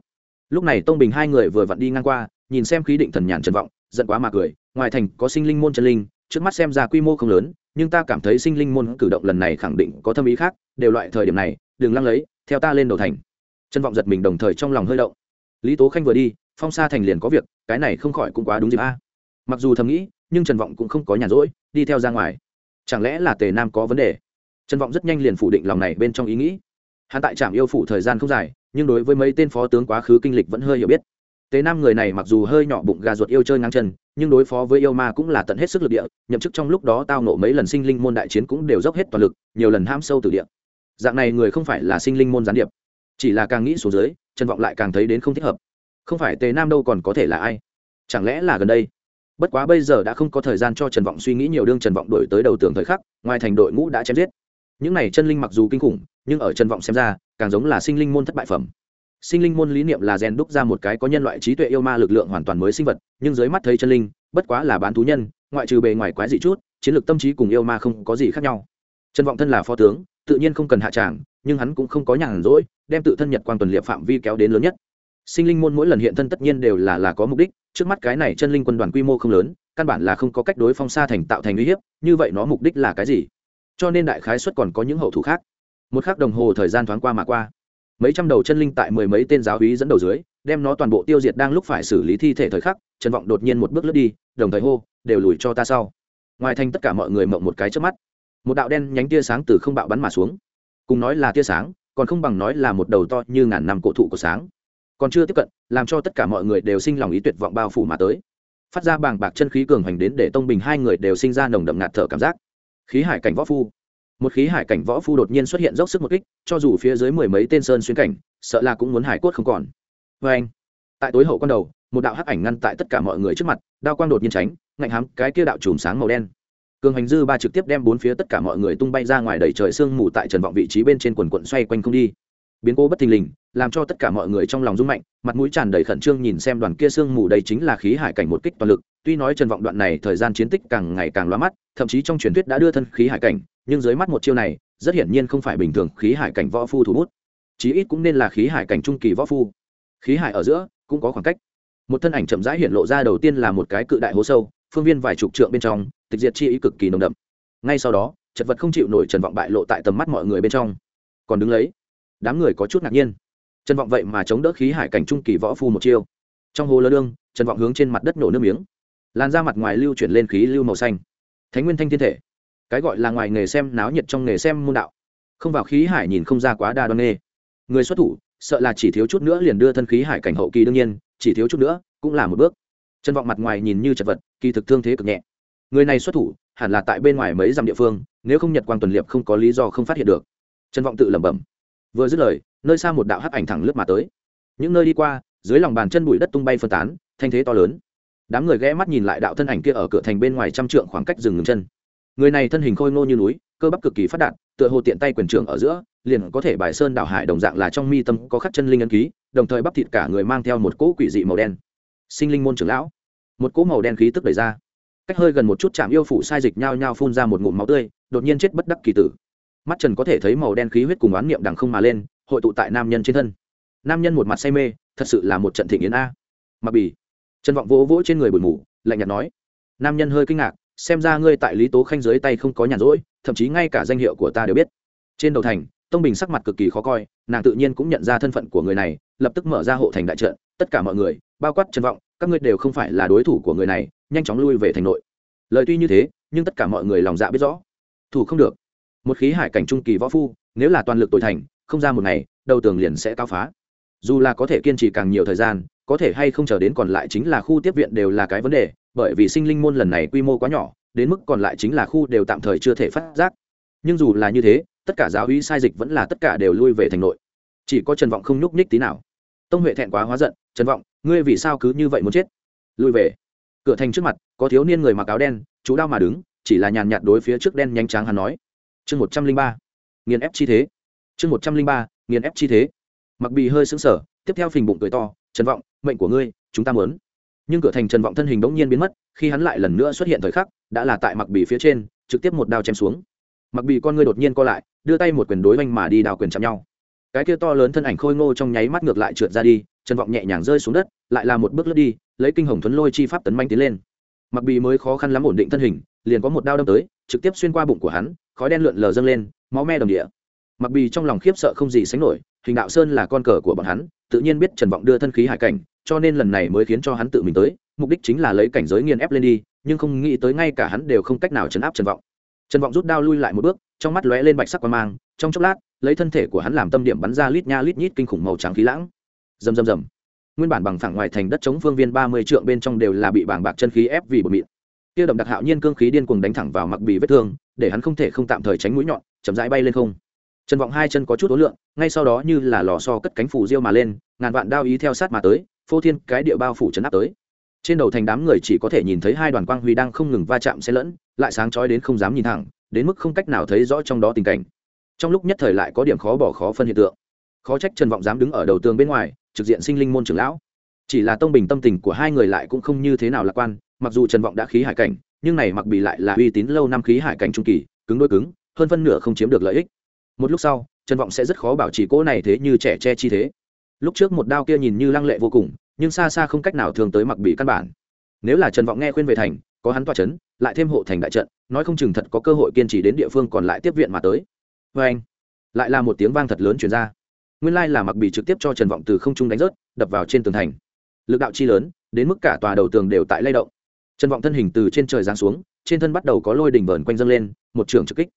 Lúc này tông bình hai người vừa vặn đi ngang qua, nhìn xem khí định thần nhàn trần vọng, giận quá mà cười, ngoài thành có sinh linh môn chân linh, trước mắt xem ra quy mô không lớn, nhưng ta cảm thấy sinh linh môn cử động lần này khẳng định có thâm ý khác, đều loại thời điểm này, đừng lăng lấy theo ta lên đầu thành. Trần vọng giật mình đồng thời trong lòng hơi động. Lý tố khanh vừa đi, phong sa thành liền có việc, cái này không khỏi cũng quá đúng dịp a. Mặc dù thầm nghĩ, nhưng trần vọng cũng không có nhàn rỗi đi theo ra ngoài. Chẳng lẽ là tề nam có vấn đề? Trần vọng rất nhanh liền phủ định lòng này bên trong ý nghĩ. Hắn tại trạm yêu phủ thời gian không dài, nhưng đối với mấy tên phó tướng quá khứ kinh lịch vẫn hơi hiểu biết. Tề nam người này mặc dù hơi nhỏ bụng gà ruột yêu chơi ngang chân, nhưng đối phó với yêu ma cũng là tận hết sức lực địa, nhậm chức trong lúc đó tao nộ mấy lần sinh linh môn đại chiến cũng đều dốc hết toàn lực, nhiều lần ham sâu từ địa. Dạng này người không phải là sinh linh môn gián điệp. Chỉ là càng nghĩ xuống dưới, trần vọng lại càng thấy đến không thích hợp. Không phải tề nam đâu còn có thể là ai? Chẳng lẽ là gần đây? Bất quá bây giờ đã không có thời gian cho trần vọng suy nghĩ nhiều đương trần vọng đổi tới đầu tường thời khắc, ngoài thành đội ngũ đã chém giết. Những này chân linh mặc dù kinh khủng, nhưng ở trần vọng xem ra, càng giống là sinh linh môn thất bại phẩm. Sinh linh môn lý niệm là rèn đúc ra một cái có nhân loại trí tuệ yêu ma lực lượng hoàn toàn mới sinh vật, nhưng dưới mắt thấy chân linh, bất quá là bán thú nhân, ngoại trừ bề ngoài quái dị chút, chiến lược tâm trí cùng yêu ma không có gì khác nhau. Trần vọng thân là phó tướng, tự nhiên không cần hạ tràng, nhưng hắn cũng không có nhàn rỗi, đem tự thân nhật quang tuần liệp phạm vi kéo đến lớn nhất sinh linh môn mỗi lần hiện thân tất nhiên đều là là có mục đích, trước mắt cái này chân linh quân đoàn quy mô không lớn, căn bản là không có cách đối phong xa thành tạo thành uy hiếp, như vậy nó mục đích là cái gì? Cho nên đại khái xuất còn có những hậu thủ khác. Một khắc đồng hồ thời gian thoáng qua mà qua, mấy trăm đầu chân linh tại mười mấy tên giáo hí dẫn đầu dưới, đem nó toàn bộ tiêu diệt đang lúc phải xử lý thi thể thời khắc, trần vọng đột nhiên một bước lướt đi, đồng thời hô, đều lùi cho ta sau. Ngoài thành tất cả mọi người mộng một cái trước mắt. Một đạo đen nhánh tia sáng từ không bạo bắn mà xuống. Cùng nói là tia sáng, còn không bằng nói là một đầu to như ngàn năm cổ thụ của sáng còn chưa tiếp cận, làm cho tất cả mọi người đều sinh lòng ý tuyệt vọng bao phủ mà tới. Phát ra bàng bạc chân khí cường hành đến để tông bình hai người đều sinh ra nồng đậm ngạt thở cảm giác. Khí hải cảnh võ phu. Một khí hải cảnh võ phu đột nhiên xuất hiện dốc sức một kích, cho dù phía dưới mười mấy tên sơn xuyên cảnh, sợ là cũng muốn hải cốt không còn. Vê anh, tại tối hậu con đầu, một đạo hắc ảnh ngăn tại tất cả mọi người trước mặt, đao quang đột nhiên tránh, ngạnh hám cái kia đạo chùm sáng màu đen. Cường hành dư ba trực tiếp đem bốn phía tất cả mọi người tung bay ra ngoài đầy trời sương mù tại trần vọng vị trí bên trên quần quận xoay quanh không đi biến cố bất thình lình, làm cho tất cả mọi người trong lòng rung mạnh, mặt mũi tràn đầy khẩn trương nhìn xem đoàn kia sương mù đây chính là khí hải cảnh một kích toàn lực. Tuy nói trần vọng đoạn này thời gian chiến tích càng ngày càng loa mắt, thậm chí trong truyền thuyết đã đưa thân khí hải cảnh, nhưng dưới mắt một chiêu này, rất hiển nhiên không phải bình thường khí hải cảnh võ phu thủ bút. Chí ít cũng nên là khí hải cảnh trung kỳ võ phu. Khí hải ở giữa, cũng có khoảng cách. Một thân ảnh chậm rãi hiện lộ ra đầu tiên là một cái cự đại hố sâu, phương viên vài chục trượng bên trong, tịch diệt chi ý cực kỳ nồng đậm. Ngay sau đó, chật vật không chịu nổi trần vọng bại lộ tại tầm mắt mọi người bên trong. Còn đứng lấy đám người có chút ngạc nhiên. Trần vọng vậy mà chống đỡ khí hải cảnh trung kỳ võ phu một chiêu. Trong hồ lơ đương, trần vọng hướng trên mặt đất nổ nước miếng. Lan ra mặt ngoài lưu chuyển lên khí lưu màu xanh. Thánh nguyên thanh thiên thể. Cái gọi là ngoài nghề xem náo nhiệt trong nghề xem môn đạo. Không vào khí hải nhìn không ra quá đa đoan nghê người xuất thủ, sợ là chỉ thiếu chút nữa liền đưa thân khí hải cảnh hậu kỳ đương nhiên, chỉ thiếu chút nữa cũng là một bước. Trần vọng mặt ngoài nhìn như chật vật, kỳ thực thương thế cực nhẹ. Người này xuất thủ, hẳn là tại bên ngoài mấy dặm địa phương, nếu không nhật quang tuần liệp không có lý do không phát hiện được. Trần vọng tự lẩm bẩm vừa dứt lời, nơi xa một đạo hắc ảnh thẳng lướt mà tới. Những nơi đi qua, dưới lòng bàn chân bụi đất tung bay phân tán, thanh thế to lớn. Đám người ghé mắt nhìn lại đạo thân ảnh kia ở cửa thành bên ngoài trăm trượng khoảng cách dừng ngừng chân. Người này thân hình khôi ngô như núi, cơ bắp cực kỳ phát đạt, tựa hồ tiện tay quyền trưởng ở giữa, liền có thể bài sơn đảo hải đồng dạng là trong mi tâm có khắc chân linh ấn ký, đồng thời bắp thịt cả người mang theo một cỗ quỷ dị màu đen. Sinh linh môn trưởng lão. Một cỗ màu đen khí tức đẩy ra. Cách hơi gần một chút chạm yêu phủ sai dịch nhao nhao phun ra một ngụm máu tươi, đột nhiên chết bất đắc kỳ tử mắt trần có thể thấy màu đen khí huyết cùng oán niệm đằng không mà lên, hội tụ tại nam nhân trên thân. Nam nhân một mặt say mê, thật sự là một trận thịnh yến a. Mặc bì. Trần vọng vỗ vỗ trên người bụi mù lạnh nhạt nói. Nam nhân hơi kinh ngạc, xem ra ngươi tại lý tố khanh dưới tay không có nhàn rỗi, thậm chí ngay cả danh hiệu của ta đều biết. Trên đầu thành, tông bình sắc mặt cực kỳ khó coi, nàng tự nhiên cũng nhận ra thân phận của người này, lập tức mở ra hộ thành đại trận, tất cả mọi người, bao quát trần vọng, các ngươi đều không phải là đối thủ của người này, nhanh chóng lui về thành nội. Lời tuy như thế, nhưng tất cả mọi người lòng dạ biết rõ. Thủ không được một khí hải cảnh trung kỳ võ phu, nếu là toàn lực tội thành, không ra một ngày, đầu tường liền sẽ cao phá. Dù là có thể kiên trì càng nhiều thời gian, có thể hay không chờ đến còn lại chính là khu tiếp viện đều là cái vấn đề, bởi vì sinh linh môn lần này quy mô quá nhỏ, đến mức còn lại chính là khu đều tạm thời chưa thể phát giác. Nhưng dù là như thế, tất cả giáo uy sai dịch vẫn là tất cả đều lui về thành nội. Chỉ có trần vọng không nhúc nhích tí nào. Tông huệ thẹn quá hóa giận, trần vọng, ngươi vì sao cứ như vậy muốn chết? Lui về. Cửa thành trước mặt, có thiếu niên người mặc áo đen, chú đao mà đứng, chỉ là nhàn nhạt đối phía trước đen nhanh tráng hắn nói chương một trăm linh ba, nghiền ép chi thế. Chương một trăm linh ba, nghiền ép chi thế. Mặc bì hơi xứng sở tiếp theo phình bụng cười to, trần vọng, mệnh của ngươi, chúng ta muốn. Nhưng cửa thành trần vọng thân hình bỗng nhiên biến mất, khi hắn lại lần nữa xuất hiện thời khắc, đã là tại mặc bì phía trên, trực tiếp một đao chém xuống. Mặc bì con ngươi đột nhiên co lại, đưa tay một quyền đối oanh mà đi đào quyền chạm nhau. Cái kia to lớn thân ảnh khôi ngô trong nháy mắt ngược lại trượt ra đi, trần vọng nhẹ nhàng rơi xuống đất, lại là một bước lướt đi, lấy kinh hồng thuấn lôi chi pháp tấn manh tiến lên. Mặc bì mới khó khăn lắm ổn định thân hình liền có một đao đâm tới, trực tiếp xuyên qua bụng của hắn, khói đen lượn lờ dâng lên, máu me đồng địa. Mặc bì trong lòng khiếp sợ không gì sánh nổi, hình đạo sơn là con cờ của bọn hắn, tự nhiên biết trần vọng đưa thân khí hải cảnh, cho nên lần này mới khiến cho hắn tự mình tới, mục đích chính là lấy cảnh giới nghiền ép lên đi, nhưng không nghĩ tới ngay cả hắn đều không cách nào chấn áp trần vọng. Trần vọng rút đao lui lại một bước, trong mắt lóe lên bạch sắc quan mang, trong chốc lát, lấy thân thể của hắn làm tâm điểm bắn ra lít nha lít nhít kinh khủng màu trắng khí lãng. Rầm rầm rầm. Nguyên bản bằng phẳng ngoài thành đất chống phương viên ba mươi trượng bên trong đều là bị bảng bạc chân khí ép vì bột mịn kia động đặc hạo nhiên cương khí điên cuồng đánh thẳng vào mặc bì vết thương, để hắn không thể không tạm thời tránh mũi nhọn, chậm rãi bay lên không. Trần vọng hai chân có chút ối lượng ngay sau đó như là lò so cất cánh phủ diêu mà lên, ngàn vạn đao ý theo sát mà tới, phô thiên cái địa bao phủ chấn áp tới. Trên đầu thành đám người chỉ có thể nhìn thấy hai đoàn quang huy đang không ngừng va chạm xen lẫn, lại sáng chói đến không dám nhìn thẳng, đến mức không cách nào thấy rõ trong đó tình cảnh. Trong lúc nhất thời lại có điểm khó bỏ khó phân hiện tượng. Khó trách trần vọng dám đứng ở đầu tường bên ngoài, trực diện sinh linh môn trưởng lão. Chỉ là tông bình tâm tình của hai người lại cũng không như thế nào lạc quan mặc dù trần vọng đã khí hải cảnh, nhưng này mặc bị lại là uy tín lâu năm khí hải cảnh trung kỳ, cứng đôi cứng, hơn phân nửa không chiếm được lợi ích. Một lúc sau, trần vọng sẽ rất khó bảo trì cỗ này thế như trẻ che chi thế. Lúc trước một đao kia nhìn như lăng lệ vô cùng, nhưng xa xa không cách nào thường tới mặc bị căn bản. Nếu là trần vọng nghe khuyên về thành, có hắn toa c h ấ n lại thêm hộ thành đại trận, nói không chừng thật có cơ hội kiên trì đến địa phương còn lại tiếp viện mà tới. Vê anh, lại là một tiếng vang thật lớn chuyển ra. Nguyên lai là mặc bị trực tiếp cho trần vọng từ không trung đánh rớt, đập vào trên tường thành. Lực đạo chi lớn, đến mức cả tòa đầu tường đều tại lay động trần vọng thân hình từ trên trời giáng xuống, trên thân bắt đầu có lôi đỉnh vờn quanh dâng lên, một trường trực kích.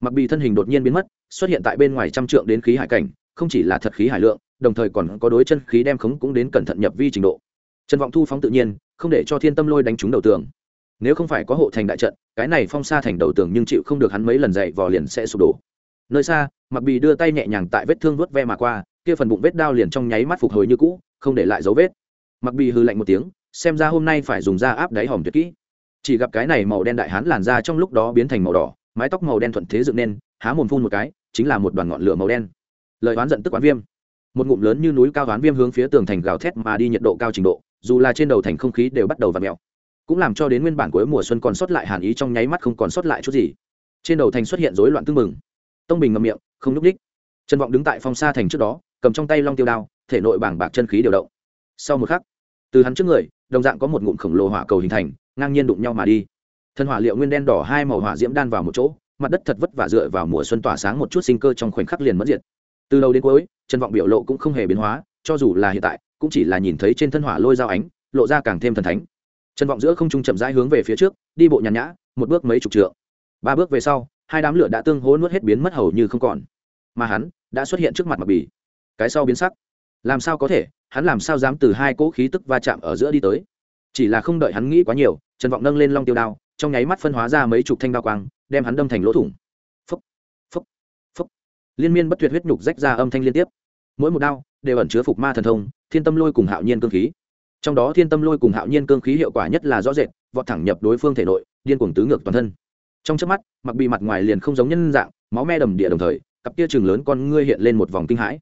Mặc bị thân hình đột nhiên biến mất, xuất hiện tại bên ngoài trăm trượng đến khí hải cảnh, không chỉ là thật khí hải lượng, đồng thời còn có đối chân khí đem khống cũng đến cẩn thận nhập vi trình độ. Trần vọng thu phóng tự nhiên, không để cho thiên tâm lôi đánh trúng đầu tường. Nếu không phải có hộ thành đại trận, cái này phong xa thành đầu tường nhưng chịu không được hắn mấy lần dậy vò liền sẽ sụp đổ. Nơi xa, mặc bì đưa tay nhẹ nhàng tại vết thương vớt ve mà qua, kia phần bụng vết đao liền trong nháy mắt phục hồi như cũ, không để lại dấu vết. Mặc bì hư lạnh một tiếng xem ra hôm nay phải dùng da áp đáy hòm tuyệt kỹ. Chỉ gặp cái này màu đen đại hán làn da trong lúc đó biến thành màu đỏ, mái tóc màu đen thuận thế dựng nên, há mồm phun một cái, chính là một đoàn ngọn lửa màu đen. Lời oán giận tức oán viêm. Một ngụm lớn như núi cao oán viêm hướng phía tường thành gào thét mà đi nhiệt độ cao trình độ, dù là trên đầu thành không khí đều bắt đầu v ặ mẹo cũng làm cho đến nguyên bản cuối mùa xuân còn sót lại hàn ý trong nháy mắt không còn sót lại chút gì. Trên đầu thành xuất hiện rối loạn tưng mừng tông bình ngậm miệng, không nhúc đích trần vọng đứng tại phong xa thành trước đó, cầm trong tay long tiêu đao, thể nội bảng bạc chân khí điều động. Sau một khắc, từ hắn trước người đồng dạng có một ngụm khổng lồ hỏa cầu hình thành, ngang nhiên đụng nhau mà đi. Thân hỏa liệu nguyên đen đỏ hai màu hỏa diễm đan vào một chỗ, mặt đất thật vất vả dựa vào mùa xuân tỏa sáng một chút sinh cơ trong khoảnh khắc liền mất diệt. Từ đầu đến cuối trần vọng biểu lộ cũng không hề biến hóa, cho dù là hiện tại, cũng chỉ là nhìn thấy trên thân hỏa lôi dao ánh, lộ ra càng thêm thần thánh. Trần vọng giữa không trung chậm rãi hướng về phía trước, đi bộ nhàn nhã, một bước mấy chục trượng. Ba bước về sau, hai đám lửa đã tương hố nuốt hết biến mất hầu như không còn. Mà hắn đã xuất hiện trước mặt mặc bì. Cái sau biến sắc làm sao có thể? Hắn làm sao dám từ hai cỗ khí tức va chạm ở giữa đi tới? Chỉ là không đợi hắn nghĩ quá nhiều, trần vọng nâng lên long tiêu đao, trong nháy mắt phân hóa ra mấy chục thanh đao quang, đem hắn đâm thành lỗ thủng. Phúc phúc phúc liên miên bất tuyệt huyết nhục rách ra âm thanh liên tiếp. Mỗi một đao đều ẩn chứa phục ma thần thông, thiên tâm lôi cùng hạo nhiên cương khí. Trong đó thiên tâm lôi cùng hạo nhiên cương khí hiệu quả nhất là rõ rệt, vọt thẳng nhập đối phương thể nội, điên cuồng tứ ngược toàn thân. Trong trước mắt, mặc bị mặt ngoài liền không giống nhân dạng, máu me đầm địa đồng thời, cặp kia chừng lớn con ngươi hiện lên một vòng kinh hãi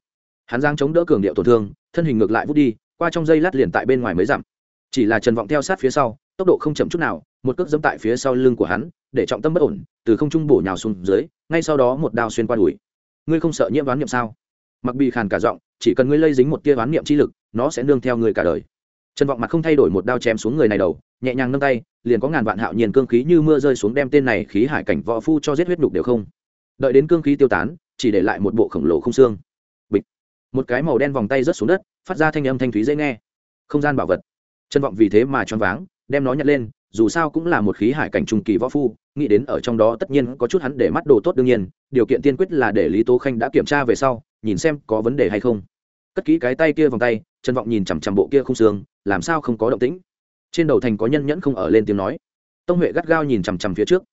hắn giang chống đỡ cường điệu tổn thương, thân hình ngược lại vút đi, qua trong dây lát liền tại bên ngoài mới dặm. Chỉ là trần vọng theo sát phía sau, tốc độ không chậm chút nào, một cước dẫm tại phía sau lưng của hắn, để trọng tâm bất ổn, từ không trung bổ nhào xuống dưới, ngay sau đó một đao xuyên qua đùi. Ngươi không sợ nhiễm đoán niệm sao? Mặc bị khàn cả giọng, chỉ cần ngươi lây dính một tia đoán niệm chi lực, nó sẽ nương theo ngươi cả đời. Trần vọng mặt không thay đổi một đao chém xuống người này đầu, nhẹ nhàng nâng tay, liền có ngàn vạn hạo nhiên cương khí như mưa rơi xuống đem tên này khí hải cảnh võ phu cho giết huyết nhục đều không. Đợi đến cương khí tiêu tán, chỉ để lại một bộ khổng lồ không xương một cái màu đen vòng tay rớt xuống đất, phát ra thanh âm thanh thúy dễ nghe. Không gian bảo vật. Trân vọng vì thế mà choáng váng, đem nó nhặt lên, dù sao cũng là một khí hải cảnh trung kỳ võ phu, nghĩ đến ở trong đó tất nhiên có chút hắn để mắt đồ tốt đương nhiên, điều kiện tiên quyết là để lý tố khanh đã kiểm tra về sau, nhìn xem có vấn đề hay không. Cất kỹ cái tay kia vòng tay trân vọng nhìn chằm chằm bộ kia không xương, làm sao không có động tĩnh. Trên đầu thành có nhân nhẫn không ở lên tiếng nói. Tông huệ gắt gao nhìn chằm chằm phía trước.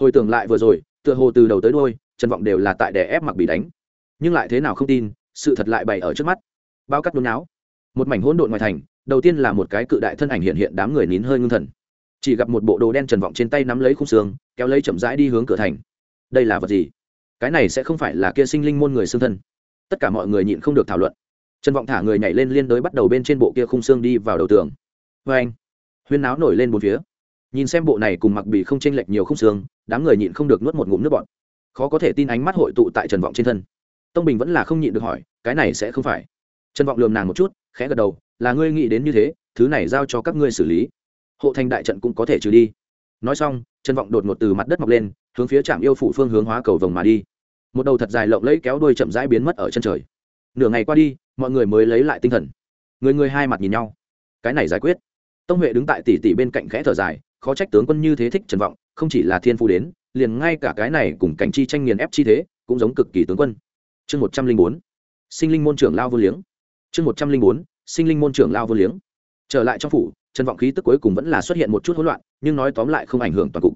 Hồi tưởng lại vừa rồi, tựa hồ từ đầu tới đôi trân vọng đều là tại đè ép mặc bị đánh. Nhưng lại thế nào không tin sự thật lại bày ở trước mắt. Bao cắt đốn náo. Một mảnh hỗn độn ngoài thành, đầu tiên là một cái cự đại thân ảnh hiện hiện đám người nín hơi ngưng thần. Chỉ gặp một bộ đồ đen trần vọng trên tay nắm lấy khung xương, kéo lấy chậm rãi đi hướng cửa thành. Đây là vật gì? Cái này sẽ không phải là kia sinh linh môn người xương thân. Tất cả mọi người nhịn không được thảo luận. Trần vọng thả người nhảy lên liên đới bắt đầu bên trên bộ kia khung xương đi vào đầu tường. Vê anh, huyên náo nổi lên một phía. Nhìn xem bộ này cùng mặc bị không chênh lệch nhiều khung xương, đám người nhịn không được nuốt một ngụm nước bọt. Khó có thể tin ánh mắt hội tụ tại trần vọng trên thân tông bình vẫn là không nhịn được hỏi, cái này sẽ không phải. Trần vọng lường nàng một chút, khẽ gật đầu, là ngươi nghĩ đến như thế, thứ này giao cho các ngươi xử lý. Hộ thành đại trận cũng có thể trừ đi. Nói xong, trần vọng đột ngột từ mặt đất mọc lên, hướng phía trạm yêu phụ phương hướng hóa cầu vồng mà đi. Một đầu thật dài lộng lẫy kéo đuôi chậm rãi biến mất ở chân trời. Nửa ngày qua đi, mọi người mới lấy lại tinh thần. Người người hai mặt nhìn nhau. Cái này giải quyết. Tông huệ đứng tại tỷ tỷ bên cạnh khẽ thở dài, khó trách tướng quân như thế thích trần vọng, không chỉ là thiên phu đến, liền ngay cả cái này cùng cảnh chi tranh nghiền ép chi thế, cũng giống cực kỳ tướng quân chương một trăm linh bốn, sinh linh môn trưởng lao vô liếng. Chương một trăm linh bốn, sinh linh môn trưởng lao vô liếng. Trở lại trong phủ, trần vọng khí tức cuối cùng vẫn là xuất hiện một chút hỗn loạn, nhưng nói tóm lại không ảnh hưởng toàn cục.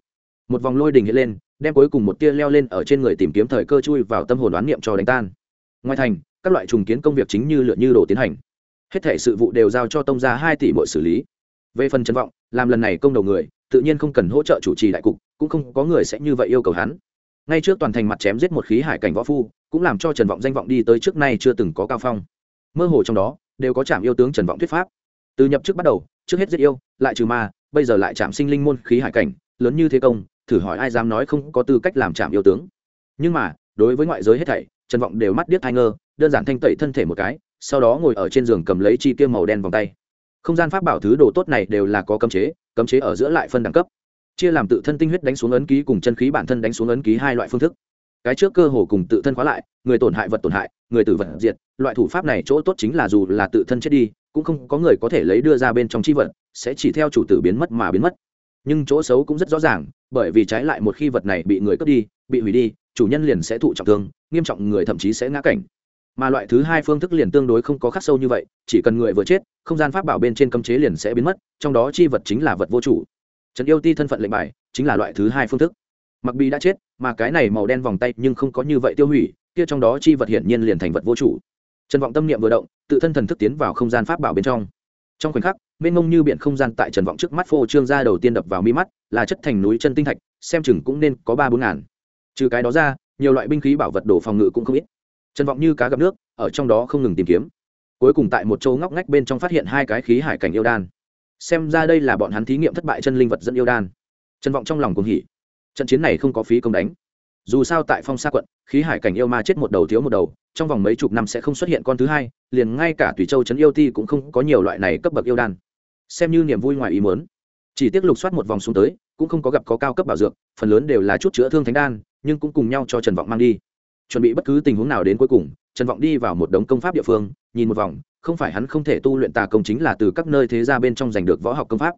Một vòng lôi đình hiện lên, đem cuối cùng một tia leo lên ở trên người tìm kiếm thời cơ chui vào tâm hồn đoán niệm cho đánh tan. Ngoài thành, các loại trùng kiến công việc chính như lựa như đồ tiến hành. Hết thể sự vụ đều giao cho tông ra hai tỷ mỗi xử lý. Về phần trần vọng, làm lần này công đầu người, tự nhiên không cần hỗ trợ chủ trì đại cục, cũng không có người sẽ như vậy yêu cầu hắn. Ngay trước toàn thành mặt chém giết một khí hải cảnh võ phu cũng làm cho trần vọng danh vọng đi tới trước nay chưa từng có cao phong. Mơ hồ trong đó, đều có trạm yêu tướng trần vọng thuyết pháp. Từ nhập trước bắt đầu, trước hết giết yêu, lại trừ ma, bây giờ lại chạm sinh linh môn khí hải cảnh, lớn như thế công, thử hỏi ai dám nói không có tư cách làm chạm yêu tướng. Nhưng mà, đối với ngoại giới hết thảy, trần vọng đều mắt điếc thai ngơ, đơn giản thanh tẩy thân thể một cái, sau đó ngồi ở trên giường cầm lấy chi tiêu màu đen vòng tay. Không gian pháp bảo thứ đồ tốt này đều là có cấm chế cấm chế ở giữa lại phân đẳng cấp. Chia làm tự thân tinh huyết đánh xuống ấn ký cùng chân khí bản thân đánh xuống ấn ký hai loại phương thức cái trước cơ hồ cùng tự thân khóa lại, người tổn hại vật tổn hại, người tử vật diệt, loại thủ pháp này chỗ tốt chính là dù là tự thân chết đi, cũng không có người có thể lấy đưa ra bên trong chi vật, sẽ chỉ theo chủ tử biến mất mà biến mất. Nhưng chỗ xấu cũng rất rõ ràng, bởi vì trái lại một khi vật này bị người cướp đi, bị hủy đi, chủ nhân liền sẽ thụ trọng thương, nghiêm trọng người thậm chí sẽ ngã cảnh. Mà loại thứ hai phương thức liền tương đối không có khắc sâu như vậy, chỉ cần người vừa chết, không gian pháp bảo bên trên cấm chế liền sẽ biến mất, trong đó chi vật chính là vật vô chủ. Trần yêu ti thân phận lệnh bài chính là loại thứ hai phương thức mặc bì đã chết, mà cái này màu đen vòng tay nhưng không có như vậy tiêu hủy, kia trong đó chi vật hiển nhiên liền thành vật vô chủ. Trần vọng tâm niệm vừa động, tự thân thần thức tiến vào không gian pháp bảo bên trong. Trong khoảnh khắc, mênh mông như biển không gian tại trần vọng trước mắt phô trương ra đầu tiên đập vào mi mắt, là chất thành núi chân tinh thạch, xem chừng cũng nên có ba bốn ngàn. Trừ cái đó ra, nhiều loại binh khí bảo vật đổ phòng ngự cũng không ít. Trần vọng như cá gặp nước, ở trong đó không ngừng tìm kiếm. Cuối cùng tại một chỗ ngóc ngách bên trong phát hiện hai cái khí hải cảnh yêu đan. Xem ra đây là bọn hắn thí nghiệm thất bại chân linh vật dẫn yêu đan. Trần vọng trong lòng cùng hỉ trận chiến này không có phí công đánh. Dù sao tại phong sa quận, khí hải cảnh yêu ma chết một đầu thiếu một đầu, trong vòng mấy chục năm sẽ không xuất hiện con thứ hai, liền ngay cả tùy châu trấn yêu ti cũng không có nhiều loại này cấp bậc yêu đan. Xem như niềm vui ngoài ý mớn chỉ tiếc lục soát một vòng xuống tới, cũng không có gặp có cao cấp bảo dược, phần lớn đều là chút chữa thương thánh đan, nhưng cũng cùng nhau cho trần vọng mang đi. Chuẩn bị bất cứ tình huống nào đến cuối cùng, trần vọng đi vào một đống công pháp địa phương, nhìn một vòng, không phải hắn không thể tu luyện tà công chính là từ các nơi thế gia bên trong giành được võ học công pháp.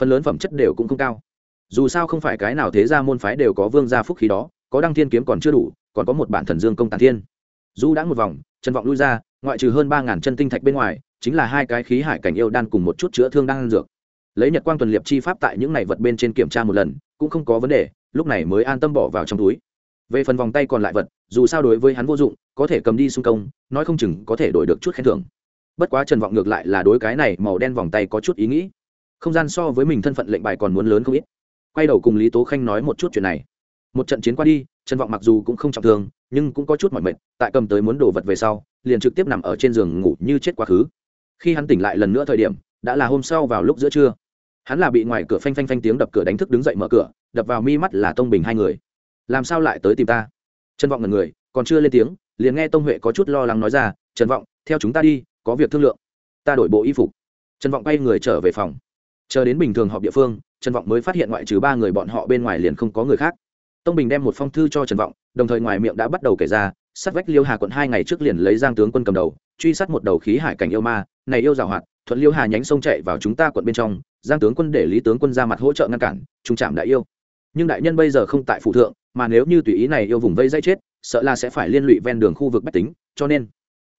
Phần lớn phẩm chất đều cũng không cao dù sao không phải cái nào thế gia môn phái đều có vương gia phúc khí đó, có đăng thiên kiếm còn chưa đủ, còn có một bản thần dương công tàn thiên. Du đã một vòng trần vọng lui ra, ngoại trừ hơn ba ngàn chân tinh thạch bên ngoài, chính là hai cái khí hải cảnh yêu đan cùng một chút chữa thương đang dược. Lấy nhật quang tuần liệp chi pháp tại những này vật bên trên kiểm tra một lần, cũng không có vấn đề, lúc này mới an tâm bỏ vào trong túi. Về phần vòng tay còn lại vật, dù sao đối với hắn vô dụng, có thể cầm đi xung công, nói không chừng có thể đổi được chút khen thưởng. Bất quá trần vọng ngược lại là đối cái này màu đen vòng tay có chút ý nghĩ. Không gian so với mình thân phận lệnh bài còn muốn lớn không ít quay đầu cùng lý tố khanh nói một chút chuyện này. Một trận chiến qua đi, trần vọng mặc dù cũng không trọng thương, nhưng cũng có chút mỏi mệt, tại cầm tới muốn đổ vật về sau, liền trực tiếp nằm ở trên giường ngủ như chết quá khứ. Khi hắn tỉnh lại lần nữa thời điểm, đã là hôm sau vào lúc giữa trưa. Hắn là bị ngoài cửa phanh phanh phanh tiếng đập cửa đánh thức đứng dậy mở cửa, đập vào mi mắt là tông bình hai người. Làm sao lại tới tìm ta? Trần vọng ngần người, còn chưa lên tiếng, liền nghe tông huệ có chút lo lắng nói ra, trần vọng, theo chúng ta đi, có việc thương lượng. Ta đổi bộ y phục. Trần vọng bay người trở về phòng. Chờ đến bình thường họp địa phương trần vọng mới phát hiện ngoại trừ ba người bọn họ bên ngoài liền không có người khác. Tông bình đem một phong thư cho trần vọng, đồng thời ngoài miệng đã bắt đầu kể ra, sát vách liêu hà quận hai ngày trước liền lấy giang tướng quân cầm đầu, truy sát một đầu khí hải cảnh yêu ma, này yêu rào hoạt, thuận liêu hà nhánh sông chạy vào chúng ta quận bên trong, giang tướng quân để lý tướng quân ra mặt hỗ trợ ngăn cản trung trạm đại yêu. Nhưng đại nhân bây giờ không tại phủ thượng, mà nếu như tùy ý này yêu vùng vây dây chết, sợ là sẽ phải liên lụy ven đường khu vực bách tính, cho nên.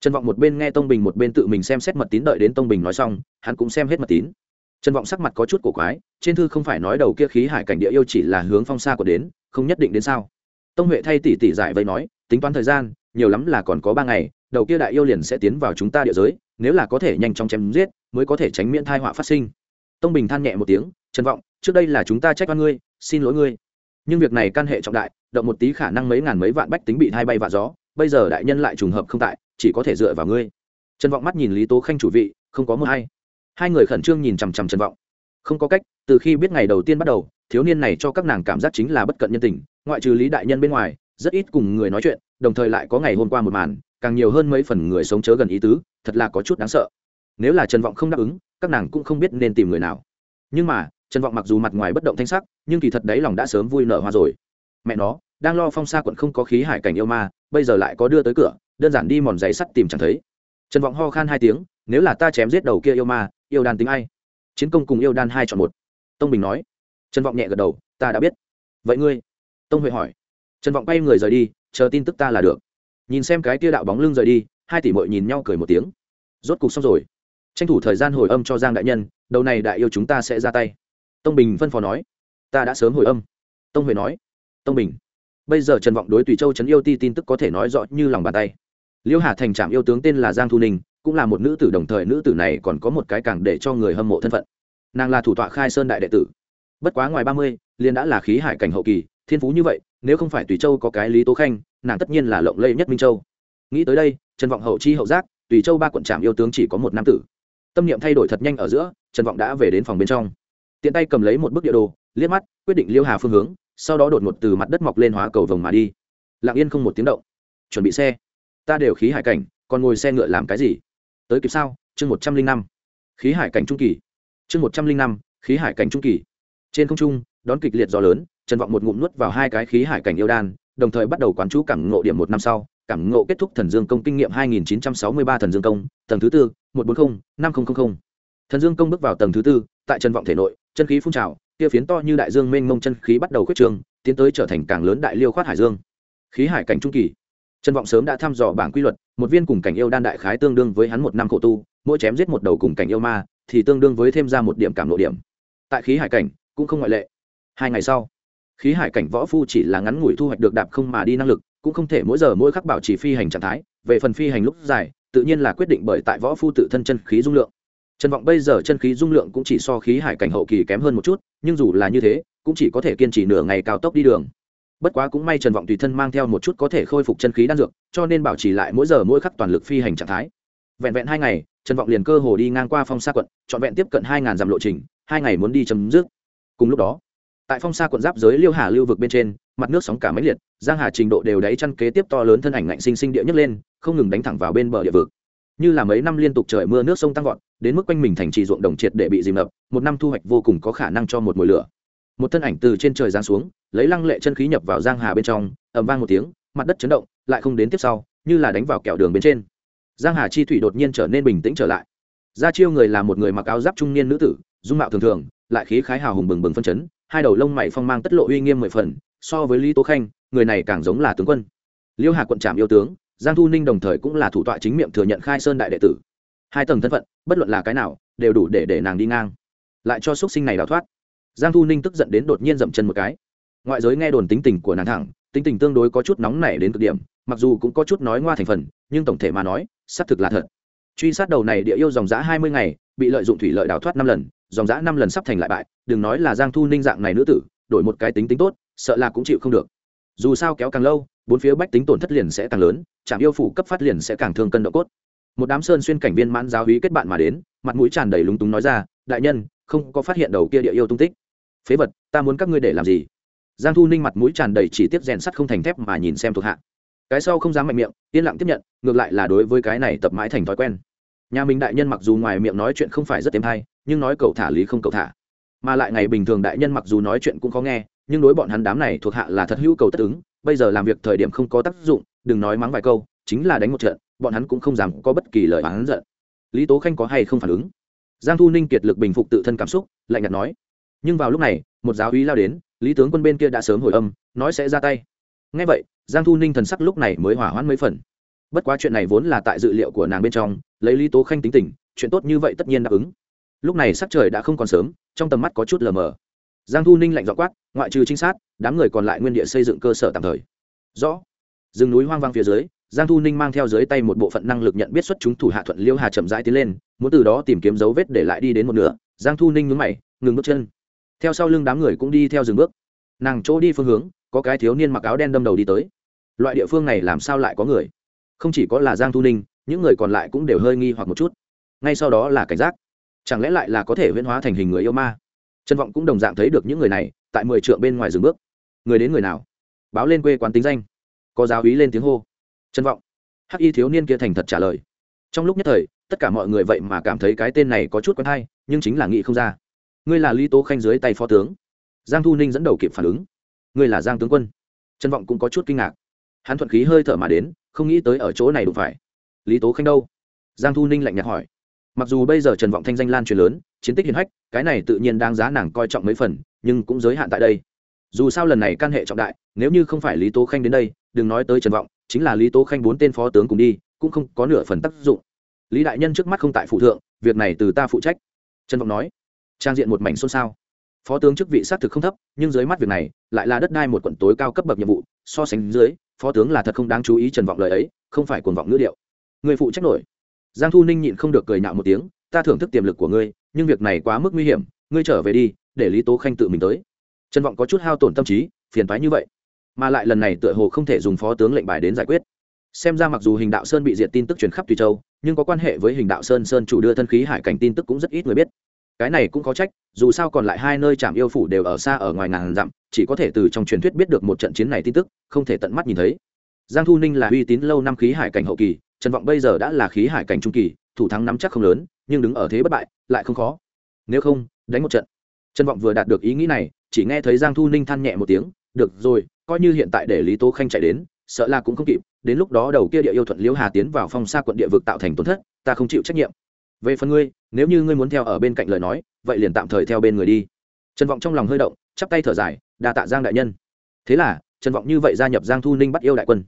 Trần vọng một bên nghe tông bình một bên tự mình xem xét mật tín đợi đến tông bình nói xong, hắn cũng xem hết mật tín trần vọng sắc mặt có chút cổ quái, trên thư không phải nói đầu kia khí hải cảnh địa yêu chỉ là hướng phong xa của đến, không nhất định đến sao. Tông huệ thay tỷ tỷ giải vây nói, tính toán thời gian, nhiều lắm là còn có ba ngày, đầu kia đại yêu liền sẽ tiến vào chúng ta địa giới, nếu là có thể nhanh chóng chém giết, mới có thể tránh miễn thai họa phát sinh. Tông bình than nhẹ một tiếng, trần vọng, trước đây là chúng ta trách oan ngươi, xin lỗi ngươi. Nhưng việc này căn hệ trọng đại, động một tí khả năng mấy ngàn mấy vạn bách tính bị thai bay vạ gió, bây giờ đại nhân lại trùng hợp không tại, chỉ có thể dựa vào ngươi. Trần vọng mắt nhìn lý tố khanh chủ vị, không có mưa hay hai người khẩn trương nhìn chằm chằm trần vọng. Không có cách, từ khi biết ngày đầu tiên bắt đầu, thiếu niên này cho các nàng cảm giác chính là bất cận nhân tình, ngoại trừ lý đại nhân bên ngoài, rất ít cùng người nói chuyện, đồng thời lại có ngày hôm qua một màn, càng nhiều hơn mấy phần người sống chớ gần ý tứ, thật là có chút đáng sợ. Nếu là trần vọng không đáp ứng, các nàng cũng không biết nên tìm người nào. Nhưng mà, trần vọng mặc dù mặt ngoài bất động thanh sắc, nhưng kỳ thật đấy lòng đã sớm vui nở hoa rồi. Mẹ nó, đang lo phong xa quận không có khí hải cảnh yêu ma, bây giờ lại có đưa tới cửa, đơn giản đi mòn giày sắt tìm chẳng thấy. Trần vọng ho khan hai tiếng, nếu là ta chém giết đầu kia yêu ma yêu đan tính ai? Chiến công cùng yêu đan hai chọn một. Tông bình nói. Trần vọng nhẹ gật đầu, ta đã biết. Vậy ngươi? Tông huệ hỏi. Trần vọng bay người rời đi, chờ tin tức ta là được. Nhìn xem cái tia đạo bóng lưng rời đi, hai tỷ mội nhìn nhau cười một tiếng. Rốt cục xong rồi. Tranh thủ thời gian hồi âm cho giang đại nhân, đầu này đại yêu chúng ta sẽ ra tay. Tông bình phân phó nói. Ta đã sớm hồi âm. Tông huệ nói. Tông bình, bây giờ trần vọng đối tùy châu trấn yêu ti tin tức có thể nói rõ như lòng bàn tay. Liêu hà thành trạm yêu tướng tên là giang thu ninh cũng là một nữ tử đồng thời nữ tử này còn có một cái càng để cho người hâm mộ thân phận. Nàng là thủ tọa khai sơn đại đệ tử. Bất quá ngoài ba mươi liên đã là khí hải cảnh hậu kỳ, thiên phú như vậy, nếu không phải tùy châu có cái lý tố khanh, nàng tất nhiên là lộng lây nhất minh châu. Nghĩ tới đây, trần vọng hậu chi hậu giác, tùy châu ba quận trạm yêu tướng chỉ có một nam tử. Tâm niệm thay đổi thật nhanh ở giữa, trần vọng đã về đến phòng bên trong. Tiện tay cầm lấy một bức địa đồ, liếc mắt, quyết định liêu hà phương hướng, sau đó đột ngột từ mặt đất mọc lên hóa cầu vồng mà đi. Lặng yên không một tiếng động. Chuẩn bị xe. Ta đều khí hải cảnh, còn ngồi xe ngựa làm cái gì? Tới kịp sao? Chương một trăm linh năm. Khí hải cảnh trung kỳ. Chương một trăm linh năm, khí hải cảnh trung kỳ. Trên không trung, đón kịch liệt gió lớn, trần vọng một ngụm nuốt vào hai cái khí hải cảnh yêu đan, đồng thời bắt đầu quán chú cảm ngộ điểm một năm sau, cảm ngộ kết thúc thần dương công kinh nghiệm 2963 thần dương công, tầng thứ tư, một bốn mươi năm nghìn thần dương công bước vào tầng thứ tư, tại trần vọng thể nội, chân khí phun trào, kia phiến to như đại dương mênh mông chân khí bắt đầu khuyết trường tiến tới trở thành càng lớn đại liêu khoát hải dương. Khí hải cảnh trung kỳ trần vọng sớm đã thăm dò bảng quy luật, một viên cùng cảnh yêu đan đại khái tương đương với hắn một năm khổ tu, mỗi chém giết một đầu cùng cảnh yêu ma, thì tương đương với thêm ra một điểm cảm lộ điểm. Tại khí hải cảnh, cũng không ngoại lệ. Hai ngày sau, khí hải cảnh võ phu chỉ là ngắn ngủi thu hoạch được đạp không mà đi năng lực, cũng không thể mỗi giờ mỗi khắc bảo trì phi hành trạng thái, về phần phi hành lúc dài, tự nhiên là quyết định bởi tại võ phu tự thân chân khí dung lượng. Trần vọng bây giờ chân khí dung lượng cũng chỉ so khí hải cảnh hậu kỳ kém hơn một chút, nhưng dù là như thế, cũng chỉ có thể kiên trì nửa ngày cao tốc đi đường bất quá cũng may trần vọng tùy thân mang theo một chút có thể khôi phục chân khí đan dược, cho nên bảo trì lại mỗi giờ mỗi khắc toàn lực phi hành trạng thái. Vẹn vẹn hai ngày, trần vọng liền cơ hồ đi ngang qua phong sa quận, trọn vẹn tiếp cận hai ngàn dặm lộ trình, hai ngày muốn đi chấm dứt. Cùng lúc đó, tại phong sa quận giáp giới liêu hà lưu vực bên trên, mặt nước sóng cả máy liệt, giang hà trình độ đều đáy chăn kế tiếp to lớn thân ảnh ngạnh sinh sinh địa nhấc lên, không ngừng đánh thẳng vào bên bờ địa vực. Như là mấy năm liên tục trời mưa nước sông tăng vọt, đến mức quanh mình thành trì ruộng đồng triệt để bị dìm ngập, một năm thu hoạch vô cùng có khả năng cho một mùi lửa một thân ảnh từ trên trời giáng xuống, lấy lăng lệ chân khí nhập vào giang hà bên trong, ầm vang một tiếng, mặt đất chấn động, lại không đến tiếp sau, như là đánh vào kẹo đường bên trên. Giang hà chi thủy đột nhiên trở nên bình tĩnh trở lại. Ra chiêu người là một người mặc áo giáp trung niên nữ tử, dung mạo thường thường, lại khí khái hào hùng bừng bừng phân chấn, hai đầu lông mày phong mang tất lộ uy nghiêm mười phần, so với lý tố khanh, người này càng giống là tướng quân. Liêu hà quận trạm yêu tướng, giang thu ninh đồng thời cũng là thủ tọa chính miệng thừa nhận khai sơn đại đệ tử. Hai tầng thân phận, bất luận là cái nào, đều đủ để để nàng đi ngang. Lại cho x sinh này đào thoát giang thu ninh tức giận đến đột nhiên dậm chân một cái. Ngoại giới nghe đồn tính tình của nàng thẳng, tính tình tương đối có chút nóng nảy đến cực điểm, mặc dù cũng có chút nói ngoa thành phần, nhưng tổng thể mà nói, xác thực là thật. Truy sát đầu này địa yêu dòng giã hai mươi ngày, bị lợi dụng thủy lợi đào thoát năm lần, dòng giã năm lần sắp thành lại bại, đừng nói là giang thu ninh dạng này nữ tử, đổi một cái tính tính tốt, sợ là cũng chịu không được. Dù sao kéo càng lâu, bốn phía bách tính tổn thất liền sẽ càng lớn, trạm yêu phủ cấp phát liền sẽ càng thương cân độ cốt. Một đám sơn xuyên cảnh viên mãn giáo hí kết bạn mà đến, mặt mũi tràn đầy lúng túng nói ra, đại nhân, không có phát hiện đầu kia địa yêu tung tích phế vật, ta muốn các ngươi để làm gì? Giang thu ninh mặt mũi tràn đầy chỉ tiếp rèn sắt không thành thép mà nhìn xem thuộc hạ. Cái sau không dám mạnh miệng, yên lặng tiếp nhận, ngược lại là đối với cái này tập mãi thành thói quen. Nhà mình đại nhân mặc dù ngoài miệng nói chuyện không phải rất tiềm hay, nhưng nói cậu thả lý không cậu thả. Mà lại ngày bình thường đại nhân mặc dù nói chuyện cũng khó nghe, nhưng đối bọn hắn đám này thuộc hạ là thật hữu cầu tất ứng. Bây giờ làm việc thời điểm không có tác dụng, đừng nói mắng vài câu, chính là đánh một trận, bọn hắn cũng không dám có bất kỳ lời hắn giận. Lý tố khanh có hay không phản ứng? Giang thu ninh kiệt lực bình phục tự thân cảm xúc, lạnh nhạt nói nhưng vào lúc này, một giáo úy lao đến, lý tướng quân bên kia đã sớm hồi âm, nói sẽ ra tay. Ngay vậy, giang thu ninh thần sắc lúc này mới hỏa hoãn mấy phần. Bất quá chuyện này vốn là tại dự liệu của nàng bên trong, lấy lý tố khanh tính tình, chuyện tốt như vậy tất nhiên đáp ứng. Lúc này sắc trời đã không còn sớm, trong tầm mắt có chút lờ mờ. Giang thu ninh lạnh dọ quát, ngoại trừ trinh sát, đám người còn lại nguyên địa xây dựng cơ sở tạm thời. Rõ. Rừng núi hoang vang phía dưới, giang thu ninh mang theo dưới tay một bộ phận năng lực nhận biết xuất chúng thủ hạ thuận liêu hà chậm rãi tiến lên, muốn từ đó tìm kiếm dấu vết để lại đi đến một nửa. Giang thu ninh nhúng mày, ngừng bước chân theo sau lưng đám người cũng đi theo dừng bước. Nàng chỗ đi phương hướng, có cái thiếu niên mặc áo đen đâm đầu đi tới. Loại địa phương này làm sao lại có người? Không chỉ có là giang thu ninh, những người còn lại cũng đều hơi nghi hoặc một chút. Ngay sau đó là cảnh giác. Chẳng lẽ lại là có thể huyễn hóa thành hình người yêu ma? Trân vọng cũng đồng dạng thấy được những người này, tại mười trượng bên ngoài dừng bước. Người đến người nào? Báo lên quê quán tính danh. Có giáo hí lên tiếng hô. Trân vọng. Hắc y thiếu niên kia thành thật trả lời. Trong lúc nhất thời, tất cả mọi người vậy mà cảm thấy cái tên này có chút quen hay, nhưng chính là nghĩ không ra ngươi là lý tố khanh dưới tay phó tướng. Giang thu ninh dẫn đầu kịp phản ứng. Ngươi là giang tướng quân. Trân vọng cũng có chút kinh ngạc. Hắn thuận khí hơi thở mà đến, không nghĩ tới ở chỗ này đụng phải. Lý tố khanh đâu? Giang thu ninh lạnh nhạt hỏi. Mặc dù bây giờ trần vọng thanh danh lan truyền lớn, chiến tích hiển hách, cái này tự nhiên đang giá nàng coi trọng mấy phần, nhưng cũng giới hạn tại đây. Dù sao lần này can hệ trọng đại, nếu như không phải lý tố khanh đến đây, đừng nói tới trần vọng, chính là lý tố khanh bốn tên phó tướng cùng đi, cũng không có nửa phần tác dụng. Lý đại nhân trước mắt không tại phụ thượng, việc này từ ta phụ trách. Trần vọng nói trang diện một mảnh xôn xao. Phó tướng chức vị xác thực không thấp, nhưng dưới mắt việc này, lại là đất đai một quận tối cao cấp bậc nhiệm vụ, so sánh dưới, phó tướng là thật không đáng chú ý trần vọng lời ấy, không phải cuồng vọng ngữ điệu. Người phụ trách nổi. Giang thu ninh nhịn không được cười nhạo một tiếng, ta thưởng thức tiềm lực của ngươi, nhưng việc này quá mức nguy hiểm, ngươi trở về đi, để lý tố khanh tự mình tới. Trần vọng có chút hao tổn tâm trí, phiền thoái như vậy, mà lại lần này tựa hồ không thể dùng phó tướng lệnh bài đến giải quyết. Xem ra mặc dù hình đạo sơn bị diệt tin tức truyền khắp tùy châu, nhưng có quan hệ với hình đạo sơn sơn chủ đưa thân khí hải cảnh tin tức cũng rất ít người biết cái này cũng có trách, dù sao còn lại hai nơi trạm yêu phủ đều ở xa ở ngoài ngàn dặm, chỉ có thể từ trong truyền thuyết biết được một trận chiến này tin tức, không thể tận mắt nhìn thấy. Giang thu ninh là uy tín lâu năm khí hải cảnh hậu kỳ, trần vọng bây giờ đã là khí hải cảnh trung kỳ, thủ thắng nắm chắc không lớn, nhưng đứng ở thế bất bại, lại không khó. Nếu không, đánh một trận. Trần vọng vừa đạt được ý nghĩ này, chỉ nghe thấy giang thu ninh than nhẹ một tiếng, được rồi, coi như hiện tại để lý tố khanh chạy đến, sợ là cũng không kịp, đến lúc đó đầu kia địa yêu thuận liễu hà tiến vào phong xa quận địa vực tạo thành tổn thất, ta không chịu trách nhiệm. Về phần ngươi nếu như ngươi muốn theo ở bên cạnh lời nói, vậy liền tạm thời theo bên người đi. Trần vọng trong lòng hơi động, chắp tay thở dài, đa tạ giang đại nhân. Thế là, trần vọng như vậy gia nhập giang thu ninh bắt yêu đại quân.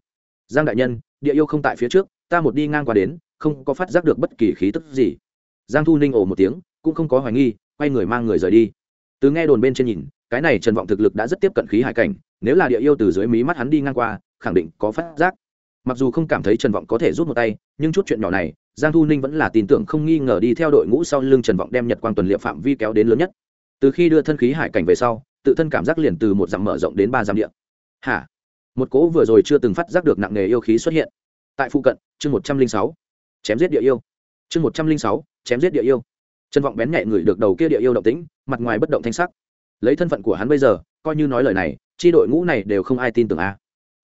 Giang đại nhân, địa yêu không tại phía trước, ta một đi ngang qua đến, không có phát giác được bất kỳ khí tức gì. Giang thu ninh ồ một tiếng, cũng không có hoài nghi, quay người mang người rời đi. Từ nghe đồn bên trên nhìn, cái này trần vọng thực lực đã rất tiếp cận khí hải cảnh, nếu là địa yêu từ dưới mí mắt hắn đi ngang qua, khẳng định có phát giác. Mặc dù không cảm thấy trần vọng có thể rút một tay, nhưng chút chuyện nhỏ này giang thu ninh vẫn là tin tưởng không nghi ngờ đi theo đội ngũ sau lưng trần vọng đem nhật quang tuần liệm phạm vi kéo đến lớn nhất. Từ khi đưa thân khí hải cảnh về sau, tự thân cảm giác liền từ một dặm mở rộng đến ba dặm địa. hả? Một cỗ vừa rồi chưa từng phát giác được nặng nề yêu khí xuất hiện. Tại phụ cận, chương một trăm linh sáu. Chém giết địa yêu. Chương một trăm linh sáu, chém giết địa yêu. Trần vọng bén nhẹ ngửi được đầu kia địa yêu động tĩnh, mặt ngoài bất động thanh sắc. Lấy thân phận của hắn bây giờ, coi như nói lời này, chi đội ngũ này đều không ai tin tưởng a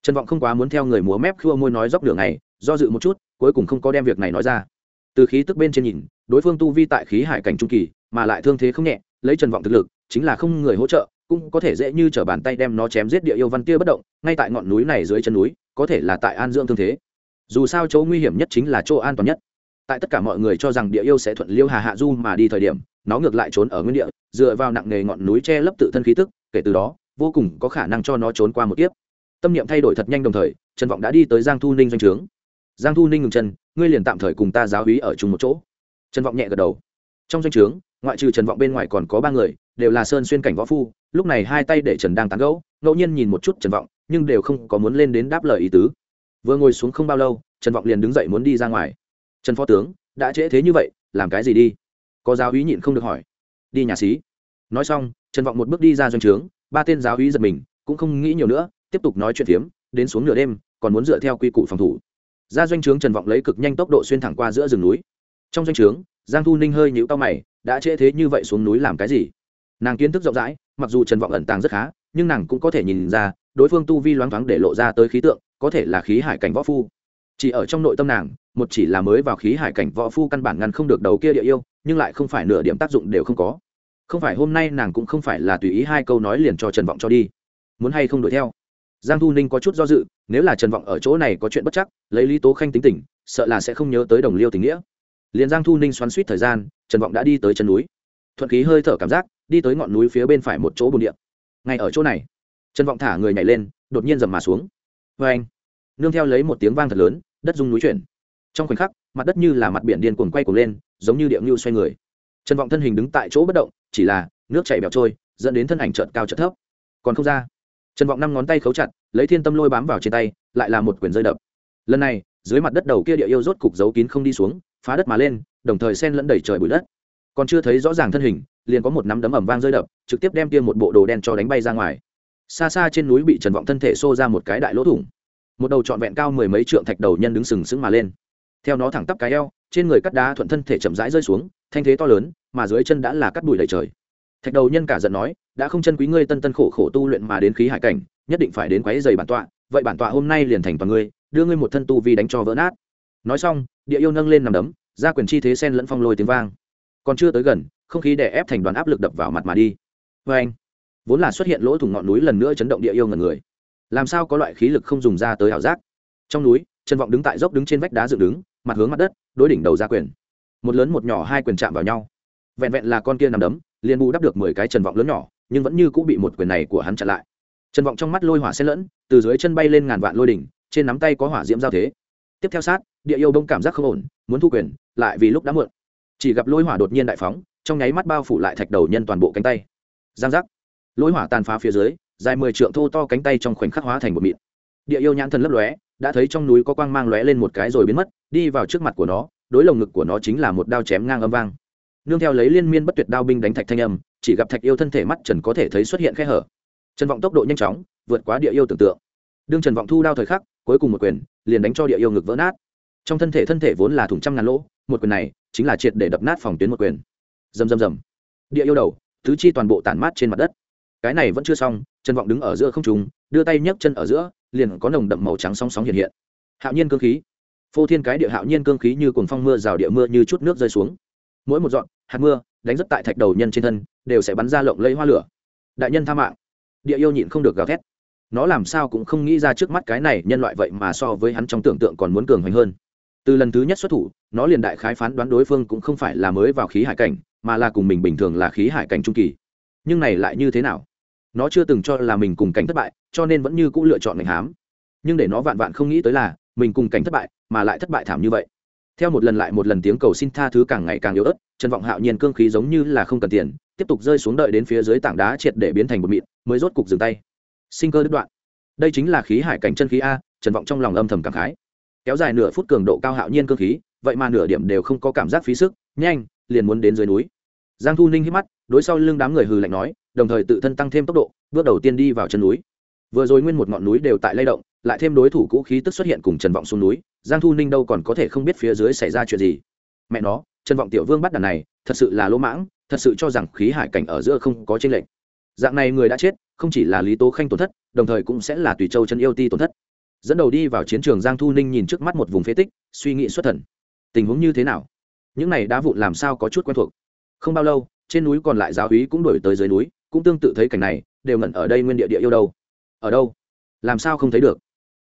trần vọng không quá muốn theo người múa mép khua môi nói dốc đường này do dự một chút, cuối cùng không có đem việc này nói ra. Từ khí tức bên trên nhìn, đối phương tu vi tại khí hải cảnh trung kỳ, mà lại thương thế không nhẹ, lấy trần vọng thực lực, chính là không người hỗ trợ, cũng có thể dễ như t bàn tay đem nó chém giết địa yêu văn kia bất động, ngay tại ngọn núi này dưới chân núi, có thể là tại an dưỡng thương thế. Dù sao chỗ nguy hiểm nhất chính là chỗ an toàn nhất. Tại tất cả mọi người cho rằng địa yêu sẽ thuận liêu hà hạ du mà đi thời điểm, nó ngược lại trốn ở nguyên địa, dựa vào nặng nghề ngọn núi che lấp tự thân khí tức, kể từ đó, vô cùng có khả năng cho nó trốn qua một kiếp tâm niệm thay đổi thật nhanh đồng thời, trần vọng đã đi tới giang thu ninh doanh trướng. Giang thu ninh ngừng chân, ngươi liền tạm thời cùng ta giáo hí ở chung một chỗ. Trần vọng nhẹ gật đầu. Trong doanh trướng, ngoại trừ trần vọng bên ngoài còn có ba người, đều là sơn xuyên cảnh võ phu, lúc này hai tay để trần đang tán gẫu, ngẫu nhiên nhìn một chút trần vọng, nhưng đều không có muốn lên đến đáp lời ý tứ. Vừa ngồi xuống không bao lâu, trần vọng liền đứng dậy muốn đi ra ngoài. Trần phó tướng, đã trễ thế như vậy, làm cái gì đi? Có giáo úy nhịn không được hỏi. Đi nhà xí. Nói xong, trần vọng một bước đi ra doanh trướng, ba tên giáo úy giật mình, cũng không nghĩ nhiều nữa tiếp tục nói chuyện phiếm, đến xuống nửa đêm, còn muốn dựa theo quy củ phòng thủ. Ra doanh trướng trần vọng lấy cực nhanh tốc độ xuyên thẳng qua giữa rừng núi. Trong doanh trướng, giang thu ninh hơi nhịu tao mày, đã trễ thế như vậy xuống núi làm cái gì? Nàng kiến thức rộng rãi, mặc dù trần vọng ẩn tàng rất khá, nhưng nàng cũng có thể nhìn ra, đối phương tu vi loáng thoáng để lộ ra tới khí tượng, có thể là khí hải cảnh võ phu. Chỉ ở trong nội tâm nàng, một chỉ là mới vào khí hải cảnh võ phu căn bản ngăn không được đầu kia địa yêu, nhưng lại không phải nửa điểm tác dụng đều không có. Không phải hôm nay nàng cũng không phải là tùy ý hai câu nói liền cho trần vọng cho đi. Muốn hay không đuổi theo? Giang thu ninh có chút do dự, nếu là trần vọng ở chỗ này có chuyện bất chắc, lấy lý tố khanh tính tình, sợ là sẽ không nhớ tới đồng liêu tình nghĩa. Liền giang thu ninh xoắn suýt thời gian, trần vọng đã đi tới chân núi. Thuận khí hơi thở cảm giác, đi tới ngọn núi phía bên phải một chỗ bồn điện ngay ở chỗ này, trần vọng thả người nhảy lên, đột nhiên dầm mà xuống. Vê anh, nương theo lấy một tiếng vang thật lớn, đất rung núi chuyển. Trong khoảnh khắc, mặt đất như là mặt biển điên cuồng quay cuồng lên, giống như điệu ngưu xoay người. Trần vọng thân hình đứng tại chỗ bất động, chỉ là nước chảy bẹo trôi, dẫn đến thân ảnh trợt cao trợt thấp. Còn không ra trần vọng năm ngón tay khấu chặt, lấy thiên tâm lôi bám vào trên tay, lại là một quyển rơi đập. Lần này, dưới mặt đất đầu kia địa yêu rốt cục giấu kín không đi xuống, phá đất mà lên, đồng thời sen lẫn đẩy trời bụi đất. Còn chưa thấy rõ ràng thân hình, liền có một nắm đấm ẩm vang rơi đập, trực tiếp đem tiêm một bộ đồ đen cho đánh bay ra ngoài. Xa xa trên núi bị trần vọng thân thể xô ra một cái đại lỗ thủng. Một đầu trọn vẹn cao mười mấy trượng thạch đầu nhân đứng sừng sững mà lên. Theo nó thẳng tắp cái eo, trên người cắt đá thuận thân thể chậm rãi rơi xuống, thanh thế to lớn, mà dưới chân đã là cắt bụi đầy trời thạch đầu nhân cả giận nói, đã không chân quý ngươi tân tân khổ khổ tu luyện mà đến khí hải cảnh, nhất định phải đến quáy dày bản tọa, vậy bản tọa hôm nay liền thành toàn ngươi, đưa ngươi một thân tu vi đánh cho vỡ nát. Nói xong, địa yêu nâng lên nằm đấm, ra quyền chi thế sen lẫn phong lôi tiếng vang. Còn chưa tới gần, không khí đè ép thành đoàn áp lực đập vào mặt mà đi. Vê anh, vốn là xuất hiện lỗ thủng ngọn núi lần nữa chấn động địa yêu ngần người. Làm sao có loại khí lực không dùng ra tới ảo giác? Trong núi, trần vọng đứng tại dốc đứng trên vách đá dựng đứng, mặt hướng mặt đất, đối đỉnh đầu ra quyền. Một lớn một nhỏ hai quyền chạm vào nhau. Vẹn vẹn là con kia nằm đấm liền bù đắp được mười cái trần vọng lớn nhỏ, nhưng vẫn như cũng bị một quyền này của hắn chặn lại. Trần vọng trong mắt lôi hỏa xen lẫn, từ dưới chân bay lên ngàn vạn lôi đỉnh, trên nắm tay có hỏa diễm giao thế. Tiếp theo sát, địa yêu đông cảm giác không ổn, muốn thu quyền, lại vì lúc đã muộn. Chỉ gặp lôi hỏa đột nhiên đại phóng, trong nháy mắt bao phủ lại thạch đầu nhân toàn bộ cánh tay. Giang giác. Lôi hỏa tàn phá phía dưới, dài mười trượng thô to cánh tay trong khoảnh khắc hóa thành một mịn. Địa yêu nhãn thần lấp lóe, đã thấy trong núi có quang mang lóe lên một cái rồi biến mất, đi vào trước mặt của nó, đối lồng ngực của nó chính là một đao chém ngang âm vang nương theo lấy liên miên bất tuyệt đao binh đánh thạch thanh âm, chỉ gặp thạch yêu thân thể mắt trần có thể thấy xuất hiện khe hở. Trần vọng tốc độ nhanh chóng, vượt quá địa yêu tưởng tượng. Đương trần vọng thu đao thời khắc, cuối cùng một quyền, liền đánh cho địa yêu ngực vỡ nát. Trong thân thể thân thể vốn là thủng trăm ngàn lỗ, một quyền này chính là triệt để đập nát phòng tuyến một quyền. Rầm rầm rầm. Địa yêu đầu, tứ chi toàn bộ tản mát trên mặt đất. Cái này vẫn chưa xong, trần vọng đứng ở giữa không trùng đưa tay nhấc chân ở giữa, liền có nồng đậm màu trắng song sóng hiện hiện. Hạo nhiên cương khí. Phô thiên cái địa hạo nhiên cương khí như cuồng phong mưa rào địa mưa như chút nước rơi xuống. Mỗi một dọn hạt mưa, đánh rất tại thạch đầu nhân trên thân, đều sẽ bắn ra lộng lấy hoa lửa. Đại nhân tha mạng. Địa yêu nhịn không được gào thét. Nó làm sao cũng không nghĩ ra trước mắt cái này nhân loại vậy mà so với hắn trong tưởng tượng còn muốn cường hoành hơn. Từ lần thứ nhất xuất thủ, nó liền đại khái phán đoán đối phương cũng không phải là mới vào khí hải cảnh, mà là cùng mình bình thường là khí hải cảnh trung kỳ. Nhưng này lại như thế nào? Nó chưa từng cho là mình cùng cảnh thất bại, cho nên vẫn như c ũ lựa chọn ngành hám. Nhưng để nó vạn vạn không nghĩ tới là, mình cùng cảnh thất bại, mà lại thất bại thảm như vậy theo một lần lại một lần tiếng cầu xin tha thứ càng ngày càng yếu ớt, trần vọng hạo nhiên cương khí giống như là không cần tiền, tiếp tục rơi xuống đợi đến phía dưới tảng đá triệt để biến thành một mịn, mới rốt cục dừng tay. Sinh cơ đứt đoạn. Đây chính là khí hải cảnh chân khí a, trần vọng trong lòng âm thầm cảm khái. Kéo dài nửa phút cường độ cao hạo nhiên cương khí, vậy mà nửa điểm đều không có cảm giác phí sức, nhanh, liền muốn đến dưới núi. Giang thu ninh hít mắt, đối sau lưng đám người hừ lạnh nói, đồng thời tự thân tăng thêm tốc độ, bước đầu tiên đi vào chân núi. Vừa rồi nguyên một ngọn núi đều tại lay động lại thêm đối thủ cũ khí tức xuất hiện cùng trần vọng xuống núi, giang thu ninh đâu còn có thể không biết phía dưới xảy ra chuyện gì. Mẹ nó, trần vọng tiểu vương bắt đàn này, thật sự là lỗ mãng, thật sự cho rằng khí hải cảnh ở giữa không có tranh lệch. Dạng này người đã chết, không chỉ là lý tố khanh tổn thất, đồng thời cũng sẽ là tùy châu chân yêu ti tổn thất. Dẫn đầu đi vào chiến trường, giang thu ninh nhìn trước mắt một vùng phế tích, suy nghĩ xuất thần. Tình huống như thế nào? Những này đá vụn làm sao có chút quen thuộc? Không bao lâu, trên núi còn lại giáo úy cũng đổi tới dưới núi, cũng tương tự thấy cảnh này, đều ngẩn ở đây nguyên địa địa yêu đâu. Ở đâu? Làm sao không thấy được?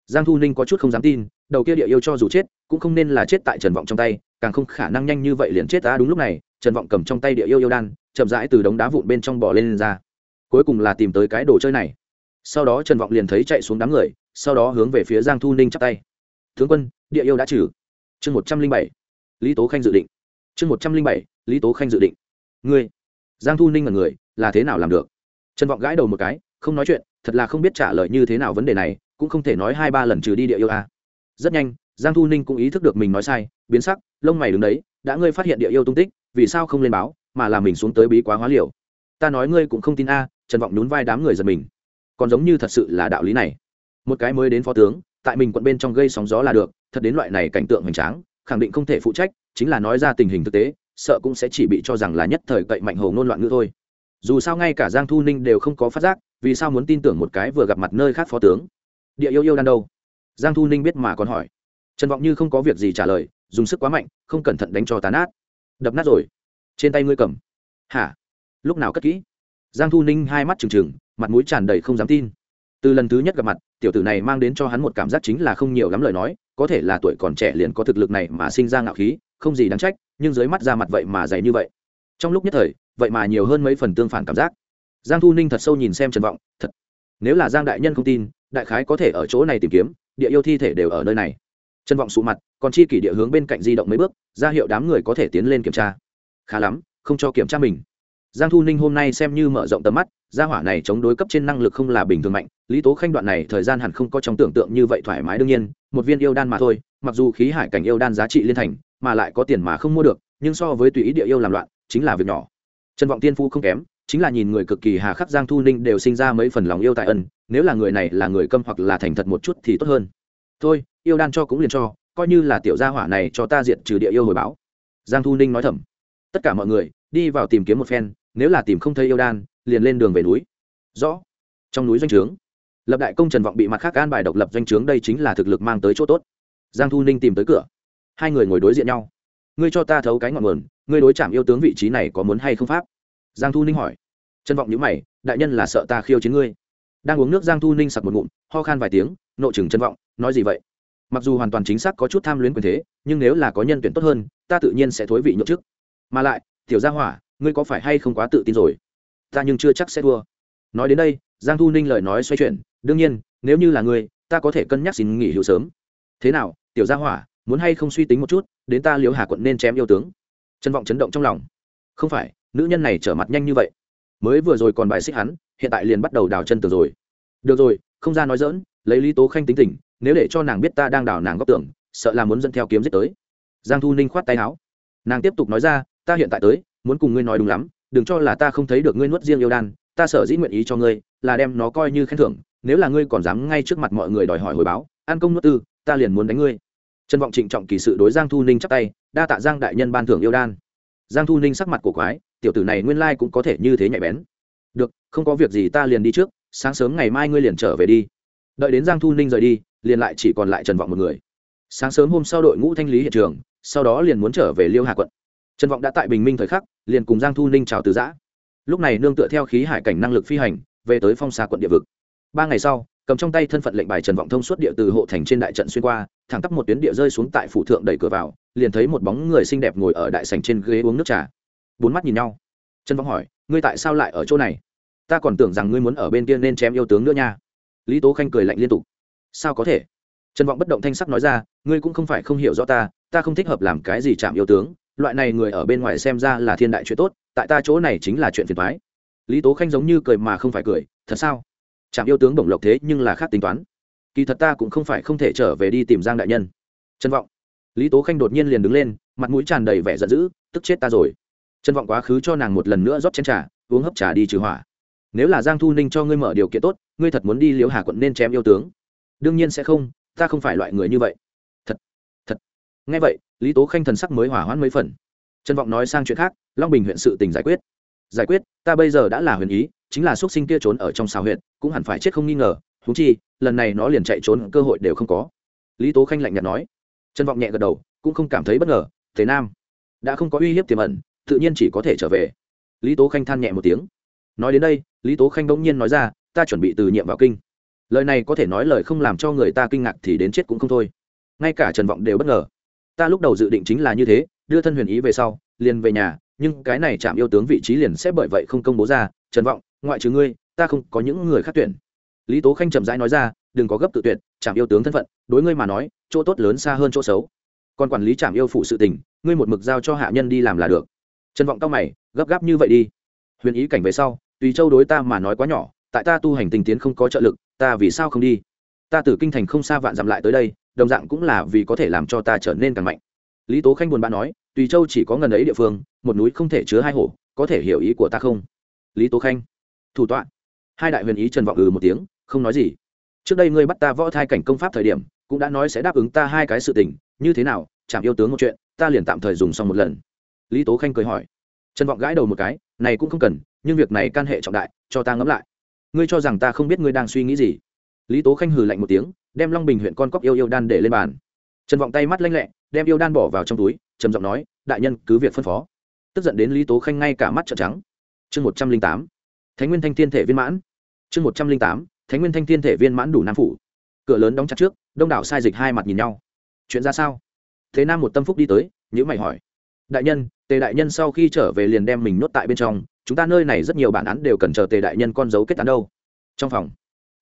Giang thu ninh có chút không dám tin đầu kia địa yêu cho dù chết cũng không nên là chết tại trần vọng trong tay càng không khả năng nhanh như vậy liền chết ta đúng lúc này trần vọng cầm trong tay địa yêu yêu đan chậm rãi từ đống đá vụn bên trong bỏ lên, lên ra. Cuối cùng là tìm tới cái đồ chơi này. Sau đó trần vọng liền thấy chạy xuống đám người sau đó hướng về phía giang thu ninh chắp tay. Tướng quân địa yêu đã trừ. Chương một trăm linh bảy. Lý tố khanh dự định. Chương một trăm linh bảy lý tố khanh dự định. Ngươi. Giang thu ninh là người là thế nào làm được? Trần vọng gãi đầu một cái không nói chuyện, thật là không biết trả lời như thế nào vấn đề này, cũng không thể nói hai ba lần trừ đi địa yêu a rất nhanh, giang thu ninh cũng ý thức được mình nói sai, biến sắc, lông mày đứng đấy, đã ngươi phát hiện địa yêu tung tích, vì sao không lên báo, mà làm mình xuống tới bí quá hóa liều. Ta nói ngươi cũng không tin a, trần vọng nhún vai đám người giật mình. Còn giống như thật sự là đạo lý này. Một cái mới đến phó tướng, tại mình quận bên trong gây sóng gió là được, thật đến loại này cảnh tượng hoành tráng, khẳng định không thể phụ trách, chính là nói ra tình hình thực tế, sợ cũng sẽ chỉ bị cho rằng là nhất thời cậy mạnh hồ ngôn loạn ngữ thôi. Dù sao ngay cả giang thu ninh đều không có phát giác vì sao muốn tin tưởng một cái vừa gặp mặt nơi khác phó tướng? Địa yêu yêu đan đâu? Giang thu ninh biết mà còn hỏi. Trần vọng như không có việc gì trả lời, dùng sức quá mạnh, không cẩn thận đánh cho tán át đập nát rồi. Trên tay ngươi cầm. Hả? Lúc nào cất kỹ? Giang thu ninh hai mắt trừng trừng, mặt mũi tràn đầy không dám tin. Từ lần thứ nhất gặp mặt, tiểu tử này mang đến cho hắn một cảm giác chính là không nhiều lắm lời nói, có thể là tuổi còn trẻ liền có thực lực này mà sinh ra ngạo khí, không gì đáng trách, nhưng dưới mắt ra mặt vậy mà dày như vậy. Trong lúc nhất thời, vậy mà nhiều hơn mấy phần tương phản cảm giác giang thu ninh thật sâu nhìn xem trần vọng, thật, nếu là giang đại nhân không tin, đại khái có thể ở chỗ này tìm kiếm, địa yêu thi thể đều ở nơi này. Trần vọng sụ mặt, còn chi kỷ địa hướng bên cạnh di động mấy bước, ra hiệu đám người có thể tiến lên kiểm tra. Khá lắm, không cho kiểm tra mình. Giang thu ninh hôm nay xem như mở rộng tầm mắt, gia hỏa này chống đối cấp trên năng lực không là bình thường mạnh, lý tố khanh đoạn này thời gian hẳn không có trong tưởng tượng như vậy thoải mái đương nhiên, một viên yêu đan mà thôi, mặc dù khí hải cảnh yêu đan giá trị liên thành, mà lại có tiền mà không mua được, nhưng so với tùy ý địa yêu làm loạn, chính là việc nhỏ. Trần vọng tiên phu không kém chính là nhìn người cực kỳ hà khắc giang thu ninh đều sinh ra mấy phần lòng yêu tại ân, nếu là người này là người câm hoặc là thành thật một chút thì tốt hơn. Thôi, yêu đan cho cũng liền cho, coi như là tiểu gia hỏa này cho ta diện trừ địa yêu hồi báo. Giang thu ninh nói thầm. Tất cả mọi người, đi vào tìm kiếm một phen, nếu là tìm không thấy yêu đan, liền lên đường về núi. Rõ. Trong núi doanh trướng, lập đại công trần vọng bị mặt khác an bài độc lập doanh trướng đây chính là thực lực mang tới chỗ tốt. Giang thu ninh tìm tới cửa. Hai người ngồi đối diện nhau. Ngươi cho ta thấu cái ngọn nguồn, ngươi đối chạm yêu tướng vị trí này có muốn hay không pháp? Giang thu ninh hỏi. Trân vọng nhữ mày, đại nhân là sợ ta khiêu chiến ngươi. Đang uống nước, giang thu ninh sặc một ngụm, ho khan vài tiếng, nộ chừng Trân vọng, nói gì vậy? Mặc dù hoàn toàn chính xác có chút tham luyến quyền thế, nhưng nếu là có nhân tuyển tốt hơn, ta tự nhiên sẽ thối vị nhậu chức. Mà lại, tiểu gia hỏa, ngươi có phải hay không quá tự tin rồi? Ta nhưng chưa chắc sẽ thua. Nói đến đây, giang thu ninh lời nói xoay chuyển, đương nhiên, nếu như là ngươi, ta có thể cân nhắc xin nghỉ hữu sớm. Thế nào, tiểu gia hỏa, muốn hay không suy tính một chút, đến ta liếu hà quận nên chém yêu tướng? Trân vọng chấn động trong lòng. Không phải nữ nhân này trở mặt nhanh như vậy. Mới vừa rồi còn bài xích hắn, hiện tại liền bắt đầu đào chân tường rồi. Được rồi, không ra nói dỡn lấy lý tố khanh tính tình, nếu để cho nàng biết ta đang đào nàng góc tưởng, sợ là muốn dẫn theo kiếm giết tới. Giang thu ninh khoát tay áo. Nàng tiếp tục nói ra, ta hiện tại tới, muốn cùng ngươi nói đúng lắm, đừng cho là ta không thấy được ngươi nuốt riêng yêu đan, ta sở dĩ nguyện ý cho ngươi, là đem nó coi như khen thưởng, nếu là ngươi còn dám ngay trước mặt mọi người đòi hỏi hồi báo an công nuốt tư, ta liền muốn đánh ngươi. Trần vọng trịnh trọng kỳ sự đối giang thu ninh chắp tay, đa tạ giang đại nhân ban thưởng yêu đan. Giang thu ninh sắc mặt cổ quái tiểu tử này nguyên lai cũng có thể như thế nhạy bén. Được, không có việc gì ta liền đi trước, sáng sớm ngày mai ngươi liền trở về đi. Đợi đến giang thu ninh rời đi, liền lại chỉ còn lại trần vọng một người. Sáng sớm hôm sau đội ngũ thanh lý hiện trường, sau đó liền muốn trở về liêu hà quận. Trần vọng đã tại bình minh thời khắc, liền cùng giang thu ninh chào từ giã. Lúc này nương tựa theo khí hải cảnh năng lực phi hành, về tới phong xa quận địa vực. Ba ngày sau, cầm trong tay thân phận lệnh bài trần vọng thông suốt địa từ hộ thành trên đại trận xuyên qua, thẳng tắp một tuyến địa rơi xuống tại phủ thượng đẩy cửa vào, liền thấy một bóng người xinh đẹp ngồi ở đại sành trên ghế uống nước trà bốn mắt nhìn nhau. Trần vọng hỏi, ngươi tại sao lại ở chỗ này? Ta còn tưởng rằng ngươi muốn ở bên kia nên chém yêu tướng nữa nha. Lý tố khanh cười lạnh liên tục, sao có thể? Trần vọng bất động thanh sắc nói ra, ngươi cũng không phải không hiểu rõ ta ta không thích hợp làm cái gì chạm yêu tướng, loại này người ở bên ngoài xem ra là thiên đại chuyện tốt, tại ta chỗ này chính là chuyện phiền thoái lý tố khanh giống như cười mà không phải cười, thật sao? Chạm yêu tướng bổng lộc thế nhưng là khác tính toán. Kỳ thật ta cũng không phải không thể trở về đi tìm giang đại nhân. Trân vọng, lý tố khanh đột nhiên liền đứng lên, mặt mũi tràn đầy vẻ giận dữ, tức chết ta rồi trân vọng quá khứ cho nàng một lần nữa rót chén trà, uống hấp trà đi trừ hỏa. Nếu là giang thu ninh cho ngươi mở điều kiện tốt, ngươi thật muốn đi liễu hà quận nên chém yêu tướng. Đương nhiên sẽ không, ta không phải loại người như vậy. Thật thật. Nghe vậy, lý tố khanh thần sắc mới hỏa hoãn mấy phần. Trân vọng nói sang chuyện khác, long bình huyện sự tình giải quyết. Giải quyết, ta bây giờ đã là huyền ý, chính là x u ấ t sinh kia trốn ở trong xào huyện, cũng hẳn phải chết không nghi ngờ thú chi, lần này nó liền chạy trốn, cơ hội đều không có. Lý tố khanh lạnh nhạt nói. Trân vọng nhẹ gật đầu, cũng không cảm thấy bất ngờ, thế nam, đã không có uy hiếp tiềm ẩn tự nhiên chỉ có thể trở về. Lý tố khanh than nhẹ một tiếng. Nói đến đây lý tố khanh bỗng nhiên nói ra ta chuẩn bị từ nhiệm vào kinh. Lời này có thể nói lời không làm cho người ta kinh ngạc thì đến chết cũng không thôi. Ngay cả trần vọng đều bất ngờ. Ta lúc đầu dự định chính là như thế đưa thân huyền ý về sau liền về nhà nhưng cái này chạm yêu tướng vị trí liền sẽ bởi vậy không công bố ra. Trần vọng ngoại trừ ngươi ta không có những người khác tuyển. Lý tố khanh chậm rãi nói ra đừng có gấp tự tuyển, chạm yêu tướng thân phận đối ngươi mà nói chỗ tốt lớn xa hơn chỗ xấu. Còn quản lý trạm yêu phụ sự tình ngươi một mực giao cho hạ nhân đi làm là được trần vọng cao mày, gấp gáp như vậy đi. Huyền ý cảnh về sau, tùy châu đối ta mà nói quá nhỏ, tại ta tu hành tình tiến không có trợ lực, ta vì sao không đi? Ta từ kinh thành không xa vạn dặm lại tới đây, đồng dạng cũng là vì có thể làm cho ta trở nên càng mạnh. Lý tố khanh buồn bã nói, tùy châu chỉ có ngần ấy địa phương, một núi không thể chứa hai hổ, có thể hiểu ý của ta không? Lý tố khanh, thủ tọa. Hai đại huyền ý trần vọng ừ một tiếng, không nói gì. Trước đây ngươi bắt ta võ thai cảnh công pháp thời điểm, cũng đã nói sẽ đáp ứng ta hai cái sự tình, như thế nào? Chạm yêu tướng một chuyện, ta liền tạm thời dùng xong một lần lý tố khanh cười hỏi. Trần vọng gãi đầu một cái, này cũng không cần, nhưng việc này can hệ trọng đại, cho ta ngẫm lại. Ngươi cho rằng ta không biết ngươi đang suy nghĩ gì? Lý tố khanh hừ lạnh một tiếng, đem long bình huyện con cóc yêu yêu đan để lên bàn. Trần vọng tay mắt lanh lẹ, đem yêu đan bỏ vào trong túi, trầm giọng nói, đại nhân, cứ việc phân phó. Tức giận đến lý tố khanh ngay cả mắt trợn trắng. Chương một trăm linh tám, thánh nguyên thanh thiên thể viên mãn. Chương một trăm linh tám, thánh nguyên thanh thiên thể viên mãn đủ nam phủ. Cửa lớn đóng chặt trước, đông đảo sai dịch hai mặt nhìn nhau. Chuyện ra sao? Thế nam một tâm phúc đi tới nhữ mày hỏi đại nhân, tề đại nhân sau khi trở về liền đem mình nhốt tại bên trong, chúng ta nơi này rất nhiều bản án đều cần chờ tề đại nhân con dấu kết án đâu. Trong phòng,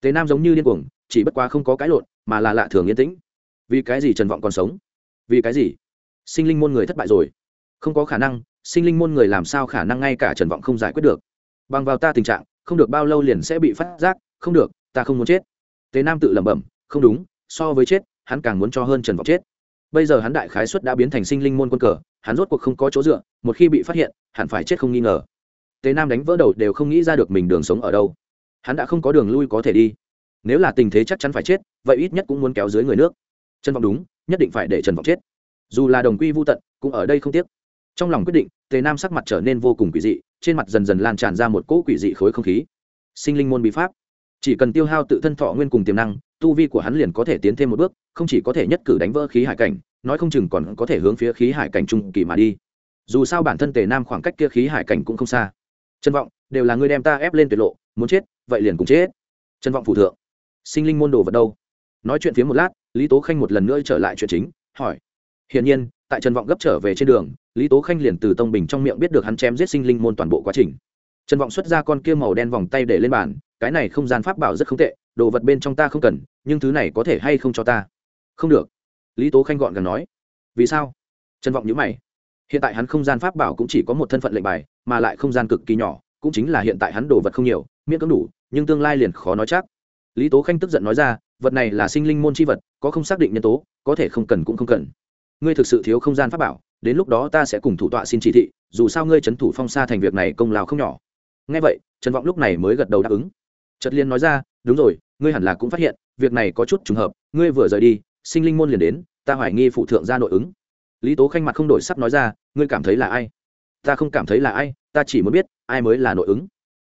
tề nam giống như điên cuồng, chỉ bất quá không có cái lộn, mà là lạ thường yên tĩnh. Vì cái gì trần vọng còn sống? Vì cái gì? Sinh linh môn người thất bại rồi. Không có khả năng, sinh linh môn người làm sao khả năng ngay cả trần vọng không giải quyết được? Bằng vào ta tình trạng, không được bao lâu liền sẽ bị phát giác, không được, ta không muốn chết. Tề nam tự lẩm bẩm, không đúng, so với chết, hắn càng muốn cho hơn trần vọng chết bây giờ hắn đại khái xuất đã biến thành sinh linh môn quân cờ, hắn rốt cuộc không có chỗ dựa, một khi bị phát hiện, hẳn phải chết không nghi ngờ. Tề nam đánh vỡ đầu đều không nghĩ ra được mình đường sống ở đâu. Hắn đã không có đường lui có thể đi. Nếu là tình thế chắc chắn phải chết, vậy ít nhất cũng muốn kéo dưới người nước. Trần vọng đúng, nhất định phải để trần vọng chết. Dù là đồng quy vô tận, cũng ở đây không tiếc. Trong lòng quyết định, tề nam sắc mặt trở nên vô cùng quỷ dị, trên mặt dần dần lan tràn ra một cỗ quỷ dị khối không khí. Sinh linh môn bí pháp. Chỉ cần tiêu hao tự thân thọ nguyên cùng tiềm năng tu vi của hắn liền có thể tiến thêm một bước, không chỉ có thể nhất cử đánh vỡ khí hải cảnh, nói không chừng còn có thể hướng phía khí hải cảnh trung kỳ mà đi. Dù sao bản thân tề nam khoảng cách kia khí hải cảnh cũng không xa. Trân vọng, đều là người đem ta ép lên tuyệt lộ, muốn chết, vậy liền cùng chết. Trân vọng phụ thượng. Sinh linh môn đồ vật đâu? Nói chuyện phía một lát, lý tố khanh một lần nữa trở lại chuyện chính, hỏi. Hiển nhiên, tại trần vọng gấp trở về trên đường, lý tố khanh liền từ tông bình trong miệng biết được hắn chém giết sinh linh môn toàn bộ quá trình. Trần vọng xuất ra con kia màu đen vòng tay để lên bàn cái này không gian pháp bảo rất không tệ, đồ vật bên trong ta không cần, nhưng thứ này có thể hay không cho ta? Không được. Lý tố khanh gọn gần nói. Vì sao? Trần vọng nhữ mày. Hiện tại hắn không gian pháp bảo cũng chỉ có một thân phận lệnh bài, mà lại không gian cực kỳ nhỏ, cũng chính là hiện tại hắn đồ vật không nhiều, miễn cưỡng đủ, nhưng tương lai liền khó nói chắc. Lý tố khanh tức giận nói ra, vật này là sinh linh môn c h i vật, có không xác định nhân tố, có thể không cần cũng không cần. Ngươi thực sự thiếu không gian pháp bảo, đến lúc đó ta sẽ cùng thủ tọa xin chỉ thị, dù sao ngươi trấn thủ phong xa thành việc này công lao không nhỏ. Ngay vậy, trần vọng lúc này mới gật đầu đáp ứng trật liên nói ra, đúng rồi, ngươi hẳn là cũng phát hiện, việc này có chút trùng hợp, ngươi vừa rời đi, sinh linh môn liền đến, ta hoài nghi phụ thượng ra nội ứng. Lý tố khanh mặt không đổi sắc nói ra, ngươi cảm thấy là ai? Ta không cảm thấy là ai, ta chỉ muốn biết, ai mới là nội ứng.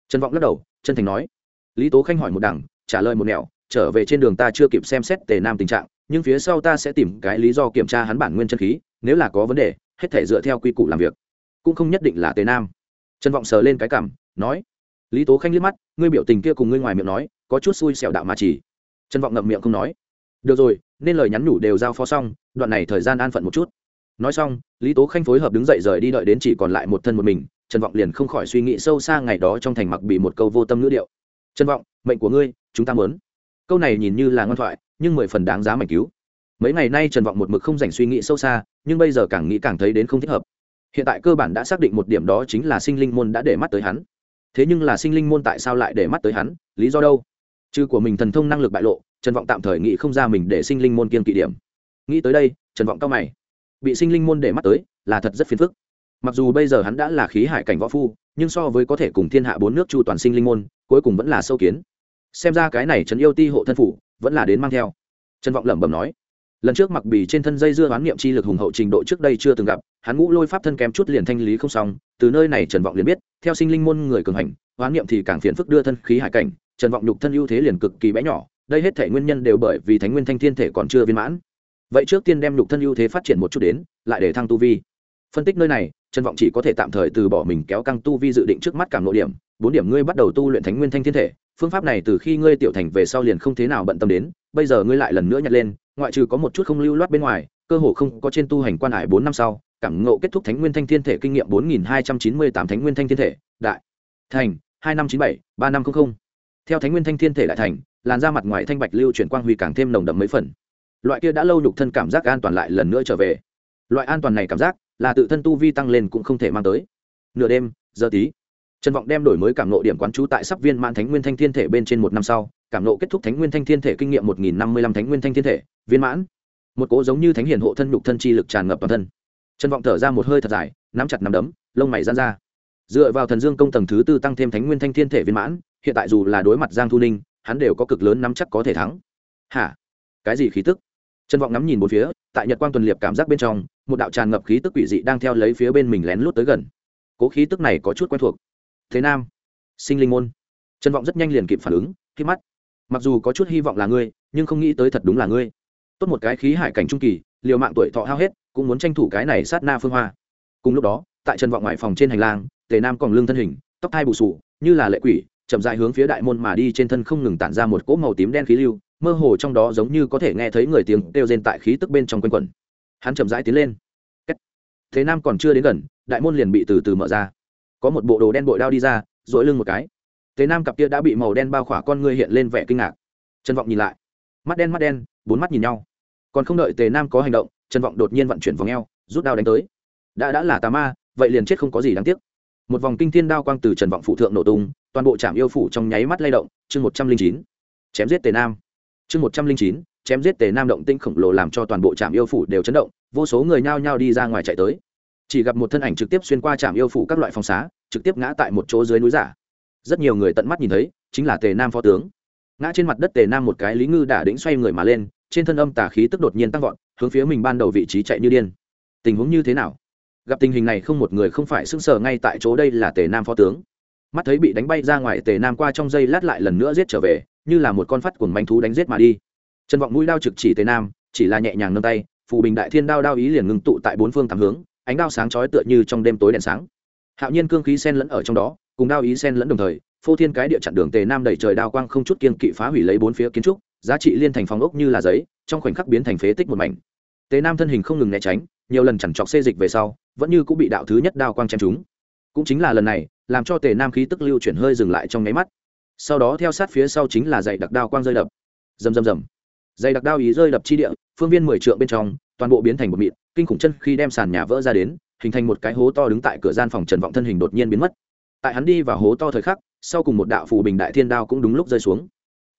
Trần vọng lắc đầu, chân thành nói. Lý tố khanh hỏi một đằng, trả lời một nẻo, trở về trên đường ta chưa kịp xem xét tề nam tình trạng, nhưng phía sau ta sẽ tìm cái lý do kiểm tra hắn bản nguyên chân khí, nếu là có vấn đề, hết thể dựa theo quy củ làm việc, cũng không nhất định là tề nam. Trần vọng sờ lên cái cảm nói lý tố khanh liếc mắt, ngươi biểu tình kia cùng ngươi ngoài miệng nói, có chút xui xẻo đạo mà chỉ. Trần vọng ngậm miệng không nói. Được rồi, nên lời nhắn nhủ đều giao phó xong, đoạn này thời gian an phận một chút. Nói xong, lý tố khanh phối hợp đứng dậy rời đi đợi đến chỉ còn lại một thân một mình, trần vọng liền không khỏi suy nghĩ sâu xa ngày đó trong thành mặc bị một câu vô tâm ngữ điệu. Trần vọng, mệnh của ngươi, chúng ta mớn câu này nhìn như là ngoan thoại, nhưng mười phần đáng giá mảnh cứu. Mấy ngày nay trần vọng một mực không dành suy nghĩ sâu xa, nhưng bây giờ càng nghĩ càng thấy đến không thích hợp. Hiện tại cơ bản đã xác định một điểm đó chính là sinh linh môn đã để mắt tới hắn thế nhưng là sinh linh môn tại sao lại để mắt tới hắn? Lý do đâu? Chứ của mình thần thông năng lực bại lộ, trần vọng tạm thời nghĩ không ra mình để sinh linh môn kiên kỵ điểm. Nghĩ tới đây, trần vọng cao mày. Bị sinh linh môn để mắt tới, là thật rất phiền phức. Mặc dù bây giờ hắn đã là khí hải cảnh võ phu, nhưng so với có thể cùng thiên hạ bốn nước chu toàn sinh linh môn, cuối cùng vẫn là sâu kiến. Xem ra cái này trần yêu ti hộ thân phủ, vẫn là đến mang theo. Trần vọng lẩm bẩm nói lần trước mặc bì trên thân dây dưa oán niệm chi lực hùng hậu trình độ trước đây chưa từng gặp, hắn ngũ lôi pháp thân kém chút liền thanh lý không xong, từ nơi này trần vọng liền biết, theo sinh linh môn người cường hành, oán niệm thì càng phiền phức đưa thân khí hải cảnh, trần vọng nhục thân ưu thế liền cực kỳ bé nhỏ, đây hết thể nguyên nhân đều bởi vì thánh nguyên thanh thiên thể còn chưa viên mãn. Vậy trước tiên đem nhục thân ưu thế phát triển một chút đến, lại để thăng tu vi. Phân tích nơi này, trần vọng chỉ có thể tạm thời từ bỏ mình kéo căng tu vi dự định trước mắt cảm nội điểm, bốn điểm ngươi bắt đầu tu luyện thánh nguyên thanh thiên thể phương pháp này từ khi ngươi tiểu thành về sau liền không thế nào bận tâm đến, bây giờ ngươi lại lần nữa nhặt lên, ngoại trừ có một chút không lưu loát bên ngoài, cơ hồ không có trên tu hành quan hải bốn năm sau, cảm ngộ kết thúc thánh nguyên thanh thiên thể kinh nghiệm bốn nghìn hai trăm chín mươi tám thánh nguyên thanh thiên thể, đại thành, hai năm chín bảy, ba năm không không. Theo thánh nguyên thanh thiên thể đại thành, làn da mặt ngoài thanh bạch lưu chuyển quang huy càng thêm nồng đậm mấy phần. Loại kia đã lâu nhục thân cảm giác an toàn lại lần nữa trở về. Loại an toàn này cảm giác, là tự thân tu vi tăng lên cũng không thể mang tới. Nửa đêm, giờ tí trần vọng đem đổi mới cảm nộ điểm quán trú tại sắp viên mãn thánh nguyên thanh thiên thể bên trên một năm sau, cảm nộ kết thúc thánh nguyên thanh thiên thể kinh nghiệm một nghìn năm mươi lăm thánh nguyên thanh thiên thể, viên mãn. Một cỗ giống như thánh hiền hộ thân nhục thân chi lực tràn ngập toàn thân. Trần vọng thở ra một hơi thật dài, nắm chặt nắm đấm, lông mày gian ra. Dựa vào thần dương công tầng thứ tư tăng thêm thánh nguyên thanh thiên thể viên mãn, hiện tại dù là đối mặt giang thu ninh, hắn đều có cực lớn nắm chắc có thể thắng. Hả? Cái gì khí tức? Trần vọng ngắm nhìn một phía, tại nhật quang tuần liệp cảm giác bên trong, một đạo tràn ngập khí tức quỷ dị đang theo lấy phía bên mình lén lút tới gần. Cố khí tức này có chút quen thuộc thế nam. Sinh linh môn. Trần vọng rất nhanh liền kịp phản ứng, khi mắt. Mặc dù có chút hy vọng là ngươi, nhưng không nghĩ tới thật đúng là ngươi. Tốt một cái khí hải cảnh trung kỳ, liều mạng tuổi thọ hao hết, cũng muốn tranh thủ cái này sát na phương hoa. Cùng lúc đó, tại trần vọng ngoại phòng trên hành lang, tề nam còn lương thân hình, tóc thai bù sù như là lệ quỷ, chậm dại hướng phía đại môn mà đi trên thân không ngừng tản ra một cỗ màu tím đen khí lưu, mơ hồ trong đó giống như có thể nghe thấy người tiếng kêu rên tại khí tức bên trong quanh quẩn. Hắn chậm rãi tiến lên. Thế nam còn chưa đến gần, đại môn liền bị từ từ mở ra có một bộ đồ đen bội đao đi ra dội lưng một cái. Thế nam cặp kia đã bị màu đen bao khỏa con ngươi hiện lên vẻ kinh ngạc. Trần vọng nhìn lại. Mắt đen mắt đen, bốn mắt nhìn nhau. Còn không đợi tề nam có hành động, trần vọng đột nhiên vận chuyển vòng eo, rút đao đánh tới. Đã đã là tà ma, vậy liền chết không có gì đáng tiếc. Một vòng kinh thiên đao quang từ trần vọng phụ thượng nổ tung, toàn bộ trạm yêu phủ trong nháy mắt lay động, chương một trăm linh chín. Chém giết tề nam. Chương một trăm linh chín, chém giết tề nam động tinh khổng lồ làm cho toàn bộ trạm yêu phủ đều chấn động, vô số người nhao nhao đi ra ngoài chạy tới chỉ gặp một thân ảnh trực tiếp xuyên qua trạm yêu phủ các loại phòng xá, trực tiếp ngã tại một chỗ dưới núi giả. Rất nhiều người tận mắt nhìn thấy, chính là tề nam phó tướng. Ngã trên mặt đất tề nam một cái lý ngư đả đĩnh xoay người mà lên, trên thân âm tà khí tức đột nhiên tăng vọt, hướng phía mình ban đầu vị trí chạy như điên. Tình huống như thế nào? Gặp tình hình này không một người không phải sững sờ ngay tại chỗ đây là tề nam phó tướng. Mắt thấy bị đánh bay ra ngoài, tề nam qua trong giây lát lại lần nữa giết trở về, như là một con phát cuồng manh thú đánh giết mà đi. Trần vọng mũi đao trực chỉ tề nam, chỉ là nhẹ nhàng nâng tay, phù bình đại thiên đao đao ý liền ngừng tụ tại bốn phương tám hướng ánh đao sáng chói tựa như trong đêm tối đèn sáng. Hạo nhiên cương khí sen lẫn ở trong đó, cùng đao ý sen lẫn đồng thời, phô thiên cái địa chặn đường tề nam đẩy trời đao quang không chút kiên kỵ phá hủy lấy bốn phía kiến trúc, giá trị liên thành phòng ốc như là giấy, trong khoảnh khắc biến thành phế tích một mảnh. Tề nam thân hình không ngừng né tránh, nhiều lần chằn trọc xê dịch về sau, vẫn như cũng bị đạo thứ nhất đao quang chém trúng. Cũng chính là lần này, làm cho tề nam khí tức lưu chuyển hơi dừng lại trong nháy mắt. Sau đó theo sát phía sau chính là dày đặc đao quang rơi đập. Rầm rầm rầm. Dày đặc đao ý rơi đập chi địa, phương viên mười trượng bên trong, toàn bộ biến thành một mịn kinh khủng chân khi đem sàn nhà vỡ ra đến, hình thành một cái hố to đứng tại cửa gian phòng trần vọng thân hình đột nhiên biến mất. Tại hắn đi vào hố to thời khắc, sau cùng một đạo phù bình đại thiên đao cũng đúng lúc rơi xuống.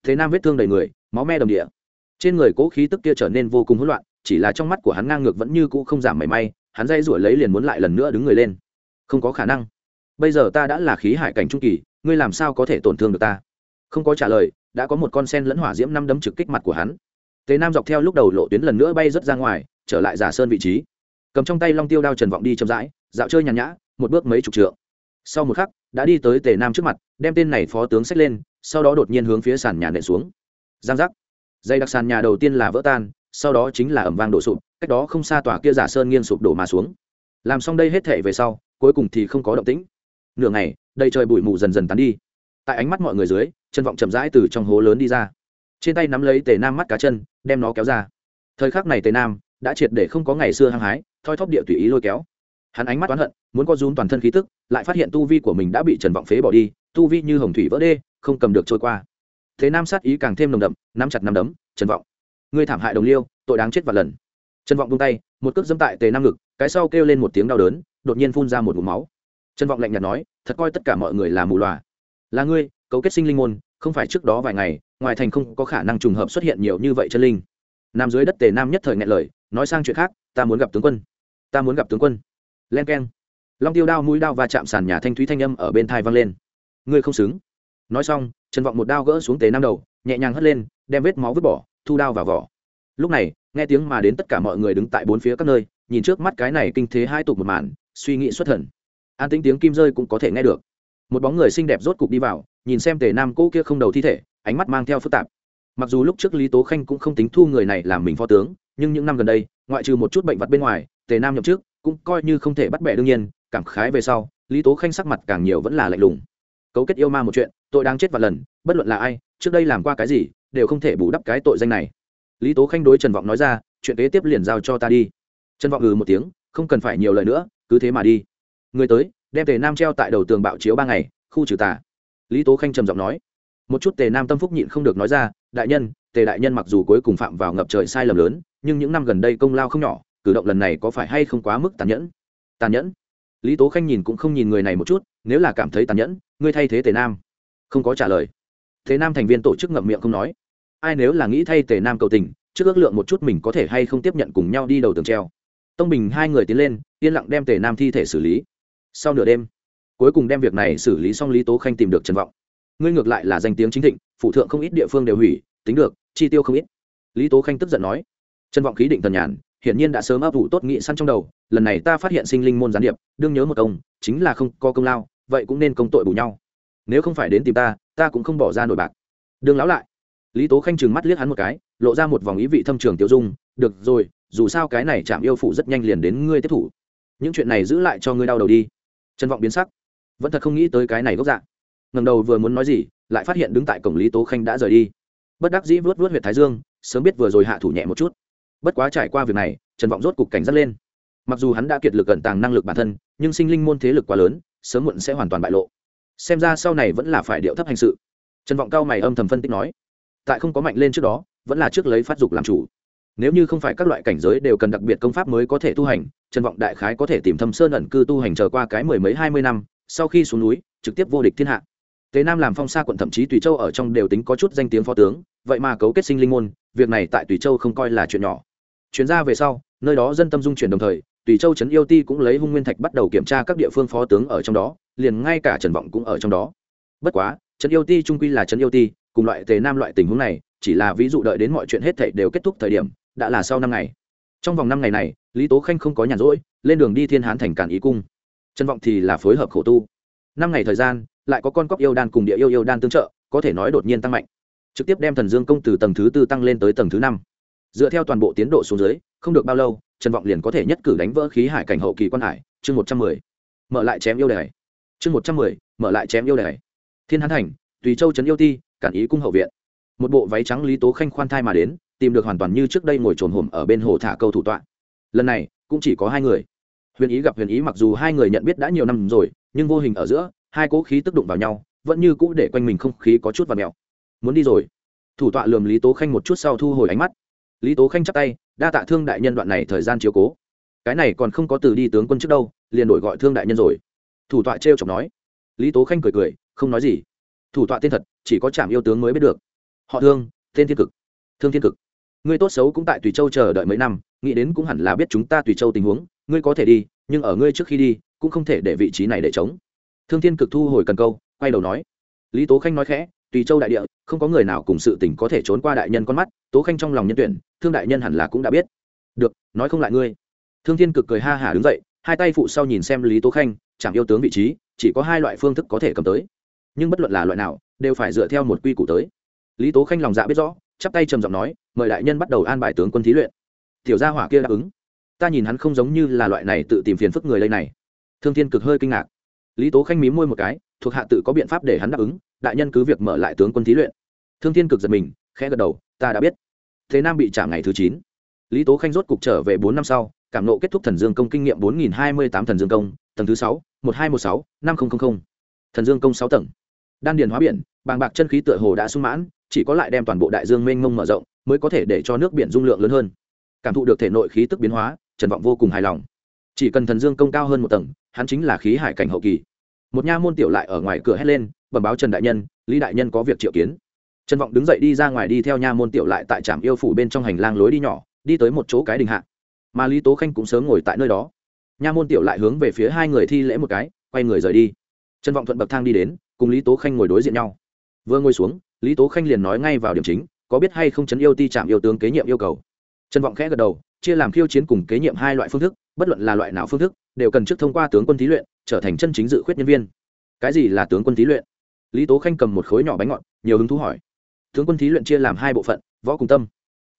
Thế nam vết thương đầy người, máu me đồng địa. Trên người cố khí tức kia trở nên vô cùng hỗn loạn, chỉ là trong mắt của hắn ngang ngược vẫn như cũ không giảm mảy may, hắn dây rủi lấy liền muốn lại lần nữa đứng người lên. Không có khả năng. Bây giờ ta đã là khí hải cảnh trung kỳ, ngươi làm sao có thể tổn thương được ta? Không có trả lời, đã có một con sen lẫn hỏa diễm năm đấm trực kích mặt của hắn. Tề nam dọc theo lúc đầu lộ tuyến lần nữa bay rớt ra ngoài trở lại giả sơn vị trí. Cầm trong tay long tiêu đao trần vọng đi chậm rãi, dạo chơi nhàn nhã, một bước mấy chục trượng. Sau một khắc, đã đi tới tề nam trước mặt, đem tên này phó tướng xách lên, sau đó đột nhiên hướng phía sàn nhà nện xuống. Giang giác. Dây đặc sàn nhà đầu tiên là vỡ tan, sau đó chính là ẩm vang đổ sụp, cách đó không xa tòa kia giả sơn nghiêng sụp đổ mà xuống. Làm xong đây hết thể về sau, cuối cùng thì không có động tĩnh. Nửa ngày, đầy trời bụi mù dần dần tán đi. Tại ánh mắt mọi người dưới chân vọng chậm rãi từ trong hố lớn đi ra. Trên tay nắm lấy tề nam mắt cá chân, đem nó kéo ra. Thời khắc này tề nam đã triệt để không có ngày xưa hăng hái, thoi thóp địa tùy ý lôi kéo. Hắn ánh mắt oán hận, muốn có run toàn thân khí tức, lại phát hiện tu vi của mình đã bị trần vọng phế bỏ đi, tu vi như hồng thủy vỡ đê, không cầm được trôi qua. Thế nam sát ý càng thêm nồng đậm, nắm chặt nắm đấm, trần vọng, ngươi thảm hại đồng liêu, tội đáng chết và lần. Trần vọng buông tay, một cước dâm tại tề nam ngực, cái sau kêu lên một tiếng đau đớn, đột nhiên phun ra một ngụm máu. Trần vọng lạnh nhạt nói, thật coi tất cả mọi người là mù loà. Là ngươi, cấu kết sinh linh môn, không phải trước đó vài ngày, ngoài thành không có khả năng trùng hợp xuất hiện nhiều như vậy chân linh nam dưới đất tề nam nhất thời ngại lời, nói sang chuyện khác, ta muốn gặp tướng quân. Ta muốn gặp tướng quân. Len k e n long tiêu đao mũi đao và chạm sàn nhà thanh thúy thanh âm ở bên thai vang lên. Ngươi không xứng. Nói xong trần vọng một đao gỡ xuống tề nam đầu, nhẹ nhàng hất lên, đem vết máu vứt bỏ, thu đao vào vỏ. Lúc này, nghe tiếng mà đến tất cả mọi người đứng tại bốn phía các nơi, nhìn trước mắt cái này kinh thế hai tục một màn, suy nghĩ xuất thần. An tính tiếng kim rơi cũng có thể nghe được. Một bóng người xinh đẹp rốt cục đi vào, nhìn xem tề nam cỗ kia không đầu thi thể, ánh mắt mang theo phức tạp mặc dù lúc trước lý tố khanh cũng không tính thu người này làm mình phó tướng, nhưng những năm gần đây, ngoại trừ một chút bệnh vật bên ngoài, tề nam nhậm chức cũng coi như không thể bắt bẻ đương nhiên, cảm khái về sau, lý tố khanh sắc mặt càng nhiều vẫn là lạnh lùng. Cấu kết yêu ma một chuyện, tội đang chết và lần, bất luận là ai, trước đây làm qua cái gì, đều không thể bù đắp cái tội danh này. Lý tố khanh đối trần vọng nói ra, chuyện kế tiếp liền giao cho ta đi. Trần vọng ừ một tiếng, không cần phải nhiều lời nữa, cứ thế mà đi. Người tới, đem tề nam treo tại đầu tường bạo chiếu ba ngày, khu trừ tà. Lý tố khanh trầm giọng nói. Một chút tề nam tâm phúc nhịn không được nói ra đại nhân, tề đại nhân mặc dù cuối cùng phạm vào ngập trời sai lầm lớn, nhưng những năm gần đây công lao không nhỏ, cử động lần này có phải hay không quá mức tàn nhẫn? Tàn nhẫn? Lý tố khanh nhìn cũng không nhìn người này một chút, nếu là cảm thấy tàn nhẫn, ngươi thay thế tề nam. Không có trả lời. Thế nam thành viên tổ chức ngậm miệng không nói. Ai nếu là nghĩ thay tề nam cầu tình, trước ước lượng một chút mình có thể hay không tiếp nhận cùng nhau đi đầu tường treo. Tông bình hai người tiến lên, yên lặng đem tề nam thi thể xử lý. Sau nửa đêm, cuối cùng đem việc này xử lý xong lý tố khanh tìm được trần vọng. Ngươi ngược lại là danh tiếng chính thịnh phụ thượng không ít địa phương đều hủy, tính được, chi tiêu không ít. Lý tố khanh tức giận nói trần vọng khí định thần nhàn, hiển nhiên đã sớm áp vụ tốt nghị săn trong đầu, lần này ta phát hiện sinh linh môn gián điệp, đương nhớ một công chính là không có công lao, vậy cũng nên công tội bù nhau. Nếu không phải đến tìm ta ta cũng không bỏ ra nổi bạc. Đương lão lại. Lý tố khanh trừng mắt liếc hắn một cái, lộ ra một vòng ý vị thâm trường tiêu dung, được rồi, dù sao cái này chạm yêu phụ rất nhanh liền đến ngươi tiếp thủ. Những chuyện này giữ lại cho ngươi đau đầu đi. Trần vọng biến sắc, vẫn thật không nghĩ tới cái này gốc dạng ngầm đầu vừa muốn nói gì lại phát hiện đứng tại cổng lý tố khanh đã rời đi. Bất đắc dĩ vớt vớt huyện thái dương, sớm biết vừa rồi hạ thủ nhẹ một chút. Bất quá trải qua việc này, trần vọng rốt cục cảnh giác lên. Mặc dù hắn đã kiệt lực cẩn tàng năng lực bản thân, nhưng sinh linh môn thế lực quá lớn, sớm muộn sẽ hoàn toàn bại lộ. Xem ra sau này vẫn là phải điệu thấp hành sự. Trần vọng cao mày âm thầm phân tích nói, tại không có mạnh lên trước đó, vẫn là trước lấy phát dục làm chủ. Nếu như không phải các loại cảnh giới đều cần đặc biệt công pháp mới có thể tu hành, trần vọng đại khái có thể tìm thâm sơn ẩn cư tu hành chờ qua cái mười mấy hai mươi năm, sau khi xuống núi, trực tiếp vô địch thiên hạ tế nam làm phong sa quận thậm chí tùy châu ở trong đều tính có chút danh tiếng phó tướng, vậy mà cấu kết sinh linh môn, việc này tại tùy châu không coi là chuyện nhỏ. Chuyến ra về sau, nơi đó dân tâm dung chuyển đồng thời, tùy châu trấn yêu ti cũng lấy hung nguyên thạch bắt đầu kiểm tra các địa phương phó tướng ở trong đó, liền ngay cả trần vọng cũng ở trong đó. Bất quá, trấn yêu ti trung quy là trấn yêu ti, cùng loại tề nam loại tình huống này, chỉ là ví dụ đợi đến mọi chuyện hết thảy đều kết thúc thời điểm, đã là sau năm ngày. Trong vòng năm ngày này, lý tố khanh không có nhàn rỗi, lên đường đi thiên hán thành càn ý cung. Trần vọng thì là phối hợp khổ tu. Năm ngày thời gian lại có con cóc yêu đan cùng địa yêu yêu đan tương trợ, có thể nói đột nhiên tăng mạnh. Trực tiếp đem thần dương công từ tầng thứ tư tăng lên tới tầng thứ năm. Dựa theo toàn bộ tiến độ xuống dưới, không được bao lâu, trần vọng liền có thể nhất cử đánh vỡ khí hải cảnh hậu kỳ quan hải, chương một trăm mười. Mở lại chém yêu đài. Chương một trăm mười, mở lại chém yêu đài. Thiên hán thành, tùy châu trấn yêu ti, cản ý cung hậu viện. Một bộ váy trắng lý tố khanh khoan thai mà đến, tìm được hoàn toàn như trước đây ngồi trồn hổm ở bên hồ thả câu thủ tọa. Lần này, cũng chỉ có hai người. Huyền ý gặp huyền ý mặc dù hai người nhận biết đã nhiều năm rồi, nhưng vô hình ở giữa hai cỗ khí tức đụng vào nhau, vẫn như cũ để quanh mình không khí có chút và mèo. Muốn đi rồi. Thủ tọa lườm lý tố khanh một chút sau thu hồi ánh mắt. Lý tố khanh chắp tay, đa tạ thương đại nhân đoạn này thời gian chiếu cố. Cái này còn không có từ đi tướng quân trước đâu, liền đổi gọi thương đại nhân rồi. Thủ tọa trêu chọc nói. Lý tố khanh cười cười, không nói gì. Thủ tọa tên thật, chỉ có trạm yêu tướng mới biết được. Họ thương, tên thiên cực. Thương thiên cực. Ngươi tốt xấu cũng tại tùy châu chờ đợi mấy năm, nghĩ đến cũng hẳn là biết chúng ta tùy châu tình huống, ngươi có thể đi, nhưng ở ngươi trước khi đi, cũng không thể để vị trí này để chống thương thiên cực thu hồi cần câu, quay đầu nói. Lý tố khanh nói khẽ, tùy châu đại địa, không có người nào cùng sự tình có thể trốn qua đại nhân con mắt, tố khanh trong lòng nhân tuyển, thương đại nhân hẳn là cũng đã biết. Được, nói không lại ngươi. Thương thiên cực cười ha hả đứng dậy, hai tay phụ sau nhìn xem lý tố khanh chẳng yêu tướng vị trí, chỉ có hai loại phương thức có thể cầm tới. Nhưng bất luận là loại nào, đều phải dựa theo một quy củ tới. Lý tố khanh lòng dạ biết rõ, chắp tay trầm giọng nói, mời đại nhân bắt đầu an bài tướng quân thí luyện. Tiểu gia hỏa kia đáp ứng. Ta nhìn hắn không giống như là loại này tự tìm phiền phức người lây này. Thương thiên cực hơi kinh ngạc lý tố khanh mí môi một cái, thuộc hạ tự có biện pháp để hắn đáp ứng, đại nhân cứ việc mở lại tướng quân thí luyện. Thương thiên cực giật mình, khẽ gật đầu, ta đã biết. Thế nam bị trả ngày thứ chín. Lý tố khanh rốt cục trở về bốn năm sau, cảm nộ kết thúc thần dương công kinh nghiệm bốn nghìn hai mươi tám thần dương công, tầng thứ sáu, một hai một sáu, năm nghìn thần dương công sáu tầng. Đan điền hóa biển, bàng bạc chân khí tựa hồ đã sung mãn, chỉ có lại đem toàn bộ đại dương mênh mông mở rộng, mới có thể để cho nước biển dung lượng lớn hơn. Cảm thụ được thể nội khí tức biến hóa, trần vọng vô cùng hài lòng chỉ cần thần dương công cao hơn một tầng, hắn chính là khí hải cảnh hậu kỳ. Một nha môn tiểu lại ở ngoài cửa hét lên, bẩm báo trần đại nhân, lý đại nhân có việc triệu kiến. Trần vọng đứng dậy đi ra ngoài đi theo nha môn tiểu lại tại trạm yêu phủ bên trong hành lang lối đi nhỏ, đi tới một chỗ cái đình hạ. Mà lý tố khanh cũng sớm ngồi tại nơi đó. Nha môn tiểu lại hướng về phía hai người thi lễ một cái, quay người rời đi. Trần vọng thuận bậc thang đi đến, cùng lý tố khanh ngồi đối diện nhau. Vừa ngồi xuống, lý tố khanh liền nói ngay vào điểm chính, có biết hay không chấn yêu ti trạm yêu tướng kế nhiệm yêu cầu? Trần vọng khẽ gật đầu, chia làm khiêu chiến cùng kế nhiệm hai loại phương thức bất luận là loại nào phương thức, đều cần trước thông qua tướng quân thí luyện, trở thành chân chính dự khuyết nhân viên. Cái gì là tướng quân thí luyện? Lý tố khanh cầm một khối nhỏ bánh ngọt, nhiều hứng thú hỏi. Tướng quân thí luyện chia làm hai bộ phận, võ cùng tâm.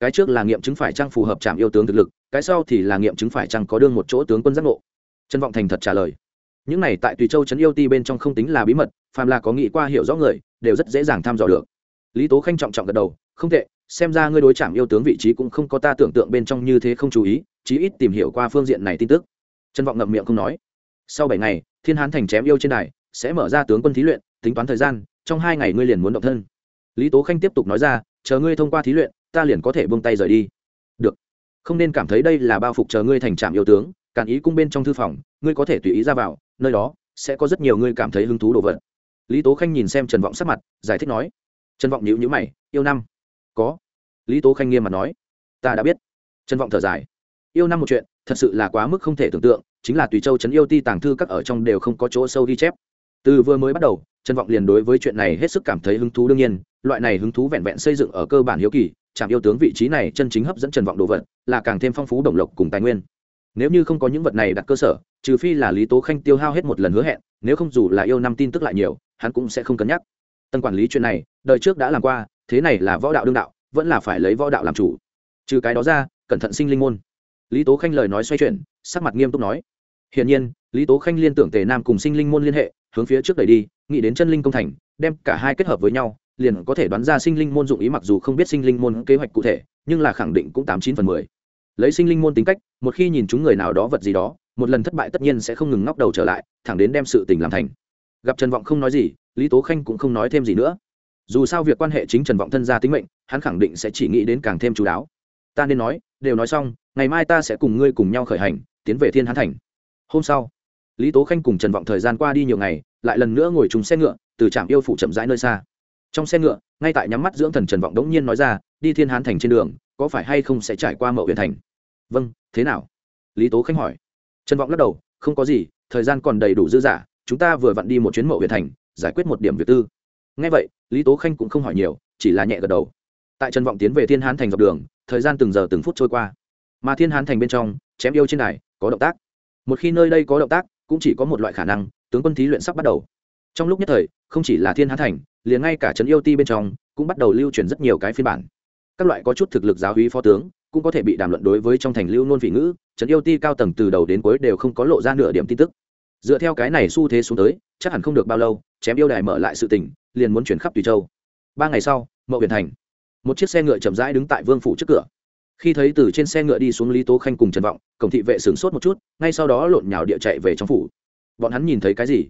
Cái trước là nghiệm chứng phải chăng phù hợp trạm yêu tướng thực lực, cái sau thì là nghiệm chứng phải chăng có đương một chỗ tướng quân giác ngộ. Trân vọng thành thật trả lời. Những này tại tùy châu trấn yêu ti bên trong không tính là bí mật, phàm là có nghĩ qua hiểu rõ người, đều rất dễ dàng tham dò được. Lý tố khanh trọng trọng gật đầu, không tệ, xem ra ngươi đối chạm yêu tướng vị trí cũng không có ta tưởng tượng bên trong như thế không chú ý chí ít tìm hiểu qua phương diện này tin tức. Trân vọng ngậm miệng không nói. Sau bảy ngày, thiên hán thành chém yêu trên đài, sẽ mở ra tướng quân thí luyện, tính toán thời gian, trong hai ngày ngươi liền muốn động thân. Lý tố khanh tiếp tục nói ra, chờ ngươi thông qua thí luyện, ta liền có thể buông tay rời đi. Được. Không nên cảm thấy đây là bao phục chờ ngươi thành trạm yêu tướng, càn ý cung bên trong thư phòng, ngươi có thể tùy ý ra vào, nơi đó sẽ có rất nhiều ngươi cảm thấy hứng thú đồ vật. Lý tố khanh nhìn xem trần vọng sắc mặt, giải thích nói. Trần vọng nhữ nhữ mày, yêu năm. Có. Lý tố khanh nghiêm mặt nói. Ta đã biết. Trần vọng thở dài yêu năm một chuyện, thật sự là quá mức không thể tưởng tượng, chính là tùy châu trấn yêu ti tàng thư các ở trong đều không có chỗ sâu ghi chép. Từ vừa mới bắt đầu, trần vọng liền đối với chuyện này hết sức cảm thấy hứng thú đương nhiên, loại này hứng thú vẹn vẹn xây dựng ở cơ bản hiếu kỳ trạm yêu tướng vị trí này chân chính hấp dẫn trần vọng đồ vật, là càng thêm phong phú đồng lộc cùng tài nguyên. Nếu như không có những vật này đặt cơ sở, trừ phi là lý tố khanh tiêu hao hết một lần hứa hẹn, nếu không dù là yêu năm tin tức lại nhiều, hắn cũng sẽ không cân nhắc. Tầng quản lý chuyện này, đời trước đã làm qua, thế này là võ đạo đương đạo, vẫn là phải lấy võ đạo làm chủ. Trừ cái đó ra, cẩn thận sinh linh môn lý tố khanh lời nói xoay chuyển, sắc mặt nghiêm túc nói, hiển nhiên, lý tố khanh liên tưởng tề nam cùng sinh linh môn liên hệ, hướng phía trước đẩy đi, nghĩ đến chân linh công thành, đem cả hai kết hợp với nhau, liền có thể đoán ra sinh linh môn dụng ý mặc dù không biết sinh linh môn kế hoạch cụ thể, nhưng là khẳng định cũng tám chín phần mười. Lấy sinh linh môn tính cách, một khi nhìn chúng người nào đó vật gì đó, một lần thất bại tất nhiên sẽ không ngừng ngóc đầu trở lại, thẳng đến đem sự tình làm thành. Gặp trần vọng không nói gì, lý tố khanh cũng không nói thêm gì nữa. Dù sao việc quan hệ chính trần vọng thân gia tính mệnh, hắn khẳng định sẽ chỉ nghĩ đến càng thêm chú đáo ta nên nói đều nói xong ngày mai ta sẽ cùng ngươi cùng nhau khởi hành tiến về thiên hán thành. Hôm sau lý tố khanh cùng trần vọng thời gian qua đi nhiều ngày lại lần nữa ngồi trùng xe ngựa từ trạm yêu phụ chậm rãi nơi xa. Trong xe ngựa ngay tại nhắm mắt dưỡng thần trần vọng đống nhiên nói ra đi thiên hán thành trên đường có phải hay không sẽ trải qua mậu huyện thành? Vâng thế nào? Lý tố khanh hỏi. Trần vọng lắc đầu không có gì thời gian còn đầy đủ dư giả, chúng ta vừa vặn đi một chuyến mậu huyện thành giải quyết một điểm việc tư. Ngay vậy lý tố khanh cũng không hỏi nhiều chỉ là nhẹ gật đầu tại trần vọng tiến về thiên hán thành dọc đường, thời gian từng giờ từng phút trôi qua. Mà thiên hán thành bên trong, chém yêu trên đài, có động tác. Một khi nơi đây có động tác, cũng chỉ có một loại khả năng, tướng quân thí luyện sắp bắt đầu. Trong lúc nhất thời, không chỉ là thiên hán thành, liền ngay cả trấn yêu ti bên trong, cũng bắt đầu lưu truyền rất nhiều cái phiên bản. Các loại có chút thực lực giáo hí phó tướng, cũng có thể bị đàm luận đối với trong thành lưu nôn vị ngữ, trấn yêu ti cao tầng từ đầu đến cuối đều không có lộ ra nửa điểm tin tức. Dựa theo cái này xu thế xuống tới, chắc hẳn không được bao lâu, chém yêu đài mở lại sự tỉnh liền muốn chuyển khắp tùy châu. Ba ngày sau, mậu huyền thành một chiếc xe ngựa chậm rãi đứng tại vương phủ trước cửa. Khi thấy từ trên xe ngựa đi xuống lý tố khanh cùng trần vọng, cổng thị vệ sửng sốt một chút, ngay sau đó lộn nhào địa chạy về trong phủ. Bọn hắn nhìn thấy cái gì?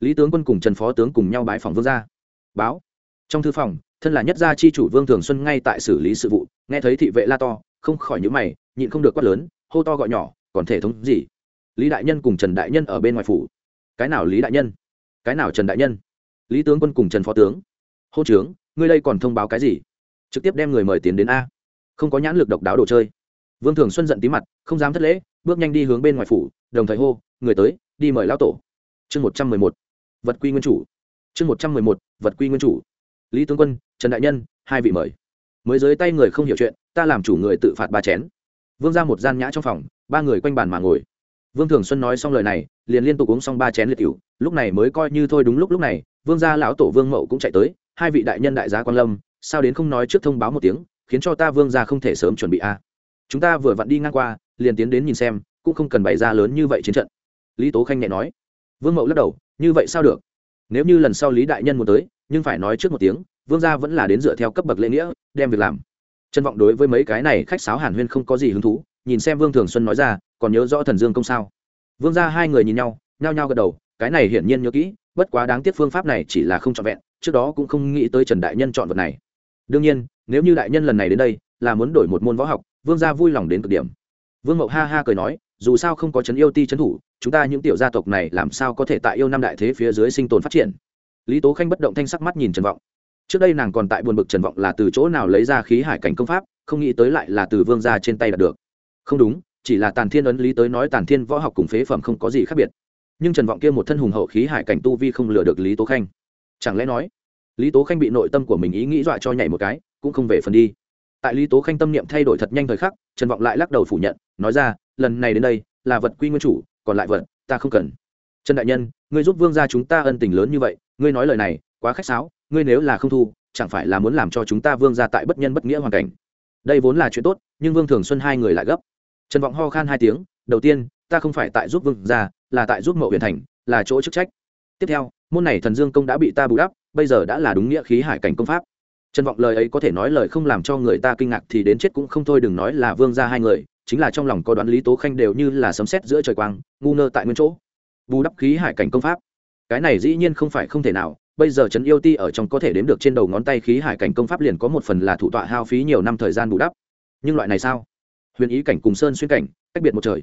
Lý tướng quân cùng trần phó tướng cùng nhau bái phòng vương gia. Báo. Trong thư phòng, thân là nhất gia chi chủ vương thường xuân ngay tại xử lý sự vụ, nghe thấy thị vệ la to, không khỏi nhữ mày, nhịn không được quát lớn, hô to gọi nhỏ, còn thể thống gì? Lý đại nhân cùng trần đại nhân ở bên ngoài phủ. Cái nào lý đại nhân? Cái nào trần đại nhân? Lý tướng quân cùng trần phó tướng. Hô trướng ngươi đây còn thông báo cái gì? Trực tiếp đem người mời tiến đến a. Không có nhãn lực độc đáo đồ chơi. Vương thường xuân giận tí mặt, không dám thất lễ, bước nhanh đi hướng bên ngoài phủ, đồng thời hô, người tới, đi mời lão tổ. Chương một trăm mười một, vật quy nguyên chủ. Chương một trăm mười một, vật quy nguyên chủ. Lý tướng quân, trần đại nhân, hai vị mời. Mới dưới tay người không hiểu chuyện, ta làm chủ người tự phạt ba chén. Vương ra một gian nhã trong phòng, ba người quanh bàn mà ngồi. Vương thường xuân nói xong lời này, liền liên tục uống xong ba chén liệt cựu lúc này mới coi như thôi đúng lúc lúc này, vương gia lão tổ vương mậu cũng chạy tới, hai vị đại nhân đại gia quan lâm sao đến không nói trước thông báo một tiếng, khiến cho ta vương gia không thể sớm chuẩn bị a chúng ta vừa vặn đi ngang qua, liền tiến đến nhìn xem, cũng không cần bày ra lớn như vậy chiến trận. Lý tố khanh nhẹ nói. Vương mậu lắc đầu, như vậy sao được? Nếu như lần sau lý đại nhân muốn tới, nhưng phải nói trước một tiếng, vương gia vẫn là đến dựa theo cấp bậc lễ nghĩa, đem việc làm. Trân vọng đối với mấy cái này khách sáo hàn huyên không có gì hứng thú, nhìn xem vương thường xuân nói ra, còn nhớ rõ thần dương công sao? Vương gia hai người nhìn nhau, nhao nhao gật đầu, cái này hiển nhiên nhớ kỹ, bất quá đáng tiếc phương pháp này chỉ là không trọn vẹn, trước đó cũng không nghĩ tới trần đại nhân chọn vật này đương nhiên, nếu như đại nhân lần này đến đây, là muốn đổi một môn võ học, vương gia vui lòng đến cực điểm. Vương mậu ha ha cười nói, dù sao không có chấn yêu ti chấn thủ, chúng ta những tiểu gia tộc này làm sao có thể tại yêu năm đại thế phía dưới sinh tồn phát triển? Lý tố khanh bất động thanh sắc mắt nhìn trần vọng. Trước đây nàng còn tại buồn bực trần vọng là từ chỗ nào lấy ra khí hải cảnh công pháp, không nghĩ tới lại là từ vương gia trên tay đạt được. Không đúng, chỉ là tàn thiên ấn lý tới nói tàn thiên võ học cùng phế phẩm không có gì khác biệt. Nhưng trần vọng kia một thân hùng hậu khí hải cảnh tu vi không lừa được lý tố khanh. Chẳng lẽ nói lý tố khanh bị nội tâm của mình ý nghĩ dọa cho nhảy một cái, cũng không về phần đi. Tại lý tố khanh tâm niệm thay đổi thật nhanh thời khắc, trần vọng lại lắc đầu phủ nhận, nói ra, lần này đến đây, là vật quy nguyên chủ, còn lại vật, ta không cần. Trần đại nhân, ngươi giúp vương gia chúng ta ân tình lớn như vậy, ngươi nói lời này, quá khách sáo, ngươi nếu là không thu, chẳng phải là muốn làm cho chúng ta vương gia tại bất nhân bất nghĩa hoàn cảnh? Đây vốn là chuyện tốt, nhưng vương thường xuân hai người lại gấp. Trần vọng ho khan hai tiếng, đầu tiên, ta không phải tại giúp vương gia, là tại giúp mậu huyền thành, là chỗ chức trách. Tiếp theo, môn này thần dương công đã bị ta bù đắp bây giờ đã là đúng nghĩa khí hải cảnh công pháp. Trần vọng lời ấy có thể nói lời không làm cho người ta kinh ngạc thì đến chết cũng không thôi, đừng nói là vương gia hai người, chính là trong lòng có đoán lý tố khanh đều như là sấm sét giữa trời quang, ngu ngơ tại nguyên chỗ. Bù đắp khí hải cảnh công pháp. Cái này dĩ nhiên không phải không thể nào, bây giờ trấn yêu ti ở trong có thể đếm được trên đầu ngón tay khí hải cảnh công pháp liền có một phần là thủ tọa hao phí nhiều năm thời gian bù đắp. Nhưng loại này sao? Huyền ý cảnh cùng sơn xuyên cảnh, cách biệt một trời.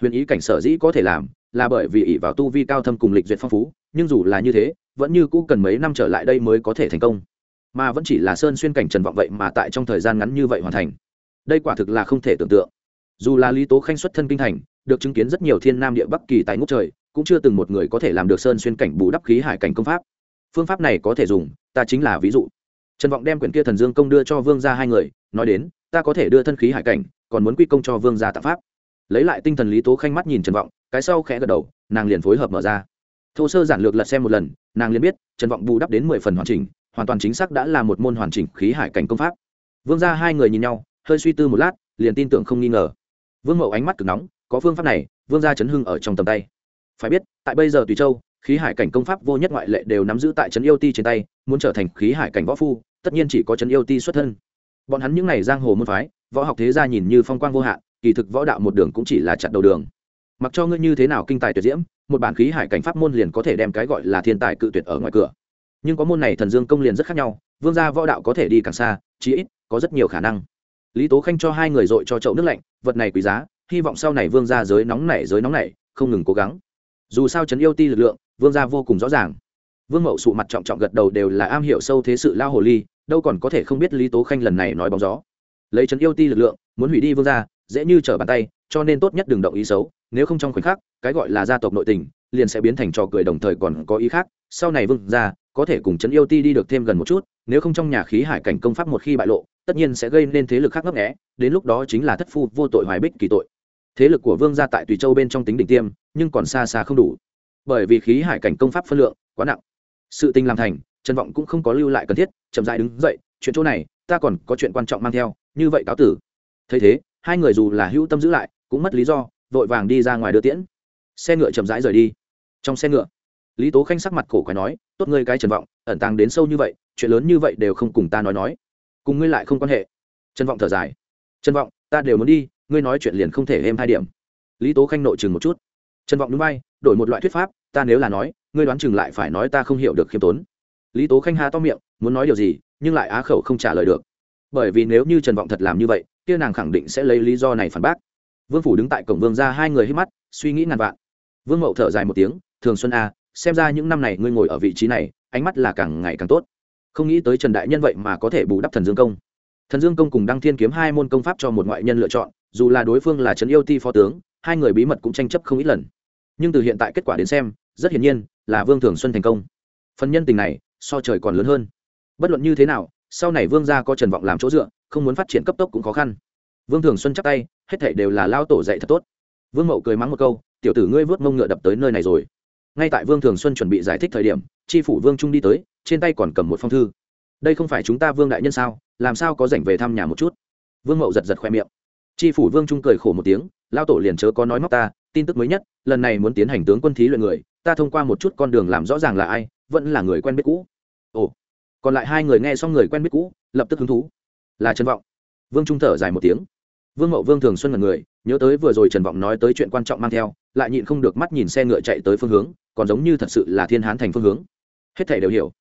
Huyền ý cảnh sở dĩ có thể làm là bởi vì ỷ vào tu vi cao thâm cùng lịch duyệt phong phú, nhưng dù là như thế vẫn như cũ cần mấy năm trở lại đây mới có thể thành công. Mà vẫn chỉ là sơn xuyên cảnh trần vọng vậy mà tại trong thời gian ngắn như vậy hoàn thành. Đây quả thực là không thể tưởng tượng. Dù là lý tố khanh xuất thân kinh thành, được chứng kiến rất nhiều thiên nam địa bắc kỳ tại ngốc trời, cũng chưa từng một người có thể làm được sơn xuyên cảnh bù đắp khí hải cảnh công pháp. Phương pháp này có thể dùng, ta chính là ví dụ. Trần vọng đem quyển kia thần dương công đưa cho vương gia hai người, nói đến, ta có thể đưa thân khí hải cảnh, còn muốn quy công cho vương gia tạp pháp. Lấy lại tinh thần lý tố khanh mắt nhìn trần vọng, cái sau khẽ gật đầu, nàng liền phối hợp mở ra thô sơ giản lược lật xem một lần, nàng liền biết, trần vọng bù đắp đến mười phần hoàn chỉnh, hoàn toàn chính xác đã là một môn hoàn chỉnh khí hải cảnh công pháp. Vương gia hai người nhìn nhau, hơi suy tư một lát, liền tin tưởng không nghi ngờ. Vương mậu ánh mắt cực nóng, có phương pháp này, vương gia chấn hưng ở trong tầm tay. Phải biết, tại bây giờ tùy châu, khí hải cảnh công pháp vô nhất ngoại lệ đều nắm giữ tại trấn yêu ti trên tay, muốn trở thành khí hải cảnh võ phu, tất nhiên chỉ có trấn yêu ti xuất thân. Bọn hắn những n à y giang hồ môn phái, võ học thế gia nhìn như phong quang vô hạn, kỳ thực võ đạo một đường cũng chỉ là chặt đầu đường. Mặc cho ngươi như thế nào kinh tài tuyệt diễm một bản khí hải cảnh pháp môn liền có thể đem cái gọi là thiên tài cự tuyệt ở ngoài cửa. Nhưng có môn này thần dương công liền rất khác nhau, vương gia võ đạo có thể đi càng xa, chí ít có rất nhiều khả năng. Lý tố khanh cho hai người dội cho chậu nước lạnh, vật này quý giá, hy vọng sau này vương gia giới nóng nảy, giới nóng nảy, không ngừng cố gắng. Dù sao trấn yêu ti lực lượng, vương gia vô cùng rõ ràng. Vương mậu sụ mặt trọng trọng gật đầu đều là am hiểu sâu thế sự lao hồ ly, đâu còn có thể không biết lý tố khanh lần này nói bóng gió. Lấy trấn yêu ti lực lượng, muốn hủy đi vương gia dễ như trở bàn tay, cho nên tốt nhất đừng động ý xấu, nếu không trong khoảnh khắc, cái gọi là gia tộc nội tình, liền sẽ biến thành trò cười đồng thời còn có ý khác, sau này vương gia, có thể cùng trấn yêu ti đi được thêm gần một chút, nếu không trong nhà khí hải cảnh công pháp một khi bại lộ, tất nhiên sẽ gây nên thế lực khác ngấp nghẽ đến lúc đó chính là thất phu vô tội hoài bích kỳ tội. Thế lực của vương gia tại tùy châu bên trong tính đỉnh tiêm, nhưng còn xa xa không đủ. Bởi vì khí hải cảnh công pháp phân lượng quá nặng. Sự tình làm thành, trần vọng cũng không có lưu lại cần thiết, chậm dại đứng dậy, chuyện chỗ này, ta còn có chuyện quan trọng mang theo, như vậy cáo tử. Thấy thế hai người dù là hữu tâm giữ lại, cũng mất lý do, vội vàng đi ra ngoài đưa tiễn. Xe ngựa chậm rãi rời đi. Trong xe ngựa, lý tố khanh sắc mặt cổ quái nói, tốt ngươi cái trần vọng, ẩn tàng đến sâu như vậy, chuyện lớn như vậy đều không cùng ta nói nói. Cùng ngươi lại không quan hệ. Trần vọng thở dài. Trần vọng, ta đều muốn đi, ngươi nói chuyện liền không thể êm hai điểm. Lý tố khanh nội chừng một chút. Trần vọng núi bay đổi một loại thuyết pháp, ta nếu là nói, ngươi đoán chừng lại phải nói ta không hiểu được khiêm tốn. Lý tố khanh ha to miệng, muốn nói điều gì, nhưng lại á khẩu không trả lời được bởi vì nếu như trần vọng thật làm như vậy, kia nàng khẳng định sẽ lấy lý do này phản bác. Vương phủ đứng tại cổng vương ra hai người hít mắt, suy nghĩ ngàn vạn. Vương mậu thở dài một tiếng, thường xuân a xem ra những năm này ngươi ngồi ở vị trí này, ánh mắt là càng ngày càng tốt. Không nghĩ tới trần đại nhân vậy mà có thể bù đắp thần dương công. Thần dương công cùng đăng thiên kiếm hai môn công pháp cho một ngoại nhân lựa chọn, dù là đối phương là trấn yêu ti phó tướng, hai người bí mật cũng tranh chấp không ít lần. Nhưng từ hiện tại kết quả đến xem, rất hiển nhiên là vương thường xuân thành công. Phần nhân tình này so trời còn lớn hơn. Bất luận như thế nào sau này vương gia có trần vọng làm chỗ dựa, không muốn phát triển cấp tốc cũng khó khăn. Vương thường xuân chắc tay, hết thể đều là lao tổ dạy thật tốt. Vương mậu cười mắng một câu, tiểu tử ngươi vớt mông ngựa đập tới nơi này rồi. Ngay tại vương thường xuân chuẩn bị giải thích thời điểm tri phủ vương trung đi tới, trên tay còn cầm một phong thư. Đây không phải chúng ta vương đại nhân sao, làm sao có rảnh về thăm nhà một chút? Vương mậu giật giật khoe miệng. Tri phủ vương trung cười khổ một tiếng, lao tổ liền chớ có nói móc ta, tin tức mới nhất, lần này muốn tiến hành tướng quân thí luyện người, ta thông qua một chút con đường làm rõ ràng là ai, vẫn là người quen biết cũ. Ồ còn lại hai người nghe xong người quen biết cũ, lập tức hứng thú. Là trần vọng. Vương trung thở dài một tiếng. Vương mậu vương thường xuân là người, nhớ tới vừa rồi trần vọng nói tới chuyện quan trọng mang theo, lại nhịn không được mắt nhìn xe ngựa chạy tới phương hướng, còn giống như thật sự là thiên hán thành phương hướng. Hết thể đều hiểu.